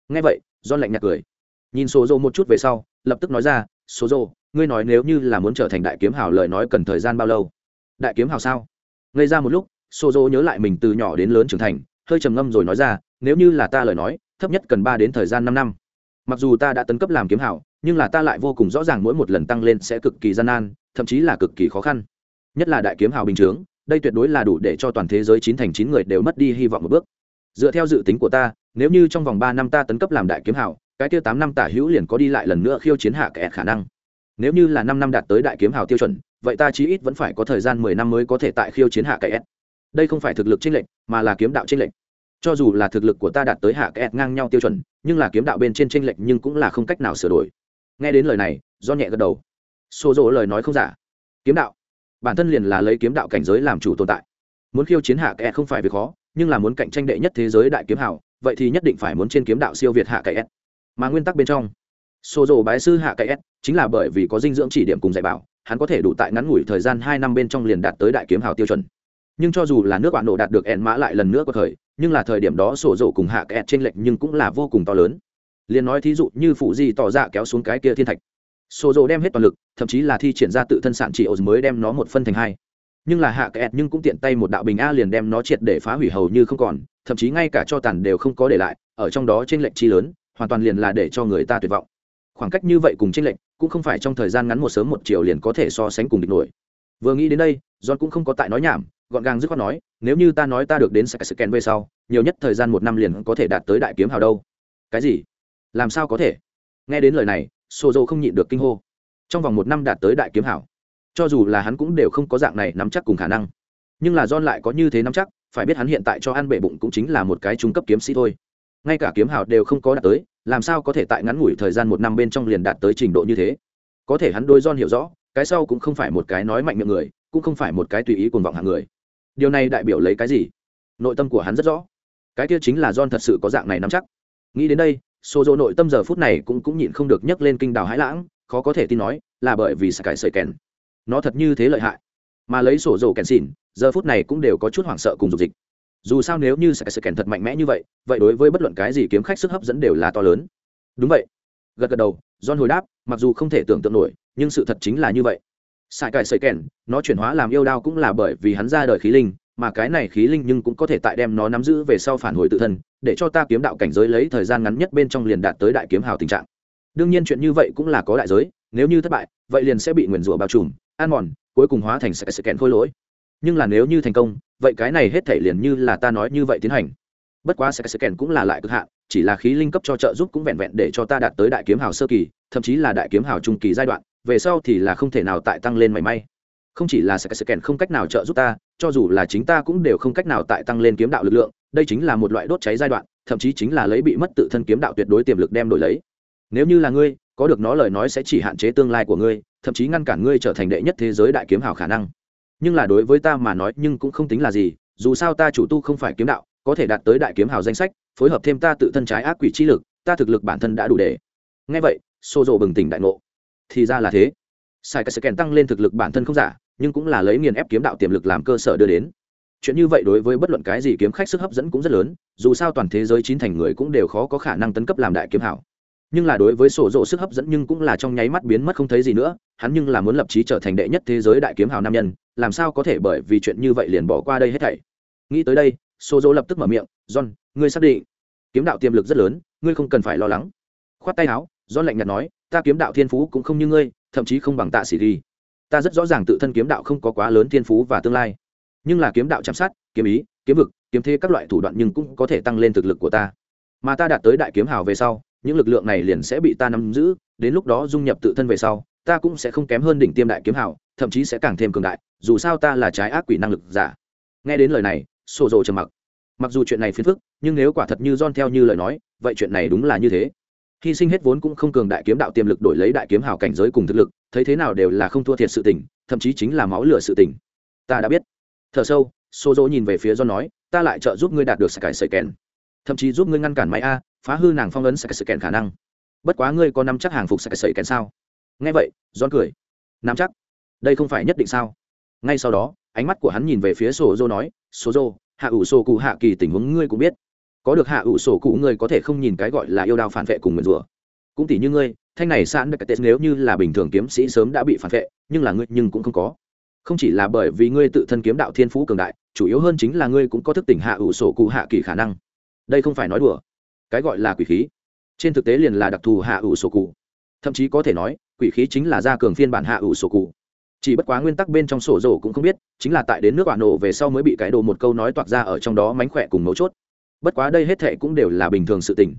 Ngay vậy john lạnh nhạt cười. Nhìn sô dô một chút về sau lập tức nói ra sô dô ngươi nói nếu như là muốn trở thành đại kiếm hào lời nói cần thời gian bao lâu? Đại kiếm hào sao? Ngây ra một lúc sô dô nhớ lại mình từ nhỏ đến lớn trưởng thành hơi trầm ngâm rồi nói ra nếu như là ta lời nói thấp nhất cần ba đến thời gian năm năm. Mặc dù ta đã tấn cấp làm kiếm hào, nhưng là ta lại vô cùng rõ ràng mỗi một lần tăng lên sẽ cực kỳ gian nan thậm chí là cực kỳ khó khăn. Nhất là đại kiếm hào bình chướng, đây tuyệt đối là đủ để cho toàn thế giới chín thành chín người đều mất đi hy vọng một bước. Dựa theo dự tính của ta, nếu như trong vòng ba năm ta tấn cấp làm đại kiếm hào, cái tiêu tám năm tả hữu liền có đi lại lần nữa khiêu chiến hạ kẻ khả năng. Nếu như là năm năm đạt tới đại kiếm hào tiêu chuẩn, vậy ta chí ít vẫn phải có thời gian mười năm mới có thể tại khiêu chiến hạ kẻ đây không phải thực lực chênh lệch, mà là kiếm đạo chênh lệch. Cho dù là thực lực của ta đạt tới hạ kẻ ngang nhau tiêu chuẩn, nhưng là kiếm đạo bên trên chênh lệch nhưng cũng là không cách nào sửa đổi. Nghe đến lời này do nhẹ gật đầu xô dỗ lời nói không giả. Kiếm đạo. Bản thân liền là lấy kiếm đạo cảnh giới làm chủ tồn tại. Muốn khiêu chiến hạ kẻ không phải việc khó, nhưng là muốn cạnh tranh đệ nhất thế giới đại kiếm hảo vậy thì nhất định phải muốn trên kiếm đạo siêu việt hạ kẻ. Mà nguyên tắc bên trong xô dỗ bái sư hạ kẻ chính là bởi vì có dinh dưỡng chỉ điểm cùng dạy bảo, hắn có thể đủ tại ngắn ngủi thời gian hai năm bên trong liền đạt tới đại kiếm hào tiêu chuẩn. Nhưng cho dù là nước bạn nổ đạt được ẹn mã lại lần nữa có thời, nhưng là thời điểm đó sổ dỗ cùng hạ kẹt trên lệch nhưng cũng là vô cùng to lớn. Liền nói thí dụ như phụ di tỏ ra kéo xuống cái kia thiên thạch sổ dỗ đem hết toàn lực, thậm chí là thi triển ra tự thân sản trị ổ mới đem nó một phân thành hai. Nhưng là hạ kẹt nhưng cũng tiện tay một đạo bình a liền đem nó triệt để phá hủy hầu như không còn, thậm chí ngay cả cho tàn đều không có để lại, ở trong đó trên lệnh chi lớn, hoàn toàn liền là để cho người ta tuyệt vọng. Khoảng cách như vậy cùng trên lệnh cũng không phải trong thời gian ngắn một sớm một chiều liền có thể so sánh cùng địch nổi. Vừa nghĩ đến đây, john cũng không có tại nói nhảm, gọn gàng dứt khoát nói, nếu như ta nói ta được đến sạc scan về sau, nhiều nhất thời gian một năm liền có thể đạt tới đại kiếm hào đâu. Cái gì? Làm sao có thể? Nghe đến lời này sô dô không nhịn được kinh hô. Trong vòng một năm đạt tới đại kiếm hảo. Cho dù là hắn cũng đều không có dạng này nắm chắc cùng khả năng. Nhưng là don lại có như thế nắm chắc, phải biết hắn hiện tại cho ăn bệ bụng cũng chính là một cái trung cấp kiếm sĩ thôi. Ngay cả kiếm hào đều không có đạt tới, làm sao có thể tại ngắn ngủi thời gian một năm bên trong liền đạt tới trình độ như thế? Có thể hắn đôi don hiểu rõ, cái sau cũng không phải một cái nói mạnh miệng người, cũng không phải một cái tùy ý cuồng vọng hạng người. Điều này đại biểu lấy cái gì? Nội tâm của hắn rất rõ. Cái kia chính là john thật sự có dạng này nắm chắc. Nghĩ đến đây số dô nội tâm giờ phút này cũng cũng nhịn không được nhấc lên kinh đào hãi lãng, khó có thể tin nói, là bởi vì sải sợi kèn. Nó thật như thế lợi hại. Mà lấy sổ dầu kèn xỉn, giờ phút này cũng đều có chút hoảng sợ cùng dục dịch. Dù sao nếu như sải sợi kèn thật mạnh mẽ như vậy vậy đối với bất luận cái gì kiếm khách sức hấp dẫn đều là to lớn. Đúng vậy. Gật gật đầu, john hồi đáp, mặc dù không thể tưởng tượng nổi, nhưng sự thật chính là như vậy. Sải cải sợi kèn, nó chuyển hóa làm yêu đao cũng là bởi vì hắn ra đời khí linh mà cái này khí linh nhưng cũng có thể tại đem nó nắm giữ về sau phản hồi tự thân, để cho ta kiếm đạo cảnh giới lấy thời gian ngắn nhất bên trong liền đạt tới đại kiếm hào tình trạng. Đương nhiên chuyện như vậy cũng là có đại giới, nếu như thất bại, vậy liền sẽ bị nguyền rủa bao trùm an mòn, cuối cùng hóa thành sự kẹn khôi lỗi. Nhưng là nếu như thành công, vậy cái này hết thể liền như là ta nói như vậy tiến hành. Bất quá sẽ kẹn cũng là lại cực hạn, chỉ là khí linh cấp cho trợ giúp cũng vẹn vẹn để cho ta đạt tới đại kiếm hào sơ kỳ, thậm chí là đại kiếm hào trung kỳ giai đoạn, về sau thì là không thể nào tại tăng lên mảy may. Không chỉ là sẽ kẹn không cách nào trợ giúp ta cho dù là chính ta cũng đều không cách nào tại tăng lên kiếm đạo lực lượng, đây chính là một loại đốt cháy giai đoạn, thậm chí chính là lấy bị mất tự thân kiếm đạo tuyệt đối tiềm lực đem đổi lấy. Nếu như là ngươi, có được nó lời nói sẽ chỉ hạn chế tương lai của ngươi, thậm chí ngăn cản ngươi trở thành đệ nhất thế giới đại kiếm hào khả năng. Nhưng là đối với ta mà nói, nhưng cũng không tính là gì, dù sao ta chủ tu không phải kiếm đạo, có thể đạt tới đại kiếm hào danh sách, phối hợp thêm ta tự thân trái ác quỷ chi lực, ta thực lực bản thân đã đủ để. Ngay vậy xô rộ bừng tỉnh đại ngộ. Thì ra là thế. Sai cái kèn tăng lên thực lực bản thân không giả nhưng cũng là lấy nghiền ép kiếm đạo tiềm lực làm cơ sở đưa đến. Chuyện như vậy đối với bất luận cái gì kiếm khách sức hấp dẫn cũng rất lớn, dù sao toàn thế giới chín thành người cũng đều khó có khả năng tấn cấp làm đại kiếm hảo. Nhưng là đối với sổ rộ sức hấp dẫn nhưng cũng là trong nháy mắt biến mất không thấy gì nữa, hắn nhưng là muốn lập trí trở thành đệ nhất thế giới đại kiếm hào nam nhân, làm sao có thể bởi vì chuyện như vậy liền bỏ qua đây hết thảy. Nghĩ tới đây, sổ rộ lập tức mở miệng, john, ngươi xác định kiếm đạo tiềm lực rất lớn, ngươi không cần phải lo lắng. Khoát tay áo, john lạnh nhạt nói, ta kiếm đạo thiên phú cũng không như ngươi, thậm chí không bằng tạ sĩ đi ta rất rõ ràng tự thân kiếm đạo không có quá lớn thiên phú và tương lai. Nhưng là kiếm đạo chạm sát, kiếm ý, kiếm vực, kiếm thế các loại thủ đoạn nhưng cũng có thể tăng lên thực lực của ta. Mà ta đạt tới đại kiếm hào về sau, những lực lượng này liền sẽ bị ta nắm giữ, đến lúc đó dung nhập tự thân về sau, ta cũng sẽ không kém hơn đỉnh tiêm đại kiếm hào, thậm chí sẽ càng thêm cường đại, dù sao ta là trái ác quỷ năng lực giả. Nghe đến lời này xô rồ trầm mặc. Mặc dù chuyện này phiền phức, nhưng nếu quả thật như don theo như lời nói, vậy chuyện này đúng là như thế. Hy sinh hết vốn cũng không cường đại kiếm đạo tiềm lực đổi lấy đại kiếm hào cảnh giới cùng thực lực thấy thế nào đều là không thua thiệt sự tình, thậm chí chính là máu lửa sự tình. Ta đã biết. Thở sâu xô dỗ nhìn về phía do nói, ta lại trợ giúp ngươi đạt được sky sợi kèn thậm chí giúp ngươi ngăn cản máy a, phá hư nàng phong ấn sky sợi kèn khả năng. Bất quá ngươi có nắm chắc hàng phục sky sợi kèn sao? Nghe vậy don cười. Nắm chắc. Đây không phải nhất định sao? Ngay sau đó, ánh mắt của hắn nhìn về phía sổ dô nói sổ dô hạ ủ sổ cụ hạ kỳ tình huống ngươi cũng biết. Có được hạ ủ sổ cụ ngươi có thể không nhìn cái gọi là yêu đao phản vệ cùng nguyền rủa cũng tỷ như ngươi thanh này sẵn đặc tết nếu như là bình thường kiếm sĩ sớm đã bị phản vệ, nhưng là ngươi nhưng cũng không có. Không chỉ là bởi vì ngươi tự thân kiếm đạo thiên phú cường đại, chủ yếu hơn chính là ngươi cũng có thức tỉnh hạ ủ sổ cụ hạ kỳ khả năng. Đây không phải nói đùa. Cái gọi là quỷ khí. Trên thực tế liền là đặc thù hạ ủ sổ cụ. Thậm chí có thể nói, quỷ khí chính là gia cường phiên bản hạ ủ sổ cụ. Chỉ bất quá nguyên tắc bên trong sổ rổ cũng không biết, chính là tại đến nước quả nổ về sau mới bị cái đồ một câu nói toạc ra ở trong đó mánh khỏe cùng mấu chốt. Bất quá đây hết thệ cũng đều là bình thường sự tình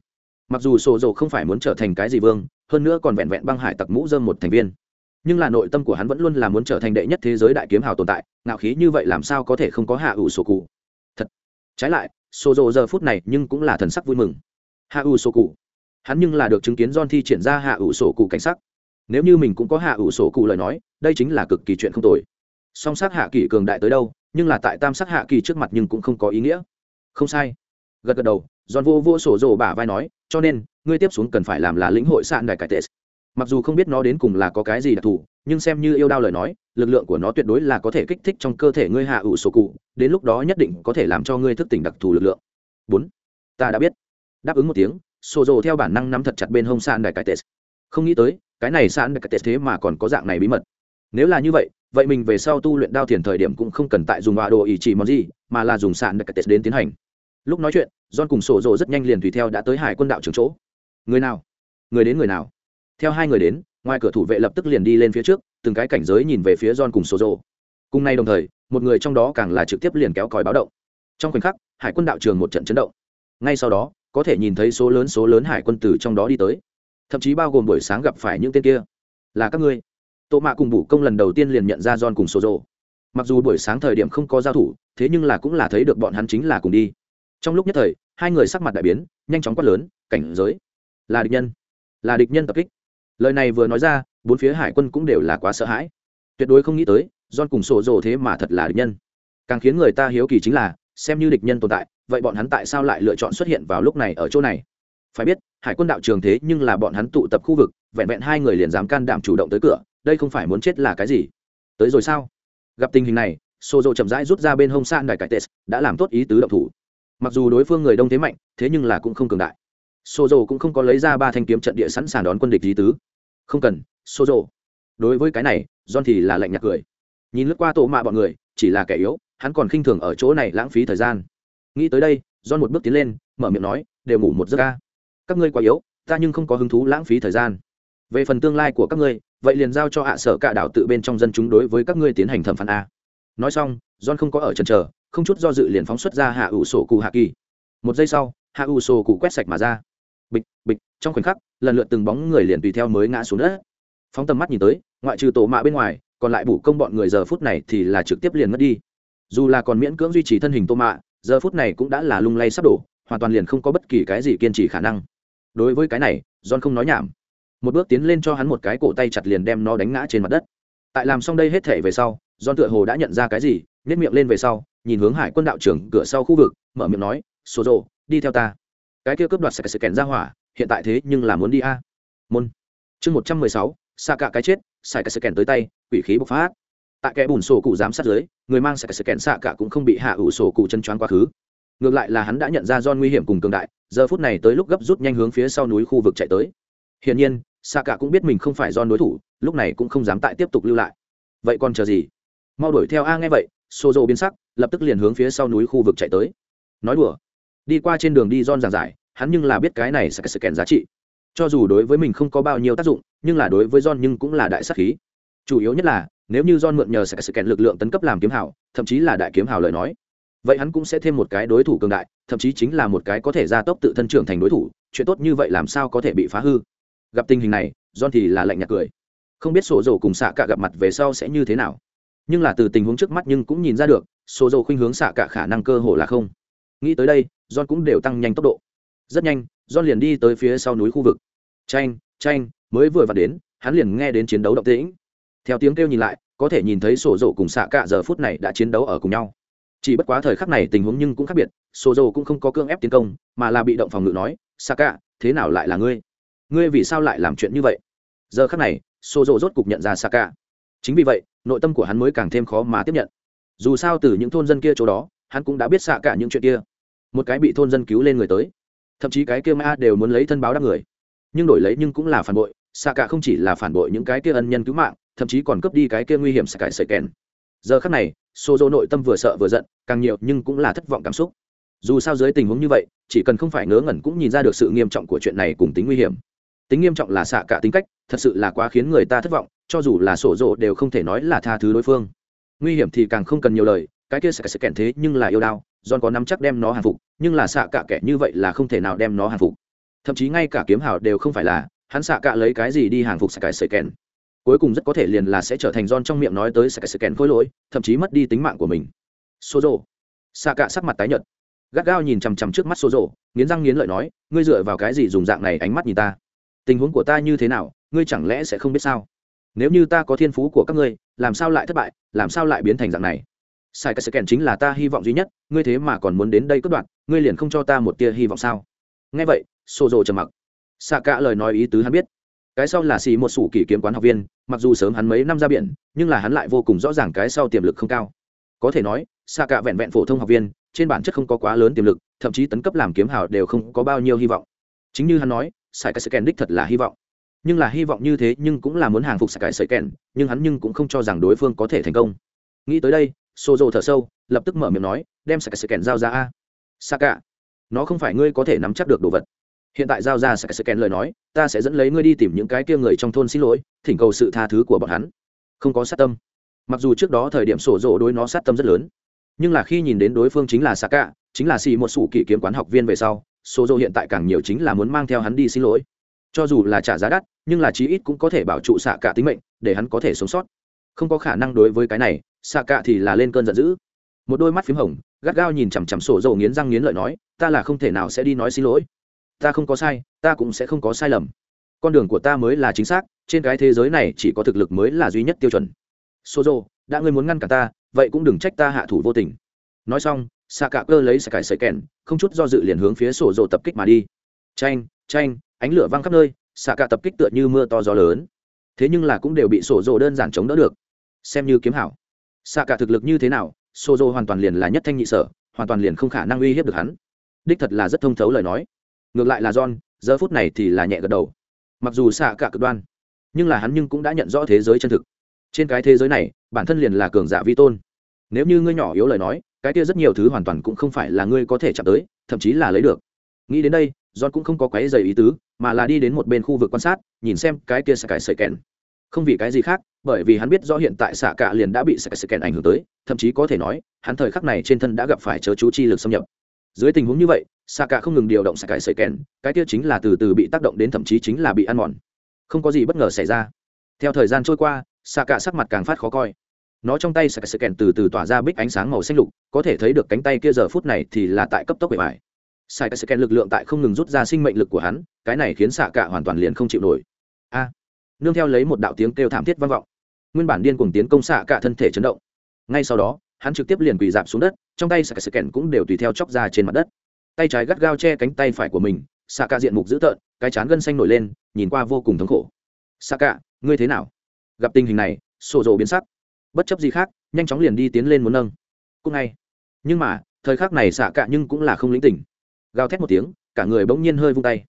mặc dù sổ rổ không phải muốn trở thành cái gì vương, hơn nữa còn vẹn vẹn băng hải tặc mũ dơm một thành viên. Nhưng là nội tâm của hắn vẫn luôn là muốn trở thành đệ nhất thế giới đại kiếm hào tồn tại, ngạo khí như vậy làm sao có thể không có hạ ủ sổ cụ? Thật. Trái lại, sổ rổ giờ phút này nhưng cũng là thần sắc vui mừng. Hạ ủ sổ cụ. Hắn nhưng là được chứng kiến don thi triển ra hạ ủ sổ cụ cảnh sắc. Nếu như mình cũng có hạ ủ sổ cụ lời nói, đây chính là cực kỳ chuyện không tồi. Song sát hạ kỳ cường đại tới đâu, nhưng là tại tam sắc hạ kỳ trước mặt nhưng cũng không có ý nghĩa. Không sai. Gật gật đầu giòn vô vô sổ rồ bả vai nói, cho nên, ngươi tiếp xuống cần phải làm là lĩnh hội sạn đại cải tệ. Mặc dù không biết nó đến cùng là có cái gì đặc thù, nhưng xem như yêu đao lời nói, lực lượng của nó tuyệt đối là có thể kích thích trong cơ thể ngươi hạ ủ sổ cụ, đến lúc đó nhất định có thể làm cho ngươi thức tỉnh đặc thù lực lượng. Bốn, ta đã biết. Đáp ứng một tiếng, sổ rồ theo bản năng nắm thật chặt bên hông sạn đại cải tệ. Không nghĩ tới, cái này sạn đại cải tệ thế mà còn có dạng này bí mật. Nếu là như vậy vậy mình về sau tu luyện đao thiền thời điểm cũng không cần tại dùng họa đồ ý chỉ món gì mà là dùng sạn đại cải tệ đến tiến hành lúc nói chuyện, john cùng sổ rồ rất nhanh liền tùy theo đã tới hải quân đạo trường chỗ. Người nào? Người đến người nào? Theo hai người đến, ngoài cửa thủ vệ lập tức liền đi lên phía trước, từng cái cảnh giới nhìn về phía john cùng sổ rồ cùng nay đồng thời, một người trong đó càng là trực tiếp liền kéo còi báo động. Trong khoảnh khắc, hải quân đạo trường một trận chấn động. Ngay sau đó, có thể nhìn thấy số lớn số lớn hải quân từ trong đó đi tới. Thậm chí bao gồm buổi sáng gặp phải những tên kia. Là các ngươi. Tổ mạ cùng bủ công lần đầu tiên liền nhận ra john cùng sổ rồ mặc dù buổi sáng thời điểm không có giao thủ, thế nhưng là cũng là thấy được bọn hắn chính là cùng đi trong lúc nhất thời, hai người sắc mặt đại biến, nhanh chóng quát lớn, cảnh giới? Là địch nhân. Là địch nhân tập kích. Lời này vừa nói ra, bốn phía hải quân cũng đều là quá sợ hãi. Tuyệt đối không nghĩ tới don cùng sổ rồ thế mà thật là địch nhân. Càng khiến người ta hiếu kỳ chính là, xem như địch nhân tồn tại, vậy bọn hắn tại sao lại lựa chọn xuất hiện vào lúc này ở chỗ này? Phải biết, hải quân đạo trường thế nhưng là bọn hắn tụ tập khu vực, vẹn vẹn hai người liền dám can đảm chủ động tới cửa, đây không phải muốn chết là cái gì? Tới rồi sao? Gặp tình hình này sô dô chậm rãi rút ra bên hông san đài cải tes đã làm tốt ý tứ động thủ mặc dù đối phương người đông thế mạnh, thế nhưng là cũng không cường đại. Sô dô cũng không có lấy ra ba thanh kiếm trận địa sẵn sàng đón quân địch lý tứ. Không cần sô dô đối với cái này, john thì là lạnh nhạt cười. Nhìn lướt qua tổ mạ bọn người, chỉ là kẻ yếu, hắn còn khinh thường ở chỗ này lãng phí thời gian. Nghĩ tới đây, john một bước tiến lên, mở miệng nói, đều ngủ một giấc ca các ngươi quá yếu, ta nhưng không có hứng thú lãng phí thời gian. Về phần tương lai của các ngươi, vậy liền giao cho hạ sở cả đảo tự bên trong dân chúng đối với các ngươi tiến hành thẩm phán a. Nói xong, john không có ở chân chờ không chút do dự liền phóng xuất ra hạ ủ sổ cụ hạ kỳ. Một giây sau, hạ ủ sổ cụ quét sạch mà ra. Bịch bịch, trong khoảnh khắc, lần lượt từng bóng người liền tùy theo mới ngã xuống đất. Phóng tầm mắt nhìn tới, ngoại trừ tổ mạ bên ngoài, còn lại bủ công bọn người giờ phút này thì là trực tiếp liền mất đi. Dù là còn miễn cưỡng duy trì thân hình tô mạ, giờ phút này cũng đã là lung lay sắp đổ, hoàn toàn liền không có bất kỳ cái gì kiên trì khả năng. Đối với cái này, john không nói nhảm. Một bước tiến lên cho hắn một cái cổ tay chặt liền đem nó đánh ngã trên mặt đất. Tại làm xong đây hết thể về sau, john tựa hồ đã nhận ra cái gì nhét miệng lên về sau, nhìn hướng hải quân đạo trưởng cửa sau khu vực, mở miệng nói số rồ đi theo ta. Cái kia cướp đoạt sẽ kèn ra hỏa, hiện tại thế nhưng là muốn đi a. Môn. Chương một trăm mười sáu xa cả cái chết xài cái kèn tới tay, quỷ khí bộc phát. Tại kẻ bùn sổ cụ giám sát giới người mang sẽ kèn xạ cả cũng không bị hạ ủ sổ cụ chân choáng quá khứ. Ngược lại là hắn đã nhận ra do nguy hiểm cùng cường đại, giờ phút này tới lúc gấp rút nhanh hướng phía sau núi khu vực chạy tới. Hiển nhiên xạ cả cũng biết mình không phải do đối thủ, lúc này cũng không dám tại tiếp tục lưu lại. Vậy còn chờ gì? Mau đuổi theo a nghe vậy xô rộ biến sắc, lập tức liền hướng phía sau núi khu vực chạy tới. Nói đùa, đi qua trên đường đi don giảng giải, hắn nhưng là biết cái này sẽ sự kèn giá trị. Cho dù đối với mình không có bao nhiêu tác dụng, nhưng là đối với don nhưng cũng là đại sắc khí. Chủ yếu nhất là, nếu như don mượn nhờ sẽ sự kèn lực lượng tấn cấp làm kiếm hào, thậm chí là đại kiếm hào lời nói, vậy hắn cũng sẽ thêm một cái đối thủ cường đại, thậm chí chính là một cái có thể gia tốc tự thân trưởng thành đối thủ, chuyện tốt như vậy làm sao có thể bị phá hư? Gặp tình hình này don thì là lạnh nhạt cười. Không biết sổ dầu cùng xạ cả gặp mặt về sau sẽ như thế nào nhưng là từ tình huống trước mắt nhưng cũng nhìn ra được, số dầu khuynh hướng xạ cả khả năng cơ hồ là không. Nghĩ tới đây don cũng đều tăng nhanh tốc độ. Rất nhanh don liền đi tới phía sau núi khu vực. Tranh tranh mới vừa vặn đến, hắn liền nghe đến chiến đấu động tĩnh. Theo tiếng kêu nhìn lại, có thể nhìn thấy sổ dầu cùng xạ cả giờ phút này đã chiến đấu ở cùng nhau. Chỉ bất quá thời khắc này tình huống nhưng cũng khác biệt sổ dầu cũng không có cương ép tiến công, mà là bị động phòng ngự nói, xạ cả, thế nào lại là ngươi? Ngươi vì sao lại làm chuyện như vậy? Giờ khắc này sổ dầu rốt cục nhận ra xạ cả chính vì vậy, nội tâm của hắn mới càng thêm khó mà tiếp nhận. Dù sao từ những thôn dân kia chỗ đó, hắn cũng đã biết xạ cả những chuyện kia. Một cái bị thôn dân cứu lên người tới. Thậm chí cái kia ma đều muốn lấy thân báo đáp người. Nhưng đổi lấy nhưng cũng là phản bội, xạ cả không chỉ là phản bội những cái kia ân nhân cứu mạng, thậm chí còn cướp đi cái kia nguy hiểm xạ cải sợi kèn. Giờ khắc này xô dô nội tâm vừa sợ vừa giận, càng nhiều nhưng cũng là thất vọng cảm xúc. Dù sao dưới tình huống như vậy, chỉ cần không phải ngớ ngẩn cũng nhìn ra được sự nghiêm trọng của chuyện này cùng tính nguy hiểm tính nghiêm trọng là xạ cả tính cách, thật sự là quá khiến người ta thất vọng, cho dù là sổ rộ đều không thể nói là tha thứ đối phương. Nguy hiểm thì càng không cần nhiều lời, cái kia sẽ sẽ kèn thế nhưng là yêu đao, John có nắm chắc đem nó hàng phục, nhưng là xạ cả kẻ như vậy là không thể nào đem nó hàng phục. Thậm chí ngay cả kiếm hào đều không phải là, hắn xạ cả lấy cái gì đi hàng phục sẽ cái sợi kèn cuối cùng rất có thể liền là sẽ trở thành John trong miệng nói tới sẽ cái sợi kèn khối lỗi, thậm chí mất đi tính mạng của mình. Sổ rộ. Xạ cả sắc mặt tái nhợt. Gắt gao nhìn chằm chằm trước mắt sổ rộ, nghiến răng nghiến lợi nói, ngươi dựa vào cái gì dùng dạng này ánh mắt nhìn ta? Tình huống của ta như thế nào, ngươi chẳng lẽ sẽ không biết sao? Nếu như ta có thiên phú của các ngươi, làm sao lại thất bại, làm sao lại biến thành dạng này? Sai cái sự kèn chính là ta hy vọng duy nhất, ngươi thế mà còn muốn đến đây cất đoạn ngươi liền không cho ta một tia hy vọng sao? Nghe vậy xô rồ trầm mặc. Xạ cả lời nói ý tứ hắn biết. Cái sau là xì một sủ kỷ kiếm quán học viên, mặc dù sớm hắn mấy năm ra biển, nhưng là hắn lại vô cùng rõ ràng cái sau tiềm lực không cao. Có thể nói xạ cả vẹn vẹn phổ thông học viên, trên bản chất không có quá lớn tiềm lực, thậm chí tấn cấp làm kiếm hào đều không có bao nhiêu hy vọng. Chính như hắn nói sai cái sự kèn đích thật là hy vọng. Nhưng là hy vọng như thế nhưng cũng là muốn hàng phục sải sợi kèn nhưng hắn nhưng cũng không cho rằng đối phương có thể thành công. Nghĩ tới đây xô rộ thở sâu, lập tức mở miệng nói, đem sải sợi kèn giao ra a. Saka, nó không phải ngươi có thể nắm chắc được đồ vật. Hiện tại giao ra sải sợi kèn lời nói, ta sẽ dẫn lấy ngươi đi tìm những cái kia người trong thôn xin lỗi, thỉnh cầu sự tha thứ của bọn hắn. Không có sát tâm. Mặc dù trước đó thời điểm sổ rộ đối nó sát tâm rất lớn, nhưng là khi nhìn đến đối phương chính là saka, chính là xì một sủ kỷ kiếm quán học viên về sau số dô hiện tại càng nhiều chính là muốn mang theo hắn đi xin lỗi. Cho dù là trả giá đắt, nhưng là chí ít cũng có thể bảo trụ xạ cả tính mệnh, để hắn có thể sống sót. Không có khả năng đối với cái này xạ cả thì là lên cơn giận dữ. Một đôi mắt p h í m hồng, gắt gao nhìn chằm chằm sổ dầu nghiến răng nghiến lợi nói, ta là không thể nào sẽ đi nói xin lỗi. Ta không có sai, ta cũng sẽ không có sai lầm. Con đường của ta mới là chính xác, trên cái thế giới này chỉ có thực lực mới là duy nhất tiêu chuẩn. Số dầu đã ngươi muốn ngăn cả ta, vậy cũng đừng trách ta hạ thủ vô tình. Nói xong xạ cả cơ lấy sải cải sợi kèn, không chút do dự liền hướng phía sổ rộ tập kích mà đi. Tranh tranh ánh lửa văng khắp nơi, xạ cả tập kích tựa như mưa to gió lớn. Thế nhưng là cũng đều bị sổ rộ đơn giản chống đỡ được. Xem như kiếm hảo. Xạ cả thực lực như thế nào, sổ rộ hoàn toàn liền là nhất thanh nhị sở, hoàn toàn liền không khả năng uy hiếp được hắn. Đích thật là rất thông thấu lời nói. Ngược lại là john, giờ phút này thì là nhẹ gật đầu. Mặc dù xạ cả cực đoan, nhưng là hắn nhưng cũng đã nhận rõ thế giới chân thực. Trên cái thế giới này, bản thân liền là cường giả vi tôn. Nếu như ngươi nhỏ yếu lời nói cái kia rất nhiều thứ hoàn toàn cũng không phải là ngươi có thể chạm tới, thậm chí là lấy được. Nghĩ đến đây, john cũng không có quấy dày ý tứ, mà là đi đến một bên khu vực quan sát, nhìn xem cái kia sẽ cải sợi kèn không vì cái gì khác, bởi vì hắn biết rõ hiện tại xạ cả liền đã bị sợi kèn ảnh hưởng tới, thậm chí có thể nói, hắn thời khắc này trên thân đã gặp phải chớ chú chi lực xâm nhập. Dưới tình huống như vậy xạ cả không ngừng điều động sợi cải sợi kèn cái kia chính là từ từ bị tác động đến thậm chí chính là bị ăn mòn. Không có gì bất ngờ xảy ra. Theo thời gian trôi qua xạ cả sắc mặt càng phát khó coi nó trong tay sợi kèn từ từ tỏa ra bích ánh sáng màu xanh lục, có thể thấy được cánh tay kia giờ phút này thì là tại cấp tốc bề bài. Sạch sẽ kèn lực lượng tại không ngừng rút ra sinh mệnh lực của hắn, cái này khiến xạ cả hoàn toàn liền không chịu nổi. A! Nương theo lấy một đạo tiếng kêu thảm thiết vang vọng. Nguyên bản điên cuồng tiến công xạ cả thân thể chấn động. Ngay sau đó, hắn trực tiếp liền quỳ dạp xuống đất, trong tay sạch sẽ kèn cũng đều tùy theo chóc ra trên mặt đất. Tay trái gắt gao che cánh tay phải của mình, xạ cả diện mục dữ tợn, cái chán gân xanh nổi lên, nhìn qua vô cùng thống khổ. Xạ cả, ngươi thế nào? Gặp tình hình này sổ rộ biến sắc bất chấp gì khác, nhanh chóng liền đi tiến lên muốn nâng. Cũng ngay. Nhưng mà, thời khắc này xạ cạ nhưng cũng là không lĩnh tỉnh. Gào thét một tiếng, cả người bỗng nhiên hơi vung tay.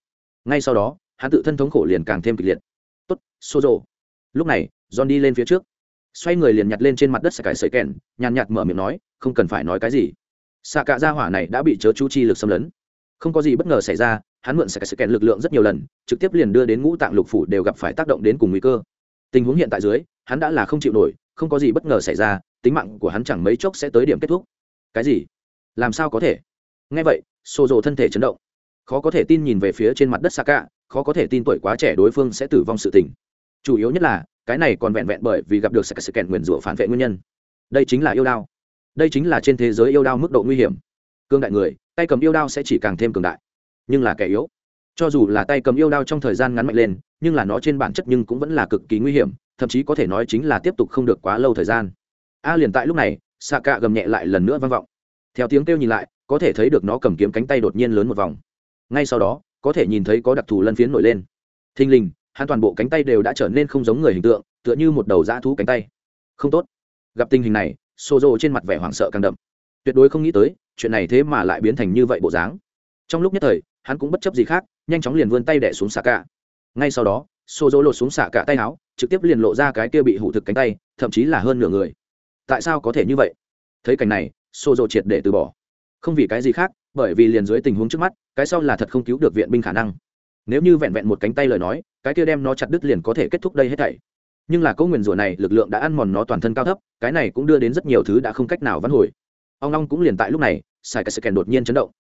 Ngay sau đó, hắn tự thân thống khổ liền càng thêm kịch liệt. Tốt xô rộ lúc này, john đi lên phía trước. Xoay người liền nhặt lên trên mặt đất xà cải sợi kèn, nhàn nhạt mở miệng nói, không cần phải nói cái gì. Xạ cạ gia hỏa này đã bị chớ chú chi lực xâm lấn. Không có gì bất ngờ xảy ra, hắn mượn xà cải sợi kèn lực lượng rất nhiều lần, trực tiếp liền đưa đến ngũ tạng lục phủ đều gặp phải tác động đến cùng nguy cơ. Tình huống hiện tại dưới, hắn đã là không chịu nổi không có gì bất ngờ xảy ra tính mạng của hắn chẳng mấy chốc sẽ tới điểm kết thúc. Cái gì? Làm sao có thể? Ngay vậy xô rộ thân thể chấn động. Khó có thể tin nhìn về phía trên mặt đất xa cả khó có thể tin tuổi quá trẻ đối phương sẽ tử vong sự tình. Chủ yếu nhất là cái này còn vẹn vẹn bởi vì gặp được sự, sự kẹn nguyền rủa phản vệ nguyên nhân. Đây chính là yêu đao. Đây chính là trên thế giới yêu đao mức độ nguy hiểm. Cương đại người tay cầm yêu đao sẽ chỉ càng thêm cường đại. Nhưng là kẻ yếu. Cho dù là tay cầm yêu đao trong thời gian ngắn mạnh lên nhưng là nó trên bản chất nhưng cũng vẫn là cực kỳ nguy hiểm thậm chí có thể nói chính là tiếp tục không được quá lâu thời gian. A liền tại lúc này xạ cạ gầm nhẹ lại lần nữa vang vọng. Theo tiếng kêu nhìn lại, có thể thấy được nó cầm kiếm cánh tay đột nhiên lớn một vòng. Ngay sau đó, có thể nhìn thấy có đặc thù lân phiến nổi lên. Thình lình, hắn toàn bộ cánh tay đều đã trở nên không giống người hình tượng, tựa như một đầu dã thú cánh tay. Không tốt. Gặp tình hình này xô rộ trên mặt vẻ hoảng sợ càng đậm. Tuyệt đối không nghĩ tới, chuyện này thế mà lại biến thành như vậy bộ dáng. Trong lúc nhất thời, hắn cũng bất chấp gì khác, nhanh chóng liền vươn tay đẻ xuống xạ cạ ngay sau đó xô dỗ lột xuống xạ cả tay áo, trực tiếp liền lộ ra cái kia bị hủ thực cánh tay, thậm chí là hơn nửa người. Tại sao có thể như vậy? Thấy cảnh này xô dỗ triệt để từ bỏ. Không vì cái gì khác, bởi vì liền dưới tình huống trước mắt, cái sau là thật không cứu được viện binh khả năng. Nếu như vẹn vẹn một cánh tay lời nói, cái kia đem nó chặt đứt liền có thể kết thúc đây hết thảy. Nhưng là câu nguyền rủa này, lực lượng đã ăn mòn nó toàn thân cao thấp, cái này cũng đưa đến rất nhiều thứ đã không cách nào vãn hồi. Ông long cũng liền tại lúc này sai cái scan đột nhiên chấn động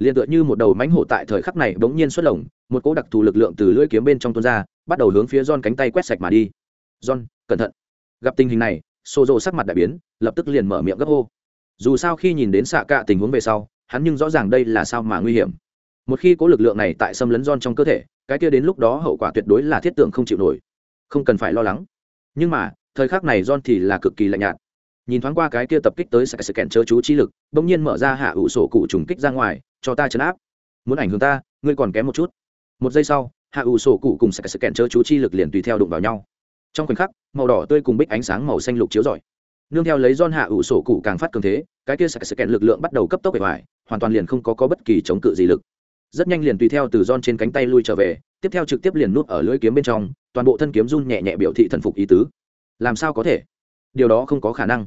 liền tựa như một đầu mánh hổ tại thời khắc này bỗng nhiên xuất lồng, một cỗ đặc thù lực lượng từ lưỡi kiếm bên trong tuôn ra, bắt đầu hướng phía John cánh tay quét sạch mà đi. John, cẩn thận. Gặp tình hình này xô rộ sắc mặt đại biến, lập tức liền mở miệng gấp hô. Dù sao khi nhìn đến xạ cạ tình huống về sau, hắn nhưng rõ ràng đây là sao mà nguy hiểm. Một khi có lực lượng này tại xâm lấn John trong cơ thể, cái kia đến lúc đó hậu quả tuyệt đối là thiết tượng không chịu nổi. Không cần phải lo lắng. Nhưng mà, thời khắc này John thì là cực kỳ lạnh nhạt. Nhìn thoáng qua cái kia tập kích tới sẽ sự kẹn chớ chú chi lực, bỗng nhiên mở ra hạ ủ sổ cụ trùng kích ra ngoài cho ta chấn áp. Muốn ảnh hưởng ta ngươi còn kém một chút. Một giây sau hạ ủ sổ cụ cùng sẽ sẽ kẹn chớ chú chi lực liền tùy theo đụng vào nhau. Trong khoảnh khắc màu đỏ tươi cùng bích ánh sáng màu xanh lục chiếu rọi. Nương theo lấy don hạ ủ sổ cụ càng phát cường thế cái kia sẽ sẽ kèn lực lượng bắt đầu cấp tốc bề ngoài hoàn toàn liền không có, có bất kỳ chống cự gì lực. Rất nhanh liền tùy theo từ don trên cánh tay lui trở về tiếp theo trực tiếp liền nuốt ở lưỡi kiếm bên trong toàn bộ thân kiếm run nhẹ nhẹ biểu thị thần phục ý tứ. Làm sao có thể? Điều đó không có khả năng.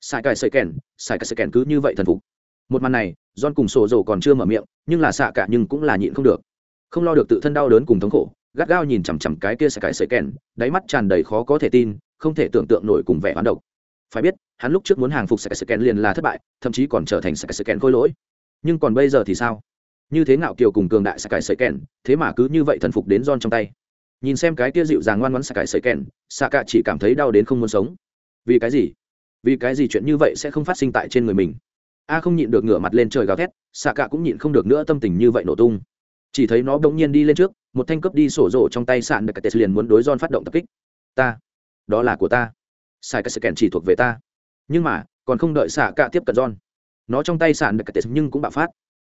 Sai cài sợi kèn sai cài sợi kèn cứ như vậy thần phục. Một màn này john cùng sổ dầu còn chưa mở miệng, nhưng là xạ cả nhưng cũng là nhịn không được. Không lo được tự thân đau đớn cùng thống khổ, gắt gao nhìn chằm chằm cái kia sẽ cài sợi kèn, đáy mắt tràn đầy khó có thể tin, không thể tưởng tượng nổi cùng vẻ hoán độc. Phải biết, hắn lúc trước muốn hàng phục sai sợi kèn liền là thất bại, thậm chí còn trở thành sai sợi kèn khôi lỗi. Nhưng còn bây giờ thì sao? Như thế ngạo kiều cùng cường đại sai cài sợi kèn, thế mà cứ như vậy thần phục đến john trong tay. Nhìn xem cái kia dịu dàng ngoan ngoãn sai cài sợi kèn, xạ cả chỉ cảm thấy đau đến không muốn sống. Vì cái gì? Vì cái gì chuyện như vậy sẽ không phát sinh tại trên người mình? A không nhịn được ngửa mặt lên trời gào thét xạ cả cũng nhịn không được nữa tâm tình như vậy nổ tung. Chỉ thấy nó bỗng nhiên đi lên trước, một thanh cướp đi sổ rộ trong tay sạn được tes liền muốn đối don phát động tập kích. Ta, đó là của ta. Sai cái sự kèn chỉ thuộc về ta. Nhưng mà, còn không đợi xạ cả tiếp cận don nó trong tay sạn được tes nhưng cũng bạo phát.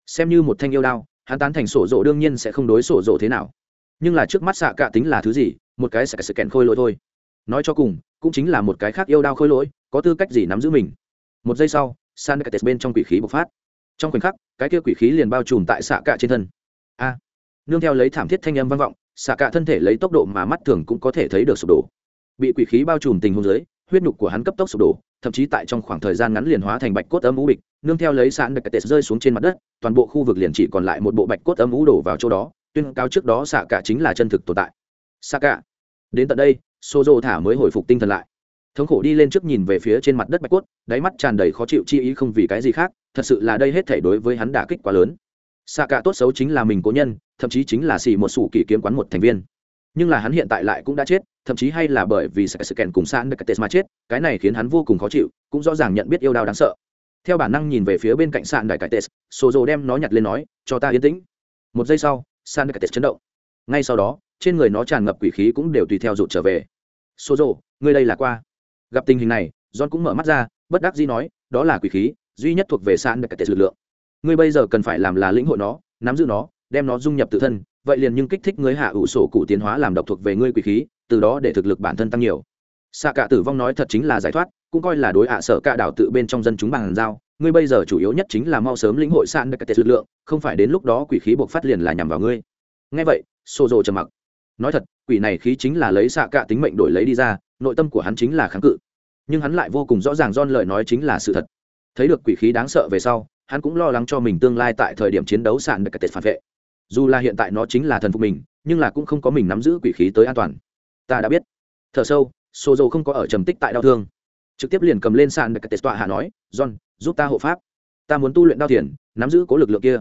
Xem như một thanh yêu đao, hắn tán thành sổ rộ đương nhiên sẽ không đối sổ rộ thế nào. Nhưng là trước mắt xạ cả tính là thứ gì, một cái sẽ sự kèn khôi lỗi thôi. Nói cho cùng, cũng chính là một cái khác yêu đao khôi lỗi, có tư cách gì nắm giữ mình. Một giây sau san cái bên trong quỷ khí bộc phát. Trong khoảnh khắc, cái kia quỷ khí liền bao trùm tại xạ cạ trên thân. A! Nương theo lấy thảm thiết thanh âm vang vọng xạ cạ thân thể lấy tốc độ mà mắt thường cũng có thể thấy được sụp đổ. Bị quỷ khí bao trùm tình huống dưới, huyết nhục của hắn cấp tốc sụp đổ, thậm chí tại trong khoảng thời gian ngắn liền hóa thành bạch cốt âm ú bịch. Nương theo lấy sạn đặc tệ rơi xuống trên mặt đất, toàn bộ khu vực liền chỉ còn lại một bộ bạch cốt âm ú đổ vào chỗ đó, tuyên cao trước đó xạ cạ chính là chân thực tồn tại. Xạ cạ, đến tận đây xô dô thả mới hồi phục tinh thần lại thống khổ đi lên trước nhìn về phía trên mặt đất bạch cốt, đáy mắt tràn đầy khó chịu chi ý không vì cái gì khác, thật sự là đây hết thể đối với hắn đả kích quá lớn. Xạ cả tốt xấu chính là mình cố nhân, thậm chí chính là xì một sủ kỷ kiếm quán một thành viên. Nhưng là hắn hiện tại lại cũng đã chết, thậm chí hay là bởi vì sự kèn cùng san được mà chết, cái này khiến hắn vô cùng khó chịu, cũng rõ ràng nhận biết yêu đau đáng sợ. Theo bản năng nhìn về phía bên cạnh sạn đại cải tes sô dô đem nó nhặt lên nói, cho ta yên tĩnh. Một giây sau sạn đại cải chấn động. Ngay sau đó, trên người nó tràn ngập quỷ khí cũng đều tùy theo rụt trở về. Sô dô ngươi đây là qua gặp tình hình này, john cũng mở mắt ra, bất đắc dĩ nói, đó là quỷ khí, duy nhất thuộc về sạn đặc cải lực lượng. Ngươi bây giờ cần phải làm là lĩnh hội nó, nắm giữ nó, đem nó dung nhập tự thân, vậy liền nhưng kích thích ngươi hạ ủ sổ cụ tiến hóa làm độc thuộc về ngươi quỷ khí, từ đó để thực lực bản thân tăng nhiều. Xạ cả tử vong nói thật chính là giải thoát, cũng coi là đối hạ sở cả đảo tự bên trong dân chúng bằng giao. Ngươi bây giờ chủ yếu nhất chính là mau sớm lĩnh hội sạn đặc cải lực lượng, không phải đến lúc đó quỷ khí buộc phát liền là nhằm vào ngươi. Ngay vậy xô rồ trầm mặc. Nói thật, quỷ này khí chính là lấy xạ cả tính mệnh đổi lấy đi ra nội tâm của hắn chính là kháng cự. Nhưng hắn lại vô cùng rõ ràng don lời nói chính là sự thật. Thấy được quỷ khí đáng sợ về sau hắn cũng lo lắng cho mình tương lai tại thời điểm chiến đấu sạn được cái tệ phản vệ. Dù là hiện tại nó chính là thần phục mình nhưng là cũng không có mình nắm giữ quỷ khí tới an toàn. Ta đã biết. Thở sâu xô dầu không có ở trầm tích tại đau thương. Trực tiếp liền cầm lên sàn được tệ tọa hạ nói john giúp ta hộ pháp. Ta muốn tu luyện đao Thiền, nắm giữ cố lực lượng kia.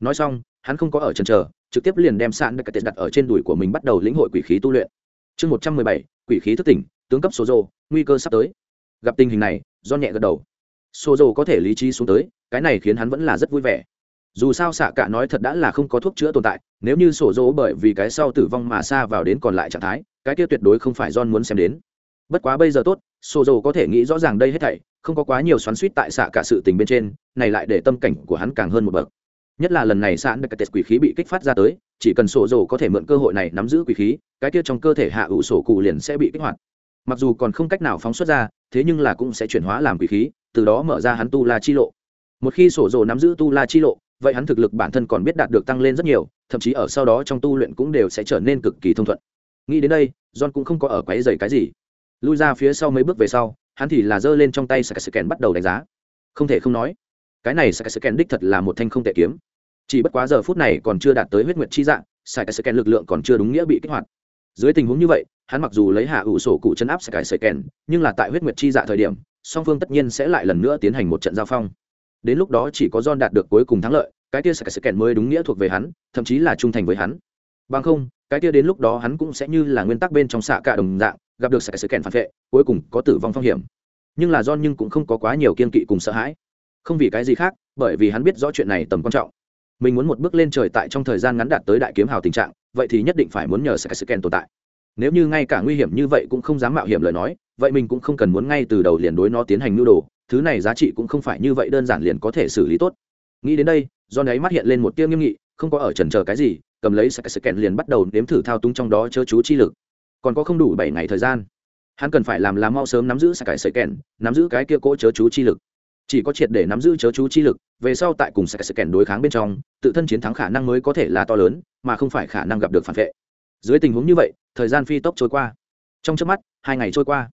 Nói xong hắn không có ở trần chờ trực tiếp liền đem sàn được tệ đặt ở trên đùi của mình bắt đầu lĩnh hội quỷ khí tu luyện. Chương một trăm mười bảy quỷ khí thức tỉnh tướng cấp số rồ nguy cơ sắp tới. Gặp tình hình này do nhẹ gật đầu. Số rồ có thể lý trí xuống tới, cái này khiến hắn vẫn là rất vui vẻ. Dù sao xạ cả nói thật đã là không có thuốc chữa tồn tại, nếu như sổ dỗ bởi vì cái sau tử vong mà xa vào đến còn lại trạng thái, cái kia tuyệt đối không phải john muốn xem đến. Bất quá bây giờ tốt sổ dỗ có thể nghĩ rõ ràng đây hết thảy, không có quá nhiều xoắn suýt tại xạ cả sự tình bên trên, này lại để tâm cảnh của hắn càng hơn một bậc. Nhất là lần này sạn được tết quỷ khí bị kích phát ra tới, chỉ cần sổ dỗ có thể mượn cơ hội này nắm giữ quỷ khí, cái kia trong cơ thể hạ ủ sổ cụ liền sẽ bị kích hoạt mặc dù còn không cách nào phóng xuất ra, thế nhưng là cũng sẽ chuyển hóa làm quỷ khí, từ đó mở ra hắn tu la chi lộ. Một khi sổ dồ nắm giữ tu la chi lộ, vậy hắn thực lực bản thân còn biết đạt được tăng lên rất nhiều, thậm chí ở sau đó trong tu luyện cũng đều sẽ trở nên cực kỳ thông thuận. Nghĩ đến đây, john cũng không có ở quáy dày cái gì. Lui ra phía sau mấy bước về sau, hắn thì là giơ lên trong tay scan bắt đầu đánh giá. Không thể không nói, cái này scan đích thật là một thanh không tệ kiếm. Chỉ bất quá giờ phút này còn chưa đạt tới huyết nguyệt chi dạng scan lực lượng còn chưa đúng nghĩa bị kích hoạt dưới tình huống như vậy hắn mặc dù lấy hạ ủ sổ cụ chân áp scan nhưng là tại huyết nguyệt chi dạ thời điểm song phương tất nhiên sẽ lại lần nữa tiến hành một trận giao phong đến lúc đó chỉ có John đạt được cuối cùng thắng lợi, cái kia sẽ kèn mới đúng nghĩa thuộc về hắn, thậm chí là trung thành với hắn. Bằng không, cái kia đến lúc đó hắn cũng sẽ như là nguyên tắc bên trong xạ cả đồng dạng, gặp được sẽ kèn phản vệ, cuối cùng có tử vong phong hiểm. Nhưng là John nhưng cũng không có quá nhiều kiên kỵ cùng sợ hãi. Không vì cái gì khác, bởi vì hắn biết rõ chuyện này tầm quan trọng. Mình muốn một bước lên trời tại trong thời gian ngắn đạt tới đại kiếm hào tình trạng, vậy thì nhất định phải muốn nhờ sky scan tồn tại. Nếu như ngay cả nguy hiểm như vậy cũng không dám mạo hiểm lời nói, vậy mình cũng không cần muốn ngay từ đầu liền đối nó tiến hành nhu đồ, thứ này giá trị cũng không phải như vậy đơn giản liền có thể xử lý tốt. Nghĩ đến đây do ấy mắt hiện lên một tiêu nghiêm nghị không có ở trần chờ cái gì cầm lấy sạc scan liền bắt đầu nếm thử thao túng trong đó chớ chú chi lực. Còn có không đủ bảy ngày thời gian. Hắn cần phải làm là mau sớm nắm giữ sạc scan nắm giữ cái kia cỗ chớ chú chi lực chỉ có triệt để nắm giữ chớ chú chi lực, về sau tại cùng sẽ sự kèn đối kháng bên trong, tự thân chiến thắng khả năng mới có thể là to lớn, mà không phải khả năng gặp được phản vệ. Dưới tình huống như vậy, thời gian phi tốc trôi qua. Trong trước mắt, hai ngày trôi qua.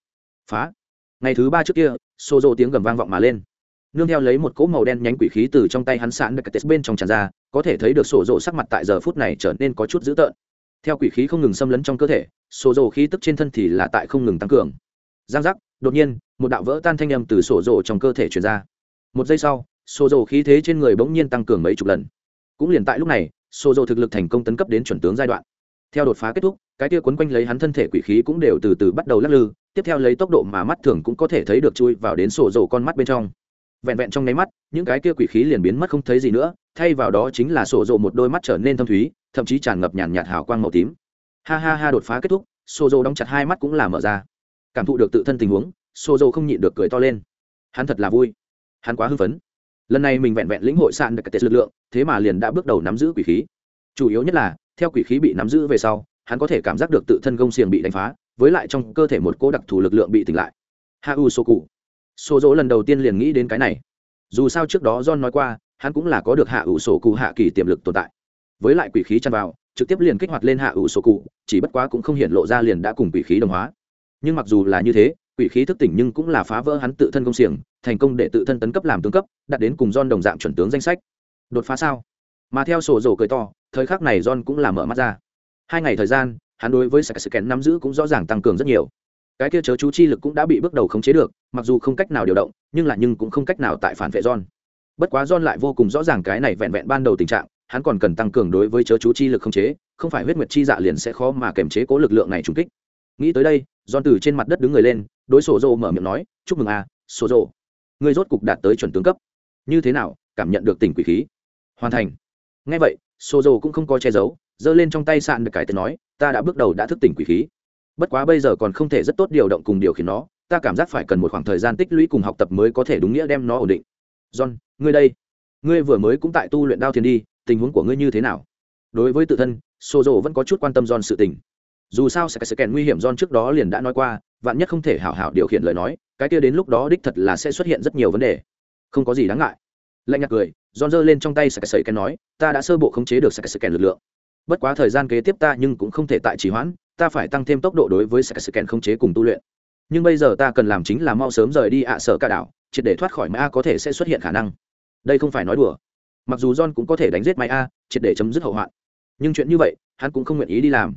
Phá. Ngày thứ ba trước kia xô rộ tiếng gầm vang vọng mà lên. Nương theo lấy một cỗ màu đen nhánh quỷ khí từ trong tay hắn sạn được tết bên trong tràn ra, có thể thấy được sổ rộ sắc mặt tại giờ phút này trở nên có chút dữ tợn. Theo quỷ khí không ngừng xâm lấn trong cơ thể sổ rộ khí tức trên thân thì là tại không ngừng tăng cường. Giang giác đột nhiên, một đạo vỡ tan thanh âm từ sổ rộ trong cơ thể truyền ra. Một giây sau, sổ rộ khí thế trên người bỗng nhiên tăng cường mấy chục lần. Cũng liền tại lúc này, sổ rộ thực lực thành công tấn cấp đến chuẩn tướng giai đoạn. Theo đột phá kết thúc, cái tia quấn quanh lấy hắn thân thể quỷ khí cũng đều từ từ bắt đầu lắc lư, tiếp theo lấy tốc độ mà mắt thường cũng có thể thấy được chui vào đến sổ rổ con mắt bên trong. Vẹn vẹn trong nháy mắt, những cái kia quỷ khí liền biến mất không thấy gì nữa, thay vào đó chính là sổ rộ một đôi mắt trở nên thâm thúy, thậm chí tràn ngập nhàn nhạt hào quang màu tím. Ha ha ha, đột phá kết thúc, sổ rộ đóng chặt hai mắt cũng là mở ra cảm thụ được tự thân tình huống Xô Dầu không nhịn được cười to lên. Hắn thật là vui. Hắn quá hưng phấn. Lần này mình vẹn vẹn lĩnh hội sạn được cái lực lượng, thế mà liền đã bước đầu nắm giữ quỷ khí. Chủ yếu nhất là, theo quỷ khí bị nắm giữ về sau, hắn có thể cảm giác được tự thân gông xiềng bị đánh phá, với lại trong cơ thể một cô đặc thù lực lượng bị tỉnh lại. Ha u sô cụ. Sô dỗ lần đầu tiên liền nghĩ đến cái này. Dù sao trước đó john nói qua, hắn cũng là có được hạ ủ sổ cụ hạ kỳ tiềm lực tồn tại. Với lại quỷ khí chăn vào, trực tiếp liền kích hoạt lên hạ ủ sổ cụ, chỉ bất quá cũng không hiện lộ ra liền đã cùng quỷ khí đồng hóa nhưng mặc dù là như thế, quỷ khí thức tỉnh nhưng cũng là phá vỡ hắn tự thân công xiềng, thành công để tự thân tấn cấp làm tướng cấp, đạt đến cùng john đồng dạng chuẩn tướng danh sách. Đột phá sao? Mà theo sổ rổ cười to, thời khắc này john cũng là mở mắt ra. Hai ngày thời gian, hắn đối với sạc kén nắm giữ cũng rõ ràng tăng cường rất nhiều. Cái kia chớ chú chi lực cũng đã bị bước đầu khống chế được, mặc dù không cách nào điều động, nhưng là nhưng cũng không cách nào tại phản vệ john. Bất quá john lại vô cùng rõ ràng cái này vẹn vẹn ban đầu tình trạng, hắn còn cần tăng cường đối với chớ chú chi lực khống chế, không phải huyết nguyệt chi dạ liền sẽ khó mà kềm chế cố lực lượng này trùng kích nghĩ tới đây giòn từ trên mặt đất đứng người lên đối sổ rộ mở miệng nói chúc mừng a à, sổ rộ ngươi rốt cục đạt tới chuẩn tướng cấp. Như thế nào cảm nhận được tỉnh quỷ khí? Hoàn thành. Ngay vậy sổ rộ cũng không có che giấu giơ lên trong tay sạn được cải tên nói ta đã bước đầu đã thức tỉnh quỷ khí. Bất quá bây giờ còn không thể rất tốt điều động cùng điều khiển nó ta cảm giác phải cần một khoảng thời gian tích lũy cùng học tập mới có thể đúng nghĩa đem nó ổn định. John ngươi đây. Ngươi vừa mới cũng tại tu luyện đao thiền đi tình huống của ngươi như thế nào? Đối với tự thân sô dỗ vẫn có chút quan tâm john sự tình dù sao sẽ sự kèn nguy hiểm john trước đó liền đã nói qua, vạn nhất không thể hảo hảo điều khiển lời nói, cái kia đến lúc đó đích thật là sẽ xuất hiện rất nhiều vấn đề. Không có gì đáng ngại. Lạnh nhạt cười, john giơ lên trong tay sẽ sẩy kèn nói, ta đã sơ bộ khống chế được sẽ kèn lực lượng. Bất quá thời gian kế tiếp ta nhưng cũng không thể tại trì hoãn, ta phải tăng thêm tốc độ đối với sẽ sự kèn khống chế cùng tu luyện. Nhưng bây giờ ta cần làm chính là mau sớm rời đi ạ sở cả đảo, triệt để thoát khỏi mã a có thể sẽ xuất hiện khả năng. Đây không phải nói đùa. Mặc dù john cũng có thể đánh giết máy a, triệt để chấm dứt hậu hoạn. Nhưng chuyện như vậy, hắn cũng không nguyện ý đi làm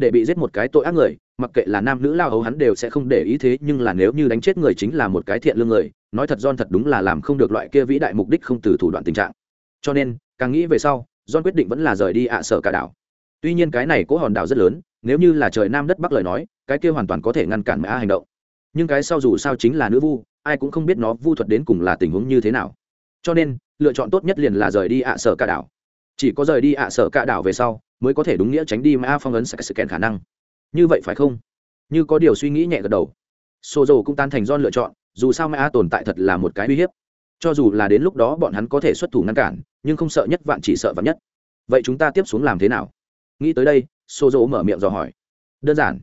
để bị giết một cái tội ác người, mặc kệ là nam nữ lao hấu hắn đều sẽ không để ý thế, nhưng là nếu như đánh chết người chính là một cái thiện lương người, nói thật John thật đúng là làm không được loại kia vĩ đại mục đích không từ thủ đoạn tình trạng. Cho nên, càng nghĩ về sau, John quyết định vẫn là rời đi ạ sở cả đảo. Tuy nhiên cái này cố hòn đảo rất lớn, nếu như là trời nam đất bắc lời nói, cái kia hoàn toàn có thể ngăn cản mã hành động. Nhưng cái sau dù sao chính là nữ vu, ai cũng không biết nó vu thuật đến cùng là tình huống như thế nào. Cho nên, lựa chọn tốt nhất liền là rời đi ạ sở cả đảo. Chỉ có rời đi ạ sở cả đảo về sau mới có thể đúng nghĩa tránh đi ma phong ấn sẽ kèn khả năng. Như vậy phải không? Như có điều suy nghĩ nhẹ gật đầu. Xô dầu cũng tan thành don lựa chọn, dù sao ma tồn tại thật là một cái uy hiếp. Cho dù là đến lúc đó bọn hắn có thể xuất thủ ngăn cản, nhưng không sợ nhất vạn chỉ sợ vạn nhất. Vậy chúng ta tiếp xuống làm thế nào? Nghĩ tới đây xô dầu mở miệng dò hỏi. Đơn giản.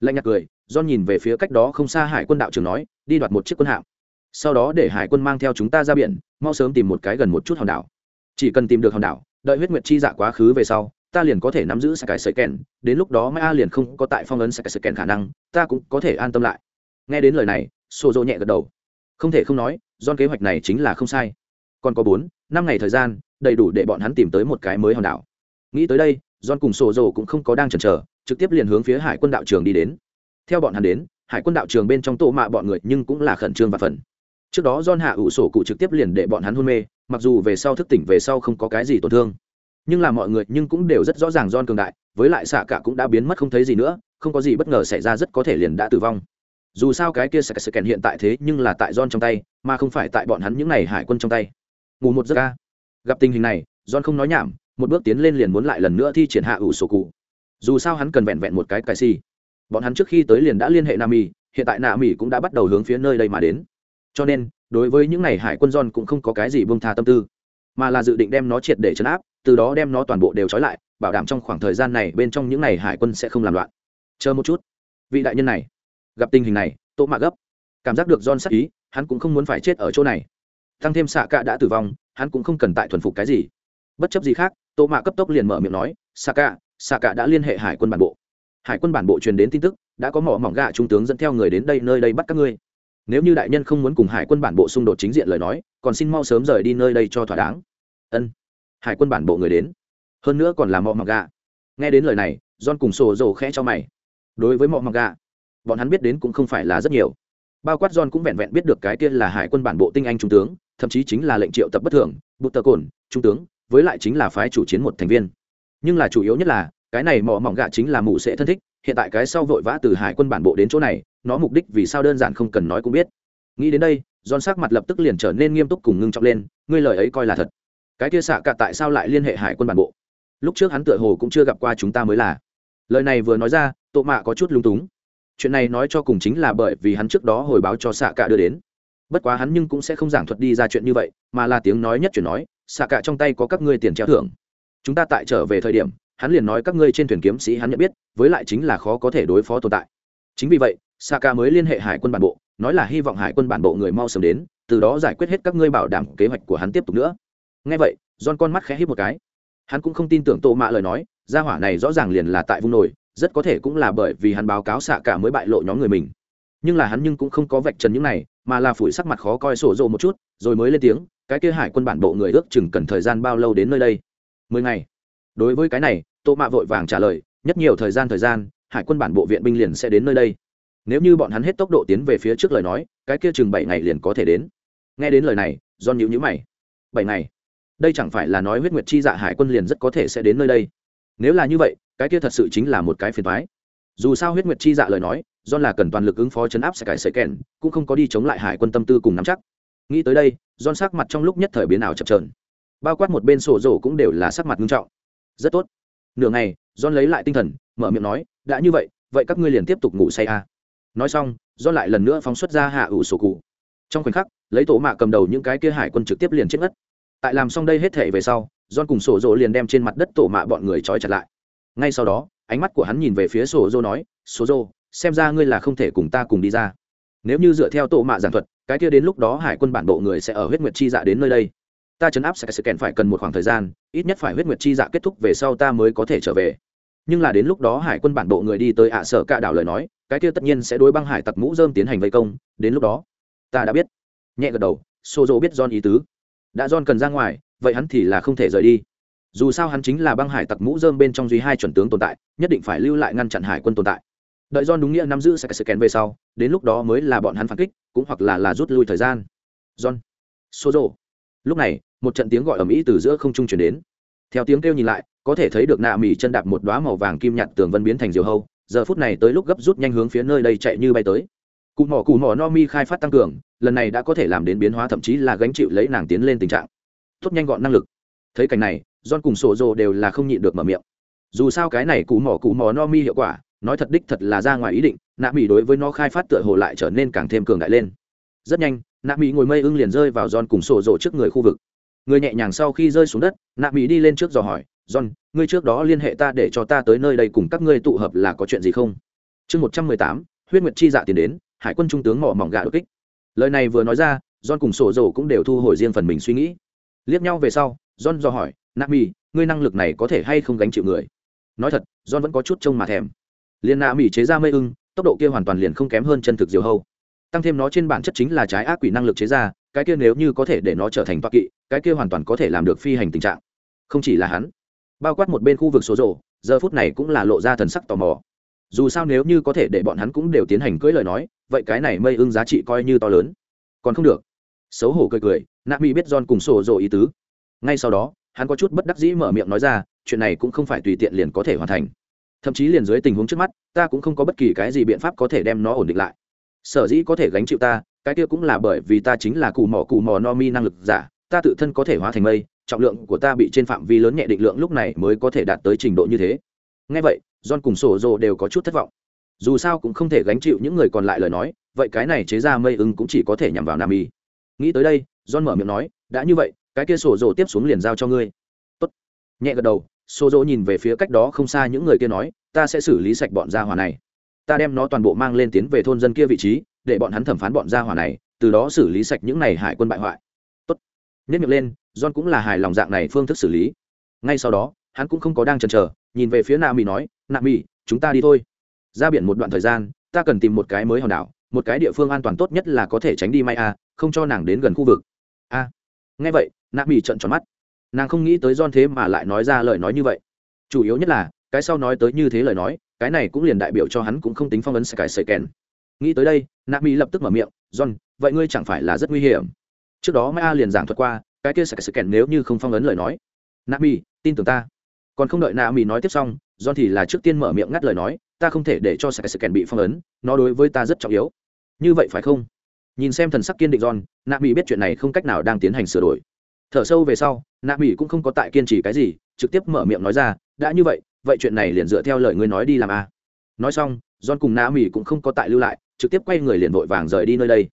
Lạnh nhạt cười don nhìn về phía cách đó không xa hải quân đạo trưởng nói, đi đoạt một chiếc quân hạm. Sau đó để hải quân mang theo chúng ta ra biển, mau sớm tìm một cái gần một chút hòn đảo. Chỉ cần tìm được hòn đảo, đợi huyết nguyệt chi dạ quá khứ về sau ta liền có thể nắm giữ sải sợi kèn đến lúc đó mai a liền không có tại phong ấn sải sợi kèn khả năng, ta cũng có thể an tâm lại. Nghe đến lời này xô dô nhẹ gật đầu. Không thể không nói don kế hoạch này chính là không sai. Còn có bốn, năm ngày thời gian, đầy đủ để bọn hắn tìm tới một cái mới hòn đảo. Nghĩ tới đây don cùng sổ dồ cũng không có đang chần chờ, trực tiếp liền hướng phía hải quân đạo trường đi đến. Theo bọn hắn đến, hải quân đạo trường bên trong tổ mạ bọn người nhưng cũng là khẩn trương và phần trước đó don hạ ủ sổ cụ trực tiếp liền để bọn hắn hôn mê, mặc dù về sau thức tỉnh về sau không có cái gì tổn thương nhưng là mọi người nhưng cũng đều rất rõ ràng don cường đại, với lại xạ cả cũng đã biến mất không thấy gì nữa, không có gì bất ngờ xảy ra rất có thể liền đã tử vong. Dù sao cái kia sẽ kèn hiện tại thế nhưng là tại don trong tay, mà không phải tại bọn hắn những n à y hải quân trong tay. Ngủ một giấc ca gặp tình hình này don không nói nhảm, một bước tiến lên liền muốn lại lần nữa thi triển hạ ủ sổ cụ. Dù sao hắn cần vẹn vẹn một cái cái si. Bọn hắn trước khi tới liền đã liên hệ nam mỹ hiện tại nam mỹ cũng đã bắt đầu hướng phía nơi đây mà đến. Cho nên, đối với những n à y hải quân don cũng không có cái gì buông tha tâm tư, mà là dự định đem nó triệt để chấn áp từ đó đem nó toàn bộ đều trói lại, bảo đảm trong khoảng thời gian này bên trong những n à y hải quân sẽ không làm loạn. Chờ một chút. Vị đại nhân này. Gặp tình hình này, tô mạ gấp. Cảm giác được don sắc ý, hắn cũng không muốn phải chết ở chỗ này. Tăng thêm xạ cạ đã tử vong, hắn cũng không cần tại thuần phục cái gì. Bất chấp gì khác, tô mạ cấp tốc liền mở miệng nói xạ cạ xạ cạ đã liên hệ hải quân bản bộ. Hải quân bản bộ truyền đến tin tức, đã có mỏ mỏng gạ trung tướng dẫn theo người đến đây, nơi đây bắt các ngươi. Nếu như đại nhân không muốn cùng hải quân bản bộ xung đột chính diện lời nói, còn xin mau sớm rời đi nơi đây cho thỏa đáng. Ân hải quân bản bộ người đến. Hơn nữa còn là Mọ mỏng Gà. nghe đến lời này john cùng sổ dầu khẽ cho mày. Đối với Mọ mỏng Gà, bọn hắn biết đến cũng không phải là rất nhiều. Bao quát john cũng vẹn vẹn biết được cái kia là hải quân bản bộ tinh anh trung tướng thậm chí chính là lệnh triệu tập bất thường bụt tờ cồn trung tướng với lại chính là phái chủ chiến một thành viên. Nhưng là chủ yếu nhất là cái này mỏ mỏng gạ chính là mụ sẽ thân thích hiện tại cái sau vội vã từ hải quân bản bộ đến chỗ này nó mục đích vì sao đơn giản không cần nói cũng biết. Nghĩ đến đây don sắc mặt lập tức liền trở nên nghiêm túc cùng ngưng trọng lên ngươi lời ấy coi là thật cái kia xạ cả tại sao lại liên hệ hải quân bản bộ? Lúc trước hắn tựa hồ cũng chưa gặp qua chúng ta mới là. Lời này vừa nói ra tội mạ có chút lung túng. Chuyện này nói cho cùng chính là bởi vì hắn trước đó hồi báo cho xạ cả đưa đến. Bất quá hắn nhưng cũng sẽ không giảng thuật đi ra chuyện như vậy, mà là tiếng nói nhất chuyện nói, xạ cả trong tay có các ngươi tiền treo thưởng. Chúng ta tại trở về thời điểm, hắn liền nói các ngươi trên thuyền kiếm sĩ hắn nhận biết, với lại chính là khó có thể đối phó tồn tại. Chính vì vậy, xạ cả mới liên hệ hải quân bản bộ, nói là hy vọng hải quân bản bộ người mau sớm đến, từ đó giải quyết hết các ngươi bảo đảm kế hoạch của hắn tiếp tục nữa ngay vậy, john con mắt khẽ hít một cái. Hắn cũng không tin tưởng tô mạ lời nói, gia hỏa này rõ ràng liền là tại vùng nổi rất có thể cũng là bởi vì hắn báo cáo xạ cả mới bại lộ nhóm người mình. Nhưng là hắn nhưng cũng không có vạch trần những này, mà là phủi sắc mặt khó coi sổ rộ một chút, rồi mới lên tiếng, cái kia hải quân bản bộ người ước chừng cần thời gian bao lâu đến nơi đây? Mười ngày. Đối với cái này, tô mạ vội vàng trả lời, nhất nhiều thời gian thời gian, hải quân bản bộ viện binh liền sẽ đến nơi đây. Nếu như bọn hắn hết tốc độ tiến về phía trước lời nói, cái kia chừng bảy ngày liền có thể đến. Nghe đến lời này do nhữ nhữ mày. Bảy ngày? Đây chẳng phải là nói huyết nguyệt chi dạ hải quân liền rất có thể sẽ đến nơi đây. Nếu là như vậy, cái kia thật sự chính là một cái phiền thoái dù sao huyết nguyệt chi dạ lời nói do là cần toàn lực ứng phó chấn áp sẽ cải sợi kèn, cũng không có đi chống lại hải quân tâm tư cùng nắm chắc. Nghĩ tới đây don sắc mặt trong lúc nhất thời biến ảo chập trờn bao quát một bên sổ rổ cũng đều là sắc mặt nghiêm trọng. Rất tốt. Nửa ngày don lấy lại tinh thần, mở miệng nói, đã như vậy vậy các ngươi liền tiếp tục ngủ say à. nói xong, john lại lần nữa phóng xuất ra hạ ủ sổ cụ. Trong khoảnh khắc, lấy tổ mạ cầm đầu những cái kia hải quân trực tiếp liền chết ngất tại làm xong đây hết thể về sau, john cùng sổ dỗ liền đem trên mặt đất tổ mạ bọn người trói chặt lại. Ngay sau đó, ánh mắt của hắn nhìn về phía sổ dỗ nói, sổ dỗ, xem ra ngươi là không thể cùng ta cùng đi ra. Nếu như dựa theo tổ mạ giảng thuật, cái kia đến lúc đó hải quân bản bộ người sẽ ở huyết nguyệt chi dạ đến nơi đây. Ta chấn áp sẽ sự kèn phải cần một khoảng thời gian, ít nhất phải huyết nguyệt chi dạ kết thúc về sau ta mới có thể trở về. Nhưng là đến lúc đó hải quân bản bộ người đi tới ạ sở cạ đảo lời nói, cái kia tất nhiên sẽ đối băng hải tặc mũ dơm tiến hành vây công, đến lúc đó, ta đã biết. Nhẹ gật đầu xô dô biết don ý tứ đã john cần ra ngoài, vậy hắn thì là không thể rời đi. Dù sao hắn chính là băng hải tặc mũ dơm bên trong duy hai chuẩn tướng tồn tại, nhất định phải lưu lại ngăn chặn hải quân tồn tại. Đợi john đúng nghĩa nắm giữ sẽ kèn về sau, đến lúc đó mới là bọn hắn phản kích, cũng hoặc là là rút lui thời gian. John số rộ lúc này, một trận tiếng gọi ầm ĩ từ giữa không trung chuyển đến. Theo tiếng kêu nhìn lại, có thể thấy được nạ mỉ chân đạp một đoá màu vàng kim nhạt tường vân biến thành diều hâu. Giờ phút này tới lúc gấp rút nhanh hướng phía nơi đây chạy như bay tới cụ mỏ cụ mỏ no mi khai phát tăng cường, lần này đã có thể làm đến biến hóa thậm chí là gánh chịu lấy nàng tiến lên tình trạng. Tốt nhanh gọn năng lực. Thấy cảnh này, john cùng sổ rồ đều là không nhịn được mở miệng. Dù sao cái này cụ mỏ cụ mỏ no mi hiệu quả, nói thật đích thật là ra ngoài ý định, nạ mỹ đối với nó khai phát tựa hồ lại trở nên càng thêm cường đại lên. Rất nhanh, nạ mỹ ngồi mây ưng liền rơi vào john cùng sổ rồ trước người khu vực. Người nhẹ nhàng sau khi rơi xuống đất, nạ mỹ đi lên trước dò hỏi, john, ngươi trước đó liên hệ ta để cho ta tới nơi đây cùng các ngươi tụ hợp là có chuyện gì không? Chương một trăm mười tám, huyết nguyệt chi dạ tiến đến hải quân trung tướng mỏ mỏng gà đột kích. Lời này vừa nói ra, john cùng sổ dầu cũng đều thu hồi riêng phần mình suy nghĩ. Liếc nhau về sau, john do hỏi nạ mỹ ngươi năng lực này có thể hay không gánh chịu người? Nói thật, john vẫn có chút trông mà thèm. Liền nạ mỹ chế ra mây ưng, tốc độ kia hoàn toàn liền không kém hơn chân thực diều hâu. Tăng thêm nó trên bản chất chính là trái ác quỷ năng lực chế ra, cái kia nếu như có thể để nó trở thành toa kỵ, cái kia hoàn toàn có thể làm được phi hành tình trạng. Không chỉ là hắn, bao quát một bên khu vực số rộ giờ phút này cũng là lộ ra thần sắc tò mò. Dù sao nếu như có thể để bọn hắn cũng đều tiến hành cưỡi lời nói vậy cái này mây ưng giá trị coi như to lớn. Còn không được. Xấu hổ cười cười, nạ mỹ biết john cùng sổ dồ ý tứ. Ngay sau đó, hắn có chút bất đắc dĩ mở miệng nói ra, chuyện này cũng không phải tùy tiện liền có thể hoàn thành. Thậm chí liền dưới tình huống trước mắt, ta cũng không có bất kỳ cái gì biện pháp có thể đem nó ổn định lại. Sở dĩ có thể gánh chịu ta, cái kia cũng là bởi vì ta chính là cù mỏ cù mỏ no mi năng lực giả, ta tự thân có thể hóa thành mây, trọng lượng của ta bị trên phạm vi lớn nhẹ định lượng lúc này mới có thể đạt tới trình độ như thế. Ngay vậy, john cùng sổ dồ đều có chút thất vọng dù sao cũng không thể gánh chịu những người còn lại lời nói, vậy cái này chế ra mây ưng cũng chỉ có thể nhằm vào nam y. Nghĩ tới đây, john mở miệng nói, đã như vậy, cái kia sổ rồ tiếp xuống liền giao cho ngươi. Tốt. nhẹ gật đầu sổ rồ nhìn về phía cách đó không xa những người kia nói, ta sẽ xử lý sạch bọn gia hỏa này. Ta đem nó toàn bộ mang lên tiến về thôn dân kia vị trí, để bọn hắn thẩm phán bọn gia hỏa này, từ đó xử lý sạch những này hải quân bại hoại. Tốt. Nhất miệng lên, john cũng là hài lòng dạng này phương thức xử lý. Ngay sau đó, hắn cũng không có đang chần chờ, nhìn về phía nạ mỹ nói nạ mỹ chúng ta đi thôi ra biển một đoạn thời gian, ta cần tìm một cái mới hòn đảo, một cái địa phương an toàn tốt nhất là có thể tránh đi may a không cho nàng đến gần khu vực. A à. nghe vậy, nạ mỹ trận tròn mắt. Nàng không nghĩ tới don thế mà lại nói ra lời nói như vậy. Chủ yếu nhất là, cái sau nói tới như thế lời nói, cái này cũng liền đại biểu cho hắn cũng không tính phong ấn sky sợi kèn nghĩ tới đây, nạ mỹ lập tức mở miệng, john, vậy ngươi chẳng phải là rất nguy hiểm? Trước đó mai a liền giảng thuật qua, cái kia sky sợi kèn nếu như không phong ấn lời nói. Nạ mỹ tin tưởng ta. Còn không đợi nạ mỹ nói tiếp xong, john thì là trước tiên mở miệng ngắt lời nói ta không thể để cho sky sự kèn bị phong ấn, nó đối với ta rất trọng yếu. Như vậy phải không? Nhìn xem thần sắc kiên định john nạ mỹ biết chuyện này không cách nào đang tiến hành sửa đổi. Thở sâu về sau nạ mỹ cũng không có tại kiên trì cái gì, trực tiếp mở miệng nói ra, đã như vậy vậy chuyện này liền dựa theo lời ngươi nói đi làm a. À. nói xong, john cùng nạ mỹ cũng không có tại lưu lại, trực tiếp quay người liền vội vàng rời đi nơi đây.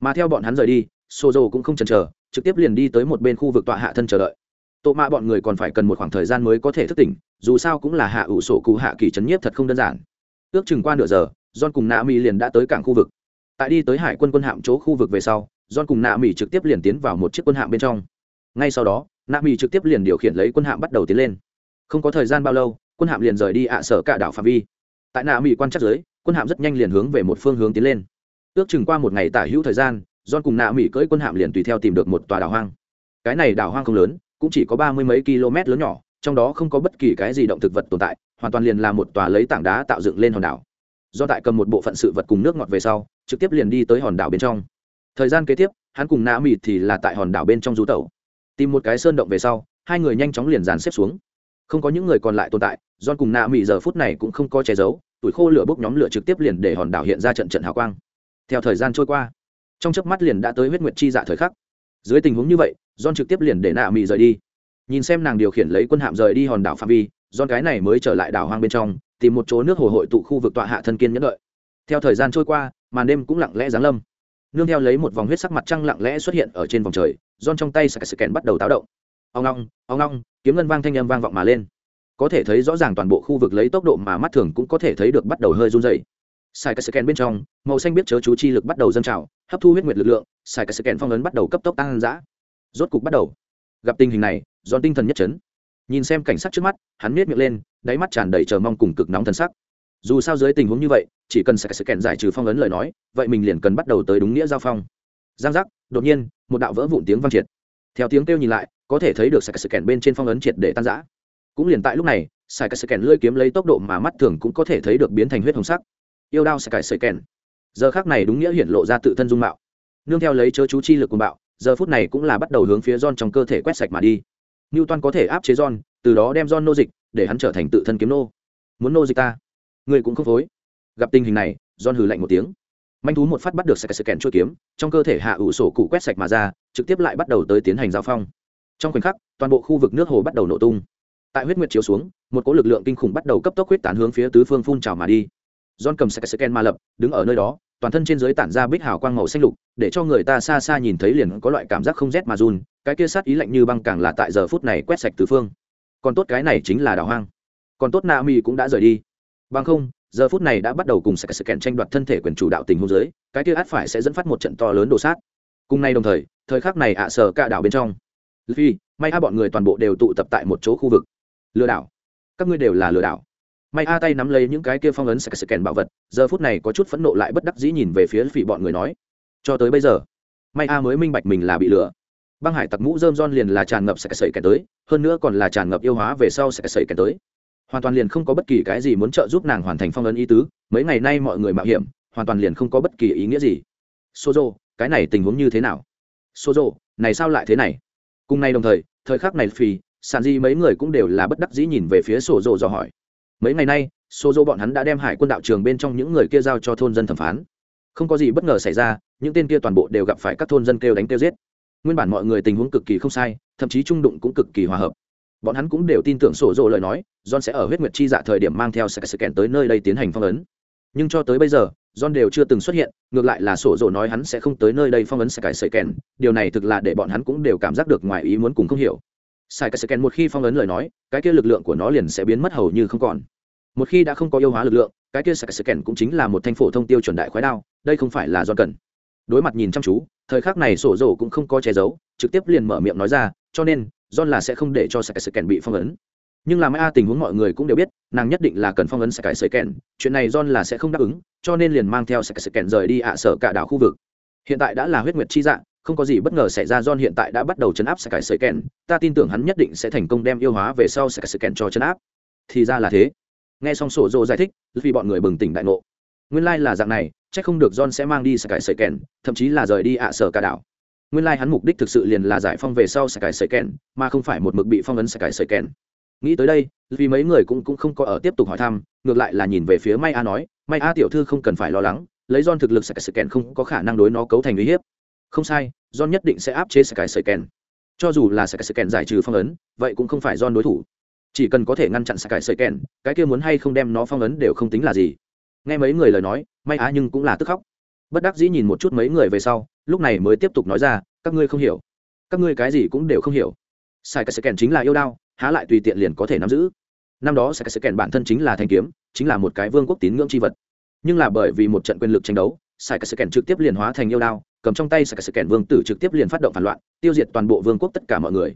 Mà theo bọn hắn rời đi, Sojo cũng không chần chờ, trực tiếp liền đi tới một bên khu vực tọa hạ thân chờ đợi. Tổ mạ bọn người còn phải cần một khoảng thời gian mới có thể thức tỉnh, dù sao cũng là hạ ủ sổ cụ hạ kỳ chấn nhiếp thật không đơn giản ước chừng qua nửa giờ, john cùng nạ mỹ liền đã tới cảng khu vực. Tại đi tới hải quân quân hạm chỗ khu vực về sau, john cùng nạ mỹ trực tiếp liền tiến vào một chiếc quân hạm bên trong. Ngay sau đó, nạ mỹ trực tiếp liền điều khiển lấy quân hạm bắt đầu tiến lên. Không có thời gian bao lâu, quân hạm liền rời đi ạ sở cả đảo phạm vi. Tại nạ mỹ quan chắc giới quân hạm rất nhanh liền hướng về một phương hướng tiến lên. Ước chừng qua một ngày tả hữu thời gian, john cùng nạ mỹ cưỡi quân hạm liền tùy theo tìm được một tòa đảo hoang. Cái này đảo hoang không lớn, cũng chỉ có ba mươi mấy km lớn nhỏ, trong đó không có bất kỳ cái gì động thực vật tồn tại hoàn toàn liền là một tòa lấy tảng đá tạo dựng lên hòn đảo. Do tại cầm một bộ phận sự vật cùng nước ngọt về sau, trực tiếp liền đi tới hòn đảo bên trong. Thời gian kế tiếp, hắn cùng nạ mịt thì là tại hòn đảo bên trong rú tẩu. Tìm một cái sơn động về sau, hai người nhanh chóng liền dàn xếp xuống. Không có những người còn lại tồn tại, john cùng nạ mị giờ phút này cũng không có che giấu, tuổi khô lửa bốc nhóm lửa trực tiếp liền để hòn đảo hiện ra trận trận hào quang. Theo thời gian trôi qua, trong chớp mắt liền đã tới huyết nguyệt chi dạ thời khắc. Dưới tình huống như vậy, john trực tiếp liền để nạ mị rời đi. Nhìn xem nàng điều khiển lấy quân hạm rời đi hòn đảo phạm vi john cái này mới trở lại đảo hoang bên trong, tìm một chỗ nước hồ hội tụ khu vực tọa hạ thân kiên nhẫn đợi. Theo thời gian trôi qua, màn đêm cũng lặng lẽ giáng lâm. Nương theo lấy một vòng huyết sắc mặt trăng lặng lẽ xuất hiện ở trên vòng trời, John trong tay sạc kèn bắt đầu táo động. Ông long ông long, kiếm ngân vang thanh âm vang vọng mà lên. Có thể thấy rõ ràng toàn bộ khu vực lấy tốc độ mà mắt thường cũng có thể thấy được bắt đầu hơi run dày sai cái kèn bên trong, màu xanh biết chớ chú chi lực bắt đầu dâng trào, hấp thu huyết nguyệt lực lượng sai cái kèn phong ấn bắt đầu cấp tốc tăng giã rốt cục bắt đầu. Gặp tình hình này dọn tinh thần nhất chấn nhìn xem cảnh sắc trước mắt, hắn miết miệng lên, đáy mắt tràn đầy chờ mong cùng cực nóng thần sắc. Dù sao dưới tình huống như vậy, chỉ cần sẽ sẽ kèn giải trừ phong ấn lời nói, vậy mình liền cần bắt đầu tới đúng nghĩa giao phong. Giang giác, đột nhiên, một đạo vỡ vụn tiếng vang triệt. Theo tiếng kêu nhìn lại, có thể thấy được sạch sự kèn bên trên phong ấn triệt để tan giã cũng liền tại lúc này sài cái sợi kèn lưỡi kiếm lấy tốc độ mà mắt thường cũng có thể thấy được biến thành huyết hồng sắc. Yêu đao sài cái sợi kèn giờ khác này đúng nghĩa hiện lộ ra tự thân dung mạo. Nương theo lấy chớ chú chi lực cùng bạo, giờ phút này cũng là bắt đầu hướng phía don trong cơ thể quét sạch mà đi. Newton có thể áp chế John, từ đó đem John nô dịch, để hắn trở thành tự thân kiếm nô. Muốn nô dịch ta, người cũng không phối. Gặp tình hình này, John hừ lạnh một tiếng. Manh thú một phát bắt được sạch sạch kẹn chuôi kiếm, trong cơ thể hạ ủ sổ cụ quét sạch mà ra, trực tiếp lại bắt đầu tới tiến hành giao phong. Trong khoảnh khắc, toàn bộ khu vực nước hồ bắt đầu nổ tung. Tại huyết nguyệt chiếu xuống, một cỗ lực lượng kinh khủng bắt đầu cấp tốc huyết tán hướng phía tứ phương phun trào mà đi. John cầm sạch sạch kẹn ma lập, đứng ở nơi đó, toàn thân trên dưới tản ra bích hào quang màu xanh lục, để cho người ta xa xa nhìn thấy liền có loại cảm giác không rét mà run, cái kia sát ý lạnh như băng càng là tại giờ phút này quét sạch tứ phương. Còn tốt cái này chính là đào hoang. Còn tốt na mi cũng đã rời đi. Bằng không, giờ phút này đã bắt đầu cùng sạch kèn tranh đoạt thân thể quyền chủ đạo tình hôn giới cái kia át phải sẽ dẫn phát một trận to lớn đổ sát. Cùng nay đồng thời thời khắc này ạ à sờ cả đảo bên trong. Phi, may a bọn người toàn bộ đều tụ tập tại một chỗ khu vực. Lừa đảo. Các ngươi đều là lừa đảo may a tay nắm lấy những cái kia phong ấn sạch kèn bảo vật, giờ phút này có chút phẫn nộ lại bất đắc dĩ nhìn về phía phỉ bọn người nói. Cho tới bây giờ, may a mới minh bạch mình là bị lừa. Băng hải tặc mũ dơm don liền là tràn ngập sạch sẩy kèn tới, hơn nữa còn là tràn ngập yêu hóa về sau sạch sẩy kèn tới. Hoàn toàn liền không có bất kỳ cái gì muốn trợ giúp nàng hoàn thành phong ấn ý tứ, mấy ngày nay mọi người mạo hiểm, hoàn toàn liền không có bất kỳ ý nghĩa gì. Sozo, cái này tình huống như thế nào? Sozo, này sao lại thế này? Cùng nay đồng thời thời khắc này phì sàn di mấy người cũng đều là bất đắc dĩ nhìn về phía sổ rồ dò hỏi mấy ngày nay số dỗ bọn hắn đã đem hải quân đạo trường bên trong những người kia giao cho thôn dân thẩm phán. Không có gì bất ngờ xảy ra, những tên kia toàn bộ đều gặp phải các thôn dân kêu đánh kêu giết. Nguyên bản mọi người tình huống cực kỳ không sai, thậm chí trung đụng cũng cực kỳ hòa hợp. Bọn hắn cũng đều tin tưởng sổ dỗ lời nói, john sẽ ở huyết nguyệt chi dạ thời điểm mang theo sẽ sự kèn tới nơi đây tiến hành phong ấn. Nhưng cho tới bây giờ, john đều chưa từng xuất hiện, ngược lại là sổ dỗ nói hắn sẽ không tới nơi đây phong ấn sẽ cải sợi kèn điều này thực là để bọn hắn cũng đều cảm giác được ngoài ý muốn cùng không hiểu sai cái scan một khi phong ấn lời nói, cái kia lực lượng của nó liền sẽ biến mất hầu như không còn. Một khi đã không có yêu hóa lực lượng, cái kia sai scan cũng chính là một thanh phổ thông tiêu chuẩn đại khoái đao, đây không phải là do cần. Đối mặt nhìn chăm chú, thời khắc này sổ rổ cũng không có che giấu, trực tiếp liền mở miệng nói ra, cho nên, John là sẽ không để cho sai scan bị phong ấn. Nhưng làm a tình huống mọi người cũng đều biết, nàng nhất định là cần phong ấn sai scan chuyện này John là sẽ không đáp ứng, cho nên liền mang theo sai scan rời đi ạ sở cả đảo khu vực. Hiện tại đã là huyết nguyệt chi dạng không có gì bất ngờ xảy ra John hiện tại đã bắt đầu chấn áp Sky Kèn. ta tin tưởng hắn nhất định sẽ thành công đem yêu hóa về sau Sky Kèn cho chấn áp. Thì ra là thế. Nghe xong sổ rồ giải thích, vì bọn người bừng tỉnh đại ngộ. Nguyên lai like là dạng này, chắc không được John sẽ mang đi Sky Kèn, thậm chí là rời đi ạ sở cả đảo. Nguyên lai like hắn mục đích thực sự liền là giải phong về sau Sky Kèn, mà không phải một mực bị phong ấn Sky Kèn. Nghĩ tới đây, vì mấy người cũng cũng không có ở tiếp tục hỏi thăm, ngược lại là nhìn về phía May A nói, May A tiểu thư không cần phải lo lắng, lấy John thực lực Sky Kèn không có khả năng đối nó cấu thành uy hiếp không sai, john nhất định sẽ áp chế sky sợi kèn cho dù là sky sợi kèn giải trừ phong ấn, vậy cũng không phải john đối thủ. Chỉ cần có thể ngăn chặn sky sợi kèn cái kia muốn hay không đem nó phong ấn đều không tính là gì. Nghe mấy người lời nói, may á nhưng cũng là tức khóc. Bất đắc dĩ nhìn một chút mấy người về sau, lúc này mới tiếp tục nói ra, các ngươi không hiểu. Các ngươi cái gì cũng đều không hiểu. Sai cái kèn chính là yêu đao, há lại tùy tiện liền có thể nắm giữ. Năm đó sai cái kèn bản thân chính là thanh kiếm, chính là một cái vương quốc tín ngưỡng c h i vật. Nhưng là bởi vì một trận quyền lực tranh đấu sai cái kèn trực tiếp liền hóa thành yêu đao cầm trong tay sạc sự kèn vương tử trực tiếp liền phát động phản loạn, tiêu diệt toàn bộ vương quốc tất cả mọi người.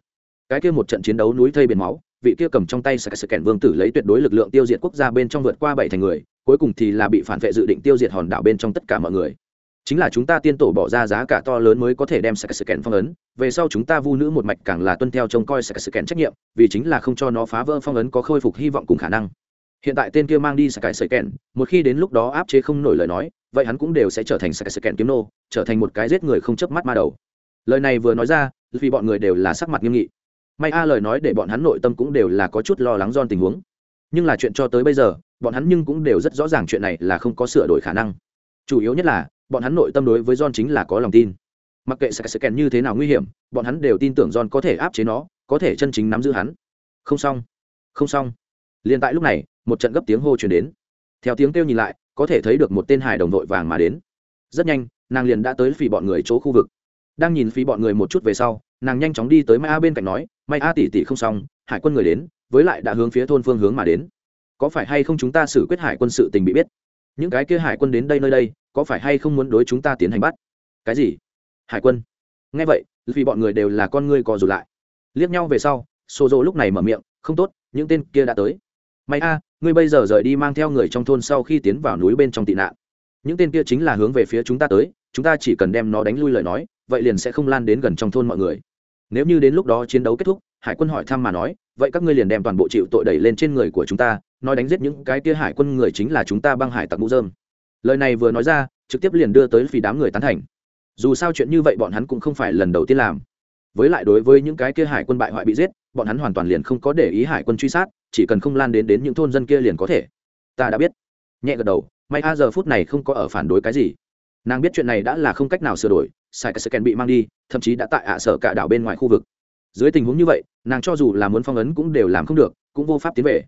Cái kia một trận chiến đấu núi thây biển máu, vị kia cầm trong tay sạc sự kèn vương tử lấy tuyệt đối lực lượng tiêu diệt quốc gia bên trong vượt qua bảy thành người, cuối cùng thì là bị phản vệ dự định tiêu diệt hòn đảo bên trong tất cả mọi người. Chính là chúng ta tiên tổ bỏ ra giá cả to lớn mới có thể đem sạc sự kèn phong ấn, về sau chúng ta vu nữ một mạch càng là tuân theo trông coi sạc sự kèn trách nhiệm, vì chính là không cho nó phá vỡ phong ấn có khôi phục hy vọng cùng khả năng. Hiện tại tên kia mang đi sạc sợi kèn một khi đến lúc đó áp chế không nổi lời nói vậy hắn cũng đều sẽ trở thành sạc sợi kiếm nô, trở thành một cái giết người không chớp mắt ma đầu. Lời này vừa nói ra, vì bọn người đều là sắc mặt nghiêm nghị. May a lời nói để bọn hắn nội tâm cũng đều là có chút lo lắng do tình huống. Nhưng là chuyện cho tới bây giờ, bọn hắn nhưng cũng đều rất rõ ràng chuyện này là không có sửa đổi khả năng. Chủ yếu nhất là, bọn hắn nội tâm đối với John chính là có lòng tin. Mặc kệ sự kèn như thế nào nguy hiểm, bọn hắn đều tin tưởng John có thể áp chế nó, có thể chân chính nắm giữ hắn. Không xong. Không xong. Liền tại lúc này, một trận gấp tiếng hô chuyển đến. Theo tiếng kêu nhìn lại có thể thấy được một tên hải đồng đội vàng mà đến. Rất nhanh, nàng liền đã tới phỉ bọn người chỗ khu vực. Đang nhìn phí bọn người một chút về sau, nàng nhanh chóng đi tới mai a bên cạnh nói, mai a tỉ tỉ không xong, hải quân người đến, với lại đã hướng phía thôn phương hướng mà đến. Có phải hay không chúng ta xử quyết hải quân sự tình bị biết? Những cái kia hải quân đến đây nơi đây, có phải hay không muốn đối chúng ta tiến hành bắt? Cái gì? Hải quân? Nghe vậy vì bọn người đều là con ngươi cò rụt lại. Liếc nhau về sau xô rộ lúc này mở miệng, không tốt, những tên kia đã tới. May a ngươi bây giờ rời đi mang theo người trong thôn sau khi tiến vào núi bên trong tị nạn. Những tên kia chính là hướng về phía chúng ta tới, chúng ta chỉ cần đem nó đánh lui lời nói, vậy liền sẽ không lan đến gần trong thôn mọi người. Nếu như đến lúc đó chiến đấu kết thúc, hải quân hỏi thăm mà nói, vậy các ngươi liền đem toàn bộ chịu tội đẩy lên trên người của chúng ta, nói đánh giết những cái kia hải quân người chính là chúng ta băng hải tặc mũ dơm lời này vừa nói ra, trực tiếp liền đưa tới vì đám người tán thành. Dù sao chuyện như vậy bọn hắn cũng không phải lần đầu tiên làm. Với lại đối với những cái kia hải quân bại hoại bị giết, bọn hắn hoàn toàn liền không có để ý hải quân truy sát chỉ cần không lan đến đến những thôn dân kia liền có thể. Ta đã biết. Nhẹ gật đầu, may a giờ phút này không có ở phản đối cái gì. Nàng biết chuyện này đã là không cách nào sửa đổi, sai cái scan bị mang đi, thậm chí đã tại ạ sở cả đảo bên ngoài khu vực. Dưới tình huống như vậy, nàng cho dù là muốn phong ấn cũng đều làm không được, cũng vô pháp tiến về.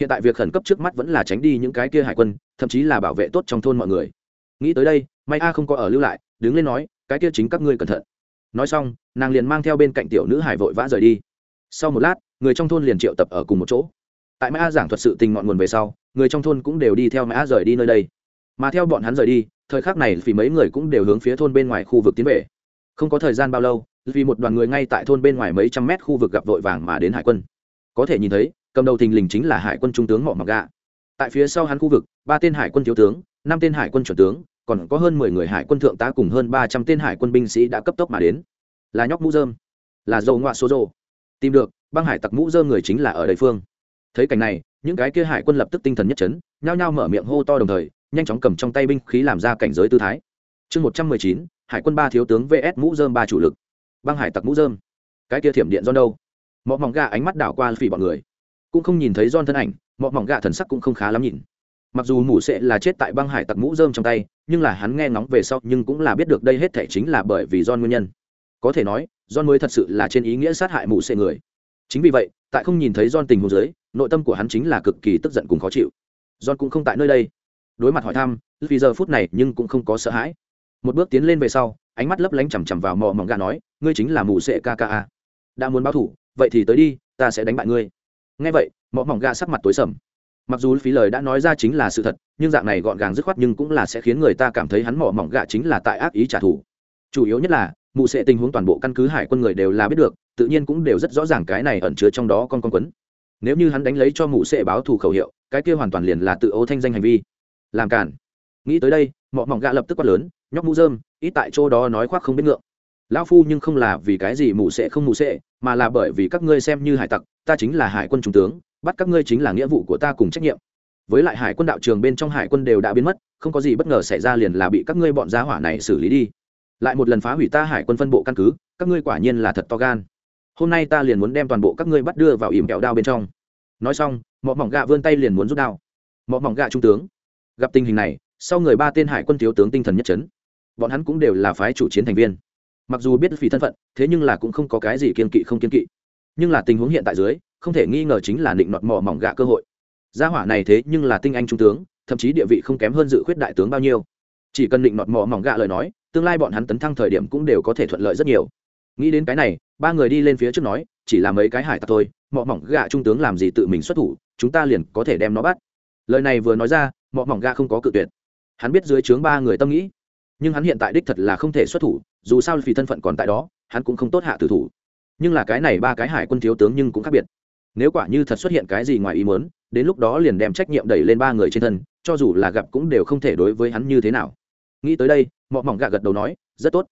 Hiện tại việc khẩn cấp trước mắt vẫn là tránh đi những cái kia hải quân, thậm chí là bảo vệ tốt trong thôn mọi người. Nghĩ tới đây, may a không có ở lưu lại, đứng lên nói, cái kia chính các ngươi cẩn thận. Nói xong, nàng liền mang theo bên cạnh tiểu nữ hải vội vã rời đi. Sau một lát, người trong thôn liền triệu tập ở cùng một chỗ tại mã a giảng thuật sự tình ngọn nguồn về sau, người trong thôn cũng đều đi theo mã a rời đi nơi đây. Mà theo bọn hắn rời đi, thời khắc này vì mấy người cũng đều hướng phía thôn bên ngoài khu vực tiến về. Không có thời gian bao lâu vì một đoàn người ngay tại thôn bên ngoài mấy trăm mét khu vực gặp vội vàng mà đến hải quân. Có thể nhìn thấy, cầm đầu thình lình chính là hải quân trung tướng mọ mặc gạ. Tại phía sau hắn khu vực, ba tên hải quân thiếu tướng, năm tên hải quân chuẩn tướng, còn có hơn mười người hải quân thượng tá cùng hơn ba trăm tên hải quân binh sĩ đã cấp tốc mà đến. Là nhóc mũ dơm, là dầu ngoạ số rồ tìm được, băng hải tặc mũ dơm người chính là ở địa phương thấy cảnh này, những cái kia hải quân lập tức tinh thần nhất trấn nhao nhao mở miệng hô to đồng thời, nhanh chóng cầm trong tay binh khí làm ra cảnh giới tư thái. Chương một trăm mười chín, hải quân ba thiếu tướng vs mũ dơm ba chủ lực. Băng hải tặc mũ dơm cái kia thiểm điện do đâu? Mọi mỏng gà ánh mắt đảo qua phỉ bọn người. Cũng không nhìn thấy don thân ảnh mọi mỏng gà thần sắc cũng không khá lắm nhìn. Mặc dù mũ sẽ là chết tại băng hải tặc mũ dơm trong tay, nhưng là hắn nghe ngóng về sau nhưng cũng là biết được đây hết thể chính là bởi vì don nguyên nhân. Có thể nói don mới thật sự là trên ý nghĩa sát hại mũ sẽ người. Chính vì vậy tại không nhìn thấy John tình huống dưới, nội tâm của hắn chính là cực kỳ tức giận cùng khó chịu. John cũng không tại nơi đây. Đối mặt hỏi thăm, vì giờ phút này nhưng cũng không có sợ hãi. Một bước tiến lên về sau, ánh mắt lấp lánh chằm chằm vào mò mỏng gà nói, ngươi chính là mù sệ kka đã muốn báo thủ, vậy thì tới đi, ta sẽ đánh bại ngươi. Nghe vậy mọ mỏng gà sắc mặt tối sầm. Mặc dù phí lời đã nói ra chính là sự thật, nhưng dạng này gọn gàng dứt khoát nhưng cũng là sẽ khiến người ta cảm thấy hắn mọ mỏng gà chính là tại ác ý trả thù. Chủ yếu nhất là, mù sệ tình huống toàn bộ căn cứ hải quân người đều là biết được tự nhiên cũng đều rất rõ ràng cái này ẩn chứa trong đó con con quấn. Nếu như hắn đánh lấy cho mụ sệ báo thù khẩu hiệu, cái kia hoàn toàn liền là tự ô thanh danh hành vi. Làm cản. Nghĩ tới đây, mọ mỏng gạ lập tức quát lớn, nhóc mũ dơm ít tại chỗ đó nói khoác không biết ngượng. Lão phu nhưng không là vì cái gì mù sệ không mù sệ, mà là bởi vì các ngươi xem như hải tặc, ta chính là hải quân trung tướng, bắt các ngươi chính là nghĩa vụ của ta cùng trách nhiệm. Với lại hải quân đạo trường bên trong hải quân đều đã biến mất, không có gì bất ngờ xảy ra liền là bị các ngươi bọn giá hỏa này xử lý đi. Lại một lần phá hủy ta hải quân phân bộ căn cứ, các ngươi quả nhiên là thật to gan hôm nay ta liền muốn đem toàn bộ các ngươi bắt đưa vào ỉm kẹo đao bên trong. Nói xong, mọ mỏng gạ vươn tay liền muốn rút đao. Mọ mỏng gạ trung tướng. Gặp tình hình này, sau người ba tên hải quân thiếu tướng tinh thần nhất trấn bọn hắn cũng đều là phái chủ chiến thành viên. Mặc dù biết vì thân phận, thế nhưng là cũng không có cái gì kiên kỵ không kiên kỵ. Nhưng là tình huống hiện tại dưới, không thể nghi ngờ chính là định nọt mỏ mỏng gạ cơ hội. Gia hỏa này thế nhưng là tinh anh trung tướng, thậm chí địa vị không kém hơn dự khuyết đại tướng bao nhiêu. Chỉ cần định nọt mỏ mỏng gạ lời nói, tương lai bọn hắn tấn thăng thời điểm cũng đều có thể thuận lợi rất nhiều nghĩ đến cái này, ba người đi lên phía trước nói, chỉ là mấy cái hải tặc thôi, mọ mỏng gạ trung tướng làm gì tự mình xuất thủ, chúng ta liền có thể đem nó bắt. Lời này vừa nói ra, mọ mỏng gạ không có cự tuyệt. Hắn biết dưới trướng ba người tâm nghĩ, nhưng hắn hiện tại đích thật là không thể xuất thủ, dù sao vì thân phận còn tại đó, hắn cũng không tốt hạ tử thủ. Nhưng là cái này ba cái hải quân thiếu tướng nhưng cũng khác biệt. Nếu quả như thật xuất hiện cái gì ngoài ý muốn, đến lúc đó liền đem trách nhiệm đẩy lên ba người trên thân, cho dù là gặp cũng đều không thể đối với hắn như thế nào. Nghĩ tới đây, mọ mỏng gạ gật đầu nói, rất tốt.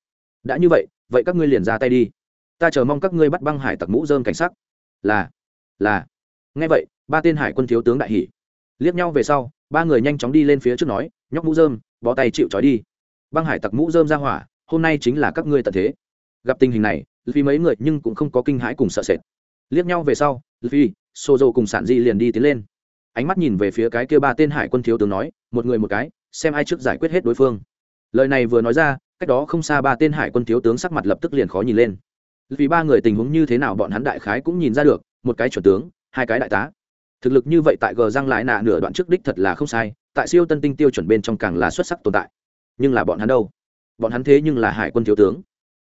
Đã như vậy vậy các ngươi liền ra tay đi. Ta chờ mong các ngươi bắt băng hải tặc mũ dơm cảnh sắc. Là là. Nghe vậy, ba tên hải quân thiếu tướng đại hỷ liếc nhau về sau, ba người nhanh chóng đi lên phía trước nói, nhóc mũ dơm bó tay chịu trói đi. Băng hải tặc mũ dơm ra hỏa, hôm nay chính là các ngươi tận thế. Gặp tình hình này vì mấy người nhưng cũng không có kinh hãi cùng sợ sệt. Liếc nhau về sau vì xô dầu cùng sản di liền đi tiến lên. Ánh mắt nhìn về phía cái kia ba tên hải quân thiếu tướng nói, một người một cái, xem ai trước giải quyết hết đối phương. Lời này vừa nói ra cách đó không xa ba tên hải quân thiếu tướng sắc mặt lập tức liền khó nhìn lên. Vì ba người tình huống như thế nào bọn hắn đại khái cũng nhìn ra được, một cái chuẩn tướng, hai cái đại tá. Thực lực như vậy tại gờ răng lại nạ nửa đoạn trước đích thật là không sai, tại siêu tân tinh tiêu chuẩn bên trong càng là xuất sắc tồn tại. Nhưng là bọn hắn đâu? Bọn hắn thế nhưng là hải quân thiếu tướng.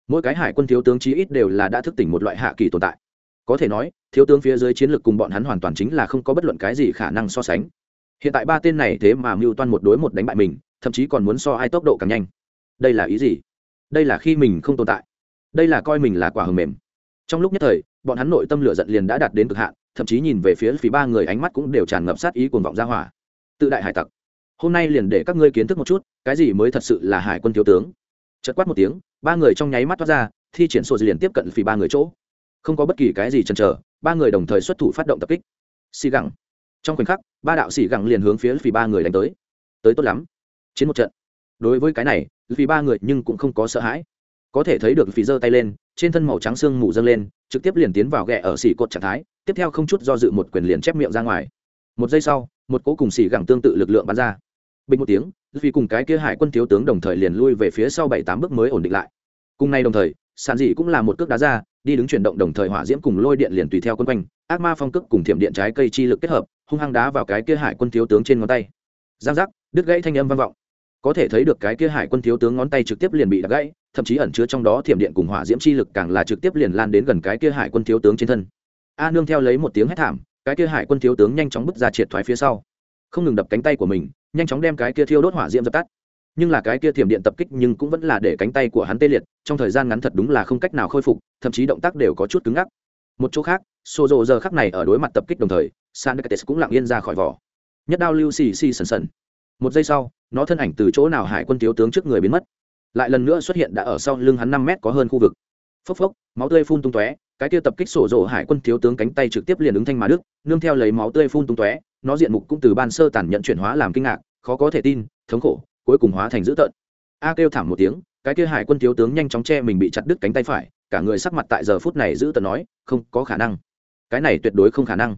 Mỗi cái hải quân thiếu tướng chí ít đều là đã thức tỉnh một loại hạ kỳ tồn tại. Có thể nói, thiếu tướng phía dưới chiến lược cùng bọn hắn hoàn toàn chính là không có bất luận cái gì khả năng so sánh. Hiện tại ba tên này thế mà mưu toan một đối một đánh bại mình, thậm chí còn muốn so ai tốc độ càng nhanh đây là ý gì? Đây là khi mình không tồn tại. Đây là coi mình là quả hầm mềm. Trong lúc nhất thời, bọn hắn nội tâm lửa giận liền đã đạt đến cực hạn, thậm chí nhìn về phía phía ba người ánh mắt cũng đều tràn ngập sát ý cuồng vọng ra hỏa. Tự đại hải tặc. Hôm nay liền để các ngươi kiến thức một chút, cái gì mới thật sự là hải quân thiếu tướng. Chật quát một tiếng, ba người trong nháy mắt thoát ra, thi triển sổ liền tiếp cận phía ba người chỗ. Không có bất kỳ cái gì chần chờ, ba người đồng thời xuất thủ phát động tập kích. Xì gẳng. Trong khoảnh khắc, ba đạo xì gẳng liền hướng phía phía ba người đánh tới. Tới tốt lắm. Chiến một trận. Đối với cái này vì ba người nhưng cũng không có sợ hãi. Có thể thấy được phì giơ tay lên, trên thân màu trắng xương mù dâng lên, trực tiếp liền tiến vào ghẹ ở xỉ cột trạng thái, tiếp theo không chút do dự một quyền liền chép miệng ra ngoài. Một giây sau, một cỗ cùng xỉ gẳng tương tự lực lượng bắn ra. Bình một tiếng, vì cùng cái kia hải quân thiếu tướng đồng thời liền lui về phía sau bảy tám bước mới ổn định lại. Cùng nay đồng thời sản dị cũng là một cước đá ra, đi đứng chuyển động đồng thời hỏa diễm cùng lôi điện liền tùy theo quân quanh, ác ma phong cước cùng thiểm điện trái cây chi lực kết hợp, hung hăng đá vào cái kia hải quân thiếu tướng trên ngón tay. Giang giác, đứt gãy thanh âm vang vọng có thể thấy được cái kia hải quân thiếu tướng ngón tay trực tiếp liền bị đập gãy, thậm chí ẩn chứa trong đó thiểm điện cùng hỏa diễm chi lực càng là trực tiếp liền lan đến gần cái kia hải quân thiếu tướng trên thân. A nương theo lấy một tiếng hét thảm, cái kia hải quân thiếu tướng nhanh chóng bước ra triệt thoái phía sau. Không ngừng đập cánh tay của mình, nhanh chóng đem cái kia thiêu đốt hỏa diễm dập tắt. Nhưng là cái kia thiểm điện tập kích nhưng cũng vẫn là để cánh tay của hắn tê liệt, trong thời gian ngắn thật đúng là không cách nào khôi phục, thậm chí động tác đều có chút cứng ngắc. Một chỗ khác xô rộ giờ khắc này ở đối mặt tập kích đồng thời, san cũng lặng yên ra khỏi vỏ. Nhất đao lưu xì xì sần sần. Một giây sau nó thân ảnh từ chỗ nào hải quân thiếu tướng trước người biến mất. Lại lần nữa xuất hiện đã ở sau lưng hắn năm mét có hơn khu vực. Phốc phốc, máu tươi phun tung tóe, cái kia tập kích sổ rộ hải quân thiếu tướng cánh tay trực tiếp liền ứng thanh mà đức nương theo lấy máu tươi phun tung tóe, nó diện mục cũng từ ban sơ tản nhận chuyển hóa làm kinh ngạc, khó có thể tin, thống khổ, cuối cùng hóa thành dữ tợn. A kêu thảm một tiếng, cái kia hải quân thiếu tướng nhanh chóng che mình bị chặt đứt cánh tay phải, cả người sắc mặt tại giờ phút này giữ tợn nói, không có khả năng. Cái này tuyệt đối không khả năng.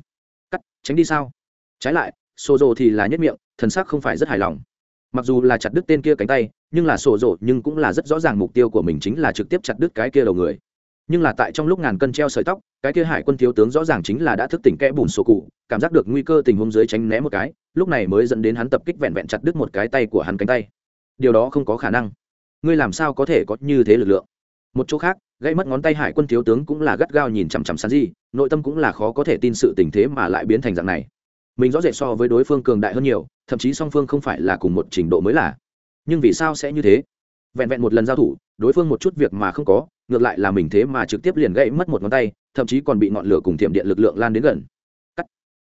Cắt, tránh đi sao? Trái lại, sổ rộ thì là nhất miệng, thần sắc không phải rất hài lòng mặc dù là chặt đứt tên kia cánh tay, nhưng là sổ rộ nhưng cũng là rất rõ ràng mục tiêu của mình chính là trực tiếp chặt đứt cái kia đầu người. Nhưng là tại trong lúc ngàn cân treo sợi tóc, cái kia hải quân thiếu tướng rõ ràng chính là đã thức tỉnh kẽ bùn sổ cụ, cảm giác được nguy cơ tình huống dưới tránh né một cái, lúc này mới dẫn đến hắn tập kích vẹn vẹn chặt đứt một cái tay của hắn cánh tay. Điều đó không có khả năng. Ngươi làm sao có thể có như thế lực lượng? Một chỗ khác gây mất ngón tay hải quân thiếu tướng cũng là gắt gao nhìn chằm chằm sán gì nội tâm cũng là khó có thể tin sự tình thế mà lại biến thành dạng này mình rõ rệt so với đối phương cường đại hơn nhiều, thậm chí song phương không phải là cùng một trình độ mới là. Nhưng vì sao sẽ như thế? Vẹn vẹn một lần giao thủ, đối phương một chút việc mà không có, ngược lại là mình thế mà trực tiếp liền gãy mất một ngón tay, thậm chí còn bị ngọn lửa cùng thiểm điện lực lượng lan đến gần. Cắt.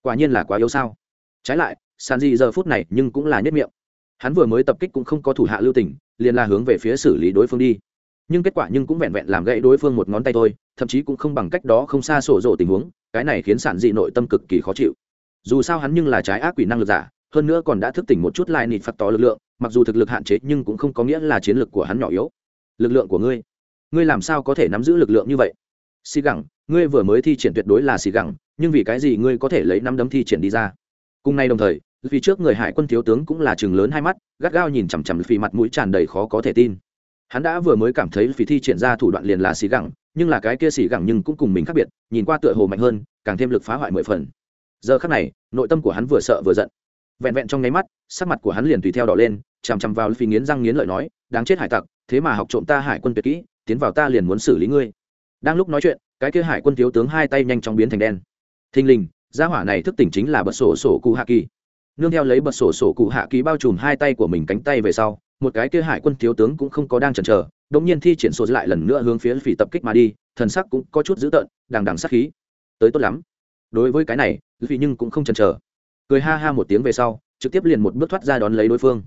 Quả nhiên là quá yếu sao. Trái lại san di giờ phút này nhưng cũng là nhất miệng. Hắn vừa mới tập kích cũng không có thủ hạ lưu tình, liền là hướng về phía xử lý đối phương đi. Nhưng kết quả nhưng cũng vẹn vẹn làm gãy đối phương một ngón tay thôi, thậm chí cũng không bằng cách đó không xa sổ rộ tình huống, cái này khiến sản dị nội tâm cực kỳ khó chịu dù sao hắn nhưng là trái ác quỷ năng lực giả, hơn nữa còn đã thức tỉnh một chút lai nịt phạt tỏ lực lượng, mặc dù thực lực hạn chế nhưng cũng không có nghĩa là chiến lược của hắn nhỏ yếu. Lực lượng của ngươi ngươi làm sao có thể nắm giữ lực lượng như vậy? Xì gẳng, ngươi vừa mới thi triển tuyệt đối là xì gẳng, nhưng vì cái gì ngươi có thể lấy năm đấm thi triển đi ra? Cùng nay đồng thời, vì trước người hải quân thiếu tướng cũng là chừng lớn hai mắt, gắt gao nhìn chằm chằm phì mặt mũi tràn đầy khó có thể tin. Hắn đã vừa mới cảm thấy phì thi triển ra thủ đoạn liền là xì gẳng, nhưng là cái kia xì gẳng nhưng cũng cùng mình khác biệt, nhìn qua tựa hồ mạnh hơn, càng thêm lực phá hoại mười phần giờ khắc này, nội tâm của hắn vừa sợ vừa giận. Vẹn vẹn trong nháy mắt, sắc mặt của hắn liền tùy theo đỏ lên, chằm chằm vào phi nghiến răng nghiến lợi nói, đáng chết hải tặc, thế mà học trộm ta hải quân tuyệt kỹ, tiến vào ta liền muốn xử lý ngươi. Đang lúc nói chuyện, cái kia hải quân thiếu tướng hai tay nhanh chóng biến thành đen. Thình lình, gia hỏa này thức tỉnh chính là bật sổ sổ cụ hạ kỳ. Nương theo lấy bật sổ sổ cụ hạ kỳ bao trùm hai tay của mình cánh tay về sau, một cái kia hải quân thiếu tướng cũng không có đang chần chờ đống nhiên thi triển sổ lại lần nữa hướng phía phỉ tập kích mà đi, thần sắc cũng có chút dữ tợn, đằng đằng sát khí. Tới tốt lắm đối với cái này vì nhưng cũng không chần chờ. Cười ha ha một tiếng về sau trực tiếp liền một bước thoát ra đón lấy đối phương.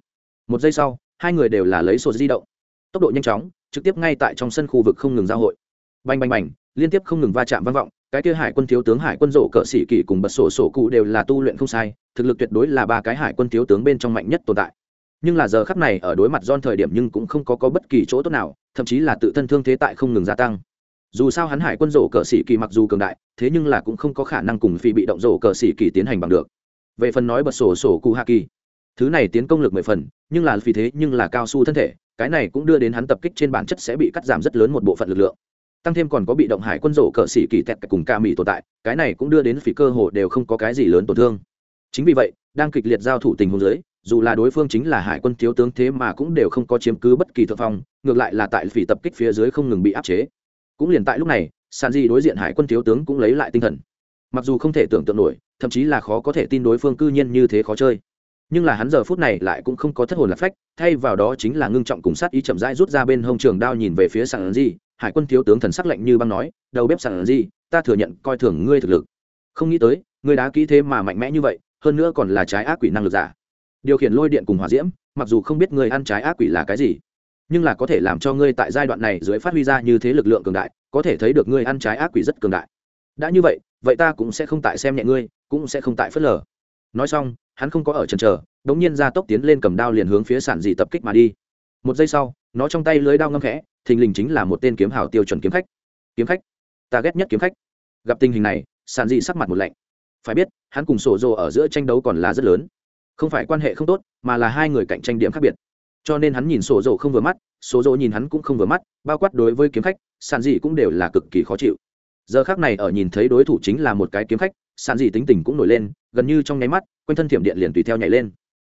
Một giây sau hai người đều là lấy sổ di động. Tốc độ nhanh chóng trực tiếp ngay tại trong sân khu vực không ngừng giao hội. Bành bành bành liên tiếp không ngừng va chạm vang vọng cái kia hải quân thiếu tướng hải quân rộ cỡ sĩ kỷ cùng bật sổ sổ cụ đều là tu luyện không sai thực lực tuyệt đối là ba cái hải quân thiếu tướng bên trong mạnh nhất tồn tại. Nhưng là giờ khắc này ở đối mặt don thời điểm nhưng cũng không có, có bất kỳ chỗ tốt nào thậm chí là tự thân thương thế tại không ngừng gia tăng dù sao hắn hải quân rổ cờ sĩ kỳ mặc dù cường đại, thế nhưng là cũng không có khả năng cùng phi bị động rổ cờ sĩ kỳ tiến hành bằng được. Về phần nói bật sổ sổ cụ hạ kỳ, thứ này tiến công lực mười phần, nhưng là vì thế nhưng là cao su thân thể, cái này cũng đưa đến hắn tập kích trên bản chất sẽ bị cắt giảm rất lớn một bộ phận lực lượng. Tăng thêm còn có bị động hải quân rổ cờ sĩ kỳ tẹt cùng ca mỹ tồn tại, cái này cũng đưa đến phỉ cơ hồ đều không có cái gì lớn tổn thương. Chính vì vậy, đang kịch liệt giao thủ tình huống dưới, dù là đối phương chính là hải quân thiếu tướng thế mà cũng đều không có chiếm cứ bất kỳ thượng phong, ngược lại là tại phỉ tập kích phía dưới không ngừng bị áp chế cũng liền tại lúc này sàn di đối diện hải quân thiếu tướng cũng lấy lại tinh thần. Mặc dù không thể tưởng tượng nổi, thậm chí là khó có thể tin đối phương cư nhiên như thế khó chơi. Nhưng là hắn giờ phút này lại cũng không có thất hồn lạc phách, thay vào đó chính là ngưng trọng cùng sát ý chậm rãi rút ra bên hông trường đao nhìn về phía sàn di. Hải quân thiếu tướng thần sắc lạnh như băng nói, đầu bếp sàn di, ta thừa nhận coi thường ngươi thực lực. Không nghĩ tới, ngươi đá kỹ thế mà mạnh mẽ như vậy, hơn nữa còn là trái ác quỷ năng lực giả. Điều khiển lôi điện cùng hỏa diễm, mặc dù không biết người ăn trái ác quỷ là cái gì nhưng là có thể làm cho ngươi tại giai đoạn này dưới phát huy ra như thế lực lượng cường đại, có thể thấy được ngươi ăn trái ác quỷ rất cường đại. Đã như vậy vậy ta cũng sẽ không tại xem nhẹ ngươi, cũng sẽ không tại phớt lờ. Nói xong, hắn không có ở trần trờ đ ỗ n g nhiên ra tốc tiến lên cầm đao liền hướng phía sản dị tập kích mà đi. Một giây sau, nó trong tay lưới đao ngâm khẽ, thình lình chính là một tên kiếm hào tiêu chuẩn kiếm khách. Kiếm khách? Ta ghét nhất kiếm khách. Gặp tình hình này, sản dị sắc mặt một lạnh. Phải biết, hắn cùng sổ rồ ở giữa tranh đấu còn là rất lớn. Không phải quan hệ không tốt, mà là hai người cạnh tranh điểm khác biệt cho nên hắn nhìn sổ rồ không vừa mắt, sổ rồ nhìn hắn cũng không vừa mắt, bao quát đối với kiếm khách sản dị cũng đều là cực kỳ khó chịu. Giờ khác này ở nhìn thấy đối thủ chính là một cái kiếm khách sản dị tính tình cũng nổi lên, gần như trong nháy mắt, quanh thân thiểm điện liền tùy theo nhảy lên.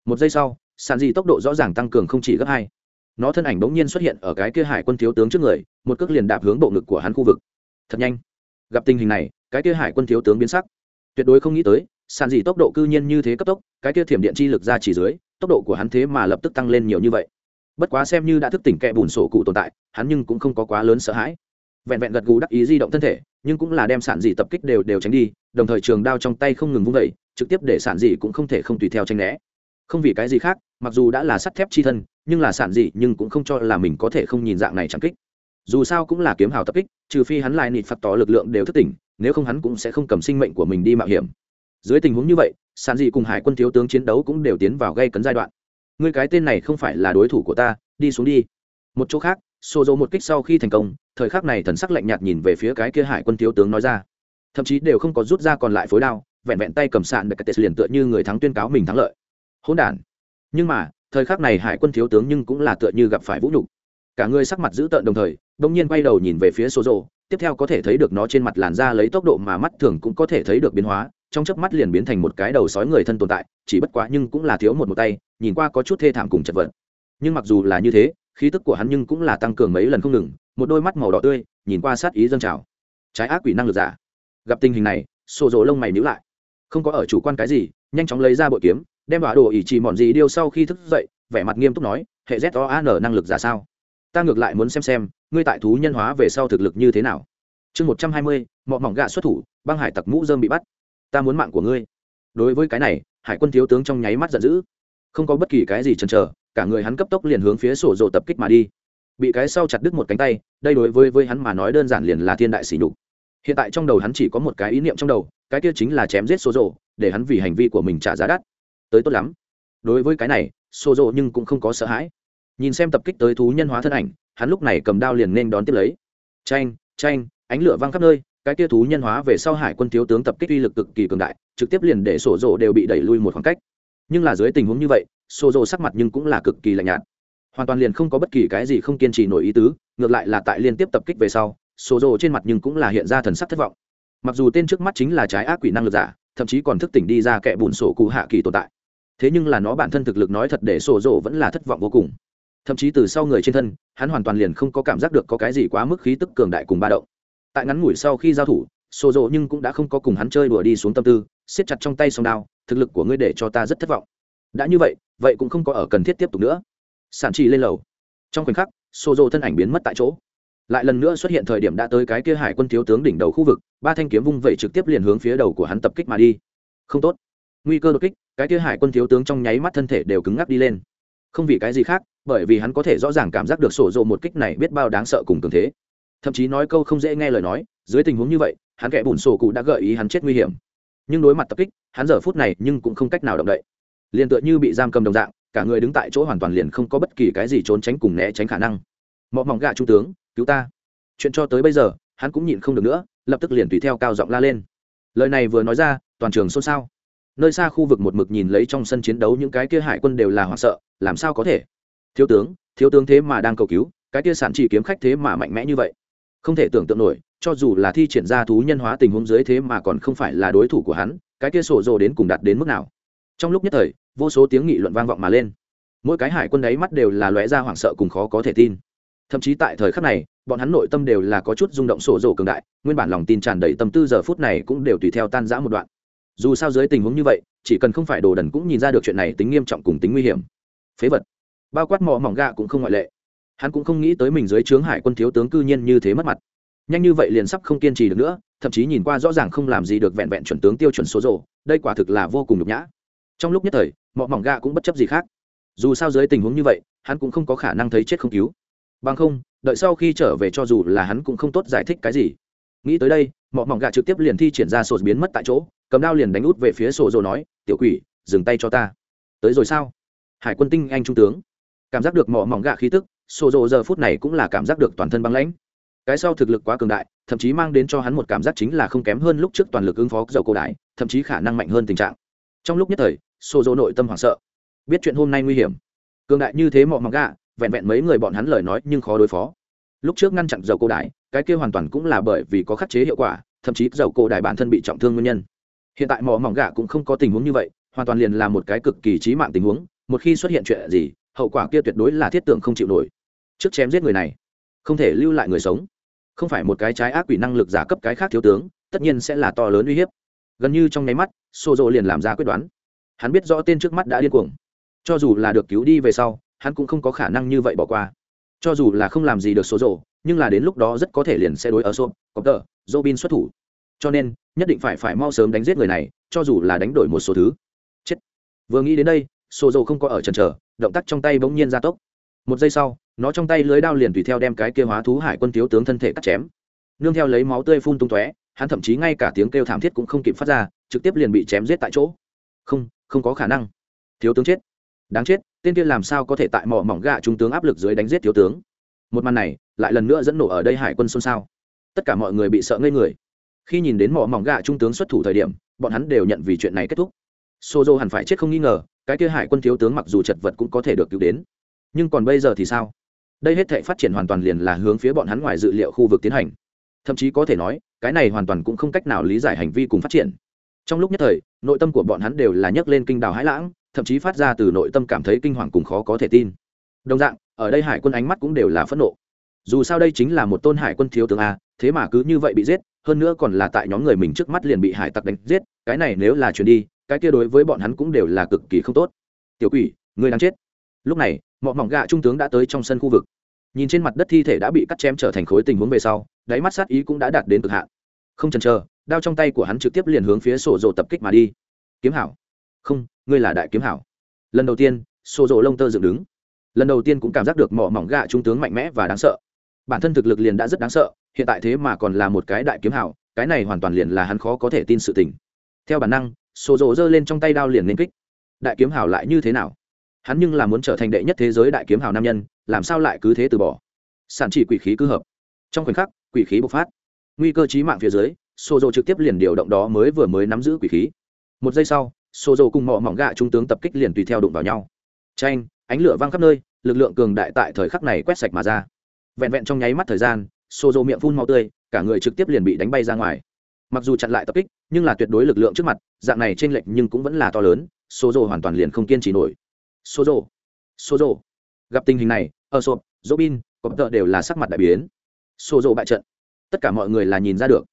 Một giây sau sản dị tốc độ rõ ràng tăng cường không chỉ gấp hai. Nó thân ảnh bỗng nhiên xuất hiện ở cái kia hải quân thiếu tướng trước người, một cước liền đạp hướng bộ ngực của hắn khu vực. Thật nhanh. Gặp tình hình này, cái kia hải quân thiếu tướng biến sắc. Tuyệt đối không nghĩ tới sản dị tốc độ cư nhiên như thế cấp tốc, cái kia thiểm điện chi lực ra chỉ dưới tốc độ của hắn thế mà lập tức tăng lên nhiều như vậy. Bất quá xem như đã thức tỉnh kẹ bùn sổ cụ tồn tại, hắn nhưng cũng không có quá lớn sợ hãi. Vẹn vẹn gật gù đắc ý di động thân thể, nhưng cũng là đem sản dị tập kích đều đều tránh đi, đồng thời trường đao trong tay không ngừng vung vẩy trực tiếp để sản dị cũng không thể không tùy theo tranh né. Không vì cái gì khác, mặc dù đã là sắt thép chi thân, nhưng là sản dị nhưng cũng không cho là mình có thể không nhìn dạng này chẳng kích. Dù sao cũng là kiếm hào tập kích, trừ phi hắn lại nịt phạt tỏ lực lượng đều thức tỉnh, nếu không hắn cũng sẽ không cầm sinh mệnh của mình đi mạo hiểm dưới tình huống như vậy sản dị cùng hải quân thiếu tướng chiến đấu cũng đều tiến vào gây cấn giai đoạn. Người cái tên này không phải là đối thủ của ta, đi xuống đi. Một chỗ khác xô dỗ một kích sau khi thành công, thời khắc này thần sắc lạnh nhạt nhìn về phía cái kia hải quân thiếu tướng nói ra. Thậm chí đều không có rút ra còn lại phối đao, vẹn vẹn tay cầm sạn được cái tệ liền tựa như người thắng tuyên cáo mình thắng lợi. Hỗn đản. Nhưng mà, thời khắc này hải quân thiếu tướng nhưng cũng là tựa như gặp phải vũ nhục. Cả người sắc mặt dữ tợn đồng thời, bỗng nhiên quay đầu nhìn về phía xô dỗ tiếp theo có thể thấy được nó trên mặt làn da lấy tốc độ mà mắt thường cũng có thể thấy được biến hóa trong chớp mắt liền biến thành một cái đầu sói người thân tồn tại, chỉ bất quá nhưng cũng là thiếu một một tay, nhìn qua có chút thê thảm cùng chật vật. Nhưng mặc dù là như thế, khí tức của hắn nhưng cũng là tăng cường mấy lần không ngừng, một đôi mắt màu đỏ tươi, nhìn qua sát ý dâng trào. Trái ác quỷ năng lực giả. Gặp tình hình này sổ rỗ lông mày nhíu lại. Không có ở chủ quan cái gì, nhanh chóng lấy ra bội kiếm, đem vào đồ ỷ chỉ mòn gì điêu sau khi thức dậy, vẻ mặt nghiêm túc nói, hệ z o năng lực giả sao? Ta ngược lại muốn xem xem, ngươi tại thú nhân hóa về sau thực lực như thế nào. Chương một trăm hai mươi, mọ mỏng gạ xuất thủ, băng hải tặc mũ dơm bị bắt ta muốn mạng của ngươi. Đối với cái này, hải quân thiếu tướng trong nháy mắt giận dữ. Không có bất kỳ cái gì chần chờ, cả người hắn cấp tốc liền hướng phía sổ rộ tập kích mà đi. Bị cái sau chặt đứt một cánh tay, đây đối với với hắn mà nói đơn giản liền là thiên đại sỉ nhục. Hiện tại trong đầu hắn chỉ có một cái ý niệm trong đầu, cái kia chính là chém giết sổ rộ, để hắn vì hành vi của mình trả giá đắt. Tới tốt lắm. Đối với cái này, sổ rộ nhưng cũng không có sợ hãi. Nhìn xem tập kích tới thú nhân hóa thân ảnh, hắn lúc này cầm đao liền nên đón tiếp lấy. Tranh tranh ánh lửa văng khắp nơi cái kia thú nhân hóa về sau hải quân thiếu tướng tập kích uy lực cực kỳ cường đại, trực tiếp liền để sổ rộ đều bị đẩy lui một khoảng cách. Nhưng là dưới tình huống như vậy, sổ rộ sắc mặt nhưng cũng là cực kỳ lạnh nhạt. Hoàn toàn liền không có bất kỳ cái gì không kiên trì nổi ý tứ, ngược lại là tại liên tiếp tập kích về sau, sổ rộ trên mặt nhưng cũng là hiện ra thần sắc thất vọng. Mặc dù tên trước mắt chính là trái ác quỷ năng lực giả, thậm chí còn thức tỉnh đi ra kẻ bùn sổ cụ hạ kỳ tồn tại. Thế nhưng là nó bản thân thực lực nói thật để sổ rộ vẫn là thất vọng vô cùng. Thậm chí từ sau người trên thân, hắn hoàn toàn liền không có cảm giác được có cái gì quá mức khí tức cường đại cùng ba động tại ngắn ngủi sau khi giao thủ xô rộ nhưng cũng đã không có cùng hắn chơi đùa đi xuống tâm tư, siết chặt trong tay song đao, thực lực của ngươi để cho ta rất thất vọng. Đã như vậy vậy cũng không có ở cần thiết tiếp tục nữa. Sản trì lên lầu. Trong khoảnh khắc xô rộ thân ảnh biến mất tại chỗ. Lại lần nữa xuất hiện thời điểm đã tới cái kia hải quân thiếu tướng đỉnh đầu khu vực, ba thanh kiếm vung vẩy trực tiếp liền hướng phía đầu của hắn tập kích mà đi. Không tốt. Nguy cơ đột kích, cái kia hải quân thiếu tướng trong nháy mắt thân thể đều cứng ngắc đi lên. Không vì cái gì khác, bởi vì hắn có thể rõ ràng cảm giác được sổ rộ một kích này biết bao đáng sợ cùng cường thế thậm chí nói câu không dễ nghe lời nói, dưới tình huống như vậy, hắn kẻ bùn sổ cụ đã gợi ý hắn chết nguy hiểm. Nhưng đối mặt tập kích, hắn giờ phút này nhưng cũng không cách nào động đậy. Liền tựa như bị giam cầm đồng dạng, cả người đứng tại chỗ hoàn toàn liền không có bất kỳ cái gì trốn tránh cùng né tránh khả năng. Mọi mỏng gạ trung tướng, cứu ta. Chuyện cho tới bây giờ, hắn cũng nhịn không được nữa, lập tức liền tùy theo cao giọng la lên. Lời này vừa nói ra, toàn trường xôn xao. Nơi xa khu vực một mực nhìn lấy trong sân chiến đấu những cái kia hải quân đều là hoảng sợ, làm sao có thể? Thiếu tướng thiếu tướng thế mà đang cầu cứu, cái kia sản chỉ kiếm khách thế mà mạnh mẽ như vậy không thể tưởng tượng nổi, cho dù là thi triển ra thú nhân hóa tình huống dưới thế mà còn không phải là đối thủ của hắn, cái kia sổ rồ đến cùng đạt đến mức nào? Trong lúc nhất thời, vô số tiếng nghị luận vang vọng mà lên. Mỗi cái hải quân đấy mắt đều là lóe ra hoảng sợ cùng khó có thể tin. Thậm chí tại thời khắc này, bọn hắn nội tâm đều là có chút rung động sổ rồ cường đại, nguyên bản lòng tin tràn đầy tâm tư giờ phút này cũng đều tùy theo tan rã một đoạn. Dù sao dưới tình huống như vậy, chỉ cần không phải đồ đần cũng nhìn ra được chuyện này tính nghiêm trọng cùng tính nguy hiểm. Phế vật. Bao quát mỏ mỏng gạ cũng không ngoại lệ hắn cũng không nghĩ tới mình dưới trướng hải quân thiếu tướng cư nhiên như thế mất mặt. Nhanh như vậy liền sắp không kiên trì được nữa, thậm chí nhìn qua rõ ràng không làm gì được vẹn vẹn chuẩn tướng tiêu chuẩn số rộ đây quả thực là vô cùng nhục nhã. Trong lúc nhất thời mọi mỏng gạ cũng bất chấp gì khác. Dù sao dưới tình huống như vậy, hắn cũng không có khả năng thấy chết không cứu. Bằng không, đợi sau khi trở về cho dù là hắn cũng không tốt giải thích cái gì. Nghĩ tới đây mọi mỏng gạ trực tiếp liền thi triển ra sổ biến mất tại chỗ, cầm đao liền đánh út về phía sổ dồ nói, tiểu quỷ, dừng tay cho ta. Tới rồi sao? Hải quân tinh anh trung tướng. Cảm giác được mỏ mỏng gạ khí tức sổ rộ giờ phút này cũng là cảm giác được toàn thân băng lãnh. Cái sau thực lực quá cường đại, thậm chí mang đến cho hắn một cảm giác chính là không kém hơn lúc trước toàn lực ứng phó dầu cổ đại, thậm chí khả năng mạnh hơn tình trạng. Trong lúc nhất thời, sổ rộ nội tâm hoảng sợ. Biết chuyện hôm nay nguy hiểm. Cường đại như thế mọ mỏng gạ, vẹn vẹn mấy người bọn hắn lời nói nhưng khó đối phó. Lúc trước ngăn chặn dầu cổ đại, cái kia hoàn toàn cũng là bởi vì có khắc chế hiệu quả, thậm chí dầu cổ đại bản thân bị trọng thương nguyên nhân. Hiện tại mỏ mỏng gạ cũng không có tình huống như vậy, hoàn toàn liền là một cái cực kỳ trí mạng tình huống, một khi xuất hiện chuyện gì, hậu quả kia tuyệt đối là thiết tưởng không chịu nổi trước chém giết người này. Không thể lưu lại người sống. Không phải một cái trái ác quỷ năng lực giả cấp cái khác thiếu tướng, tất nhiên sẽ là to lớn uy hiếp. Gần như trong nháy mắt xô rộ liền làm ra quyết đoán. Hắn biết rõ tên trước mắt đã điên cuồng. Cho dù là được cứu đi về sau, hắn cũng không có khả năng như vậy bỏ qua. Cho dù là không làm gì được số rộ nhưng là đến lúc đó rất có thể liền sẽ đối ở xô có tờ dô bin xuất thủ. Cho nên, nhất định phải phải mau sớm đánh giết người này, cho dù là đánh đổi một số thứ. Chết. Vừa nghĩ đến đây xô rộ không có ở trần trở động tác trong tay bỗng nhiên gia tốc. Một giây sau nó trong tay lưới đao liền tùy theo đem cái kia hóa thú hải quân thiếu tướng thân thể cắt chém. Nương theo lấy máu tươi phun tung tóe hắn thậm chí ngay cả tiếng kêu thảm thiết cũng không kịp phát ra trực tiếp liền bị chém giết tại chỗ. Không không có khả năng. Thiếu tướng chết. Đáng chết tên kia làm sao có thể tại mỏ mỏng gạ trung tướng áp lực dưới đánh giết thiếu tướng? Một màn này lại lần nữa dẫn nổ ở đây hải quân xôn xao. Tất cả mọi người bị sợ ngây người. Khi nhìn đến mỏ mỏng gạ trung tướng xuất thủ thời điểm bọn hắn đều nhận vì chuyện này kết thúc. Sozo hẳn phải chết không nghi ngờ, cái kia hải quân thiếu tướng mặc dù chật vật cũng có thể được cứu đến. Nhưng còn bây giờ thì sao? Đây hết thảy phát triển hoàn toàn liền là hướng phía bọn hắn ngoài dự liệu khu vực tiến hành. Thậm chí có thể nói, cái này hoàn toàn cũng không cách nào lý giải hành vi cùng phát triển. Trong lúc nhất thời, nội tâm của bọn hắn đều là nhấc lên kinh đào hãi lãng, thậm chí phát ra từ nội tâm cảm thấy kinh hoàng cùng khó có thể tin. Đồng dạng, ở đây hải quân ánh mắt cũng đều là phẫn nộ. Dù sao đây chính là một tôn hải quân thiếu tướng a, thế mà cứ như vậy bị giết, hơn nữa còn là tại nhóm người mình trước mắt liền bị hải tặc đánh giết, cái này nếu là chuyển đi, cái kia đối với bọn hắn cũng đều là cực kỳ không tốt tiểu quỷ người đang chết lúc này mọ mỏng gạ trung tướng đã tới trong sân khu vực. Nhìn trên mặt đất thi thể đã bị cắt chém trở thành khối tình huống về sau, đáy mắt sát ý cũng đã đạt đến cực hạn. Không chần chờ, đao trong tay của hắn trực tiếp liền hướng phía sổ rộ tập kích mà đi. Kiếm hảo. Không, ngươi là đại kiếm hảo. Lần đầu tiên, sổ rộ lông tơ dựng đứng. Lần đầu tiên cũng cảm giác được mỏ mỏng gạ trung tướng mạnh mẽ và đáng sợ. Bản thân thực lực liền đã rất đáng sợ, hiện tại thế mà còn là một cái đại kiếm hảo, cái này hoàn toàn liền là hắn khó có thể tin sự tình. Theo bản năng, sổ rộ giơ lên trong tay đao liền nên kích. Đại kiếm Hảo lại như thế nào? Hắn nhưng là muốn trở thành đệ nhất thế giới đại kiếm hào nam nhân, làm sao lại cứ thế từ bỏ? Sản chỉ quỷ khí cứ hợp. Trong khoảnh khắc, quỷ khí bộc phát. Nguy cơ chí mạng phía dưới sô dô trực tiếp liền điều động đó mới vừa mới nắm giữ quỷ khí. Một giây sau sô dô cùng mỏ mỏng gạ trung tướng tập kích liền tùy theo đụng vào nhau. Tranh ánh lửa văng khắp nơi, lực lượng cường đại tại thời khắc này quét sạch mà ra. Vẹn vẹn trong nháy mắt thời gian sô dô miệng phun màu tươi, cả người trực tiếp liền bị đánh bay ra ngoài. Mặc dù chặn lại tập kích, nhưng là tuyệt đối lực lượng trước mặt, dạng này t r ê n lệch nhưng cũng vẫn là to lớn sô dô hoàn toàn liền không kiên trì nổi số rồ số rồ gặp tình hình này ở sộp dỗ bin cọp tợ đều là sắc mặt đại biến. Số rồ bại trận. Tất cả mọi người là nhìn ra được.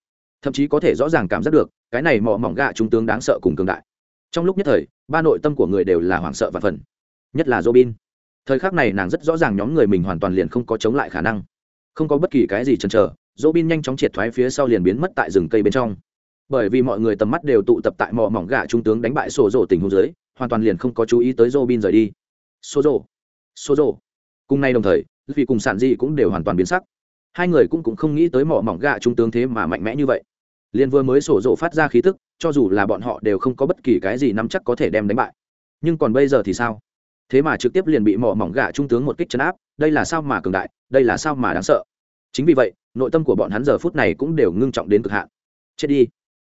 Thậm chí có thể rõ ràng cảm giác được, cái này mỏ mỏng gạ trung tướng đáng sợ cùng cường đại. Trong lúc nhất thời, ba nội tâm của người đều là hoảng sợ và phần. Nhất là dỗ bin thời khắc này nàng rất rõ ràng nhóm người mình hoàn toàn liền không có chống lại khả năng. Không có bất kỳ cái gì chần chờ dỗ bin nhanh chóng triệt thoái phía sau liền biến mất tại rừng cây bên trong bởi vì mọi người tầm mắt đều tụ tập tại mỏ mỏng gà trung tướng đánh bại sổ rổ tình huống dưới, hoàn toàn liền không có chú ý tới dỗ bin rời đi. Sổ rổ sổ rổ cùng nay đồng thời, vì cùng sản di cũng đều hoàn toàn biến sắc. Hai người cũng cũng không nghĩ tới mỏ mỏng gà trung tướng thế mà mạnh mẽ như vậy. Liền vừa mới sổ rộ phát ra khí tức, cho dù là bọn họ đều không có bất kỳ cái gì nắm chắc có thể đem đánh bại. Nhưng còn bây giờ thì sao? Thế mà trực tiếp liền bị mỏ mỏng gà trung tướng một kích chấn áp, đây là sao mà cường đại, đây là sao mà đáng sợ? Chính vì vậy, nội tâm của bọn hắn giờ phút này cũng đều ngưng trọng đến cực hạn. Chết đi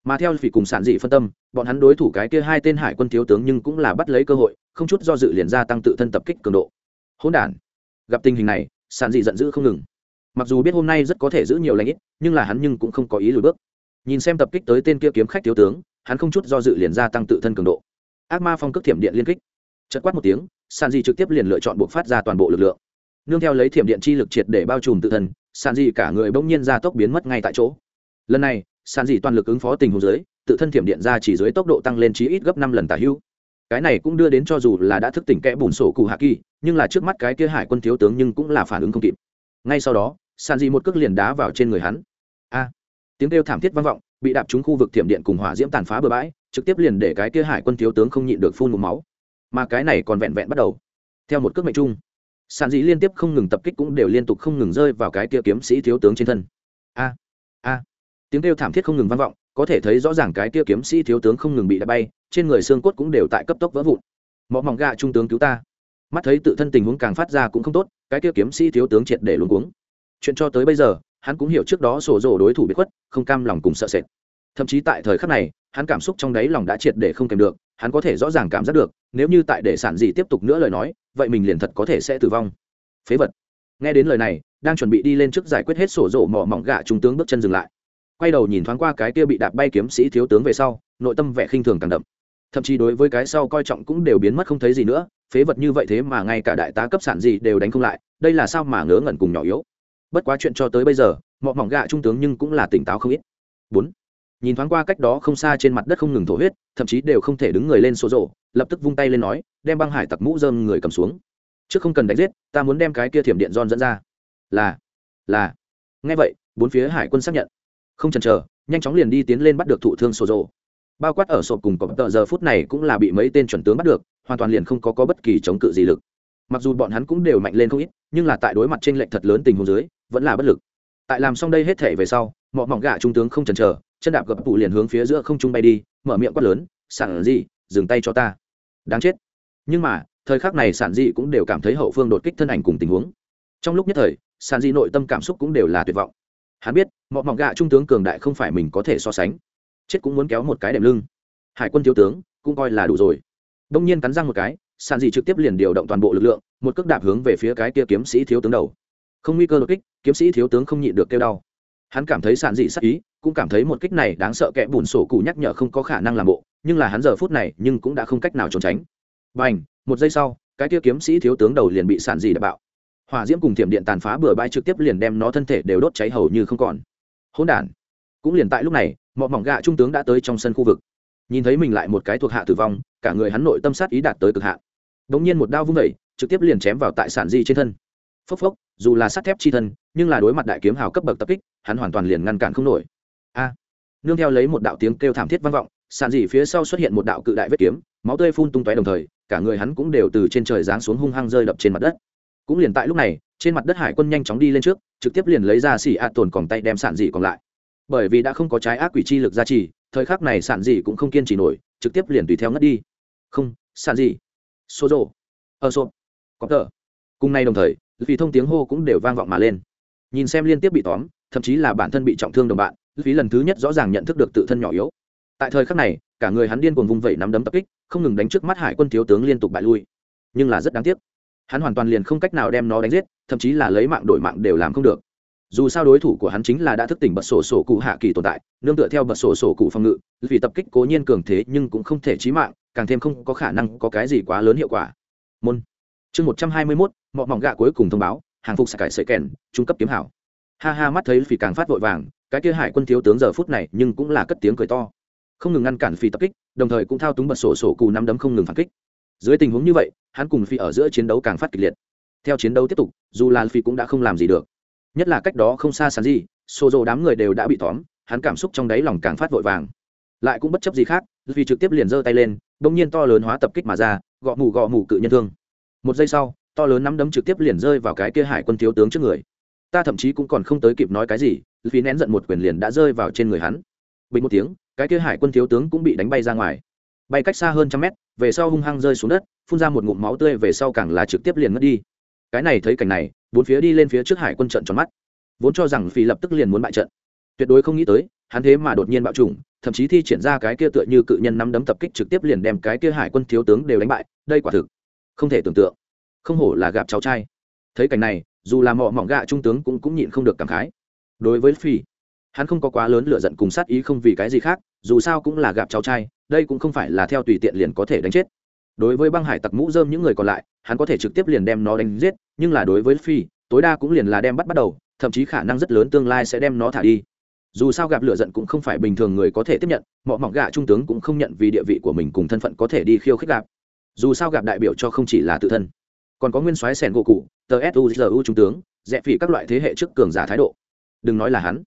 mà theo vì cùng sản dị phân tâm, bọn hắn đối thủ cái kia hai tên hải quân thiếu tướng nhưng cũng là bắt lấy cơ hội, không chút do dự liền gia tăng tự thân tập kích cường độ. Hỗn đản, gặp tình hình này, sản dị giận dữ không ngừng. Mặc dù biết hôm nay rất có thể giữ nhiều lãnh ít, nhưng là hắn nhưng cũng không có ý lùi bước. Nhìn xem tập kích tới tên kia kiếm khách thiếu tướng, hắn không chút do dự liền gia tăng tự thân cường độ. Ác ma phong cước thiểm điện liên kích. Chất quát một tiếng, sản dị trực tiếp liền lựa chọn buộc phát ra toàn bộ lực lượng. Nương theo lấy thiểm điện chi lực triệt để bao trùm tự thân, sản dị cả người bỗng nhiên ra tốc biến mất ngay tại chỗ. Lần này sàn dị toàn lực ứng phó tình huống dưới, tự thân thiểm điện ra chỉ dưới tốc độ tăng lên chí ít gấp năm lần tả hữu cái này cũng đưa đến cho dù là đã thức tỉnh kẽ bùn sổ cụ hạ kỳ, nhưng là trước mắt cái kia hải quân thiếu tướng nhưng cũng là phản ứng không kịp. Ngay sau đó, sàn dị một cước liền đá vào trên người hắn. A! Tiếng kêu thảm thiết vang vọng, bị đạp trúng khu vực thiểm điện cùng hỏa diễm tàn phá bừa bãi, trực tiếp liền để cái kia hải quân thiếu tướng không nhịn được phun một máu. Mà cái này còn vẹn vẹn bắt đầu. Theo một cước mệnh chung sàn Dị liên tiếp không ngừng tập kích cũng đều liên tục không ngừng rơi vào cái kia kiếm sĩ thiếu tướng trên thân. A a! Tiếng kêu thảm thiết không ngừng vang vọng, có thể thấy rõ ràng cái kia kiếm sĩ thiếu tướng không ngừng bị đá bay, trên người xương cốt cũng đều tại cấp tốc vỡ vụn. Mọ mỏng gạ trung tướng cứu ta. Mắt thấy tự thân tình huống càng phát ra cũng không tốt, cái kia kiếm sĩ thiếu tướng triệt để luống cuống. Chuyện cho tới bây giờ, hắn cũng hiểu trước đó sổ rồ đối thủ bị khuất, không cam lòng cùng sợ sệt. Thậm chí tại thời khắc này, hắn cảm xúc trong đáy lòng đã triệt để không kèm được, hắn có thể rõ ràng cảm giác được, nếu như tại để sản gì tiếp tục nữa lời nói, vậy mình liền thật có thể sẽ tử vong. Phế vật. Nghe đến lời này, đang chuẩn bị đi lên trước giải quyết hết sổ rổ mỏ mỏng gạ trung tướng bước chân dừng lại quay đầu nhìn thoáng qua cái kia bị đạp bay kiếm sĩ thiếu tướng về sau, nội tâm vẻ khinh thường càng đậm. Thậm chí đối với cái sau coi trọng cũng đều biến mất không thấy gì nữa, phế vật như vậy thế mà ngay cả đại tá cấp sản gì đều đánh không lại, đây là sao mà ngớ ngẩn cùng nhỏ yếu. Bất quá chuyện cho tới bây giờ, mọ mỏng gạ trung tướng nhưng cũng là tỉnh táo không ít. Bốn, nhìn thoáng qua cách đó không xa trên mặt đất không ngừng thổ huyết, thậm chí đều không thể đứng người lên sổ rộ lập tức vung tay lên nói, đem băng hải tặc mũ dơm người cầm xuống. Trước không cần đánh giết, ta muốn đem cái kia thiểm điện giòn dẫn ra. Là là. Nghe vậy, bốn phía hải quân xác nhận không chần chờ nhanh chóng liền đi tiến lên bắt được thụ thương sổ rộ bao quát ở sộp cùng cọp tợ giờ phút này cũng là bị mấy tên chuẩn tướng bắt được hoàn toàn liền không có, có bất kỳ chống cự gì lực. Mặc dù bọn hắn cũng đều mạnh lên không ít nhưng là tại đối mặt trên lệnh thật lớn tình huống dưới vẫn là bất lực. Tại làm xong đây hết thể về sau mọi mỏng gạ trung tướng không chần chờ chân đạp gập tụ liền hướng phía giữa không trung bay đi mở miệng quát lớn sản dị dừng tay cho ta. Đáng chết. Nhưng mà thời khắc này sản dị cũng đều cảm thấy hậu phương đột kích thân ảnh cùng tình huống. Trong lúc nhất thời sản dị nội tâm cảm xúc cũng đều là tuyệt vọng hắn biết mọi mỏng gạ trung tướng cường đại không phải mình có thể so sánh. Chết cũng muốn kéo một cái đệm lưng. Hải quân thiếu tướng, cũng coi là đủ rồi. Đông nhiên cắn răng một cái, sàn dị trực tiếp liền điều động toàn bộ lực lượng, một cước đạp hướng về phía cái kia kiếm sĩ thiếu tướng đầu. Không nguy cơ đột kích, kiếm sĩ thiếu tướng không nhịn được kêu đau. Hắn cảm thấy sàn dị sắc ý, cũng cảm thấy một kích này đáng sợ kẻ bùn sổ cụ nhắc nhở không có khả năng làm bộ, nhưng là hắn giờ phút này nhưng cũng đã không cách nào trốn tránh. B à n h một giây sau, cái kia kiếm sĩ thiếu tướng đầu liền bị sàn dị đập bạo hỏa diễm cùng thiểm điện tàn phá bừa bãi trực tiếp liền đem nó thân thể đều đốt cháy hầu như không còn. Hỗn đản. Cũng liền tại lúc này mọi mỏng gạ trung tướng đã tới trong sân khu vực. Nhìn thấy mình lại một cái thuộc hạ tử vong, cả người hắn nội tâm sát ý đạt tới cực hạ đ ỗ n g nhiên một đao vung vẩy trực tiếp liền chém vào tại sản di trên thân. Phốc phốc, dù là sắt thép chi thân, nhưng là đối mặt đại kiếm hào cấp bậc tập kích, hắn hoàn toàn liền ngăn cản không nổi. A. Nương theo lấy một đạo tiếng kêu thảm thiết vang vọng, sản dị phía sau xuất hiện một đạo cự đại vết kiếm, máu tươi phun tung tóe đồng thời, cả người hắn cũng đều từ trên trời giáng xuống hung hăng rơi đập trên mặt đất cũng liền tại lúc này, trên mặt đất hải quân nhanh chóng đi lên trước, trực tiếp liền lấy ra xỉ ạ tồn còn tay đem sản dị còn lại. Bởi vì đã không có trái ác quỷ chi lực gia trì, thời khắc này sản dị cũng không kiên trì nổi, trực tiếp liền tùy theo ngất đi. Không sản dị. Số rộ ở sộp có tờ. Cùng nay đồng thời vì thông tiếng hô cũng đều vang vọng mà lên. Nhìn xem liên tiếp bị tóm, thậm chí là bản thân bị trọng thương đồng bạn phí lần thứ nhất rõ ràng nhận thức được tự thân nhỏ yếu. Tại thời khắc này, cả người hắn điên cuồng vung vẩy nắm đấm tập kích, không ngừng đánh trước mắt hải quân thiếu tướng liên tục bại lui. Nhưng là rất đáng tiếc hắn hoàn toàn liền không cách nào đem nó đánh giết, thậm chí là lấy mạng đổi mạng đều làm không được. Dù sao đối thủ của hắn chính là đã thức tỉnh bật sổ sổ cụ hạ kỳ tồn tại, nương tựa theo bật sổ sổ cụ phòng ngự, vì tập kích cố nhiên cường thế nhưng cũng không thể chí mạng, càng thêm không có khả năng có cái gì quá lớn hiệu quả. Môn. Chương một trăm hai mươi mốt mọi mỏng gạ cuối cùng thông báo, hàng phục sải cải sợi kèn, trung cấp kiếm hảo. Ha ha mắt thấy phỉ càng phát vội vàng, cái kia hải quân thiếu tướng giờ phút này nhưng cũng là cất tiếng cười to. Không ngừng ngăn cản phi tập kích, đồng thời cũng thao túng bật sổ sổ cụ nắm đấm không ngừng phản kích. Dưới tình huống như vậy hắn cùng phi ở giữa chiến đấu càng phát kịch liệt. Theo chiến đấu tiếp tục, dù là phi cũng đã không làm gì được. Nhất là cách đó không xa sàn gì xô rộ đám người đều đã bị tóm, hắn cảm xúc trong đáy lòng càng phát vội vàng. Lại cũng bất chấp gì khác vì trực tiếp liền giơ tay lên, bỗng nhiên to lớn hóa tập kích mà ra gõ mù gõ mù cự nhân thương. Một giây sau, to lớn nắm đấm trực tiếp liền rơi vào cái kia hải quân thiếu tướng trước người. Ta thậm chí cũng còn không tới kịp nói cái gì vì nén giận một quyền liền đã rơi vào trên người hắn. Bình một tiếng, cái kia hải quân thiếu tướng cũng bị đánh bay ra ngoài. Bay cách xa hơn trăm mét về sau hung hăng rơi xuống đất, phun ra một ngụm máu tươi về sau càng là trực tiếp liền mất đi. Cái này thấy cảnh này, bốn phía đi lên phía trước hải quân trận tròn mắt. Vốn cho rằng phi lập tức liền muốn bại trận. Tuyệt đối không nghĩ tới, hắn thế mà đột nhiên bạo trùng thậm chí thi triển ra cái kia tựa như cự nhân nắm đấm tập kích trực tiếp liền đem cái kia hải quân thiếu tướng đều đánh bại, đây quả thực không thể tưởng tượng. Không hổ là gặp cháu trai. Thấy cảnh này, dù là mọ mỏng gạ trung tướng cũng cũng nhịn không được cảm khái. Đối với phi hắn không có quá lớn lựa giận cùng sát ý không vì cái gì khác, dù sao cũng là gặp cháu trai đây cũng không phải là theo tùy tiện liền có thể đánh chết. Đối với băng hải tặc mũ dơm những người còn lại, hắn có thể trực tiếp liền đem nó đánh giết, nhưng là đối với phi, tối đa cũng liền là đem bắt bắt đầu, thậm chí khả năng rất lớn tương lai sẽ đem nó thả đi. Dù sao gặp lựa giận cũng không phải bình thường người có thể tiếp nhận mọi mỏng gạ trung tướng cũng không nhận vì địa vị của mình cùng thân phận có thể đi khiêu khích gặp. Dù sao gặp đại biểu cho không chỉ là tự thân. Còn có nguyên soái sẻn gỗ cụ, tờ suzu trung tướng dẹp phỉ các loại thế hệ trước cường giả thái độ. Đừng nói là hắn.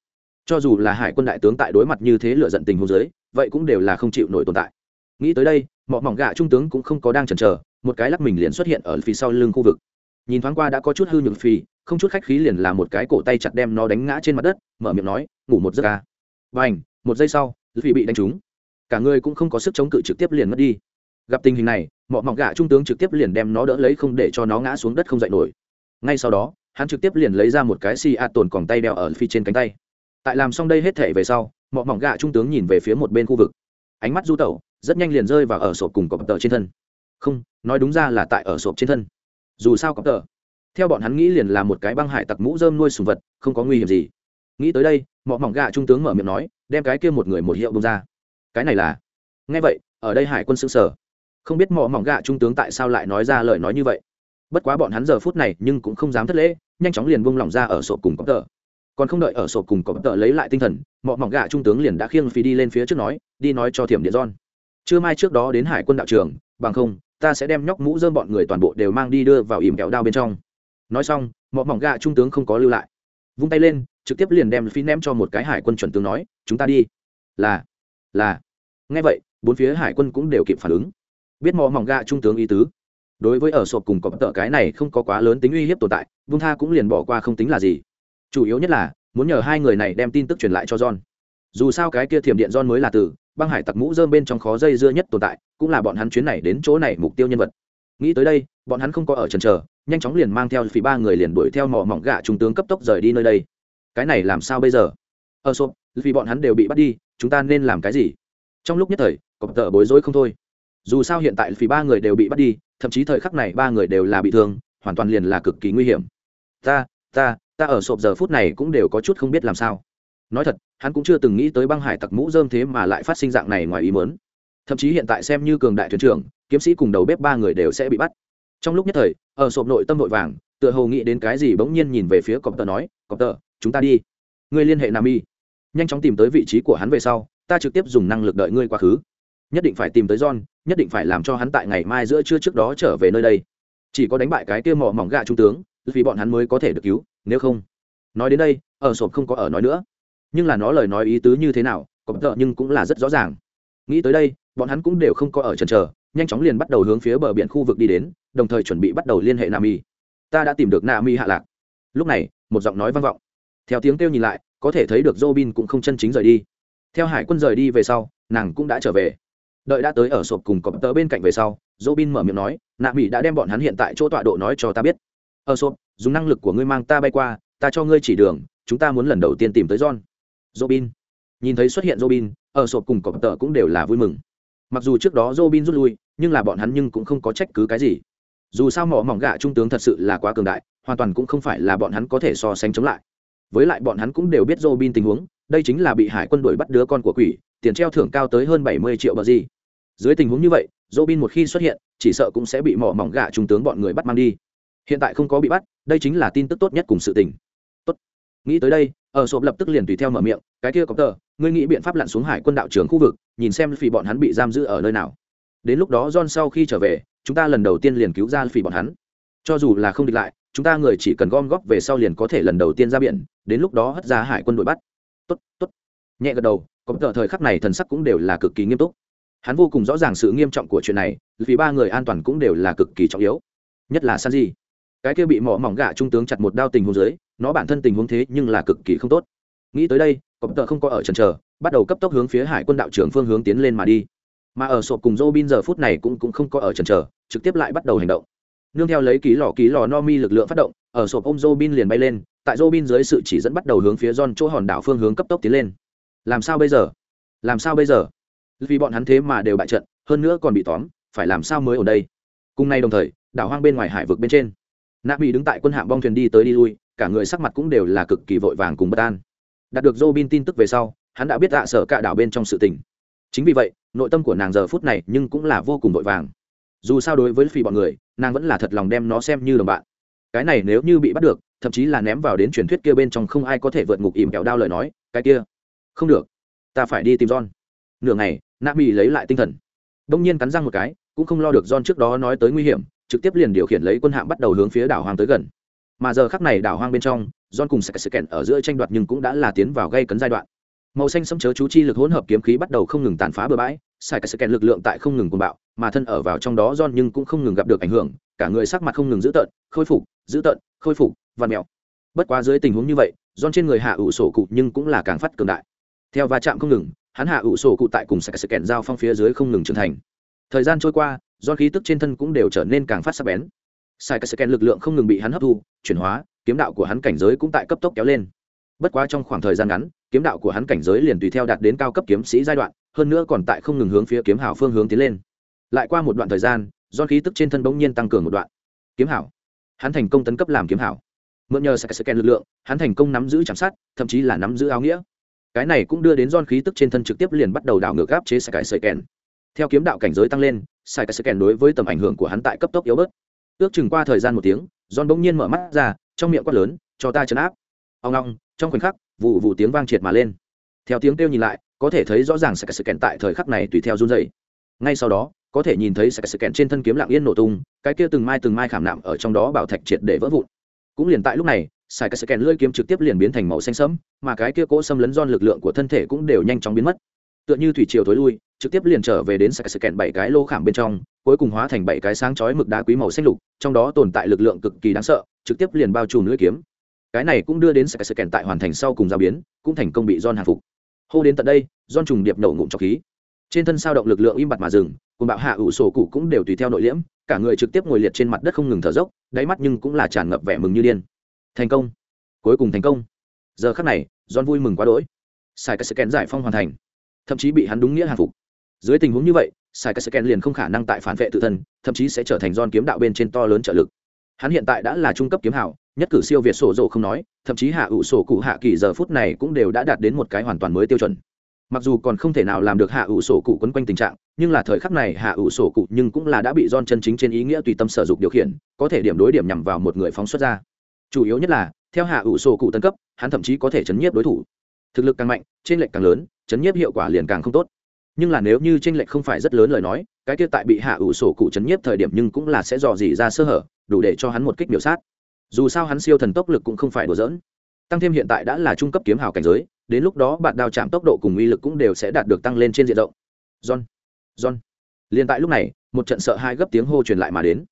Cho dù là hải quân đại tướng tại đối mặt như thế lựa giận tình hôn giới vậy cũng đều là không chịu nổi tồn tại. Nghĩ tới đây mọi mỏng gạ trung tướng cũng không có đang chần chờ, một cái lắc mình liền xuất hiện ở phía sau lưng khu vực. Nhìn thoáng qua đã có chút hư nhược phi không chút khách khí liền là một cái cổ tay chặt đem nó đánh ngã trên mặt đất, mở miệng nói, ngủ một giấc ca và ảnh một giây sau phì bị đánh trúng. Cả người cũng không có sức chống cự trực tiếp liền mất đi. Gặp tình hình này mọi mỏng gạ trung tướng trực tiếp liền đem nó đỡ lấy không để cho nó ngã xuống đất không dậy nổi. Ngay sau đó, hắn trực tiếp liền lấy ra một cái xì a tồn còn tay đeo ở phi trên cánh tay. Tại làm xong đây hết thể về sau mọ mỏng gạ trung tướng nhìn về phía một bên khu vực. Ánh mắt du tẩu, rất nhanh liền rơi vào ở sộp cùng cọp tờ trên thân. Không, nói đúng ra là tại ở sộp trên thân. Dù sao cọp tờ, theo bọn hắn nghĩ liền là một cái băng hải tặc mũ dơm nuôi sùng vật, không có nguy hiểm gì. Nghĩ tới đây, mọ mỏng gạ trung tướng mở miệng nói, đem cái kia một người một hiệu bông ra. Cái này là? Nghe vậy, ở đây hải quân xứng sở không biết mọ mỏng gạ trung tướng tại sao lại nói ra lời nói như vậy. Bất quá bọn hắn giờ phút này nhưng cũng không dám thất lễ, nhanh chóng liền bông lỏng ra ở sộp cùng cọp tờ còn không đợi ở sộp cùng cọp tợ lấy lại tinh thần, mọ mỏng gạ trung tướng liền đã khiêng phi đi lên phía trước nói, đi nói cho thiểm điện giòn Trưa mai trước đó đến hải quân đạo trường, bằng không, ta sẽ đem nhóc mũ dơm bọn người toàn bộ đều mang đi đưa vào ìm kẹo đao bên trong. Nói xong, mọ mỏng gạ trung tướng không có lưu lại. Vung tay lên, trực tiếp liền đem phi ném cho một cái hải quân chuẩn tướng nói, chúng ta đi. Là là. Nghe vậy, bốn phía hải quân cũng đều kịp phản ứng. Biết mọ mỏng gạ trung tướng ý tứ. Đối với ở sộp cùng cọp tợ cái này không có quá lớn tính uy hiếp tồn tại, vung tha cũng liền bỏ qua không tính là gì chủ yếu nhất là, muốn nhờ hai người này đem tin tức truyền lại cho john. Dù sao cái kia thiểm điện john mới là từ, băng hải tặc mũ dơm bên trong khó dây dưa nhất tồn tại, cũng là bọn hắn chuyến này đến chỗ này mục tiêu nhân vật. Nghĩ tới đây, bọn hắn không có ở trần trờ nhanh chóng liền mang theo phí ba người liền đuổi theo mỏ mỏng gạ trung tướng cấp tốc rời đi nơi đây. Cái này làm sao bây giờ? Ờ, ở sộp vì bọn hắn đều bị bắt đi, chúng ta nên làm cái gì? Trong lúc nhất thời, cọp tợ bối rối không thôi. Dù sao hiện tại phí ba người đều bị bắt đi, thậm chí thời khắc này ba người đều là bị thương, hoàn toàn liền là cực kỳ nguy hiểm. Ta ta ta ở sộp giờ phút này cũng đều có chút không biết làm sao. Nói thật, hắn cũng chưa từng nghĩ tới băng hải tặc mũ dơm thế mà lại phát sinh dạng này ngoài ý mớn thậm chí hiện tại xem như cường đại thuyền trưởng, kiếm sĩ cùng đầu bếp ba người đều sẽ bị bắt. Trong lúc nhất thời, ở sộp nội tâm nội vàng, tựa hồ nghĩ đến cái gì bỗng nhiên nhìn về phía cọp tờ nói, cọp tờ, chúng ta đi. Ngươi liên hệ nam y nhanh chóng tìm tới vị trí của hắn về sau, ta trực tiếp dùng năng lực đợi ngươi quá khứ. Nhất định phải tìm tới john, nhất định phải làm cho hắn tại ngày mai giữa trưa trước đó trở về nơi đây. Chỉ có đánh bại cái kia mỏ mỏng gà trung tướng, vì bọn hắn mới có thể được cứu nếu không, nói đến đây, ở sộp không có ở nói nữa. Nhưng là nó lời nói ý tứ như thế nào, có tợ nhưng cũng là rất rõ ràng. Nghĩ tới đây, bọn hắn cũng đều không có ở chần chờ, nhanh chóng liền bắt đầu hướng phía bờ biển khu vực đi đến, đồng thời chuẩn bị bắt đầu liên hệ nam y ta đã tìm được nam y hạ lạc. Lúc này, một giọng nói vang vọng. Theo tiếng kêu nhìn lại, có thể thấy được Robin cũng không chân chính rời đi. Theo hải quân rời đi về sau, nàng cũng đã trở về. Đợi đã tới ở sộp cùng cọp tớ bên cạnh về sau, Robin mở miệng nói nạ mỹ đã đem bọn hắn hiện tại chỗ tọa độ nói cho ta biết. Ở sộp dùng năng lực của ngươi mang ta bay qua, ta cho ngươi chỉ đường, chúng ta muốn lần đầu tiên tìm tới john. Robin. Nhìn thấy xuất hiện robin, ở sộp cùng cọp tợ cũng đều là vui mừng. Mặc dù trước đó robin rút lui, nhưng là bọn hắn nhưng cũng không có trách cứ cái gì. Dù sao mỏ mỏng gạ trung tướng thật sự là quá cường đại, hoàn toàn cũng không phải là bọn hắn có thể so sánh chống lại. Với lại bọn hắn cũng đều biết robin tình huống, đây chính là bị hải quân đuổi bắt đứa con của quỷ, tiền treo thưởng cao tới hơn bảy mươi triệu bờ gì. Dưới tình huống như vậy, robin một khi xuất hiện, chỉ sợ cũng sẽ bị mỏ mỏng gạ trung tướng bọn người bắt mang đi hiện tại không có bị bắt, đây chính là tin tức tốt nhất cùng sự tình. Tốt. Nghĩ tới đây, ở sộp lập tức liền tùy theo mở miệng, cái kia có tờ, ngươi nghĩ biện pháp lặn xuống hải quân đạo trường khu vực, nhìn xem phỉ bọn hắn bị giam giữ ở nơi nào. Đến lúc đó john sau khi trở về, chúng ta lần đầu tiên liền cứu ra phỉ bọn hắn. Cho dù là không địch lại, chúng ta người chỉ cần gom góp về sau liền có thể lần đầu tiên ra biển, đến lúc đó hất ra hải quân đội bắt. Tốt tốt. Nhẹ gật đầu có tờ thời khắc này thần sắc cũng đều là cực kỳ nghiêm túc. Hắn vô cùng rõ ràng sự nghiêm trọng của chuyện này, vì ba người an toàn cũng đều là cực kỳ trọng yếu. Nhất là san di cái kia bị mỏ mỏng gạ trung tướng chặt một đao tình huống dưới nó bản thân tình huống thế nhưng là cực kỳ không tốt. Nghĩ tới đây cọp tợ không có ở trần trờ bắt đầu cấp tốc hướng phía hải quân đạo trưởng phương hướng tiến lên mà đi. Mà ở sộp cùng dô bin giờ phút này cũng, cũng không có ở trần trờ trực tiếp lại bắt đầu hành động. Nương theo lấy ký lò ký lò no mi lực lượng phát động ở sộp ôm dô bin liền bay lên tại dô bin dưới sự chỉ dẫn bắt đầu hướng phía giòn chỗ hòn đảo phương hướng cấp tốc tiến lên. Làm sao bây giờ? Làm sao bây giờ? Vì bọn hắn thế mà đều bại trận hơn nữa còn bị tóm phải làm sao mới ở đây? Cùng nay đồng thời đảo hoang bên ngoài hải vực bên trên nạ bị đứng tại quân hạm bong thuyền đi tới đi lui, cả người sắc mặt cũng đều là cực kỳ vội vàng cùng bất an. Đạt được Robin tin tức về sau, hắn đã biết ạ sở cả đảo bên trong sự tình. Chính vì vậy, nội tâm của nàng giờ phút này nhưng cũng là vô cùng vội vàng. Dù sao đối với phi bọn người, nàng vẫn là thật lòng đem nó xem như đồng bạn. Cái này nếu như bị bắt được, thậm chí là ném vào đến truyền thuyết kia bên trong không ai có thể vượt ngục ìm kẹo đao lời nói, cái kia. Không được. Ta phải đi tìm john. Nửa ngày, nạ mỹ lấy lại tinh thần. Đông nhiên cắn răng một cái, cũng không lo được john trước đó nói tới nguy hiểm trực tiếp liền điều khiển lấy quân hạm bắt đầu hướng phía đảo hoang tới gần. Mà giờ khắc này đảo hoang bên trong, john cùng sạch sự kẹn ở giữa tranh đoạt nhưng cũng đã là tiến vào gây cấn giai đoạn. Màu xanh xâm chớ chú chi lực hỗn hợp kiếm khí bắt đầu không ngừng tàn phá bừa bãi sạch sự kẹn lực lượng tại không ngừng cuồng bạo, mà thân ở vào trong đó john nhưng cũng không ngừng gặp được ảnh hưởng, cả người sắc mặt không ngừng giữ tợn, khôi phục giữ tợn, khôi phục và mèo. Bất quá dưới tình huống như vậy, john trên người hạ ủ sổ cụ nhưng cũng là càng phát cường đại. Theo va chạm không ngừng, hắn hạ ủ sổ cụ tại cùng sạch sự kẹn dao phong phía dưới không ngừng trưởng thành thời gian trôi qua, do khí tức trên thân cũng đều trở nên càng phát sắc bén. Sai cái scan lực lượng không ngừng bị hắn hấp thu, chuyển hóa, kiếm đạo của hắn cảnh giới cũng tại cấp tốc kéo lên. Bất quá trong khoảng thời gian ngắn, kiếm đạo của hắn cảnh giới liền tùy theo đạt đến cao cấp kiếm sĩ giai đoạn, hơn nữa còn tại không ngừng hướng phía kiếm hảo phương hướng tiến lên. Lại qua một đoạn thời gian, do khí tức trên thân bỗng nhiên tăng cường một đoạn. Kiếm hảo. Hắn thành công tấn cấp làm kiếm hảo. Mượn nhờ sạc scan lực lượng, hắn thành công nắm giữ chạm sát, thậm chí là nắm giữ áo nghĩa. Cái này cũng đưa đến don khí tức trên thân trực tiếp liền bắt đầu đảo ngược áp chế sạc sợi kèn theo kiếm đạo cảnh giới tăng lên sai cái sự kèn đối với tầm ảnh hưởng của hắn tại cấp tốc yếu bớt. Ước chừng qua thời gian một tiếng don bỗng nhiên mở mắt ra, trong miệng quát lớn, cho ta chấn áp! Ông long trong khoảnh khắc, vụ vụ tiếng vang triệt mà lên. Theo tiếng kêu nhìn lại, có thể thấy rõ ràng sai cái sự kèn tại thời khắc này tùy theo run dày ngay sau đó, có thể nhìn thấy sai cái sự kèn trên thân kiếm lặng yên nổ tung, cái kia từng mai từng mai khảm nạm ở trong đó bảo thạch triệt để vỡ vụn. Cũng liền tại lúc này sai cái scan lưỡi kiếm trực tiếp liền biến thành màu xanh sẫm, mà cái kia cỗ xâm lấn don lực lượng của thân thể cũng đều nhanh chóng biến mất. Tựa như thủy triều thối lui trực tiếp liền trở về đến sài cái kẹn bảy cái lô khảm bên trong, cuối cùng hóa thành bảy cái sáng chói mực đá quý màu xanh lục, trong đó tồn tại lực lượng cực kỳ đáng sợ, trực tiếp liền bao trùm lưỡi kiếm. Cái này cũng đưa đến sài cái kẹn tại hoàn thành sau cùng giao biến, cũng thành công bị don hạ phục. Hô đến tận đây don trùng điệp nổ ngụm cho khí. Trên thân sao động lực lượng im bặt mà dừng cùng bạo hạ ủ sổ cụ cũng đều tùy theo nội liễm, cả người trực tiếp ngồi liệt trên mặt đất không ngừng thở dốc, đáy mắt nhưng cũng là tràn ngập vẻ mừng như điên. Thành công. Cuối cùng thành công. Giờ khắc này Don vui mừng quá đỗi. Sai cái scan giải phong hoàn thành. Thậm chí bị hắn đúng nghĩa hàng phục dưới tình huống như vậy, sai cái scan liền không khả năng tại phản vệ tự thân, thậm chí sẽ trở thành Giòn kiếm đạo bên trên to lớn trợ lực. Hắn hiện tại đã là trung cấp kiếm hảo nhất cử siêu việt sổ dồ không nói, thậm chí hạ ủ sổ cụ hạ kỳ giờ phút này cũng đều đã đạt đến một cái hoàn toàn mới tiêu chuẩn. Mặc dù còn không thể nào làm được hạ ủ sổ cụ quấn quanh tình trạng, nhưng là thời khắc này hạ ủ sổ cụ nhưng cũng là đã bị don chân chính trên ý nghĩa tùy tâm sở dục điều khiển, có thể điểm đối điểm nhằm vào một người phóng xuất ra. Chủ yếu nhất là, theo hạ ủ sổ cụ tân cấp, hắn thậm chí có thể chấn nhiếp đối thủ. Thực lực càng mạnh trên lệch càng lớn, chấn nhiếp hiệu quả liền càng không tốt nhưng là nếu như tranh lệch không phải rất lớn lời nói, cái kia tại bị hạ ủ sổ cụ chấn nhiếp thời điểm nhưng cũng là sẽ dò dỉ ra sơ hở, đủ để cho hắn một kích biểu sát. Dù sao hắn siêu thần tốc lực cũng không phải đùa dỡn tăng thêm hiện tại đã là trung cấp kiếm hào cảnh giới, đến lúc đó bạn đao chạm tốc độ cùng uy lực cũng đều sẽ đạt được tăng lên trên diện rộng. John john. Liền tại lúc này, một trận sợ hai gấp tiếng hô truyền lại mà đến.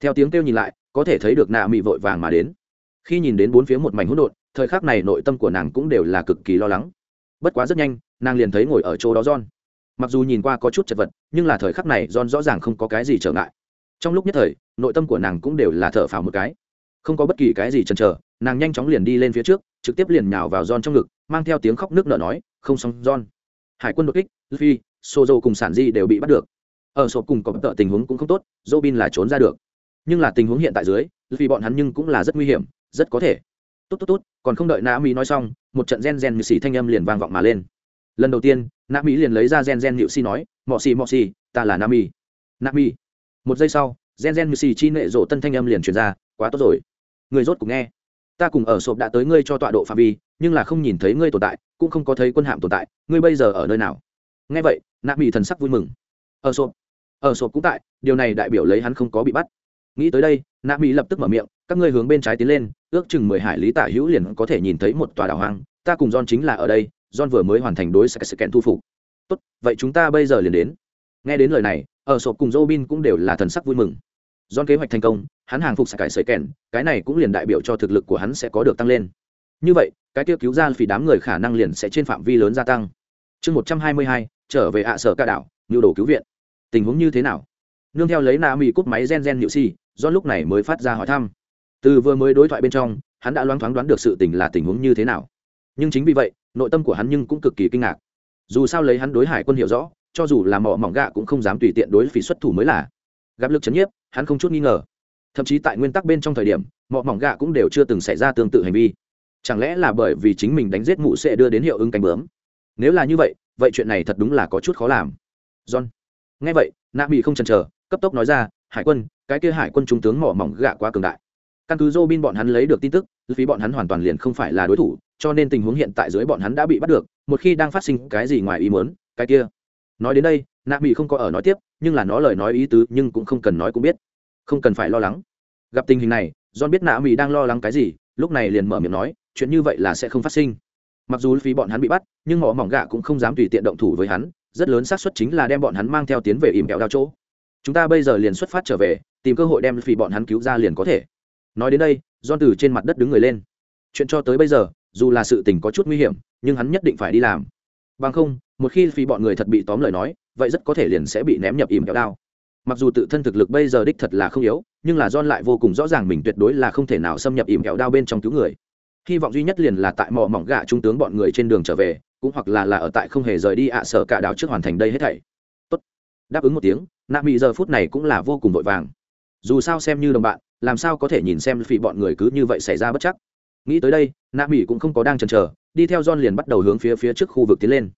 Theo tiếng kêu nhìn lại, có thể thấy được nạ mị vội vàng mà đến. Khi nhìn đến bốn phía một mảnh hỗn độn, thời khắc này nội tâm của nàng cũng đều là cực kỳ lo lắng. Bất quá rất nhanh, nàng liền thấy ngồi ở chỗ đó john mặc dù nhìn qua có chút chật vật, nhưng là thời khắc này john rõ ràng không có cái gì trở ngại. Trong lúc nhất thời, nội tâm của nàng cũng đều là thở phào một cái. Không có bất kỳ cái gì chần chờ, nàng nhanh chóng liền đi lên phía trước, trực tiếp liền nhào vào John trong ngực, mang theo tiếng khóc nước nở nói, không xong, John. Hải quân đột kích, Luffy, Sozo cùng sản di đều bị bắt được. Ở sổ cùng có tợ tình huống cũng không tốt, Robin là trốn ra được. Nhưng là tình huống hiện tại dưới vì bọn hắn nhưng cũng là rất nguy hiểm, rất có thể. Tốt tốt tốt, còn không đợi nã mỹ nói xong, một trận gen gen như xì thanh âm liền vang vọng mà lên. Lần đầu tiên nã mỹ liền lấy ra gen gen nhự si nói, mọ xì mọ xì, ta là nam mỹ. Nam mỹ? Một giây sau, gen gen như si chi nệ rộ tân thanh âm liền truyền ra, quá tốt rồi. Người rốt cũng nghe. Ta cùng ở sộp đã tới ngươi cho tọa độ phạm vi, nhưng là không nhìn thấy ngươi tồn tại, cũng không có thấy quân hạm tồn tại. Ngươi bây giờ ở nơi nào? Nghe vậy, nạ mỹ thần sắc vui mừng. Ở sộp. Ở sộp cũng tại, điều này đại biểu lấy hắn không có bị bắt. Nghĩ tới đây, nạ mỹ lập tức mở miệng, các ngươi hướng bên trái tiến lên, ước chừng mười hải lý tả hữu liền có thể nhìn thấy một tòa đảo hoang. Ta cùng don chính là ở đây john vừa mới hoàn thành đối sự kiện thu phục tốt vậy chúng ta bây giờ liền đến nghe đến lời này ở sộp cùng robin cũng đều là thần sắc vui mừng John kế hoạch thành công, hắn hàng phục cải sợi kèn, cái này cũng liền đại biểu cho thực lực của hắn sẽ có được tăng lên. Như vậy, cái tiêu cứu ra phỉ đám người khả năng liền sẽ trên phạm vi lớn gia tăng. Chương một trăm hai mươi hai, trở về ạ sở ca đảo, nhu đồ cứu viện. Tình huống như thế nào? Nương theo lấy Na Mỹ cúp máy gen gen nhự si, John lúc này mới phát ra hỏi thăm. Từ vừa mới đối thoại bên trong, hắn đã loáng thoáng đoán được sự tình là tình huống như thế nào. Nhưng chính vì vậy, nội tâm của hắn nhưng cũng cực kỳ kinh ngạc. Dù sao lấy hắn đối hải quân hiểu rõ, cho dù là mỏ mỏng gạ cũng không dám tùy tiện đối phỉ xuất thủ mới là. Gặp lực chấn nhiếp hắn không chút nghi ngờ. Thậm chí tại nguyên tắc bên trong thời điểm mỏ mỏng gạ cũng đều chưa từng xảy ra tương tự hành vi. Chẳng lẽ là bởi vì chính mình đánh giết mụ sẽ đưa đến hiệu ứng cánh bướm? Nếu là như vậy vậy chuyện này thật đúng là có chút khó làm. John. Nghe vậy nạ mỹ không chần chờ cấp tốc nói ra hải quân cái kia hải quân trung tướng mỏ mỏng gạ quá cường đại căn cứ Robin bọn hắn lấy được tin tức phí bọn hắn hoàn toàn liền không phải là đối thủ, cho nên tình huống hiện tại dưới bọn hắn đã bị bắt được, một khi đang phát sinh cái gì ngoài ý muốn, cái kia. Nói đến đây, nạ Mị không có ở nói tiếp, nhưng là nó lời nói ý tứ nhưng cũng không cần nói cũng biết. Không cần phải lo lắng. Gặp tình hình này, john biết nạ Mị đang lo lắng cái gì, lúc này liền mở miệng nói, chuyện như vậy là sẽ không phát sinh. Mặc dù phí bọn hắn bị bắt, nhưng họ mỏng gạ cũng không dám tùy tiện động thủ với hắn, rất lớn xác suất chính là đem bọn hắn mang theo tiến về ỉm kẹo đao chỗ. Chúng ta bây giờ liền xuất phát trở về, tìm cơ hội đem phí bọn hắn cứu ra liền có thể nói đến đây don từ trên mặt đất đứng người lên. Chuyện cho tới bây giờ, dù là sự tình có chút nguy hiểm, nhưng hắn nhất định phải đi làm. Bằng không, một khi phi bọn người thật bị tóm lời nói, vậy rất có thể liền sẽ bị ném nhập ìm kéo đao. Mặc dù tự thân thực lực bây giờ đích thật là không yếu, nhưng là don lại vô cùng rõ ràng mình tuyệt đối là không thể nào xâm nhập ìm kẹo đao bên trong cứu người. Hy vọng duy nhất liền là tại mỏ mỏng gạ trung tướng bọn người trên đường trở về, cũng hoặc là là ở tại không hề rời đi ạ sở cả đảo trước hoàn thành đây hết thảy. Tốt. Đáp ứng một tiếng, nạ mỹ giờ phút này cũng là vô cùng vội vàng. Dù sao xem như đồng bạn làm sao có thể nhìn xem phỉ bọn người cứ như vậy xảy ra bất chắc nghĩ tới đây nạ mỹ cũng không có đang chần chờ đi theo john liền bắt đầu hướng phía phía trước khu vực tiến lên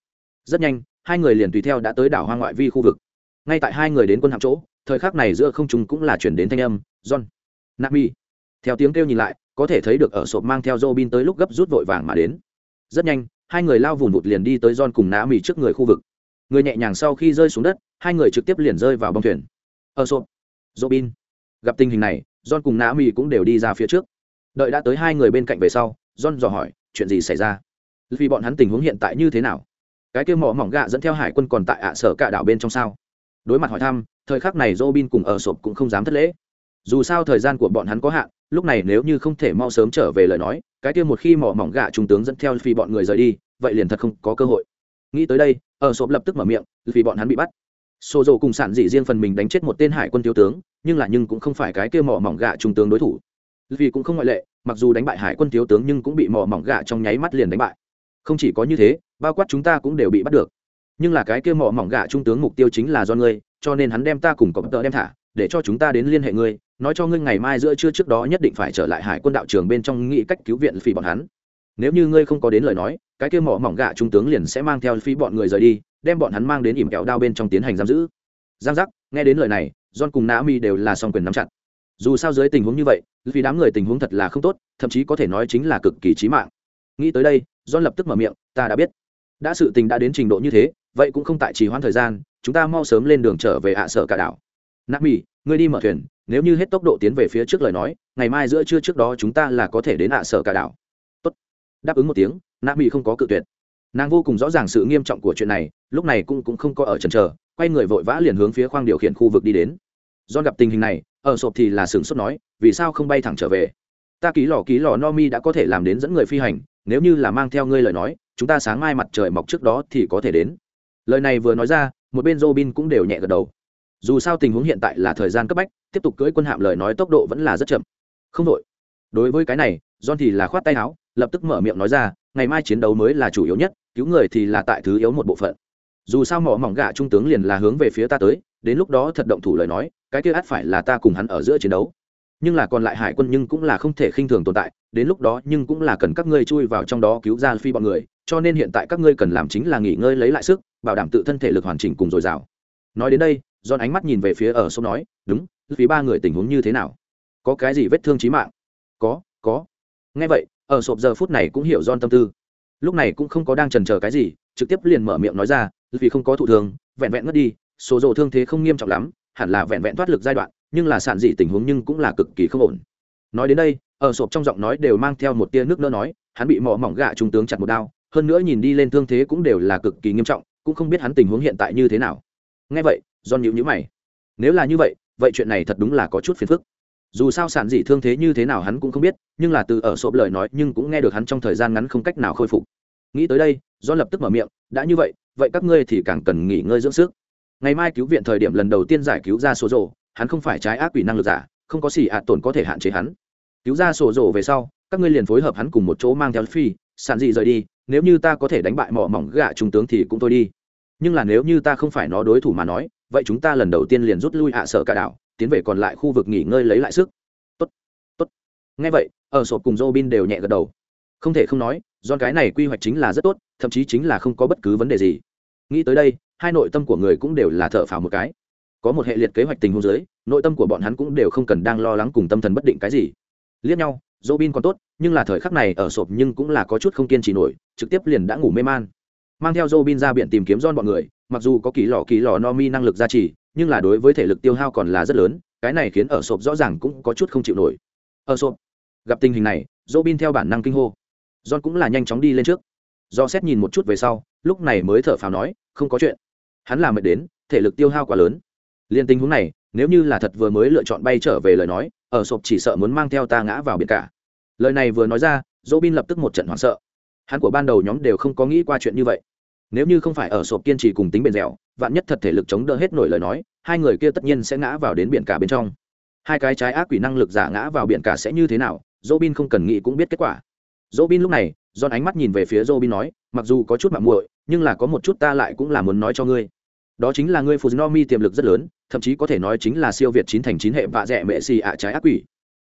rất nhanh hai người liền tùy theo đã tới đảo hoang ngoại vi khu vực ngay tại hai người đến quân hạm chỗ thời khắc này giữa không trung cũng là chuyển đến thanh âm john nạ mỹ theo tiếng kêu nhìn lại có thể thấy được ở sộp mang theo Robin tới lúc gấp rút vội vàng mà đến. Rất nhanh, hai người lao vùn vụt liền đi tới John cùng nạ mỹ trước người khu vực. Người nhẹ nhàng sau khi rơi xuống đất, hai người trực tiếp liền rơi vào bong thuyền. Ở sộp, Robin. Gặp tình hình này, John cùng Nã Mị cũng đều đi ra phía trước. Đợi đã tới hai người bên cạnh về sau, John dò hỏi, chuyện gì xảy ra? Vì bọn hắn tình huống hiện tại như thế nào? Cái kia mỏ mỏng gạ dẫn theo hải quân còn tại ạ sở cả đảo bên trong sao? Đối mặt hỏi thăm, thời khắc này Robin cùng ở sộp cũng không dám thất lễ. Dù sao thời gian của bọn hắn có hạn, lúc này nếu như không thể mau sớm trở về lời nói cái kia một khi mỏ mỏng gạ trung tướng dẫn theo phi bọn người rời đi vậy liền thật không có cơ hội nghĩ tới đây ở sộp lập tức mở miệng vì bọn hắn bị bắt xô dầu cùng sản dị riêng phần mình đánh chết một tên hải quân thiếu tướng nhưng là nhưng cũng không phải cái kia mỏ mỏng gạ trung tướng đối thủ. Vì cũng không ngoại lệ, mặc dù đánh bại hải quân thiếu tướng nhưng cũng bị mỏ mỏng gạ trong nháy mắt liền đánh bại. Không chỉ có như thế, bao quát chúng ta cũng đều bị bắt được. Nhưng là cái kia mỏ mỏng gạ trung tướng mục tiêu chính là do ngươi, cho nên hắn đem ta cùng cộng tợ đem thả, để cho chúng ta đến liên hệ ngươi, nói cho ngươi ngày mai giữa trưa trước đó nhất định phải trở lại hải quân đạo trường bên trong nghĩ cách cứu viện phi bọn hắn. Nếu như ngươi không có đến lời nói, cái kia mỏ mỏng gạ trung tướng liền sẽ mang theo phi bọn người rời đi, đem bọn hắn mang đến ỉm kẹo đao bên trong tiến hành giam giữ. Giang giác, nghe đến lời này john cùng Nami đều là song quyền nắm chặt. Dù sao dưới tình huống như vậy vì đám người tình huống thật là không tốt thậm chí có thể nói chính là cực kỳ trí mạng. Nghĩ tới đây john lập tức mở miệng ta đã biết. Đã sự tình đã đến trình độ như thế vậy cũng không tại trì hoãn thời gian chúng ta mau sớm lên đường trở về ạ sở cả đảo. Nami, mỹ ngươi đi mở thuyền nếu như hết tốc độ tiến về phía trước lời nói ngày mai giữa trưa trước đó chúng ta là có thể đến ạ sở cả đảo. Tốt. đáp ứng một tiếng Nami mỹ không có cự tuyệt. Nàng vô cùng rõ ràng sự nghiêm trọng của chuyện này lúc này cũng cũng không có ở trần trờ quay người vội vã liền hướng phía khoang điều khiển khu vực đi đến do gặp tình hình này, ở sộp thì là sửng sốt nói, vì sao không bay thẳng trở về? Ta ký lò ký lò no mi đã có thể làm đến dẫn người phi hành, nếu như là mang theo ngươi lời nói, chúng ta sáng mai mặt trời mọc trước đó thì có thể đến. Lời này vừa nói ra, một bên robin cũng đều nhẹ gật đầu. Dù sao tình huống hiện tại là thời gian cấp bách, tiếp tục cưỡi quân hạm lời nói tốc độ vẫn là rất chậm. Không đội đối với cái này, john thì là khoát tay áo, lập tức mở miệng nói ra, ngày mai chiến đấu mới là chủ yếu nhất, cứu người thì là tại thứ yếu một bộ phận. Dù sao mỏ mỏng gạ trung tướng liền là hướng về phía ta tới, đến lúc đó thật động thủ lời nói cái kia ắt phải là ta cùng hắn ở giữa chiến đấu nhưng là còn lại hải quân nhưng cũng là không thể khinh thường tồn tại đến lúc đó nhưng cũng là cần các ngươi chui vào trong đó cứu ra phi bọn người cho nên hiện tại các ngươi cần làm chính là nghỉ ngơi lấy lại sức bảo đảm tự thân thể lực hoàn chỉnh cùng dồi dào nói đến đây dọn ánh mắt nhìn về phía ở sông nói, "Đúng, vì ba người tình huống như thế nào? Có cái gì vết thương chí mạng?" "Có, có." Nghe vậy, ở sộp giờ phút này cũng hiểu don tâm tư. Lúc này cũng không có đang chần chờ cái gì, trực tiếp liền mở miệng nói ra, "Vì không có thụ thương, vẹn vẹn ngất đi, số rồ thương thế không nghiêm trọng lắm, hẳn là vẹn vẹn thoát lực giai đoạn, nhưng là sản dị tình huống nhưng cũng là cực kỳ không ổn." Nói đến đây, ở sộp trong giọng nói đều mang theo một tia nước nỡ nói, hắn bị mỏ mỏng gạ trung tướng chặt một đao, hơn nữa nhìn đi lên thương thế cũng đều là cực kỳ nghiêm trọng, cũng không biết hắn tình huống hiện tại như thế nào. Nghe vậy, do nhịu nhữ mày nếu là như vậy vậy chuyện này thật đúng là có chút phiền phức dù sao sản dị thương thế như thế nào hắn cũng không biết nhưng là từ ở sộp lời nói nhưng cũng nghe được hắn trong thời gian ngắn không cách nào khôi phục nghĩ tới đây do lập tức mở miệng đã như vậy vậy các ngươi thì càng cần nghỉ ngơi dưỡng sức ngày mai cứu viện thời điểm lần đầu tiên giải cứu ra số rồ, hắn không phải trái ác quỷ năng lực giả không có gì ạ tổn có thể hạn chế hắn. Cứu ra sổ rồ về sau các ngươi liền phối hợp hắn cùng một chỗ mang theo phi sản dị rời đi nếu như ta có thể đánh bại mỏ mỏng gạ trung tướng thì cũng thôi đi. Nhưng là nếu như ta không phải nó đối thủ mà nói vậy chúng ta lần đầu tiên liền rút lui hạ sở cả đảo tiến về còn lại khu vực nghỉ ngơi lấy lại sức. Tốt tốt. Ngay vậy ở sộp cùng robin đều nhẹ gật đầu. Không thể không nói do cái này quy hoạch chính là rất tốt thậm chí chính là không có bất cứ vấn đề gì. Nghĩ tới đây hai nội tâm của người cũng đều là thở phào một cái. Có một hệ liệt kế hoạch tình huống dưới nội tâm của bọn hắn cũng đều không cần đang lo lắng cùng tâm thần bất định cái gì. Liếc nhau Robin còn tốt, nhưng là thời khắc này ở sộp nhưng cũng là có chút không kiên trì nổi, trực tiếp liền đã ngủ mê man. Mang theo Robin ra biển tìm kiếm don bọn người, mặc dù có kỳ lò kỳ lò no mi năng lực gia trì nhưng là đối với thể lực tiêu hao còn là rất lớn cái này khiến ở sộp rõ ràng cũng có chút không chịu nổi. Ở sộp gặp tình hình này dỗ bin theo bản năng kinh hô. Don cũng là nhanh chóng đi lên trước. Do xét nhìn một chút về sau lúc này mới thở phào nói không có chuyện. Hắn làm mệt đến, thể lực tiêu hao quá lớn. Liên tình huống này, nếu như là thật vừa mới lựa chọn bay trở về lời nói, ở sộp chỉ sợ muốn mang theo ta ngã vào biển cả. Lời này vừa nói ra dỗ bin lập tức một trận hoảng sợ. Hắn của ban đầu nhóm đều không có nghĩ qua chuyện như vậy. Nếu như không phải ở sộp kiên trì cùng tính bền dẻo, vạn nhất thật thể lực chống đỡ hết nổi lời nói, hai người kia tất nhiên sẽ ngã vào đến biển cả bên trong. Hai cái trái ác quỷ năng lực giả ngã vào biển cả sẽ như thế nào dỗ bin không cần nghĩ cũng biết kết quả. Dỗ bin lúc này dọn ánh mắt nhìn về phía dỗ bin nói, mặc dù có chút mạng muội nhưng là có một chút ta lại cũng là muốn nói cho ngươi đó chính là ngươi Fujinomi tiềm lực rất lớn, thậm chí có thể nói chính là siêu việt chín thành chín hệ vạ rẻ mẹ xì ạ trái ác quỷ.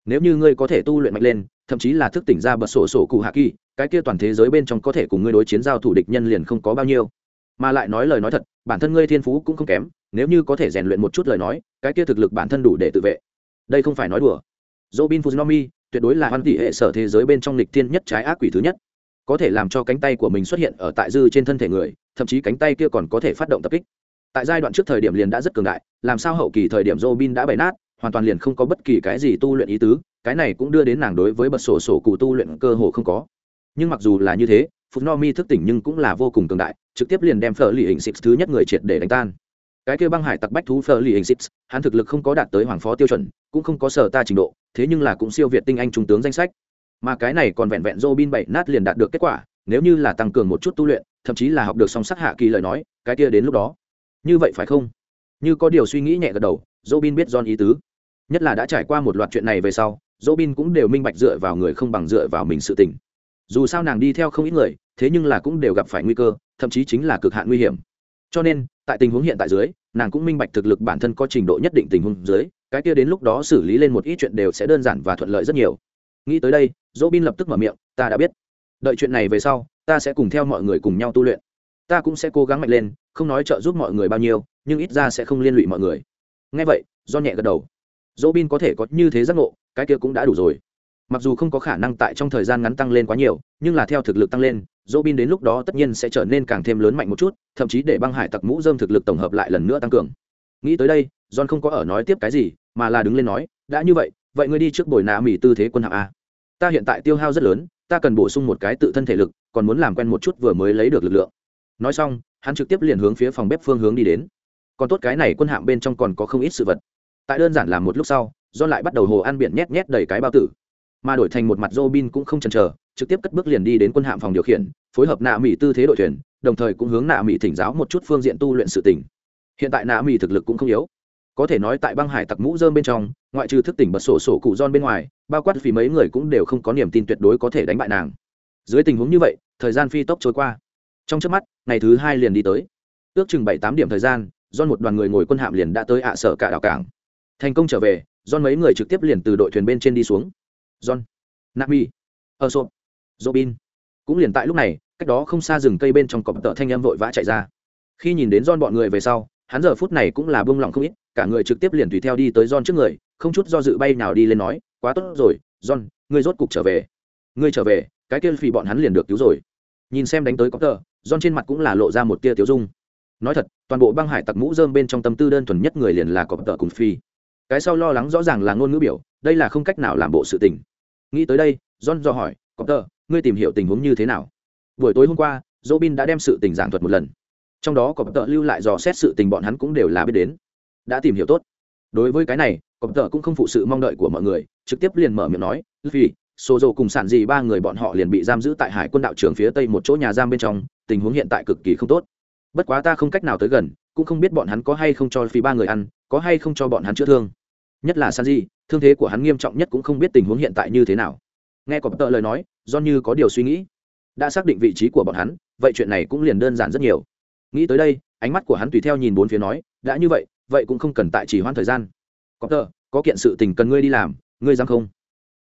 Nếu như ngươi có thể tu luyện mạnh lên, thậm chí là thức tỉnh ra bật sổ sổ cụ hạ kỳ, cái kia toàn thế giới bên trong có thể cùng ngươi đối chiến giao thủ địch nhân liền không có bao nhiêu. Mà lại nói lời nói thật, bản thân ngươi thiên phú cũng không kém, nếu như có thể rèn luyện một chút lời nói, cái kia thực lực bản thân đủ để tự vệ. Đây không phải nói đùa. Robin Fujinomi tuyệt đối là hoàn tỷ hệ sở thế giới bên trong lịch tiên nhất trái ác quỷ thứ nhất có thể làm cho cánh tay của mình xuất hiện ở tại dư trên thân thể người, thậm chí cánh tay kia còn có thể phát động tập kích. Tại giai đoạn trước thời điểm liền đã rất cường đại, làm sao hậu kỳ thời điểm robin đã bày nát, hoàn toàn liền không có bất kỳ cái gì tu luyện ý tứ, cái này cũng đưa đến nàng đối với bật sổ sổ cụ tu luyện cơ hồ không có. Nhưng mặc dù là như thế phúc no mi thức tỉnh nhưng cũng là vô cùng cường đại, trực tiếp liền đem phở lì hình xịt thứ nhất người triệt để đánh tan. Cái kia băng hải tặc bách thú phở lì hình xịt hắn thực lực không có đạt tới hoàng phó tiêu chuẩn, cũng không có sở ta trình độ, thế nhưng là cũng siêu việt tinh anh trung tướng danh sách mà cái này còn vẹn vẹn Robin bảy nát liền đạt được kết quả, nếu như là tăng cường một chút tu luyện, thậm chí là học được song sắc hạ kỳ lời nói, cái kia đến lúc đó. Như vậy phải không? Như có điều suy nghĩ nhẹ gật đầu, Robin biết John ý tứ. Nhất là đã trải qua một loạt chuyện này về sau, Robin cũng đều minh bạch dựa vào người không bằng dựa vào mình sự tình. Dù sao nàng đi theo không ít người, thế nhưng là cũng đều gặp phải nguy cơ, thậm chí chính là cực hạn nguy hiểm. Cho nên, tại tình huống hiện tại dưới, nàng cũng minh bạch thực lực bản thân có trình độ nhất định tình huống dưới, cái kia đến lúc đó xử lý lên một ít chuyện đều sẽ đơn giản và thuận lợi rất nhiều nghĩ tới đây dỗ bin lập tức mở miệng, ta đã biết. Đợi chuyện này về sau, ta sẽ cùng theo mọi người cùng nhau tu luyện. Ta cũng sẽ cố gắng mạnh lên, không nói trợ giúp mọi người bao nhiêu, nhưng ít ra sẽ không liên lụy mọi người. Ngay vậy do nhẹ gật đầu. Dỗ bin có thể có như thế giác ngộ, cái kia cũng đã đủ rồi. Mặc dù không có khả năng tại trong thời gian ngắn tăng lên quá nhiều, nhưng là theo thực lực tăng lên dỗ bin đến lúc đó tất nhiên sẽ trở nên càng thêm lớn mạnh một chút, thậm chí để băng hải tặc mũ dơm thực lực tổng hợp lại lần nữa tăng cường. Nghĩ tới đây, john không có ở nói tiếp cái gì, mà là đứng lên nói, đã như vậy vậy ngươi đi trước bồi nạ mỹ tư thế quân hạng a ta hiện tại tiêu hao rất lớn, ta cần bổ sung một cái tự thân thể lực, còn muốn làm quen một chút vừa mới lấy được lực lượng. Nói xong, hắn trực tiếp liền hướng phía phòng bếp phương hướng đi đến. Còn tốt cái này quân hạng bên trong còn có không ít sự vật. Tại đơn giản làm một lúc sau do lại bắt đầu hồ ăn biển nhét nhét đầy cái bao tử. Mà đổi thành một mặt robin cũng không chần chờ, trực tiếp cất bước liền đi đến quân hạm phòng điều khiển, phối hợp nạ mỹ tư thế đội thuyền, đồng thời cũng hướng nạ mỹ thỉnh giáo một chút phương diện tu luyện sự tỉnh hiện tại nạ mỹ thực lực cũng không yếu có thể nói tại băng hải tặc mũ dơm bên trong, ngoại trừ thức tỉnh bật sổ sổ cụ don bên ngoài, bao quát vì mấy người cũng đều không có niềm tin tuyệt đối có thể đánh bại nàng. Dưới tình huống như vậy, thời gian phi tốc trôi qua. Trong trước mắt, ngày thứ hai liền đi tới. Ước chừng bảy tám điểm thời gian do một đoàn người ngồi quân hạm liền đã tới ạ sở cả đảo cảng. Thành công trở về do mấy người trực tiếp liền từ đội thuyền bên trên đi xuống. John, nami ơ sộp robin. Cũng liền tại lúc này, cách đó không xa rừng cây bên trong cọp tợ thanh em vội vã chạy ra. Khi nhìn đến don bọn người về sau, hắn giờ phút này cũng là bông lòng không ít cả người trực tiếp liền tùy theo đi tới John trước người, không chút do dự bay nào đi lên nói, quá tốt rồi, John, ngươi rốt cục trở về. Ngươi trở về, cái kia phì bọn hắn liền được cứu rồi. Nhìn xem đánh tới có tờ, John trên mặt cũng là lộ ra một tia tiêu dung. Nói thật, toàn bộ băng hải tặc mũ rơm bên trong tâm tư đơn thuần nhất người liền là có tờ cùng phi. Cái sau lo lắng rõ ràng là ngôn ngữ biểu, đây là không cách nào làm bộ sự tình. Nghĩ tới đây, John do hỏi, có tờ, ngươi tìm hiểu tình huống như thế nào? Buổi tối hôm qua, Robin đã đem sự tình giảng thuật một lần. Trong đó có tờ lưu lại dò xét sự tình bọn hắn cũng đều là biết đến đã tìm hiểu tốt. Đối với cái này cọp tờ cũng không phụ sự mong đợi của mọi người, trực tiếp liền mở miệng nói vì xô dầu cùng sản gì ba người bọn họ liền bị giam giữ tại hải quân đạo trường phía tây một chỗ nhà giam bên trong, tình huống hiện tại cực kỳ không tốt. Bất quá ta không cách nào tới gần, cũng không biết bọn hắn có hay không cho phi ba người ăn, có hay không cho bọn hắn chữa thương. Nhất là san di thương thế của hắn nghiêm trọng nhất cũng không biết tình huống hiện tại như thế nào. Nghe cọp tờ lời nói do như có điều suy nghĩ. Đã xác định vị trí của bọn hắn, vậy chuyện này cũng liền đơn giản rất nhiều. Nghĩ tới đây, ánh mắt của hắn tùy theo nhìn bốn phía nói, đã như vậy vậy cũng không cần tại chỉ hoãn thời gian. Có tờ, có kiện sự tình cần ngươi đi làm, ngươi dám không?